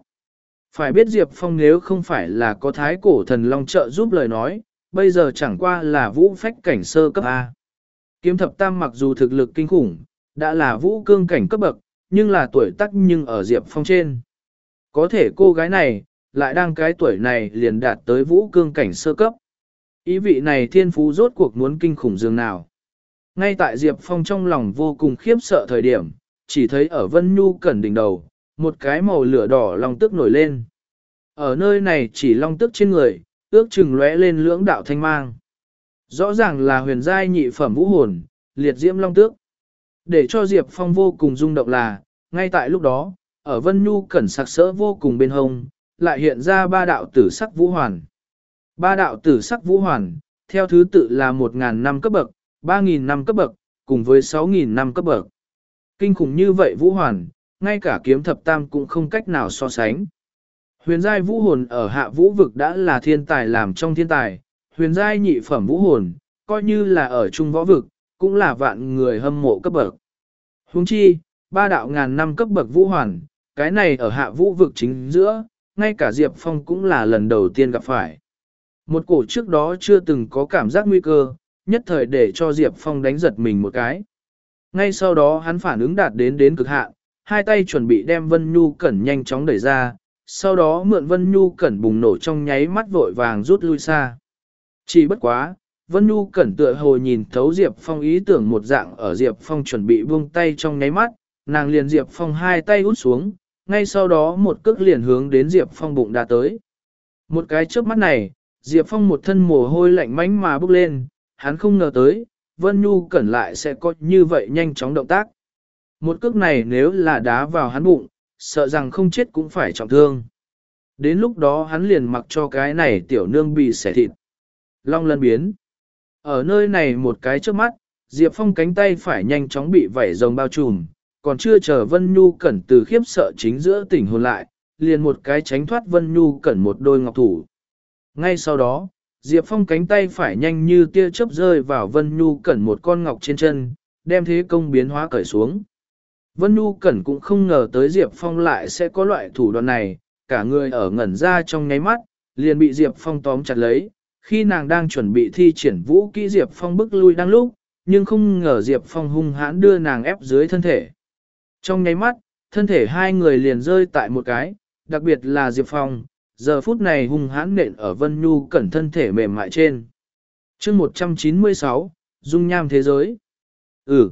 Phải biết Diệp Phong nếu không phải là có thái cổ thần long trợ giúp lời nói, bây giờ chẳng qua là vũ phách cảnh sơ cấp A. Kiếm thập tam mặc dù thực lực kinh khủng, đã là vũ cương cảnh cấp bậc, nhưng là tuổi tác nhưng ở Diệp Phong trên. Có thể cô gái này, lại đang cái tuổi này liền đạt tới vũ cương cảnh sơ cấp. Ý vị này thiên phú rốt cuộc muốn kinh khủng dường nào. Ngay tại Diệp Phong trong lòng vô cùng khiếp sợ thời điểm, chỉ thấy ở Vân Nhu cẩn đỉnh đầu, một cái màu lửa đỏ long tức nổi lên. Ở nơi này chỉ long tức trên người, ước chừng lóe lên lưỡng đạo thanh mang. Rõ ràng là huyền giai nhị phẩm vũ hồn, liệt diễm long tước. Để cho Diệp Phong vô cùng rung động là, ngay tại lúc đó, ở Vân Nhu cẩn sạc sỡ vô cùng bên hông, lại hiện ra ba đạo tử sắc vũ hoàn. Ba đạo tử sắc vũ hoàn, theo thứ tự là 1.000 năm cấp bậc, 3.000 năm cấp bậc, cùng với 6.000 năm cấp bậc. Kinh khủng như vậy vũ hoàn, ngay cả kiếm thập tam cũng không cách nào so sánh. Huyền giai vũ hồn ở hạ vũ vực đã là thiên tài làm trong thiên tài, huyền giai nhị phẩm vũ hồn, coi như là ở trung võ vực, cũng là vạn người hâm mộ cấp bậc. Huống chi, ba đạo ngàn năm cấp bậc vũ hoàn, cái này ở hạ vũ vực chính giữa, ngay cả Diệp Phong cũng là lần đầu tiên gặp phải. Một cổ trước đó chưa từng có cảm giác nguy cơ, nhất thời để cho Diệp Phong đánh giật mình một cái. Ngay sau đó hắn phản ứng đạt đến đến cực hạn, hai tay chuẩn bị đem Vân Nhu Cẩn nhanh chóng đẩy ra, sau đó mượn Vân Nhu Cẩn bùng nổ trong nháy mắt vội vàng rút lui xa. Chỉ bất quá, Vân Nhu Cẩn tựa hồ nhìn thấu Diệp Phong ý tưởng một dạng ở Diệp Phong chuẩn bị buông tay trong nháy mắt, nàng liền Diệp Phong hai tay út xuống, ngay sau đó một cước liền hướng đến Diệp Phong bụng đã tới. Một cái chớp mắt này, Diệp Phong một thân mồ hôi lạnh mánh mà bước lên, hắn không ngờ tới, Vân Nhu Cẩn lại sẽ có như vậy nhanh chóng động tác. Một cước này nếu là đá vào hắn bụng, sợ rằng không chết cũng phải trọng thương. Đến lúc đó hắn liền mặc cho cái này tiểu nương bị xẻ thịt. Long lân biến. Ở nơi này một cái trước mắt, Diệp Phong cánh tay phải nhanh chóng bị vảy rồng bao trùm, còn chưa chờ Vân Nhu Cẩn từ khiếp sợ chính giữa tỉnh hồn lại, liền một cái tránh thoát Vân Nhu Cẩn một đôi ngọc thủ. Ngay sau đó, Diệp Phong cánh tay phải nhanh như tia chớp rơi vào Vân Nhu Cẩn một con ngọc trên chân, đem thế công biến hóa cởi xuống. Vân Nhu Cẩn cũng không ngờ tới Diệp Phong lại sẽ có loại thủ đoạn này, cả người ở ngẩn ra trong nháy mắt, liền bị Diệp Phong tóm chặt lấy, khi nàng đang chuẩn bị thi triển vũ kỹ Diệp Phong bức lui đang lúc, nhưng không ngờ Diệp Phong hung hãn đưa nàng ép dưới thân thể. Trong nháy mắt, thân thể hai người liền rơi tại một cái, đặc biệt là Diệp Phong, giờ phút này hung hãn nện ở Vân Nhu cẩn thân thể mềm mại trên. chương 196, Dung Nham Thế Giới. Ừ.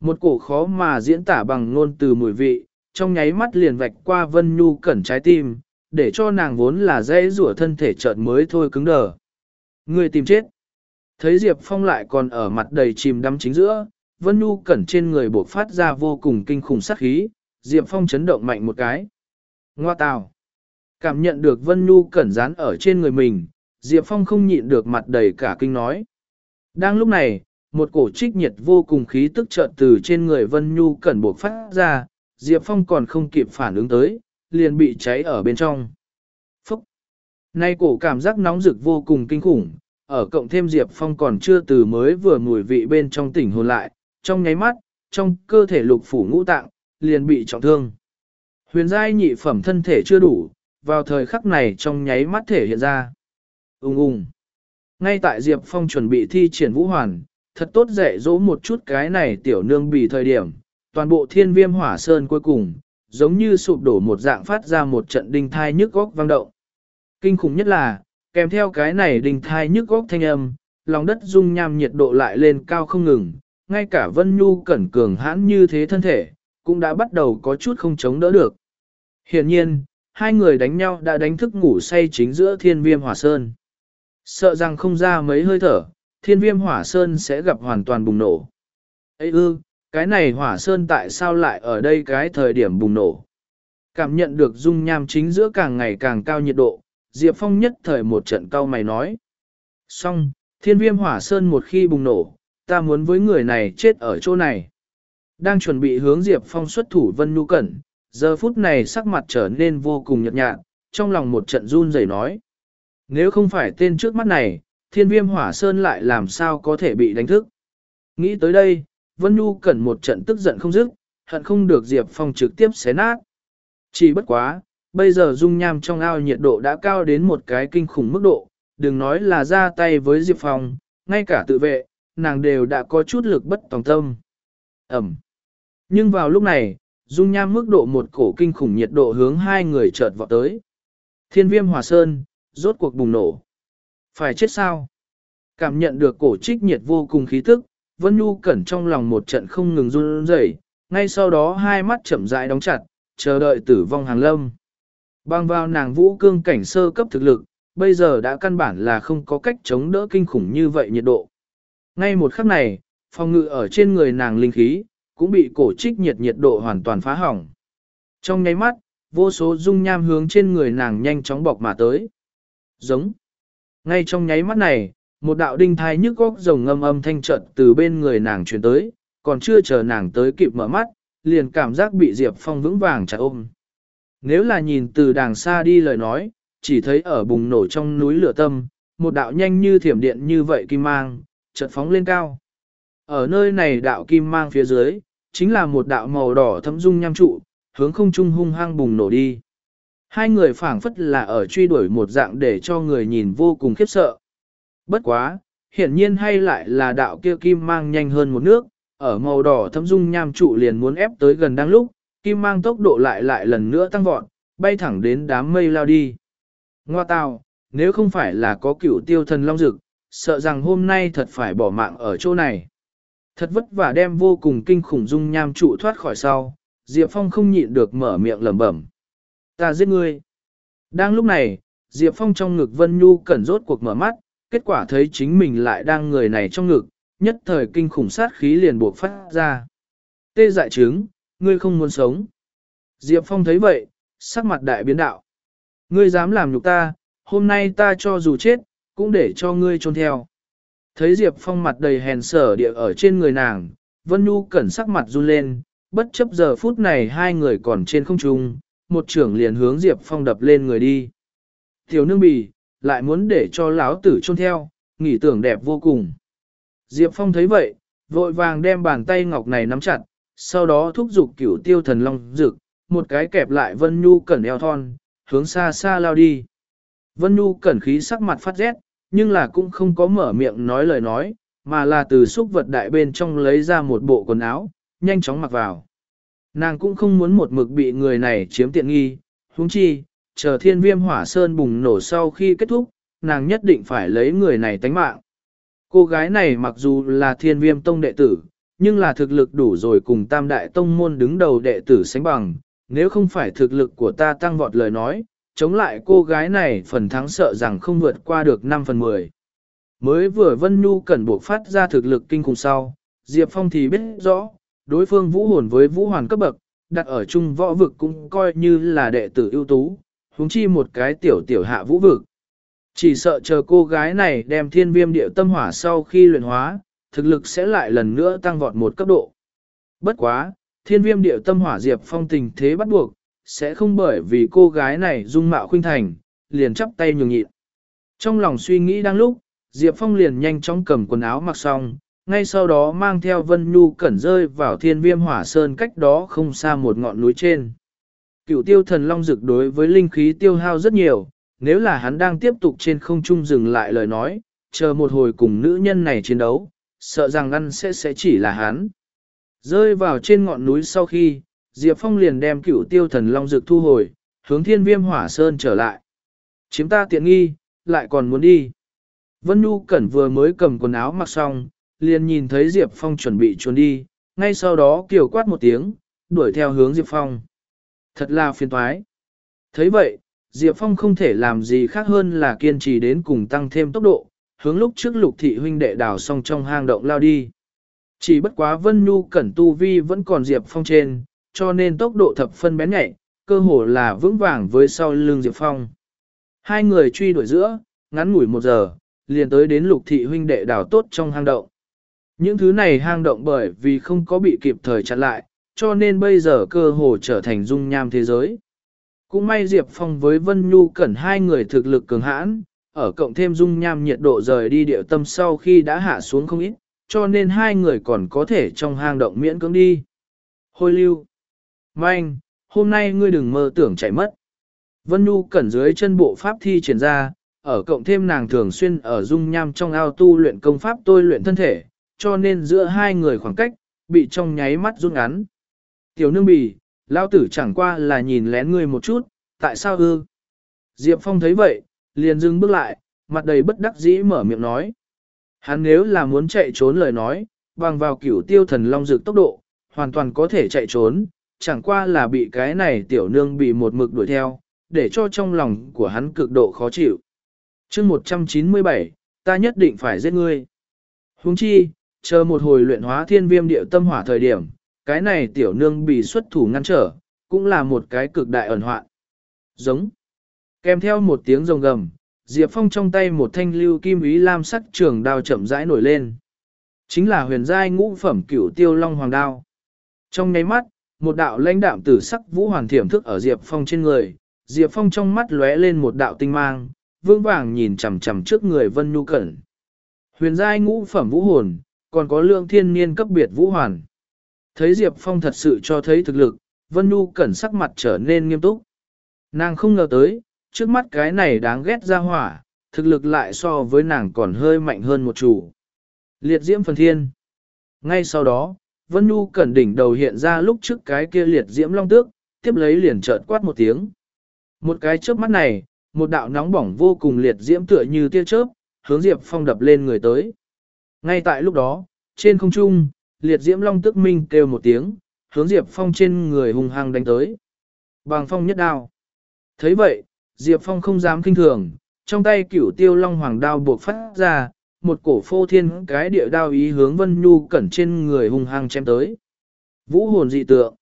Một cổ khó mà diễn tả bằng ngôn từ mùi vị, trong nháy mắt liền vạch qua Vân Nhu cẩn trái tim, để cho nàng vốn là dễ rủa thân thể chợt mới thôi cứng đờ. Người tìm chết. Thấy Diệp Phong lại còn ở mặt đầy chìm đắm chính giữa, Vân Nhu cẩn trên người bộc phát ra vô cùng kinh khủng sát khí, Diệp Phong chấn động mạnh một cái. Ngoa tào. Cảm nhận được Vân Nhu cẩn dán ở trên người mình, Diệp Phong không nhịn được mặt đầy cả kinh nói. Đang lúc này, một cổ trích nhiệt vô cùng khí tức chợt từ trên người Vân Nhu cẩn bộc phát ra, Diệp Phong còn không kịp phản ứng tới, liền bị cháy ở bên trong. Nay cổ cảm giác nóng rực vô cùng kinh khủng, ở cộng thêm Diệp Phong còn chưa từ mới vừa mùi vị bên trong tỉnh hồn lại, trong nháy mắt, trong cơ thể lục phủ ngũ tạng, liền bị trọng thương. Huyền giai nhị phẩm thân thể chưa đủ, vào thời khắc này trong nháy mắt thể hiện ra. Ung ung. Ngay tại Diệp Phong chuẩn bị thi triển vũ hoàn, thật tốt dạy dỗ một chút cái này tiểu nương bị thời điểm, toàn bộ thiên viêm hỏa sơn cuối cùng, giống như sụp đổ một dạng phát ra một trận đinh thai nhức góc vang động. Kinh khủng nhất là, kèm theo cái này đình thai nhức góc thanh âm, lòng đất dung nham nhiệt độ lại lên cao không ngừng, ngay cả Vân Nhu cẩn cường hãn như thế thân thể, cũng đã bắt đầu có chút không chống đỡ được. Hiển nhiên, hai người đánh nhau đã đánh thức ngủ say chính giữa thiên viêm hỏa sơn. Sợ rằng không ra mấy hơi thở, thiên viêm hỏa sơn sẽ gặp hoàn toàn bùng nổ. Ê ư, cái này hỏa sơn tại sao lại ở đây cái thời điểm bùng nổ? Cảm nhận được dung nham chính giữa càng ngày càng cao nhiệt độ, Diệp Phong nhất thời một trận cau mày nói. Xong, thiên viêm hỏa sơn một khi bùng nổ, ta muốn với người này chết ở chỗ này. Đang chuẩn bị hướng Diệp Phong xuất thủ Vân Nhu Cẩn, giờ phút này sắc mặt trở nên vô cùng nhợt nhạt, trong lòng một trận run rẩy nói. Nếu không phải tên trước mắt này, thiên viêm hỏa sơn lại làm sao có thể bị đánh thức. Nghĩ tới đây, Vân Nhu Cẩn một trận tức giận không dứt, hận không được Diệp Phong trực tiếp xé nát. Chỉ bất quá, bây giờ dung nham trong ao nhiệt độ đã cao đến một cái kinh khủng mức độ, đừng nói là ra tay với Diệp Phong, ngay cả tự vệ, nàng đều đã có chút lực bất tòng tâm. Ẩm. Nhưng vào lúc này, dung nham mức độ một cổ kinh khủng nhiệt độ hướng hai người chợt vọt tới. Thiên viêm hòa sơn, rốt cuộc bùng nổ. Phải chết sao? Cảm nhận được cổ trích nhiệt vô cùng khí tức, Vân Nhu cẩn trong lòng một trận không ngừng run rẩy, ngay sau đó hai mắt chậm rãi đóng chặt, chờ đợi tử vong hàng lâm. Bang vào nàng vũ cương cảnh sơ cấp thực lực, bây giờ đã căn bản là không có cách chống đỡ kinh khủng như vậy nhiệt độ. Ngay một khắc này, phòng ngự ở trên người nàng linh khí, cũng bị cổ trích nhiệt nhiệt độ hoàn toàn phá hỏng. Trong nháy mắt, vô số dung nham hướng trên người nàng nhanh chóng bọc mà tới. Giống. Ngay trong nháy mắt này, một đạo đinh thai nhức góc rồng ngâm âm thanh trận từ bên người nàng truyền tới, còn chưa chờ nàng tới kịp mở mắt, liền cảm giác bị Diệp Phong vững vàng chặt ôm. Nếu là nhìn từ đàng xa đi lời nói, chỉ thấy ở bùng nổ trong núi lửa tâm, một đạo nhanh như thiểm điện như vậy kim mang, chợt phóng lên cao. Ở nơi này đạo kim mang phía dưới, chính là một đạo màu đỏ thấm dung nham trụ, hướng không trung hung hăng bùng nổ đi. Hai người phảng phất là ở truy đuổi một dạng để cho người nhìn vô cùng khiếp sợ. Bất quá, hiển nhiên hay lại là đạo kia kim mang nhanh hơn một nước, ở màu đỏ thấm dung nham trụ liền muốn ép tới gần đang lúc, kim mang tốc độ lại lại lần nữa tăng vọt, bay thẳng đến đám mây lao đi. Ngoa tào, nếu không phải là có cựu tiêu thần long dực, sợ rằng hôm nay thật phải bỏ mạng ở chỗ này. Thật vất vả đem vô cùng kinh khủng dung nham trụ thoát khỏi sau, Diệp Phong không nhịn được mở miệng lẩm bẩm. Ta giết ngươi. Đang lúc này, Diệp Phong trong ngực Vân Nhu cẩn rốt cuộc mở mắt, kết quả thấy chính mình lại đang người này trong ngực, nhất thời kinh khủng sát khí liền buộc phát ra. Tê dại trứng, ngươi không muốn sống. Diệp Phong thấy vậy, sắc mặt đại biến đạo. Ngươi dám làm nhục ta, hôm nay ta cho dù chết, cũng để cho ngươi trốn theo. Thấy Diệp Phong mặt đầy hèn sở địa ở trên người nàng, Vân Nhu cẩn sắc mặt run lên, bất chấp giờ phút này hai người còn trên không trung, một trưởng liền hướng Diệp Phong đập lên người đi. Tiểu nương bì, lại muốn để cho lão tử trôn theo, nghĩ tưởng đẹp vô cùng. Diệp Phong thấy vậy, vội vàng đem bàn tay ngọc này nắm chặt, sau đó thúc giục cửu tiêu thần long dực, một cái kẹp lại Vân Nhu cẩn eo thon, hướng xa xa lao đi. Vân Nhu cẩn khí sắc mặt phát rét, nhưng là cũng không có mở miệng nói lời nói, mà là từ xúc vật đại bên trong lấy ra một bộ quần áo, nhanh chóng mặc vào. Nàng cũng không muốn một mực bị người này chiếm tiện nghi, huống chi, chờ thiên viêm hỏa sơn bùng nổ sau khi kết thúc, nàng nhất định phải lấy người này tánh mạng. Cô gái này mặc dù là thiên viêm tông đệ tử, nhưng là thực lực đủ rồi cùng tam đại tông môn đứng đầu đệ tử sánh bằng, nếu không phải thực lực của ta tăng vọt lời nói, chống lại cô gái này phần thắng sợ rằng không vượt qua được 5 phần 10. Mới vừa Vân Nhu cần buộc phát ra thực lực kinh khủng sau, Diệp Phong thì biết rõ, đối phương vũ hồn với vũ hoàn cấp bậc, đặt ở chung võ vực cũng coi như là đệ tử ưu tú, huống chi một cái tiểu tiểu hạ vũ vực. Chỉ sợ chờ cô gái này đem thiên viêm điệu tâm hỏa sau khi luyện hóa, thực lực sẽ lại lần nữa tăng vọt một cấp độ. Bất quá, thiên viêm điệu tâm hỏa Diệp Phong tình thế bắt buộc, sẽ không bởi vì cô gái này dung mạo khuynh thành, liền chắp tay nhường nhịn. Trong lòng suy nghĩ đang lúc, Diệp Phong liền nhanh chóng cầm quần áo mặc xong, ngay sau đó mang theo Vân Nhu cẩn rơi vào thiên viêm hỏa sơn cách đó không xa một ngọn núi trên. Cựu tiêu thần long dực đối với linh khí tiêu hao rất nhiều, nếu là hắn đang tiếp tục trên không trung dừng lại lời nói, chờ một hồi cùng nữ nhân này chiến đấu, sợ rằng ăn sẽ sẽ chỉ là hắn. Rơi vào trên ngọn núi sau khi, Diệp Phong liền đem cửu tiêu thần long dược thu hồi, hướng thiên viêm hỏa sơn trở lại. Chiếm ta tiện nghi, lại còn muốn đi. Vân Nhu Cẩn vừa mới cầm quần áo mặc xong, liền nhìn thấy Diệp Phong chuẩn bị trốn đi, ngay sau đó kiều quát một tiếng, đuổi theo hướng Diệp Phong. Thật là phiền toái. thấy vậy, Diệp Phong không thể làm gì khác hơn là kiên trì đến cùng tăng thêm tốc độ, hướng lúc trước lục thị huynh đệ đào xong trong hang động lao đi. Chỉ bất quá Vân Nhu Cẩn Tu Vi vẫn còn Diệp Phong trên, cho nên tốc độ thập phân bén nhạy, cơ hồ là vững vàng với sau lưng Diệp Phong. Hai người truy đuổi giữa, ngắn ngủi một giờ, liền tới đến lục thị huynh đệ đào tốt trong hang động. Những thứ này hang động bởi vì không có bị kịp thời chặn lại, cho nên bây giờ cơ hồ trở thành dung nham thế giới. Cũng may Diệp Phong với Vân Nhu cẩn hai người thực lực cường hãn, ở cộng thêm dung nham nhiệt độ rời đi điệu tâm sau khi đã hạ xuống không ít, cho nên hai người còn có thể trong hang động miễn cưỡng đi. Hôi lưu! Manh! Hôm nay ngươi đừng mơ tưởng chạy mất. Vân Nhu cẩn dưới chân bộ pháp thi triển ra, ở cộng thêm nàng thường xuyên ở dung nham trong ao tu luyện công pháp tôi luyện thân thể, cho nên giữa hai người khoảng cách, bị trong nháy mắt rút ngắn. Tiểu nương bì, lao tử chẳng qua là nhìn lén ngươi một chút, tại sao ư? Diệp Phong thấy vậy, liền dừng bước lại, mặt đầy bất đắc dĩ mở miệng nói. Hắn nếu là muốn chạy trốn lời nói, bằng vào cửu tiêu thần long dược tốc độ, hoàn toàn có thể chạy trốn, chẳng qua là bị cái này tiểu nương bị một mực đuổi theo, để cho trong lòng của hắn cực độ khó chịu. chương 197, ta nhất định phải giết ngươi. Huống chi, chờ một hồi luyện hóa thiên viêm điệu tâm hỏa thời điểm, cái này tiểu nương bị xuất thủ ngăn trở, cũng là một cái cực đại ẩn hoạn. Giống. Kèm theo một tiếng rồng gầm, Diệp Phong trong tay một thanh lưu kim ý lam sắc trường đao chậm rãi nổi lên. Chính là huyền giai ngũ phẩm cửu tiêu long hoàng đao. Trong nháy mắt, một đạo lãnh đạm tử sắc vũ hoàn thiểm thức ở Diệp Phong trên người, Diệp Phong trong mắt lóe lên một đạo tinh mang, vương vàng nhìn chằm chằm trước người Vân Nhu Cẩn. Huyền giai ngũ phẩm vũ hồn, còn có lượng thiên niên cấp biệt vũ hoàn. Thấy Diệp Phong thật sự cho thấy thực lực, Vân Nhu Cẩn sắc mặt trở nên nghiêm túc. Nàng không ngờ tới, trước mắt cái này đáng ghét ra hỏa, thực lực lại so với nàng còn hơi mạnh hơn một chủ. Liệt diễm phần thiên. Ngay sau đó, Vân Nhu Cẩn đỉnh đầu hiện ra lúc trước cái kia liệt diễm long tước, tiếp lấy liền trợn quát một tiếng. Một cái chớp mắt này, một đạo nóng bỏng vô cùng liệt diễm tựa như tia chớp, hướng Diệp Phong đập lên người tới. Ngay tại lúc đó, trên không trung, liệt diễm long tức minh kêu một tiếng, hướng Diệp Phong trên người hung hăng đánh tới. Bằng phong nhất đao. thấy vậy, Diệp Phong không dám kinh thường, trong tay cửu tiêu long hoàng đao buộc phát ra, một cổ phô thiên cái địa đao ý hướng Vân Nhu cẩn trên người hung hăng chém tới. Vũ hồn dị tượng.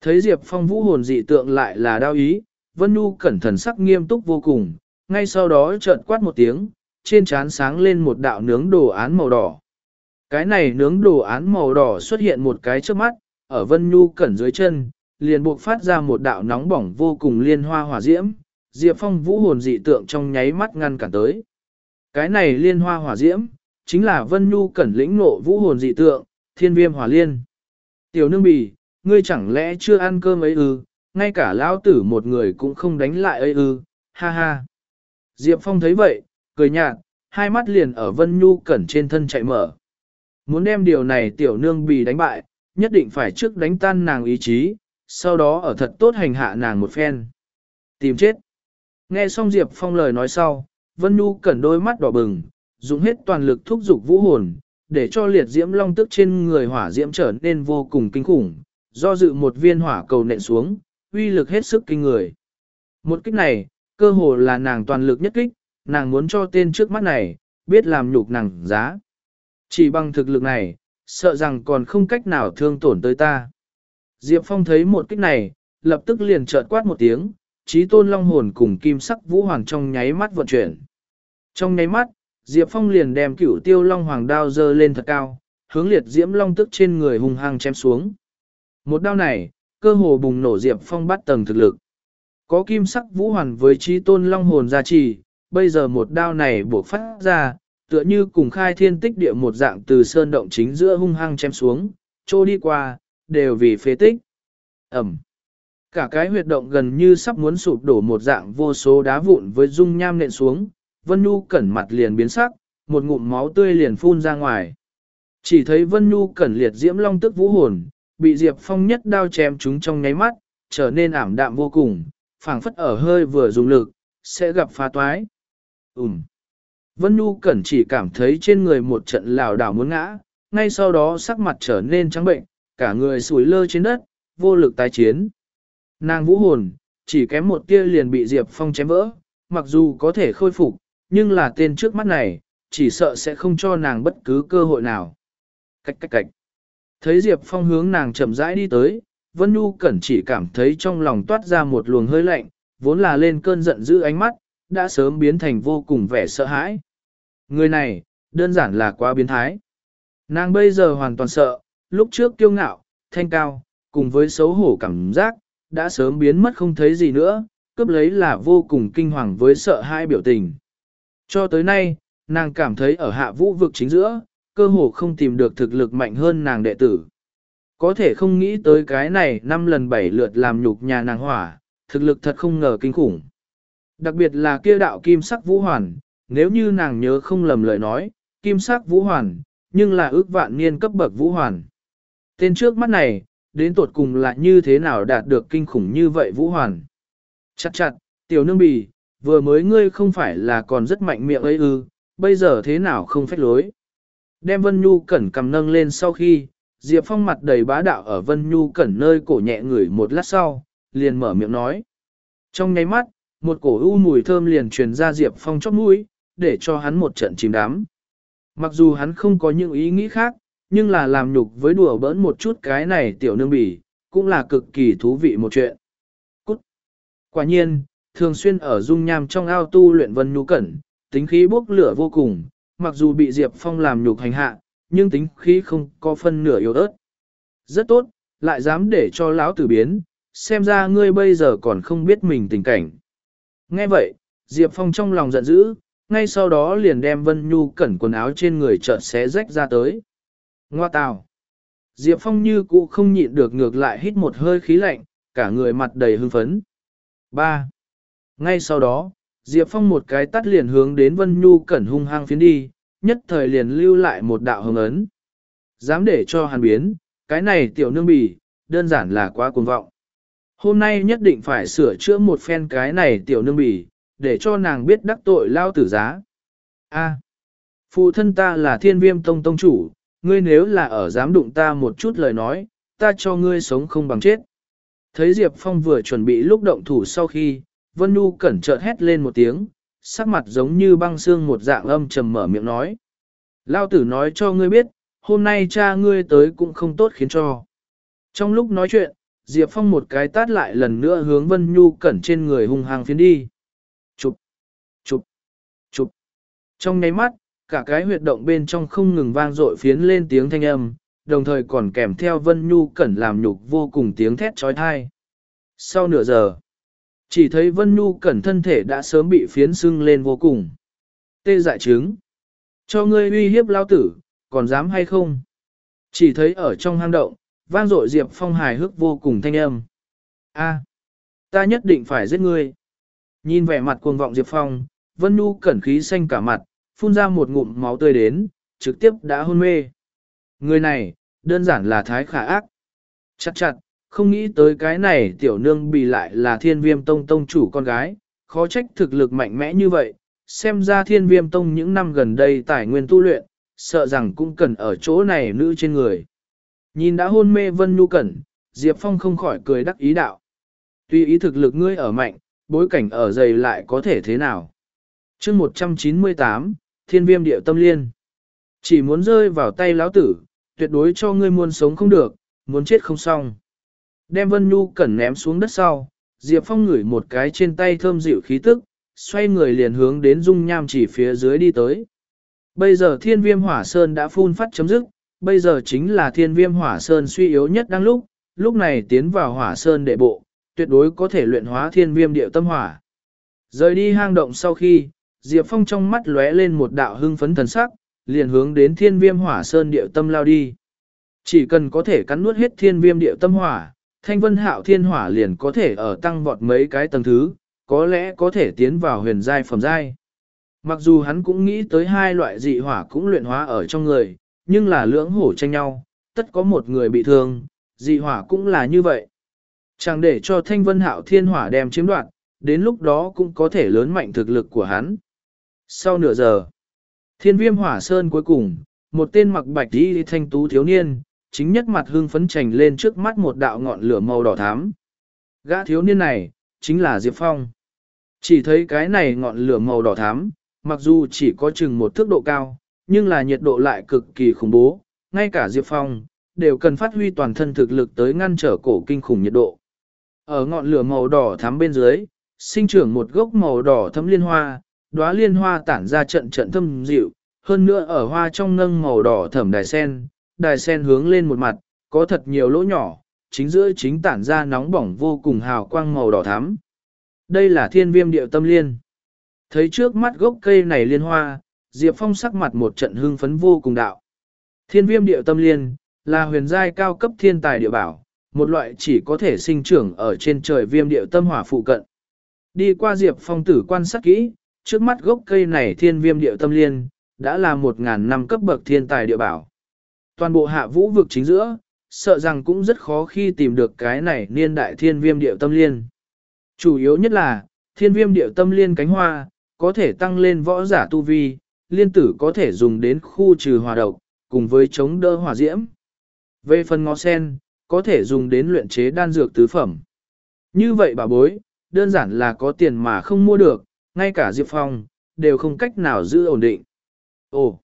Thấy Diệp Phong vũ hồn dị tượng lại là đao ý, Vân Nhu cẩn thần sắc nghiêm túc vô cùng, ngay sau đó chợt quát một tiếng, trên trán sáng lên một đạo nướng đồ án màu đỏ. Cái này nướng đồ án màu đỏ xuất hiện một cái trước mắt, ở Vân Nhu cẩn dưới chân, liền buộc phát ra một đạo nóng bỏng vô cùng liên hoa hỏa diễm, Diệp Phong vũ hồn dị tượng trong nháy mắt ngăn cản tới. Cái này liên hoa hỏa diễm, chính là Vân Nhu cẩn lĩnh nộ vũ hồn dị tượng, thiên viêm hỏa liên. Tiểu nương bì, ngươi chẳng lẽ chưa ăn cơm ấy ư, ngay cả lão tử một người cũng không đánh lại ấy ư, ha ha. Diệp Phong thấy vậy, cười nhạt, hai mắt liền ở Vân Nhu cẩn trên thân chạy mở. Muốn đem điều này tiểu nương bì đánh bại, nhất định phải trước đánh tan nàng ý chí, sau đó ở thật tốt hành hạ nàng một phen. Tìm chết. Nghe xong Diệp Phong lời nói sau, Vân Nhu cẩn đôi mắt đỏ bừng, dùng hết toàn lực thúc giục vũ hồn, để cho liệt diễm long tức trên người hỏa diễm trở nên vô cùng kinh khủng, do dự một viên hỏa cầu nện xuống, uy lực hết sức kinh người. Một kích này, cơ hồ là nàng toàn lực nhất kích, nàng muốn cho tên trước mắt này, biết làm nhục nàng giá. Chỉ bằng thực lực này, sợ rằng còn không cách nào thương tổn tới ta. Diệp Phong thấy một kích này, lập tức liền trợn quát một tiếng, trí tôn long hồn cùng kim sắc vũ hoàng trong nháy mắt vận chuyển. Trong nháy mắt, Diệp Phong liền đem cửu tiêu long hoàng đao dơ lên thật cao, hướng liệt diễm long tức trên người hung hăng chém xuống. Một đao này, cơ hồ bùng nổ Diệp Phong bắt tầng thực lực. Có kim sắc vũ hoàn với trí tôn long hồn gia trì, bây giờ một đao này buộc phát ra, tựa như cùng khai thiên tích địa một dạng từ sơn động chính giữa hung hăng chém xuống, trô đi qua, đều vì phế tích. Ẩm. Cả cái huyệt động gần như sắp muốn sụp đổ một dạng vô số đá vụn với dung nham nện xuống, Vân Nhu cẩn mặt liền biến sắc, một ngụm máu tươi liền phun ra ngoài. Chỉ thấy Vân Nhu cẩn liệt diễm long tức vũ hồn, bị Diệp Phong nhất đao chém chúng trong nháy mắt, trở nên ảm đạm vô cùng, phảng phất ở hơi vừa dùng lực, sẽ gặp phá toái. Ừm. Vân Nhu Cẩn chỉ cảm thấy trên người một trận lảo đảo muốn ngã, ngay sau đó sắc mặt trở nên trắng bệnh, cả người sủi lơ trên đất, vô lực tái chiến. Nàng vũ hồn, chỉ kém một tia liền bị Diệp Phong chém vỡ, mặc dù có thể khôi phục, nhưng là tên trước mắt này, chỉ sợ sẽ không cho nàng bất cứ cơ hội nào. Cách cách cách. Thấy Diệp Phong hướng nàng chậm rãi đi tới, Vân Nhu Cẩn chỉ cảm thấy trong lòng toát ra một luồng hơi lạnh, vốn là lên cơn giận dữ ánh mắt, đã sớm biến thành vô cùng vẻ sợ hãi. Người này, đơn giản là quá biến thái. Nàng bây giờ hoàn toàn sợ, lúc trước kiêu ngạo, thanh cao, cùng với xấu hổ cảm giác, đã sớm biến mất không thấy gì nữa, cướp lấy là vô cùng kinh hoàng với sợ hãi biểu tình. Cho tới nay, nàng cảm thấy ở hạ vũ vực chính giữa, cơ hồ không tìm được thực lực mạnh hơn nàng đệ tử. Có thể không nghĩ tới cái này năm lần bảy lượt làm nhục nhà nàng hỏa, thực lực thật không ngờ kinh khủng. Đặc biệt là kia đạo kim sắc vũ hoàn, nếu như nàng nhớ không lầm lời nói, kim sắc vũ hoàn, nhưng là ước vạn niên cấp bậc vũ hoàn. Tên trước mắt này, đến tột cùng là như thế nào đạt được kinh khủng như vậy vũ hoàn. Chặt chặt, tiểu nương bì, vừa mới ngươi không phải là còn rất mạnh miệng ấy ư, bây giờ thế nào không phách lối. Đem Vân Nhu Cẩn cầm nâng lên sau khi, Diệp Phong mặt đầy bá đạo ở Vân Nhu Cẩn nơi cổ nhẹ ngửi một lát sau, liền mở miệng nói. Trong nháy mắt, một cổ u mùi thơm liền truyền ra Diệp Phong chóp mũi, để cho hắn một trận chìm đắm. Mặc dù hắn không có những ý nghĩ khác, nhưng là làm nhục với đùa bỡn một chút cái này tiểu nương bỉ, cũng là cực kỳ thú vị một chuyện. Cút! Quả nhiên, thường xuyên ở dung nham trong ao tu luyện vân nhu cẩn, tính khí bốc lửa vô cùng, mặc dù bị Diệp Phong làm nhục hành hạ, nhưng tính khí không có phân nửa yếu ớt. Rất tốt, lại dám để cho lão tử biến, xem ra ngươi bây giờ còn không biết mình tình cảnh. Nghe vậy, Diệp Phong trong lòng giận dữ, ngay sau đó liền đem Vân Nhu cẩn quần áo trên người chợt xé rách ra tới. Ngoa tào! Diệp Phong như cũ không nhịn được ngược lại hít một hơi khí lạnh, cả người mặt đầy hưng phấn. 3. Ngay sau đó, Diệp Phong một cái tắt liền hướng đến Vân Nhu cẩn hung hăng phiến đi, nhất thời liền lưu lại một đạo hồng ấn. Dám để cho hàn biến, cái này tiểu nương bì, đơn giản là quá cuồng vọng. Hôm nay nhất định phải sửa chữa một phen cái này tiểu nương bỉ, để cho nàng biết đắc tội lao tử giá. A, phụ thân ta là thiên viêm tông tông chủ, ngươi nếu là ở dám đụng ta một chút lời nói, ta cho ngươi sống không bằng chết. Thấy Diệp Phong vừa chuẩn bị lúc động thủ sau khi, Vân Nhu cẩn chợt hét lên một tiếng, sắc mặt giống như băng xương một dạng âm trầm mở miệng nói. Lao tử nói cho ngươi biết, hôm nay cha ngươi tới cũng không tốt khiến cho. Trong lúc nói chuyện, Diệp Phong một cái tát lại lần nữa hướng Vân Nhu cẩn trên người hung hăng phiến đi. Chụp, chụp, chụp. Trong nháy mắt, cả cái huyệt động bên trong không ngừng vang dội phiến lên tiếng thanh âm, đồng thời còn kèm theo Vân Nhu cẩn làm nhục vô cùng tiếng thét trói thai. Sau nửa giờ, chỉ thấy Vân Nhu cẩn thân thể đã sớm bị phiến sưng lên vô cùng. Tê dại trứng. Cho ngươi uy hiếp lao tử, còn dám hay không? Chỉ thấy ở trong hang động, vang dội Diệp Phong hài hước vô cùng thanh âm. A, ta nhất định phải giết ngươi. Nhìn vẻ mặt cuồng vọng Diệp Phong, Vân Nhu cẩn khí xanh cả mặt, phun ra một ngụm máu tươi đến, trực tiếp đã hôn mê. Người này, đơn giản là thái khả ác. Chặt chặt, không nghĩ tới cái này tiểu nương bị lại là thiên viêm tông tông chủ con gái, khó trách thực lực mạnh mẽ như vậy, xem ra thiên viêm tông những năm gần đây tài nguyên tu luyện, sợ rằng cũng cần ở chỗ này nữ trên người. Nhìn đã hôn mê Vân Nhu Cẩn, Diệp Phong không khỏi cười đắc ý đạo. Tuy ý thực lực ngươi ở mạnh, bối cảnh ở dày lại có thể thế nào. chương 198, Thiên Viêm Điệu Tâm Liên. Chỉ muốn rơi vào tay lão tử, tuyệt đối cho ngươi muốn sống không được, muốn chết không xong. Đem Vân Nhu Cẩn ném xuống đất sau, Diệp Phong ngửi một cái trên tay thơm dịu khí tức, xoay người liền hướng đến dung nham chỉ phía dưới đi tới. Bây giờ thiên viêm hỏa sơn đã phun phát chấm dứt, bây giờ chính là thiên viêm hỏa sơn suy yếu nhất đang lúc, lúc này tiến vào hỏa sơn đệ bộ, tuyệt đối có thể luyện hóa thiên viêm điệu tâm hỏa. Rời đi hang động sau khi, Diệp Phong trong mắt lóe lên một đạo hưng phấn thần sắc, liền hướng đến thiên viêm hỏa sơn điệu tâm lao đi. Chỉ cần có thể cắn nuốt hết thiên viêm điệu tâm hỏa, thanh vân hạo thiên hỏa liền có thể ở tăng vọt mấy cái tầng thứ, có lẽ có thể tiến vào huyền giai phẩm giai. Mặc dù hắn cũng nghĩ tới hai loại dị hỏa cũng luyện hóa ở trong người, nhưng là lưỡng hổ tranh nhau, tất có một người bị thương, dị hỏa cũng là như vậy. Chẳng để cho thanh vân hạo thiên hỏa đem chiếm đoạt, đến lúc đó cũng có thể lớn mạnh thực lực của hắn. Sau nửa giờ, thiên viêm hỏa sơn cuối cùng, một tên mặc bạch đi thanh tú thiếu niên, chính nhất mặt hương phấn trành lên trước mắt một đạo ngọn lửa màu đỏ thắm. Gã thiếu niên này, chính là Diệp Phong. Chỉ thấy cái này ngọn lửa màu đỏ thắm, mặc dù chỉ có chừng một thước độ cao, nhưng là nhiệt độ lại cực kỳ khủng bố, ngay cả Diệp Phong, đều cần phát huy toàn thân thực lực tới ngăn trở cổ kinh khủng nhiệt độ. Ở ngọn lửa màu đỏ thắm bên dưới, sinh trưởng một gốc màu đỏ thấm liên hoa, đóa liên hoa tản ra trận trận thâm dịu, hơn nữa ở hoa trong nâng màu đỏ thẩm đài sen, đài sen hướng lên một mặt, có thật nhiều lỗ nhỏ, chính giữa chính tản ra nóng bỏng vô cùng hào quang màu đỏ thắm. Đây là thiên viêm điệu tâm liên. Thấy trước mắt gốc cây này liên hoa, Diệp Phong sắc mặt một trận hưng phấn vô cùng đạo. Thiên viêm điệu tâm liên, là huyền giai cao cấp thiên tài địa bảo, một loại chỉ có thể sinh trưởng ở trên trời viêm điệu tâm hỏa phụ cận. Đi qua Diệp Phong tử quan sát kỹ, trước mắt gốc cây này thiên viêm điệu tâm liên, đã là một ngàn năm cấp bậc thiên tài địa bảo. Toàn bộ hạ vũ vực chính giữa, sợ rằng cũng rất khó khi tìm được cái này niên đại thiên viêm điệu tâm liên. Chủ yếu nhất là, thiên viêm điệu tâm liên cánh hoa, có thể tăng lên võ giả tu vi, liên tử có thể dùng đến khu trừ hòa độc, cùng với chống đỡ hỏa diễm. Về phần ngó sen, có thể dùng đến luyện chế đan dược tứ phẩm. Như vậy bà bối, đơn giản là có tiền mà không mua được, ngay cả Diệp Phong, đều không cách nào giữ ổn định. Ồ!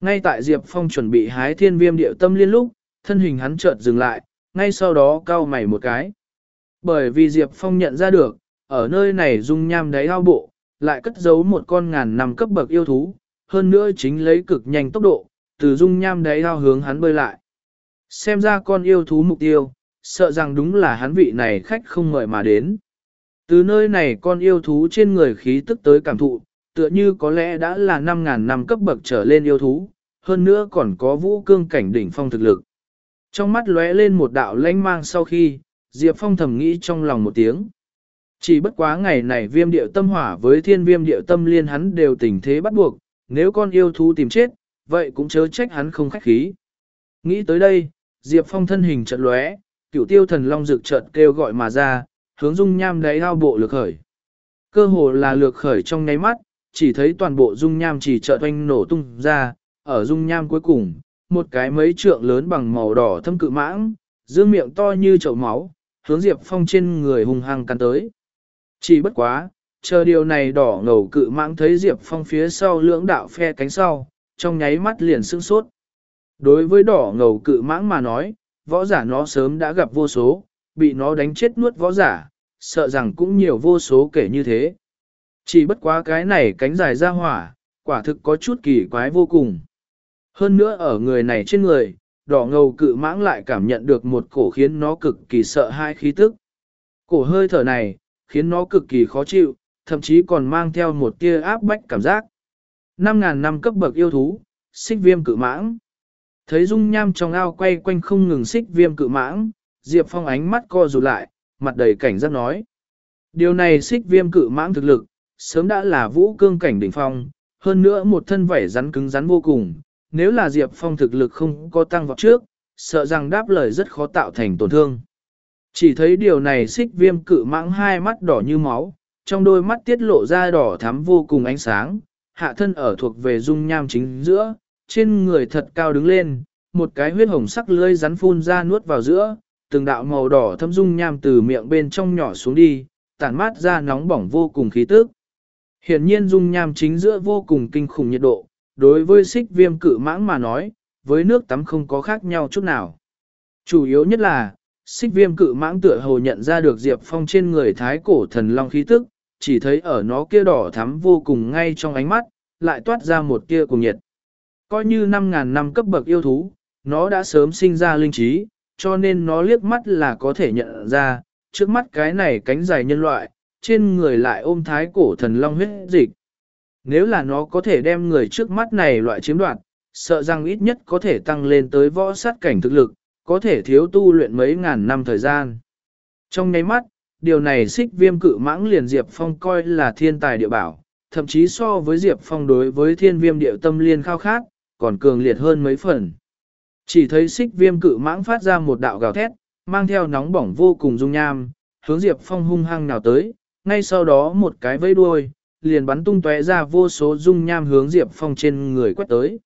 Ngay tại Diệp Phong chuẩn bị hái thiên viêm điệu tâm liên lúc, thân hình hắn chợt dừng lại, ngay sau đó cau mày một cái. Bởi vì Diệp Phong nhận ra được, ở nơi này dung nham đáy ao bộ, lại cất giấu một con ngàn năm cấp bậc yêu thú, hơn nữa chính lấy cực nhanh tốc độ, từ dung nham đáy ao hướng hắn bơi lại. Xem ra con yêu thú mục tiêu, sợ rằng đúng là hắn vị này khách không mời mà đến. Từ nơi này con yêu thú trên người khí tức tới cảm thụ, tựa như có lẽ đã là 5.000 năm cấp bậc trở lên yêu thú, hơn nữa còn có vũ cương cảnh đỉnh phong thực lực. Trong mắt lóe lên một đạo lãnh mang sau khi, Diệp Phong thầm nghĩ trong lòng một tiếng. Chỉ bất quá ngày này viêm điệu tâm hỏa với thiên viêm điệu tâm liên hắn đều tình thế bắt buộc, nếu con yêu thú tìm chết, vậy cũng chớ trách hắn không khách khí. Nghĩ tới đây, Diệp Phong thân hình trận lóe, cửu tiêu thần long rực chợt kêu gọi mà ra, hướng dung nham đáy ao bộ lược khởi. Cơ hồ là lược khởi trong nháy mắt, chỉ thấy toàn bộ dung nham chỉ trợ oanh nổ tung ra, ở dung nham cuối cùng, một cái mấy trượng lớn bằng màu đỏ thâm cự mãng, dương miệng to như chậu máu, hướng Diệp Phong trên người hung hăng cắn tới. Chỉ bất quá, chờ điều này đỏ ngầu cự mãng thấy Diệp Phong phía sau lưỡng đạo phe cánh sau, trong nháy mắt liền sưng sốt. Đối với đỏ ngầu cự mãng mà nói, võ giả nó sớm đã gặp vô số, bị nó đánh chết nuốt võ giả, sợ rằng cũng nhiều vô số kể như thế. Chỉ bất quá cái này cánh dài ra hỏa, quả thực có chút kỳ quái vô cùng. Hơn nữa ở người này trên người, đỏ ngầu cự mãng lại cảm nhận được một cổ khiến nó cực kỳ sợ hai khí tức. Cổ hơi thở này, khiến nó cực kỳ khó chịu, thậm chí còn mang theo một tia áp bách cảm giác. 5.000 năm cấp bậc yêu thú, xích viêm cự mãng. Thấy dung nham trong ao quay quanh không ngừng xích viêm cự mãng, Diệp Phong ánh mắt co rụt lại, mặt đầy cảnh giác nói. Điều này xích viêm cự mãng thực lực, sớm đã là vũ cương cảnh đỉnh phong, hơn nữa một thân vảy rắn cứng rắn vô cùng. Nếu là Diệp Phong thực lực không có tăng vọt trước, sợ rằng đáp lời rất khó tạo thành tổn thương. Chỉ thấy điều này xích viêm cự mãng hai mắt đỏ như máu, trong đôi mắt tiết lộ ra đỏ thắm vô cùng ánh sáng, hạ thân ở thuộc về dung nham chính giữa, trên người thật cao đứng lên, một cái huyết hồng sắc lưỡi rắn phun ra nuốt vào giữa, từng đạo màu đỏ thâm dung nham từ miệng bên trong nhỏ xuống đi, tản mát ra nóng bỏng vô cùng khí tức. Hiển nhiên dung nham chính giữa vô cùng kinh khủng nhiệt độ, đối với xích viêm cự mãng mà nói, với nước tắm không có khác nhau chút nào. Chủ yếu nhất là, xích viêm cự mãng tựa hồ nhận ra được Diệp Phong trên người thái cổ thần long khí tức, chỉ thấy ở nó kia đỏ thắm vô cùng ngay trong ánh mắt, lại toát ra một tia cùng nhiệt. Coi như 5.000 năm cấp bậc yêu thú, nó đã sớm sinh ra linh trí, cho nên nó liếc mắt là có thể nhận ra, trước mắt cái này cánh dài nhân loại, trên người lại ôm thái cổ thần long huyết dịch. Nếu là nó có thể đem người trước mắt này loại chiếm đoạt, sợ rằng ít nhất có thể tăng lên tới võ sát cảnh thực lực, có thể thiếu tu luyện mấy ngàn năm thời gian. Trong nháy mắt, điều này xích viêm cự mãng liền Diệp Phong coi là thiên tài địa bảo, thậm chí so với Diệp Phong đối với thiên viêm địa tâm liên khao khát, còn cường liệt hơn mấy phần. Chỉ thấy xích viêm cự mãng phát ra một đạo gào thét, mang theo nóng bỏng vô cùng dung nham, hướng Diệp Phong hung hăng nào tới, ngay sau đó một cái vây đuôi, liền bắn tung tóe ra vô số dung nham hướng Diệp Phong trên người quét tới.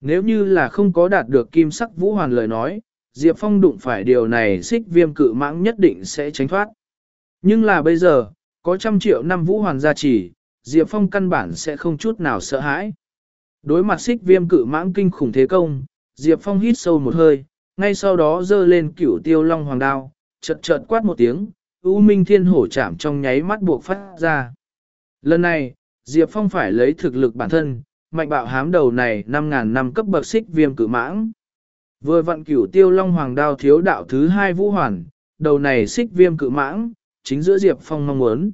Nếu như là không có đạt được kim sắc vũ hoàn lời nói, Diệp Phong đụng phải điều này xích viêm cự mãng nhất định sẽ tránh thoát. Nhưng là bây giờ, có trăm triệu năm vũ hoàn gia trì, Diệp Phong căn bản sẽ không chút nào sợ hãi. Đối mặt xích viêm cự mãng kinh khủng thế công, Diệp Phong hít sâu một hơi, ngay sau đó giơ lên cửu tiêu long hoàng đao, chợt chợt quát một tiếng, U Minh Thiên Hổ chạm trong nháy mắt buộc phát ra. Lần này, Diệp Phong phải lấy thực lực bản thân, mạnh bạo hám đầu này 5.000 năm cấp bậc xích viêm cử mãng. Vừa vặn cửu tiêu long hoàng đao thiếu đạo thứ hai vũ hoàn, đầu này xích viêm cự mãng, chính giữa Diệp Phong mong muốn.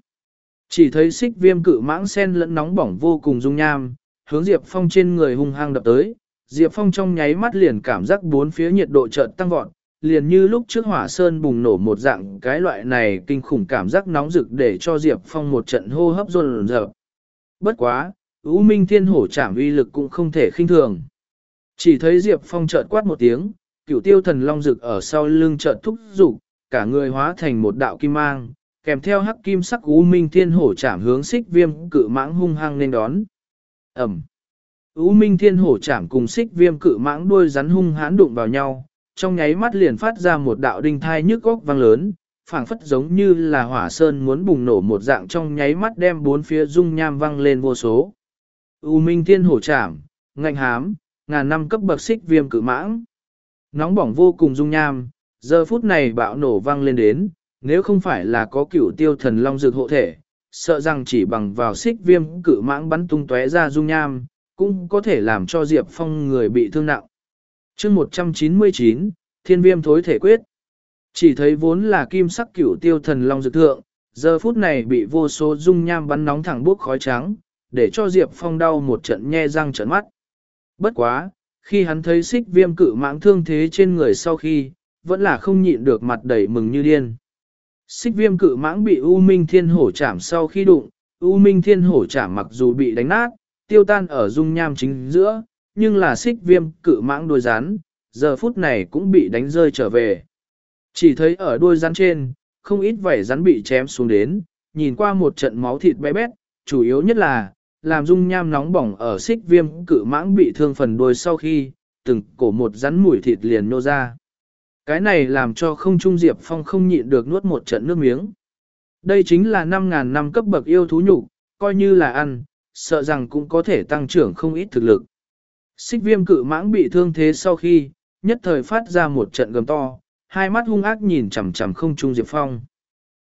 Chỉ thấy xích viêm cự mãng sen lẫn nóng bỏng vô cùng dung nham, hướng Diệp Phong trên người hung hăng đập tới. Diệp Phong trong nháy mắt liền cảm giác bốn phía nhiệt độ chợt tăng vọt, liền như lúc trước hỏa sơn bùng nổ một dạng cái loại này kinh khủng cảm giác nóng rực để cho Diệp Phong một trận hô hấp run rợn. Bất quá, U Minh Thiên Hổ chạm uy lực cũng không thể khinh thường. Chỉ thấy Diệp Phong chợt quát một tiếng, cửu tiêu thần long rực ở sau lưng chợt thúc dục cả người hóa thành một đạo kim mang, kèm theo hắc kim sắc U Minh Thiên Hổ chạm hướng xích viêm cự mãng hung hăng nên đón. Ẩm. U Minh Thiên Hổ chạm cùng xích viêm cự mãng đuôi rắn hung hãn đụng vào nhau, trong nháy mắt liền phát ra một đạo đinh thai nhức góc vang lớn, phảng phất giống như là hỏa sơn muốn bùng nổ một dạng trong nháy mắt đem bốn phía dung nham văng lên vô số. U Minh Thiên Hổ chạm, ngạnh hám, ngàn năm cấp bậc xích viêm cự mãng. Nóng bỏng vô cùng dung nham, giờ phút này bạo nổ vang lên đến, nếu không phải là có cửu tiêu thần long dược hộ thể, sợ rằng chỉ bằng vào xích viêm cự mãng bắn tung tóe ra dung nham, cũng có thể làm cho Diệp Phong người bị thương nặng. chương 199, Thiên viêm thối thể quyết. Chỉ thấy vốn là kim sắc cửu tiêu thần long dược thượng, giờ phút này bị vô số dung nham bắn nóng thẳng bốc khói trắng, để cho Diệp Phong đau một trận nhe răng trận mắt. Bất quá, khi hắn thấy xích viêm cự mãng thương thế trên người sau khi, vẫn là không nhịn được mặt đầy mừng như điên. Xích viêm cự mãng bị U Minh Thiên Hổ chạm sau khi đụng, U Minh Thiên Hổ chạm mặc dù bị đánh nát, tiêu tan ở dung nham chính giữa, nhưng là xích viêm cự mãng đuôi rắn, giờ phút này cũng bị đánh rơi trở về. Chỉ thấy ở đuôi rắn trên, không ít vảy rắn bị chém xuống đến, nhìn qua một trận máu thịt bé bét, chủ yếu nhất là, làm dung nham nóng bỏng ở xích viêm cự mãng bị thương phần đuôi sau khi, từng cổ một rắn mùi thịt liền nô ra. Cái này làm cho không trung Diệp Phong không nhịn được nuốt một trận nước miếng. Đây chính là 5.000 năm cấp bậc yêu thú nhục, coi như là ăn, sợ rằng cũng có thể tăng trưởng không ít thực lực. Xích viêm cự mãng bị thương thế sau khi, nhất thời phát ra một trận gầm to, hai mắt hung ác nhìn chằm chằm không trung Diệp Phong.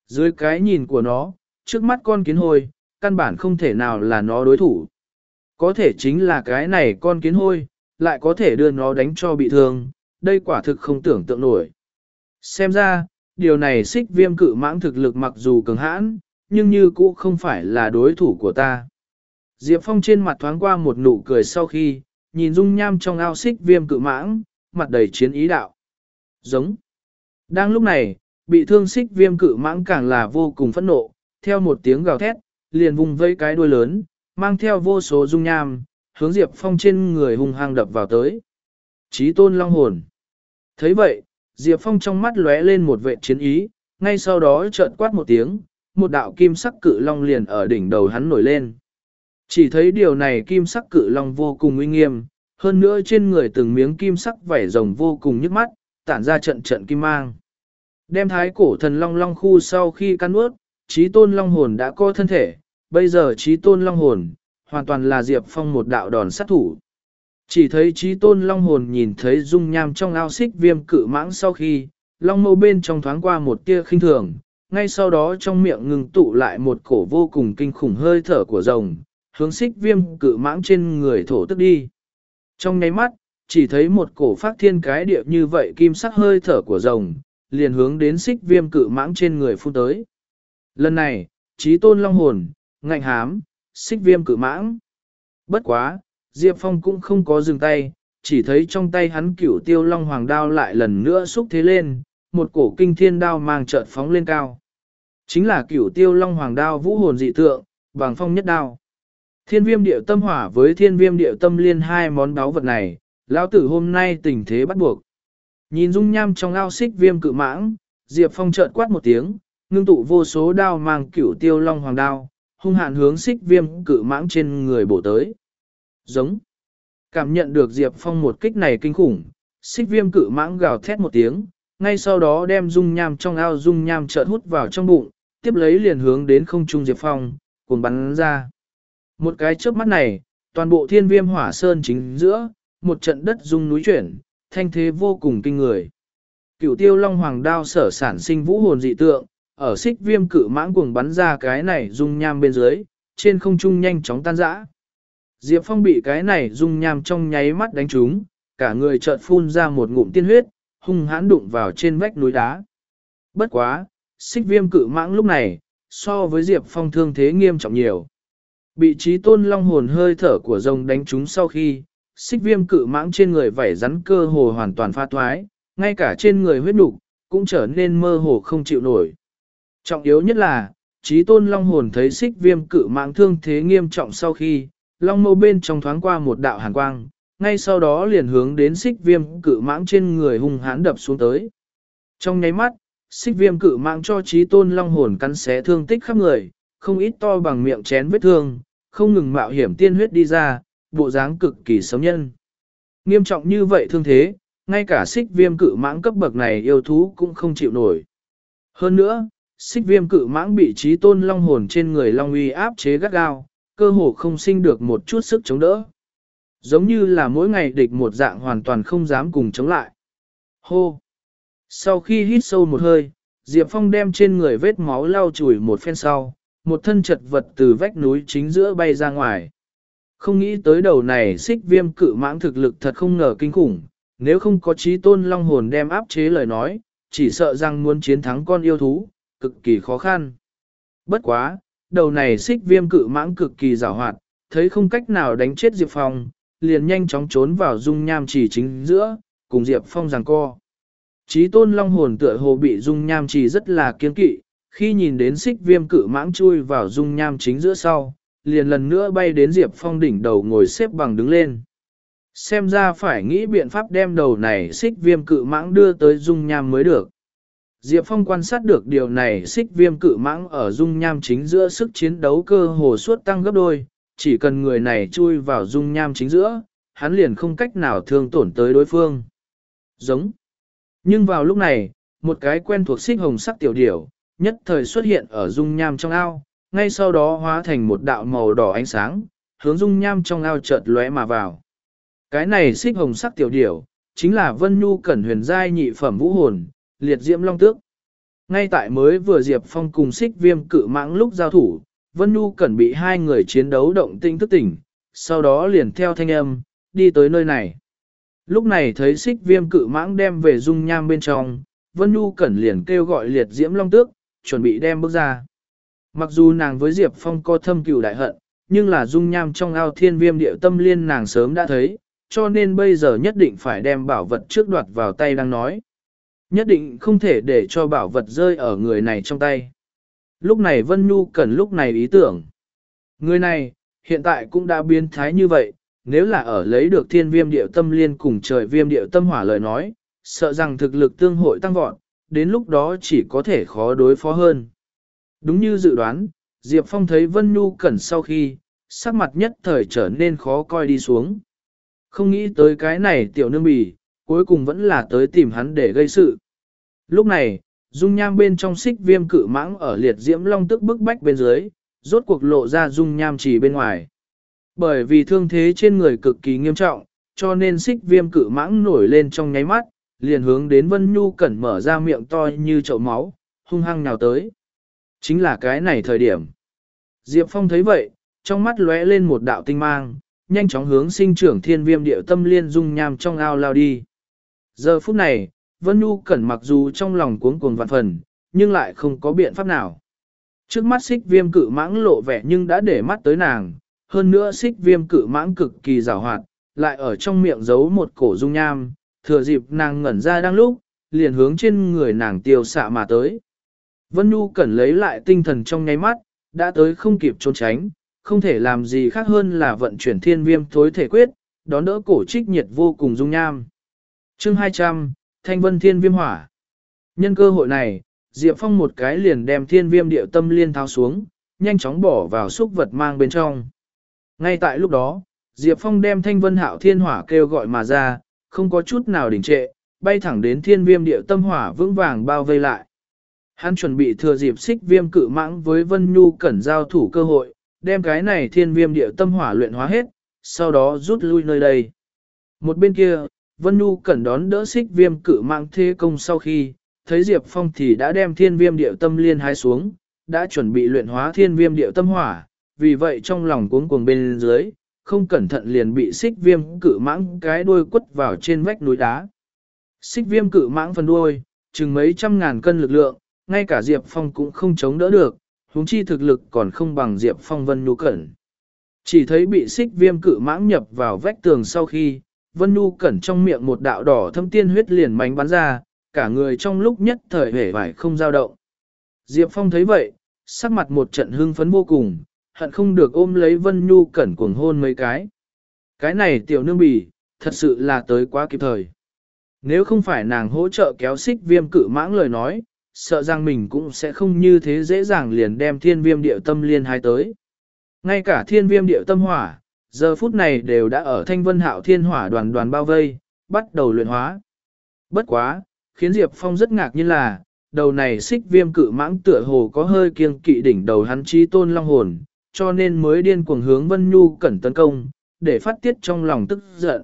Dưới cái nhìn của nó, trước mắt con kiến hôi, căn bản không thể nào là nó đối thủ. Có thể chính là cái này con kiến hôi, lại có thể đưa nó đánh cho bị thương, đây quả thực không tưởng tượng nổi. Xem ra, điều này xích viêm cự mãng thực lực mặc dù cường hãn, nhưng như cũ không phải là đối thủ của ta. Diệp Phong trên mặt thoáng qua một nụ cười sau khi, nhìn dung nham trong ao xích viêm cự mãng, mặt đầy chiến ý đạo. Giống. Đang lúc này, bị thương xích viêm cự mãng càng là vô cùng phẫn nộ, theo một tiếng gào thét, liền vùng vây cái đuôi lớn, mang theo vô số dung nham, hướng Diệp Phong trên người hung hăng đập vào tới. Chí tôn long hồn. thấy vậy, Diệp Phong trong mắt lóe lên một vệ chiến ý, ngay sau đó chợt quát một tiếng, một đạo kim sắc cự long liền ở đỉnh đầu hắn nổi lên. Chỉ thấy điều này kim sắc cự long vô cùng uy nghiêm, hơn nữa trên người từng miếng kim sắc vảy rồng vô cùng nhức mắt, tản ra trận trận kim mang. Đem thái cổ thần long long khu sau khi căn ướt, trí tôn long hồn đã có thân thể, bây giờ trí tôn long hồn, hoàn toàn là Diệp Phong một đạo đòn sát thủ. Chỉ thấy trí tôn long hồn nhìn thấy dung nham trong ao xích viêm cự mãng sau khi, long mâu bên trong thoáng qua một tia khinh thường, ngay sau đó trong miệng ngừng tụ lại một cổ vô cùng kinh khủng hơi thở của rồng, hướng xích viêm cự mãng trên người thổ tức đi. Trong nháy mắt, chỉ thấy một cổ phát thiên cái địa như vậy kim sắc hơi thở của rồng, liền hướng đến xích viêm cự mãng trên người phun tới. Lần này, trí tôn long hồn, ngạnh hám, xích viêm cự mãng. Bất quá, Diệp Phong cũng không có dừng tay, chỉ thấy trong tay hắn cửu tiêu long hoàng đao lại lần nữa xúc thế lên, một cổ kinh thiên đao mang chợt phóng lên cao. Chính là cửu tiêu long hoàng đao vũ hồn dị tượng, bằng phong nhất đao. Thiên viêm điệu tâm hỏa với thiên viêm điệu tâm liên hai món đáo vật này, lão tử hôm nay tình thế bắt buộc. Nhìn dung nham trong ao xích viêm cự mãng, Diệp Phong chợt quát một tiếng, ngưng tụ vô số đao mang cửu tiêu long hoàng đao, hung hạn hướng xích viêm cự mãng trên người bổ tới. Giống. Cảm nhận được Diệp Phong một kích này kinh khủng, xích viêm cự mãng gào thét một tiếng, ngay sau đó đem dung nham trong ao dung nham chợt hút vào trong bụng, tiếp lấy liền hướng đến không trung Diệp Phong, cùng bắn ra. Một cái trước mắt này, toàn bộ thiên viêm hỏa sơn chính giữa, một trận đất rung núi chuyển, thanh thế vô cùng kinh người. Cửu tiêu long hoàng đao sở sản sinh vũ hồn dị tượng, ở xích viêm cự mãng cuồng bắn ra cái này dung nham bên dưới, trên không trung nhanh chóng tan rã. Diệp Phong bị cái này dung nham trong nháy mắt đánh trúng, cả người chợt phun ra một ngụm tiên huyết, hung hãn đụng vào trên vách núi đá. Bất quá, xích viêm cự mãng lúc này, so với Diệp Phong thương thế nghiêm trọng nhiều. Bị trí tôn long hồn hơi thở của rồng đánh trúng sau khi, xích viêm cự mãng trên người vảy rắn cơ hồ hoàn toàn pha thoái, ngay cả trên người huyết nục cũng trở nên mơ hồ không chịu nổi. Trọng yếu nhất là, trí tôn long hồn thấy xích viêm cự mãng thương thế nghiêm trọng sau khi, long mâu bên trong thoáng qua một đạo hàn quang, ngay sau đó liền hướng đến xích viêm cự mãng trên người hung hãn đập xuống tới. Trong nháy mắt, xích viêm cự mãng cho trí tôn long hồn cắn xé thương tích khắp người, không ít to bằng miệng chén vết thương, không ngừng mạo hiểm tiên huyết đi ra, bộ dáng cực kỳ sống nhân. Nghiêm trọng như vậy thương thế, ngay cả xích viêm cự mãng cấp bậc này yêu thú cũng không chịu nổi. Hơn nữa, xích viêm cự mãng bị trí tôn long hồn trên người long uy áp chế gắt gao, cơ hồ không sinh được một chút sức chống đỡ. Giống như là mỗi ngày địch một dạng hoàn toàn không dám cùng chống lại. Hô! Sau khi hít sâu một hơi, Diệp Phong đem trên người vết máu lau chùi một phen sau, một thân chật vật từ vách núi chính giữa bay ra ngoài. Không nghĩ tới đầu này xích viêm cự mãng thực lực thật không ngờ kinh khủng, nếu không có trí tôn long hồn đem áp chế lời nói, chỉ sợ rằng muốn chiến thắng con yêu thú, cực kỳ khó khăn. Bất quá, đầu này xích viêm cự mãng cực kỳ rào hoạt, thấy không cách nào đánh chết Diệp Phong, liền nhanh chóng trốn vào dung nham chỉ chính giữa, cùng Diệp Phong giằng co. Trí tôn long hồn tựa hồ bị dung nham chỉ rất là kiên kỵ, khi nhìn đến xích viêm cự mãng chui vào dung nham chính giữa sau, liền lần nữa bay đến Diệp Phong đỉnh đầu ngồi xếp bằng đứng lên. Xem ra phải nghĩ biện pháp đem đầu này xích viêm cự mãng đưa tới dung nham mới được. Diệp Phong quan sát được điều này xích viêm cự mãng ở dung nham chính giữa sức chiến đấu cơ hồ suốt tăng gấp đôi, chỉ cần người này chui vào dung nham chính giữa, hắn liền không cách nào thương tổn tới đối phương. Giống. Nhưng vào lúc này, một cái quen thuộc xích hồng sắc tiểu điểu, nhất thời xuất hiện ở dung nham trong ao, ngay sau đó hóa thành một đạo màu đỏ ánh sáng, hướng dung nham trong ao chợt lóe mà vào. Cái này xích hồng sắc tiểu điểu, chính là Vân Nhu Cẩn huyền giai nhị phẩm vũ hồn, liệt diễm long tước. Ngay tại mới vừa Diệp Phong cùng xích viêm cự mãng lúc giao thủ, Vân Nhu Cẩn bị hai người chiến đấu động tinh thức tỉnh, sau đó liền theo thanh âm, đi tới nơi này. Lúc này thấy xích viêm cự mãng đem về dung nham bên trong, Vân Nhu Cẩn liền kêu gọi liệt diễm long tước, chuẩn bị đem bước ra. Mặc dù nàng với Diệp Phong có thâm cửu đại hận, nhưng là dung nham trong ao thiên viêm địa tâm liên nàng sớm đã thấy, cho nên bây giờ nhất định phải đem bảo vật trước đoạt vào tay đang nói. Nhất định không thể để cho bảo vật rơi ở người này trong tay. Lúc này Vân Nhu cần lúc này ý tưởng. Người này, hiện tại cũng đã biến thái như vậy, nếu là ở lấy được thiên viêm điệu tâm liên cùng trời viêm điệu tâm hỏa lời nói, sợ rằng thực lực tương hội tăng vọt, đến lúc đó chỉ có thể khó đối phó hơn. Đúng như dự đoán, Diệp Phong thấy Vân Nhu cẩn sau khi, sắc mặt nhất thời trở nên khó coi đi xuống. Không nghĩ tới cái này tiểu nương bì, cuối cùng vẫn là tới tìm hắn để gây sự. Lúc này, dung nham bên trong xích viêm cự mãng ở liệt diễm long tức bức bách bên dưới, rốt cuộc lộ ra dung nham chỉ bên ngoài. Bởi vì thương thế trên người cực kỳ nghiêm trọng, cho nên xích viêm cự mãng nổi lên trong nháy mắt, liền hướng đến Vân Nhu Cẩn mở ra miệng to như chậu máu, hung hăng nào tới. Chính là cái này thời điểm. Diệp Phong thấy vậy, trong mắt lóe lên một đạo tinh mang, nhanh chóng hướng sinh trưởng thiên viêm điệu tâm liên dung nham trong ao lao đi. Giờ phút này, Vân Nhu Cẩn mặc dù trong lòng cuống cuồng vạn phần, nhưng lại không có biện pháp nào. Trước mắt xích viêm cự mãng lộ vẻ nhưng đã để mắt tới nàng, hơn nữa xích viêm cự mãng cực kỳ rào hoạt, lại ở trong miệng giấu một cổ dung nham, thừa dịp nàng ngẩn ra đang lúc, liền hướng trên người nàng tiêu xạ mà tới. Vân Nhu Cẩn lấy lại tinh thần trong nháy mắt, đã tới không kịp trốn tránh, không thể làm gì khác hơn là vận chuyển thiên viêm thối thể quyết, đón đỡ cổ trích nhiệt vô cùng dung nham. chương 200, Thanh Vân Thiên Viêm Hỏa. Nhân cơ hội này, Diệp Phong một cái liền đem thiên viêm điệu tâm liên tháo xuống, nhanh chóng bỏ vào xúc vật mang bên trong. Ngay tại lúc đó, Diệp Phong đem Thanh Vân Hạo Thiên Hỏa kêu gọi mà ra, không có chút nào đình trệ, bay thẳng đến thiên viêm Địa tâm hỏa vững vàng bao vây lại. Hắn chuẩn bị thừa dịp xích viêm cự mãng với Vân Nhu cẩn giao thủ cơ hội, đem cái này thiên viêm Địa tâm hỏa luyện hóa hết, sau đó rút lui nơi đây. Một bên kia, Vân Nhu cẩn đón đỡ xích viêm cự mãng thế công sau khi, thấy Diệp Phong thì đã đem thiên viêm Địa tâm liên hái xuống, đã chuẩn bị luyện hóa thiên viêm Địa tâm hỏa, vì vậy trong lòng cuống cuồng bên dưới, không cẩn thận liền bị xích viêm cự mãng cái đuôi quất vào trên vách núi đá. Xích viêm cự mãng phần đuôi, chừng mấy trăm ngàn cân lực lượng, ngay cả Diệp Phong cũng không chống đỡ được, huống chi thực lực còn không bằng Diệp Phong Vân Nhu Cẩn. Chỉ thấy bị xích viêm cự mãng nhập vào vách tường sau khi, Vân Nhu Cẩn trong miệng một đạo đỏ thâm tiên huyết liền mánh bắn ra, cả người trong lúc nhất thời hể vải không dao động. Diệp Phong thấy vậy, sắc mặt một trận hưng phấn vô cùng, hận không được ôm lấy Vân Nhu Cẩn cuồng hôn mấy cái. Cái này tiểu nương bì, thật sự là tới quá kịp thời. Nếu không phải nàng hỗ trợ kéo xích viêm cự mãng lời nói, sợ rằng mình cũng sẽ không như thế dễ dàng liền đem thiên viêm điệu tâm liên hai tới. Ngay cả thiên viêm điệu tâm hỏa, giờ phút này đều đã ở thanh vân hạo thiên hỏa đoàn đoàn bao vây, bắt đầu luyện hóa. Bất quá, khiến Diệp Phong rất ngạc nhiên là, đầu này xích viêm cự mãng tựa hồ có hơi kiêng kỵ đỉnh đầu hắn trí tôn long hồn, cho nên mới điên cuồng hướng Vân Nhu cẩn tấn công, để phát tiết trong lòng tức giận.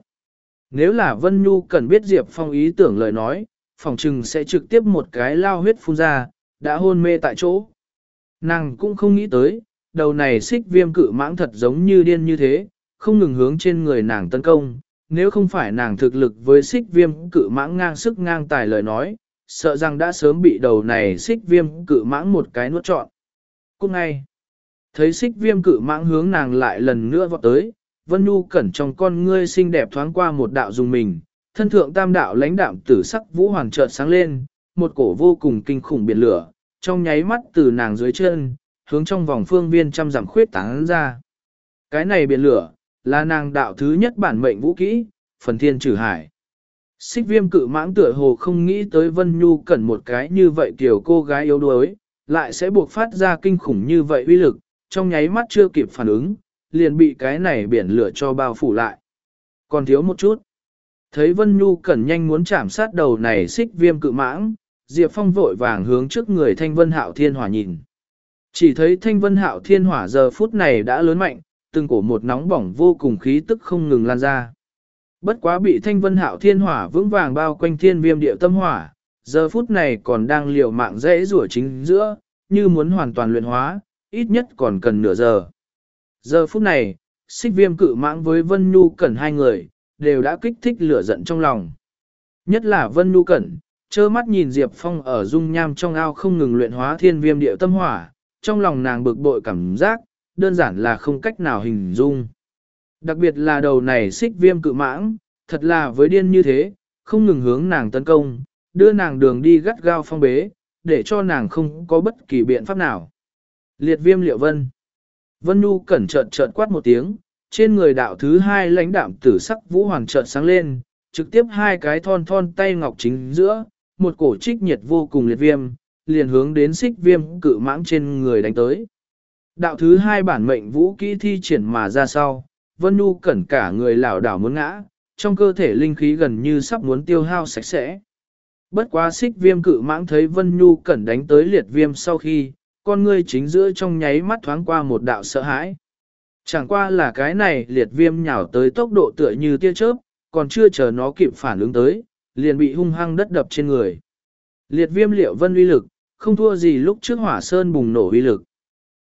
Nếu là Vân Nhu Cẩn biết Diệp Phong ý tưởng lời nói, phòng trừng sẽ trực tiếp một cái lao huyết phun ra, đã hôn mê tại chỗ. Nàng cũng không nghĩ tới, đầu này xích viêm cự mãng thật giống như điên như thế, không ngừng hướng trên người nàng tấn công. Nếu không phải nàng thực lực với xích viêm cự mãng ngang sức ngang tài lời nói, sợ rằng đã sớm bị đầu này xích viêm cự mãng một cái nuốt trọn. Cũng ngay, thấy xích viêm cự mãng hướng nàng lại lần nữa vọt tới, Vân Nhu cẩn trong con ngươi xinh đẹp thoáng qua một đạo dùng mình, thân thượng tam đạo lãnh đạm tử sắc vũ hoàn chợt sáng lên, một cổ vô cùng kinh khủng biển lửa, trong nháy mắt từ nàng dưới chân, hướng trong vòng phương viên trăm dặm khuyết tán ra. Cái này biển lửa, là nàng đạo thứ nhất bản mệnh vũ kỹ, phần thiên trừ hải. Xích viêm cự mãng tựa hồ không nghĩ tới Vân Nhu cẩn một cái như vậy kiểu cô gái yếu đuối, lại sẽ buộc phát ra kinh khủng như vậy uy lực, trong nháy mắt chưa kịp phản ứng, liền bị cái này biển lửa cho bao phủ lại. Còn thiếu một chút. Thấy Vân Nhu cẩn nhanh muốn chạm sát đầu này xích viêm cự mãng, Diệp Phong vội vàng hướng trước người Thanh Vân Hạo Thiên Hỏa nhìn. Chỉ thấy Thanh Vân Hạo Thiên Hỏa giờ phút này đã lớn mạnh, từng cổ một nóng bỏng vô cùng khí tức không ngừng lan ra. Bất quá bị Thanh Vân Hạo Thiên Hỏa vững vàng bao quanh thiên viêm điệu tâm hỏa, giờ phút này còn đang liều mạng dễ rủa chính giữa, như muốn hoàn toàn luyện hóa, ít nhất còn cần nửa giờ. Giờ phút này, xích viêm cự mãng với Vân Nhu Cẩn hai người, đều đã kích thích lửa giận trong lòng. Nhất là Vân Nhu Cẩn, trơ mắt nhìn Diệp Phong ở dung nham trong ao không ngừng luyện hóa thiên viêm điệu tâm hỏa, trong lòng nàng bực bội cảm giác, đơn giản là không cách nào hình dung. Đặc biệt là đầu này xích viêm cự mãng, thật là với điên như thế, không ngừng hướng nàng tấn công, đưa nàng đường đi gắt gao phong bế, để cho nàng không có bất kỳ biện pháp nào. Liệt viêm liệu vân. Vân Nhu cẩn trợn trợn quát một tiếng, trên người đạo thứ hai lãnh đạm tử sắc vũ hoàng trợn sáng lên, trực tiếp hai cái thon thon tay ngọc chính giữa, một cổ trích nhiệt vô cùng liệt viêm, liền hướng đến xích viêm cự mãng trên người đánh tới. Đạo thứ hai bản mệnh vũ kỹ thi triển mà ra sau, Vân Nhu cẩn cả người lảo đảo muốn ngã, trong cơ thể linh khí gần như sắp muốn tiêu hao sạch sẽ. Bất quá xích viêm cự mãng thấy Vân Nhu cẩn đánh tới liệt viêm sau khi, con ngươi chính giữa trong nháy mắt thoáng qua một đạo sợ hãi. Chẳng qua là cái này liệt viêm nhào tới tốc độ tựa như tia chớp, còn chưa chờ nó kịp phản ứng tới, liền bị hung hăng đất đập trên người. Liệt viêm liệu vân uy lực, không thua gì lúc trước hỏa sơn bùng nổ uy lực.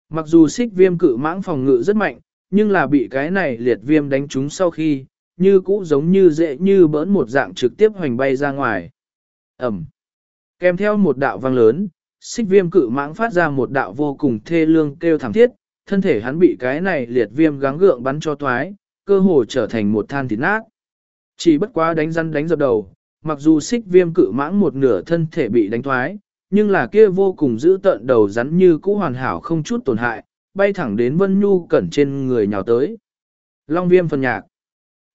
Mặc dù xích viêm cự mãng phòng ngự rất mạnh, nhưng là bị cái này liệt viêm đánh trúng sau khi, như cũ giống như dễ như bỡn một dạng trực tiếp hoành bay ra ngoài. Ẩm. Kèm theo một đạo vang lớn, xích viêm cự mãng phát ra một đạo vô cùng thê lương kêu thảm thiết, thân thể hắn bị cái này liệt viêm gắng gượng bắn cho thoái, cơ hồ trở thành một than thịt nát. Chỉ bất quá đánh răn đánh dập đầu, mặc dù xích viêm cự mãng một nửa thân thể bị đánh thoái, nhưng là kia vô cùng giữ tận đầu rắn như cũ hoàn hảo không chút tổn hại, bay thẳng đến Vân Nhu cẩn trên người nhào tới. Long viêm phần nhạc.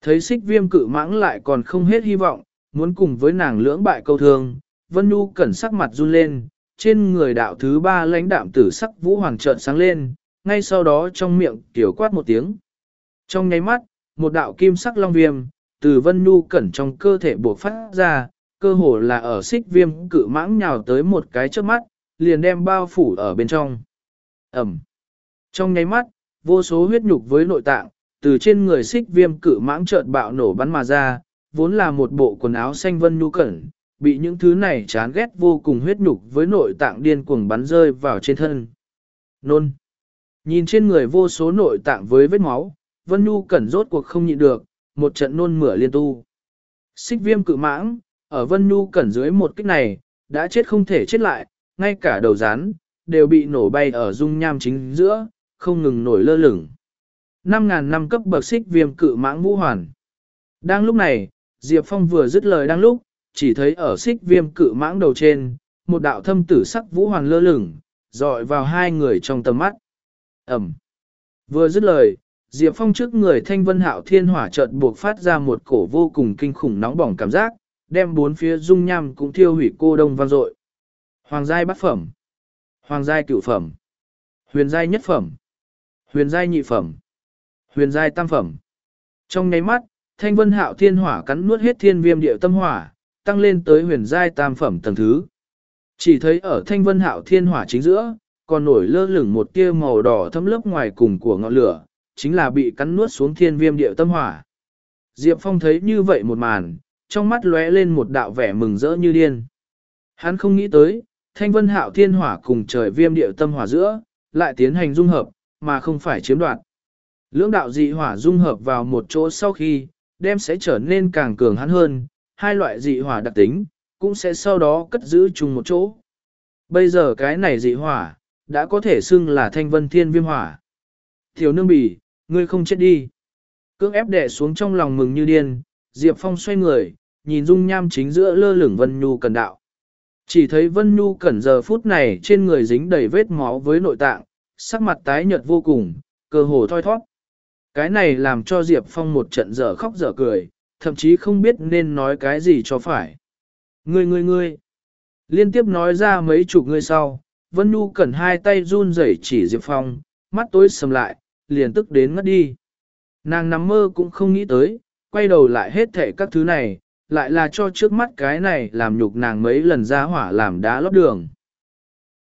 Thấy xích viêm cự mãng lại còn không hết hy vọng, muốn cùng với nàng lưỡng bại câu thương, Vân Nhu cẩn sắc mặt run lên, trên người đạo thứ ba lãnh đạm tử sắc vũ hoàng trợn sáng lên, ngay sau đó trong miệng tiểu quát một tiếng. Trong nháy mắt, một đạo kim sắc long viêm, từ Vân nu cẩn trong cơ thể buộc phát ra, cơ hồ là ở xích viêm cự mãng nhào tới một cái trước mắt, liền đem bao phủ ở bên trong. Ẩm. Trong nháy mắt, vô số huyết nhục với nội tạng, từ trên người xích viêm cự mãng chợt bạo nổ bắn mà ra, vốn là một bộ quần áo xanh vân nhu cẩn, bị những thứ này chán ghét vô cùng huyết nhục với nội tạng điên cuồng bắn rơi vào trên thân. Nôn. Nhìn trên người vô số nội tạng với vết máu, vân nhu cẩn rốt cuộc không nhịn được, một trận nôn mửa liên tu. Xích viêm cự mãng, ở vân nhu cẩn dưới một kích này, đã chết không thể chết lại, ngay cả đầu rán, đều bị nổ bay ở dung nham chính giữa, không ngừng nổi lơ lửng. 5.000 năm cấp bậc xích viêm cự mãng vũ hoàn. Đang lúc này, Diệp Phong vừa dứt lời đang lúc, chỉ thấy ở xích viêm cự mãng đầu trên, một đạo thâm tử sắc vũ hoàn lơ lửng, dọi vào hai người trong tầm mắt. Ẩm. Vừa dứt lời, Diệp Phong trước người thanh vân hạo thiên hỏa chợt buộc phát ra một cổ vô cùng kinh khủng nóng bỏng cảm giác, đem bốn phía dung nham cũng thiêu hủy cô đông vang dội. Hoàng giai bát phẩm, hoàng giai cửu phẩm, huyền giai nhất phẩm, huyền giai nhị phẩm, huyền giai tam phẩm. Trong nháy mắt, thanh vân hạo thiên hỏa cắn nuốt hết thiên viêm điệu tâm hỏa, tăng lên tới huyền giai tam phẩm tầng thứ. Chỉ thấy ở thanh vân hạo thiên hỏa chính giữa, còn nổi lơ lửng một tia màu đỏ thấm lớp ngoài cùng của ngọn lửa, chính là bị cắn nuốt xuống thiên viêm điệu tâm hỏa. Diệp Phong thấy như vậy một màn, trong mắt lóe lên một đạo vẻ mừng rỡ như điên. Hắn không nghĩ tới, thanh vân hạo thiên hỏa cùng trời viêm điệu tâm hỏa giữa, lại tiến hành dung hợp, mà không phải chiếm đoạt. Lưỡng đạo dị hỏa dung hợp vào một chỗ sau khi, đem sẽ trở nên càng cường hắn hơn, hai loại dị hỏa đặc tính, cũng sẽ sau đó cất giữ chung một chỗ. Bây giờ cái này dị hỏa, đã có thể xưng là thanh vân thiên viêm hỏa. Thiếu nương bỉ, ngươi không chết đi. Cưỡng ép đè xuống trong lòng mừng như điên, Diệp Phong xoay người, nhìn dung nham chính giữa lơ lửng Vân Nhu cần đạo. Chỉ thấy Vân Nhu cẩn giờ phút này trên người dính đầy vết máu với nội tạng, sắc mặt tái nhợt vô cùng, cơ hồ thoi thoát. Cái này làm cho Diệp Phong một trận dở khóc dở cười, thậm chí không biết nên nói cái gì cho phải. Ngươi ngươi ngươi, liên tiếp nói ra mấy chục ngươi sau, Vân Nhu cẩn hai tay run rẩy chỉ Diệp Phong, mắt tối sầm lại, liền tức đến ngất đi. Nàng nằm mơ cũng không nghĩ tới, quay đầu lại hết thệ các thứ này, lại là cho trước mắt cái này làm nhục nàng mấy lần ra hỏa làm đá lót đường.